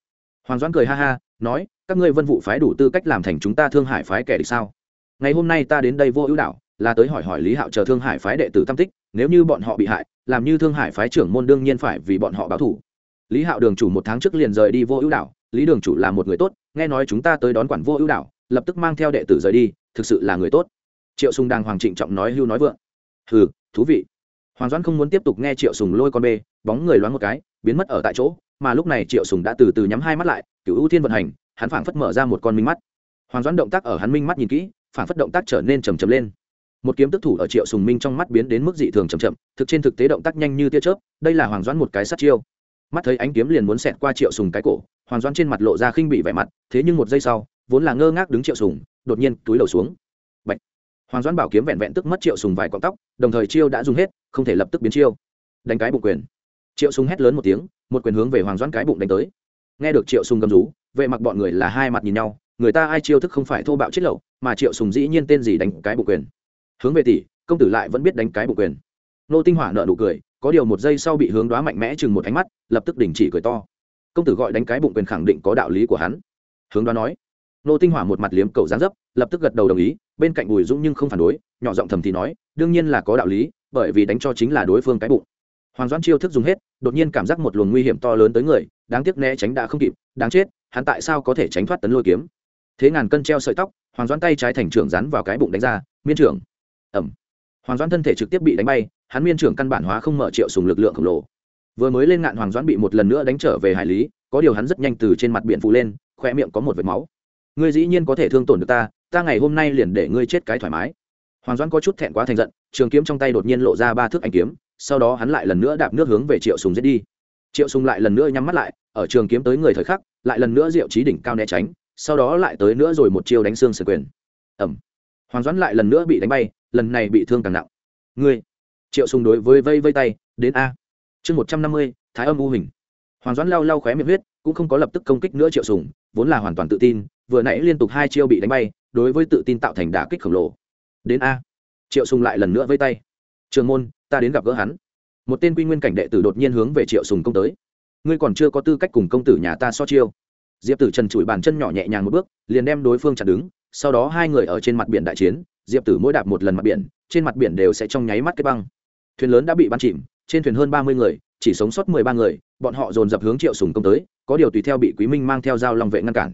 Speaker 1: Hoàng doãn cười ha ha, nói, các ngươi vân vụ phái đủ tư cách làm thành chúng ta thương hải phái kẻ địch sao? Ngày hôm nay ta đến đây vô ưu đảo là tới hỏi hỏi lý hạo chờ thương hải phái đệ tử tam tích, nếu như bọn họ bị hại, làm như thương hải phái trưởng môn đương nhiên phải vì bọn họ báo thủ. Lý hạo đường chủ một tháng trước liền rời đi vô ưu đảo, lý đường chủ là một người tốt, nghe nói chúng ta tới đón quản vô ưu đảo, lập tức mang theo đệ tử rời đi, thực sự là người tốt. Triệu sùng đang hoàng trịnh trọng nói hưu nói vượng. Hừ, thú vị. Hoàng doãn không muốn tiếp tục nghe triệu sùng lôi con bê, bóng người loáng một cái, biến mất ở tại chỗ, mà lúc này triệu sùng đã từ từ nhắm hai mắt lại, cửu ưu thiên vận hành, hắn phảng phất mở ra một con minh mắt. Hoàng doãn động tác ở hắn minh mắt nhìn kỹ, phảng phất động tác trở nên trầm trầm lên một kiếm tức thủ ở triệu sùng minh trong mắt biến đến mức dị thường chậm chậm, thực trên thực tế động tác nhanh như tia chớp, đây là hoàng doãn một cái sát chiêu. Mắt thấy ánh kiếm liền muốn xẹt qua triệu sùng cái cổ, hoàng doãn trên mặt lộ ra khinh bị vẻ mặt, thế nhưng một giây sau, vốn là ngơ ngác đứng triệu sùng, đột nhiên túi đầu xuống. Bạch. hoàng doãn bảo kiếm vẹn vẹn tức mất triệu sùng vài cọng tóc, đồng thời chiêu đã dùng hết, không thể lập tức biến chiêu. Đánh cái bụng quyền. Triệu sùng hét lớn một tiếng, một quyền hướng về hoàng doãn cái bụng đánh tới. Nghe được triệu sùng gầm rú, vệ mặc bọn người là hai mặt nhìn nhau, người ta ai chiêu thức không phải thô bạo chết lậu, mà triệu sùng dĩ nhiên tên gì đánh cái bụng quyền hướng về tỷ, công tử lại vẫn biết đánh cái bụng quyền. Nô tinh hỏa nợ nụ cười, có điều một giây sau bị hướng đoá mạnh mẽ chừng một ánh mắt, lập tức đình chỉ cười to. Công tử gọi đánh cái bụng quyền khẳng định có đạo lý của hắn. Hướng đoá nói. Nô tinh hỏa một mặt liếm cầu gián dấp, lập tức gật đầu đồng ý, bên cạnh bùi dũng nhưng không phản đối, nhỏ giọng thầm thì nói, đương nhiên là có đạo lý, bởi vì đánh cho chính là đối phương cái bụng. Hoàng doãn chiêu thức dùng hết, đột nhiên cảm giác một luồng nguy hiểm to lớn tới người, đáng tiếc né tránh đã không kịp, đáng chết, hắn tại sao có thể tránh thoát tấn lôi kiếm? Thế ngàn cân treo sợi tóc, hoàng doãn tay trái thành trưởng rắn vào cái bụng đánh ra, miên trưởng ẩm. Hoàng doãn thân thể trực tiếp bị đánh bay, hắn miên trưởng căn bản hóa không mở triệu sùng lực lượng khổng lồ. Vừa mới lên ngạn, hoàng doãn bị một lần nữa đánh trở về hải lý, có điều hắn rất nhanh từ trên mặt biển phụ lên khoe miệng có một vệt máu. Ngươi dĩ nhiên có thể thương tổn được ta ta ngày hôm nay liền để ngươi chết cái thoải mái. Hoàng doãn có chút thẹn quá thành giận, trường kiếm trong tay đột nhiên lộ ra ba thước anh kiếm, sau đó hắn lại lần nữa đạp nước hướng về triệu sùng giết đi. Triệu sùng lại lần nữa nhắm mắt lại, ở trường kiếm tới người thời khắc, lại lần nữa diệu trí đỉnh cao né tránh, sau đó lại tới nữa rồi một chiêu đánh xương sườn quyền. Ẩm. Hoàng doãn lại lần nữa bị đánh bay lần này bị thương càng nặng. Ngươi, triệu sùng đối với vây vây tay, đến a. Chương một trăm năm mươi, thái âm u hình. Hoàng doãn lau lau khóe miệng huyết, cũng không có lập tức công kích nữa triệu sùng, vốn là hoàn toàn tự tin, vừa nãy liên tục hai chiêu bị đánh bay, đối với tự tin tạo thành đả kích khổng lồ. Đến a. Triệu sùng lại lần nữa vây tay. Trường môn, ta đến gặp gỡ hắn. Một tên quy nguyên cảnh đệ tử đột nhiên hướng về triệu sùng công tới. Ngươi còn chưa có tư cách cùng công tử nhà ta so chiêu. Diệp tử trần chùi bàn chân nhỏ nhẹ nhàng một bước, liền đem đối phương chặn đứng, sau đó hai người ở trên mặt biển đại chiến diệp tử mỗi đạp một lần mặt biển, trên mặt biển đều sẽ trong nháy mắt kết băng. Thuyền lớn đã bị bắn chìm, trên thuyền hơn ba mươi người, chỉ sống sót mười ba người, bọn họ dồn dập hướng triệu sùng công tới, có điều tùy theo bị quý minh mang theo dao long vệ ngăn cản.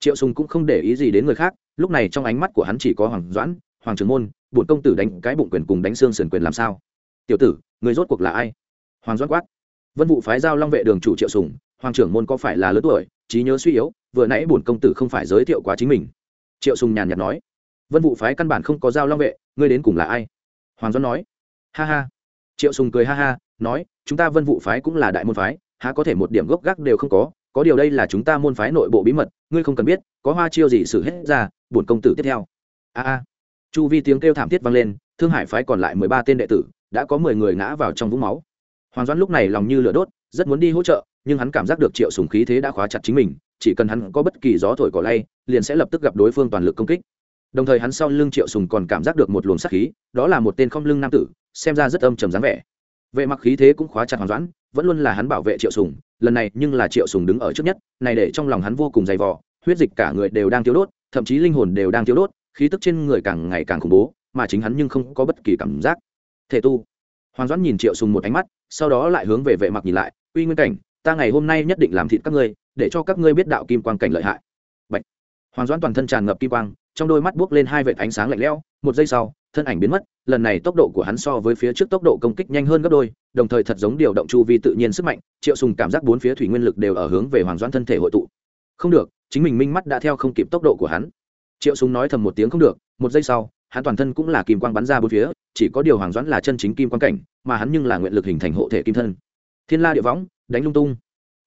Speaker 1: Triệu sùng cũng không để ý gì đến người khác, lúc này trong ánh mắt của hắn chỉ có hoàng doãn, hoàng trường môn, bổn công tử đánh cái bụng quyền cùng đánh xương sườn quyền làm sao? Tiểu tử, người rốt cuộc là ai? Hoàng doãn quát. Vân vụ phái giao long vệ đường chủ triệu sùng, hoàng trưởng môn có phải là lớn tuổi, trí nhớ suy yếu, vừa nãy bổn công tử không phải giới thiệu quá chính mình. Triệu sùng nhàn nhạt nói vân vụ phái căn bản không có giao long vệ, ngươi đến cùng là ai? Hoàng doãn nói. Ha ha. Triệu sùng cười ha ha, nói, chúng ta vân vụ phái cũng là đại môn phái, há có thể một điểm gốc gác đều không có có điều đây là chúng ta môn phái nội bộ bí mật, ngươi không cần biết, có hoa chiêu gì xử hết ra, bổn công tử tiếp theo. A a. Chu vi tiếng kêu thảm thiết vang lên, thương hải phái còn lại mười ba tên đệ tử, đã có mười người ngã vào trong vũng máu. Hoàng doãn lúc này lòng như lửa đốt, rất muốn đi hỗ trợ, nhưng hắn cảm giác được triệu sùng khí thế đã khóa chặt chính mình, chỉ cần hắn có bất kỳ gió thổi cỏ lay, liền sẽ lập tức gặp đối phương toàn lực công kích đồng thời hắn sau lưng triệu sùng còn cảm giác được một luồng sát khí, đó là một tên không lưng nam tử, xem ra rất âm trầm dáng vẻ. Vệ mặc khí thế cũng khóa chặt hoàng doãn, vẫn luôn là hắn bảo vệ triệu sùng, lần này nhưng là triệu sùng đứng ở trước nhất, này để trong lòng hắn vô cùng dày vò, huyết dịch cả người đều đang thiếu đốt, thậm chí linh hồn đều đang thiếu đốt, khí tức trên người càng ngày càng khủng bố, mà chính hắn nhưng không có bất kỳ cảm giác. Thể tu. Hoàng doãn nhìn triệu sùng một ánh mắt, sau đó lại hướng về vệ mặc nhìn lại, uy nguyên cảnh, ta ngày hôm nay nhất định làm thịt các ngươi, để cho các ngươi biết đạo kim quang cảnh lợi hại. Bạch. hoàng doãn toàn thân tràn ngập kim quang trong đôi mắt buốc lên hai vệt ánh sáng lạnh lẽo, một giây sau, thân ảnh biến mất, lần này tốc độ của hắn so với phía trước tốc độ công kích nhanh hơn gấp đôi, đồng thời thật giống điều động chu vi tự nhiên sức mạnh, triệu sùng cảm giác bốn phía thủy nguyên lực đều ở hướng về hoàng doãn thân thể hội tụ. Không được, chính mình minh mắt đã theo không kịp tốc độ của hắn. Triệu sùng nói thầm một tiếng không được, một giây sau, hắn toàn thân cũng là kim quang bắn ra bốn phía, chỉ có điều hoàng doãn là chân chính kim quang cảnh, mà hắn nhưng là nguyện lực hình thành hộ thể kim thân. Thiên la địa võng, đánh lung tung.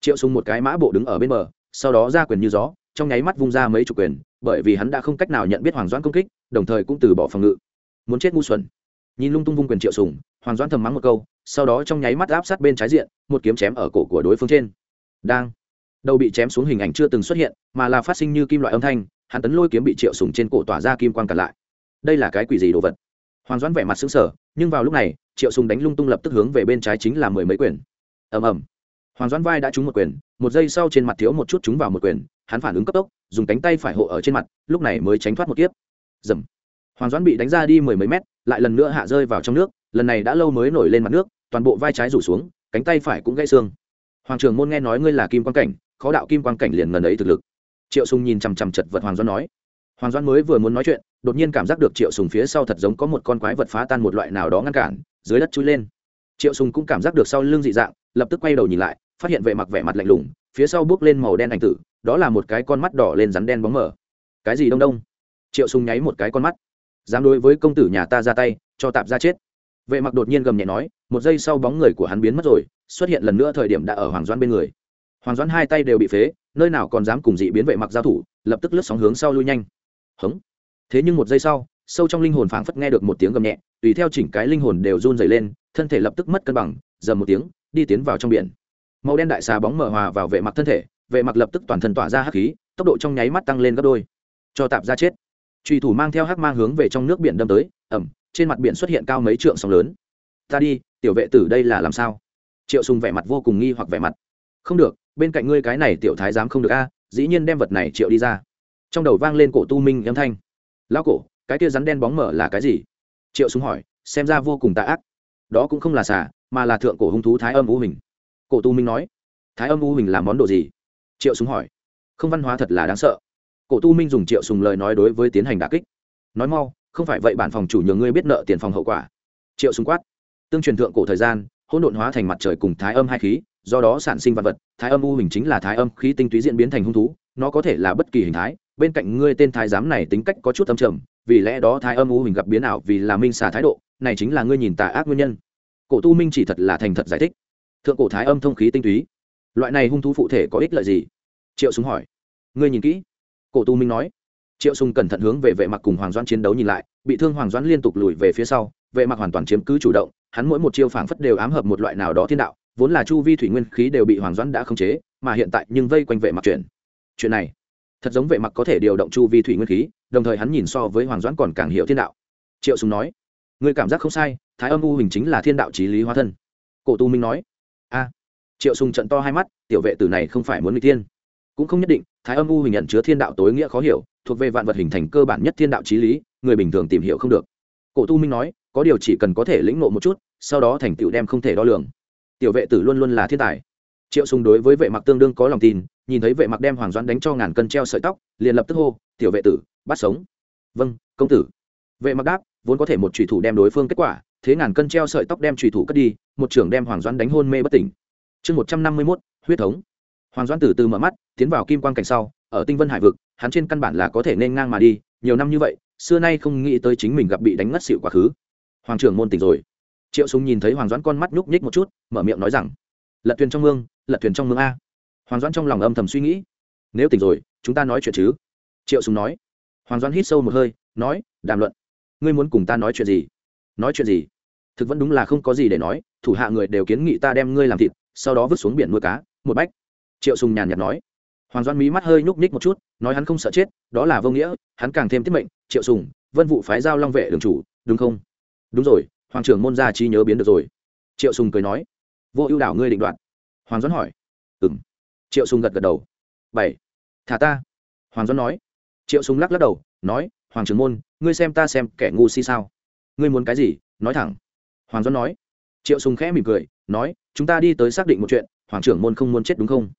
Speaker 1: Triệu sùng một cái mã bộ đứng ở bên bờ, sau đó ra quyền như gió trong nháy mắt vung ra mấy chục quyền, bởi vì hắn đã không cách nào nhận biết hoàng doãn công kích, đồng thời cũng từ bỏ phòng ngự. Muốn chết ngu xuẩn. Nhìn lung tung vung quyền triệu sùng, hoàng doãn thầm mắng một câu, sau đó trong nháy mắt áp sát bên trái diện, một kiếm chém ở cổ của đối phương trên. Đang. Đầu bị chém xuống hình ảnh chưa từng xuất hiện, mà là phát sinh như kim loại âm thanh, hắn tấn lôi kiếm bị triệu sùng trên cổ tỏa ra kim quang cản lại. Đây là cái quỷ gì đồ vật? Hoàng doãn vẻ mặt sững sờ, nhưng vào lúc này, triệu sùng đánh lung tung lập tức hướng về bên trái chính là mười mấy quyền. Ầm ầm hoàng doãn vai đã trúng một quyền, một giây sau trên mặt thiếu một chút trúng vào một quyền, hắn phản ứng cấp tốc, dùng cánh tay phải hộ ở trên mặt, lúc này mới tránh thoát một kiếp. Dầm. Hoàng doãn bị đánh ra đi mười mấy mét, lại lần nữa hạ rơi vào trong nước, lần này đã lâu mới nổi lên mặt nước, toàn bộ vai trái rủ xuống, cánh tay phải cũng gãy xương. Hoàng trưởng môn nghe nói ngươi là kim quan cảnh, khó đạo kim quan cảnh liền ngần ấy thực lực. Triệu sùng nhìn chằm chằm chật vật hoàng doãn nói. Hoàng doãn mới vừa muốn nói chuyện, đột nhiên cảm giác được triệu sùng phía sau thật giống có một con quái vật phá tan một loại nào đó ngăn cản, dưới đất chui lên. Triệu sùng cũng cảm giác được sau lưng dị dạng, lập tức quay đầu nhìn lại phát hiện vệ mặc vẻ mặt lạnh lùng, phía sau bước lên màu đen ảnh tử, đó là một cái con mắt đỏ lên rắn đen bóng mở cái gì đông đông? Triệu sùng nháy một cái con mắt. Dám đối với công tử nhà ta ra tay, cho tạm ra chết. Vệ mặc đột nhiên gầm nhẹ nói, một giây sau bóng người của hắn biến mất rồi, xuất hiện lần nữa thời điểm đã ở hoàng doãn bên người. Hoàng doãn hai tay đều bị phế, nơi nào còn dám cùng dị biến vệ mặc giao thủ, lập tức lướt sóng hướng sau lui nhanh. Hống. Thế nhưng một giây sau, sâu trong linh hồn phảng phất nghe được một tiếng gầm nhẹ, tùy theo chỉnh cái linh hồn đều run rẩy lên, thân thể lập tức mất cân bằng, dầm một tiếng, đi tiến vào trong biển màu đen đại xà bóng mở hòa vào vệ mặc thân thể, vệ mặc lập tức toàn thân tỏa ra hắc khí, tốc độ trong nháy mắt tăng lên gấp đôi. Cho tạp ra chết. Trùy thủ mang theo hắc mang hướng về trong nước biển đâm tới, ẩm, trên mặt biển xuất hiện cao mấy trượng sóng lớn. Ta đi, tiểu vệ tử đây là làm sao? Triệu sùng vẻ mặt vô cùng nghi hoặc vẻ mặt. Không được, bên cạnh ngươi cái này tiểu thái giám không được a, dĩ nhiên đem vật này triệu đi ra. Trong đầu vang lên cổ tu minh âm thanh. Lão cổ, cái kia rắn đen bóng mở là cái gì? Triệu sùng hỏi, xem ra vô cùng tà ác. Đó cũng không là xà, mà là thượng cổ hung thú thái âm u hình cổ tu minh nói, thái âm u huỳnh làm món đồ gì? Triệu Súng hỏi. Không văn hóa thật là đáng sợ. Cổ tu minh dùng triệu sùng lời nói đối với tiến hành đả kích. Nói mau, không phải vậy bản phòng chủ nhường ngươi biết nợ tiền phòng hậu quả. Triệu sùng quát. Tương truyền thượng cổ thời gian, hỗn độn hóa thành mặt trời cùng thái âm hai khí, do đó sản sinh vật vật. Thái âm u hình chính là thái âm khí tinh túy diễn biến thành hung thú, nó có thể là bất kỳ hình thái. Bên cạnh ngươi tên thái giám này tính cách có chút âm trầm, vì lẽ đó thái âm u hình gặp biến ảo vì là minh xà thái độ, này chính là ngươi nhìn tà ác nguyên nhân. Cổ tu minh chỉ thật là thành thật giải thích thượng cổ thái âm thông khí tinh túy. Loại này hung thú phụ thể có ích lợi gì? Triệu súng hỏi. Ngươi nhìn kỹ. Cổ tu minh nói. Triệu sùng cẩn thận hướng về vệ mặc cùng hoàng doãn chiến đấu nhìn lại, bị thương hoàng doãn liên tục lùi về phía sau, vệ mặc hoàn toàn chiếm cứ chủ động, hắn mỗi một chiêu phảng phất đều ám hợp một loại nào đó thiên đạo, vốn là chu vi thủy nguyên khí đều bị hoàng doãn đã khống chế, mà hiện tại nhưng vây quanh vệ mặc chuyển. Chuyện này, thật giống vệ mặc có thể điều động chu vi thủy nguyên khí, đồng thời hắn nhìn so với hoàng doãn còn càng hiểu thiên đạo. Triệu sùng nói. Người cảm giác không sai, thái âm u hình chính là thiên đạo trí lý hóa thân. Cổ tu minh nói a. Triệu sùng trận to hai mắt, tiểu vệ tử này không phải muốn người thiên. Cũng không nhất định, thái âm u hình nhận chứa thiên đạo tối nghĩa khó hiểu, thuộc về vạn vật hình thành cơ bản nhất thiên đạo trí lý, người bình thường tìm hiểu không được. Cổ tu minh nói, có điều chỉ cần có thể lĩnh ngộ một chút, sau đó thành tựu đem không thể đo lường. Tiểu vệ tử luôn luôn là thiên tài. Triệu sùng đối với vệ mặc tương đương có lòng tin, nhìn thấy vệ mặc đem hoàng doãn đánh cho ngàn cân treo sợi tóc, liền lập tức hô, tiểu vệ tử, bắt sống. Vâng công tử. Vệ mặc đáp, vốn có thể một trùy thủ đem đối phương kết quả thế ngàn cân treo sợi tóc đem trùy thủ cất đi, một trưởng đem hoàng doãn đánh hôn mê bất tỉnh. Chương một trăm năm mươi mốt, huyết thống. Hoàng doãn từ từ mở mắt, tiến vào kim quang cảnh sau, ở tinh vân hải vực, hắn trên căn bản là có thể nên ngang mà đi, nhiều năm như vậy, xưa nay không nghĩ tới chính mình gặp bị đánh ngất xịu quá khứ. Hoàng trưởng môn tỉnh rồi. Triệu súng nhìn thấy hoàng doãn con mắt nhúc nhích một chút, mở miệng nói rằng, lật thuyền trong mương, lật thuyền trong mương a. Hoàng doãn trong lòng âm thầm suy nghĩ, nếu tỉnh rồi, chúng ta nói chuyện chứ? Triệu súng nói. Hoàng doãn hít sâu một hơi, nói, đàm luận, ngươi muốn cùng ta nói chuyện gì? Nói chuyện gì? Thực vẫn đúng là không có gì để nói, thủ hạ người đều kiến nghị ta đem ngươi làm thịt, sau đó vứt xuống biển nuôi cá, một bách. Triệu sùng nhàn nhạt nói. Hoàng doan mí mắt hơi nhúc nhích một chút, nói hắn không sợ chết, đó là vô nghĩa, hắn càng thêm tiết mệnh. Triệu sùng, vân vụ phái giao long vệ đường chủ, đúng không? Đúng rồi, hoàng trưởng môn gia trí nhớ biến được rồi. Triệu sùng cười nói. Vô ưu đảo ngươi định đoạt. Hoàng doan hỏi. Ừm. Triệu sùng gật gật đầu. Bảy. Thả ta. Hoàng doan nói. Triệu sùng lắc lắc đầu, nói, hoàng trưởng môn, ngươi xem ta xem kẻ ngu si sao ngươi muốn cái gì? Nói thẳng. Hoàng Doãn nói. Triệu sùng khẽ mỉm cười, nói, chúng ta đi tới xác định một chuyện, hoàng trưởng môn không muốn chết đúng không?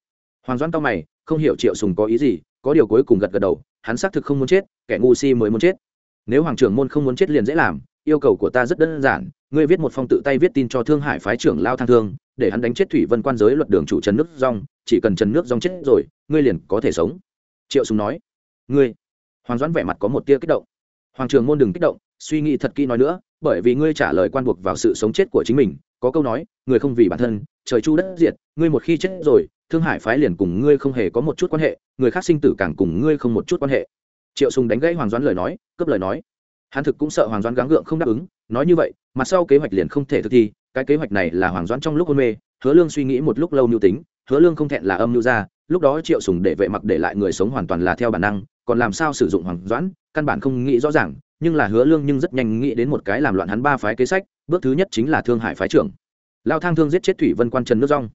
Speaker 1: Hoàng Doãn cao mày, không hiểu triệu sùng có ý gì, có điều cuối cùng gật gật đầu, hắn xác thực không muốn chết, kẻ ngu si mới muốn chết. Nếu hoàng trưởng môn không muốn chết liền dễ làm, yêu cầu của ta rất đơn giản, ngươi viết một phong tự tay viết tin cho thương hải phái trưởng lao thang thương, để hắn đánh chết thủy vân quan giới luật đường chủ trần nước rong chỉ cần trần nước rong chết rồi, ngươi liền có thể sống. Triệu sùng nói. Ngươi? Hoàng doãn vẻ mặt có một tia kích động. Hoàng trưởng môn đừng kích động suy nghĩ thật kỹ nói nữa, bởi vì ngươi trả lời quan buộc vào sự sống chết của chính mình, có câu nói, người không vì bản thân, trời chu đất diệt, ngươi một khi chết rồi, thương hải phái liền cùng ngươi không hề có một chút quan hệ, người khác sinh tử càng cùng ngươi không một chút quan hệ. Triệu sùng đánh gãy hoàng doãn lời nói, cướp lời nói. Hắn thực cũng sợ hoàng doãn gắng gượng không đáp ứng, nói như vậy mặt sau kế hoạch liền không thể thực thi, cái kế hoạch này là hoàng doãn trong lúc hôn mê, hứa lương suy nghĩ một lúc lâu mưu tính, hứa lương không thẹn là âm mưu ra, lúc đó triệu sùng để vệ mặc để lại người sống hoàn toàn là theo bản năng, còn làm sao sử dụng hoàng doãn, căn bản không nghĩ rõ ràng nhưng là hứa lương nhưng rất nhanh nghĩ đến một cái làm loạn hắn ba phái kế sách, bước thứ nhất chính là thương hải phái trưởng. Lao thang thương giết chết thủy vân quan trần nước rong.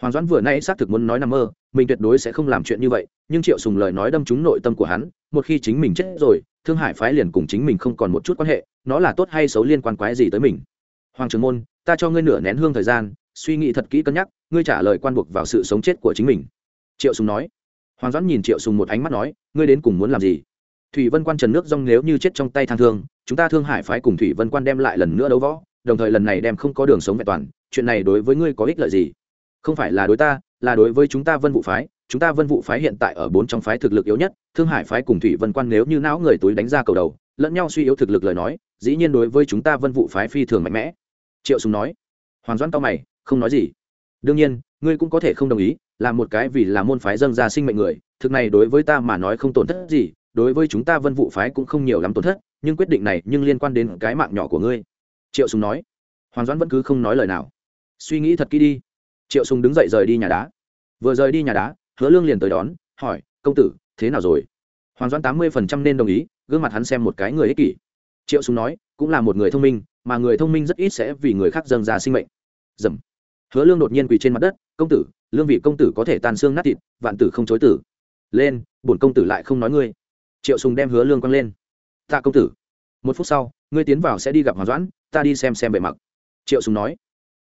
Speaker 1: Hoàng doãn vừa nay xác thực muốn nói nằm mơ, mình tuyệt đối sẽ không làm chuyện như vậy, nhưng triệu sùng lời nói đâm trúng nội tâm của hắn, một khi chính mình chết rồi, thương hải phái liền cùng chính mình không còn một chút quan hệ, nó là tốt hay xấu liên quan quái gì tới mình. Hoàng trường môn, ta cho ngươi nửa nén hương thời gian, suy nghĩ thật kỹ cân nhắc, ngươi trả lời quan buộc vào sự sống chết của chính mình. Triệu sùng nói. Hoàng doãn nhìn triệu sùng một ánh mắt nói, ngươi đến cùng muốn làm gì? Thủy vân quan trần nước rong nếu như chết trong tay thang thương, chúng ta thương hải phái cùng thủy vân quan đem lại lần nữa đấu võ, đồng thời lần này đem không có đường sống vẹn toàn, chuyện này đối với ngươi có ích lợi gì? Không phải là đối ta, là đối với chúng ta vân vụ phái, chúng ta vân vụ phái hiện tại ở bốn trong phái thực lực yếu nhất, thương hải phái cùng thủy vân quan nếu như não người túi đánh ra cầu đầu, lẫn nhau suy yếu thực lực lời nói, dĩ nhiên đối với chúng ta vân vụ phái phi thường mạnh mẽ. Triệu sùng nói. Hoàng doãn cao mày, không nói gì. Đương nhiên, ngươi cũng có thể không đồng ý, là một cái vì là môn phái dâng ra sinh mệnh người, thực này đối với ta mà nói không tổn thất gì đối với chúng ta vân vụ phái cũng không nhiều lắm tổn thất, nhưng quyết định này nhưng liên quan đến cái mạng nhỏ của ngươi. Triệu sùng nói. Hoàng doãn vẫn cứ không nói lời nào. Suy nghĩ thật kỹ đi. Triệu sùng đứng dậy rời đi nhà đá. Vừa rời đi nhà đá, hứa lương liền tới đón, hỏi, công tử, thế nào rồi? Hoàng doãn tám mươi phần trăm nên đồng ý, gương mặt hắn xem một cái người ích kỷ. Triệu sùng nói, cũng là một người thông minh, mà người thông minh rất ít sẽ vì người khác dâng ra sinh mệnh. Dầm. Hứa lương đột nhiên quỳ trên mặt đất, công tử, lương vị công tử có thể tan xương nát thịt, vạn tử không chối tử. Lên, bổn công tử lại không nói ngươi triệu sùng đem hứa lương quăng lên. Tạ công tử, một phút sau, ngươi tiến vào sẽ đi gặp hoàng doãn, ta đi xem xem vệ mặc. Triệu sùng nói.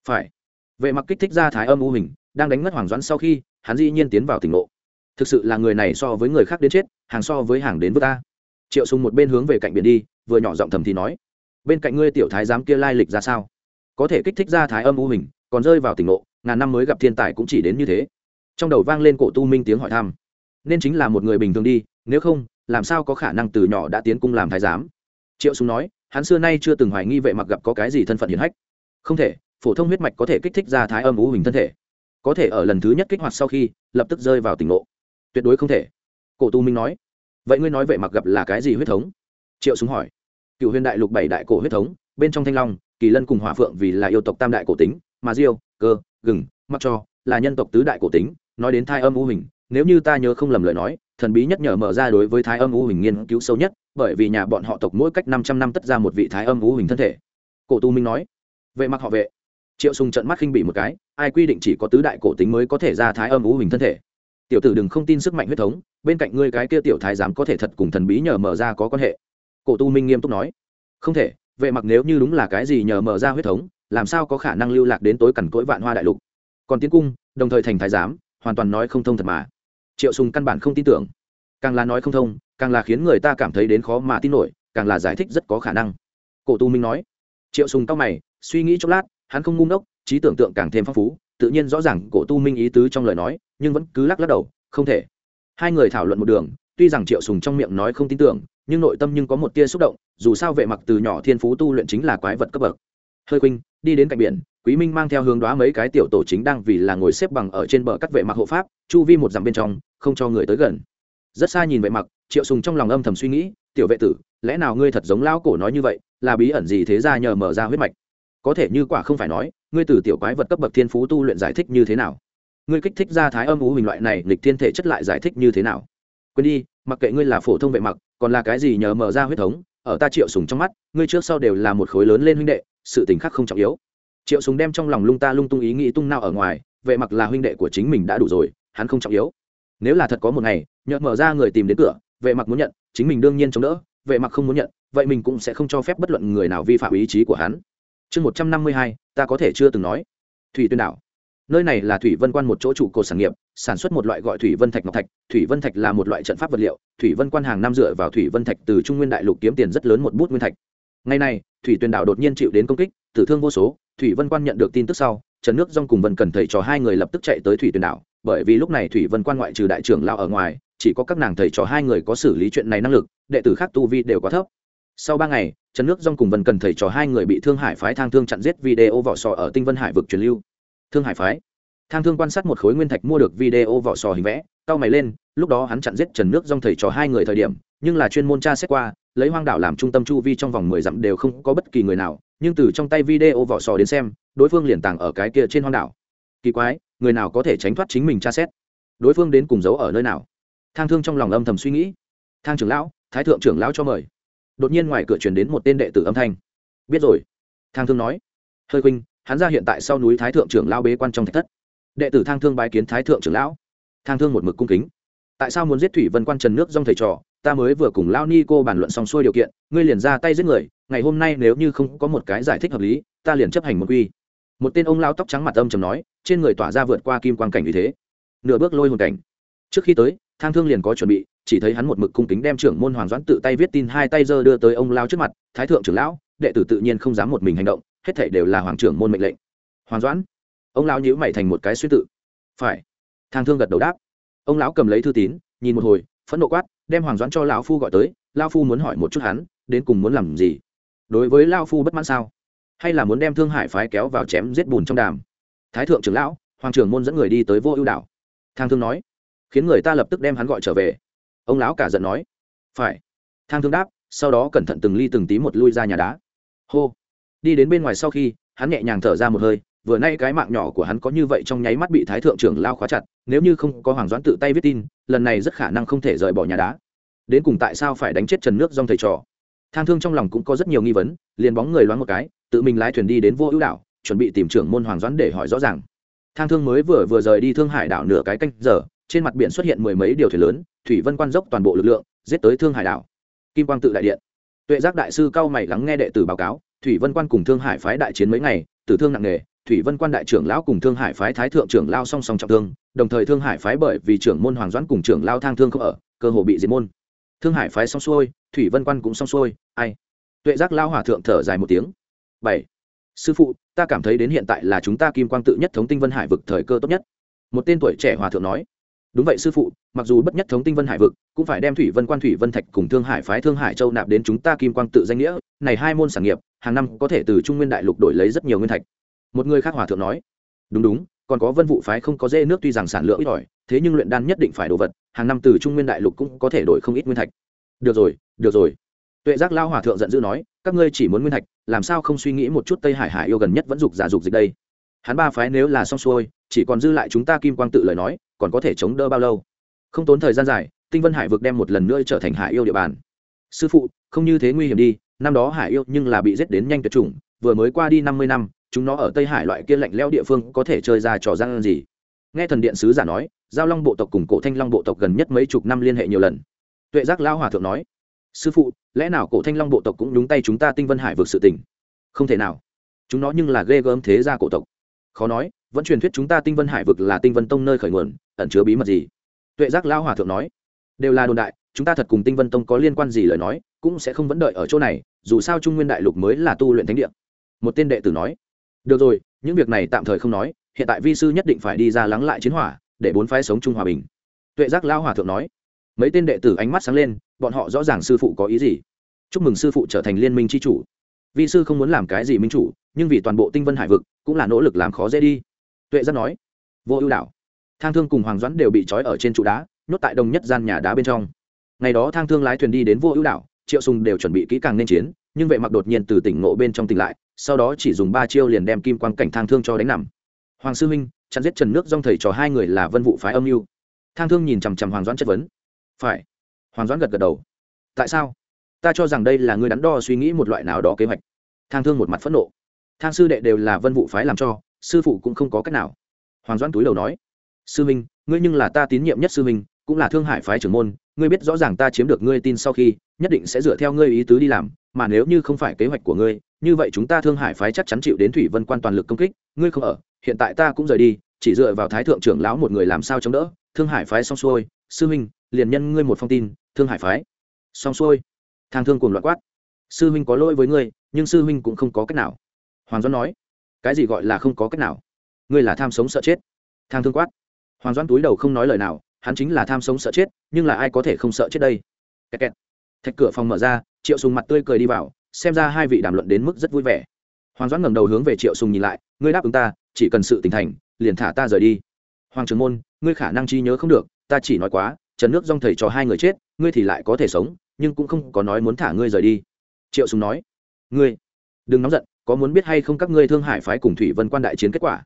Speaker 1: Phải. Vệ mặc kích thích ra thái âm u hình, đang đánh ngất hoàng doãn sau khi, hắn dĩ nhiên tiến vào tỉnh ngộ. Thực sự là người này so với người khác đến chết, hàng so với hàng đến với ta. Triệu sùng một bên hướng về cạnh biển đi, vừa nhỏ giọng thầm thì nói. Bên cạnh ngươi tiểu thái giám kia lai lịch ra sao? Có thể kích thích ra thái âm u hình, còn rơi vào tỉnh ngộ, ngàn năm mới gặp thiên tài cũng chỉ đến như thế. Trong đầu vang lên cổ tu minh tiếng hỏi thăm. Nên chính là một người bình thường đi, nếu không làm sao có khả năng từ nhỏ đã tiến cung làm thái giám? Triệu Súng nói, hắn xưa nay chưa từng hoài nghi vệ mặc gặp có cái gì thân phận hiển hách. Không thể, phổ thông huyết mạch có thể kích thích ra thái âm ú hình thân thể. Có thể ở lần thứ nhất kích hoạt sau khi, lập tức rơi vào tỉnh ngộ. Tuyệt đối không thể. Cổ tu minh nói, vậy ngươi nói vệ mặc gặp là cái gì huyết thống? Triệu súng hỏi. Cựu huyền đại lục bảy đại cổ huyết thống, bên trong thanh long, kỳ lân cùng hỏa phượng vì là yêu tộc tam đại cổ tính, mà diêu, cơ, gừng, mặc cho là nhân tộc tứ đại cổ tính, nói đến thai âm u hình nếu như ta nhớ không lầm lời nói, thần bí nhất nhờ mở ra đối với thái âm u hình nghiên cứu sâu nhất, bởi vì nhà bọn họ tộc mỗi cách năm trăm năm tất ra một vị thái âm u hình thân thể. Cổ tu minh nói, vệ mặc họ vệ. Triệu sùng trận mắt khinh bị một cái, ai quy định chỉ có tứ đại cổ tính mới có thể ra thái âm u hình thân thể? Tiểu tử đừng không tin sức mạnh huyết thống, bên cạnh ngươi cái kia tiểu thái giám có thể thật cùng thần bí nhờ mở ra có quan hệ. Cổ tu minh nghiêm túc nói, không thể, vệ mặc nếu như đúng là cái gì nhờ mở ra huyết thống, làm sao có khả năng lưu lạc đến tối cẩn cỗi vạn hoa đại lục? Còn tiến cung, đồng thời thành thái giám, hoàn toàn nói không thông thật mà triệu sùng căn bản không tin tưởng. Càng là nói không thông, càng là khiến người ta cảm thấy đến khó mà tin nổi, càng là giải thích rất có khả năng. Cổ tu minh nói. Triệu sùng cao mày, suy nghĩ chốc lát, hắn không ngu ngốc, trí tưởng tượng càng thêm phong phú, tự nhiên rõ ràng cổ tu minh ý tứ trong lời nói, nhưng vẫn cứ lắc lắc đầu, không thể. Hai người thảo luận một đường, tuy rằng triệu sùng trong miệng nói không tin tưởng, nhưng nội tâm nhưng có một tia xúc động, dù sao vệ mặc từ nhỏ thiên phú tu luyện chính là quái vật cấp bậc. Hơi quỳnh đi đến cạnh biển quý minh mang theo hướng đoá mấy cái tiểu tổ chính đang vì là ngồi xếp bằng ở trên bờ cắt vệ mặc hộ pháp, chu vi một dặm bên trong, không cho người tới gần. Rất xa nhìn vệ mặc, triệu sùng trong lòng âm thầm suy nghĩ, tiểu vệ tử, lẽ nào ngươi thật giống lão cổ nói như vậy, là bí ẩn gì thế ra nhờ mở ra huyết mạch? Có thể như quả không phải nói, ngươi từ tiểu quái vật cấp bậc thiên phú tu luyện giải thích như thế nào? Ngươi kích thích ra thái âm ú hình loại này lịch thiên thể chất lại giải thích như thế nào? Quên đi, mặc kệ ngươi là phổ thông vệ mặc, còn là cái gì nhờ mở ra huyết thống, ở ta triệu sùng trong mắt, ngươi trước sau đều là một khối lớn lên huynh đệ, sự tình khác không trọng yếu triệu súng đem trong lòng lung ta lung tung ý nghĩ tung nào ở ngoài vệ mặc là huynh đệ của chính mình đã đủ rồi, hắn không trọng yếu. Nếu là thật có một ngày nhợt mở ra người tìm đến cửa vệ mặc muốn nhận, chính mình đương nhiên chống đỡ vệ mặc không muốn nhận, vậy mình cũng sẽ không cho phép bất luận người nào vi phạm ý chí của hắn. Chương một trăm năm mươi hai, ta có thể chưa từng nói. Thủy tuyên đảo. Nơi này là thủy vân quan một chỗ trụ cột sản nghiệp, sản xuất một loại gọi thủy vân thạch ngọc thạch. Thủy vân thạch là một loại trận pháp vật liệu, thủy vân quan hàng năm dựa vào thủy vân thạch từ trung nguyên đại lục kiếm tiền rất lớn một bút nguyên thạch. Ngày nay, thủy tuyên đảo đột nhiên chịu đến công kích, tử thương vô số thủy vân quan nhận được tin tức sau, trần nước dong cùng vân cần thầy trò hai người lập tức chạy tới thủy Tuyền đảo, bởi vì lúc này thủy vân quan ngoại trừ đại trưởng lao ở ngoài, chỉ có các nàng thầy trò hai người có xử lý chuyện này năng lực, đệ tử khác tu vi đều quá thấp. Sau ba ngày, trần nước dong cùng vân cần thầy trò hai người bị thương hải phái thang thương chặn giết video vỏ sò ở tinh vân hải vực truyền lưu. Thương hải phái. Thang thương quan sát một khối nguyên thạch mua được video vỏ sò hình vẽ, cau mày lên, lúc đó hắn chặn giết trần nước dong thầy trò hai người thời điểm, nhưng là chuyên môn tra xét qua lấy hoang đảo làm trung tâm chu vi trong vòng mười dặm đều không có bất kỳ người nào, nhưng từ trong tay video vỏ sò đến xem, đối phương liền tàng ở cái kia trên hoang đảo. Kỳ quái, người nào có thể tránh thoát chính mình tra xét? Đối phương đến cùng giấu ở nơi nào? Thang thương trong lòng âm thầm suy nghĩ. Thang trưởng lão, thái thượng trưởng lão cho mời. Đột nhiên ngoài cửa truyền đến một tên đệ tử âm thanh. Biết rồi. Thang thương nói. Hơi khuynh, hắn ra hiện tại sau núi thái thượng trưởng lão bế quan trong thạch thất. Đệ tử thang thương bái kiến thái thượng trưởng lão. Thang thương một mực cung kính. Tại sao muốn giết thủy vân quan trần nước dòng thầy trò? Ta mới vừa cùng lao ni cô bàn luận xong xuôi điều kiện, ngươi liền ra tay giết người, ngày hôm nay nếu như không có một cái giải thích hợp lý, ta liền chấp hành một quy. Một tên ông lao tóc trắng mặt âm trầm nói, trên người tỏa ra vượt qua kim quan cảnh như thế. Nửa bước lôi hồn cảnh. Trước khi tới, thang thương liền có chuẩn bị, chỉ thấy hắn một mực cung kính đem trưởng môn hoàng doãn tự tay viết tin hai tay giơ đưa tới ông lao trước mặt, thái thượng trưởng lão, đệ tử tự nhiên không dám một mình hành động, hết thảy đều là hoàng trưởng môn mệnh lệnh. Hoàng doãn, ông lao nhíu mày thành một cái suy tự. Phải. Thang thương gật đầu đáp. Ông lão cầm lấy thư tín, nhìn một hồi, phẫn nộ quát đem hoàng doãn cho lão phu gọi tới lao phu muốn hỏi một chút hắn, đến cùng muốn làm gì? Đối với lao phu bất mãn sao? Hay là muốn đem thương hải phái kéo vào chém giết bùn trong đàm? Thái thượng trưởng lão, hoàng trưởng môn dẫn người đi tới vô ưu đảo. Thang thương nói, khiến người ta lập tức đem hắn gọi trở về. Ông lão cả giận nói, phải. Thang thương đáp, sau đó cẩn thận từng ly từng tí một lui ra nhà đá. Hô. Đi đến bên ngoài sau khi, hắn nhẹ nhàng thở ra một hơi vừa nay cái mạng nhỏ của hắn có như vậy trong nháy mắt bị thái thượng trưởng lao khóa chặt, nếu như không có hoàng doãn tự tay viết tin, lần này rất khả năng không thể rời bỏ nhà đá. Đến cùng tại sao phải đánh chết trần nước dòng thầy trò? Thang thương trong lòng cũng có rất nhiều nghi vấn, liền bóng người loáng một cái, tự mình lái thuyền đi đến vô ưu đảo, chuẩn bị tìm trưởng môn hoàng doãn để hỏi rõ ràng. Thang thương mới vừa vừa rời đi thương hải đảo nửa cái canh giờ, trên mặt biển xuất hiện mười mấy điều thuyền lớn, thủy vân quan dốc toàn bộ lực lượng, giết tới thương hải đảo. Kim quang tự đại điện. Tuệ giác đại sư cao mày lắng nghe đệ tử báo cáo, thủy vân quan cùng thương hải phái đại chiến mấy ngày, tử thương nặng nề thủy vân quan đại trưởng lão cùng thương hải phái thái thượng trưởng lao song song trọng thương, đồng thời thương hải phái bởi vì trưởng môn hoàng doãn cùng trưởng lao thang thương không ở, cơ hồ bị diệt môn. Thương hải phái xong xuôi, thủy vân quan cũng xong xuôi, ai? Tuệ giác lao hòa thượng thở dài một tiếng. Bảy. Sư phụ, ta cảm thấy đến hiện tại là chúng ta kim quang tự nhất thống tinh vân hải vực thời cơ tốt nhất. Một tên tuổi trẻ hòa thượng nói. Đúng vậy sư phụ, mặc dù bất nhất thống tinh vân hải vực, cũng phải đem thủy vân quan, thủy vân thạch cùng thương hải phái, thương hải châu nạp đến chúng ta kim quang tự danh nghĩa, này hai môn sản nghiệp, hàng năm có thể từ trung nguyên đại lục đổi lấy rất nhiều nguyên thạch một người khác hòa thượng nói, đúng đúng, còn có vân vụ phái không có dê nước tuy rằng sản lượng ít ỏi, thế nhưng luyện đan nhất định phải đồ vật, hàng năm từ trung nguyên đại lục cũng có thể đổi không ít nguyên thạch. Được rồi được rồi. Tuệ giác lao hòa thượng giận dữ nói, các ngươi chỉ muốn nguyên thạch, làm sao không suy nghĩ một chút tây hải hải yêu gần nhất vẫn dục giả dục dịch đây? Hắn ba phái nếu là xong xuôi, chỉ còn dư lại chúng ta kim quang tự lời nói, còn có thể chống đỡ bao lâu? Không tốn thời gian dài, tinh vân hải vực đem một lần nữa trở thành hải yêu địa bàn. Sư phụ, không như thế nguy hiểm đi, năm đó hải yêu nhưng là bị giết đến nhanh tuyệt chủng, vừa mới qua đi năm mươi năm chúng nó ở tây hải loại kia lạnh leo địa phương có thể chơi ra trò răng gì? Nghe thần điện sứ giả nói, giao long bộ tộc cùng cổ thanh long bộ tộc gần nhất mấy chục năm liên hệ nhiều lần. Tuệ giác lao hòa thượng nói, sư phụ, lẽ nào cổ thanh long bộ tộc cũng đúng tay chúng ta tinh vân hải vượt sự tình? Không thể nào. Chúng nó nhưng là ghê gớm thế gia cổ tộc. Khó nói, vẫn truyền thuyết chúng ta tinh vân hải vực là tinh vân tông nơi khởi nguồn, ẩn chứa bí mật gì? Tuệ giác lao hòa thượng nói, đều là đồn đại, chúng ta thật cùng tinh vân tông có liên quan gì lời nói, cũng sẽ không vẫn đợi ở chỗ này, dù sao trung nguyên đại lục mới là tu luyện thánh địa. Một tên đệ tử nói được rồi, những việc này tạm thời không nói, hiện tại vi sư nhất định phải đi ra lắng lại chiến hỏa, để bốn phái sống chung hòa bình. Tuệ giác lao hòa thượng nói. Mấy tên đệ tử ánh mắt sáng lên, bọn họ rõ ràng sư phụ có ý gì. Chúc mừng sư phụ trở thành liên minh c h i chủ. Vi sư không muốn làm cái gì minh chủ, nhưng vì toàn bộ tinh vân hải vực, cũng là nỗ lực làm khó dễ đi. Tuệ giác nói. Vô ưu đảo. Thang thương cùng hoàng doãn đều bị trói ở trên trụ đá, nhốt tại đồng nhất gian nhà đá bên trong. Ngày đó thang thương lái thuyền đi đến vô ưu đảo, triệu sùng đều chuẩn bị kỹ càng nên chiến, nhưng vệ mặc đột nhiên từ tỉnh ngộ bên trong tỉnh lại sau đó chỉ dùng ba chiêu liền đem kim quang cảnh thang thương cho đánh nằm. Hoàng sư huynh, chặn giết trần nước dong thầy trò hai người là vân vụ phái âm mưu. Thang thương nhìn chằm chằm hoàng doãn chất vấn. Phải. Hoàng doãn gật gật đầu. Tại sao? Ta cho rằng đây là người đắn đo suy nghĩ một loại nào đó kế hoạch. Thang thương một mặt phẫn nộ. Thang sư đệ đều là vân vụ phái làm cho, sư phụ cũng không có cách nào. Hoàng doãn túi đầu nói. Sư minh ngươi nhưng là ta tín nhiệm nhất sư minh cũng là thương hải phái trưởng môn, ngươi biết rõ ràng ta chiếm được ngươi tin sau khi, nhất định sẽ dựa theo ngươi ý tứ đi làm, mà nếu như không phải kế hoạch của ngươi như vậy chúng ta thương hải phái chắc chắn chịu đến thủy vân quan toàn lực công kích, ngươi không ở, hiện tại ta cũng rời đi, chỉ dựa vào thái thượng trưởng lão một người làm sao chống đỡ. Thương hải phái xong xuôi, sư huynh, liền nhân ngươi một phong tin, thương hải phái. Xong xuôi. Thang thương cùng loạt quát. Sư huynh có lỗi với ngươi, nhưng sư huynh cũng không có cách nào. Hoàng doãn nói. Cái gì gọi là không có cách nào? Ngươi là tham sống sợ chết. Thang thương quát. Hoàng doãn túi đầu không nói lời nào, hắn chính là tham sống sợ chết, nhưng là ai có thể không sợ chết đây? Kẹt kẹt. thạch cửa phòng mở ra, triệu sùng mặt tươi cười đi vào xem ra hai vị đàm luận đến mức rất vui vẻ. Hoàng doãn ngẩng đầu hướng về triệu sùng nhìn lại, ngươi đáp ứng ta, chỉ cần sự tỉnh thành, liền thả ta rời đi. Hoàng trường môn, ngươi khả năng trí nhớ không được, ta chỉ nói quá, trần nước dong thầy cho hai người chết, ngươi thì lại có thể sống, nhưng cũng không có nói muốn thả ngươi rời đi. Triệu sùng nói, ngươi, đừng nóng giận, có muốn biết hay không các ngươi thương hải phái cùng thủy vân quan đại chiến kết quả?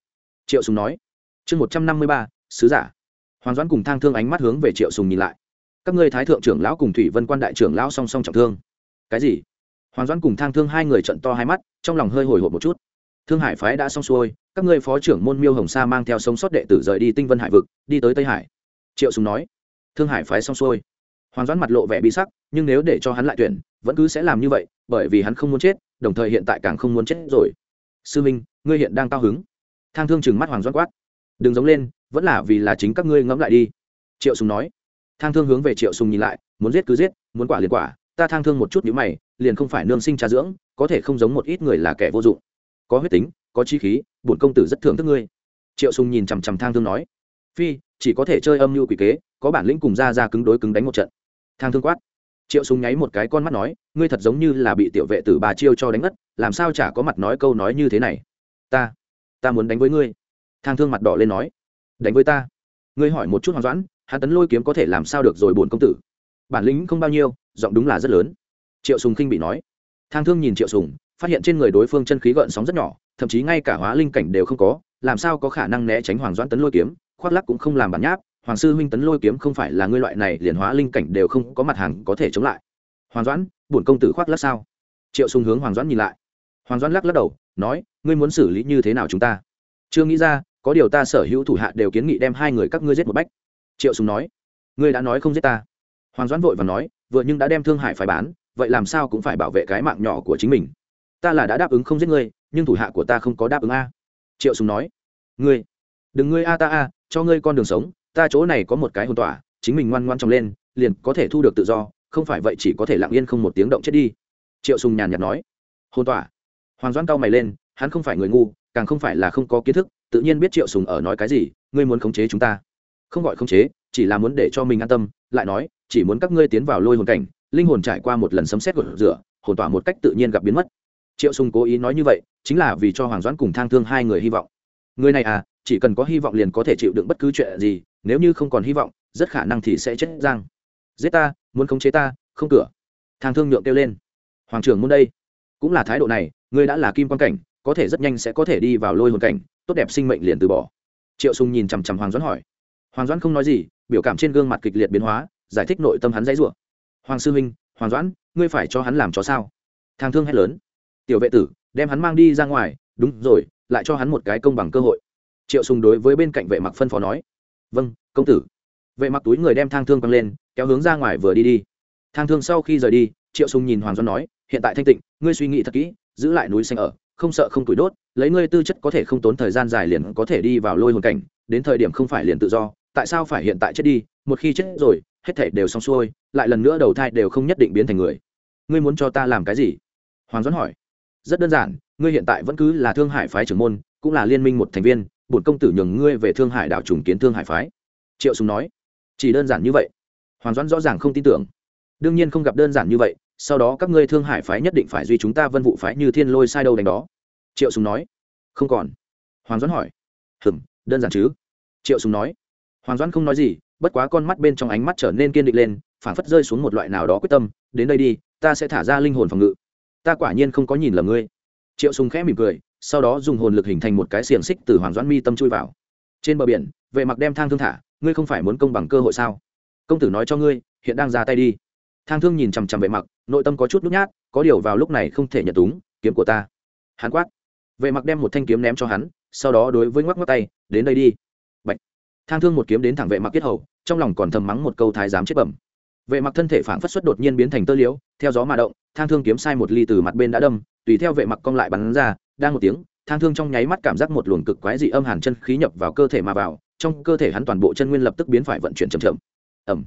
Speaker 1: Triệu sùng nói, chương một trăm năm mươi ba, sứ giả. Hoàng doãn cùng thang thương ánh mắt hướng về triệu sùng nhìn lại, các ngươi thái thượng trưởng lão cùng thủy vân quan đại trưởng lão song song trọng thương. Cái gì? Hoàng doãn cùng thang thương hai người trận to hai mắt, trong lòng hơi hồi hộp một chút. Thương hải phái đã xong xuôi, các ngươi phó trưởng môn miêu hồng sa mang theo sống sót đệ tử rời đi tinh vân hải vực, đi tới tây hải. Triệu sùng nói, thương hải phái xong xuôi. Hoàng doãn mặt lộ vẻ bi sắc, nhưng nếu để cho hắn lại tuyển, vẫn cứ sẽ làm như vậy, bởi vì hắn không muốn chết, đồng thời hiện tại càng không muốn chết rồi. Sư minh, ngươi hiện đang cao hứng. Thang thương chừng mắt hoàng doãn quát. Đừng giống lên, vẫn là vì là chính các ngươi ngẫm lại đi. Triệu sùng nói. Thang thương hướng về triệu sùng nhìn lại, muốn giết cứ giết, muốn quả liền quả ta thang thương một chút nhíu mày, liền không phải nương sinh cha dưỡng, có thể không giống một ít người là kẻ vô dụng. Có huyết tính, có chí khí, bổn công tử rất thưởng thức ngươi. Triệu sùng nhìn chằm chằm thang thương nói. Phi, chỉ có thể chơi âm mưu quỷ kế, có bản lĩnh cùng ra ra cứng đối cứng đánh một trận. Thang thương quát. Triệu Sùng nháy một cái con mắt nói, ngươi thật giống như là bị tiểu vệ tử bà chiêu cho đánh ngất, làm sao chả có mặt nói câu nói như thế này? Ta ta muốn đánh với ngươi. Thang thương mặt đỏ lên nói. Đánh với ta? Ngươi hỏi một chút hoàng doãn, hắn tấn lôi kiếm có thể làm sao được rồi bổn công tử? Bản lĩnh không bao nhiêu giọng đúng là rất lớn. Triệu sùng khinh bị nói. Thang thương nhìn triệu sùng, phát hiện trên người đối phương chân khí gợn sóng rất nhỏ, thậm chí ngay cả hóa linh cảnh đều không có, làm sao có khả năng né tránh hoàng doãn tấn lôi kiếm, khoác lắc cũng không làm bản nháp, hoàng sư huynh tấn lôi kiếm không phải là ngươi loại này liền hóa linh cảnh đều không có mặt hàng có thể chống lại. Hoàng doãn, bổn công tử khoác lắc sao? Triệu sùng hướng hoàng doãn nhìn lại. Hoàng doãn lắc lắc đầu, nói, ngươi muốn xử lý như thế nào chúng ta? Chưa nghĩ ra, có điều ta sở hữu thủ hạ đều kiến nghị đem hai người các ngươi giết một bách. Triệu sùng nói, ngươi đã nói không giết ta. Hoàng doãn vội và nói vừa nhưng đã đem thương hại phải bán, vậy làm sao cũng phải bảo vệ cái mạng nhỏ của chính mình. Ta là đã đáp ứng không giết ngươi, nhưng thủ hạ của ta không có đáp ứng a. Triệu sùng nói. Ngươi, đừng ngươi a ta a, cho ngươi con đường sống, ta chỗ này có một cái hồn tỏa, chính mình ngoan ngoan trồng lên, liền có thể thu được tự do, không phải vậy chỉ có thể lặng yên không một tiếng động chết đi. Triệu sùng nhàn nhạt nói. Hồn tỏa. Hoàng doãn cao mày lên, hắn không phải người ngu, càng không phải là không có kiến thức, tự nhiên biết triệu sùng ở nói cái gì, ngươi muốn khống chế chúng ta. Không gọi khống chế, chỉ là muốn để cho mình an tâm, lại nói chỉ muốn các ngươi tiến vào lôi hồn cảnh, linh hồn trải qua một lần sấm xét của rửa, hồn tỏa một cách tự nhiên gặp biến mất. Triệu sùng cố ý nói như vậy, chính là vì cho hoàng doãn cùng thang thương hai người hy vọng. Người này à chỉ cần có hy vọng liền có thể chịu đựng bất cứ chuyện gì, nếu như không còn hy vọng, rất khả năng thì sẽ chết giang. Giết ta, muốn khống chế ta, không cửa. Thang thương nhượng kêu lên. Hoàng trưởng muốn đây. Cũng là thái độ này, ngươi đã là kim quan cảnh, có thể rất nhanh sẽ có thể đi vào lôi hồn cảnh, tốt đẹp sinh mệnh liền từ bỏ. Triệu sùng nhìn chằm chằm hoàng doãn hỏi. Hoàng doãn không nói gì, biểu cảm trên gương mặt kịch liệt biến hóa giải thích nội tâm hắn dãy rủa. Hoàng sư huynh, hoàng doãn, ngươi phải cho hắn làm chó sao? Thang thương hét lớn. Tiểu vệ tử, đem hắn mang đi ra ngoài, đúng rồi, lại cho hắn một cái công bằng cơ hội. Triệu sùng đối với bên cạnh vệ mặc phân phó nói. Vâng công tử. Vệ mặc túi người đem thang thương quăng lên, kéo hướng ra ngoài vừa đi đi. Thang thương sau khi rời đi, triệu sùng nhìn hoàng doãn nói, hiện tại thanh tịnh, ngươi suy nghĩ thật kỹ, giữ lại núi xanh ở, không sợ không tuổi đốt, lấy ngươi tư chất có thể không tốn thời gian dài liền có thể đi vào lôi hồn cảnh, đến thời điểm không phải liền tự do, tại sao phải hiện tại chết đi một khi chết rồi, hết thể đều xong xuôi, lại lần nữa đầu thai đều không nhất định biến thành người. Ngươi muốn cho ta làm cái gì? Hoàng doãn hỏi. Rất đơn giản, ngươi hiện tại vẫn cứ là thương hải phái trưởng môn, cũng là liên minh một thành viên, bổn công tử nhường ngươi về thương hải đảo trùng kiến thương hải phái. Triệu sùng nói. Chỉ đơn giản như vậy. Hoàng doãn rõ ràng không tin tưởng. Đương nhiên không gặp đơn giản như vậy, sau đó các ngươi thương hải phái nhất định phải duy chúng ta vân vụ phái như thiên lôi sai đâu đánh đó. Triệu sùng nói. Không còn. Hoàng doãn hỏi. Hừm, đơn giản chứ? Triệu sùng nói. Hoàng doãn không nói gì bất quá con mắt bên trong ánh mắt trở nên kiên định lên, phảng phất rơi xuống một loại nào đó quyết tâm, đến đây đi, ta sẽ thả ra linh hồn phòng ngự. Ta quả nhiên không có nhìn lầm ngươi. Triệu sùng khẽ mỉm cười, sau đó dùng hồn lực hình thành một cái xiềng xích từ hoàng doãn mi tâm chui vào. Trên bờ biển, vệ mặc đem thang thương thả, ngươi không phải muốn công bằng cơ hội sao? Công tử nói cho ngươi, hiện đang ra tay đi. Thang thương nhìn chằm chằm vệ mặc, nội tâm có chút nút nhát, có điều vào lúc này không thể nhận túng, kiếm của ta. Hắn quát. Vệ mặc đem một thanh kiếm ném cho hắn, sau đó đối với ngoắc ngoắc tay, đến đây đi thang thương một kiếm đến thẳng vệ mặc kết hầu, trong lòng còn thầm mắng một câu thái giám chết bẩm. Vệ mặc thân thể phản phất xuất đột nhiên biến thành tơ liễu, theo gió mà động, thang thương kiếm sai một ly từ mặt bên đã đâm, tùy theo vệ mặc cong lại bắn ra, đang một tiếng, thang thương trong nháy mắt cảm giác một luồng cực quái dị âm hàn chân khí nhập vào cơ thể mà vào, trong cơ thể hắn toàn bộ chân nguyên lập tức biến phải vận chuyển chậm chậm. Ẩm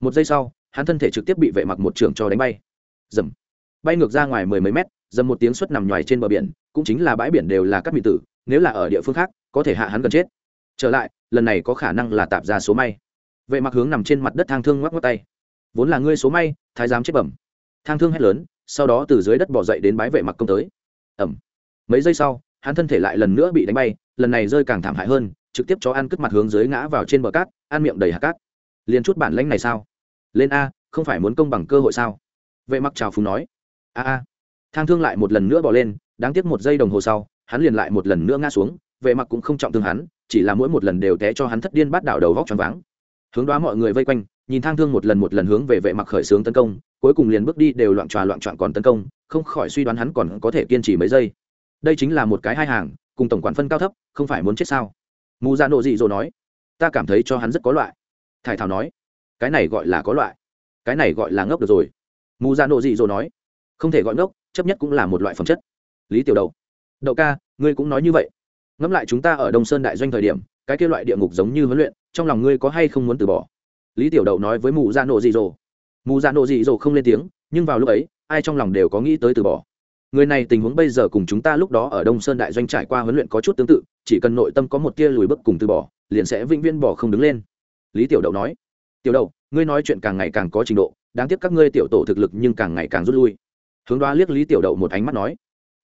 Speaker 1: một giây sau, hắn thân thể trực tiếp bị vệ mặc một trường cho đánh bay. Dầm. Bay ngược ra ngoài mười mấy mét, dầm một tiếng suất nằm nhoài trên bờ biển, cũng chính là bãi biển đều là các mỹ tử, nếu là ở địa phương khác, có thể hạ hắn gần chết trở lại, lần này có khả năng là tạp ra số may. Vệ mặc hướng nằm trên mặt đất thang thương ngoắc ngoắc tay. Vốn là ngươi số may, thái giám chết bẩm. Thang thương hét lớn, sau đó từ dưới đất bỏ dậy đến bái vệ mặc công tới. Ẩm. Mấy giây sau, hắn thân thể lại lần nữa bị đánh bay, lần này rơi càng thảm hại hơn, trực tiếp cho ăn cất mặt hướng dưới ngã vào trên bờ cát, ăn miệng đầy hạt cát. Liền chút bản lãnh này sao? Lên a, không phải muốn công bằng cơ hội sao? Vệ mặc trào phúng nói. A a. Thang thương lại một lần nữa bỏ lên, đáng tiếc một giây đồng hồ sau, hắn liền lại một lần nữa ngã xuống, vệ mặc cũng không trọng thương hắn chỉ là mỗi một lần đều té cho hắn thất điên bắt đảo đầu vóc choáng váng. Hướng đoá mọi người vây quanh, nhìn thang thương một lần một lần hướng về vệ mặc khởi xướng tấn công, cuối cùng liền bước đi đều loạn tròa loạn trọn còn tấn công, không khỏi suy đoán hắn còn có thể kiên trì mấy giây. Đây chính là một cái hai hàng, cùng tổng quản phân cao thấp, không phải muốn chết sao? Mù ra nộ dị rồi nói, ta cảm thấy cho hắn rất có loại. Thải thảo nói, cái này gọi là có loại, cái này gọi là ngốc được rồi. Mù ra nộ dị rồi nói, không thể gọi ngốc, chấp nhất cũng là một loại phẩm chất. Lý tiểu Đầu đậu ca, ngươi cũng nói như vậy ngẫm lại chúng ta ở đông sơn đại doanh thời điểm, cái kia loại địa ngục giống như huấn luyện, trong lòng ngươi có hay không muốn từ bỏ? Lý tiểu đậu nói với mù dạ nộ dị dỗ. Mù dạ nộ dị dỗ không lên tiếng, nhưng vào lúc ấy, ai trong lòng đều có nghĩ tới từ bỏ. Người này tình huống bây giờ cùng chúng ta lúc đó ở đông sơn đại doanh trải qua huấn luyện có chút tương tự, chỉ cần nội tâm có một tia lùi bước cùng từ bỏ, liền sẽ vĩnh viễn bỏ không đứng lên. Lý tiểu đậu nói. Tiểu đậu, ngươi nói chuyện càng ngày càng có trình độ, đáng tiếc các ngươi tiểu tổ thực lực nhưng càng ngày càng rút lui. Hướng đoá liếc lý tiểu đậu một ánh mắt nói.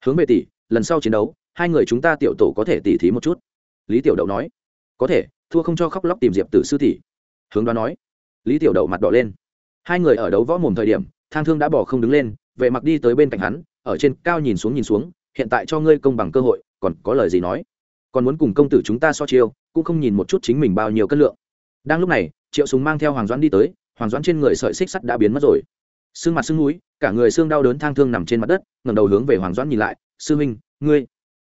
Speaker 1: Hướng về tỷ, lần sau chiến đấu hai người chúng ta tiểu tổ có thể tỉ thí một chút. Lý tiểu đậu nói. Có thể, thua không cho khóc lóc tìm diệp tử sư tỷ. Hướng đoán nói. Lý tiểu đậu mặt đỏ lên. Hai người ở đấu võ mồm thời điểm, thang thương đã bỏ không đứng lên, vệ mặc đi tới bên cạnh hắn, ở trên cao nhìn xuống nhìn xuống, hiện tại cho ngươi công bằng cơ hội, còn có lời gì nói? Còn muốn cùng công tử chúng ta so chiêu, cũng không nhìn một chút chính mình bao nhiêu cân lượng. Đang lúc này, triệu súng mang theo hoàng doãn đi tới, hoàng doãn trên người sợi xích sắt đã biến mất rồi. Xương mặt xương núi, cả người xương đau đớn thang thương nằm trên mặt đất, ngẩng đầu hướng về hoàng doãn nhìn lại. Sư huynh ngươi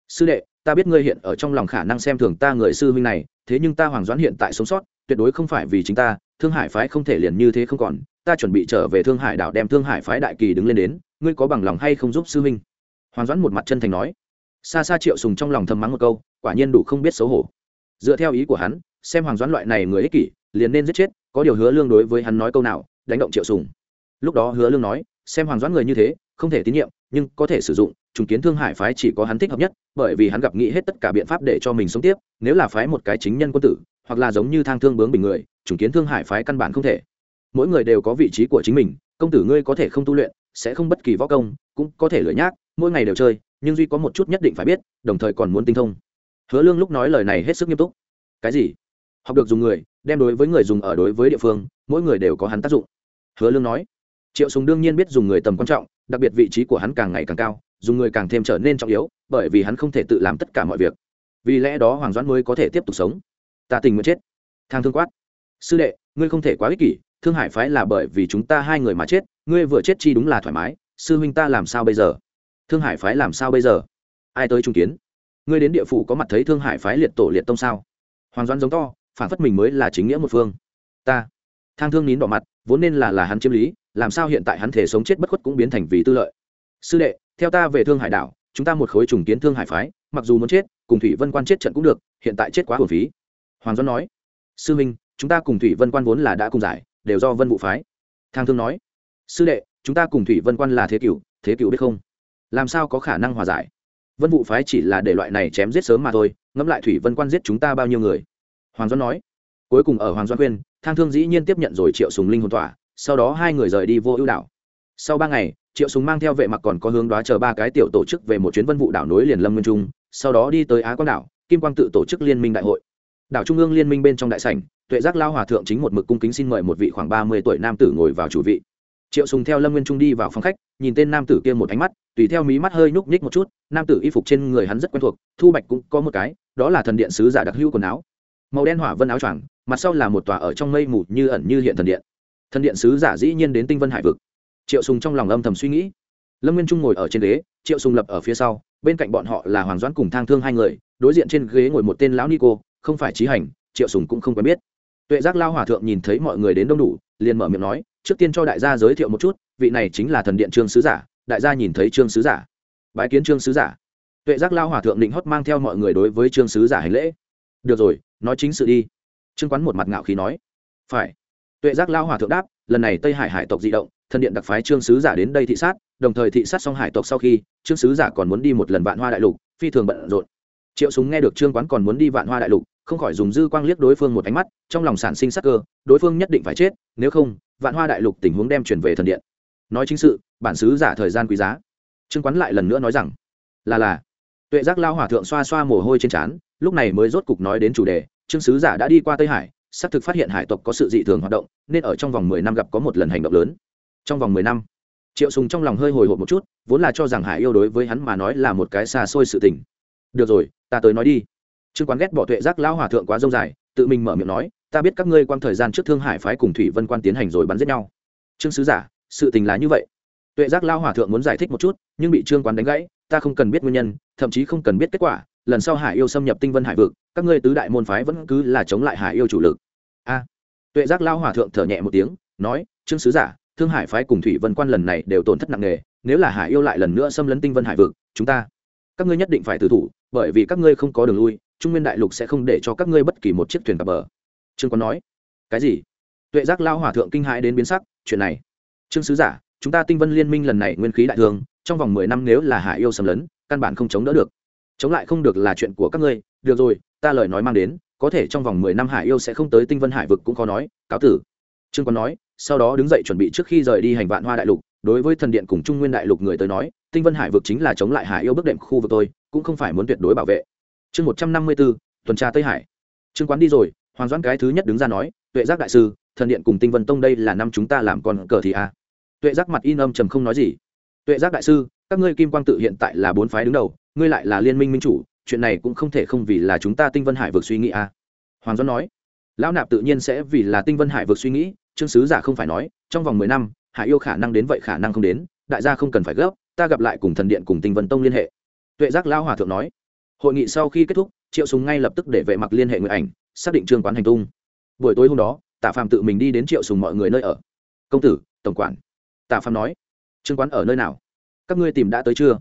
Speaker 1: sư đệ, ta biết ngươi hiện ở trong lòng khả năng xem thường ta người sư huynh này, thế nhưng ta hoàng doãn hiện tại sống sót, tuyệt đối không phải vì chính ta, thương hải phái không thể liền như thế không còn, ta chuẩn bị trở về thương hải đảo đem thương hải phái đại kỳ đứng lên đến, ngươi có bằng lòng hay không giúp sư huynh? Hoàng doãn một mặt chân thành nói. Xa xa triệu sùng trong lòng thầm mắng một câu, quả nhiên đủ không biết xấu hổ. Dựa theo ý của hắn, xem hoàng doãn loại này người ích kỷ, liền nên giết chết, có điều hứa lương đối với hắn nói câu nào, đánh động triệu sùng. Lúc đó hứa lương nói, xem hoàng doãn người như thế, không thể tín nhiệm, nhưng có thể sử dụng trùng kiến thương hải phái chỉ có hắn thích hợp nhất, bởi vì hắn gặp nghĩ hết tất cả biện pháp để cho mình sống tiếp, nếu là phái một cái chính nhân quân tử, hoặc là giống như thang thương bướng bình người, trùng kiến thương hải phái căn bản không thể. Mỗi người đều có vị trí của chính mình, công tử ngươi có thể không tu luyện, sẽ không bất kỳ võ công, cũng có thể lười nhác, mỗi ngày đều chơi, nhưng duy có một chút nhất định phải biết, đồng thời còn muốn tinh thông. Hứa lương lúc nói lời này hết sức nghiêm túc. Cái gì? Học được dùng người, đem đối với người dùng ở đối với địa phương, mỗi người đều có hắn tác dụng. Hứa lương nói. Triệu sùng đương nhiên biết dùng người tầm quan trọng, đặc biệt vị trí của hắn càng ngày càng cao dùng người càng thêm trở nên trọng yếu, bởi vì hắn không thể tự làm tất cả mọi việc. Vì lẽ đó hoàng doãn mới có thể tiếp tục sống. Ta tình nguyện chết. Thang thương quát. Sư đệ, ngươi không thể quá ích kỷ, thương hải phái là bởi vì chúng ta hai người mà chết, ngươi vừa chết chi đúng là thoải mái, sư huynh ta làm sao bây giờ? Thương hải phái làm sao bây giờ? Ai tới trung kiến? Ngươi đến địa phủ có mặt thấy thương hải phái liệt tổ liệt tông sao? Hoàng doãn giống to, phản phất mình mới là chính nghĩa một phương. Ta. Thang thương nín đỏ mặt, vốn nên là là hắn chiếm lý, làm sao hiện tại hắn thể sống chết bất khuất cũng biến thành vì tư lợi. Sư đệ theo ta về thương hải đảo, chúng ta một khối trùng kiến thương hải phái, mặc dù muốn chết, cùng thủy vân quan chết trận cũng được, hiện tại chết quá hồn phí. Hoàng doãn nói. Sư minh, chúng ta cùng thủy vân quan vốn là đã cùng giải, đều do vân vụ phái. Thang thương nói. Sư đệ, chúng ta cùng thủy vân quan là thế cựu thế cựu biết không? Làm sao có khả năng hòa giải? Vân vụ phái chỉ là để loại này chém giết sớm mà thôi, ngẫm lại thủy vân quan giết chúng ta bao nhiêu người? Hoàng doãn nói. Cuối cùng ở hoàng doãn khuyên, thang thương dĩ nhiên tiếp nhận rồi triệu sùng linh hồn tỏa, sau đó hai người rời đi vô ưu đảo. Sau ba ngày triệu sùng mang theo vệ mặc còn có hướng đoá chờ ba cái tiểu tổ chức về một chuyến vân vụ đảo núi liền lâm nguyên trung, sau đó đi tới á quang đảo, kim quang tự tổ chức liên minh đại hội. Đảo trung ương liên minh bên trong đại sảnh, tuệ giác lao hòa thượng chính một mực cung kính xin mời một vị khoảng ba mươi tuổi nam tử ngồi vào chủ vị. Triệu sùng theo lâm nguyên trung đi vào phòng khách, nhìn tên nam tử kia một ánh mắt, tùy theo mí mắt hơi nhúc nhích một chút, nam tử y phục trên người hắn rất quen thuộc, thu bạch cũng có một cái, đó là thần điện sứ giả đặc hữu quần áo. Màu đen hỏa vân áo choàng, mặt sau là một tòa ở trong mây mù như ẩn như hiện thần điện. Thần điện sứ giả dĩ nhiên đến tinh vân hải vực triệu sùng trong lòng âm thầm suy nghĩ. Lâm nguyên trung ngồi ở trên ghế, triệu sùng lập ở phía sau, bên cạnh bọn họ là hoàng doãn cùng thang thương hai người, đối diện trên ghế ngồi một tên lão nico, không phải trí hành, triệu sùng cũng không quen biết. Tuệ giác lao hòa thượng nhìn thấy mọi người đến đông đủ, liền mở miệng nói, trước tiên cho đại gia giới thiệu một chút, vị này chính là thần điện trương sứ giả, đại gia nhìn thấy trương sứ giả. Bái kiến trương sứ giả. Tuệ giác lao hòa thượng định hót mang theo mọi người đối với trương sứ giả hành lễ. Được rồi, nói chính sự đi. Trương quán một mặt ngạo khí nói. Phải. Tuệ giác lao hòa thượng đáp, lần này tây hải hải tộc di động thần điện đặc phái trương sứ giả đến đây thị sát, đồng thời thị sát xong hải tộc sau khi, trương sứ giả còn muốn đi một lần vạn hoa đại lục, phi thường bận rộn. Triệu súng nghe được trương quán còn muốn đi vạn hoa đại lục, không khỏi dùng dư quang liếc đối phương một ánh mắt, trong lòng sản sinh sắc cơ, đối phương nhất định phải chết, nếu không, vạn hoa đại lục tình huống đem chuyển về thần điện. Nói chính sự, bản sứ giả thời gian quý giá. Trương quán lại lần nữa nói rằng, là là. Tuệ giác lao hòa thượng xoa xoa mồ hôi trên trán, lúc này mới rốt cục nói đến chủ đề, trương sứ giả đã đi qua tây hải, xác thực phát hiện hải tộc có sự dị thường hoạt động, nên ở trong vòng mười năm gặp có một lần hành động lớn trong vòng mười năm. Triệu sùng trong lòng hơi hồi hộp một chút, vốn là cho rằng hải yêu đối với hắn mà nói là một cái xa xôi sự tình. Được rồi, ta tới nói đi. Trương quán ghét bỏ tuệ giác lão hòa thượng quá dông dài, tự mình mở miệng nói, ta biết các ngươi quan thời gian trước thương hải phái cùng thủy vân quan tiến hành rồi bắn giết nhau. Trương sứ giả, sự tình là như vậy. Tuệ giác lao hòa thượng muốn giải thích một chút, nhưng bị trương quán đánh gãy, ta không cần biết nguyên nhân, thậm chí không cần biết kết quả, lần sau hải yêu xâm nhập tinh vân hải vực, các ngươi tứ đại môn phái vẫn cứ là chống lại hải yêu chủ lực. A. Tuệ giác lao hòa thượng thở nhẹ một tiếng, nói, trương sứ giả thương hải phái cùng thủy vân quan lần này đều tổn thất nặng nề, nếu là hải yêu lại lần nữa xâm lấn tinh vân hải vực, chúng ta, các ngươi nhất định phải tử thủ, bởi vì các ngươi không có đường lui, trung nguyên đại lục sẽ không để cho các ngươi bất kỳ một chiếc thuyền cập bờ. Trương quán nói, cái gì? Tuệ giác lao hòa thượng kinh hãi đến biến sắc, chuyện này, trương sứ giả, chúng ta tinh vân liên minh lần này nguyên khí đại thương, trong vòng mười năm nếu là hải yêu xâm lấn, căn bản không chống đỡ được. Chống lại không được là chuyện của các ngươi, được rồi, ta lời nói mang đến, có thể trong vòng mười năm hải yêu sẽ không tới tinh vân hải vực cũng khó nói, cáo tử. Trương quán nói sau đó đứng dậy chuẩn bị trước khi rời đi hành vạn hoa đại lục, đối với thần điện cùng trung nguyên đại lục người tới nói, tinh vân hải vực chính là chống lại hải yêu bước đệm khu vực tôi, cũng không phải muốn tuyệt đối bảo vệ chương một trăm năm mươi bốn, tuần tra tây hải trương quán đi rồi, hoàng doãn cái thứ nhất đứng ra nói, tuệ giác đại sư, thần điện cùng tinh vân tông đây là năm chúng ta làm con cờ thì a à. tuệ giác mặt in âm trầm không nói gì tuệ giác đại sư, các ngươi kim quang tự hiện tại là bốn phái đứng đầu, ngươi lại là liên minh minh chủ, chuyện này cũng không thể không vì là chúng ta tinh vân hải vực suy nghĩ a à. hoàng doãn nói lão nạp tự nhiên sẽ vì là tinh vân hải vực suy nghĩ trương sứ giả không phải nói, trong vòng mười năm, hạ yêu khả năng đến vậy khả năng không đến, đại gia không cần phải gấp, ta gặp lại cùng thần điện cùng tinh vân tông liên hệ. Tuệ giác lao hòa thượng nói. Hội nghị sau khi kết thúc, triệu súng ngay lập tức để vệ mặc liên hệ người ảnh, xác định trương quán hành tung. Buổi tối hôm đó, tạ phạm tự mình đi đến triệu sùng mọi người nơi ở. Công tử, tổng quản. Tạ phạm nói. Trương quán ở nơi nào? Các ngươi tìm đã tới chưa?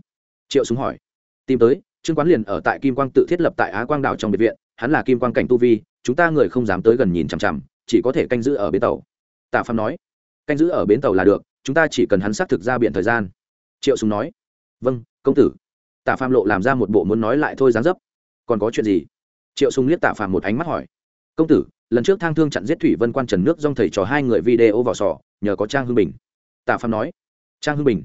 Speaker 1: Triệu súng hỏi. Tìm tới, trương quán liền ở tại kim quang tự thiết lập tại á quang đảo trong biệt viện, hắn là kim quang cảnh tu vi, chúng ta người không dám tới gần nhìn chằm chằm, chỉ có thể canh giữ ở bến tàu tạ phạm nói, canh giữ ở bến tàu là được, chúng ta chỉ cần hắn xác thực ra biển thời gian. Triệu Sùng nói vâng công tử. Tạ phạm lộ làm ra một bộ muốn nói lại thôi dáng dấp. Còn có chuyện gì? Triệu Sùng liếc tạ phạm một ánh mắt hỏi, công tử, lần trước thang thương chặn giết thủy vân quan trần nước dong thầy trò hai người video vào sỏ, nhờ có trang hương bình. Tạ phạm nói, trang hương bình?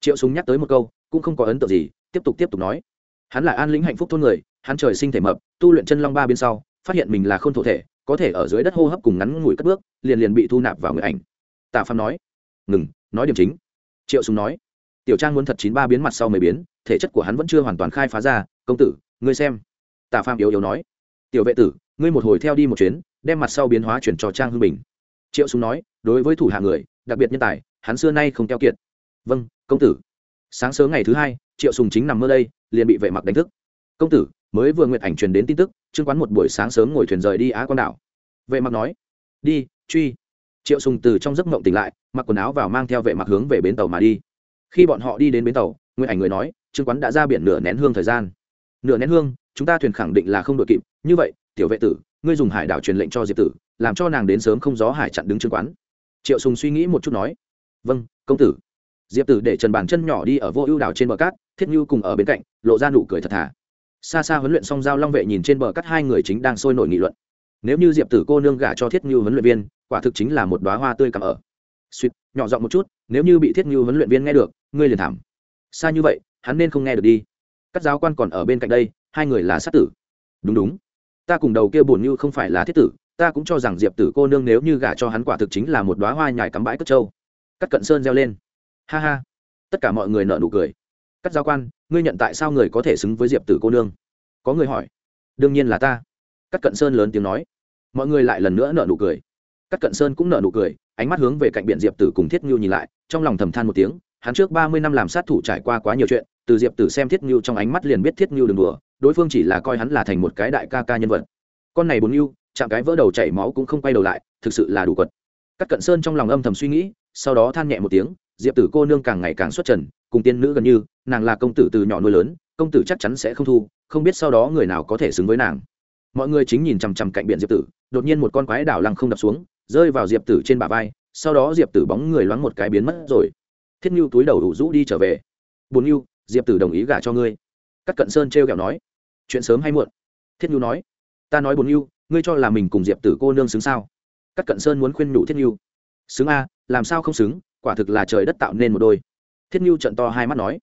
Speaker 1: Triệu Sùng nhắc tới một câu, cũng không có ấn tượng gì, tiếp tục tiếp tục nói, hắn là an lĩnh hạnh phúc thôn người, hắn trời sinh thể mập, tu luyện chân long ba bên sau, phát hiện mình là k h ô n thổ thể có thể ở dưới đất hô hấp cùng ngắn ngủi cất bước, liền liền bị thu nạp vào người ảnh. Tạ phạm nói, ngừng, nói điểm chính. Triệu súng nói, tiểu trang muốn thật chín ba biến mặt sau mười biến, thể chất của hắn vẫn chưa hoàn toàn khai phá ra, công tử, ngươi xem. Tạ phạm yếu yếu nói, tiểu vệ tử, ngươi một hồi theo đi một chuyến, đem mặt sau biến hóa chuyển cho trang hương bình. Triệu súng nói, đối với thủ hạ người, đặc biệt nhân tài, hắn xưa nay không keo kiệt. Vâng công tử. Sáng sớm ngày thứ hai, triệu sùng chính nằm mơ đây, liền bị vệ mặc đánh thức. Công tử mới vừa nguyện ảnh truyền đến tin tức, trương quán một buổi sáng sớm ngồi thuyền rời đi á quan đảo. Vệ mặc nói, đi, truy. Triệu sùng từ trong giấc mộng tỉnh lại, mặc quần áo vào mang theo vệ mặc hướng về bến tàu mà đi. Khi bọn họ đi đến bến tàu nguyện ảnh người nói, trương quán đã ra biển nửa nén hương thời gian. Nửa nén hương? Chúng ta thuyền khẳng định là không đội kịp. Như vậy, tiểu vệ tử, ngươi dùng hải đảo truyền lệnh cho diệp tử, làm cho nàng đến sớm không gió hải chặn đứng trương quán. Triệu sùng suy nghĩ một chút nói vâng công tử. Diệp tử để trần bàn chân nhỏ đi ở vô ưu đảo trên bờ cát, thiết như cùng ở bên cạnh, lộ ra nụ cười thật thà xa xa huấn luyện xong giao long vệ nhìn trên bờ cắt hai người chính đang sôi nổi nghị luận. Nếu như diệp tử cô nương gả cho thiết như huấn luyện viên, quả thực chính là một đóa hoa tươi cầm ở. Suýt nhỏ giọng một chút, nếu như bị thiết như huấn luyện viên nghe được, ngươi liền thảm. Xa như vậy, hắn nên không nghe được đi. Các giáo quan còn ở bên cạnh đây, hai người là sát tử. Đúng đúng. Ta cùng đầu kia bổn như không phải là thiết tử, ta cũng cho rằng diệp tử cô nương nếu như gả cho hắn quả thực chính là một đoá hoa nhài cắm bãi cất trâu. Cắt cận sơn reo lên. Ha ha. Tất cả mọi người nợ nụ cười cắt giáo quan, ngươi nhận tại sao người có thể xứng với diệp tử cô nương? Có người hỏi. Đương nhiên là ta. Cắt cận sơn lớn tiếng nói. Mọi người lại lần nữa nợ nụ cười. Cắt cận sơn cũng nợ nụ cười, ánh mắt hướng về cạnh biển diệp tử cùng thiết ngưu nhìn lại, trong lòng thầm than một tiếng, hắn trước ba mươi năm làm sát thủ trải qua quá nhiều chuyện, từ diệp tử xem thiết ngưu trong ánh mắt liền biết thiết ngưu đừng đùa, đối phương chỉ là coi hắn là thành một cái đại ca ca nhân vật. Con này bốn ngưu, chạm cái vỡ đầu chảy máu cũng không quay đầu lại, thực sự là đủ quật. Cắt cận sơn trong lòng âm thầm suy nghĩ, sau đó than nhẹ một tiếng diệp tử cô nương càng ngày càng xuất trần, cùng tiên nữ gần như, nàng là công tử từ nhỏ nuôi lớn, công tử chắc chắn sẽ không thu, không biết sau đó người nào có thể xứng với nàng. Mọi người chính nhìn chằm chằm cạnh biển diệp tử, đột nhiên một con quái đảo lăng không đập xuống, rơi vào diệp tử trên bả vai, sau đó diệp tử bóng người loáng một cái biến mất rồi. Thiết nhu túi đầu đủ rũ đi trở về. Bốn nhu diệp tử đồng ý gả cho ngươi. Các cận sơn t r kẹo nói. Chuyện sớm hay muộn? Thiết nhu nói. Ta nói bốn nhu ngươi cho là mình cùng diệp tử cô nương xứng sao? Các cận sơn muốn khuyên nhủ thiết nhu xứng a, làm sao không xứng? Quả thực là trời đất tạo nên một đôi. Thiết nhu trận to hai mắt nói.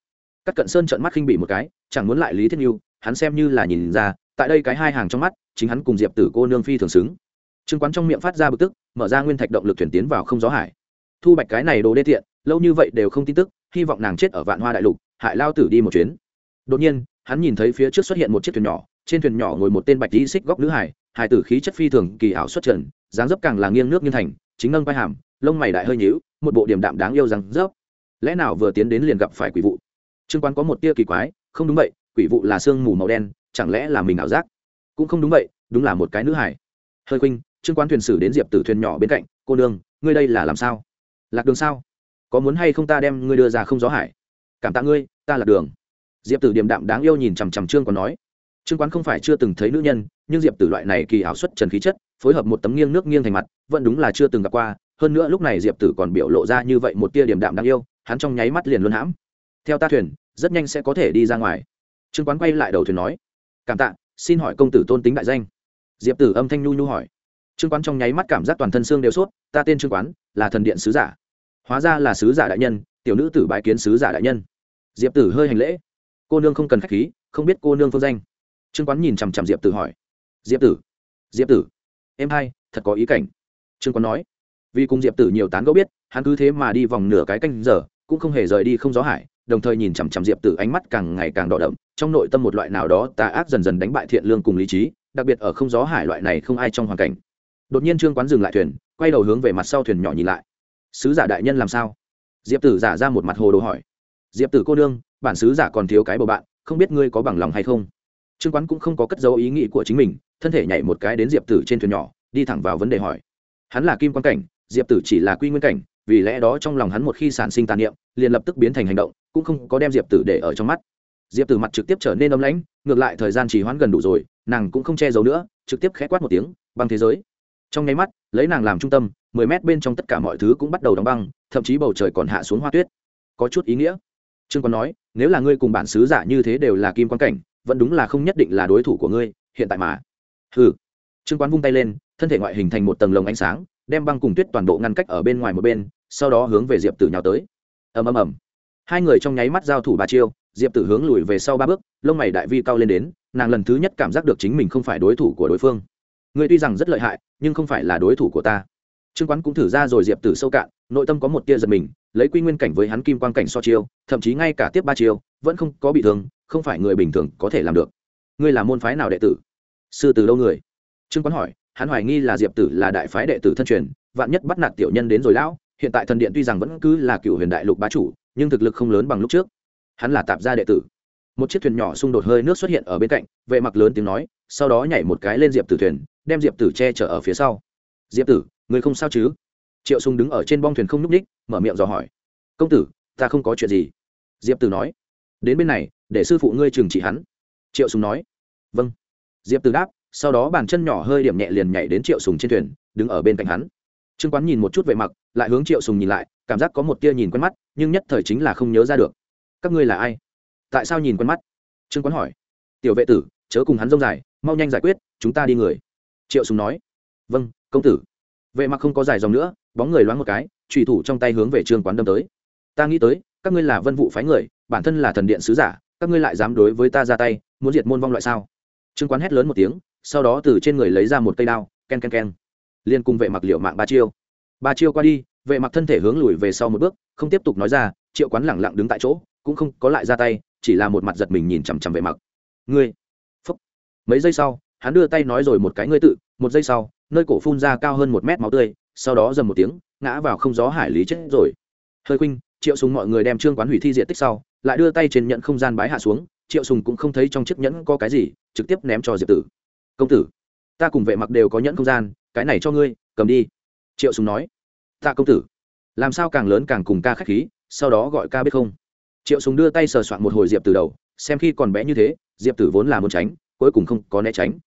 Speaker 1: Các cận sơn trận mắt khinh bỉ một cái, chẳng muốn lại lý thiết nhu hắn xem như là nhìn ra, tại đây cái hai hàng trong mắt, chính hắn cùng diệp tử cô nương phi thường xứng. Trương quán trong miệng phát ra bực tức, mở ra nguyên thạch động lực thuyền tiến vào không gió hải. Thu bạch cái này đồ đê tiện, lâu như vậy đều không tin tức, hy vọng nàng chết ở vạn hoa đại lục, hại lao tử đi một chuyến. Đột nhiên, hắn nhìn thấy phía trước xuất hiện một chiếc thuyền nhỏ, trên thuyền nhỏ ngồi một tên bạch dĩ xích góc nữ hải hải tử khí chất phi thường kỳ ảo xuất trần, dáng dấp càng là nghiêng nước nghiêng thành, chính nâng vai hàm, lông mày đại hơi nhíu một bộ điểm đạm đáng yêu rằng, rớp. lẽ nào vừa tiến đến liền gặp phải quỷ vụ? Trương quán có một tia kỳ quái không đúng vậy quỷ vụ là sương mù màu đen chẳng lẽ là mình ảo giác? Cũng không đúng vậy đúng là một cái nữ hải hơi khuynh trương quán thuyền sử đến diệp tử thuyền nhỏ bên cạnh cô nương ngươi đây là làm sao? Lạc đường sao? Có muốn hay không ta đem ngươi đưa ra không gió hải? Cảm tạ ngươi ta lạc đường. Diệp tử điềm đạm đáng yêu nhìn chằm chằm trương còn nói. Trương quán không phải chưa từng thấy nữ nhân nhưng diệp tử loại này kỳ ảo xuất trần khí chất phối hợp một tấm nghiêng nước nghiêng thành mặt vẫn đúng là chưa từng gặp qua hơn nữa lúc này diệp tử còn biểu lộ ra như vậy một tia điểm đạm đáng yêu, hắn trong nháy mắt liền luôn hãm. Theo ta thuyền, rất nhanh sẽ có thể đi ra ngoài. Trương quán quay lại đầu thuyền nói, cảm tạ, xin hỏi công tử tôn tính đại danh. Diệp tử âm thanh nhu nhu hỏi. Trương quán trong nháy mắt cảm giác toàn thân xương đều sốt, ta tên trương quán, là thần điện sứ giả. Hóa ra là sứ giả đại nhân, tiểu nữ tử bãi kiến sứ giả đại nhân. Diệp tử hơi hành lễ. Cô nương không cần k h á c h khí, không biết cô nương phương danh. Trương quán nhìn chằm chằm diệp tử hỏi. Diệp tử diệp tử, em hai, thật có ý cảnh. Trương quán nói vì cùng diệp tử nhiều tán gẫu biết hắn cứ thế mà đi vòng nửa cái canh giờ cũng không hề rời đi không gió hải đồng thời nhìn chằm chằm diệp tử ánh mắt càng ngày càng đỏ đậm trong nội tâm một loại nào đó tà ác dần dần đánh bại thiện lương cùng lý trí đặc biệt ở không gió hải loại này không ai trong hoàn cảnh. Đột nhiên trương quán dừng lại thuyền quay đầu hướng về mặt sau thuyền nhỏ nhìn lại. Sứ giả đại nhân làm sao? Diệp tử giả ra một mặt hồ đồ hỏi. Diệp tử cô đương, bản sứ giả còn thiếu cái bầu bạn không biết ngươi có bằng lòng hay không? Trương quán cũng không có cất dấu ý nghĩ của chính mình thân thể nhảy một cái đến diệp tử trên thuyền nhỏ đi thẳng vào vấn đề hỏi. Hắn là kim quan cảnh diệp tử chỉ là quy nguyên cảnh, vì lẽ đó trong lòng hắn một khi sản sinh tàn niệm, liền lập tức biến thành hành động, cũng không có đem diệp tử để ở trong mắt. Diệp tử mặt trực tiếp trở nên ấm lãnh, ngược lại thời gian chỉ hoãn gần đủ rồi, nàng cũng không che giấu nữa, trực tiếp khẽ quát một tiếng, băng thế giới. Trong nháy mắt, lấy nàng làm trung tâm, mười mét bên trong tất cả mọi thứ cũng bắt đầu đóng băng, thậm chí bầu trời còn hạ xuống hoa tuyết. Có chút ý nghĩa. Trương còn nói, nếu là ngươi cùng bản sứ giả như thế đều là kim quan cảnh, vẫn đúng là không nhất định là đối thủ của ngươi, hiện tại mà. Hừ. Trương quán vung tay lên, thân thể ngoại hình thành một tầng lồng ánh sáng đem băng cùng tuyết toàn bộ ngăn cách ở bên ngoài một bên, sau đó hướng về diệp tử nhào tới. Ầm ầm ầm. Hai người trong nháy mắt giao thủ ba chiêu, diệp tử hướng lùi về sau ba bước, lông mày đại vi cao lên đến, nàng lần thứ nhất cảm giác được chính mình không phải đối thủ của đối phương. Ngươi tuy rằng rất lợi hại, nhưng không phải là đối thủ của ta. Trương quán cũng thử ra rồi diệp tử sâu cạn, nội tâm có một tia giật mình, lấy quy nguyên cảnh với hắn kim quan cảnh so chiêu, thậm chí ngay cả tiếp ba chiêu, vẫn không có bị thương, không phải người bình thường có thể làm được. Ngươi là môn phái nào đệ tử? Sư từ đâu người? Trương quán hỏi hắn hoài nghi là diệp tử là đại phái đệ tử thân truyền, vạn nhất bắt nạt tiểu nhân đến rồi lão, hiện tại thần điện tuy rằng vẫn cứ là cựu huyền đại lục bá chủ, nhưng thực lực không lớn bằng lúc trước. Hắn là tạp gia đệ tử. Một chiếc thuyền nhỏ xung đột hơi nước xuất hiện ở bên cạnh, vệ mặc lớn tiếng nói, sau đó nhảy một cái lên diệp tử thuyền, đem diệp tử che chở ở phía sau. Diệp tử, người không sao chứ? Triệu sùng đứng ở trên bong thuyền không nhúc ních mở miệng dò hỏi. Công tử, ta không có chuyện gì. Diệp tử nói. Đến bên này, để sư phụ ngươi trừng trị hắn. Triệu sùng nói. Vâng. Diệp tử đáp sau đó bàn chân nhỏ hơi điểm nhẹ liền nhảy đến triệu sùng trên thuyền, đứng ở bên cạnh hắn. Trương quán nhìn một chút vệ mặc lại hướng triệu sùng nhìn lại, cảm giác có một tia nhìn quen mắt, nhưng nhất thời chính là không nhớ ra được. Các ngươi là ai? Tại sao nhìn quen mắt? Trương quán hỏi. Tiểu vệ tử, chớ cùng hắn rông dài, mau nhanh giải quyết, chúng ta đi người. Triệu sùng nói. Vâng công tử. Vệ mặc không có dài dòng nữa, bóng người loáng một cái trùy thủ trong tay hướng về trương quán đâm tới. Ta nghĩ tới, các ngươi là vân vụ phái người, bản thân là thần điện sứ giả, các ngươi lại dám đối với ta ra tay, muốn diệt môn vong loại sao? Trương quán hét lớn một tiếng sau đó từ trên người lấy ra một cây đao, ken ken ken. Liên cùng vệ mặc liệu mạng ba chiêu. Ba chiêu qua đi, vệ mặc thân thể hướng lùi về sau một bước, không tiếp tục nói ra, triệu quán lẳng lặng đứng tại chỗ, cũng không có lại ra tay, chỉ là một mặt giật mình nhìn chằm chằm vệ mặc. Ngươi, phúc. Mấy giây sau, hắn đưa tay nói rồi một cái ngươi tự, một giây sau, nơi cổ phun ra cao hơn một mét máu tươi, sau đó dầm một tiếng, ngã vào không gió hải lý chết rồi. Hơi khuynh, triệu sùng mọi người đem trương quán hủy thi diện tích sau, lại đưa tay trên nhận không gian bái hạ xuống, triệu sùng cũng không thấy trong chiếc nhẫn có cái gì, trực tiếp ném cho diệp tử công tử, ta cùng vệ mặc đều có nhẫn không gian, cái này cho ngươi, cầm đi. Triệu sùng nói. Ta công tử, làm sao càng lớn càng cùng ca khách khí, sau đó gọi ca biết không? Triệu sùng đưa tay sờ soạn một hồi diệp tử đầu, xem khi còn bé như thế, diệp tử vốn là muốn tránh, cuối cùng không có né tránh.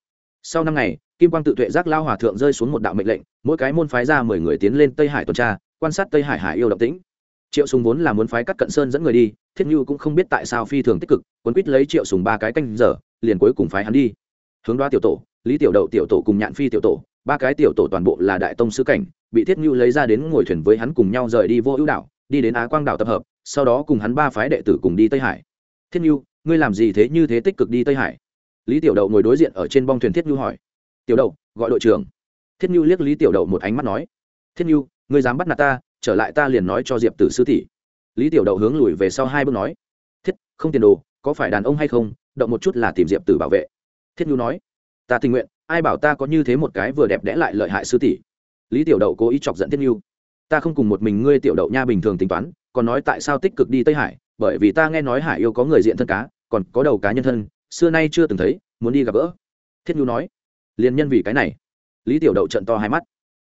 Speaker 1: Sau năm ngày, kim quang tự tuệ giác lao hòa thượng rơi xuống một đạo mệnh lệnh, mỗi cái môn phái ra mười người tiến lên tây hải tuần tra, quan sát tây hải hải yêu động tĩnh. Triệu sùng vốn là muốn phái cắt cận sơn dẫn người đi, thiết như cũng không biết tại sao phi thường tích cực, quấn quýt lấy triệu sùng ba cái canh giờ, liền cuối cùng phái hắn đi hướng đoá tiểu tổ, lý tiểu đậu tiểu tổ cùng nhạn phi tiểu tổ, ba cái tiểu tổ toàn bộ là đại tông sư cảnh, bị thiết ngưu lấy ra đến ngồi thuyền với hắn cùng nhau rời đi vô ưu đảo, đi đến á quang đảo tập hợp, sau đó cùng hắn ba phái đệ tử cùng đi tây hải. Thiết ngưu ngươi làm gì thế như thế tích cực đi tây hải? Lý tiểu đậu ngồi đối diện ở trên bong thuyền thiết ngưu hỏi. Tiểu đậu, gọi đội trưởng. Thiết ngưu liếc lý tiểu đậu một ánh mắt nói. Thiết ngưu ngươi dám bắt nạt ta, trở lại ta liền nói cho diệp tử sư tỷ. Lý tiểu đậu hướng lùi về sau hai bước nói. Thiết, không tiền đồ, có phải đàn ông hay không? Động một chút là tìm diệp tử bảo vệ thiết nhu nói, ta tình nguyện, ai bảo ta có như thế một cái vừa đẹp đẽ lại lợi hại sư tỷ? Lý tiểu đậu cố ý chọc dẫn thiết nhu, ta không cùng một mình ngươi tiểu đậu nha bình thường tính toán, còn nói tại sao tích cực đi tây hải, bởi vì ta nghe nói hải yêu có người diện thân cá, còn có đầu cá nhân thân, xưa nay chưa từng thấy, muốn đi gặp gỡ. Thiết nhu nói liền nhân vì cái này. Lý tiểu đậu trận to hai mắt,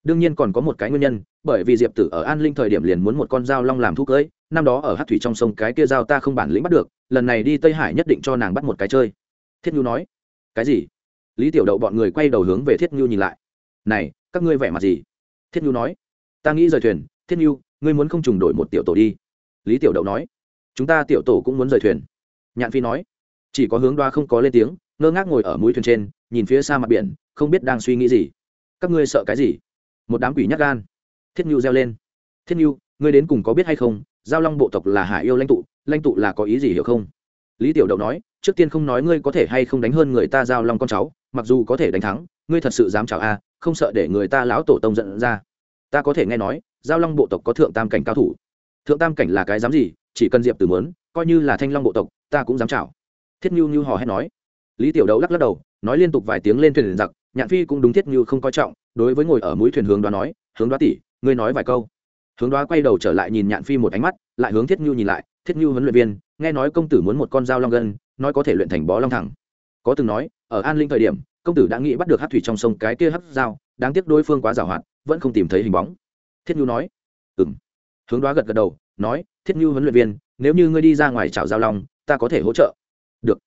Speaker 1: đương nhiên còn có một cái nguyên nhân, bởi vì diệp tử ở an linh thời điểm liền muốn một con dao long làm thu cưới, năm đó ở hát thủy trong sông cái kia dao ta không bản lĩnh bắt được, lần này đi tây hải nhất định cho nàng bắt một cái chơi. Thiết nhu nói cái gì? Lý tiểu đậu bọn người quay đầu hướng về thiết nhu nhìn lại. Này, các ngươi vẻ mặt gì? Thiết nhu nói. Ta nghĩ rời thuyền. Thiết nhu, ngươi muốn không trùng đổi một tiểu tổ đi? Lý tiểu đậu nói. Chúng ta tiểu tổ cũng muốn rời thuyền. Nhạn phi nói. Chỉ có hướng đoa không có lên tiếng, ngơ ngác ngồi ở mũi thuyền trên, nhìn phía xa mặt biển, không biết đang suy nghĩ gì. Các ngươi sợ cái gì? Một đám quỷ nhát gan. Thiết nhu reo lên. Thiết nhu, ngươi đến cùng có biết hay không? Giao long bộ tộc là hải yêu lãnh tụ lãnh tụ là có ý gì hiểu không? Lý tiểu đậu nói, trước tiên không nói ngươi có thể hay không đánh hơn người ta giao long con cháu, mặc dù có thể đánh thắng, ngươi thật sự dám chào a, không sợ để người ta lão tổ tông giận ra. Ta có thể nghe nói, giao long bộ tộc có thượng tam cảnh cao thủ. Thượng tam cảnh là cái dám gì, chỉ cần diệp từ mớn coi như là thanh long bộ tộc, ta cũng dám chào thiết nhu như hò hét nói. Lý tiểu đậu lắc lắc đầu, nói liên tục vài tiếng lên thuyền giặc, nhạn phi cũng đúng thiết như không coi trọng, đối với ngồi ở mũi thuyền hướng đoá nói, hướng đoá tỷ, ngươi nói vài câu. Hướng đoá quay đầu trở lại nhìn nhạn phi một ánh mắt, lại hướng thiết như nhìn lại thiết như huấn luyện viên, nghe nói công tử muốn một con dao long gân, nói có thể luyện thành bó long thẳng. Có từng nói, ở an linh thời điểm, công tử đã nghĩ bắt được hát thủy trong sông cái kia hát dao, đáng tiếc đối phương quá giảo hoạt, vẫn không tìm thấy hình bóng. Thiết như nói ừ m hướng đoá gật gật đầu, nói, thiết như huấn luyện viên, nếu như ngươi đi ra ngoài chảo giao long, ta có thể hỗ trợ. Được.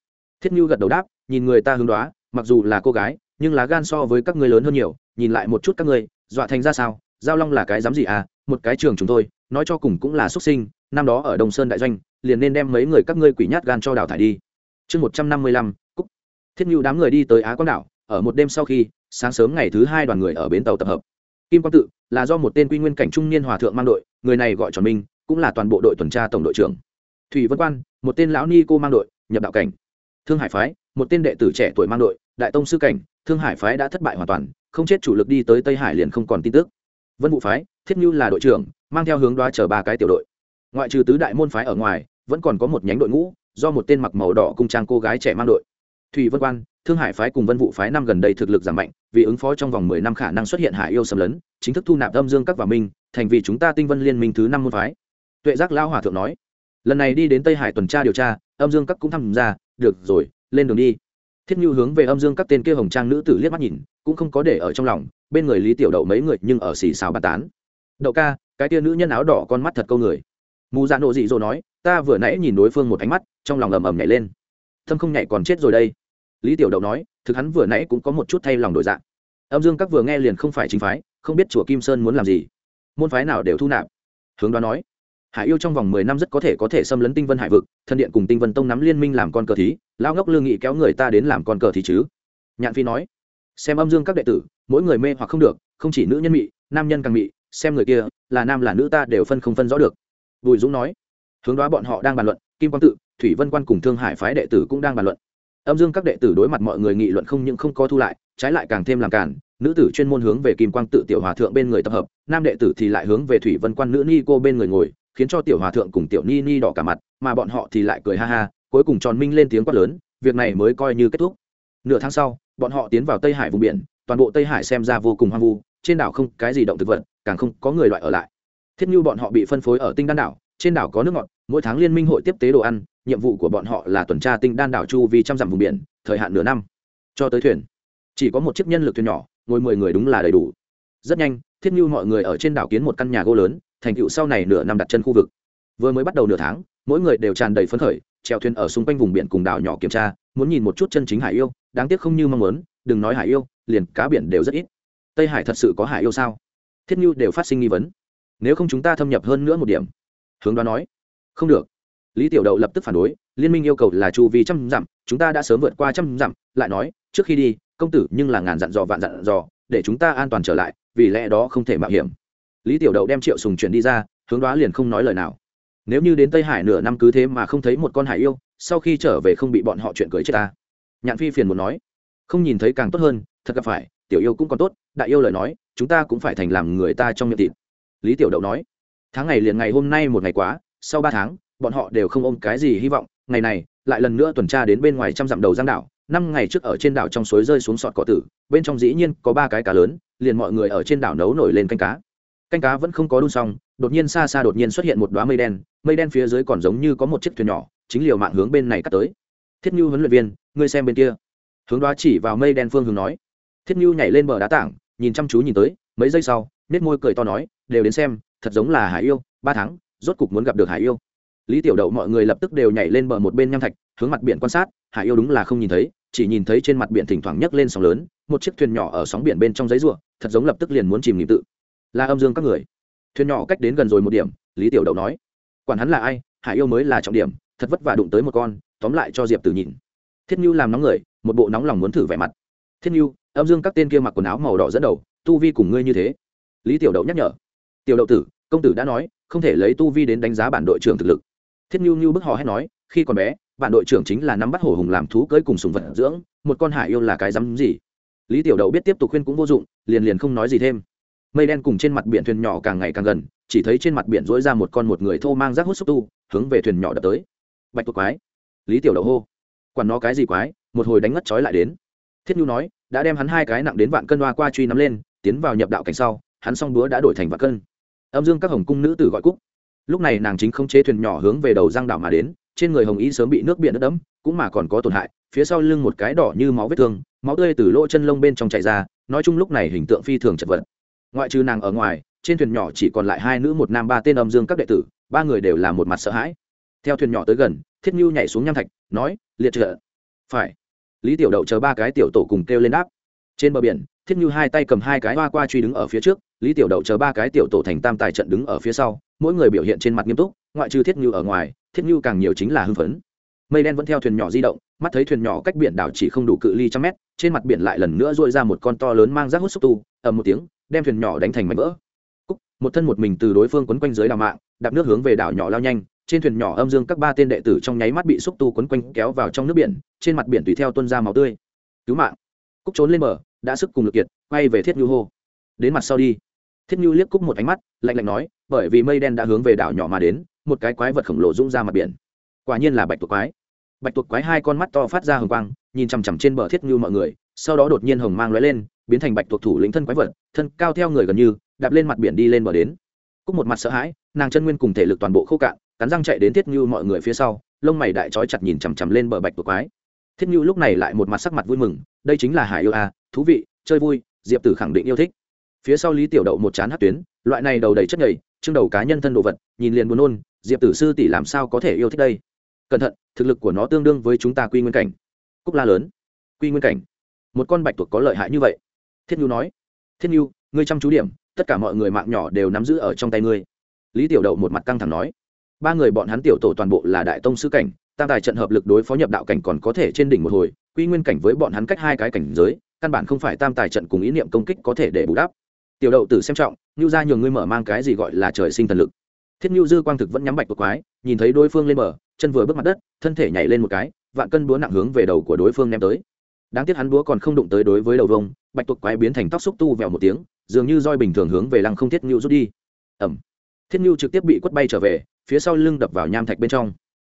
Speaker 1: Thiết như gật đầu đáp, nhìn người ta hướng đoá, mặc dù là cô gái, nhưng lá gan so với các ngươi lớn hơn nhiều, nhìn lại một chút các ngươi, dọa thành ra sao? Giao long là cái dám gì à? Một cái trường chúng tôi, nói cho cùng cũng là xuất sinh năm đó ở đồng sơn đại doanh, liền nên đem mấy người các ngươi quỷ nhát gan cho đào thải đi. Chương một trăm năm mươi lăm, cúc. Thiết nhu đám người đi tới á quang đảo, ở một đêm sau khi, sáng sớm ngày thứ hai đoàn người ở bến tàu tập hợp. Kim quang tự là do một tên quy nguyên cảnh trung niên hòa thượng mang đội, người này gọi tròn minh, cũng là toàn bộ đội tuần tra tổng đội trưởng. Thủy vân quan, một tên lão ni cô mang đội, nhập đạo cảnh. Thương hải phái, một tên đệ tử trẻ tuổi mang đội, đại tông sư cảnh, thương hải phái đã thất bại hoàn toàn, không chết chủ lực đi tới tây hải liền không còn tin tức. Vân vụ phái, thiết như là đội trưởng, mang theo hướng đoá chở ba cái tiểu đội ngoại trừ tứ đại môn phái ở ngoài, vẫn còn có một nhánh đội ngũ, do một tên mặc màu đỏ cung trang cô gái trẻ mang đội. Thủy vân quan, thương hải phái cùng vân vụ phái năm gần đây thực lực giảm mạnh, vì ứng phó trong vòng mười năm khả năng xuất hiện hải yêu xâm lấn, chính thức thu nạp âm dương các và minh, thành vì chúng ta tinh vân liên minh thứ năm môn phái. Tuệ giác lao hòa thượng nói, lần này đi đến tây hải tuần tra điều tra, âm dương các cũng tham gia, được rồi, lên đường đi. Thiết như hướng về âm dương các tên kia hồng trang nữ tử liếc mắt nhìn, cũng không có để ở trong lòng, bên người lý tiểu đậu mấy người nhưng ở xì xào bàn tán. Đậu ca, cái tia nữ nhân áo đỏ con mắt thật câu người mù dạ nộ dị dỗ nói, ta vừa nãy nhìn đối phương một ánh mắt, trong lòng ầm ầm nhảy lên. Thâm không nhảy còn chết rồi đây. Lý tiểu đậu nói, thực hắn vừa nãy cũng có một chút thay lòng đổi dạng. Âm dương các vừa nghe liền không phải chính phái, không biết chùa kim sơn muốn làm gì. Môn phái nào đều thu nạp. Hướng đoán nói, hải yêu trong vòng mười năm rất có thể có thể xâm lấn tinh vân hải vực, thân điện cùng tinh vân tông nắm liên minh làm con cờ thí lao ngốc lương nghị kéo người ta đến làm con cờ thí chứ. Nhạn phi nói, xem âm dương các đệ tử, mỗi người mê hoặc không được, không chỉ nữ nhân mị, nam nhân càng mị, xem người kia, là nam là nữ ta đều phân không phân rõ được bùi dũng nói, hướng đoá bọn họ đang bàn luận, kim quang tự, thủy vân quan cùng thương hải phái đệ tử cũng đang bàn luận. Âm dương các đệ tử đối mặt mọi người nghị luận không những không có thu lại, trái lại càng thêm làm cản nữ tử chuyên môn hướng về kim quang tự tiểu hòa thượng bên người tập hợp, nam đệ tử thì lại hướng về thủy vân quan nữ ni cô bên người ngồi, khiến cho tiểu hòa thượng cùng tiểu ni ni đỏ cả mặt, mà bọn họ thì lại cười ha ha, cuối cùng tròn minh lên tiếng quát lớn, việc này mới coi như kết thúc. Nửa tháng sau, bọn họ tiến vào tây hải vùng biển, toàn bộ tây hải xem ra vô cùng hoang vu, trên đảo không cái gì động thực vật, càng không có người loại ở lại thiết như bọn họ bị phân phối ở tinh đan đảo, trên đảo có nước ngọt, mỗi tháng liên minh hội tiếp tế đồ ăn, nhiệm vụ của bọn họ là tuần tra tinh đan đảo chu vì trăm dặm vùng biển, thời hạn nửa năm. Cho tới thuyền, chỉ có một chiếc nhân lực thuyền nhỏ, ngồi mười người đúng là đầy đủ. Rất nhanh, thiết như mọi người ở trên đảo kiến một căn nhà gỗ lớn, thành tựu sau này nửa năm đặt chân khu vực. Vừa mới bắt đầu nửa tháng, mỗi người đều tràn đầy phấn khởi treo thuyền ở xung quanh vùng biển cùng đảo nhỏ kiểm tra, muốn nhìn một chút chân chính hải yêu, đáng tiếc không như mong muốn, đừng nói hải yêu, liền cá biển đều rất ít. Tây hải thật sự có hải yêu sao? Thiết như đều phát sinh nghi vấn nếu không chúng ta thâm nhập hơn nữa một điểm. Hướng đoán nói, không được. Lý tiểu đậu lập tức phản đối, liên minh yêu cầu là chu vi trăm dặm, chúng ta đã sớm vượt qua trăm dặm, lại nói, trước khi đi, công tử nhưng là ngàn dặn dò vạn dặn dò, để chúng ta an toàn trở lại, vì lẽ đó không thể mạo hiểm. Lý tiểu đậu đem triệu sùng chuyển đi ra, hướng đoá liền không nói lời nào. Nếu như đến tây hải nửa năm cứ thế mà không thấy một con hải yêu, sau khi trở về không bị bọn họ chuyện cưới chết ta. Nhạn phi phiền muốn nói, không nhìn thấy càng tốt hơn, thật gặp phải, tiểu yêu cũng còn tốt, đại yêu lời nói, chúng ta cũng phải thành làm người ta trong miệng thịt lý tiểu đậu nói, tháng ngày liền ngày hôm nay một ngày quá, sau ba tháng, bọn họ đều không ôm cái gì hy vọng. Ngày này, lại lần nữa tuần tra đến bên ngoài trăm dặm đầu giang đảo. Năm ngày trước ở trên đảo trong suối rơi xuống sọt cỏ tử, bên trong dĩ nhiên có ba cái cá lớn, liền mọi người ở trên đảo nấu nổi lên canh cá. Canh cá vẫn không có đun xong, đột nhiên xa xa đột nhiên xuất hiện một đoá mây đen mây đen phía dưới còn giống như có một chiếc thuyền nhỏ, chính liều mạng hướng bên này cắt tới. Thiết như huấn luyện viên, ngươi xem bên kia. Hướng đoá chỉ vào mây đen phương hướng nói. Thiết như nhảy lên bờ đá tảng, nhìn chăm chú nhìn tới, mấy giây sau nết môi cười to nói đều đến xem, thật giống là hải yêu, ba tháng, rốt cục muốn gặp được hải yêu. Lý tiểu đậu mọi người lập tức đều nhảy lên bờ một bên nham thạch, hướng mặt biển quan sát, hải yêu đúng là không nhìn thấy, chỉ nhìn thấy trên mặt biển thỉnh thoảng nhấc lên sóng lớn, một chiếc thuyền nhỏ ở sóng biển bên trong giấy ruộng thật giống lập tức liền muốn chìm nghỉm tự. Là âm dương các người. Thuyền nhỏ cách đến gần rồi một điểm, lý tiểu đậu nói. Quản hắn là ai, hải yêu mới là trọng điểm, thật vất vả đụng tới một con, tóm lại cho diệp tử nhìn. Thiết như làm nóng người, một bộ nóng lòng muốn thử vẻ mặt. Thiết như âm dương các tên kia mặc quần áo màu đỏ dẫn đầu, tu vi cùng ngươi như thế. Lý tiểu đậu nhắc nhở tiểu đậu tử, công tử đã nói, không thể lấy tu vi đến đánh giá bản đội trưởng thực lực. Thiết nhu nhu bức họ hét nói, khi còn bé, bản đội trưởng chính là nắm bắt hổ hùng làm thú cưới cùng sùng vật dưỡng, một con hải yêu là cái dám gì? Lý tiểu đậu biết tiếp tục khuyên cũng vô dụng, liền liền không nói gì thêm. Mây đen cùng trên mặt biển thuyền nhỏ càng ngày càng gần, chỉ thấy trên mặt biển dỗi ra một con một người thô mang rác hút xúc tu, hướng về thuyền nhỏ đập tới. Bạch tuộc quái. Lý tiểu đậu hô. Quản nó cái gì quái, một hồi đánh ngất trói lại đến. Thiết nhu nói, đã đem hắn hai cái nặng đến vạn cân đoa qua truy nắm lên, tiến vào nhập đạo cảnh sau, hắn xong búa đã đổi thành vạn cân âm dương các hồng cung nữ tử gọi cúc. Lúc này nàng chính không chế thuyền nhỏ hướng về đầu giang đảo mà đến, trên người hồng y sớm bị nước biển đất đẫm, cũng mà còn có tổn hại, phía sau lưng một cái đỏ như máu vết thương, máu tươi từ lỗ chân lông bên trong chảy ra, nói chung lúc này hình tượng phi thường chật vật. Ngoại trừ nàng ở ngoài, trên thuyền nhỏ chỉ còn lại hai nữ một nam ba tên âm dương các đệ tử, ba người đều là một mặt sợ hãi. Theo thuyền nhỏ tới gần, thiết nhu nhảy xuống nham thạch, nói, liệt trợ. Phải. Lý tiểu đậu chờ ba cái tiểu tổ cùng kêu lên đáp. Trên bờ biển, thiết nhu hai tay cầm hai cái hoa qua truy đứng ở phía trước lý tiểu đậu chờ ba cái tiểu tổ thành tam tài trận đứng ở phía sau mỗi người biểu hiện trên mặt nghiêm túc ngoại trừ thiết Như ở ngoài thiết Như càng nhiều chính là hưng phấn. Mây đen vẫn theo thuyền nhỏ di động mắt thấy thuyền nhỏ cách biển đảo chỉ không đủ cự ly trăm mét trên mặt biển lại lần nữa dội ra một con to lớn mang rác hút xúc tu ầm một tiếng đem thuyền nhỏ đánh thành mảnh vỡ. Cúc, một thân một mình từ đối phương quấn quanh dưới đảo mạng đạp nước hướng về đảo nhỏ lao nhanh trên thuyền nhỏ âm dương các ba tên đệ tử trong nháy mắt bị xúc tu quấn quanh kéo vào trong nước biển trên mặt biển tùy theo tuân ra máu tươi. Cứu mạng. Cúc trốn lên bờ đã sức cùng lực kiệt quay về thiết nhu hô đến mặt sau đi. Thiết như liếc cúc một ánh mắt, lạnh lạnh nói, bởi vì mây đen đã hướng về đảo nhỏ mà đến, một cái quái vật khổng lồ rung ra mặt biển. Quả nhiên là bạch tuộc quái. Bạch tuộc quái hai con mắt to phát ra hồng quang, nhìn chằm chằm trên bờ thiết như mọi người, sau đó đột nhiên hồng mang lóe lên, biến thành bạch tuộc thủ lĩnh thân quái vật, thân cao theo người gần như, đạp lên mặt biển đi lên bờ đến. Cúc một mặt sợ hãi, nàng chân nguyên cùng thể lực toàn bộ khô cạn, cắn răng chạy đến thiết như mọi người phía sau, lông mày đại trói chặt nhìn chằm chằm lên bờ bạch tuộc quái. Thiết như lúc này lại một mặt sắc mặt vui mừng, đây chính là hải yêu a thú vị, chơi vui, diệp tử khẳng định yêu thích phía sau lý tiểu đậu một chán hát tuyến, loại này đầu đầy chất nhầy chương đầu cá nhân thân đồ vật, nhìn liền buồn nôn, diệp tử sư tỷ làm sao có thể yêu thích đây? Cẩn thận, thực lực của nó tương đương với chúng ta quy nguyên cảnh. Cúc la lớn. Quy nguyên cảnh. Một con bạch tuộc có lợi hại như vậy. Thiết nhu nói. Thiết nhu, ngươi chăm chú điểm, tất cả mọi người mạng nhỏ đều nắm giữ ở trong tay ngươi. Lý tiểu đậu một mặt căng thẳng nói. Ba người bọn hắn tiểu tổ toàn bộ là đại tông sư cảnh, tam tài trận hợp lực đối phó nhập đạo cảnh còn có thể trên đỉnh một hồi, quy nguyên cảnh với bọn hắn cách hai cái cảnh giới, căn bản không phải tam tài trận cùng ý niệm công kích có thể để bù đắp tiểu đậu tử xem trọng nhu ra nhường ngươi mở mang cái gì gọi là trời sinh thần lực. Thiết nhu dư quang thực vẫn nhắm bạch của quái nhìn thấy đối phương lên mở, chân vừa bước mặt đất thân thể nhảy lên một cái vạn cân búa nặng hướng về đầu của đối phương ném tới. Đáng tiếc hắn búa còn không đụng tới đối với đầu vông bạch tuộc quái biến thành tóc xúc tu vèo một tiếng dường như roi bình thường hướng về lăng không thiết nhu rút đi. Ẩm thiết nhu trực tiếp bị quất bay trở về phía sau lưng đập vào nham thạch bên trong.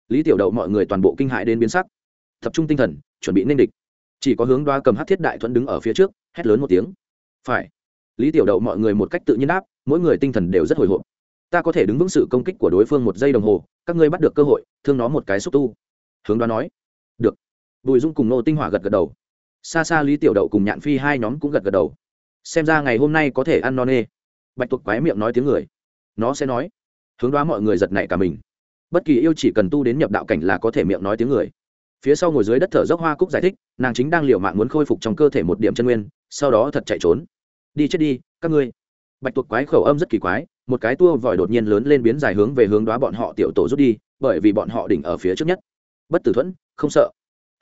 Speaker 1: Lý tiểu đậu mọi người toàn bộ kinh hại đến biến sắc. Tập trung tinh thần chuẩn bị nên địch. Chỉ có hướng đoa cầm hát thiết đại thuẫn đứng ở phía trước hét lớn một tiếng. Phải lý tiểu đậu mọi người một cách tự nhiên đáp, mỗi người tinh thần đều rất hồi hộp. Ta có thể đứng vững sự công kích của đối phương một giây đồng hồ, các ngươi bắt được cơ hội, thương nó một cái xúc tu. Hướng đoán nói. Được. Bùi dung cùng nô tinh hỏa gật gật đầu. Xa xa lý tiểu đậu cùng nhạn phi hai nhóm cũng gật gật đầu. Xem ra ngày hôm nay có thể ăn no nê. Bạch tuộc quái miệng nói tiếng người. Nó sẽ nói. Hướng đoá mọi người giật nảy cả mình. Bất kỳ yêu chỉ cần tu đến nhập đạo cảnh là có thể miệng nói tiếng người. Phía sau ngồi dưới đất thở dốc hoa cúc giải thích, nàng chính đang liều mạng muốn khôi phục trong cơ thể một điểm chân nguyên, sau đó thật chạy trốn đi chết đi, các ngươi. Bạch tuộc quái khẩu âm rất kỳ quái, một cái tua vòi đột nhiên lớn lên biến dài hướng về hướng đoá bọn họ tiểu tổ rút đi, bởi vì bọn họ đỉnh ở phía trước nhất. Bất tử thuẫn, không sợ.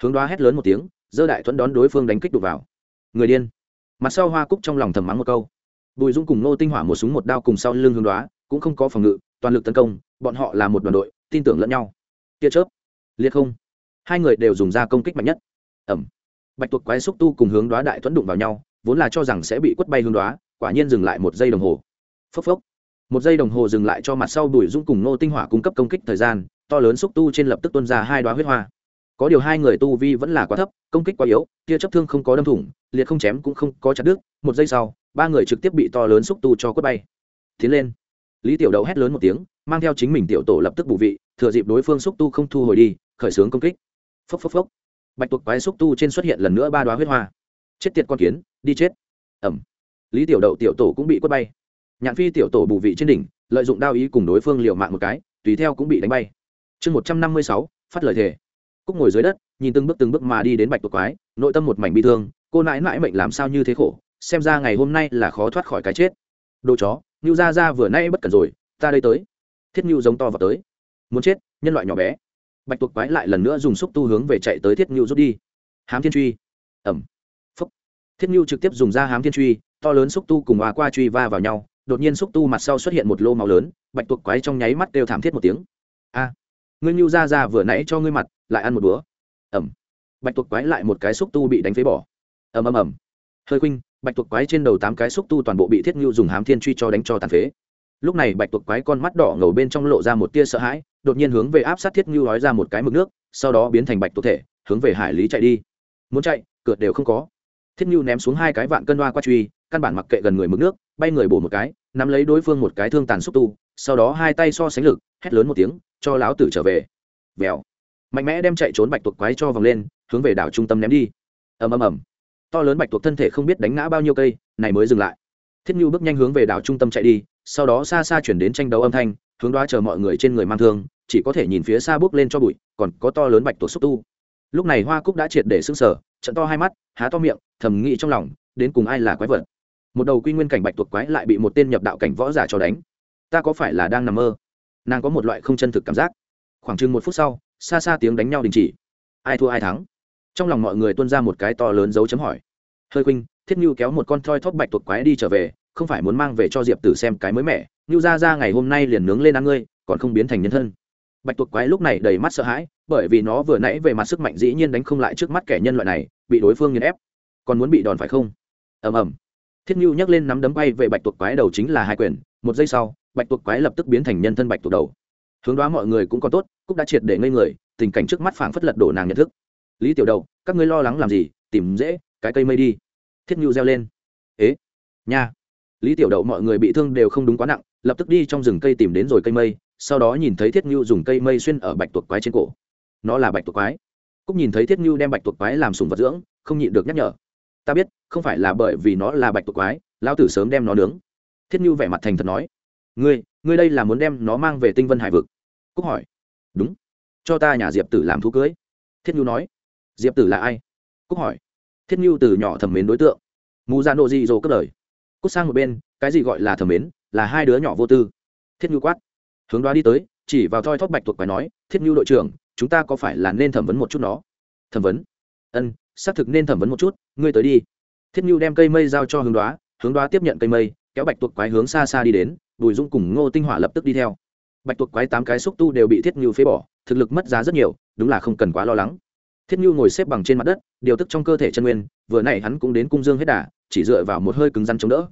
Speaker 1: Hướng đoá hét lớn một tiếng dơ đại thuẫn đón đối phương đánh kích đục vào. Người điên. Mặt sau hoa cúc trong lòng thầm mắng một câu. Bùi dung cùng nô tinh hỏa một súng một đao cùng sau lưng hướng đoá cũng không có phòng ngự, toàn lực tấn công, bọn họ là một đoàn đội, tin tưởng lẫn nhau. Tia chớp. Liệt không. Hai người đều dùng ra công kích mạnh nhất. Ẩm bạch tuộc quái xúc tu cùng hướng đoá đại thuẫn đụng vào nhau vốn là cho rằng sẽ bị quất bay hương đoá, quả nhiên dừng lại một giây đồng hồ. Phốc phốc. Một giây đồng hồ dừng lại cho mặt sau bùi dung cùng nô tinh hỏa cung cấp công kích thời gian, to lớn xúc tu trên lập tức tuân ra hai đoá huyết hoa. Có điều hai người tu vi vẫn là quá thấp, công kích quá yếu, tia chấp thương không có đâm thủng, liệt không chém cũng không có chặt đứt, một giây sau, ba người trực tiếp bị to lớn xúc tu cho quất bay. Tiến lên. Lý tiểu đậu hét lớn một tiếng, mang theo chính mình tiểu tổ lập tức bù vị, thừa dịp đối phương xúc tu không thu hồi đi, khởi xướng công kích. Phốc phốc phốc. Bạch tuộc quái xúc tu trên xuất hiện lần nữa ba đoá huyết hoa chết tiệt con kiến, đi chết. Ẩm. Lý tiểu đậu tiểu tổ cũng bị quất bay. Nhạn phi tiểu tổ bù vị trên đỉnh, lợi dụng đao ý cùng đối phương liều mạng một cái, tùy theo cũng bị đánh bay. Chương một trăm năm mươi sáu, phát lời thề. Cúc ngồi dưới đất, nhìn từng bước từng bước mà đi đến bạch tuộc quái, nội tâm một mảnh bi thương, cô nãi nãi mệnh làm sao như thế khổ, xem ra ngày hôm nay là khó thoát khỏi cái chết. Đồ chó ngưu ra ra vừa nay bất cần rồi, ta đây tới. Thiết ngưu giống to vào tới. Muốn chết, nhân loại nhỏ bé. Bạch tuộc quái lại lần nữa dùng xúc tu hướng về chạy tới thiết ngưu rút đi. Hám thiên truy. Ẩm thiết mưu trực tiếp dùng ra hám thiên truy, to lớn xúc tu cùng hòa qua truy va vào nhau, đột nhiên xúc tu mặt sau xuất hiện một lô máu lớn, bạch tuộc quái trong nháy mắt đều thảm thiết một tiếng. A, ngươi mưu ra ra vừa nãy cho ngươi mặt, lại ăn một búa ẩm bạch tuộc quái lại một cái xúc tu bị đánh phế bỏ. Ầm ầm ầm. Hơi khuynh, bạch tuộc quái trên đầu tám cái xúc tu toàn bộ bị thiết Ngưu dùng hám thiên truy cho đánh cho tàn phế. Lúc này bạch tuộc quái con mắt đỏ ngầu bên trong lộ ra một tia sợ hãi, đột nhiên hướng về áp sát thiết Ngưu nói ra một cái mực nước, sau đó biến thành bạch tuộc thể, hướng về hải lý chạy đi. Muốn chạy cượt đều không có thiết như ném xuống hai cái vạn cân đoa qua truy, căn bản mặc kệ gần người mực nước, bay người bổ một cái, nắm lấy đối phương một cái thương tàn xúc tu, sau đó hai tay so sánh lực, hét lớn một tiếng, cho lão tử trở về. Vèo. Mạnh mẽ đem chạy trốn bạch tuộc quái cho vòng lên, hướng về đảo trung tâm ném đi. Ầm ầm ầm. To lớn bạch tuộc thân thể không biết đánh ngã bao nhiêu cây, này mới dừng lại. Thiết như bước nhanh hướng về đảo trung tâm chạy đi, sau đó xa xa chuyển đến tranh đấu âm thanh, hướng đoá chờ mọi người trên người mang thương, chỉ có thể nhìn phía xa bước lên cho bụi, còn có to lớn bạch tuộc xúc tu. Lúc này hoa cúc đã triệt để xứng sở trận to hai mắt, há to miệng, thầm nghĩ trong lòng, đến cùng ai là quái vật. Một đầu quy nguyên cảnh bạch tuộc quái lại bị một tên nhập đạo cảnh võ giả cho đánh. Ta có phải là đang nằm mơ? Nàng có một loại không chân thực cảm giác. Khoảng chừng một phút sau, xa xa tiếng đánh nhau đình chỉ. Ai thua ai thắng? Trong lòng mọi người tuân ra một cái to lớn dấu chấm hỏi. Hơi khuynh, thiết như kéo một con thoi thóp bạch tuộc quái đi trở về, không phải muốn mang về cho diệp tử xem cái mới mẻ. Như ra ra ngày hôm nay liền nướng lên ăn ngươi, còn không biến thành nhân thân bạch tuộc quái lúc này đầy mắt sợ hãi, bởi vì nó vừa nãy về mặt sức mạnh dĩ nhiên đánh không lại trước mắt kẻ nhân loại này, bị đối phương nghiền ép. Còn muốn bị đòn phải không? Ầm ầm. Thiết nhu nhắc lên nắm đấm bay về bạch tuộc quái đầu chính là hai quyền. Một giây sau, bạch tuộc quái lập tức biến thành nhân thân bạch tuộc đầu. Hướng đoá mọi người cũng còn tốt, cúc đã triệt để ngây người, tình cảnh trước mắt phảng phất lật đổ nàng nhận thức. Lý tiểu đầu, các ngươi lo lắng làm gì? Tìm dễ, cái cây mây đi. Thiết nhu reo lên. Ế, nha. Lý tiểu đậu mọi người bị thương đều không đúng quá nặng lập tức đi trong rừng cây tìm đến rồi cây mây, sau đó nhìn thấy thiết Ngưu dùng cây mây xuyên ở bạch tuộc quái trên cổ. Nó là bạch tuộc quái. Cúc nhìn thấy thiết Ngưu đem bạch tuộc quái làm sùng vật dưỡng, không nhịn được nhắc nhở. Ta biết, không phải là bởi vì nó là bạch tuộc quái lao tử sớm đem nó nướng. Thiết Ngưu vẻ mặt thành thật nói. Ngươi ngươi đây là muốn đem nó mang về tinh vân hải vực? Cúc hỏi. Đúng. Cho ta nhà diệp tử làm thú cưới. Thiết Ngưu nói. Diệp tử là ai? Cúc hỏi. Thiết Ngưu từ nhỏ thẩm mến đối tượng. Mù ra nộ dị dỗ cất lời. Cúc sang một bên, cái gì gọi là thẩm mến? Là hai đứa nhỏ vô tư. Thiết Ngưu quát. Hướng đoá đi tới, chỉ vào thoi thóp bạch tuộc quái nói, thiết Ngưu đội trưởng, chúng ta có phải là nên thẩm vấn một chút nó? Thẩm vấn? Ân, xác thực nên thẩm vấn một chút, ngươi tới đi. Thiết Ngưu đem cây mây giao cho hướng đoá hướng đoá tiếp nhận cây mây, kéo bạch tuộc quái hướng xa xa đi đến, bùi dung cùng ngô tinh hỏa lập tức đi theo. Bạch tuộc quái tám cái xúc tu đều bị thiết Ngưu phế bỏ, thực lực mất giá rất nhiều, đúng là không cần quá lo lắng. Thiết Ngưu ngồi xếp bằng trên mặt đất, điều tức trong cơ thể chân nguyên, vừa n hắn cũng đến cung dương hết đà, chỉ dựa vào một hơi cứng rắn chống đỡ.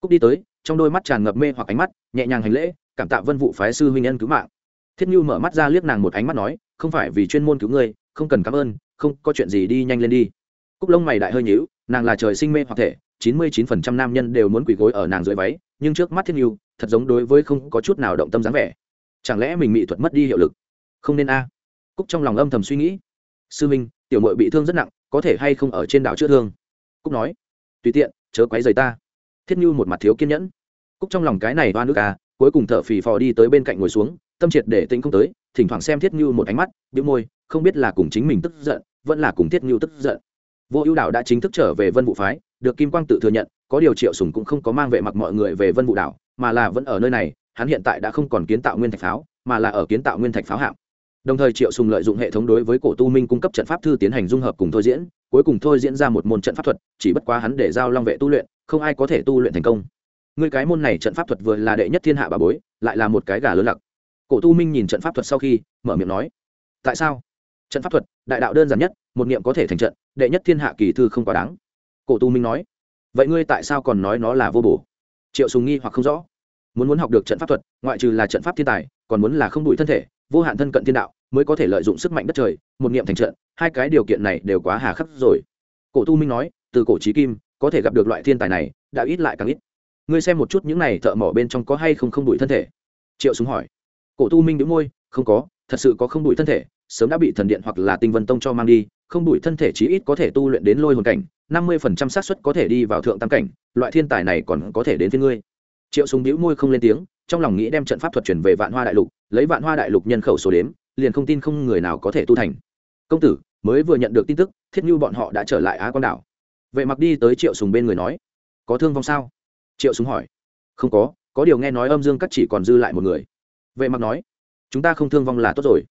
Speaker 1: Cúc đi tới trong đôi mắt tràn ngập mê hoặc ánh mắt, nhẹ nhàng hành lễ, cảm tạ vân vụ phái sư huynh nhân cứu mạng. Thiết nhu mở mắt ra liếc nàng một ánh mắt nói, không phải vì chuyên môn cứu ngươi, không cần cảm ơn, không, có chuyện gì đi nhanh lên đi. Cúc lông mày đại hơi nhíu, nàng là trời sinh mê hoặc thể, chín mươi chín phần trăm nam nhân đều muốn quỳ gối ở nàng dưới váy, nhưng trước mắt thiết nhu, thật giống đối với không có chút nào động tâm dáng vẻ. Chẳng lẽ mình mỹ thuật mất đi hiệu lực? Không nên a. Cúc trong lòng âm thầm suy nghĩ. Sư minh tiểu mội bị thương rất nặng, có thể hay không ở trên đảo chữa thương? Cúc nói. Tùy tiện, chớ quấy rầy ta thiết như một mặt thiếu kiên nhẫn. Cúc trong lòng cái này oan nước à cuối cùng thở phì phò đi tới bên cạnh ngồi xuống, tâm triệt để tĩnh không tới, thỉnh thoảng xem thiết như một ánh mắt đĩu môi, không biết là cùng chính mình tức giận, vẫn là cùng thiết như tức giận. Vô ưu đảo đã chính thức trở về vân vụ phái, được kim quang tự thừa nhận, có điều triệu sùng cũng không có mang vệ mặc mọi người về vân vụ đảo, mà là vẫn ở nơi này, hắn hiện tại đã không còn kiến tạo nguyên thạch pháo, mà là ở kiến tạo nguyên thạch pháo hạm đồng thời triệu sùng lợi dụng hệ thống đối với cổ tu minh cung cấp trận pháp thư tiến hành dung hợp cùng thôi diễn, cuối cùng thôi diễn ra một môn trận pháp thuật, chỉ bất quá hắn để giao long vệ tu luyện không ai có thể tu luyện thành công. Người cái môn này trận pháp thuật vừa là đệ nhất thiên hạ bà bối, lại là một cái gà lớn lặc. Cổ tu minh nhìn trận pháp thuật sau khi, mở miệng nói, tại sao? Trận pháp thuật, đại đạo đơn giản nhất, một niệm có thể thành trận, đệ nhất thiên hạ kỳ thư không quá đáng. Cổ tu minh nói, vậy ngươi tại sao còn nói nó là vô bổ? Triệu sùng nghi hoặc không rõ. Muốn muốn học được trận pháp thuật, ngoại trừ là trận pháp thiên tài, còn muốn là không đuổi thân thể, vô hạn thân cận thiên đạo, mới có thể lợi dụng sức mạnh đất trời, một niệm thành trận, hai cái điều kiện này đều quá hà khắc rồi. Cổ tu minh nói, từ cổ trí kim có thể gặp được loại thiên tài này, đã ít lại càng ít. Ngươi xem một chút những này thợ mỏ bên trong có hay không không đuổi thân thể? Triệu súng hỏi. Cổ tu minh đĩu môi, không có, thật sự có không đuổi thân thể, sớm đã bị thần điện hoặc là tinh vân tông cho mang đi, không đuổi thân thể chí ít có thể tu luyện đến lôi hồn cảnh, năm mươi phần trăm xác suất có thể đi vào thượng tam cảnh, loại thiên tài này còn có thể đến với ngươi. Triệu súng đĩu môi không lên tiếng, trong lòng nghĩ đem trận pháp thuật chuyển về vạn hoa đại lục, lấy vạn hoa đại lục nhân khẩu số đếm, liền không tin không người nào có thể tu thành. Công tử, mới vừa nhận được tin tức, thiết như bọn họ đã trở lại á quan đảo vệ mặc đi tới triệu sùng bên người nói, có thương vong sao? Triệu sùng hỏi, không có có điều nghe nói âm dương cắt chỉ còn dư lại một người. Vệ mặc nói, chúng ta không thương vong là tốt rồi.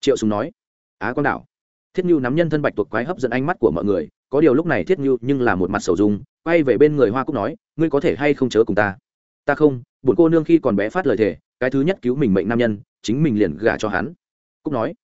Speaker 1: Triệu sùng nói, á quan đảo thiết nhu nắm nhân thân bạch tuộc quái hấp dẫn ánh mắt của mọi người, có điều lúc này thiết nhu nhưng là một mặt sầu dung, quay về bên người hoa cúc nói, ngươi có thể hay không chớ cùng ta? Ta không, bổn cô nương khi còn bé phát lời thề, cái thứ nhất cứu mình mệnh nam nhân, chính mình liền gả cho hắn. Cúc nói